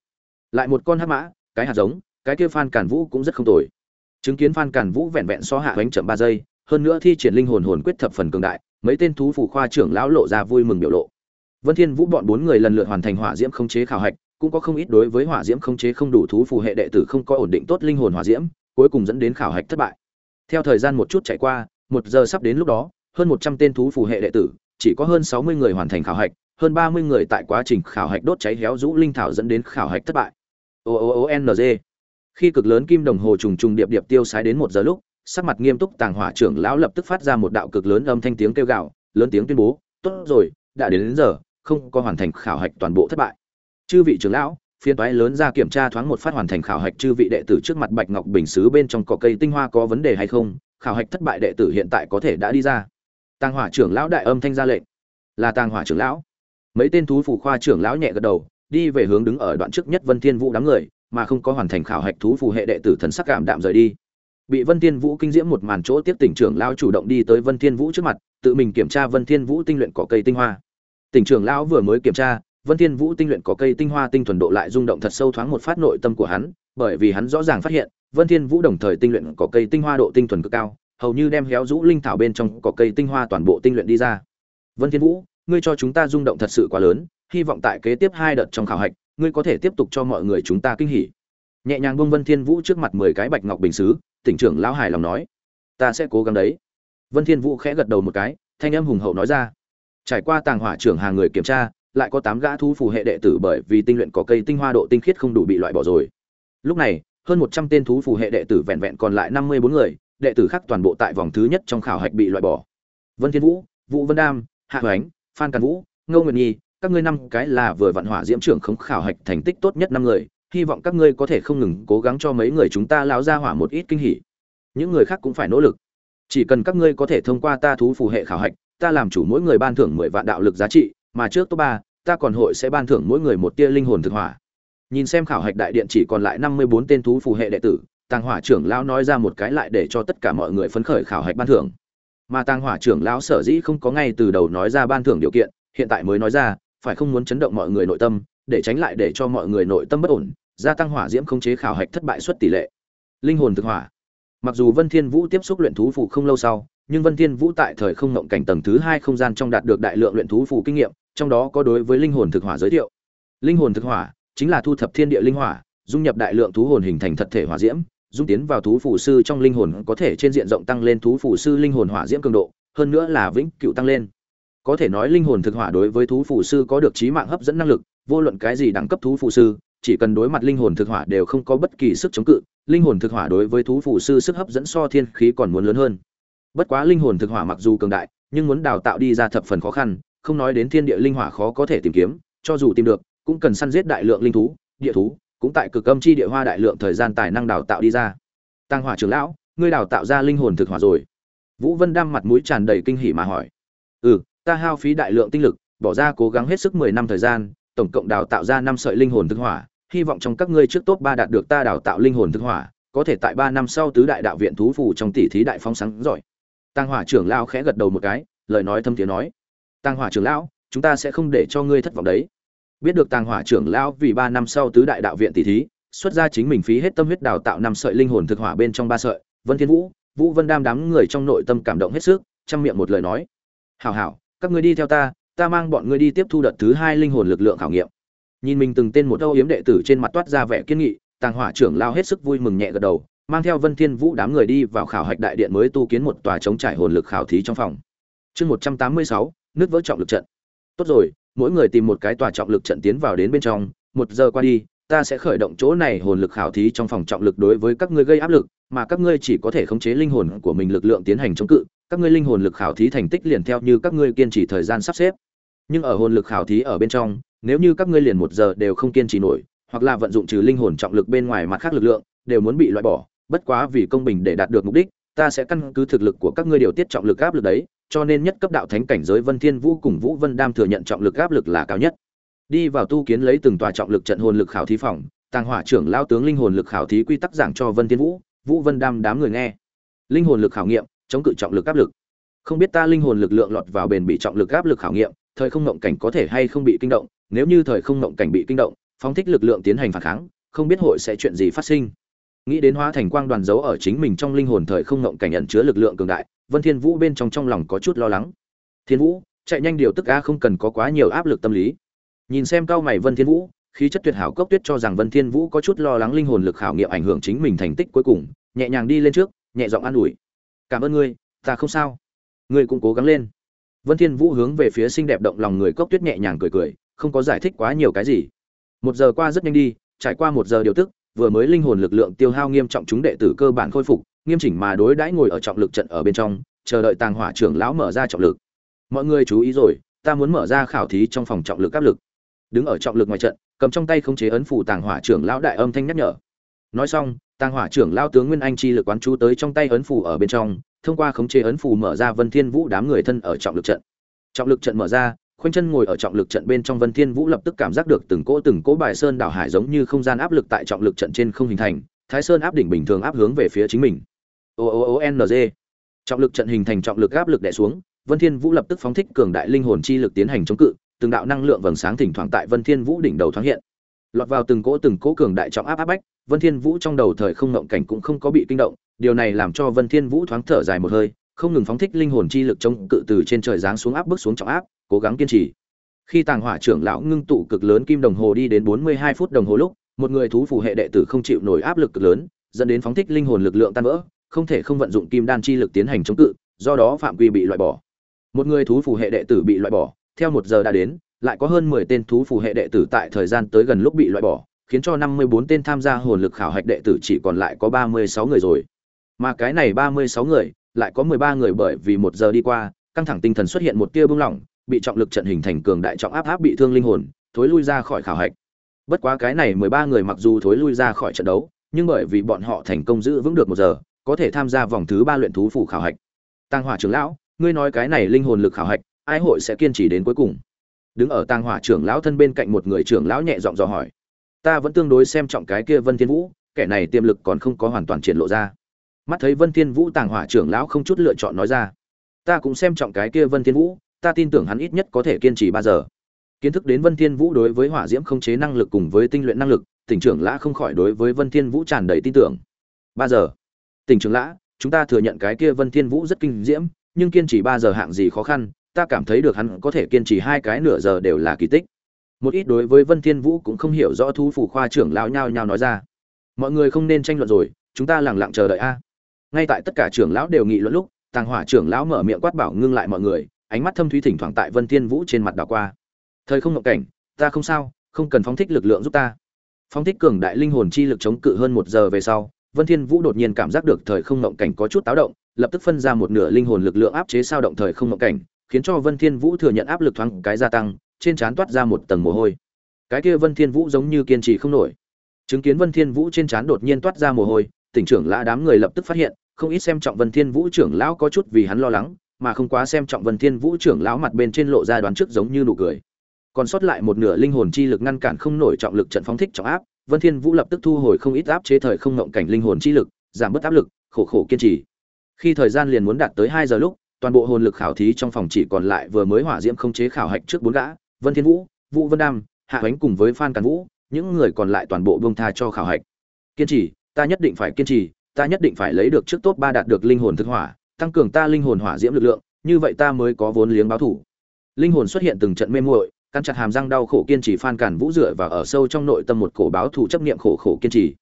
Lại một con hắc mã, cái hạt giống, cái kia phan cản vũ cũng rất không tồi chứng kiến phan cản vũ vẹn vẹn so hạ bánh chậm ba giây, hơn nữa thi triển linh hồn hồn quyết thập phần cường đại, mấy tên thú phủ khoa trưởng lão lộ ra vui mừng biểu lộ. Vân thiên vũ bọn bốn người lần lượt hoàn thành hỏa diễm không chế khảo hạch, cũng có không ít đối với hỏa diễm không chế không đủ thú phù hệ đệ tử không có ổn định tốt linh hồn hỏa diễm, cuối cùng dẫn đến khảo hạch thất bại. Theo thời gian một chút chạy qua, một giờ sắp đến lúc đó, hơn một trăm tên thú phù hệ đệ tử, chỉ có hơn sáu mươi người hoàn thành khảo hạch, hơn ba mươi người tại quá trình khảo hạch đốt cháy héo rũ linh thảo dẫn đến khảo hạch thất bại. O o o n g khi cực lớn kim đồng hồ trùng trùng điệp điệp tiêu sái đến một giờ lúc sắc mặt nghiêm túc tàng hỏa trưởng lão lập tức phát ra một đạo cực lớn âm thanh tiếng kêu gào lớn tiếng tuyên bố tốt rồi đã đến, đến giờ không có hoàn thành khảo hạch toàn bộ thất bại. Chư vị trưởng lão phiên toái lớn ra kiểm tra thoáng một phát hoàn thành khảo hạch chư vị đệ tử trước mặt bạch ngọc bình sứ bên trong cỏ cây tinh hoa có vấn đề hay không? Khảo hạch thất bại đệ tử hiện tại có thể đã đi ra. Tàng hỏa trưởng lão đại âm thanh ra lệnh. Là tàng hỏa trưởng lão. Mấy tên thú phủ khoa trưởng lão nhẹ gật đầu đi về hướng đứng ở đoạn trước nhất vân thiên vũ đám người mà không có hoàn thành khảo hạch thú phù hệ đệ tử thần sắc cảm đạm rời đi. Bị vân thiên vũ kinh diễm một màn chỗ tiếp tỉnh trưởng lão chủ động đi tới vân thiên vũ trước mặt, tự mình kiểm tra vân thiên vũ tinh luyện cỏ cây tinh hoa. Tỉnh trưởng lão vừa mới kiểm tra, vân thiên vũ tinh luyện cỏ cây tinh hoa tinh thuần độ lại rung động thật sâu thoáng một phát nội tâm của hắn, bởi vì hắn rõ ràng phát hiện, vân thiên vũ đồng thời tinh luyện cỏ cây tinh hoa độ tinh thuần cực cao, hầu như đem héo rũ linh thảo bên trong cỏ cây tinh hoa toàn bộ tinh luyện đi ra. Vân thiên vũ, ngươi cho chúng ta rung động thật sự quá lớn, hy vọng tại kế tiếp hai đợt trong khảo hạch ngươi có thể tiếp tục cho mọi người chúng ta kinh hỉ. Nhẹ nhàng bông vân thiên vũ trước mặt mười cái bạch ngọc bình sứ tỉnh trưởng lão hài lòng nói. Ta sẽ cố gắng đấy. Vân thiên vũ khẽ gật đầu một cái, thanh âm hùng hậu nói ra. Trải qua tàng hỏa trưởng hàng người kiểm tra, lại có tám gã thú phù hệ đệ tử bởi vì tinh luyện có cây tinh hoa độ tinh khiết không đủ bị loại bỏ rồi. Lúc này, hơn một trăm tên thú phù hệ đệ tử vẹn vẹn còn lại năm mươi bốn người, đệ tử khác toàn bộ tại vòng thứ nhất trong khảo hạch bị loại bỏ. Vân thiên vũ vũ vân đam, hạ hoánh, phan càn vũ, ngô nguyệt nhi các ngươi năm cái là vừa vạn hỏa diễm trưởng không khảo hạch thành tích tốt nhất năm người, hy vọng các ngươi có thể không ngừng cố gắng cho mấy người chúng ta lão ra hỏa một ít kinh hỉ. Những người khác cũng phải nỗ lực. Chỉ cần các ngươi có thể thông qua ta thú phù hệ khảo hạch, ta làm chủ mỗi người ban thưởng mười vạn đạo lực giá trị, mà trước top ba, ta còn hội sẽ ban thưởng mỗi người một tia linh hồn thực hỏa. Nhìn xem khảo hạch đại điện chỉ còn lại năm mươi bốn tên thú phù hệ đệ tử, tàng hỏa trưởng lão nói ra một cái lại để cho tất cả mọi người phấn khởi khảo hạch ban thưởng. Mà tàng hỏa trưởng lão sở dĩ không có ngay từ đầu nói ra ban thưởng điều kiện, hiện tại mới nói ra phải không muốn chấn động mọi người nội tâm, để tránh lại để cho mọi người nội tâm bất ổn, gia tăng hỏa diễm khống chế khảo hạch thất bại suất tỷ lệ. Linh hồn thực hỏa. Mặc dù vân thiên vũ tiếp xúc luyện thú phù không lâu sau, nhưng vân thiên vũ tại thời không ngộng cảnh tầng thứ hai không gian trong đạt được đại lượng luyện thú phù kinh nghiệm, trong đó có đối với linh hồn thực hỏa giới thiệu. Linh hồn thực hỏa chính là thu thập thiên địa linh hỏa, dung nhập đại lượng thú hồn hình thành thật thể hỏa diễm, dung tiến vào thú phù sư trong linh hồn có thể trên diện rộng tăng lên thú phù sư linh hồn hỏa diễm cường độ, hơn nữa là vĩnh cửu tăng lên có thể nói linh hồn thực hỏa đối với thú phù sư có được trí mạng hấp dẫn năng lực, vô luận cái gì đẳng cấp thú phù sư, chỉ cần đối mặt linh hồn thực hỏa đều không có bất kỳ sức chống cự, linh hồn thực hỏa đối với thú phù sư sức hấp dẫn so thiên khí còn muốn lớn hơn. Bất quá linh hồn thực hỏa mặc dù cường đại, nhưng muốn đào tạo đi ra thập phần khó khăn, không nói đến thiên địa linh hỏa khó có thể tìm kiếm, cho dù tìm được, cũng cần săn giết đại lượng linh thú, địa thú, cũng tại cực âm chi địa hoa đại lượng thời gian tài năng đào tạo đi ra. Tăng hỏa trưởng lão, ngươi đào tạo ra linh hồn thực hỏa rồi? Vũ vân đam mặt mũi tràn đầy kinh hỉ mà hỏi. Ừ ta hao phí đại lượng tinh lực, bỏ ra cố gắng hết sức mười năm thời gian, tổng cộng đào tạo ra năm sợi linh hồn thực hỏa, hy vọng trong các ngươi trước top ba đạt được ta đào tạo linh hồn thực hỏa, có thể tại ba năm sau tứ đại đạo viện thú phủ trong tỷ thí đại phong sáng giỏi. Tăng hỏa trưởng lão khẽ gật đầu một cái, lời nói thâm tiếng nói tăng hỏa trưởng lão, chúng ta sẽ không để cho ngươi thất vọng đấy. Biết được tăng hỏa trưởng lão vì ba năm sau tứ đại đạo viện tỷ thí, xuất ra chính mình phí hết tâm huyết đào tạo năm sợi linh hồn thực hỏa bên trong ba sợi, vân thiên vũ vũ vân đam đám người trong nội tâm cảm động hết sức, chăm miệng một lời nói, hảo hảo các ngươi đi theo ta ta mang bọn ngươi đi tiếp thu đợt thứ hai linh hồn lực lượng khảo nghiệm. Nhìn mình từng tên một âu yếm đệ tử trên mặt toát ra vẻ kiên nghị, tàng hỏa trưởng lao hết sức vui mừng nhẹ gật đầu, mang theo vân thiên vũ đám người đi vào khảo hạch đại điện mới tu kiến một tòa chống trải hồn lực khảo thí trong phòng. Chương một trăm tám mươi sáu nước vỡ trọng lực trận. Tốt rồi, mỗi người tìm một cái tòa trọng lực trận tiến vào đến bên trong, một giờ qua đi ta sẽ khởi động chỗ này hồn lực khảo thí trong phòng trọng lực đối với các ngươi gây áp lực, mà các ngươi chỉ có thể khống chế linh hồn của mình lực lượng tiến hành chống cự, các ngươi linh hồn lực khảo thí thành tích liền theo như các ngươi kiên trì thời gian sắp xếp. Nhưng ở hồn lực khảo thí ở bên trong, nếu như các ngươi liền một giờ đều không kiên trì nổi, hoặc là vận dụng trừ linh hồn trọng lực bên ngoài mặt khác lực lượng, đều muốn bị loại bỏ, bất quá vì công bình để đạt được mục đích, ta sẽ căn cứ thực lực của các ngươi điều tiết trọng lực áp lực đấy, cho nên nhất cấp đạo thánh cảnh giới vân thiên vũ cùng vũ vân đam thừa nhận trọng lực áp lực là cao nhất đi vào tu kiến lấy từng tòa trọng lực trận hồn lực khảo thí phòng, tàng hỏa trưởng lao tướng linh hồn lực khảo thí quy tắc giảng cho vân thiên vũ vũ vân đam đám người nghe. Linh hồn lực khảo nghiệm, chống cự trọng lực áp lực. Không biết ta linh hồn lực lượng lọt vào bền bị trọng lực áp lực khảo nghiệm, thời không ngộng cảnh có thể hay không bị kinh động, nếu như thời không ngộng cảnh bị kinh động, phóng thích lực lượng tiến hành phản kháng, không biết hội sẽ chuyện gì phát sinh. Nghĩ đến hóa thành quang đoàn dấu ở chính mình trong linh hồn thời không ngộng cảnh nhận chứa lực lượng cường đại, vân thiên vũ bên trong trong lòng có chút lo lắng. Thiên vũ, chạy nhanh điều tức a không cần có quá nhiều áp lực tâm lý nhìn xem cao mày vân thiên vũ, khí chất tuyệt hảo cốc tuyết cho rằng vân thiên vũ có chút lo lắng linh hồn lực khảo nghiệm ảnh hưởng chính mình thành tích cuối cùng, nhẹ nhàng đi lên trước, nhẹ giọng an ủi. Cảm ơn ngươi, ta không sao. Ngươi cũng cố gắng lên. Vân thiên vũ hướng về phía xinh đẹp động lòng người cốc tuyết nhẹ nhàng cười cười, không có giải thích quá nhiều cái gì. Một giờ qua rất nhanh đi, trải qua một giờ điều tức, vừa mới linh hồn lực lượng tiêu hao nghiêm trọng chúng đệ tử cơ bản khôi phục, nghiêm chỉnh mà đối đãi ngồi ở trọng lực trận ở bên trong, chờ đợi tàng hỏa trưởng lão mở ra trọng lực. Mọi người chú ý rồi, ta muốn mở ra khảo thí trong phòng trọng lực áp lực đứng ở trọng lực ngoài trận, cầm trong tay khống chế ấn phủ tàng hỏa trưởng lão đại âm thanh nhắc nhở. Nói xong, tàng hỏa trưởng lão tướng nguyên anh chi lực quán chú tới trong tay ấn phủ ở bên trong, thông qua khống chế ấn phủ mở ra vân thiên vũ đám người thân ở trọng lực trận. Trọng lực trận mở ra, khoanh chân ngồi ở trọng lực trận bên trong vân thiên vũ lập tức cảm giác được từng cỗ từng cỗ bài sơn đảo hải giống như không gian áp lực tại trọng lực trận trên không hình thành, thái sơn áp đỉnh bình thường áp hướng về phía chính mình. O o o n g. Trọng lực trận hình thành trọng lực áp lực đè xuống, vân thiên vũ lập tức phóng thích cường đại linh hồn chi lực tiến hành chống cự từng đạo năng lượng vầng sáng thỉnh thoảng tại vân thiên vũ đỉnh đầu thoáng hiện. Lọt vào từng cỗ từng cỗ cường đại trọng áp áp bách, vân thiên vũ trong đầu thời không ngộng cảnh cũng không có bị kinh động, điều này làm cho vân thiên vũ thoáng thở dài một hơi, không ngừng phóng thích linh hồn chi lực chống cự từ trên trời giáng xuống áp bức xuống trọng áp, cố gắng kiên trì. Khi tàng hỏa trưởng lão ngưng tụ cực lớn kim đồng hồ đi đến 42 phút đồng hồ lúc, một người thú phù hệ đệ tử không chịu nổi áp lực cực lớn, dẫn đến phóng thích linh hồn lực lượng tan vỡ, không thể không vận dụng kim đan chi lực tiến hành chống cự, do đó phạm quy bị loại bỏ. Một người thú phù hệ đệ tử bị loại bỏ theo một giờ đã đến, lại có hơn 10 tên thú phù hệ đệ tử tại thời gian tới gần lúc bị loại bỏ, khiến cho 54 tên tham gia hồn lực khảo hạch đệ tử chỉ còn lại có 36 người rồi. Mà cái này 36 người, lại có 13 người bởi vì một giờ đi qua, căng thẳng tinh thần xuất hiện một tia bưng lỏng, bị trọng lực trận hình thành cường đại trọng áp áp bị thương linh hồn, thối lui ra khỏi khảo hạch. Bất quá cái này 13 người mặc dù thối lui ra khỏi trận đấu, nhưng bởi vì bọn họ thành công giữ vững được một giờ, có thể tham gia vòng thứ ba luyện thú phủ khảo hạch. Tăng hỏa trưởng lão, ngươi nói cái này linh hồn lực khảo hạch ai hội sẽ kiên trì đến cuối cùng? Đứng ở tàng hỏa trưởng lão thân bên cạnh một người trưởng lão nhẹ giọng dò hỏi. Ta vẫn tương đối xem trọng cái kia vân thiên vũ kẻ này tiềm lực còn không có hoàn toàn triển lộ ra. Mắt thấy vân thiên vũ tàng hỏa trưởng lão không chút lựa chọn nói ra. Ta cũng xem trọng cái kia vân thiên vũ ta tin tưởng hắn ít nhất có thể kiên trì ba giờ. Kiến thức đến vân thiên vũ đối với hỏa diễm không chế năng lực cùng với tinh luyện năng lực tỉnh trưởng lã không khỏi đối với vân thiên vũ tràn đầy tin tưởng. Ba giờ. Tỉnh trưởng lã, chúng ta thừa nhận cái kia Vân Thiên Vũ rất kinh diễm, nhưng kiên trì ba giờ hạng gì khó khăn, ta cảm thấy được hắn có thể kiên trì hai cái nửa giờ đều là kỳ tích. Một ít đối với Vân Thiên Vũ cũng không hiểu rõ thú phủ khoa trưởng lão nhao nhao nói ra. Mọi người không nên tranh luận rồi, chúng ta lặng lặng chờ đợi a. Ngay tại tất cả trưởng lão đều nghị luận lúc, Tàng Hỏa trưởng lão mở miệng quát bảo ngưng lại mọi người, ánh mắt thâm thúy thỉnh thoảng tại Vân Thiên Vũ trên mặt đảo qua. Thời không ngộ cảnh, ta không sao, không cần phóng thích lực lượng giúp ta. Phóng thích cường đại linh hồn chi lực chống cự hơn một giờ về sau, Vân Thiên Vũ đột nhiên cảm giác được thời không ngộng cảnh có chút táo động, lập tức phân ra một nửa linh hồn lực lượng áp chế sao động thời không ngộng cảnh, khiến cho Vân Thiên Vũ thừa nhận áp lực thoáng cái gia tăng, trên trán toát ra một tầng mồ hôi. Cái kia Vân Thiên Vũ giống như kiên trì không nổi. Chứng kiến Vân Thiên Vũ trên trán đột nhiên toát ra mồ hôi, tỉnh trưởng lã đám người lập tức phát hiện, không ít xem trọng Vân Thiên Vũ trưởng lão có chút vì hắn lo lắng, mà không quá xem trọng Vân Thiên Vũ trưởng lão mặt bên trên lộ ra đoán trước giống như nụ cười. Còn sót lại một nửa linh hồn chi lực ngăn cản không nổi trọng lực trận phóng thích trọng áp, Vân Thiên Vũ lập tức thu hồi không ít áp chế thời không ngộng cảnh linh hồn chi lực, giảm bớt áp lực, khổ khổ kiên trì. Khi thời gian liền muốn đạt tới 2 giờ lúc, toàn bộ hồn lực khảo thí trong phòng chỉ còn lại vừa mới hỏa diễm không chế khảo hạch trước bốn gã, Vân Thiên Vũ, Vũ Vân Đam, Hạ ánh cùng với Phan Càn Vũ, những người còn lại toàn bộ buông tha cho khảo hạch. Kiên trì, ta nhất định phải kiên trì, ta nhất định phải lấy được trước top ba đạt được linh hồn thực hỏa, tăng cường ta linh hồn hỏa diễm lực lượng, như vậy ta mới có vốn liếng báo thủ. Linh hồn xuất hiện từng trận mê muội, căn chặt hàm răng đau khổ kiên trì Phan Càn Vũ dựa vào ở sâu trong nội tâm một cổ báo thù chấp niệm khổ khổ kiên trì.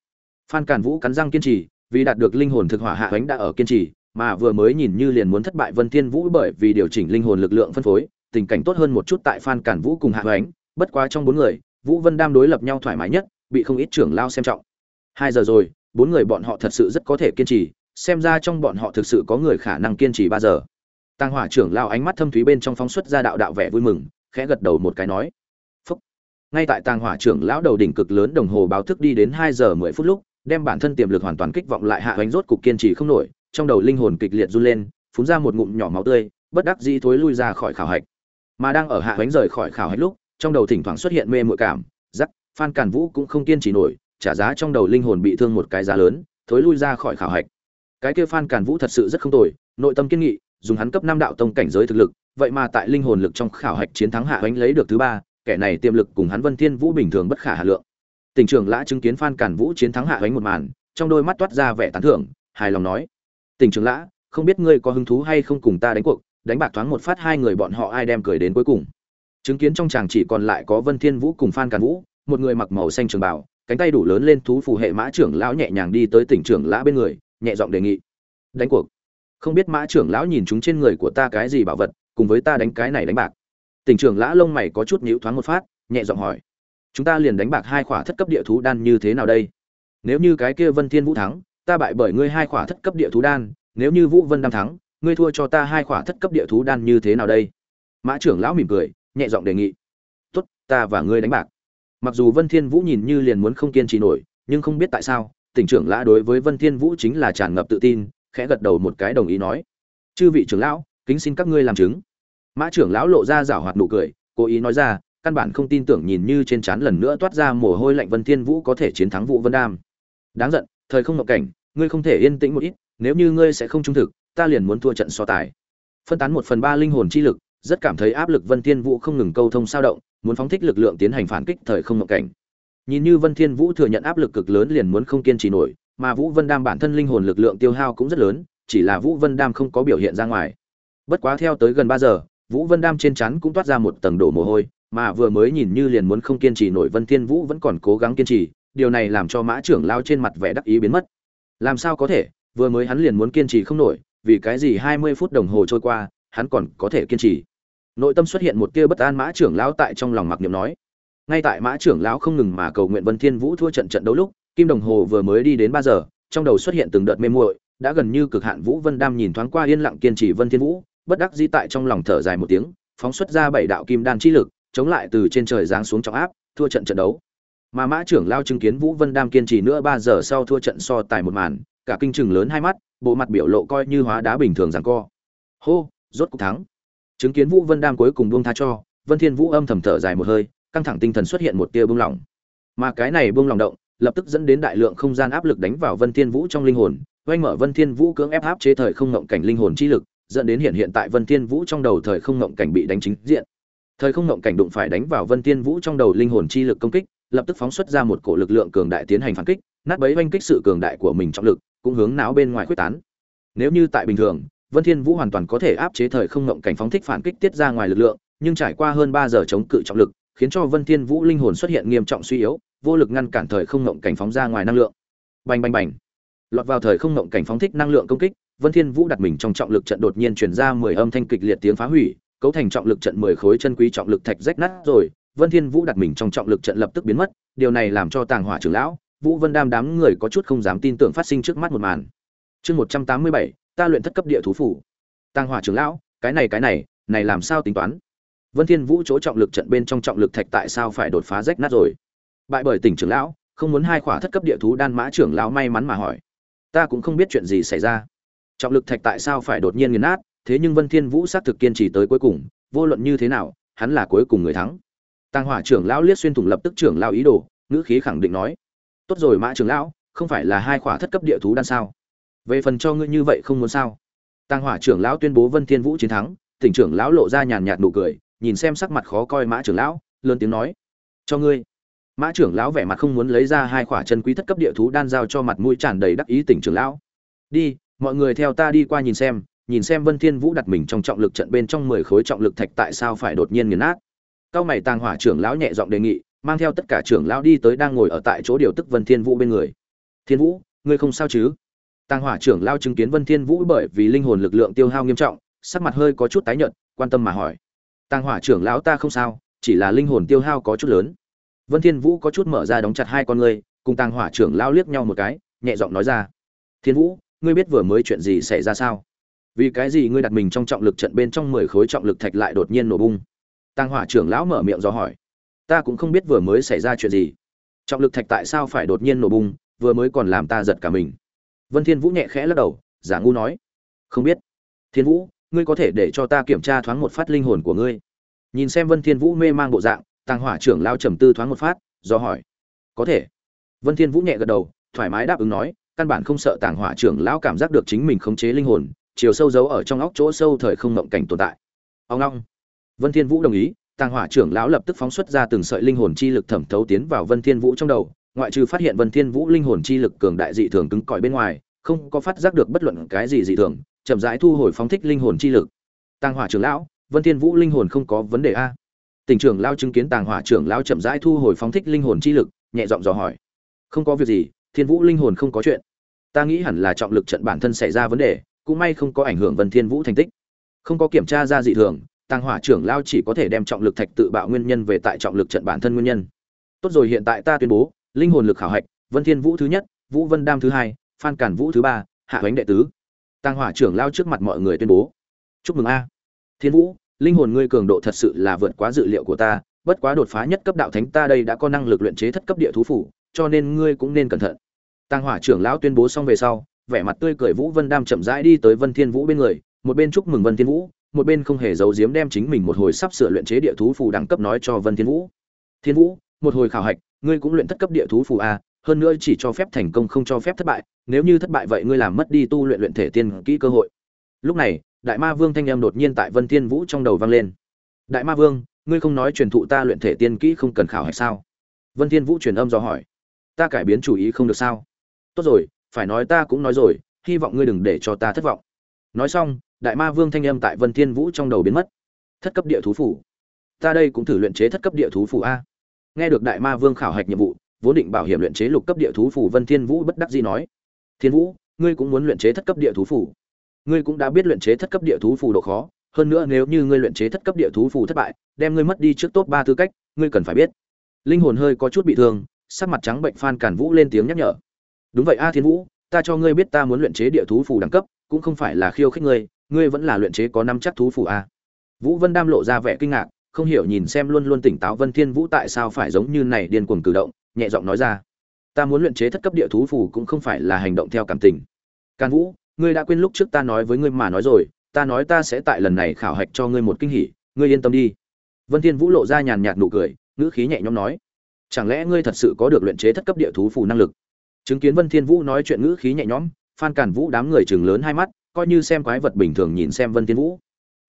Phan Càn Vũ cắn răng kiên trì, vì đạt được linh hồn thực hỏa hạ ánh đã ở kiên trì, mà vừa mới nhìn như liền muốn thất bại Vân Thiên Vũ bởi vì điều chỉnh linh hồn lực lượng phân phối, tình cảnh tốt hơn một chút tại Phan Cản Vũ cùng hạ hoánh, bất quá trong bốn người, Vũ Vân Đam đối lập nhau thoải mái nhất, bị không ít trưởng lao xem trọng. Hai giờ rồi, bốn người bọn họ thật sự rất có thể kiên trì, xem ra trong bọn họ thực sự có người khả năng kiên trì ba giờ. Tăng Hỏa trưởng lao ánh mắt thâm thúy bên trong phóng xuất ra đạo đạo vẻ vui mừng, khẽ gật đầu một cái nói: "Phúc." Ngay tại Tăng Hỏa trưởng lão đầu đỉnh cực lớn đồng hồ báo thức đi đến hai giờ mười phút lúc, đem bản thân tiềm lực hoàn toàn kích vọng lại hạ hoành rốt cục kiên trì không nổi, trong đầu linh hồn kịch liệt run lên, phun ra một ngụm nhỏ máu tươi, bất đắc dĩ thối lui ra khỏi khảo hạch. Mà đang ở hạ hoành rời khỏi khảo hạch lúc, trong đầu thỉnh thoảng xuất hiện mê muội cảm, rắc, Phan Càn Vũ cũng không kiên trì nổi, trả giá trong đầu linh hồn bị thương một cái giá lớn, thối lui ra khỏi khảo hạch. Cái kia Phan Càn Vũ thật sự rất không tồi, nội tâm kiên nghị, dùng hắn cấp năm đạo tông cảnh giới thực lực, vậy mà tại linh hồn lực trong khảo hạch chiến thắng hạ hoánh lấy được thứ ba, kẻ này tiềm lực cùng hắn Vân Thiên Vũ bình thường bất khả hà lượng. Tỉnh trưởng Lã chứng kiến Phan Càn Vũ chiến thắng hạ hoánh một màn, trong đôi mắt toát ra vẻ tán thưởng, hài lòng nói: Tình trưởng Lã, không biết ngươi có hứng thú hay không cùng ta đánh cuộc, đánh bạc thoáng một phát hai người bọn họ ai đem cười đến cuối cùng." Chứng kiến trong chàng chỉ còn lại có Vân Thiên Vũ cùng Phan Càn Vũ, một người mặc màu xanh trường bào, cánh tay đủ lớn lên thú phù hệ mã trưởng lão nhẹ nhàng đi tới tỉnh trưởng lã bên người, nhẹ giọng đề nghị: "Đánh cuộc." Không biết mã trưởng lão nhìn chúng trên người của ta cái gì bảo vật, cùng với ta đánh cái này đánh bạc. Tỉnh trưởng lã lông mày có chút nhíu thoáng một phát, nhẹ giọng hỏi: "Chúng ta liền đánh bạc hai khỏa thất cấp địa thú đan như thế nào đây? Nếu như cái kia Vân Thiên Vũ thắng, ta bại bởi ngươi hai khỏa thất cấp địa thú đan, nếu như Vũ Vân Đam thắng, ngươi thua cho ta hai khỏa thất cấp địa thú đan như thế nào đây?" Mã trưởng lão mỉm cười, nhẹ giọng đề nghị: "Tốt, ta và ngươi đánh bạc." Mặc dù Vân Thiên Vũ nhìn như liền muốn không kiên trì nổi, nhưng không biết tại sao, tỉnh trưởng lã đối với Vân Thiên Vũ chính là tràn ngập tự tin, khẽ gật đầu một cái đồng ý nói: "Chư vị trưởng lão, kính xin các ngươi làm chứng." Mã trưởng lão lộ ra rảo hoạt nụ cười, cố ý nói ra, căn bản không tin tưởng nhìn như trên trán lần nữa toát ra mồ hôi lạnh Vân Thiên Vũ có thể chiến thắng Vũ Vân Đam. Đáng giận, thời không ngọc cảnh, ngươi không thể yên tĩnh một ít, nếu như ngươi sẽ không trung thực, ta liền muốn thua trận so tài. Phân tán một phần ba linh hồn chi lực, rất cảm thấy áp lực Vân Thiên Vũ không ngừng câu thông sao động, muốn phóng thích lực lượng tiến hành phản kích thời không ngọc cảnh. Nhìn như Vân Thiên Vũ thừa nhận áp lực cực lớn liền muốn không kiên trì nổi, mà Vũ Vân Đam bản thân linh hồn lực lượng tiêu hao cũng rất lớn, chỉ là Vũ Vân Đam không có biểu hiện ra ngoài. Bất quá theo tới gần ba giờ, Vũ Vân Đam trên chắn cũng toát ra một tầng đổ mồ hôi, mà vừa mới nhìn như liền muốn không kiên trì nổi Vân Thiên Vũ vẫn còn cố gắng kiên trì, điều này làm cho Mã trưởng lao trên mặt vẻ đắc ý biến mất. Làm sao có thể, vừa mới hắn liền muốn kiên trì không nổi, vì cái gì 20 phút đồng hồ trôi qua, hắn còn có thể kiên trì. Nội tâm xuất hiện một tia bất an Mã trưởng lão tại trong lòng mặc niệm nói. Ngay tại Mã trưởng lão không ngừng mà cầu nguyện Vân Thiên Vũ thua trận trận đấu lúc, kim đồng hồ vừa mới đi đến ba giờ, trong đầu xuất hiện từng đợt mê muội, đã gần như cực hạn Vũ Vân Đam nhìn thoáng qua yên lặng kiên trì Vân Thiên Vũ, bất đắc dĩ tại trong lòng thở dài một tiếng, phóng xuất ra bảy đạo kim đan chi lực, chống lại từ trên trời giáng xuống trọng áp, thua trận trận đấu. Mà Mã trưởng lao chứng kiến Vũ Vân Đam kiên trì nữa ba giờ sau thua trận so tài một màn, cả kinh chừng lớn hai mắt, bộ mặt biểu lộ coi như hóa đá bình thường giằng co. Hô, rốt cuộc thắng. Chứng kiến Vũ Vân Đam cuối cùng buông tha cho, Vân Thiên Vũ âm thầm thở dài một hơi, căng thẳng tinh thần xuất hiện một tia buông lỏng. Mà cái này buông lỏng động, lập tức dẫn đến đại lượng không gian áp lực đánh vào Vân Thiên Vũ trong linh hồn, oanh mở Vân Thiên Vũ cưỡng ép áp chế thời không ngộng cảnh linh hồn chi lực, dẫn đến hiện hiện tại Vân Thiên Vũ trong đầu thời không ngộng cảnh bị đánh chính diện. Thời không ngộng cảnh đụng phải đánh vào Vân Thiên Vũ trong đầu linh hồn chi lực công kích, lập tức phóng xuất ra một cổ lực lượng cường đại tiến hành phản kích, nát bấy oanh kích sự cường đại của mình trọng lực, cũng hướng não bên ngoài quyết tán. Nếu như tại bình thường vân thiên vũ hoàn toàn có thể áp chế thời không ngộng cảnh phóng thích phản kích tiết ra ngoài lực lượng nhưng trải qua hơn 3 giờ chống cự trọng lực khiến cho vân thiên vũ linh hồn xuất hiện nghiêm trọng suy yếu vô lực ngăn cản thời không ngộng cảnh phóng ra ngoài năng lượng. Bành bành bành. Lọt vào thời không ngộng cảnh phóng thích năng lượng công kích vân thiên vũ đặt mình trong trọng lực trận đột nhiên truyền ra 10 âm thanh kịch liệt tiếng phá hủy cấu thành trọng lực trận 10 khối chân quý trọng lực thạch rách nát rồi vân thiên vũ đặt mình trong trọng lực trận lập tức biến mất điều này làm cho tàng hỏa trưởng lão vũ vân đam đám người có chút không dám tin tưởng phát sinh trước mắt một màn. Chương 187, ta luyện thất cấp địa thú phủ. Tàng hỏa trưởng lão cái này cái này này làm sao tính toán? Vân thiên vũ chỗ trọng lực trận bên trong trọng lực thạch tại sao phải đột phá rách nát rồi? Bại bởi tỉnh trưởng lão không muốn hai khỏa thất cấp địa thú đan mã trưởng lão may mắn mà hỏi. Ta cũng không biết chuyện gì xảy ra. Trọng lực thạch tại sao phải đột nhiên nghiền nát thế nhưng vân thiên vũ xác thực kiên trì tới cuối cùng vô luận như thế nào hắn là cuối cùng người thắng tàng hỏa trưởng lão liếc xuyên thủng lập tức trưởng lão ý đồ, ngữ khí khẳng định nói, tốt rồi, mã trưởng lão, không phải là hai khỏa thất cấp địa thú đan sao? Về phần cho ngươi như vậy không muốn sao? Tàng hỏa trưởng lão tuyên bố vân thiên vũ chiến thắng, tỉnh trưởng lão lộ ra nhàn nhạt nụ cười, nhìn xem sắc mặt khó coi mã trưởng lão, lớn tiếng nói, cho ngươi. Mã trưởng lão vẻ mặt không muốn lấy ra hai khỏa chân quý thất cấp địa thú đan giao cho mặt mũi tràn đầy đắc ý tỉnh trưởng lão. Đi, mọi người theo ta đi qua nhìn xem nhìn xem vân thiên vũ đặt mình trong trọng lực trận bên trong mười khối trọng lực thạch tại sao phải đột nhiên nghiền nát cao mày tàng hỏa trưởng lão nhẹ giọng đề nghị, mang theo tất cả trưởng lão đi tới đang ngồi ở tại chỗ điều tức vân thiên vũ bên người. Thiên vũ, ngươi không sao chứ? Tàng hỏa trưởng lão chứng kiến vân thiên vũ bởi vì linh hồn lực lượng tiêu hao nghiêm trọng, sắc mặt hơi có chút tái nhợt, quan tâm mà hỏi. Tàng hỏa trưởng lão ta không sao, chỉ là linh hồn tiêu hao có chút lớn. Vân thiên vũ có chút mở ra đóng chặt hai con ngươi, cùng tàng hỏa trưởng lão liếc nhau một cái, nhẹ giọng nói ra. Thiên vũ, ngươi biết vừa mới chuyện gì xảy ra sao? Vì cái gì ngươi đặt mình trong trọng lực trận bên trong mười khối trọng lực thạch lại đột nhiên nổ bung? Tàng hỏa trưởng lão mở miệng do hỏi. Ta cũng không biết vừa mới xảy ra chuyện gì. Trọng lực thạch tại sao phải đột nhiên nổ bung vừa mới còn làm ta giật cả mình. Vân thiên vũ nhẹ khẽ lắc đầu, giả ngu nói. Không biết. Thiên vũ, ngươi có thể để cho ta kiểm tra thoáng một phát linh hồn của ngươi. Nhìn xem vân thiên vũ mê mang bộ dạng, tàng hỏa trưởng lão trầm tư thoáng một phát, do hỏi. Có thể. Vân thiên vũ nhẹ gật đầu, thoải mái đáp ứng nói, căn bản không sợ tàng hỏa trưởng lão cảm giác được chính mình khống chế linh hồn, chiều sâu giấu ở trong óc chỗ sâu thời không ngậm cảnh tồn tại. Ông long vân thiên vũ đồng ý, tàng hỏa trưởng lão lập tức phóng xuất ra từng sợi linh hồn chi lực thẩm thấu tiến vào vân thiên vũ trong đầu, ngoại trừ phát hiện vân thiên vũ linh hồn chi lực cường đại dị thường cứng cỏi bên ngoài, không có phát giác được bất luận cái gì dị thường, chậm rãi thu hồi phóng thích linh hồn chi lực. Tàng hỏa trưởng lão, vân thiên vũ linh hồn không có vấn đề a? Tỉnh trưởng lao chứng kiến tàng hỏa trưởng lão chậm rãi thu hồi phóng thích linh hồn chi lực, nhẹ giọng dò hỏi. Không có việc gì, thiên vũ linh hồn không có chuyện. Ta nghĩ hẳn là trọng lực trận bản thân xảy ra vấn đề, cũng may không có ảnh hưởng vân thiên vũ thành tích. Không có kiểm tra ra dị thường tàng hỏa trưởng lao chỉ có thể đem trọng lực thạch tự bạo nguyên nhân về tại trọng lực trận bản thân nguyên nhân. Tốt rồi, hiện tại ta tuyên bố, linh hồn lực khảo hạch, vân thiên vũ thứ nhất, vũ vân đam thứ hai, phan cản vũ thứ ba, hạ huấn đệ tứ. Tàng hỏa trưởng lao trước mặt mọi người tuyên bố. Chúc mừng a. Thiên vũ, linh hồn ngươi cường độ thật sự là vượt quá dự liệu của ta, bất quá đột phá nhất cấp đạo thánh ta đây đã có năng lực luyện chế thất cấp địa thú phủ, cho nên ngươi cũng nên cẩn thận. Tàng hỏa trưởng lão tuyên bố xong về sau, vẻ mặt tươi cười vũ vân đam chậm rãi đi tới vân thiên vũ bên người, một bên chúc mừng vân thiên vũ một bên không hề giấu giếm đem chính mình một hồi sắp sửa luyện chế địa thú phù đẳng cấp nói cho vân thiên vũ. Thiên vũ, một hồi khảo hạch, ngươi cũng luyện thất cấp địa thú phù a, hơn nữa chỉ cho phép thành công không cho phép thất bại, nếu như thất bại vậy ngươi làm mất đi tu luyện luyện thể tiên kỹ cơ hội. Lúc này, đại ma vương thanh âm đột nhiên tại vân thiên vũ trong đầu vang lên. Đại ma vương, ngươi không nói truyền thụ ta luyện thể tiên kỹ không cần khảo hạch sao? Vân thiên vũ truyền âm do hỏi. Ta cải biến chủ ý không được sao? Tốt rồi, phải nói ta cũng nói rồi, hy vọng ngươi đừng để cho ta thất vọng. Nói xong đại ma vương thanh âm tại vân thiên vũ trong đầu biến mất. Thất cấp địa thú phủ. Ta đây cũng thử luyện chế thất cấp địa thú phủ a. Nghe được đại ma vương khảo hạch nhiệm vụ, vốn định bảo hiểm luyện chế lục cấp địa thú phủ vân thiên vũ bất đắc dĩ nói, thiên vũ, ngươi cũng muốn luyện chế thất cấp địa thú phủ. Ngươi cũng đã biết luyện chế thất cấp địa thú phủ độ khó, hơn nữa nếu như ngươi luyện chế thất cấp địa thú phủ thất bại, đem ngươi mất đi trước top ba tư cách, ngươi cần phải biết. Linh hồn hơi có chút bị thương, sắc mặt trắng bệnh phan cản vũ lên tiếng nhắc nhở, đúng vậy a thiên vũ, ta cho ngươi biết ta muốn luyện chế địa thú phủ đẳng cấp, cũng không phải là khiêu khích ngươi ngươi vẫn là luyện chế có năm chắc thú phù a. Vũ vân đam lộ ra vẻ kinh ngạc, không hiểu nhìn xem luôn luôn tỉnh táo vân thiên vũ tại sao phải giống như này điên cuồng cử động, nhẹ giọng nói ra. Ta muốn luyện chế thất cấp địa thú phù cũng không phải là hành động theo cảm tình. Càn vũ, ngươi đã quên lúc trước ta nói với ngươi mà nói rồi, ta nói ta sẽ tại lần này khảo hạch cho ngươi một kinh hỉ, ngươi yên tâm đi. Vân thiên vũ lộ ra nhàn nhạt nụ cười, ngữ khí nhẹ nhõm nói. Chẳng lẽ ngươi thật sự có được luyện chế thất cấp địa thú phù năng lực? Chứng kiến vân thiên vũ nói chuyện ngữ khí nhẹ nhõm, phan cản vũ đám người chừng lớn hai mắt coi như xem quái vật bình thường nhìn xem vân thiên vũ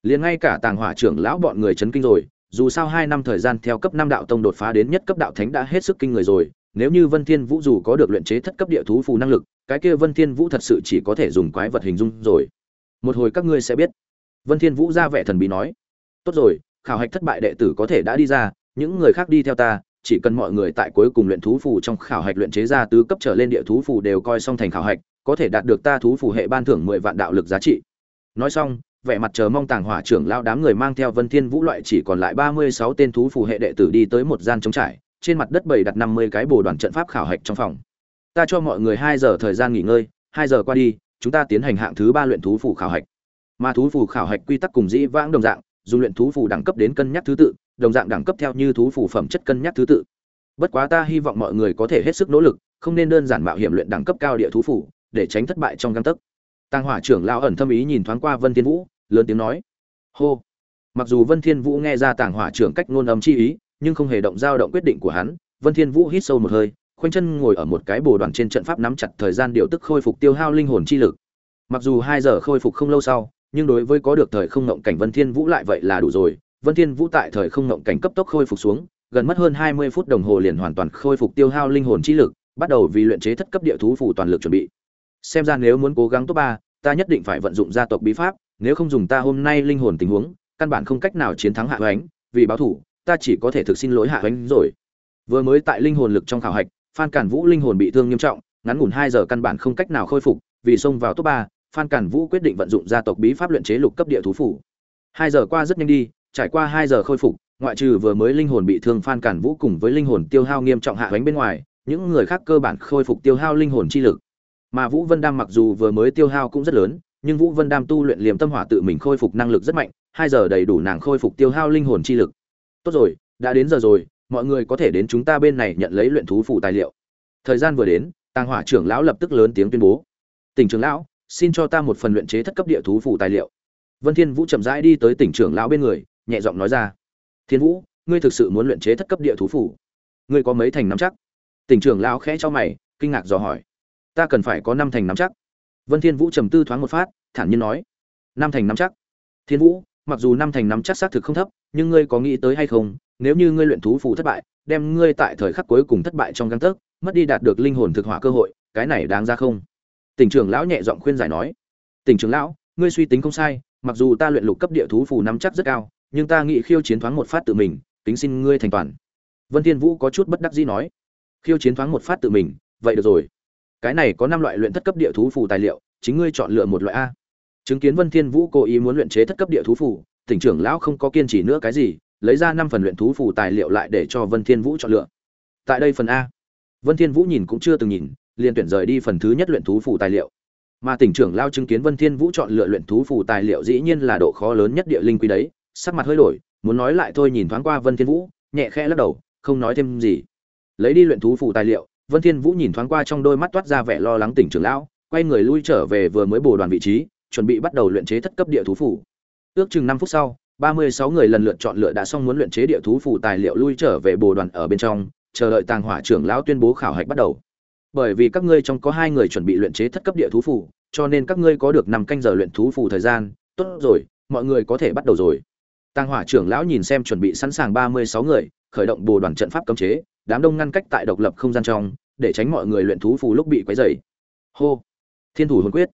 liền ngay cả tàng hỏa trưởng lão bọn người chấn kinh rồi dù sao hai năm thời gian theo cấp năm đạo tông đột phá đến nhất cấp đạo thánh đã hết sức kinh người rồi nếu như Vân Thiên Vũ dù có được luyện chế thất cấp địa thú phù năng lực, cái kia Vân Thiên Vũ thật sự chỉ có thể dùng quái vật hình dung rồi. Một hồi các ngươi sẽ biết. Vân Thiên Vũ ra vẻ thần bí nói. Tốt rồi, khảo hạch thất bại đệ tử có thể đã đi ra, những người khác đi theo ta, chỉ cần mọi người tại cuối cùng luyện thú phù trong khảo hạch luyện chế ra tứ cấp trở lên địa thú phù đều coi xong thành khảo hạch, có thể đạt được ta thú phù hệ ban thưởng 10 vạn đạo lực giá trị. Nói xong, vẻ mặt chờ mong tàng hỏa trưởng lao đám người mang theo Vân Thiên Vũ loại chỉ còn lại 36 tên thú phù hệ đệ tử đi tới một gian trống trải, trên mặt đất bày đặt 50 cái bồ đoàn trận pháp khảo hạch trong phòng. Ta cho mọi người 2 giờ thời gian nghỉ ngơi, 2 giờ qua đi, chúng ta tiến hành hạng thứ 3 luyện thú phù khảo hạch. Mà thú phù khảo hạch quy tắc cùng dĩ vãng đồng dạng, dùng luyện thú phù đẳng cấp đến cân nhắc thứ tự, đồng dạng đẳng cấp theo như thú phù phẩm chất cân nhắc thứ tự. Bất quá ta hy vọng mọi người có thể hết sức nỗ lực, không nên đơn giản mạo hiểm luyện đẳng cấp cao địa thú phù, để tránh thất bại trong găng tấc. tăng Hỏa trưởng lao ẩn thâm ý nhìn thoáng qua Vân Thiên Vũ, lớn tiếng nói: "Hô." Mặc dù Vân Thiên Vũ nghe ra tàng Hỏa trưởng cách ngôn âm chi ý, nhưng không hề động dao động quyết định của hắn, Vân Thiên Vũ hít sâu một hơi, khoanh chân ngồi ở một cái bồ đoàn trên trận pháp nắm chặt thời gian điều tức khôi phục tiêu hao linh hồn chi lực. Mặc dù hai giờ khôi phục không lâu sau, nhưng đối với có được thời không ngộng cảnh Vân Thiên Vũ lại vậy là đủ rồi. Vân Thiên Vũ tại thời không ngộng cảnh cấp tốc khôi phục xuống, gần mất hơn 20 phút đồng hồ liền hoàn toàn khôi phục tiêu hao linh hồn chi lực, bắt đầu vì luyện chế thất cấp địa thú phù toàn lực chuẩn bị. Xem ra nếu muốn cố gắng top ba, ta nhất định phải vận dụng gia tộc bí pháp, nếu không dùng ta hôm nay linh hồn tình huống, căn bản không cách nào chiến thắng Hạ Hoánh, vì báo thủ, ta chỉ có thể thực xin lỗi Hạ Hoánh rồi. Vừa mới tại linh hồn lực trong khảo hạch, Phan Cản Vũ linh hồn bị thương nghiêm trọng, ngắn ngủn hai giờ căn bản không cách nào khôi phục, vì xông vào top ba, Phan Cản Vũ quyết định vận dụng gia tộc bí pháp luyện chế lục cấp địa thú phủ. Hai giờ qua rất nhanh đi, trải qua hai giờ khôi phục, ngoại trừ vừa mới linh hồn bị thương Phan Cản Vũ cùng với linh hồn tiêu hao nghiêm trọng hạ hoánh bên ngoài, những người khác cơ bản khôi phục tiêu hao linh hồn chi lực. Mà Vũ Vân Đam mặc dù vừa mới tiêu hao cũng rất lớn, nhưng Vũ Vân Đam tu luyện liềm tâm hỏa tự mình khôi phục năng lực rất mạnh, Hai giờ đầy đủ nàng khôi phục tiêu hao linh hồn chi lực. Tốt rồi, đã đến giờ rồi, mọi người có thể đến chúng ta bên này nhận lấy luyện thú phụ tài liệu. Thời gian vừa đến, Tàng Hỏa trưởng lão lập tức lớn tiếng tuyên bố: "Tỉnh trưởng lão, xin cho ta một phần luyện chế thất cấp địa thú phụ tài liệu." Vân Thiên Vũ chậm rãi đi tới tỉnh trưởng lão bên người, nhẹ giọng nói ra: "Thiên Vũ, ngươi thực sự muốn luyện chế thất cấp địa thú phụ? Ngươi có mấy thành nắm chắc?" Tỉnh trưởng lão khẽ cho mày, kinh ngạc dò hỏi: "Ta cần phải có năm thành nắm chắc." Vân Thiên Vũ trầm tư thoáng một phát, thản nhiên nói: "Năm thành nắm chắc." Thiên Vũ, mặc dù năm thành nắm chắc xác thực không thấp, nhưng ngươi có nghĩ tới hay không, nếu như ngươi luyện thú phù thất bại, đem ngươi tại thời khắc cuối cùng thất bại trong găng tấc, mất đi đạt được linh hồn thực hỏa cơ hội, cái này đáng ra không? Tỉnh trưởng lão nhẹ giọng khuyên giải nói. Tỉnh trưởng lão, ngươi suy tính không sai, mặc dù ta luyện lục cấp địa thú phù nắm chắc rất cao, nhưng ta nghĩ khiêu chiến thoáng một phát tự mình, tính xin ngươi thành toàn. Vân Thiên Vũ có chút bất đắc dĩ nói. Khiêu chiến thoáng một phát tự mình, vậy được rồi. Cái này có năm loại luyện thất cấp địa thú phù tài liệu, chính ngươi chọn lựa một loại a. Chứng kiến Vân Thiên Vũ cố ý muốn luyện chế thất cấp địa thú phù, tỉnh trưởng lão không có kiên trì nữa cái gì, lấy ra năm phần luyện thú phù tài liệu lại để cho Vân Thiên Vũ chọn lựa. Tại đây phần A, Vân Thiên Vũ nhìn cũng chưa từng nhìn, liền tuyển rời đi phần thứ nhất luyện thú phù tài liệu. Mà tỉnh trưởng lao chứng kiến Vân Thiên Vũ chọn lựa luyện thú phù tài liệu dĩ nhiên là độ khó lớn nhất địa linh quý đấy, sắc mặt hơi đổi, muốn nói lại thôi nhìn thoáng qua Vân Thiên Vũ, nhẹ khẽ lắc đầu, không nói thêm gì. Lấy đi luyện thú phù tài liệu, Vân Thiên Vũ nhìn thoáng qua trong đôi mắt toát ra vẻ lo lắng tỉnh trưởng lão, quay người lui trở về vừa mới bổ đoàn vị trí, chuẩn bị bắt đầu luyện chế thất cấp địa thú phù. Ước chừng 5 phút sau, 36 người lần lượt chọn lựa đã xong muốn luyện chế địa thú phù tài liệu lui trở về bồ đoàn ở bên trong, chờ đợi Tàng Hỏa trưởng lão tuyên bố khảo hạch bắt đầu. Bởi vì các ngươi trong có hai người chuẩn bị luyện chế thất cấp địa thú phù, cho nên các ngươi có được 5 canh giờ luyện thú phù thời gian, tốt rồi, mọi người có thể bắt đầu rồi. Tàng Hỏa trưởng lão nhìn xem chuẩn bị sẵn sàng 36 người, khởi động bồ đoàn trận pháp cấm chế, đám đông ngăn cách tại độc lập không gian trong, để tránh mọi người luyện thú phù lúc bị quấy rầy. Hô. Thiên thủ hồn quyết.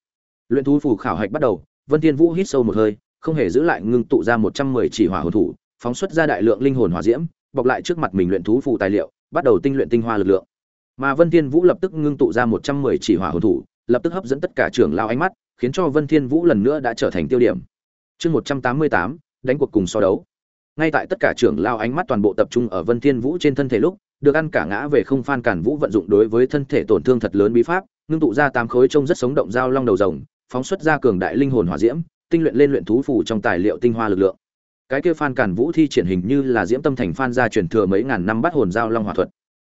Luyện thú phù khảo hạch bắt đầu, Vân Thiên Vũ hít sâu một hơi, không hề giữ lại ngưng tụ ra 110 chỉ hỏa hồn thủ, phóng xuất ra đại lượng linh hồn hỏa diễm, bọc lại trước mặt mình luyện thú phù tài liệu, bắt đầu tinh luyện tinh hoa lực lượng. Mà Vân Thiên Vũ lập tức ngưng tụ ra 110 chỉ hỏa hồn thủ, lập tức hấp dẫn tất cả trưởng lão ánh mắt, khiến cho Vân Thiên Vũ lần nữa đã trở thành tiêu điểm. Chương 188, đánh cuộc cùng so đấu. Ngay tại tất cả trưởng lão ánh mắt toàn bộ tập trung ở Vân Thiên Vũ trên thân thể lúc, được ăn cả ngã về không phan cản Vũ vận dụng đối với thân thể tổn thương thật lớn bí pháp, ngưng tụ ra tám khối trông rất sống động dao long đầu rồng, phóng xuất ra cường đại linh hồn hỏa diễm, tinh luyện lên luyện thú phủ trong tài liệu tinh hoa lực lượng. Cái kia Phan Cản Vũ thi triển hình như là Diễm Tâm Thành Phan gia truyền thừa mấy ngàn năm bắt hồn dao long hỏa thuật.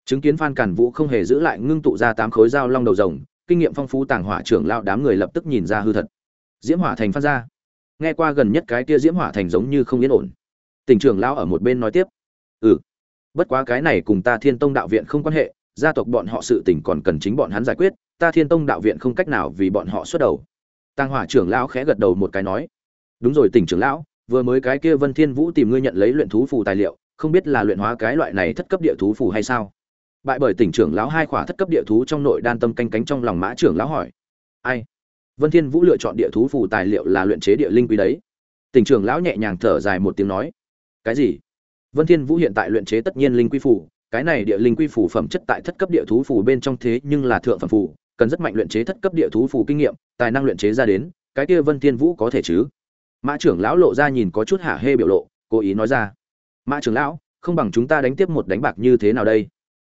Chứng kiến Phan Cản Vũ không hề giữ lại ngưng tụ ra tám khối dao long đầu rồng, kinh nghiệm phong phú tàng hỏa trưởng lão đám người lập tức nhìn ra hư thật. Diễm Hỏa Thành Phan gia. Nghe qua gần nhất cái kia Diễm Hỏa Thành giống như không yên ổn. Tỉnh trưởng lão ở một bên nói tiếp: "Ừ, bất quá cái này cùng ta Thiên Tông đạo viện không quan hệ, gia tộc bọn họ sự tình còn cần chính bọn hắn giải quyết, ta Thiên Tông đạo viện không cách nào vì bọn họ xuất đầu." Tàng Hỏa trưởng lão khẽ gật đầu một cái nói: "Đúng rồi, tỉnh trưởng lão, vừa mới cái kia Vân Thiên Vũ tìm ngươi nhận lấy luyện thú phù tài liệu, không biết là luyện hóa cái loại này thất cấp địa thú phù hay sao?" bại bởi tỉnh trưởng lão hai khỏa thất cấp địa thú trong nội đan tâm canh cánh trong lòng mã trưởng lão hỏi ai vân thiên vũ lựa chọn địa thú phù tài liệu là luyện chế địa linh quý đấy tỉnh trưởng lão nhẹ nhàng thở dài một tiếng nói cái gì vân thiên vũ hiện tại luyện chế tất nhiên linh quy phù, cái này địa linh quy phù phẩm chất tại thất cấp địa thú phù bên trong thế nhưng là thượng phẩm phù, cần rất mạnh luyện chế thất cấp địa thú phù kinh nghiệm, tài năng luyện chế ra đến, cái kia vân thiên vũ có thể chứ? Mã trưởng lão lộ ra nhìn có chút hả hê biểu lộ, cố ý nói ra. Mã trưởng lão, không bằng chúng ta đánh tiếp một đánh bạc như thế nào đây?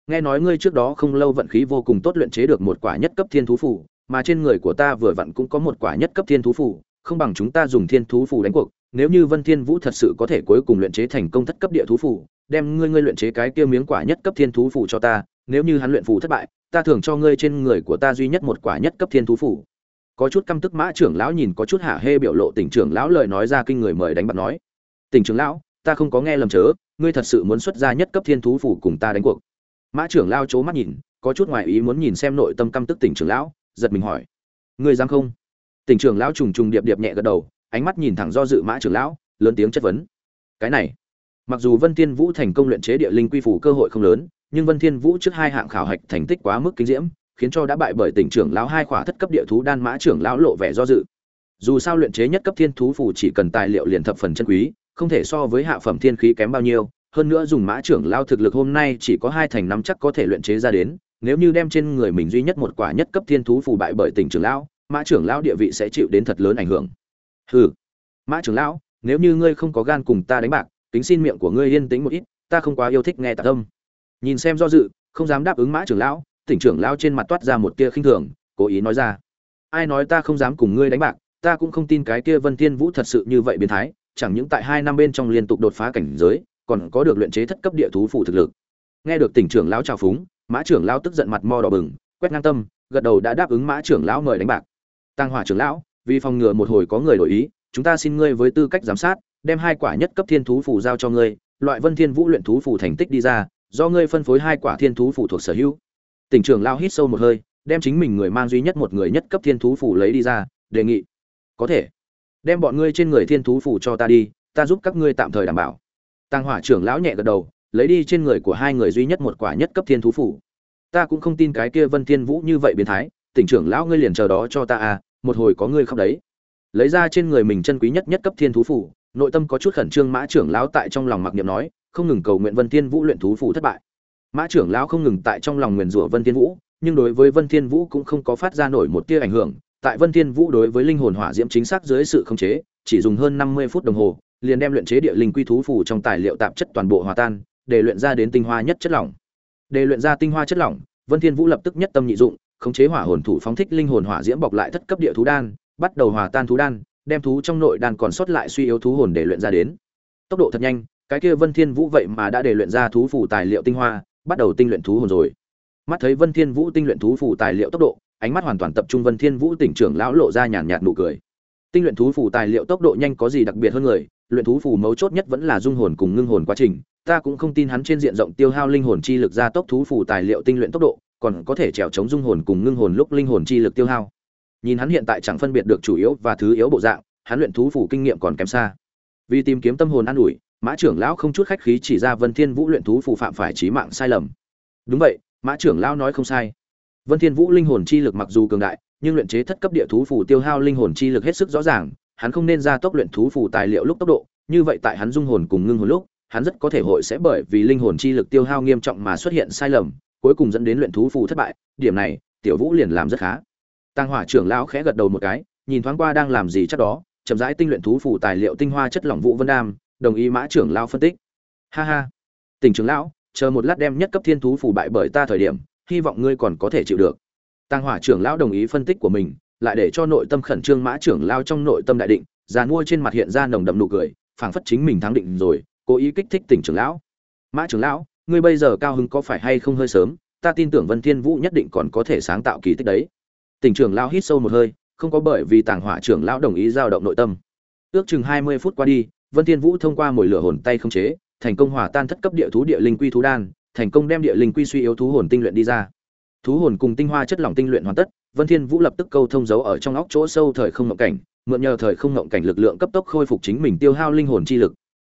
Nghe nói ngươi trước đó không lâu vận khí vô cùng tốt luyện chế được một quả nhất cấp thiên thú phù, mà trên người của ta vừa vặn cũng có một quả nhất cấp thiên thú phù không bằng chúng ta dùng thiên thú phù đánh cuộc, nếu như vân thiên vũ thật sự có thể cuối cùng luyện chế thành công thất cấp địa thú phù, đem ngươi ngươi luyện chế cái kia miếng quả nhất cấp thiên thú phù cho ta, nếu như hắn luyện phù thất bại, ta thưởng cho ngươi trên người của ta duy nhất một quả nhất cấp thiên thú phù. Có chút căm tức mã trưởng lão nhìn có chút hạ hê biểu lộ tỉnh trưởng lão lời nói ra kinh người mời đánh bạc nói, tỉnh trưởng lão, ta không có nghe lầm chớ, ngươi thật sự muốn xuất ra nhất cấp thiên thú phủ cùng ta đánh cuộc. Mã trưởng lao c mắt nhìn, có chút ngoài ý muốn nhìn xem nội tâm căm tức tỉnh trưởng lão, giật mình hỏi, ngươi dám không? Tỉnh trưởng lão trùng trùng điệp điệp nhẹ gật đầu, ánh mắt nhìn thẳng do dự mã trưởng lão, lớn tiếng chất vấn. Cái này, mặc dù vân thiên vũ thành công luyện chế địa linh quy phủ cơ hội không lớn, nhưng vân thiên vũ trước hai hạng khảo hạch thành tích quá mức kinh diễm, khiến cho đã bại bởi tỉnh trưởng lão hai khỏa thất cấp địa thú đan mã trưởng lão lộ vẻ do dự. Dù sao luyện chế nhất cấp thiên thú phủ chỉ cần tài liệu liền thập phần chân quý, không thể so với hạ phẩm thiên khí kém bao nhiêu, hơn nữa dùng mã trưởng lao thực lực hôm nay chỉ có hai thành năm chắc có thể luyện chế ra đến, nếu như đem trên người mình duy nhất một quả nhất cấp thiên thú phù bại bởi tỉnh trưởng lão mã trưởng lão địa vị sẽ chịu đến thật lớn ảnh hưởng. Hừ. Mã trưởng lão, nếu như ngươi không có gan cùng ta đánh bạc tính xin miệng của ngươi yên tĩnh một ít, ta không quá yêu thích nghe tạc âm. Nhìn xem do dự, không dám đáp ứng mã trưởng lão, tỉnh trưởng lão trên mặt toát ra một tia khinh thường, cố ý nói ra. Ai nói ta không dám cùng ngươi đánh bạc, ta cũng không tin cái kia vân thiên vũ thật sự như vậy biến thái, chẳng những tại hai năm bên trong liên tục đột phá cảnh giới, còn có được luyện chế thất cấp địa thú phụ thực lực. Nghe được tỉnh trưởng lão chào phúng, mã trưởng lão tức giận mặt mo đỏ bừng, quét ngang tâm, gật đầu đã đáp ứng mã trưởng lão mời đánh bạc tăng hỏa trưởng lão, vì phòng ngừa một hồi có người đổi ý, chúng ta xin ngươi với tư cách giám sát, đem hai quả nhất cấp thiên thú phù giao cho ngươi, loại vân thiên vũ luyện thú phù thành tích đi ra, do ngươi phân phối hai quả thiên thú phù thuộc sở hữu. Tỉnh trưởng lão hít sâu một hơi, đem chính mình người mang duy nhất một người nhất cấp thiên thú phù lấy đi ra, đề nghị. Có thể. Đem bọn ngươi trên người thiên thú phù cho ta đi, ta giúp các ngươi tạm thời đảm bảo. Tăng hỏa trưởng lão nhẹ gật đầu, lấy đi trên người của hai người duy nhất một quả nhất cấp thiên thú phủ ta cũng không tin cái kia vân thiên vũ như vậy biến thái, tỉnh trưởng lão ngươi liền chờ đó cho ta à một hồi có ngươi không đấy. Lấy ra trên người mình chân quý nhất nhất cấp thiên thú phủ nội tâm có chút khẩn trương mã trưởng lão tại trong lòng mặc niệm nói không ngừng cầu nguyện vân thiên vũ luyện thú phủ thất bại. Mã trưởng lão không ngừng tại trong lòng nguyền rủa vân thiên vũ nhưng đối với vân thiên vũ cũng không có phát ra nổi một tia ảnh hưởng. Tại vân thiên vũ đối với linh hồn hỏa diễm chính xác dưới sự khống chế chỉ dùng hơn 50 phút đồng hồ liền đem luyện chế địa linh quy thú phủ trong tài liệu tạp chất toàn bộ hòa tan, để luyện ra đến tinh hoa nhất chất lỏng. Để luyện ra tinh hoa chất lỏng, Vân Thiên Vũ lập tức nhất tâm nhị dụng, khống chế hỏa hồn thủ phóng thích linh hồn hỏa diễm bọc lại thất cấp địa thú đan, bắt đầu hòa tan thú đan, đem thú trong nội đan còn sót lại suy yếu thú hồn để luyện ra đến. Tốc độ thật nhanh, cái kia Vân Thiên Vũ vậy mà đã để luyện ra thú phù tài liệu tinh hoa, bắt đầu tinh luyện thú hồn rồi. Mắt thấy Vân Thiên Vũ tinh luyện thú phù tài liệu tốc độ, ánh mắt hoàn toàn tập trung Vân Thiên Vũ tỉnh trưởng lão lộ ra nhàn nhạt nụ cười. Tinh luyện thú phù tài liệu tốc độ nhanh có gì đặc biệt hơn người, luyện thú phù mấu chốt nhất vẫn là dung hồn cùng ngưng hồn quá trình, ta cũng không tin hắn trên diện rộng tiêu hao linh hồn chi lực ra tốc thú phù tài liệu tinh luyện tốc độ, còn có thể trèo chống dung hồn cùng ngưng hồn lúc linh hồn chi lực tiêu hao. Nhìn hắn hiện tại chẳng phân biệt được chủ yếu và thứ yếu bộ dạng, hắn luyện thú phủ kinh nghiệm còn kém xa. Vì tìm kiếm tâm hồn an ủi, Mã trưởng lão không chút khách khí chỉ ra Vân Thiên Vũ luyện thú phủ phạm phải chí mạng sai lầm. Đúng vậy, Mã trưởng lão nói không sai. Vân Thiên Vũ linh hồn chi lực mặc dù cường đại, nhưng luyện chế thất cấp địa thú phủ tiêu hao linh hồn chi lực hết sức rõ ràng, hắn không nên ra tốc luyện thú phủ tài liệu lúc tốc độ, như vậy tại hắn dung hồn cùng ngưng hồn lúc, hắn rất có thể hội sẽ bởi vì linh hồn chi lực tiêu hao nghiêm trọng mà xuất hiện sai lầm, cuối cùng dẫn đến luyện thú phù thất bại, điểm này, Tiểu Vũ liền làm rất khá. Tăng Hỏa trưởng lão khẽ gật đầu một cái, nhìn thoáng qua đang làm gì chắc đó, chậm rãi tinh luyện thú phù tài liệu tinh hoa chất lỏng Vũ Vân Đam, đồng ý Mã trưởng lão phân tích. Ha ha, Tỉnh trưởng lão, chờ một lát đem nhất cấp thiên thú phù bại bởi ta thời điểm, hy vọng ngươi còn có thể chịu được. Tăng Hỏa trưởng lão đồng ý phân tích của mình, lại để cho nội tâm khẩn trương mã trưởng lao trong nội tâm đại định già mua trên mặt hiện ra nồng đậm nụ cười phảng phất chính mình thắng định rồi cố ý kích thích tỉnh trưởng lão mã trưởng lão ngươi bây giờ cao hứng có phải hay không hơi sớm ta tin tưởng vân thiên vũ nhất định còn có thể sáng tạo kỳ tích đấy. Tỉnh trưởng lão hít sâu một hơi không có bởi vì tàng hỏa trưởng lão đồng ý giao động nội tâm. Ước chừng hai mươi phút qua đi vân thiên vũ thông qua mồi lửa hồn tay không chế thành công hòa tan thất cấp địa thú địa linh quy thú đan thành công đem địa linh quy suy yếu thú hồn tinh luyện đi ra. Thú hồn cùng tinh hoa chất lỏng tinh luyện hoàn tất Vân Thiên Vũ lập tức câu thông dấu ở trong óc chỗ sâu thời không ngọng cảnh, mượn nhờ thời không ngọng cảnh lực lượng cấp tốc khôi phục chính mình tiêu hao linh hồn chi lực.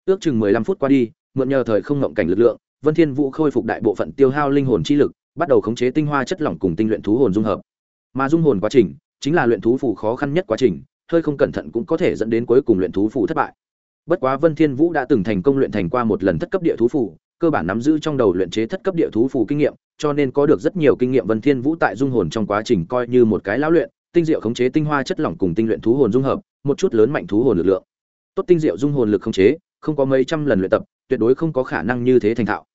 Ước chừng 15 phút qua đi, mượn nhờ thời không ngọng cảnh lực lượng, Vân Thiên Vũ khôi phục đại bộ phận tiêu hao linh hồn chi lực, bắt đầu khống chế tinh hoa chất lỏng cùng tinh luyện thú hồn dung hợp. Mà dung hồn quá trình chính là luyện thú phù khó khăn nhất quá trình, hơi không cẩn thận cũng có thể dẫn đến cuối cùng luyện thú phù thất bại. Bất quá Vân Thiên Vũ đã từng thành công luyện thành qua một lần thất cấp địa thú phù, cơ bản nắm giữ trong đầu luyện chế thất cấp địa thú phù kinh nghiệm, cho nên có được rất nhiều kinh nghiệm Vân Thiên Vũ tại dung hồn trong quá trình coi như một cái lão luyện, tinh diệu khống chế tinh hoa chất lỏng cùng tinh luyện thú hồn dung hợp, một chút lớn mạnh thú hồn lực lượng. Tốt tinh diệu dung hồn lực khống chế, không có mấy trăm lần luyện tập, tuyệt đối không có khả năng như thế thành thạo.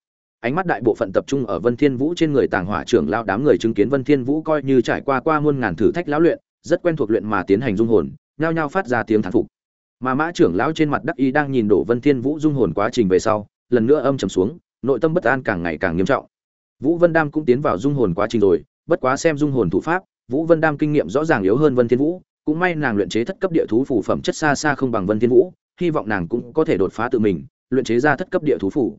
Ánh mắt đại bộ phận tập trung ở Vân Thiên Vũ trên người Tàng Hỏa trưởng lão đám người chứng kiến Vân Thiên Vũ coi như trải qua qua muôn ngàn thử thách lão luyện, rất quen thuộc luyện mà tiến hành dung hồn, nhao nhao phát ra tiếng thán phục. Mà Mã trưởng lão trên mặt đắc ý đang nhìn đổ Vân Thiên Vũ dung hồn quá trình về sau, lần nữa âm trầm xuống, nội tâm bất an càng ngày càng nghiêm trọng. Vũ Vân Đam cũng tiến vào dung hồn quá trình rồi, bất quá xem dung hồn thủ pháp, Vũ Vân Đam kinh nghiệm rõ ràng yếu hơn Vân Thiên Vũ, cũng may nàng luyện chế thất cấp địa thú phù phẩm chất xa xa không bằng Vân Thiên Vũ, hy vọng nàng cũng có thể đột phá tự mình, luyện chế ra thất cấp địa thú phủ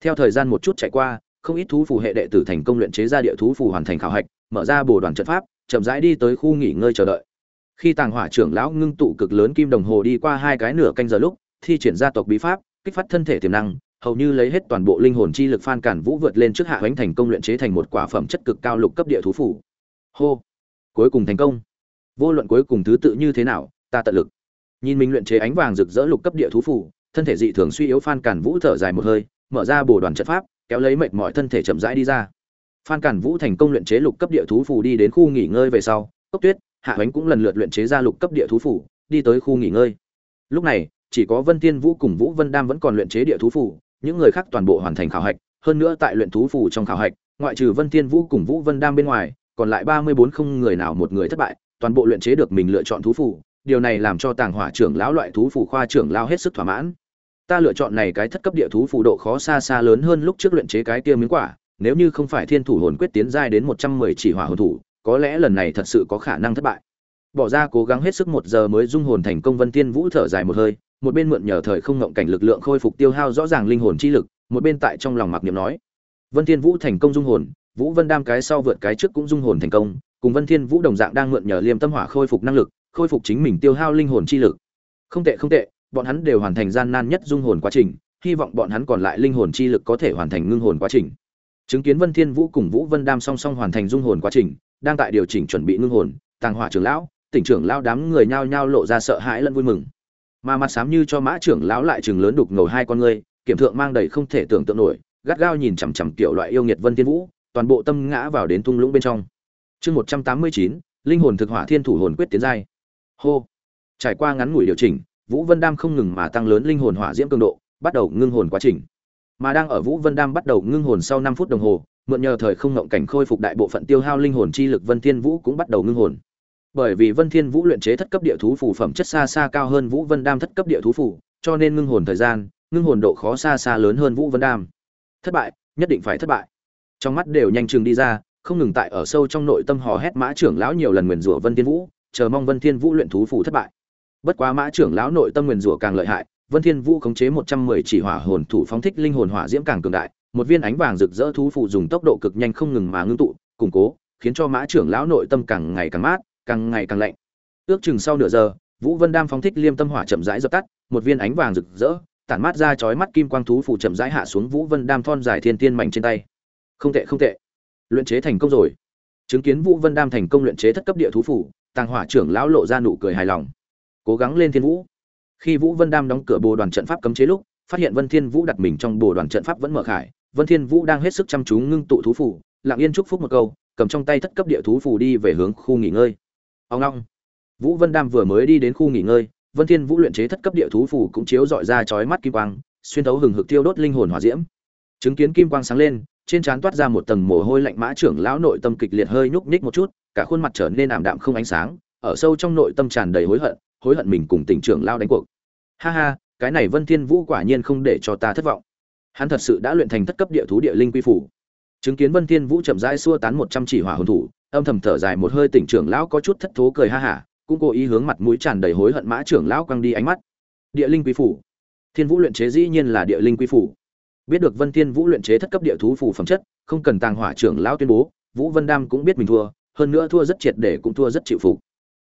Theo thời gian một chút chạy qua, không ít thú phù hệ đệ tử thành công luyện chế ra địa thú phù hoàn thành khảo hạch, mở ra bổ đoàn trận pháp, chậm rãi đi tới khu nghỉ ngơi chờ đợi. Khi Tàng Hỏa trưởng lão ngưng tụ cực lớn kim đồng hồ đi qua hai cái nửa canh giờ lúc, thi triển ra tộc bí pháp, kích phát thân thể tiềm năng, hầu như lấy hết toàn bộ linh hồn chi lực phan cản vũ vượt lên trước hạ hoánh thành công luyện chế thành một quả phẩm chất cực cao lục cấp địa thú phủ hô! Cuối cùng thành công. Vô luận cuối cùng thứ tự như thế nào ta tận lực. Nhìn mình luyện chế ánh vàng rực rỡ lục cấp địa thú phủ thân thể dị thường suy yếu phan cản vũ thở dài một hơi mở ra bồ đoàn trận pháp kéo lấy mệt mỏi thân thể chậm rãi đi ra. Phan cản vũ thành công luyện chế lục cấp địa thú phủ đi đến khu nghỉ ngơi về sau cốc tuyết hạ ánh cũng lần lượt luyện chế ra lục cấp địa thú phủ đi tới khu nghỉ ngơi. Lúc này chỉ có vân tiên vũ cùng vũ vân đam vẫn còn luyện chế địa thú phủ những người khác toàn bộ hoàn thành khảo hạch, hơn nữa tại luyện thú phù trong khảo hạch, ngoại trừ Vân Thiên Vũ cùng Vũ Vân Đam bên ngoài, còn lại 34 không người nào một người thất bại, toàn bộ luyện chế được mình lựa chọn thú phù, điều này làm cho Tàng Hỏa trưởng lão loại thú phù khoa trưởng lao hết sức thỏa mãn. Ta lựa chọn này cái thất cấp địa thú phù độ khó xa xa lớn hơn lúc trước luyện chế cái kia miếng quả, nếu như không phải Thiên Thủ hồn quyết tiến giai đến 110 chỉ hỏa hồn thủ, có lẽ lần này thật sự có khả năng thất bại. Bỏ ra cố gắng hết sức một giờ mới dung hồn thành công Vân Thiên Vũ thở dài một hơi, một bên mượn nhờ thời không ngộng cảnh lực lượng khôi phục tiêu hao rõ ràng linh hồn chi lực, một bên tại trong lòng mặc niệm nói: Vân Thiên Vũ thành công dung hồn, Vũ Vân Đam cái sau vượt cái trước cũng dung hồn thành công, cùng Vân Thiên Vũ đồng dạng đang mượn nhờ Liêm Tâm Hỏa khôi phục năng lực, khôi phục chính mình tiêu hao linh hồn chi lực. Không tệ không tệ, bọn hắn đều hoàn thành gian nan nhất dung hồn quá trình, hy vọng bọn hắn còn lại linh hồn chi lực có thể hoàn thành ngưng hồn quá trình. Chứng kiến Vân Thiên Vũ cùng Vũ Vân Đam song song hoàn thành dung hồn quá trình, đang tại điều chỉnh chuẩn bị ngưng hồn, Tàng Hỏa trưởng lão, tỉnh trưởng lão đám người nhao nhao lộ ra sợ hãi lẫn vui mừng. Mà mặt sám như cho mã trưởng lão lại chừng lớn đục ngầu hai con ngươi kiểm thượng mang đầy không thể tưởng tượng nổi gắt gao nhìn chằm chằm kiểu loại yêu nghiệt vân thiên vũ toàn bộ tâm ngã vào đến thung lũng bên trong. Chương một trăm tám mươi chín linh hồn thực hỏa thiên thủ hồn quyết tiến giai. Hô. Trải qua ngắn ngủi điều chỉnh vũ vân đam không ngừng mà tăng lớn linh hồn hỏa diễm cường độ bắt đầu ngưng hồn quá trình mà đang ở vũ vân đam bắt đầu ngưng hồn sau năm phút đồng hồ mượn nhờ thời không ngộng cảnh khôi phục đại bộ phận tiêu hao linh hồn chi lực vân thiên vũ cũng bắt đầu ngưng hồn bởi vì Vân Thiên Vũ luyện chế thất cấp địa thú phù phẩm chất xa xa cao hơn Vũ Vân Đam thất cấp địa thú phù, cho nên ngưng hồn thời gian, ngưng hồn độ khó xa xa lớn hơn Vũ Vân Đam. Thất bại, nhất định phải thất bại. Trong mắt đều nhanh chừng đi ra, không ngừng tại ở sâu trong nội tâm hò hét Mã trưởng lão nhiều lần nguyền rủa Vân Thiên Vũ, chờ mong Vân Thiên Vũ luyện thú phù thất bại. Bất quá Mã trưởng lão nội tâm nguyền rủa càng lợi hại, Vân Thiên Vũ khống chế 110 chỉ hỏa hồn thủ phóng thích linh hồn hỏa diễm càng cường đại, một viên ánh vàng rực rỡ thú phù dùng tốc độ cực nhanh không ngừng mà ngưng tụ, củng cố, khiến cho Mã trưởng lão nội tâm càng ngày càng mát, càng ngày càng lạnh. Ước chừng sau nửa giờ vũ vân đam phóng thích liêm tâm hỏa chậm rãi dập tắt một viên ánh vàng rực rỡ tản mát ra chói mắt kim quang thú phụ chậm rãi hạ xuống vũ vân đam thon dài thiên tiên mảnh trên tay. Không tệ không tệ. Luyện chế thành công rồi. Chứng kiến vũ vân đam thành công luyện chế thất cấp địa thú phủ tàng hỏa trưởng lão lộ ra nụ cười hài lòng cố gắng lên thiên vũ. Khi vũ vân đam đóng cửa bồ đoàn trận pháp cấm chế lúc phát hiện vân thiên vũ đặt mình trong bồ đoàn trận pháp vẫn mở khải vân thiên vũ đang hết sức chăm chú ngưng tụ thú phủ lặng yên chúc phúc một câu cầm trong tay thất cấp địa thú phủ đi về hướng khu nghỉ ngơi. Ông long Vũ Vân Đam vừa mới đi đến khu nghỉ ngơi, Vân Thiên Vũ luyện chế thất cấp địa thú phù cũng chiếu dọi ra chói mắt kim quang, xuyên thấu hừng hực tiêu đốt linh hồn hỏa diễm. Chứng kiến kim quang sáng lên, trên trán toát ra một tầng mồ hôi lạnh mã trưởng lão nội tâm kịch liệt hơi nhúc nhích một chút, cả khuôn mặt trở nên ảm đạm không ánh sáng, ở sâu trong nội tâm tràn đầy hối hận, hối hận mình cùng tỉnh trưởng lao đánh cuộc. Ha ha, cái này Vân Thiên Vũ quả nhiên không để cho ta thất vọng. Hắn thật sự đã luyện thành thất cấp địa thú địa linh quy phủ. Chứng kiến Vân Thiên Vũ chậm rãi xua tán một trăm chỉ hỏa hồn thủ, âm thầm thở dài một hơi tỉnh trưởng lão có chút thất thố cười ha ha, cũng cố ý hướng mặt mũi tràn đầy hối hận mã trưởng lão quăng đi ánh mắt địa linh quy phủ thiên vũ luyện chế dĩ nhiên là địa linh quy phủ biết được vân thiên vũ luyện chế thất cấp địa thú phủ phẩm chất không cần tàng hỏa trưởng lão tuyên bố vũ vân đam cũng biết mình thua hơn nữa thua rất triệt để cũng thua rất chịu phục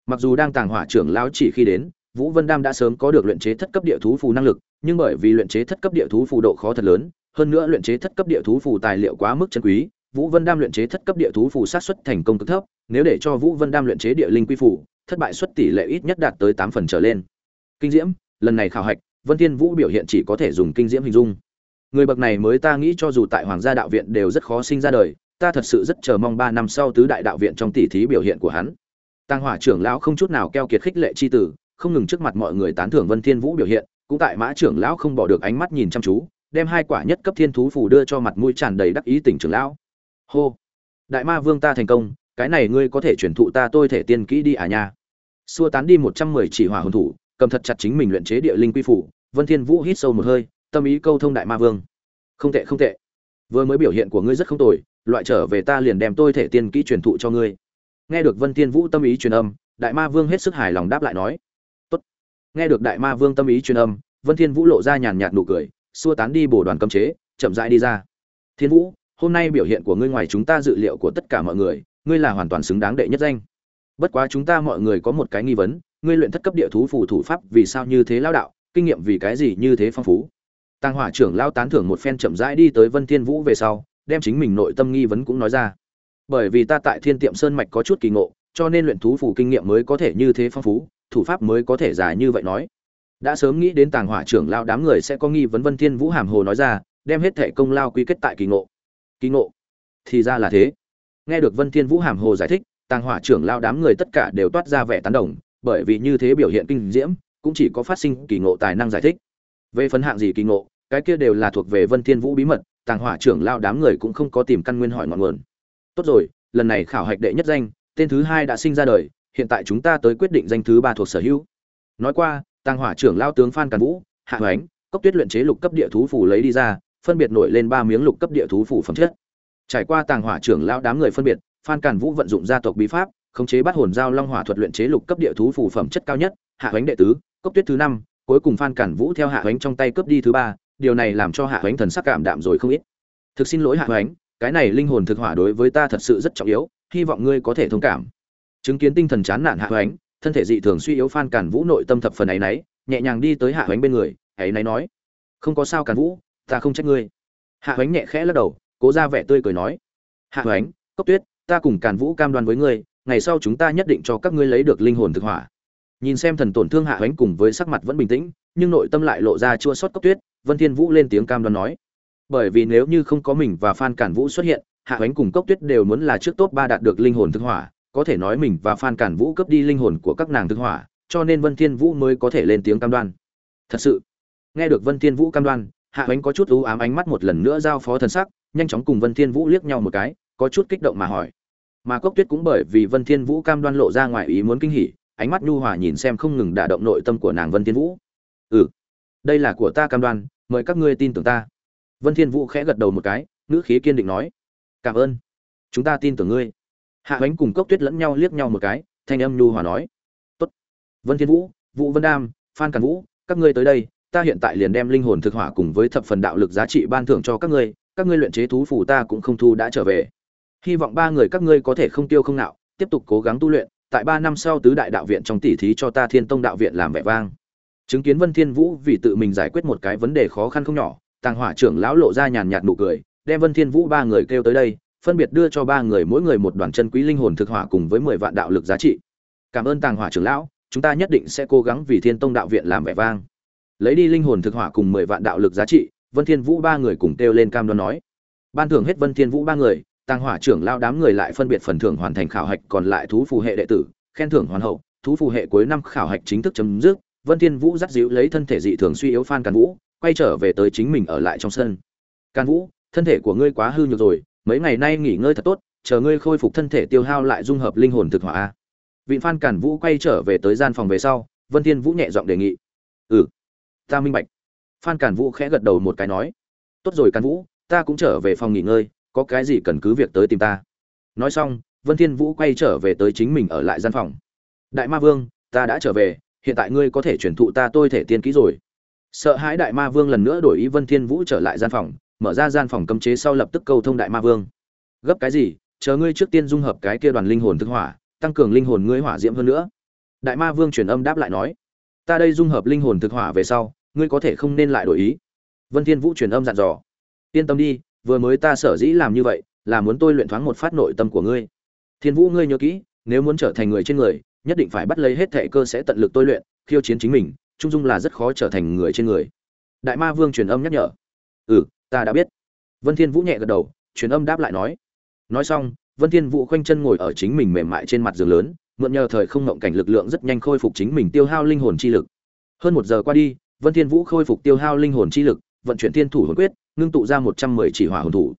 mặc dù đang tàng hỏa trưởng lão chỉ khi đến, vũ vân đam đã sớm có được luyện chế thất cấp địa thú phù năng lực, nhưng bởi vì luyện chế thất cấp địa thú phù độ khó thật lớn, hơn nữa luyện chế thất cấp địa thú phù tài liệu quá mức chân quý, vũ vân đam luyện chế thất cấp địa thú phù sát xuất thành công cực thấp, nếu để cho vũ vân đam luyện chế địa linh quy phù, thất bại suất tỷ lệ ít nhất đạt tới tám phần trở lên. Kinh diễm, lần này khảo hạch, vân thiên vũ biểu hiện chỉ có thể dùng kinh diễm hình dung. Người bậc này mới ta nghĩ cho dù tại hoàng gia đạo viện đều rất khó sinh ra đời, ta thật sự rất chờ mong ba năm sau tứ đại đạo viện trong tỷ thí biểu hiện của hắn. Tàng hỏa trưởng lão không chút nào keo kiệt khích lệ chi tử, không ngừng trước mặt mọi người tán thưởng vân thiên vũ biểu hiện, cũng tại mã trưởng lão không bỏ được ánh mắt nhìn chăm chú, đem hai quả nhất cấp thiên thú phù đưa cho mặt mũi tràn đầy đắc ý tỉnh trưởng lão. Hô! Đại ma vương ta thành công, cái này ngươi có thể truyền thụ ta tôi thể tiên kỹ đi à nha. Xua tán đi một trăm mười chỉ hỏa hồn thủ, cầm thật chặt chính mình luyện chế địa linh quy phủ, vân thiên vũ hít sâu một hơi, tâm ý câu thông đại ma vương. Không tệ không tệ. Vừa mới biểu hiện của ngươi rất không tồi, loại trở về ta liền đem tôi thể tiên kỹ truyền thụ cho ngươi nghe được vân thiên vũ tâm ý truyền âm, đại ma vương hết sức hài lòng đáp lại nói, tốt. Nghe được đại ma vương tâm ý truyền âm, vân thiên vũ lộ ra nhàn nhạt nụ cười, xua tán đi bổ đoàn cấm chế, chậm rãi đi ra. Thiên vũ, hôm nay biểu hiện của ngươi ngoài chúng ta dự liệu của tất cả mọi người, ngươi là hoàn toàn xứng đáng đệ nhất danh. Bất quá chúng ta mọi người có một cái nghi vấn, ngươi luyện thất cấp địa thú phù thủ pháp vì sao như thế lao đạo, kinh nghiệm vì cái gì như thế phong phú? Tăng hỏa trưởng lao tán thưởng một phen chậm rãi đi tới vân thiên vũ về sau, đem chính mình nội tâm nghi vấn cũng nói ra bởi vì ta tại thiên tiệm sơn mạch có chút kỳ ngộ, cho nên luyện thú phủ kinh nghiệm mới có thể như thế phong phú, thủ pháp mới có thể dài như vậy nói. Đã sớm nghĩ đến tàng hỏa trưởng lao đám người sẽ có nghi vấn vân thiên vũ hàm hồ nói ra, đem hết thệ công lao quy kết tại kỳ ngộ. Kỳ ngộ? Thì ra là thế. Nghe được vân thiên vũ hàm hồ giải thích, tàng hỏa trưởng lao đám người tất cả đều toát ra vẻ tán đồng, bởi vì như thế biểu hiện kinh diễm, cũng chỉ có phát sinh kỳ ngộ tài năng giải thích. Về phần hạng gì kỳ ngộ, cái kia đều là thuộc về vân thiên vũ bí mật, tàng hỏa trưởng lao đám người cũng không có tìm căn nguyên hỏi ngọn nguồn tốt rồi, lần này khảo hạch đệ nhất danh, tên thứ hai đã sinh ra đời, hiện tại chúng ta tới quyết định danh thứ ba thuộc sở hữu. Nói qua, tàng hỏa trưởng lao tướng phan càn vũ, hạ hoánh, cốc tuyết luyện chế lục cấp địa thú phủ lấy đi ra, phân biệt nổi lên ba miếng lục cấp địa thú phủ phẩm chất. Trải qua tàng hỏa trưởng lao đám người phân biệt, phan càn vũ vận dụng gia tộc bí pháp, khống chế bắt hồn giao long hỏa thuật luyện chế lục cấp địa thú phủ phẩm chất cao nhất, hạ hoánh đệ tứ, cốc tuyết thứ năm, cuối cùng phan càn vũ theo hạ hoánh trong tay cướp đi thứ ba, điều này làm cho hạ hoánh thần sắc cảm đạm rồi không ít. Thực xin lỗi hạ hoánh cái này linh hồn thực hỏa đối với ta thật sự rất trọng yếu, hy vọng ngươi có thể thông cảm. Chứng kiến tinh thần chán nản hạ hoánh thân thể dị thường suy yếu phan cản vũ nội tâm thập phần ấy nấy nhẹ nhàng đi tới hạ hoánh bên người ấy nấy nói, không có sao cản vũ, ta không trách ngươi. Hạ hoánh nhẹ khẽ lắc đầu, cố ra vẻ tươi cười nói, hạ hoánh cốc tuyết, ta cùng càn vũ cam đoan với ngươi, ngày sau chúng ta nhất định cho các ngươi lấy được linh hồn thực hỏa. Nhìn xem thần tổn thương hạ hoánh cùng với sắc mặt vẫn bình tĩnh, nhưng nội tâm lại lộ ra chua xót cốc tuyết, vân thiên vũ lên tiếng cam đoan nói bởi vì nếu như không có mình và phan cản vũ xuất hiện, hạ hoánh cùng cốc tuyết đều muốn là trước top ba đạt được linh hồn thức hỏa, có thể nói mình và phan cản vũ cướp đi linh hồn của các nàng thức hỏa, cho nên vân thiên vũ mới có thể lên tiếng cam đoan. Thật sự, nghe được vân thiên vũ cam đoan, hạ hoánh có chút u ám ánh mắt một lần nữa giao phó thần sắc, nhanh chóng cùng vân thiên vũ liếc nhau một cái, có chút kích động mà hỏi. Mà cốc tuyết cũng bởi vì vân thiên vũ cam đoan lộ ra ngoài ý muốn kinh hỉ, ánh mắt nhu hòa nhìn xem không ngừng đả động nội tâm của nàng vân thiên vũ. Ừ đây là của ta cam đoan, mời các ngươi tin tưởng ta vân thiên vũ khẽ gật đầu một cái nữ khí kiên định nói, cảm ơn. Chúng ta tin tưởng ngươi. Hạ bánh cùng cốc tuyết lẫn nhau liếc nhau một cái, thanh âm nhu hòa nói, tốt. Vân thiên vũ vũ vân đam, phan càn vũ, các ngươi tới đây, ta hiện tại liền đem linh hồn thực hỏa cùng với thập phần đạo lực giá trị ban thưởng cho các ngươi các ngươi luyện chế thú phù ta cũng không thu đã trở về. Hy vọng ba người các ngươi có thể không tiêu không nạo, tiếp tục cố gắng tu luyện, tại ba năm sau tứ đại đạo viện trong tỷ thí cho ta thiên tông đạo viện làm vẻ vang. Chứng kiến vân thiên vũ vì tự mình giải quyết một cái vấn đề khó khăn không nhỏ tàng hỏa trưởng lão lộ ra nhàn nhạt nụ cười, đem vân thiên vũ ba người kêu tới đây, phân biệt đưa cho ba người mỗi người một đoàn chân quý linh hồn thực hỏa cùng với mười vạn đạo lực giá trị. Cảm ơn tàng hỏa trưởng lão, chúng ta nhất định sẽ cố gắng vì thiên tông đạo viện làm vẻ vang. Lấy đi linh hồn thực hỏa cùng mười vạn đạo lực giá trị, vân thiên vũ ba người cùng kêu lên cam đoan nói. Ban thưởng hết vân thiên vũ ba người, tàng hỏa trưởng lao đám người lại phân biệt phần thưởng hoàn thành khảo hạch còn lại thú phù hệ đệ tử, khen thưởng hoàn hậu, thú phù hệ cuối năm khảo hạch chính thức chấm dứt, vân thiên vũ dắt dịu lấy thân thể dị thường suy yếu phan càn vũ quay trở về tới chính mình ở lại trong sân. Càn vũ, thân thể của ngươi quá hư nhược rồi, mấy ngày nay nghỉ ngơi thật tốt, chờ ngươi khôi phục thân thể tiêu hao lại dung hợp linh hồn thực hỏa a. Vị phan càn vũ quay trở về tới gian phòng về sau, vân thiên vũ nhẹ giọng đề nghị. Ừ ta minh bạch. Phan càn vũ khẽ gật đầu một cái nói. Tốt rồi càn vũ, ta cũng trở về phòng nghỉ ngơi, có cái gì cần cứ việc tới tìm ta. Nói xong, vân thiên vũ quay trở về tới chính mình ở lại gian phòng. Đại ma vương, ta đã trở về, hiện tại ngươi có thể truyền thụ ta tôi thể tiên kỹ rồi sợ hãi đại ma vương lần nữa đổi ý vân thiên vũ trở lại gian phòng, mở ra gian phòng cấm chế sau lập tức câu thông đại ma vương. Gấp cái gì? Chờ ngươi trước tiên dung hợp cái kia đoàn linh hồn thực hỏa, tăng cường linh hồn ngươi hỏa diễm hơn nữa. Đại ma vương truyền âm đáp lại nói, ta đây dung hợp linh hồn thực hỏa về sau, ngươi có thể không nên lại đổi ý. Vân thiên vũ truyền âm dặn dò, yên tâm đi, vừa mới ta sở dĩ làm như vậy, là muốn tôi luyện thoáng một phát nội tâm của ngươi. Thiên vũ ngươi nhớ kỹ, nếu muốn trở thành người trên người, nhất định phải bắt lấy hết thể cơ sẽ tận lực tôi luyện, khiêu chiến chính mình trung dung là rất khó trở thành người trên người. Đại ma vương truyền âm nhắc nhở. Ừ ta đã biết. Vân thiên vũ nhẹ gật đầu, truyền âm đáp lại nói. Nói xong, vân thiên vũ khoanh chân ngồi ở chính mình mềm mại trên mặt giường lớn, mượn nhờ thời không ngộng cảnh lực lượng rất nhanh khôi phục chính mình tiêu hao linh hồn chi lực. Hơn một giờ qua đi, vân thiên vũ khôi phục tiêu hao linh hồn chi lực, vận chuyển thiên thủ hồn quyết, ngưng tụ ra một trăm mười chỉ hỏa hồn thủ.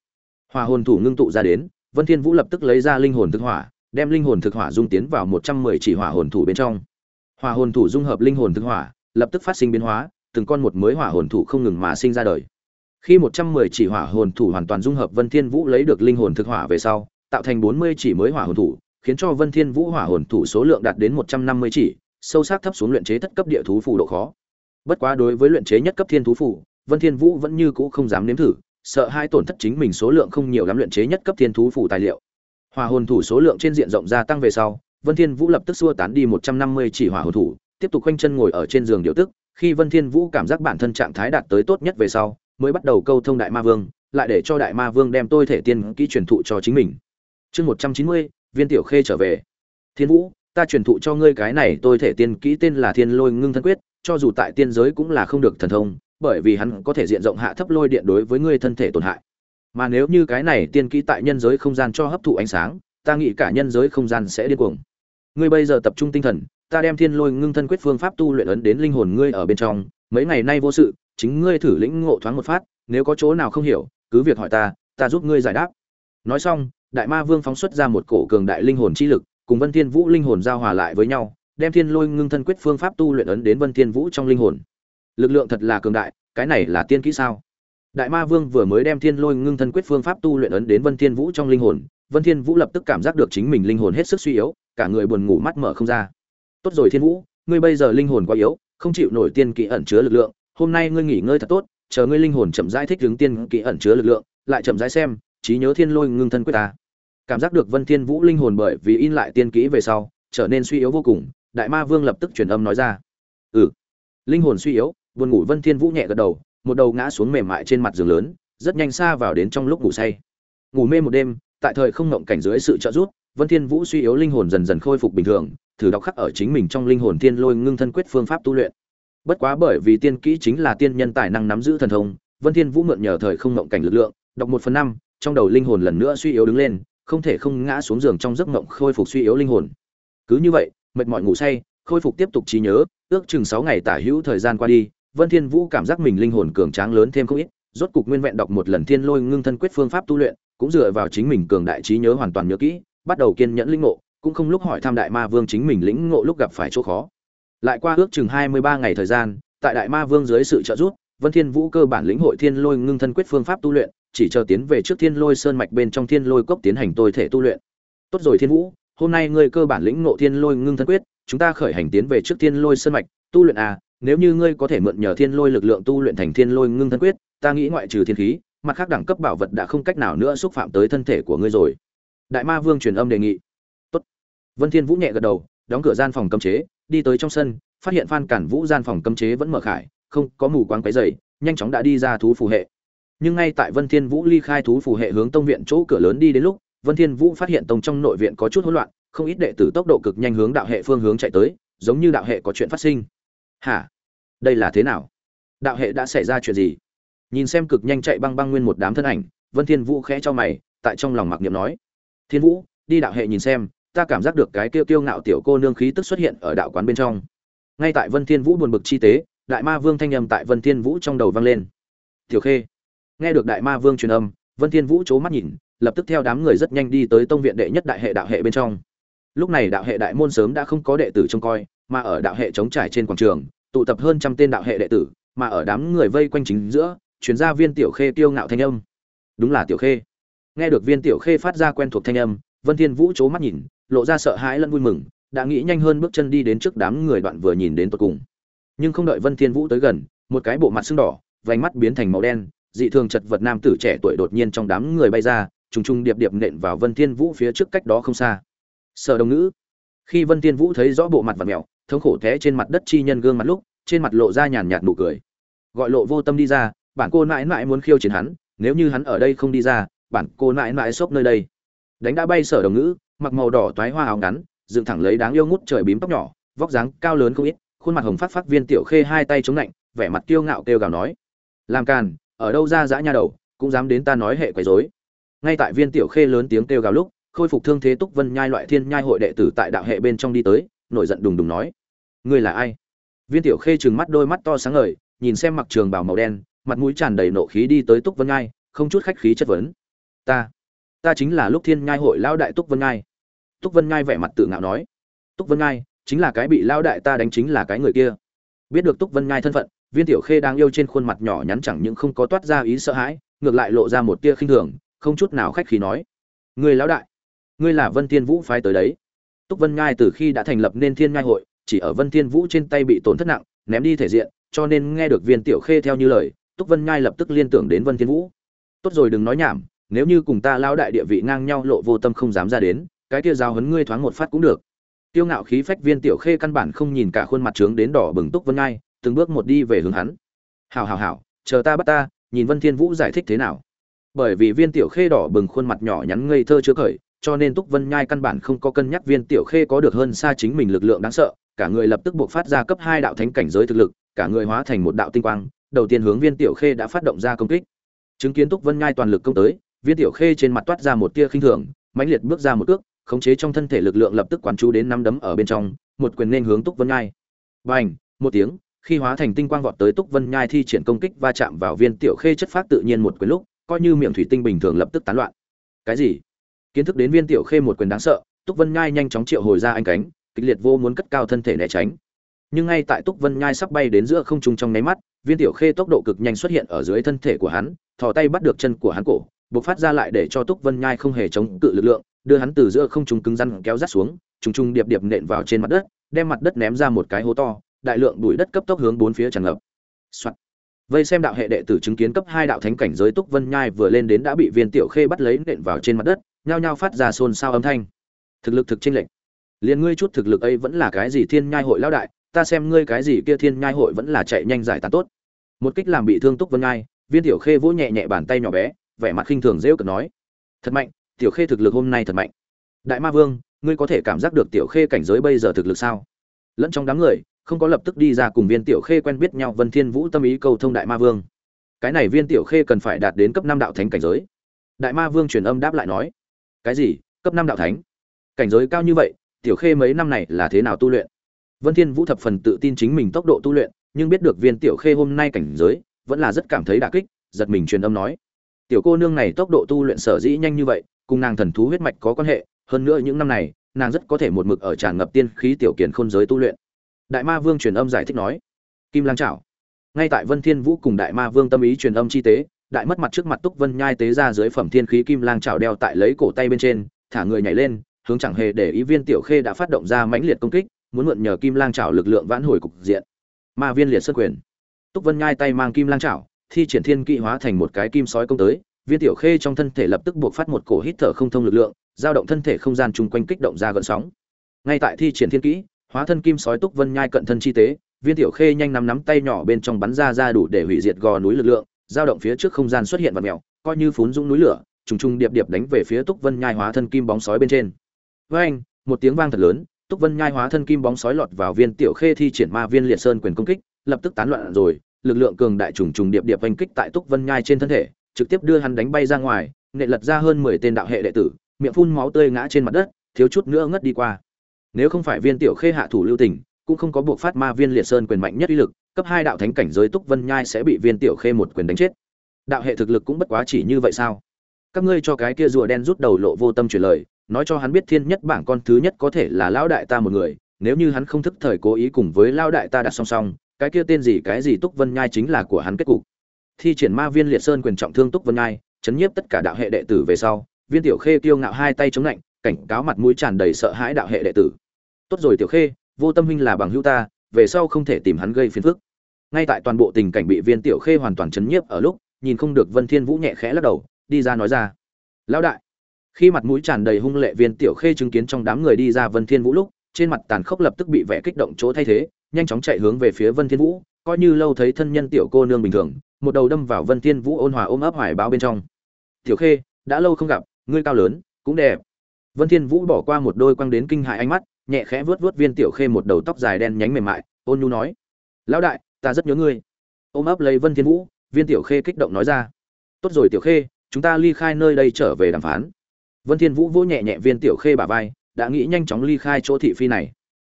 Hỏa hồn thủ ngưng tụ ra đến, vân thiên vũ lập tức lấy ra linh hồn thực hỏa, đem linh hồn thực hỏa dung tiến vào một trăm mười chỉ hỏa hồn thủ bên trong. Hỏa hồn thủ dung hợp linh hồn thực hỏa lập tức phát sinh biến hóa, từng con một mới hỏa hồn thủ không ngừng mà sinh ra đời. Khi một trăm mười chỉ hỏa hồn thủ hoàn toàn dung hợp vân thiên vũ lấy được linh hồn thực hỏa về sau, tạo thành bốn mươi chỉ mới hỏa hồn thủ, khiến cho vân thiên vũ hỏa hồn thủ số lượng đạt đến một trăm năm mươi chỉ, sâu sắc thấp xuống luyện chế thất cấp địa thú phù độ khó. Bất quá đối với luyện chế nhất cấp thiên thú phù, vân thiên vũ vẫn như cũ không dám nếm thử, sợ hai tổn thất chính mình số lượng không nhiều lắm luyện chế nhất cấp thiên thú phù tài liệu. Hỏa hồn thủ số lượng trên diện rộng gia tăng về sau, vân thiên vũ lập tức xua tán đi một trăm năm mươi chỉ hỏa hồn thủ tiếp tục quanh chân ngồi ở trên giường điều tức, khi vân thiên vũ cảm giác bản thân trạng thái đạt tới tốt nhất về sau, mới bắt đầu câu thông đại ma vương, lại để cho đại ma vương đem tôi thể tiên kỹ truyền thụ cho chính mình. Chương một trăm chín mươi, viên tiểu khê trở về. Thiên vũ, ta truyền thụ cho ngươi cái này tôi thể tiên kỹ tên là thiên lôi ngưng thân quyết, cho dù tại tiên giới cũng là không được thần thông, bởi vì hắn có thể diện rộng hạ thấp lôi điện đối với ngươi thân thể tổn hại. Mà nếu như cái này tiên kỹ tại nhân giới không gian cho hấp thụ ánh sáng, ta nghĩ cả nhân giới không gian sẽ điên cuồng. Ngươi bây giờ tập trung tinh thần ta đem thiên lôi ngưng thân quyết phương pháp tu luyện ấn đến linh hồn ngươi ở bên trong, mấy ngày nay vô sự, chính ngươi thử lĩnh ngộ thoáng một phát, nếu có chỗ nào không hiểu, cứ việc hỏi ta ta giúp ngươi giải đáp. Nói xong, đại ma vương phóng xuất ra một cổ cường đại linh hồn chi lực, cùng vân thiên vũ linh hồn giao hòa lại với nhau, đem thiên lôi ngưng thân quyết phương pháp tu luyện ấn đến vân thiên vũ trong linh hồn. Lực lượng thật là cường đại, cái này là tiên kỹ sao? Đại ma vương vừa mới đem thiên lôi ngưng thân quyết phương pháp tu luyện ấn đến vân thiên vũ trong linh hồn, vân thiên vũ lập tức cảm giác được chính mình linh hồn hết sức suy yếu, cả người buồn ngủ mắt mở không ra tốt rồi thiên vũ, ngươi bây giờ linh hồn quá yếu, không chịu nổi tiên kỹ ẩn chứa lực lượng, hôm nay ngươi nghỉ ngơi thật tốt, chờ ngươi linh hồn chậm rãi thích ứng tiên kỹ ẩn chứa lực lượng, lại chậm rãi xem, trí nhớ thiên lôi ngưng thân quyết ta. Cảm giác được vân thiên vũ linh hồn bởi vì in lại tiên kỹ về sau, trở nên suy yếu vô cùng, đại ma vương lập tức truyền âm nói ra. Ừ. Linh hồn suy yếu, buồn ngủ vân thiên vũ nhẹ gật đầu, một đầu ngã xuống mềm mại trên mặt giường lớn, rất nhanh xa vào đến trong lúc ngủ say. Ngủ mê một đêm, tại thời không ngộng cảnh dưới sự trợ giúp, vân thiên vũ suy yếu linh hồn dần dần khôi phục bình thường thử đọc khắc ở chính mình trong linh hồn thiên lôi ngưng thân quyết phương pháp tu luyện. Bất quá bởi vì tiên kỹ chính là tiên nhân tài năng nắm giữ thần thông, vân thiên vũ mượn nhờ thời không ngộng cảnh lực lượng, đọc một phần năm, trong đầu linh hồn lần nữa suy yếu đứng lên, không thể không ngã xuống giường trong giấc mộng khôi phục suy yếu linh hồn. Cứ như vậy, mệt mỏi ngủ say, khôi phục tiếp tục trí nhớ, ước chừng sáu ngày tả hữu thời gian qua đi, vân thiên vũ cảm giác mình linh hồn cường tráng lớn thêm không ít, rốt cục nguyên vẹn đọc một lần thiên lôi ngưng thân quyết phương pháp tu luyện, cũng dựa vào chính mình cường đại trí nhớ hoàn toàn nhớ kỹ, bắt đầu kiên nhẫn linh ngộ cũng không lúc hỏi thăm đại ma vương chính mình lĩnh ngộ lúc gặp phải chỗ khó. Lại qua ước chừng hai mươi ba ngày thời gian, tại đại ma vương dưới sự trợ giúp, vân thiên vũ cơ bản lĩnh hội thiên lôi ngưng thân quyết phương pháp tu luyện, chỉ chờ tiến về trước thiên lôi sơn mạch bên trong thiên lôi cốc tiến hành tôi thể tu luyện. Tốt rồi thiên vũ, hôm nay ngươi cơ bản lĩnh ngộ thiên lôi ngưng thân quyết, chúng ta khởi hành tiến về trước thiên lôi sơn mạch, tu luyện à nếu như ngươi có thể mượn nhờ thiên lôi lực lượng tu luyện thành thiên lôi ngưng thân quyết, ta nghĩ ngoại trừ thiên khí, mặt khác đẳng cấp bảo vật đã không cách nào nữa xúc phạm tới thân thể của ngươi rồi. Đại ma vương truyền âm đề nghị vân thiên vũ nhẹ gật đầu, đóng cửa gian phòng cấm chế, đi tới trong sân, phát hiện phan cản vũ gian phòng cấm chế vẫn mở khải, không có mù quáng quấy dày nhanh chóng đã đi ra thú phù hệ. Nhưng ngay tại vân thiên vũ ly khai thú phù hệ hướng tông viện chỗ cửa lớn đi đến lúc, vân thiên vũ phát hiện tông trong nội viện có chút hỗn loạn, không ít đệ tử tốc độ cực nhanh hướng đạo hệ phương hướng chạy tới, giống như đạo hệ có chuyện phát sinh. Hả? Đây là thế nào? Đạo hệ đã xảy ra chuyện gì? Nhìn xem cực nhanh chạy băng băng nguyên một đám thân ảnh, vân thiên vũ khẽ cho mày, tại trong lòng mặc niệm nói. Thiên vũ, đi đạo hệ nhìn xem ta cảm giác được cái kêu kiêu ngạo tiểu cô nương khí tức xuất hiện ở đạo quán bên trong. Ngay tại vân thiên vũ buồn bực chi tế, đại ma vương thanh âm tại vân thiên vũ trong đầu vang lên. Tiểu khê. Nghe được đại ma vương truyền âm, vân thiên vũ chố mắt nhìn, lập tức theo đám người rất nhanh đi tới tông viện đệ nhất đại hệ đạo hệ bên trong. Lúc này đạo hệ đại môn sớm đã không có đệ tử trông coi, mà ở đạo hệ chống trải trên quảng trường, tụ tập hơn trăm tên đạo hệ đệ tử, mà ở đám người vây quanh chính giữa chuyên ra viên tiểu khê tiêu ngạo thanh âm. Đúng là tiểu khê. Nghe được viên tiểu khê phát ra quen thuộc thanh âm vân thiên vũ chố mắt nhìn, lộ ra sợ hãi lẫn vui mừng, đã nghĩ nhanh hơn bước chân đi đến trước đám người đoạn vừa nhìn đến tận cùng. Nhưng không đợi vân thiên vũ tới gần, một cái bộ mặt sưng đỏ, vành mắt biến thành màu đen, dị thường chật vật nam tử trẻ tuổi đột nhiên trong đám người bay ra, trùng trùng điệp điệp nện vào vân thiên vũ phía trước cách đó không xa. Sở đồng ngữ. Khi vân thiên vũ thấy rõ bộ mặt vặn mèo, thống khổ té trên mặt đất chi nhân gương mặt lúc, trên mặt lộ ra nhàn nhạt nụ cười. Gọi lộ vô tâm đi ra, bản cô nãi nãi muốn khiêu chiến hắn, nếu như hắn ở đây không đi ra, bản cô nãi nãi xốp nơi đây đánh đã bay sở đồng ngữ, mặc màu đỏ toái hoa áo ngắn, dựng thẳng lấy đáng yêu ngút trời bím tóc nhỏ, vóc dáng cao lớn không ít, khuôn mặt hồng phát phát viên tiểu khê hai tay chống lạnh vẻ mặt kiêu ngạo kêu gào nói, làm càn, ở đâu ra dã nha đầu, cũng dám đến ta nói hệ quấy rối. Ngay tại viên tiểu khê lớn tiếng kêu gào lúc, khôi phục thương thế túc vân nhai loại thiên nhai hội đệ tử tại đạo hệ bên trong đi tới, nổi giận đùng đùng nói, ngươi là ai? Viên tiểu khê trừng mắt đôi mắt to sáng ngời, nhìn xem mặc trường bào màu đen, mặt mũi tràn đầy nộ khí đi tới túc vân nhai, không chút khách khí chất vấn, ta ta chính là lúc thiên nhai hội lão đại túc vân nhai. Túc vân nhai vẻ mặt tự ngạo nói. Túc vân nhai, chính là cái bị lão đại ta đánh chính là cái người kia. Biết được túc vân nhai thân phận, viên tiểu khê đang yêu trên khuôn mặt nhỏ nhắn chẳng những không có toát ra ý sợ hãi, ngược lại lộ ra một tia khinh thường, không chút nào khách khí nói. Người lão đại, ngươi là vân thiên vũ phái tới đấy. Túc vân nhai từ khi đã thành lập nên thiên nhai hội, chỉ ở vân thiên vũ trên tay bị tổn thất nặng, ném đi thể diện, cho nên nghe được viên tiểu khê theo như lời, túc vân nhai lập tức liên tưởng đến vân thiên vũ. Tốt rồi đừng nói nhảm nếu như cùng ta lão đại địa vị ngang nhau lộ vô tâm không dám ra đến, cái kia giao hấn ngươi thoáng một phát cũng được. Tiêu ngạo khí phách viên tiểu khê căn bản không nhìn cả khuôn mặt trướng đến đỏ bừng túc vân nhai từng bước một đi về hướng hắn. Hào hào hào chờ ta bắt ta, nhìn vân thiên vũ giải thích thế nào. Bởi vì viên tiểu khê đỏ bừng khuôn mặt nhỏ nhắn ngây thơ chưa khởi, cho nên túc vân nhai căn bản không có cân nhắc viên tiểu khê có được hơn xa chính mình lực lượng đáng sợ, cả người lập tức buộc phát ra cấp hai đạo thánh cảnh giới thực lực, cả người hóa thành một đạo tinh quang, đầu tiên hướng viên tiểu khê đã phát động ra công kích. Chứng kiến túc vân nhai toàn lực công tới viên tiểu khê trên mặt toát ra một tia khinh thường, mãnh liệt bước ra một cước, khống chế trong thân thể lực lượng lập tức quán chú đến năm đấm ở bên trong, một quyền nên hướng túc vân nhai. Bành, một tiếng, khi hóa thành tinh quang vọt tới túc vân nhai thi triển công kích va chạm vào viên tiểu khê chất phát tự nhiên một quyền lúc, coi như miệng thủy tinh bình thường lập tức tán loạn. Cái gì? Kiến thức đến viên tiểu khê một quyền đáng sợ, túc vân nhai nhanh chóng triệu hồi ra anh cánh, kịch liệt vô muốn cất cao thân thể né tránh. Nhưng ngay tại túc vân nhai sắp bay đến giữa không trung trong nháy mắt, viên tiểu khê tốc độ cực nhanh xuất hiện ở dưới thân thể của hắn, thò tay bắt được chân của hắn cổ bộc phát ra lại để cho túc vân nhai không hề chống cự lực lượng, đưa hắn từ giữa không trung cứng rắn kéo rắt xuống, trùng trùng điệp điệp nện vào trên mặt đất, đem mặt đất ném ra một cái hố to, đại lượng bụi đất cấp tốc hướng bốn phía tràn ngập. Soạn. vây xem đạo hệ đệ tử chứng kiến cấp hai đạo thánh cảnh giới túc vân nhai vừa lên đến đã bị viên tiểu khê bắt lấy nện vào trên mặt đất, nhao nhao phát ra xôn xao âm thanh. Thực lực thực chênh lệch. Liền ngươi chút thực lực ấy vẫn là cái gì thiên nhai hội lão đại, ta xem ngươi cái gì kia thiên nhai hội vẫn là chạy nhanh giải tán tốt. Một kích làm bị thương túc vân nhai, viên tiểu khê vỗ nhẹ nhẹ bàn tay nhỏ bé vẻ mặt khinh thường rêu cực nói, thật mạnh, tiểu khê thực lực hôm nay thật mạnh. Đại ma vương, ngươi có thể cảm giác được tiểu khê cảnh giới bây giờ thực lực sao? Lẫn trong đám người, không có lập tức đi ra cùng viên tiểu khê quen biết nhau vân thiên vũ tâm ý cầu thông đại ma vương. Cái này viên tiểu khê cần phải đạt đến cấp năm đạo thánh cảnh giới. Đại ma vương truyền âm đáp lại nói, cái gì? Cấp năm đạo thánh? Cảnh giới cao như vậy, tiểu khê mấy năm này là thế nào tu luyện? Vân thiên vũ thập phần tự tin chính mình tốc độ tu luyện, nhưng biết được viên tiểu khê hôm nay cảnh giới, vẫn là rất cảm thấy đả kích, giật mình truyền âm nói tiểu cô nương này tốc độ tu luyện sở dĩ nhanh như vậy, cùng nàng thần thú huyết mạch có quan hệ, hơn nữa những năm này, nàng rất có thể một mực ở tràn ngập tiên khí tiểu kiền khôn giới tu luyện. Đại ma vương truyền âm giải thích nói, kim lang trảo ngay tại vân thiên vũ cùng đại ma vương tâm ý truyền âm chi tế, đại mất mặt trước mặt túc vân nhai tế ra dưới phẩm thiên khí kim lang trảo đeo tại lấy cổ tay bên trên, thả người nhảy lên, hướng chẳng hề để ý viên tiểu khê đã phát động ra mãnh liệt công kích, muốn mượn nhờ kim lang trảo lực lượng vãn hồi cục diện. Ma viên liệt sơn quyền. Túc vân nhai tay mang kim lang trảo thi triển thiên kỵ hóa thành một cái kim sói công tới, viên tiểu khê trong thân thể lập tức buộc phát một cổ hít thở không thông lực lượng, dao động thân thể không gian chung quanh kích động ra gợn sóng. Ngay tại thi triển thiên kỹ, hóa thân kim sói túc vân nhai cận thân chi tế, viên tiểu khê nhanh nắm nắm tay nhỏ bên trong bắn ra ra đủ để hủy diệt gò núi lực lượng, dao động phía trước không gian xuất hiện vật mèo, coi như phún dũng núi lửa, trùng trùng điệp điệp đánh về phía túc vân nhai hóa thân kim bóng sói bên trên. Với anh, một tiếng vang thật lớn, túc vân nhai hóa thân kim bóng sói lọt vào viên tiểu khê thi triển ma viên liệt sơn quyền công kích, lập tức tán loạn rồi lực lượng cường đại trùng trùng điệp điệp oanh kích tại túc vân nhai trên thân thể, trực tiếp đưa hắn đánh bay ra ngoài nệ lật ra hơn mười tên đạo hệ đệ tử, miệng phun máu tươi ngã trên mặt đất, thiếu chút nữa ngất đi qua. Nếu không phải viên tiểu khê hạ thủ lưu tình, cũng không có buộc phát ma viên liệt sơn quyền mạnh nhất uy lực, cấp hai đạo thánh cảnh giới túc vân nhai sẽ bị viên tiểu khê một quyền đánh chết. Đạo hệ thực lực cũng bất quá chỉ như vậy sao? Các ngươi cho cái kia rùa đen rút đầu lộ vô tâm truyền lời, nói cho hắn biết thiên nhất bảng con thứ nhất có thể là lão đại ta một người, nếu như hắn không thức thời cố ý cùng với lão đại ta đặt song song cái kia tên gì cái gì túc vân nhai chính là của hắn kết cục. Thi triển ma viên liệt sơn quyền trọng thương túc vân nhai, chấn nhiếp tất cả đạo hệ đệ tử về sau, viên tiểu khê kiêu ngạo hai tay chống lạnh, cảnh cáo mặt mũi tràn đầy sợ hãi đạo hệ đệ tử. Tốt rồi tiểu khê, vô tâm huynh là bằng hữu ta, về sau không thể tìm hắn gây phiền phức. Ngay tại toàn bộ tình cảnh bị viên tiểu khê hoàn toàn chấn nhiếp ở lúc, nhìn không được vân thiên vũ nhẹ khẽ lắc đầu, đi ra nói ra. Lão đại, khi mặt mũi tràn đầy hung lệ viên tiểu khê chứng kiến trong đám người đi ra vân thiên vũ lúc, trên mặt tàn khốc lập tức bị vẻ kích động chỗ thay thế nhanh chóng chạy hướng về phía vân thiên vũ, coi như lâu thấy thân nhân tiểu cô nương bình thường, một đầu đâm vào vân thiên vũ ôn hòa ôm ấp hoài báo bên trong. Tiểu khê, đã lâu không gặp, ngươi cao lớn, cũng đẹp. Vân thiên vũ bỏ qua một đôi quăng đến kinh hại ánh mắt, nhẹ khẽ vuốt vuốt viên tiểu khê một đầu tóc dài đen nhánh mềm mại, ôn nhu nói, lão đại, ta rất nhớ ngươi. Ôm ấp lấy vân thiên vũ, viên tiểu khê kích động nói ra, tốt rồi tiểu khê, chúng ta ly khai nơi đây trở về đàm phán. Vân thiên vũ vỗ nhẹ nhẹ viên tiểu khê bả vai, đã nghĩ nhanh chóng ly khai chỗ thị phi này.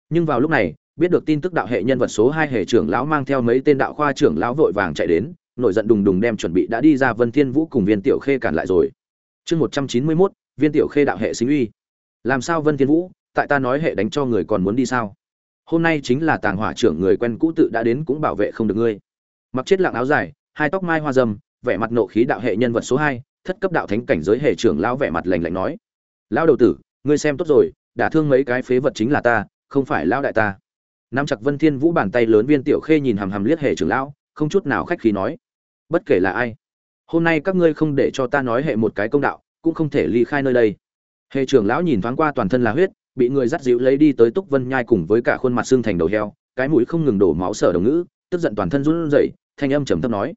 Nhưng vào lúc này biết được tin tức đạo hệ nhân vật số hai hệ trưởng lão mang theo mấy tên đạo khoa trưởng lão vội vàng chạy đến nổi giận đùng đùng đem chuẩn bị đã đi ra vân thiên vũ cùng viên tiểu khê cản lại rồi. Chương một trăm chín mươi 191, viên tiểu khê đạo hệ sinh uy. Làm sao vân thiên vũ tại ta nói hệ đánh cho người còn muốn đi sao? Hôm nay chính là tàng hỏa trưởng người quen cũ tự đã đến cũng bảo vệ không được ngươi. Mặc chết lạng áo dài hai tóc mai hoa dâm vẻ mặt nộ khí đạo hệ nhân vật số hai thất cấp đạo thánh cảnh giới hệ trưởng lão vẻ mặt lạnh lạnh nói. Lão đầu tử ngươi xem tốt rồi đả thương mấy cái phế vật chính là ta không phải lão đại ta nắm chặt vân thiên vũ bàn tay lớn viên tiểu khê nhìn hằm hằm liếc hệ trưởng lão, không chút nào khách khí nói, bất kể là ai, hôm nay các ngươi không để cho ta nói hệ một cái công đạo, cũng không thể ly khai nơi đây. Hệ trưởng lão nhìn thoáng qua toàn thân là huyết, bị người dắt dịu lấy đi tới túc vân nhai cùng với cả khuôn mặt xương thành đầu heo, cái mũi không ngừng đổ máu sở đồng ngữ, tức giận toàn thân run rẩy, thanh âm trầm thấp nói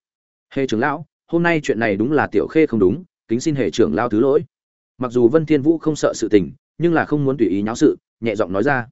hệ trưởng lão, hôm nay chuyện này đúng là tiểu khê không đúng, kính xin hệ trưởng lão thứ lỗi. Mặc dù vân thiên vũ không sợ sự tình, nhưng là không muốn tùy ý nháo sự, nhẹ giọng nói ra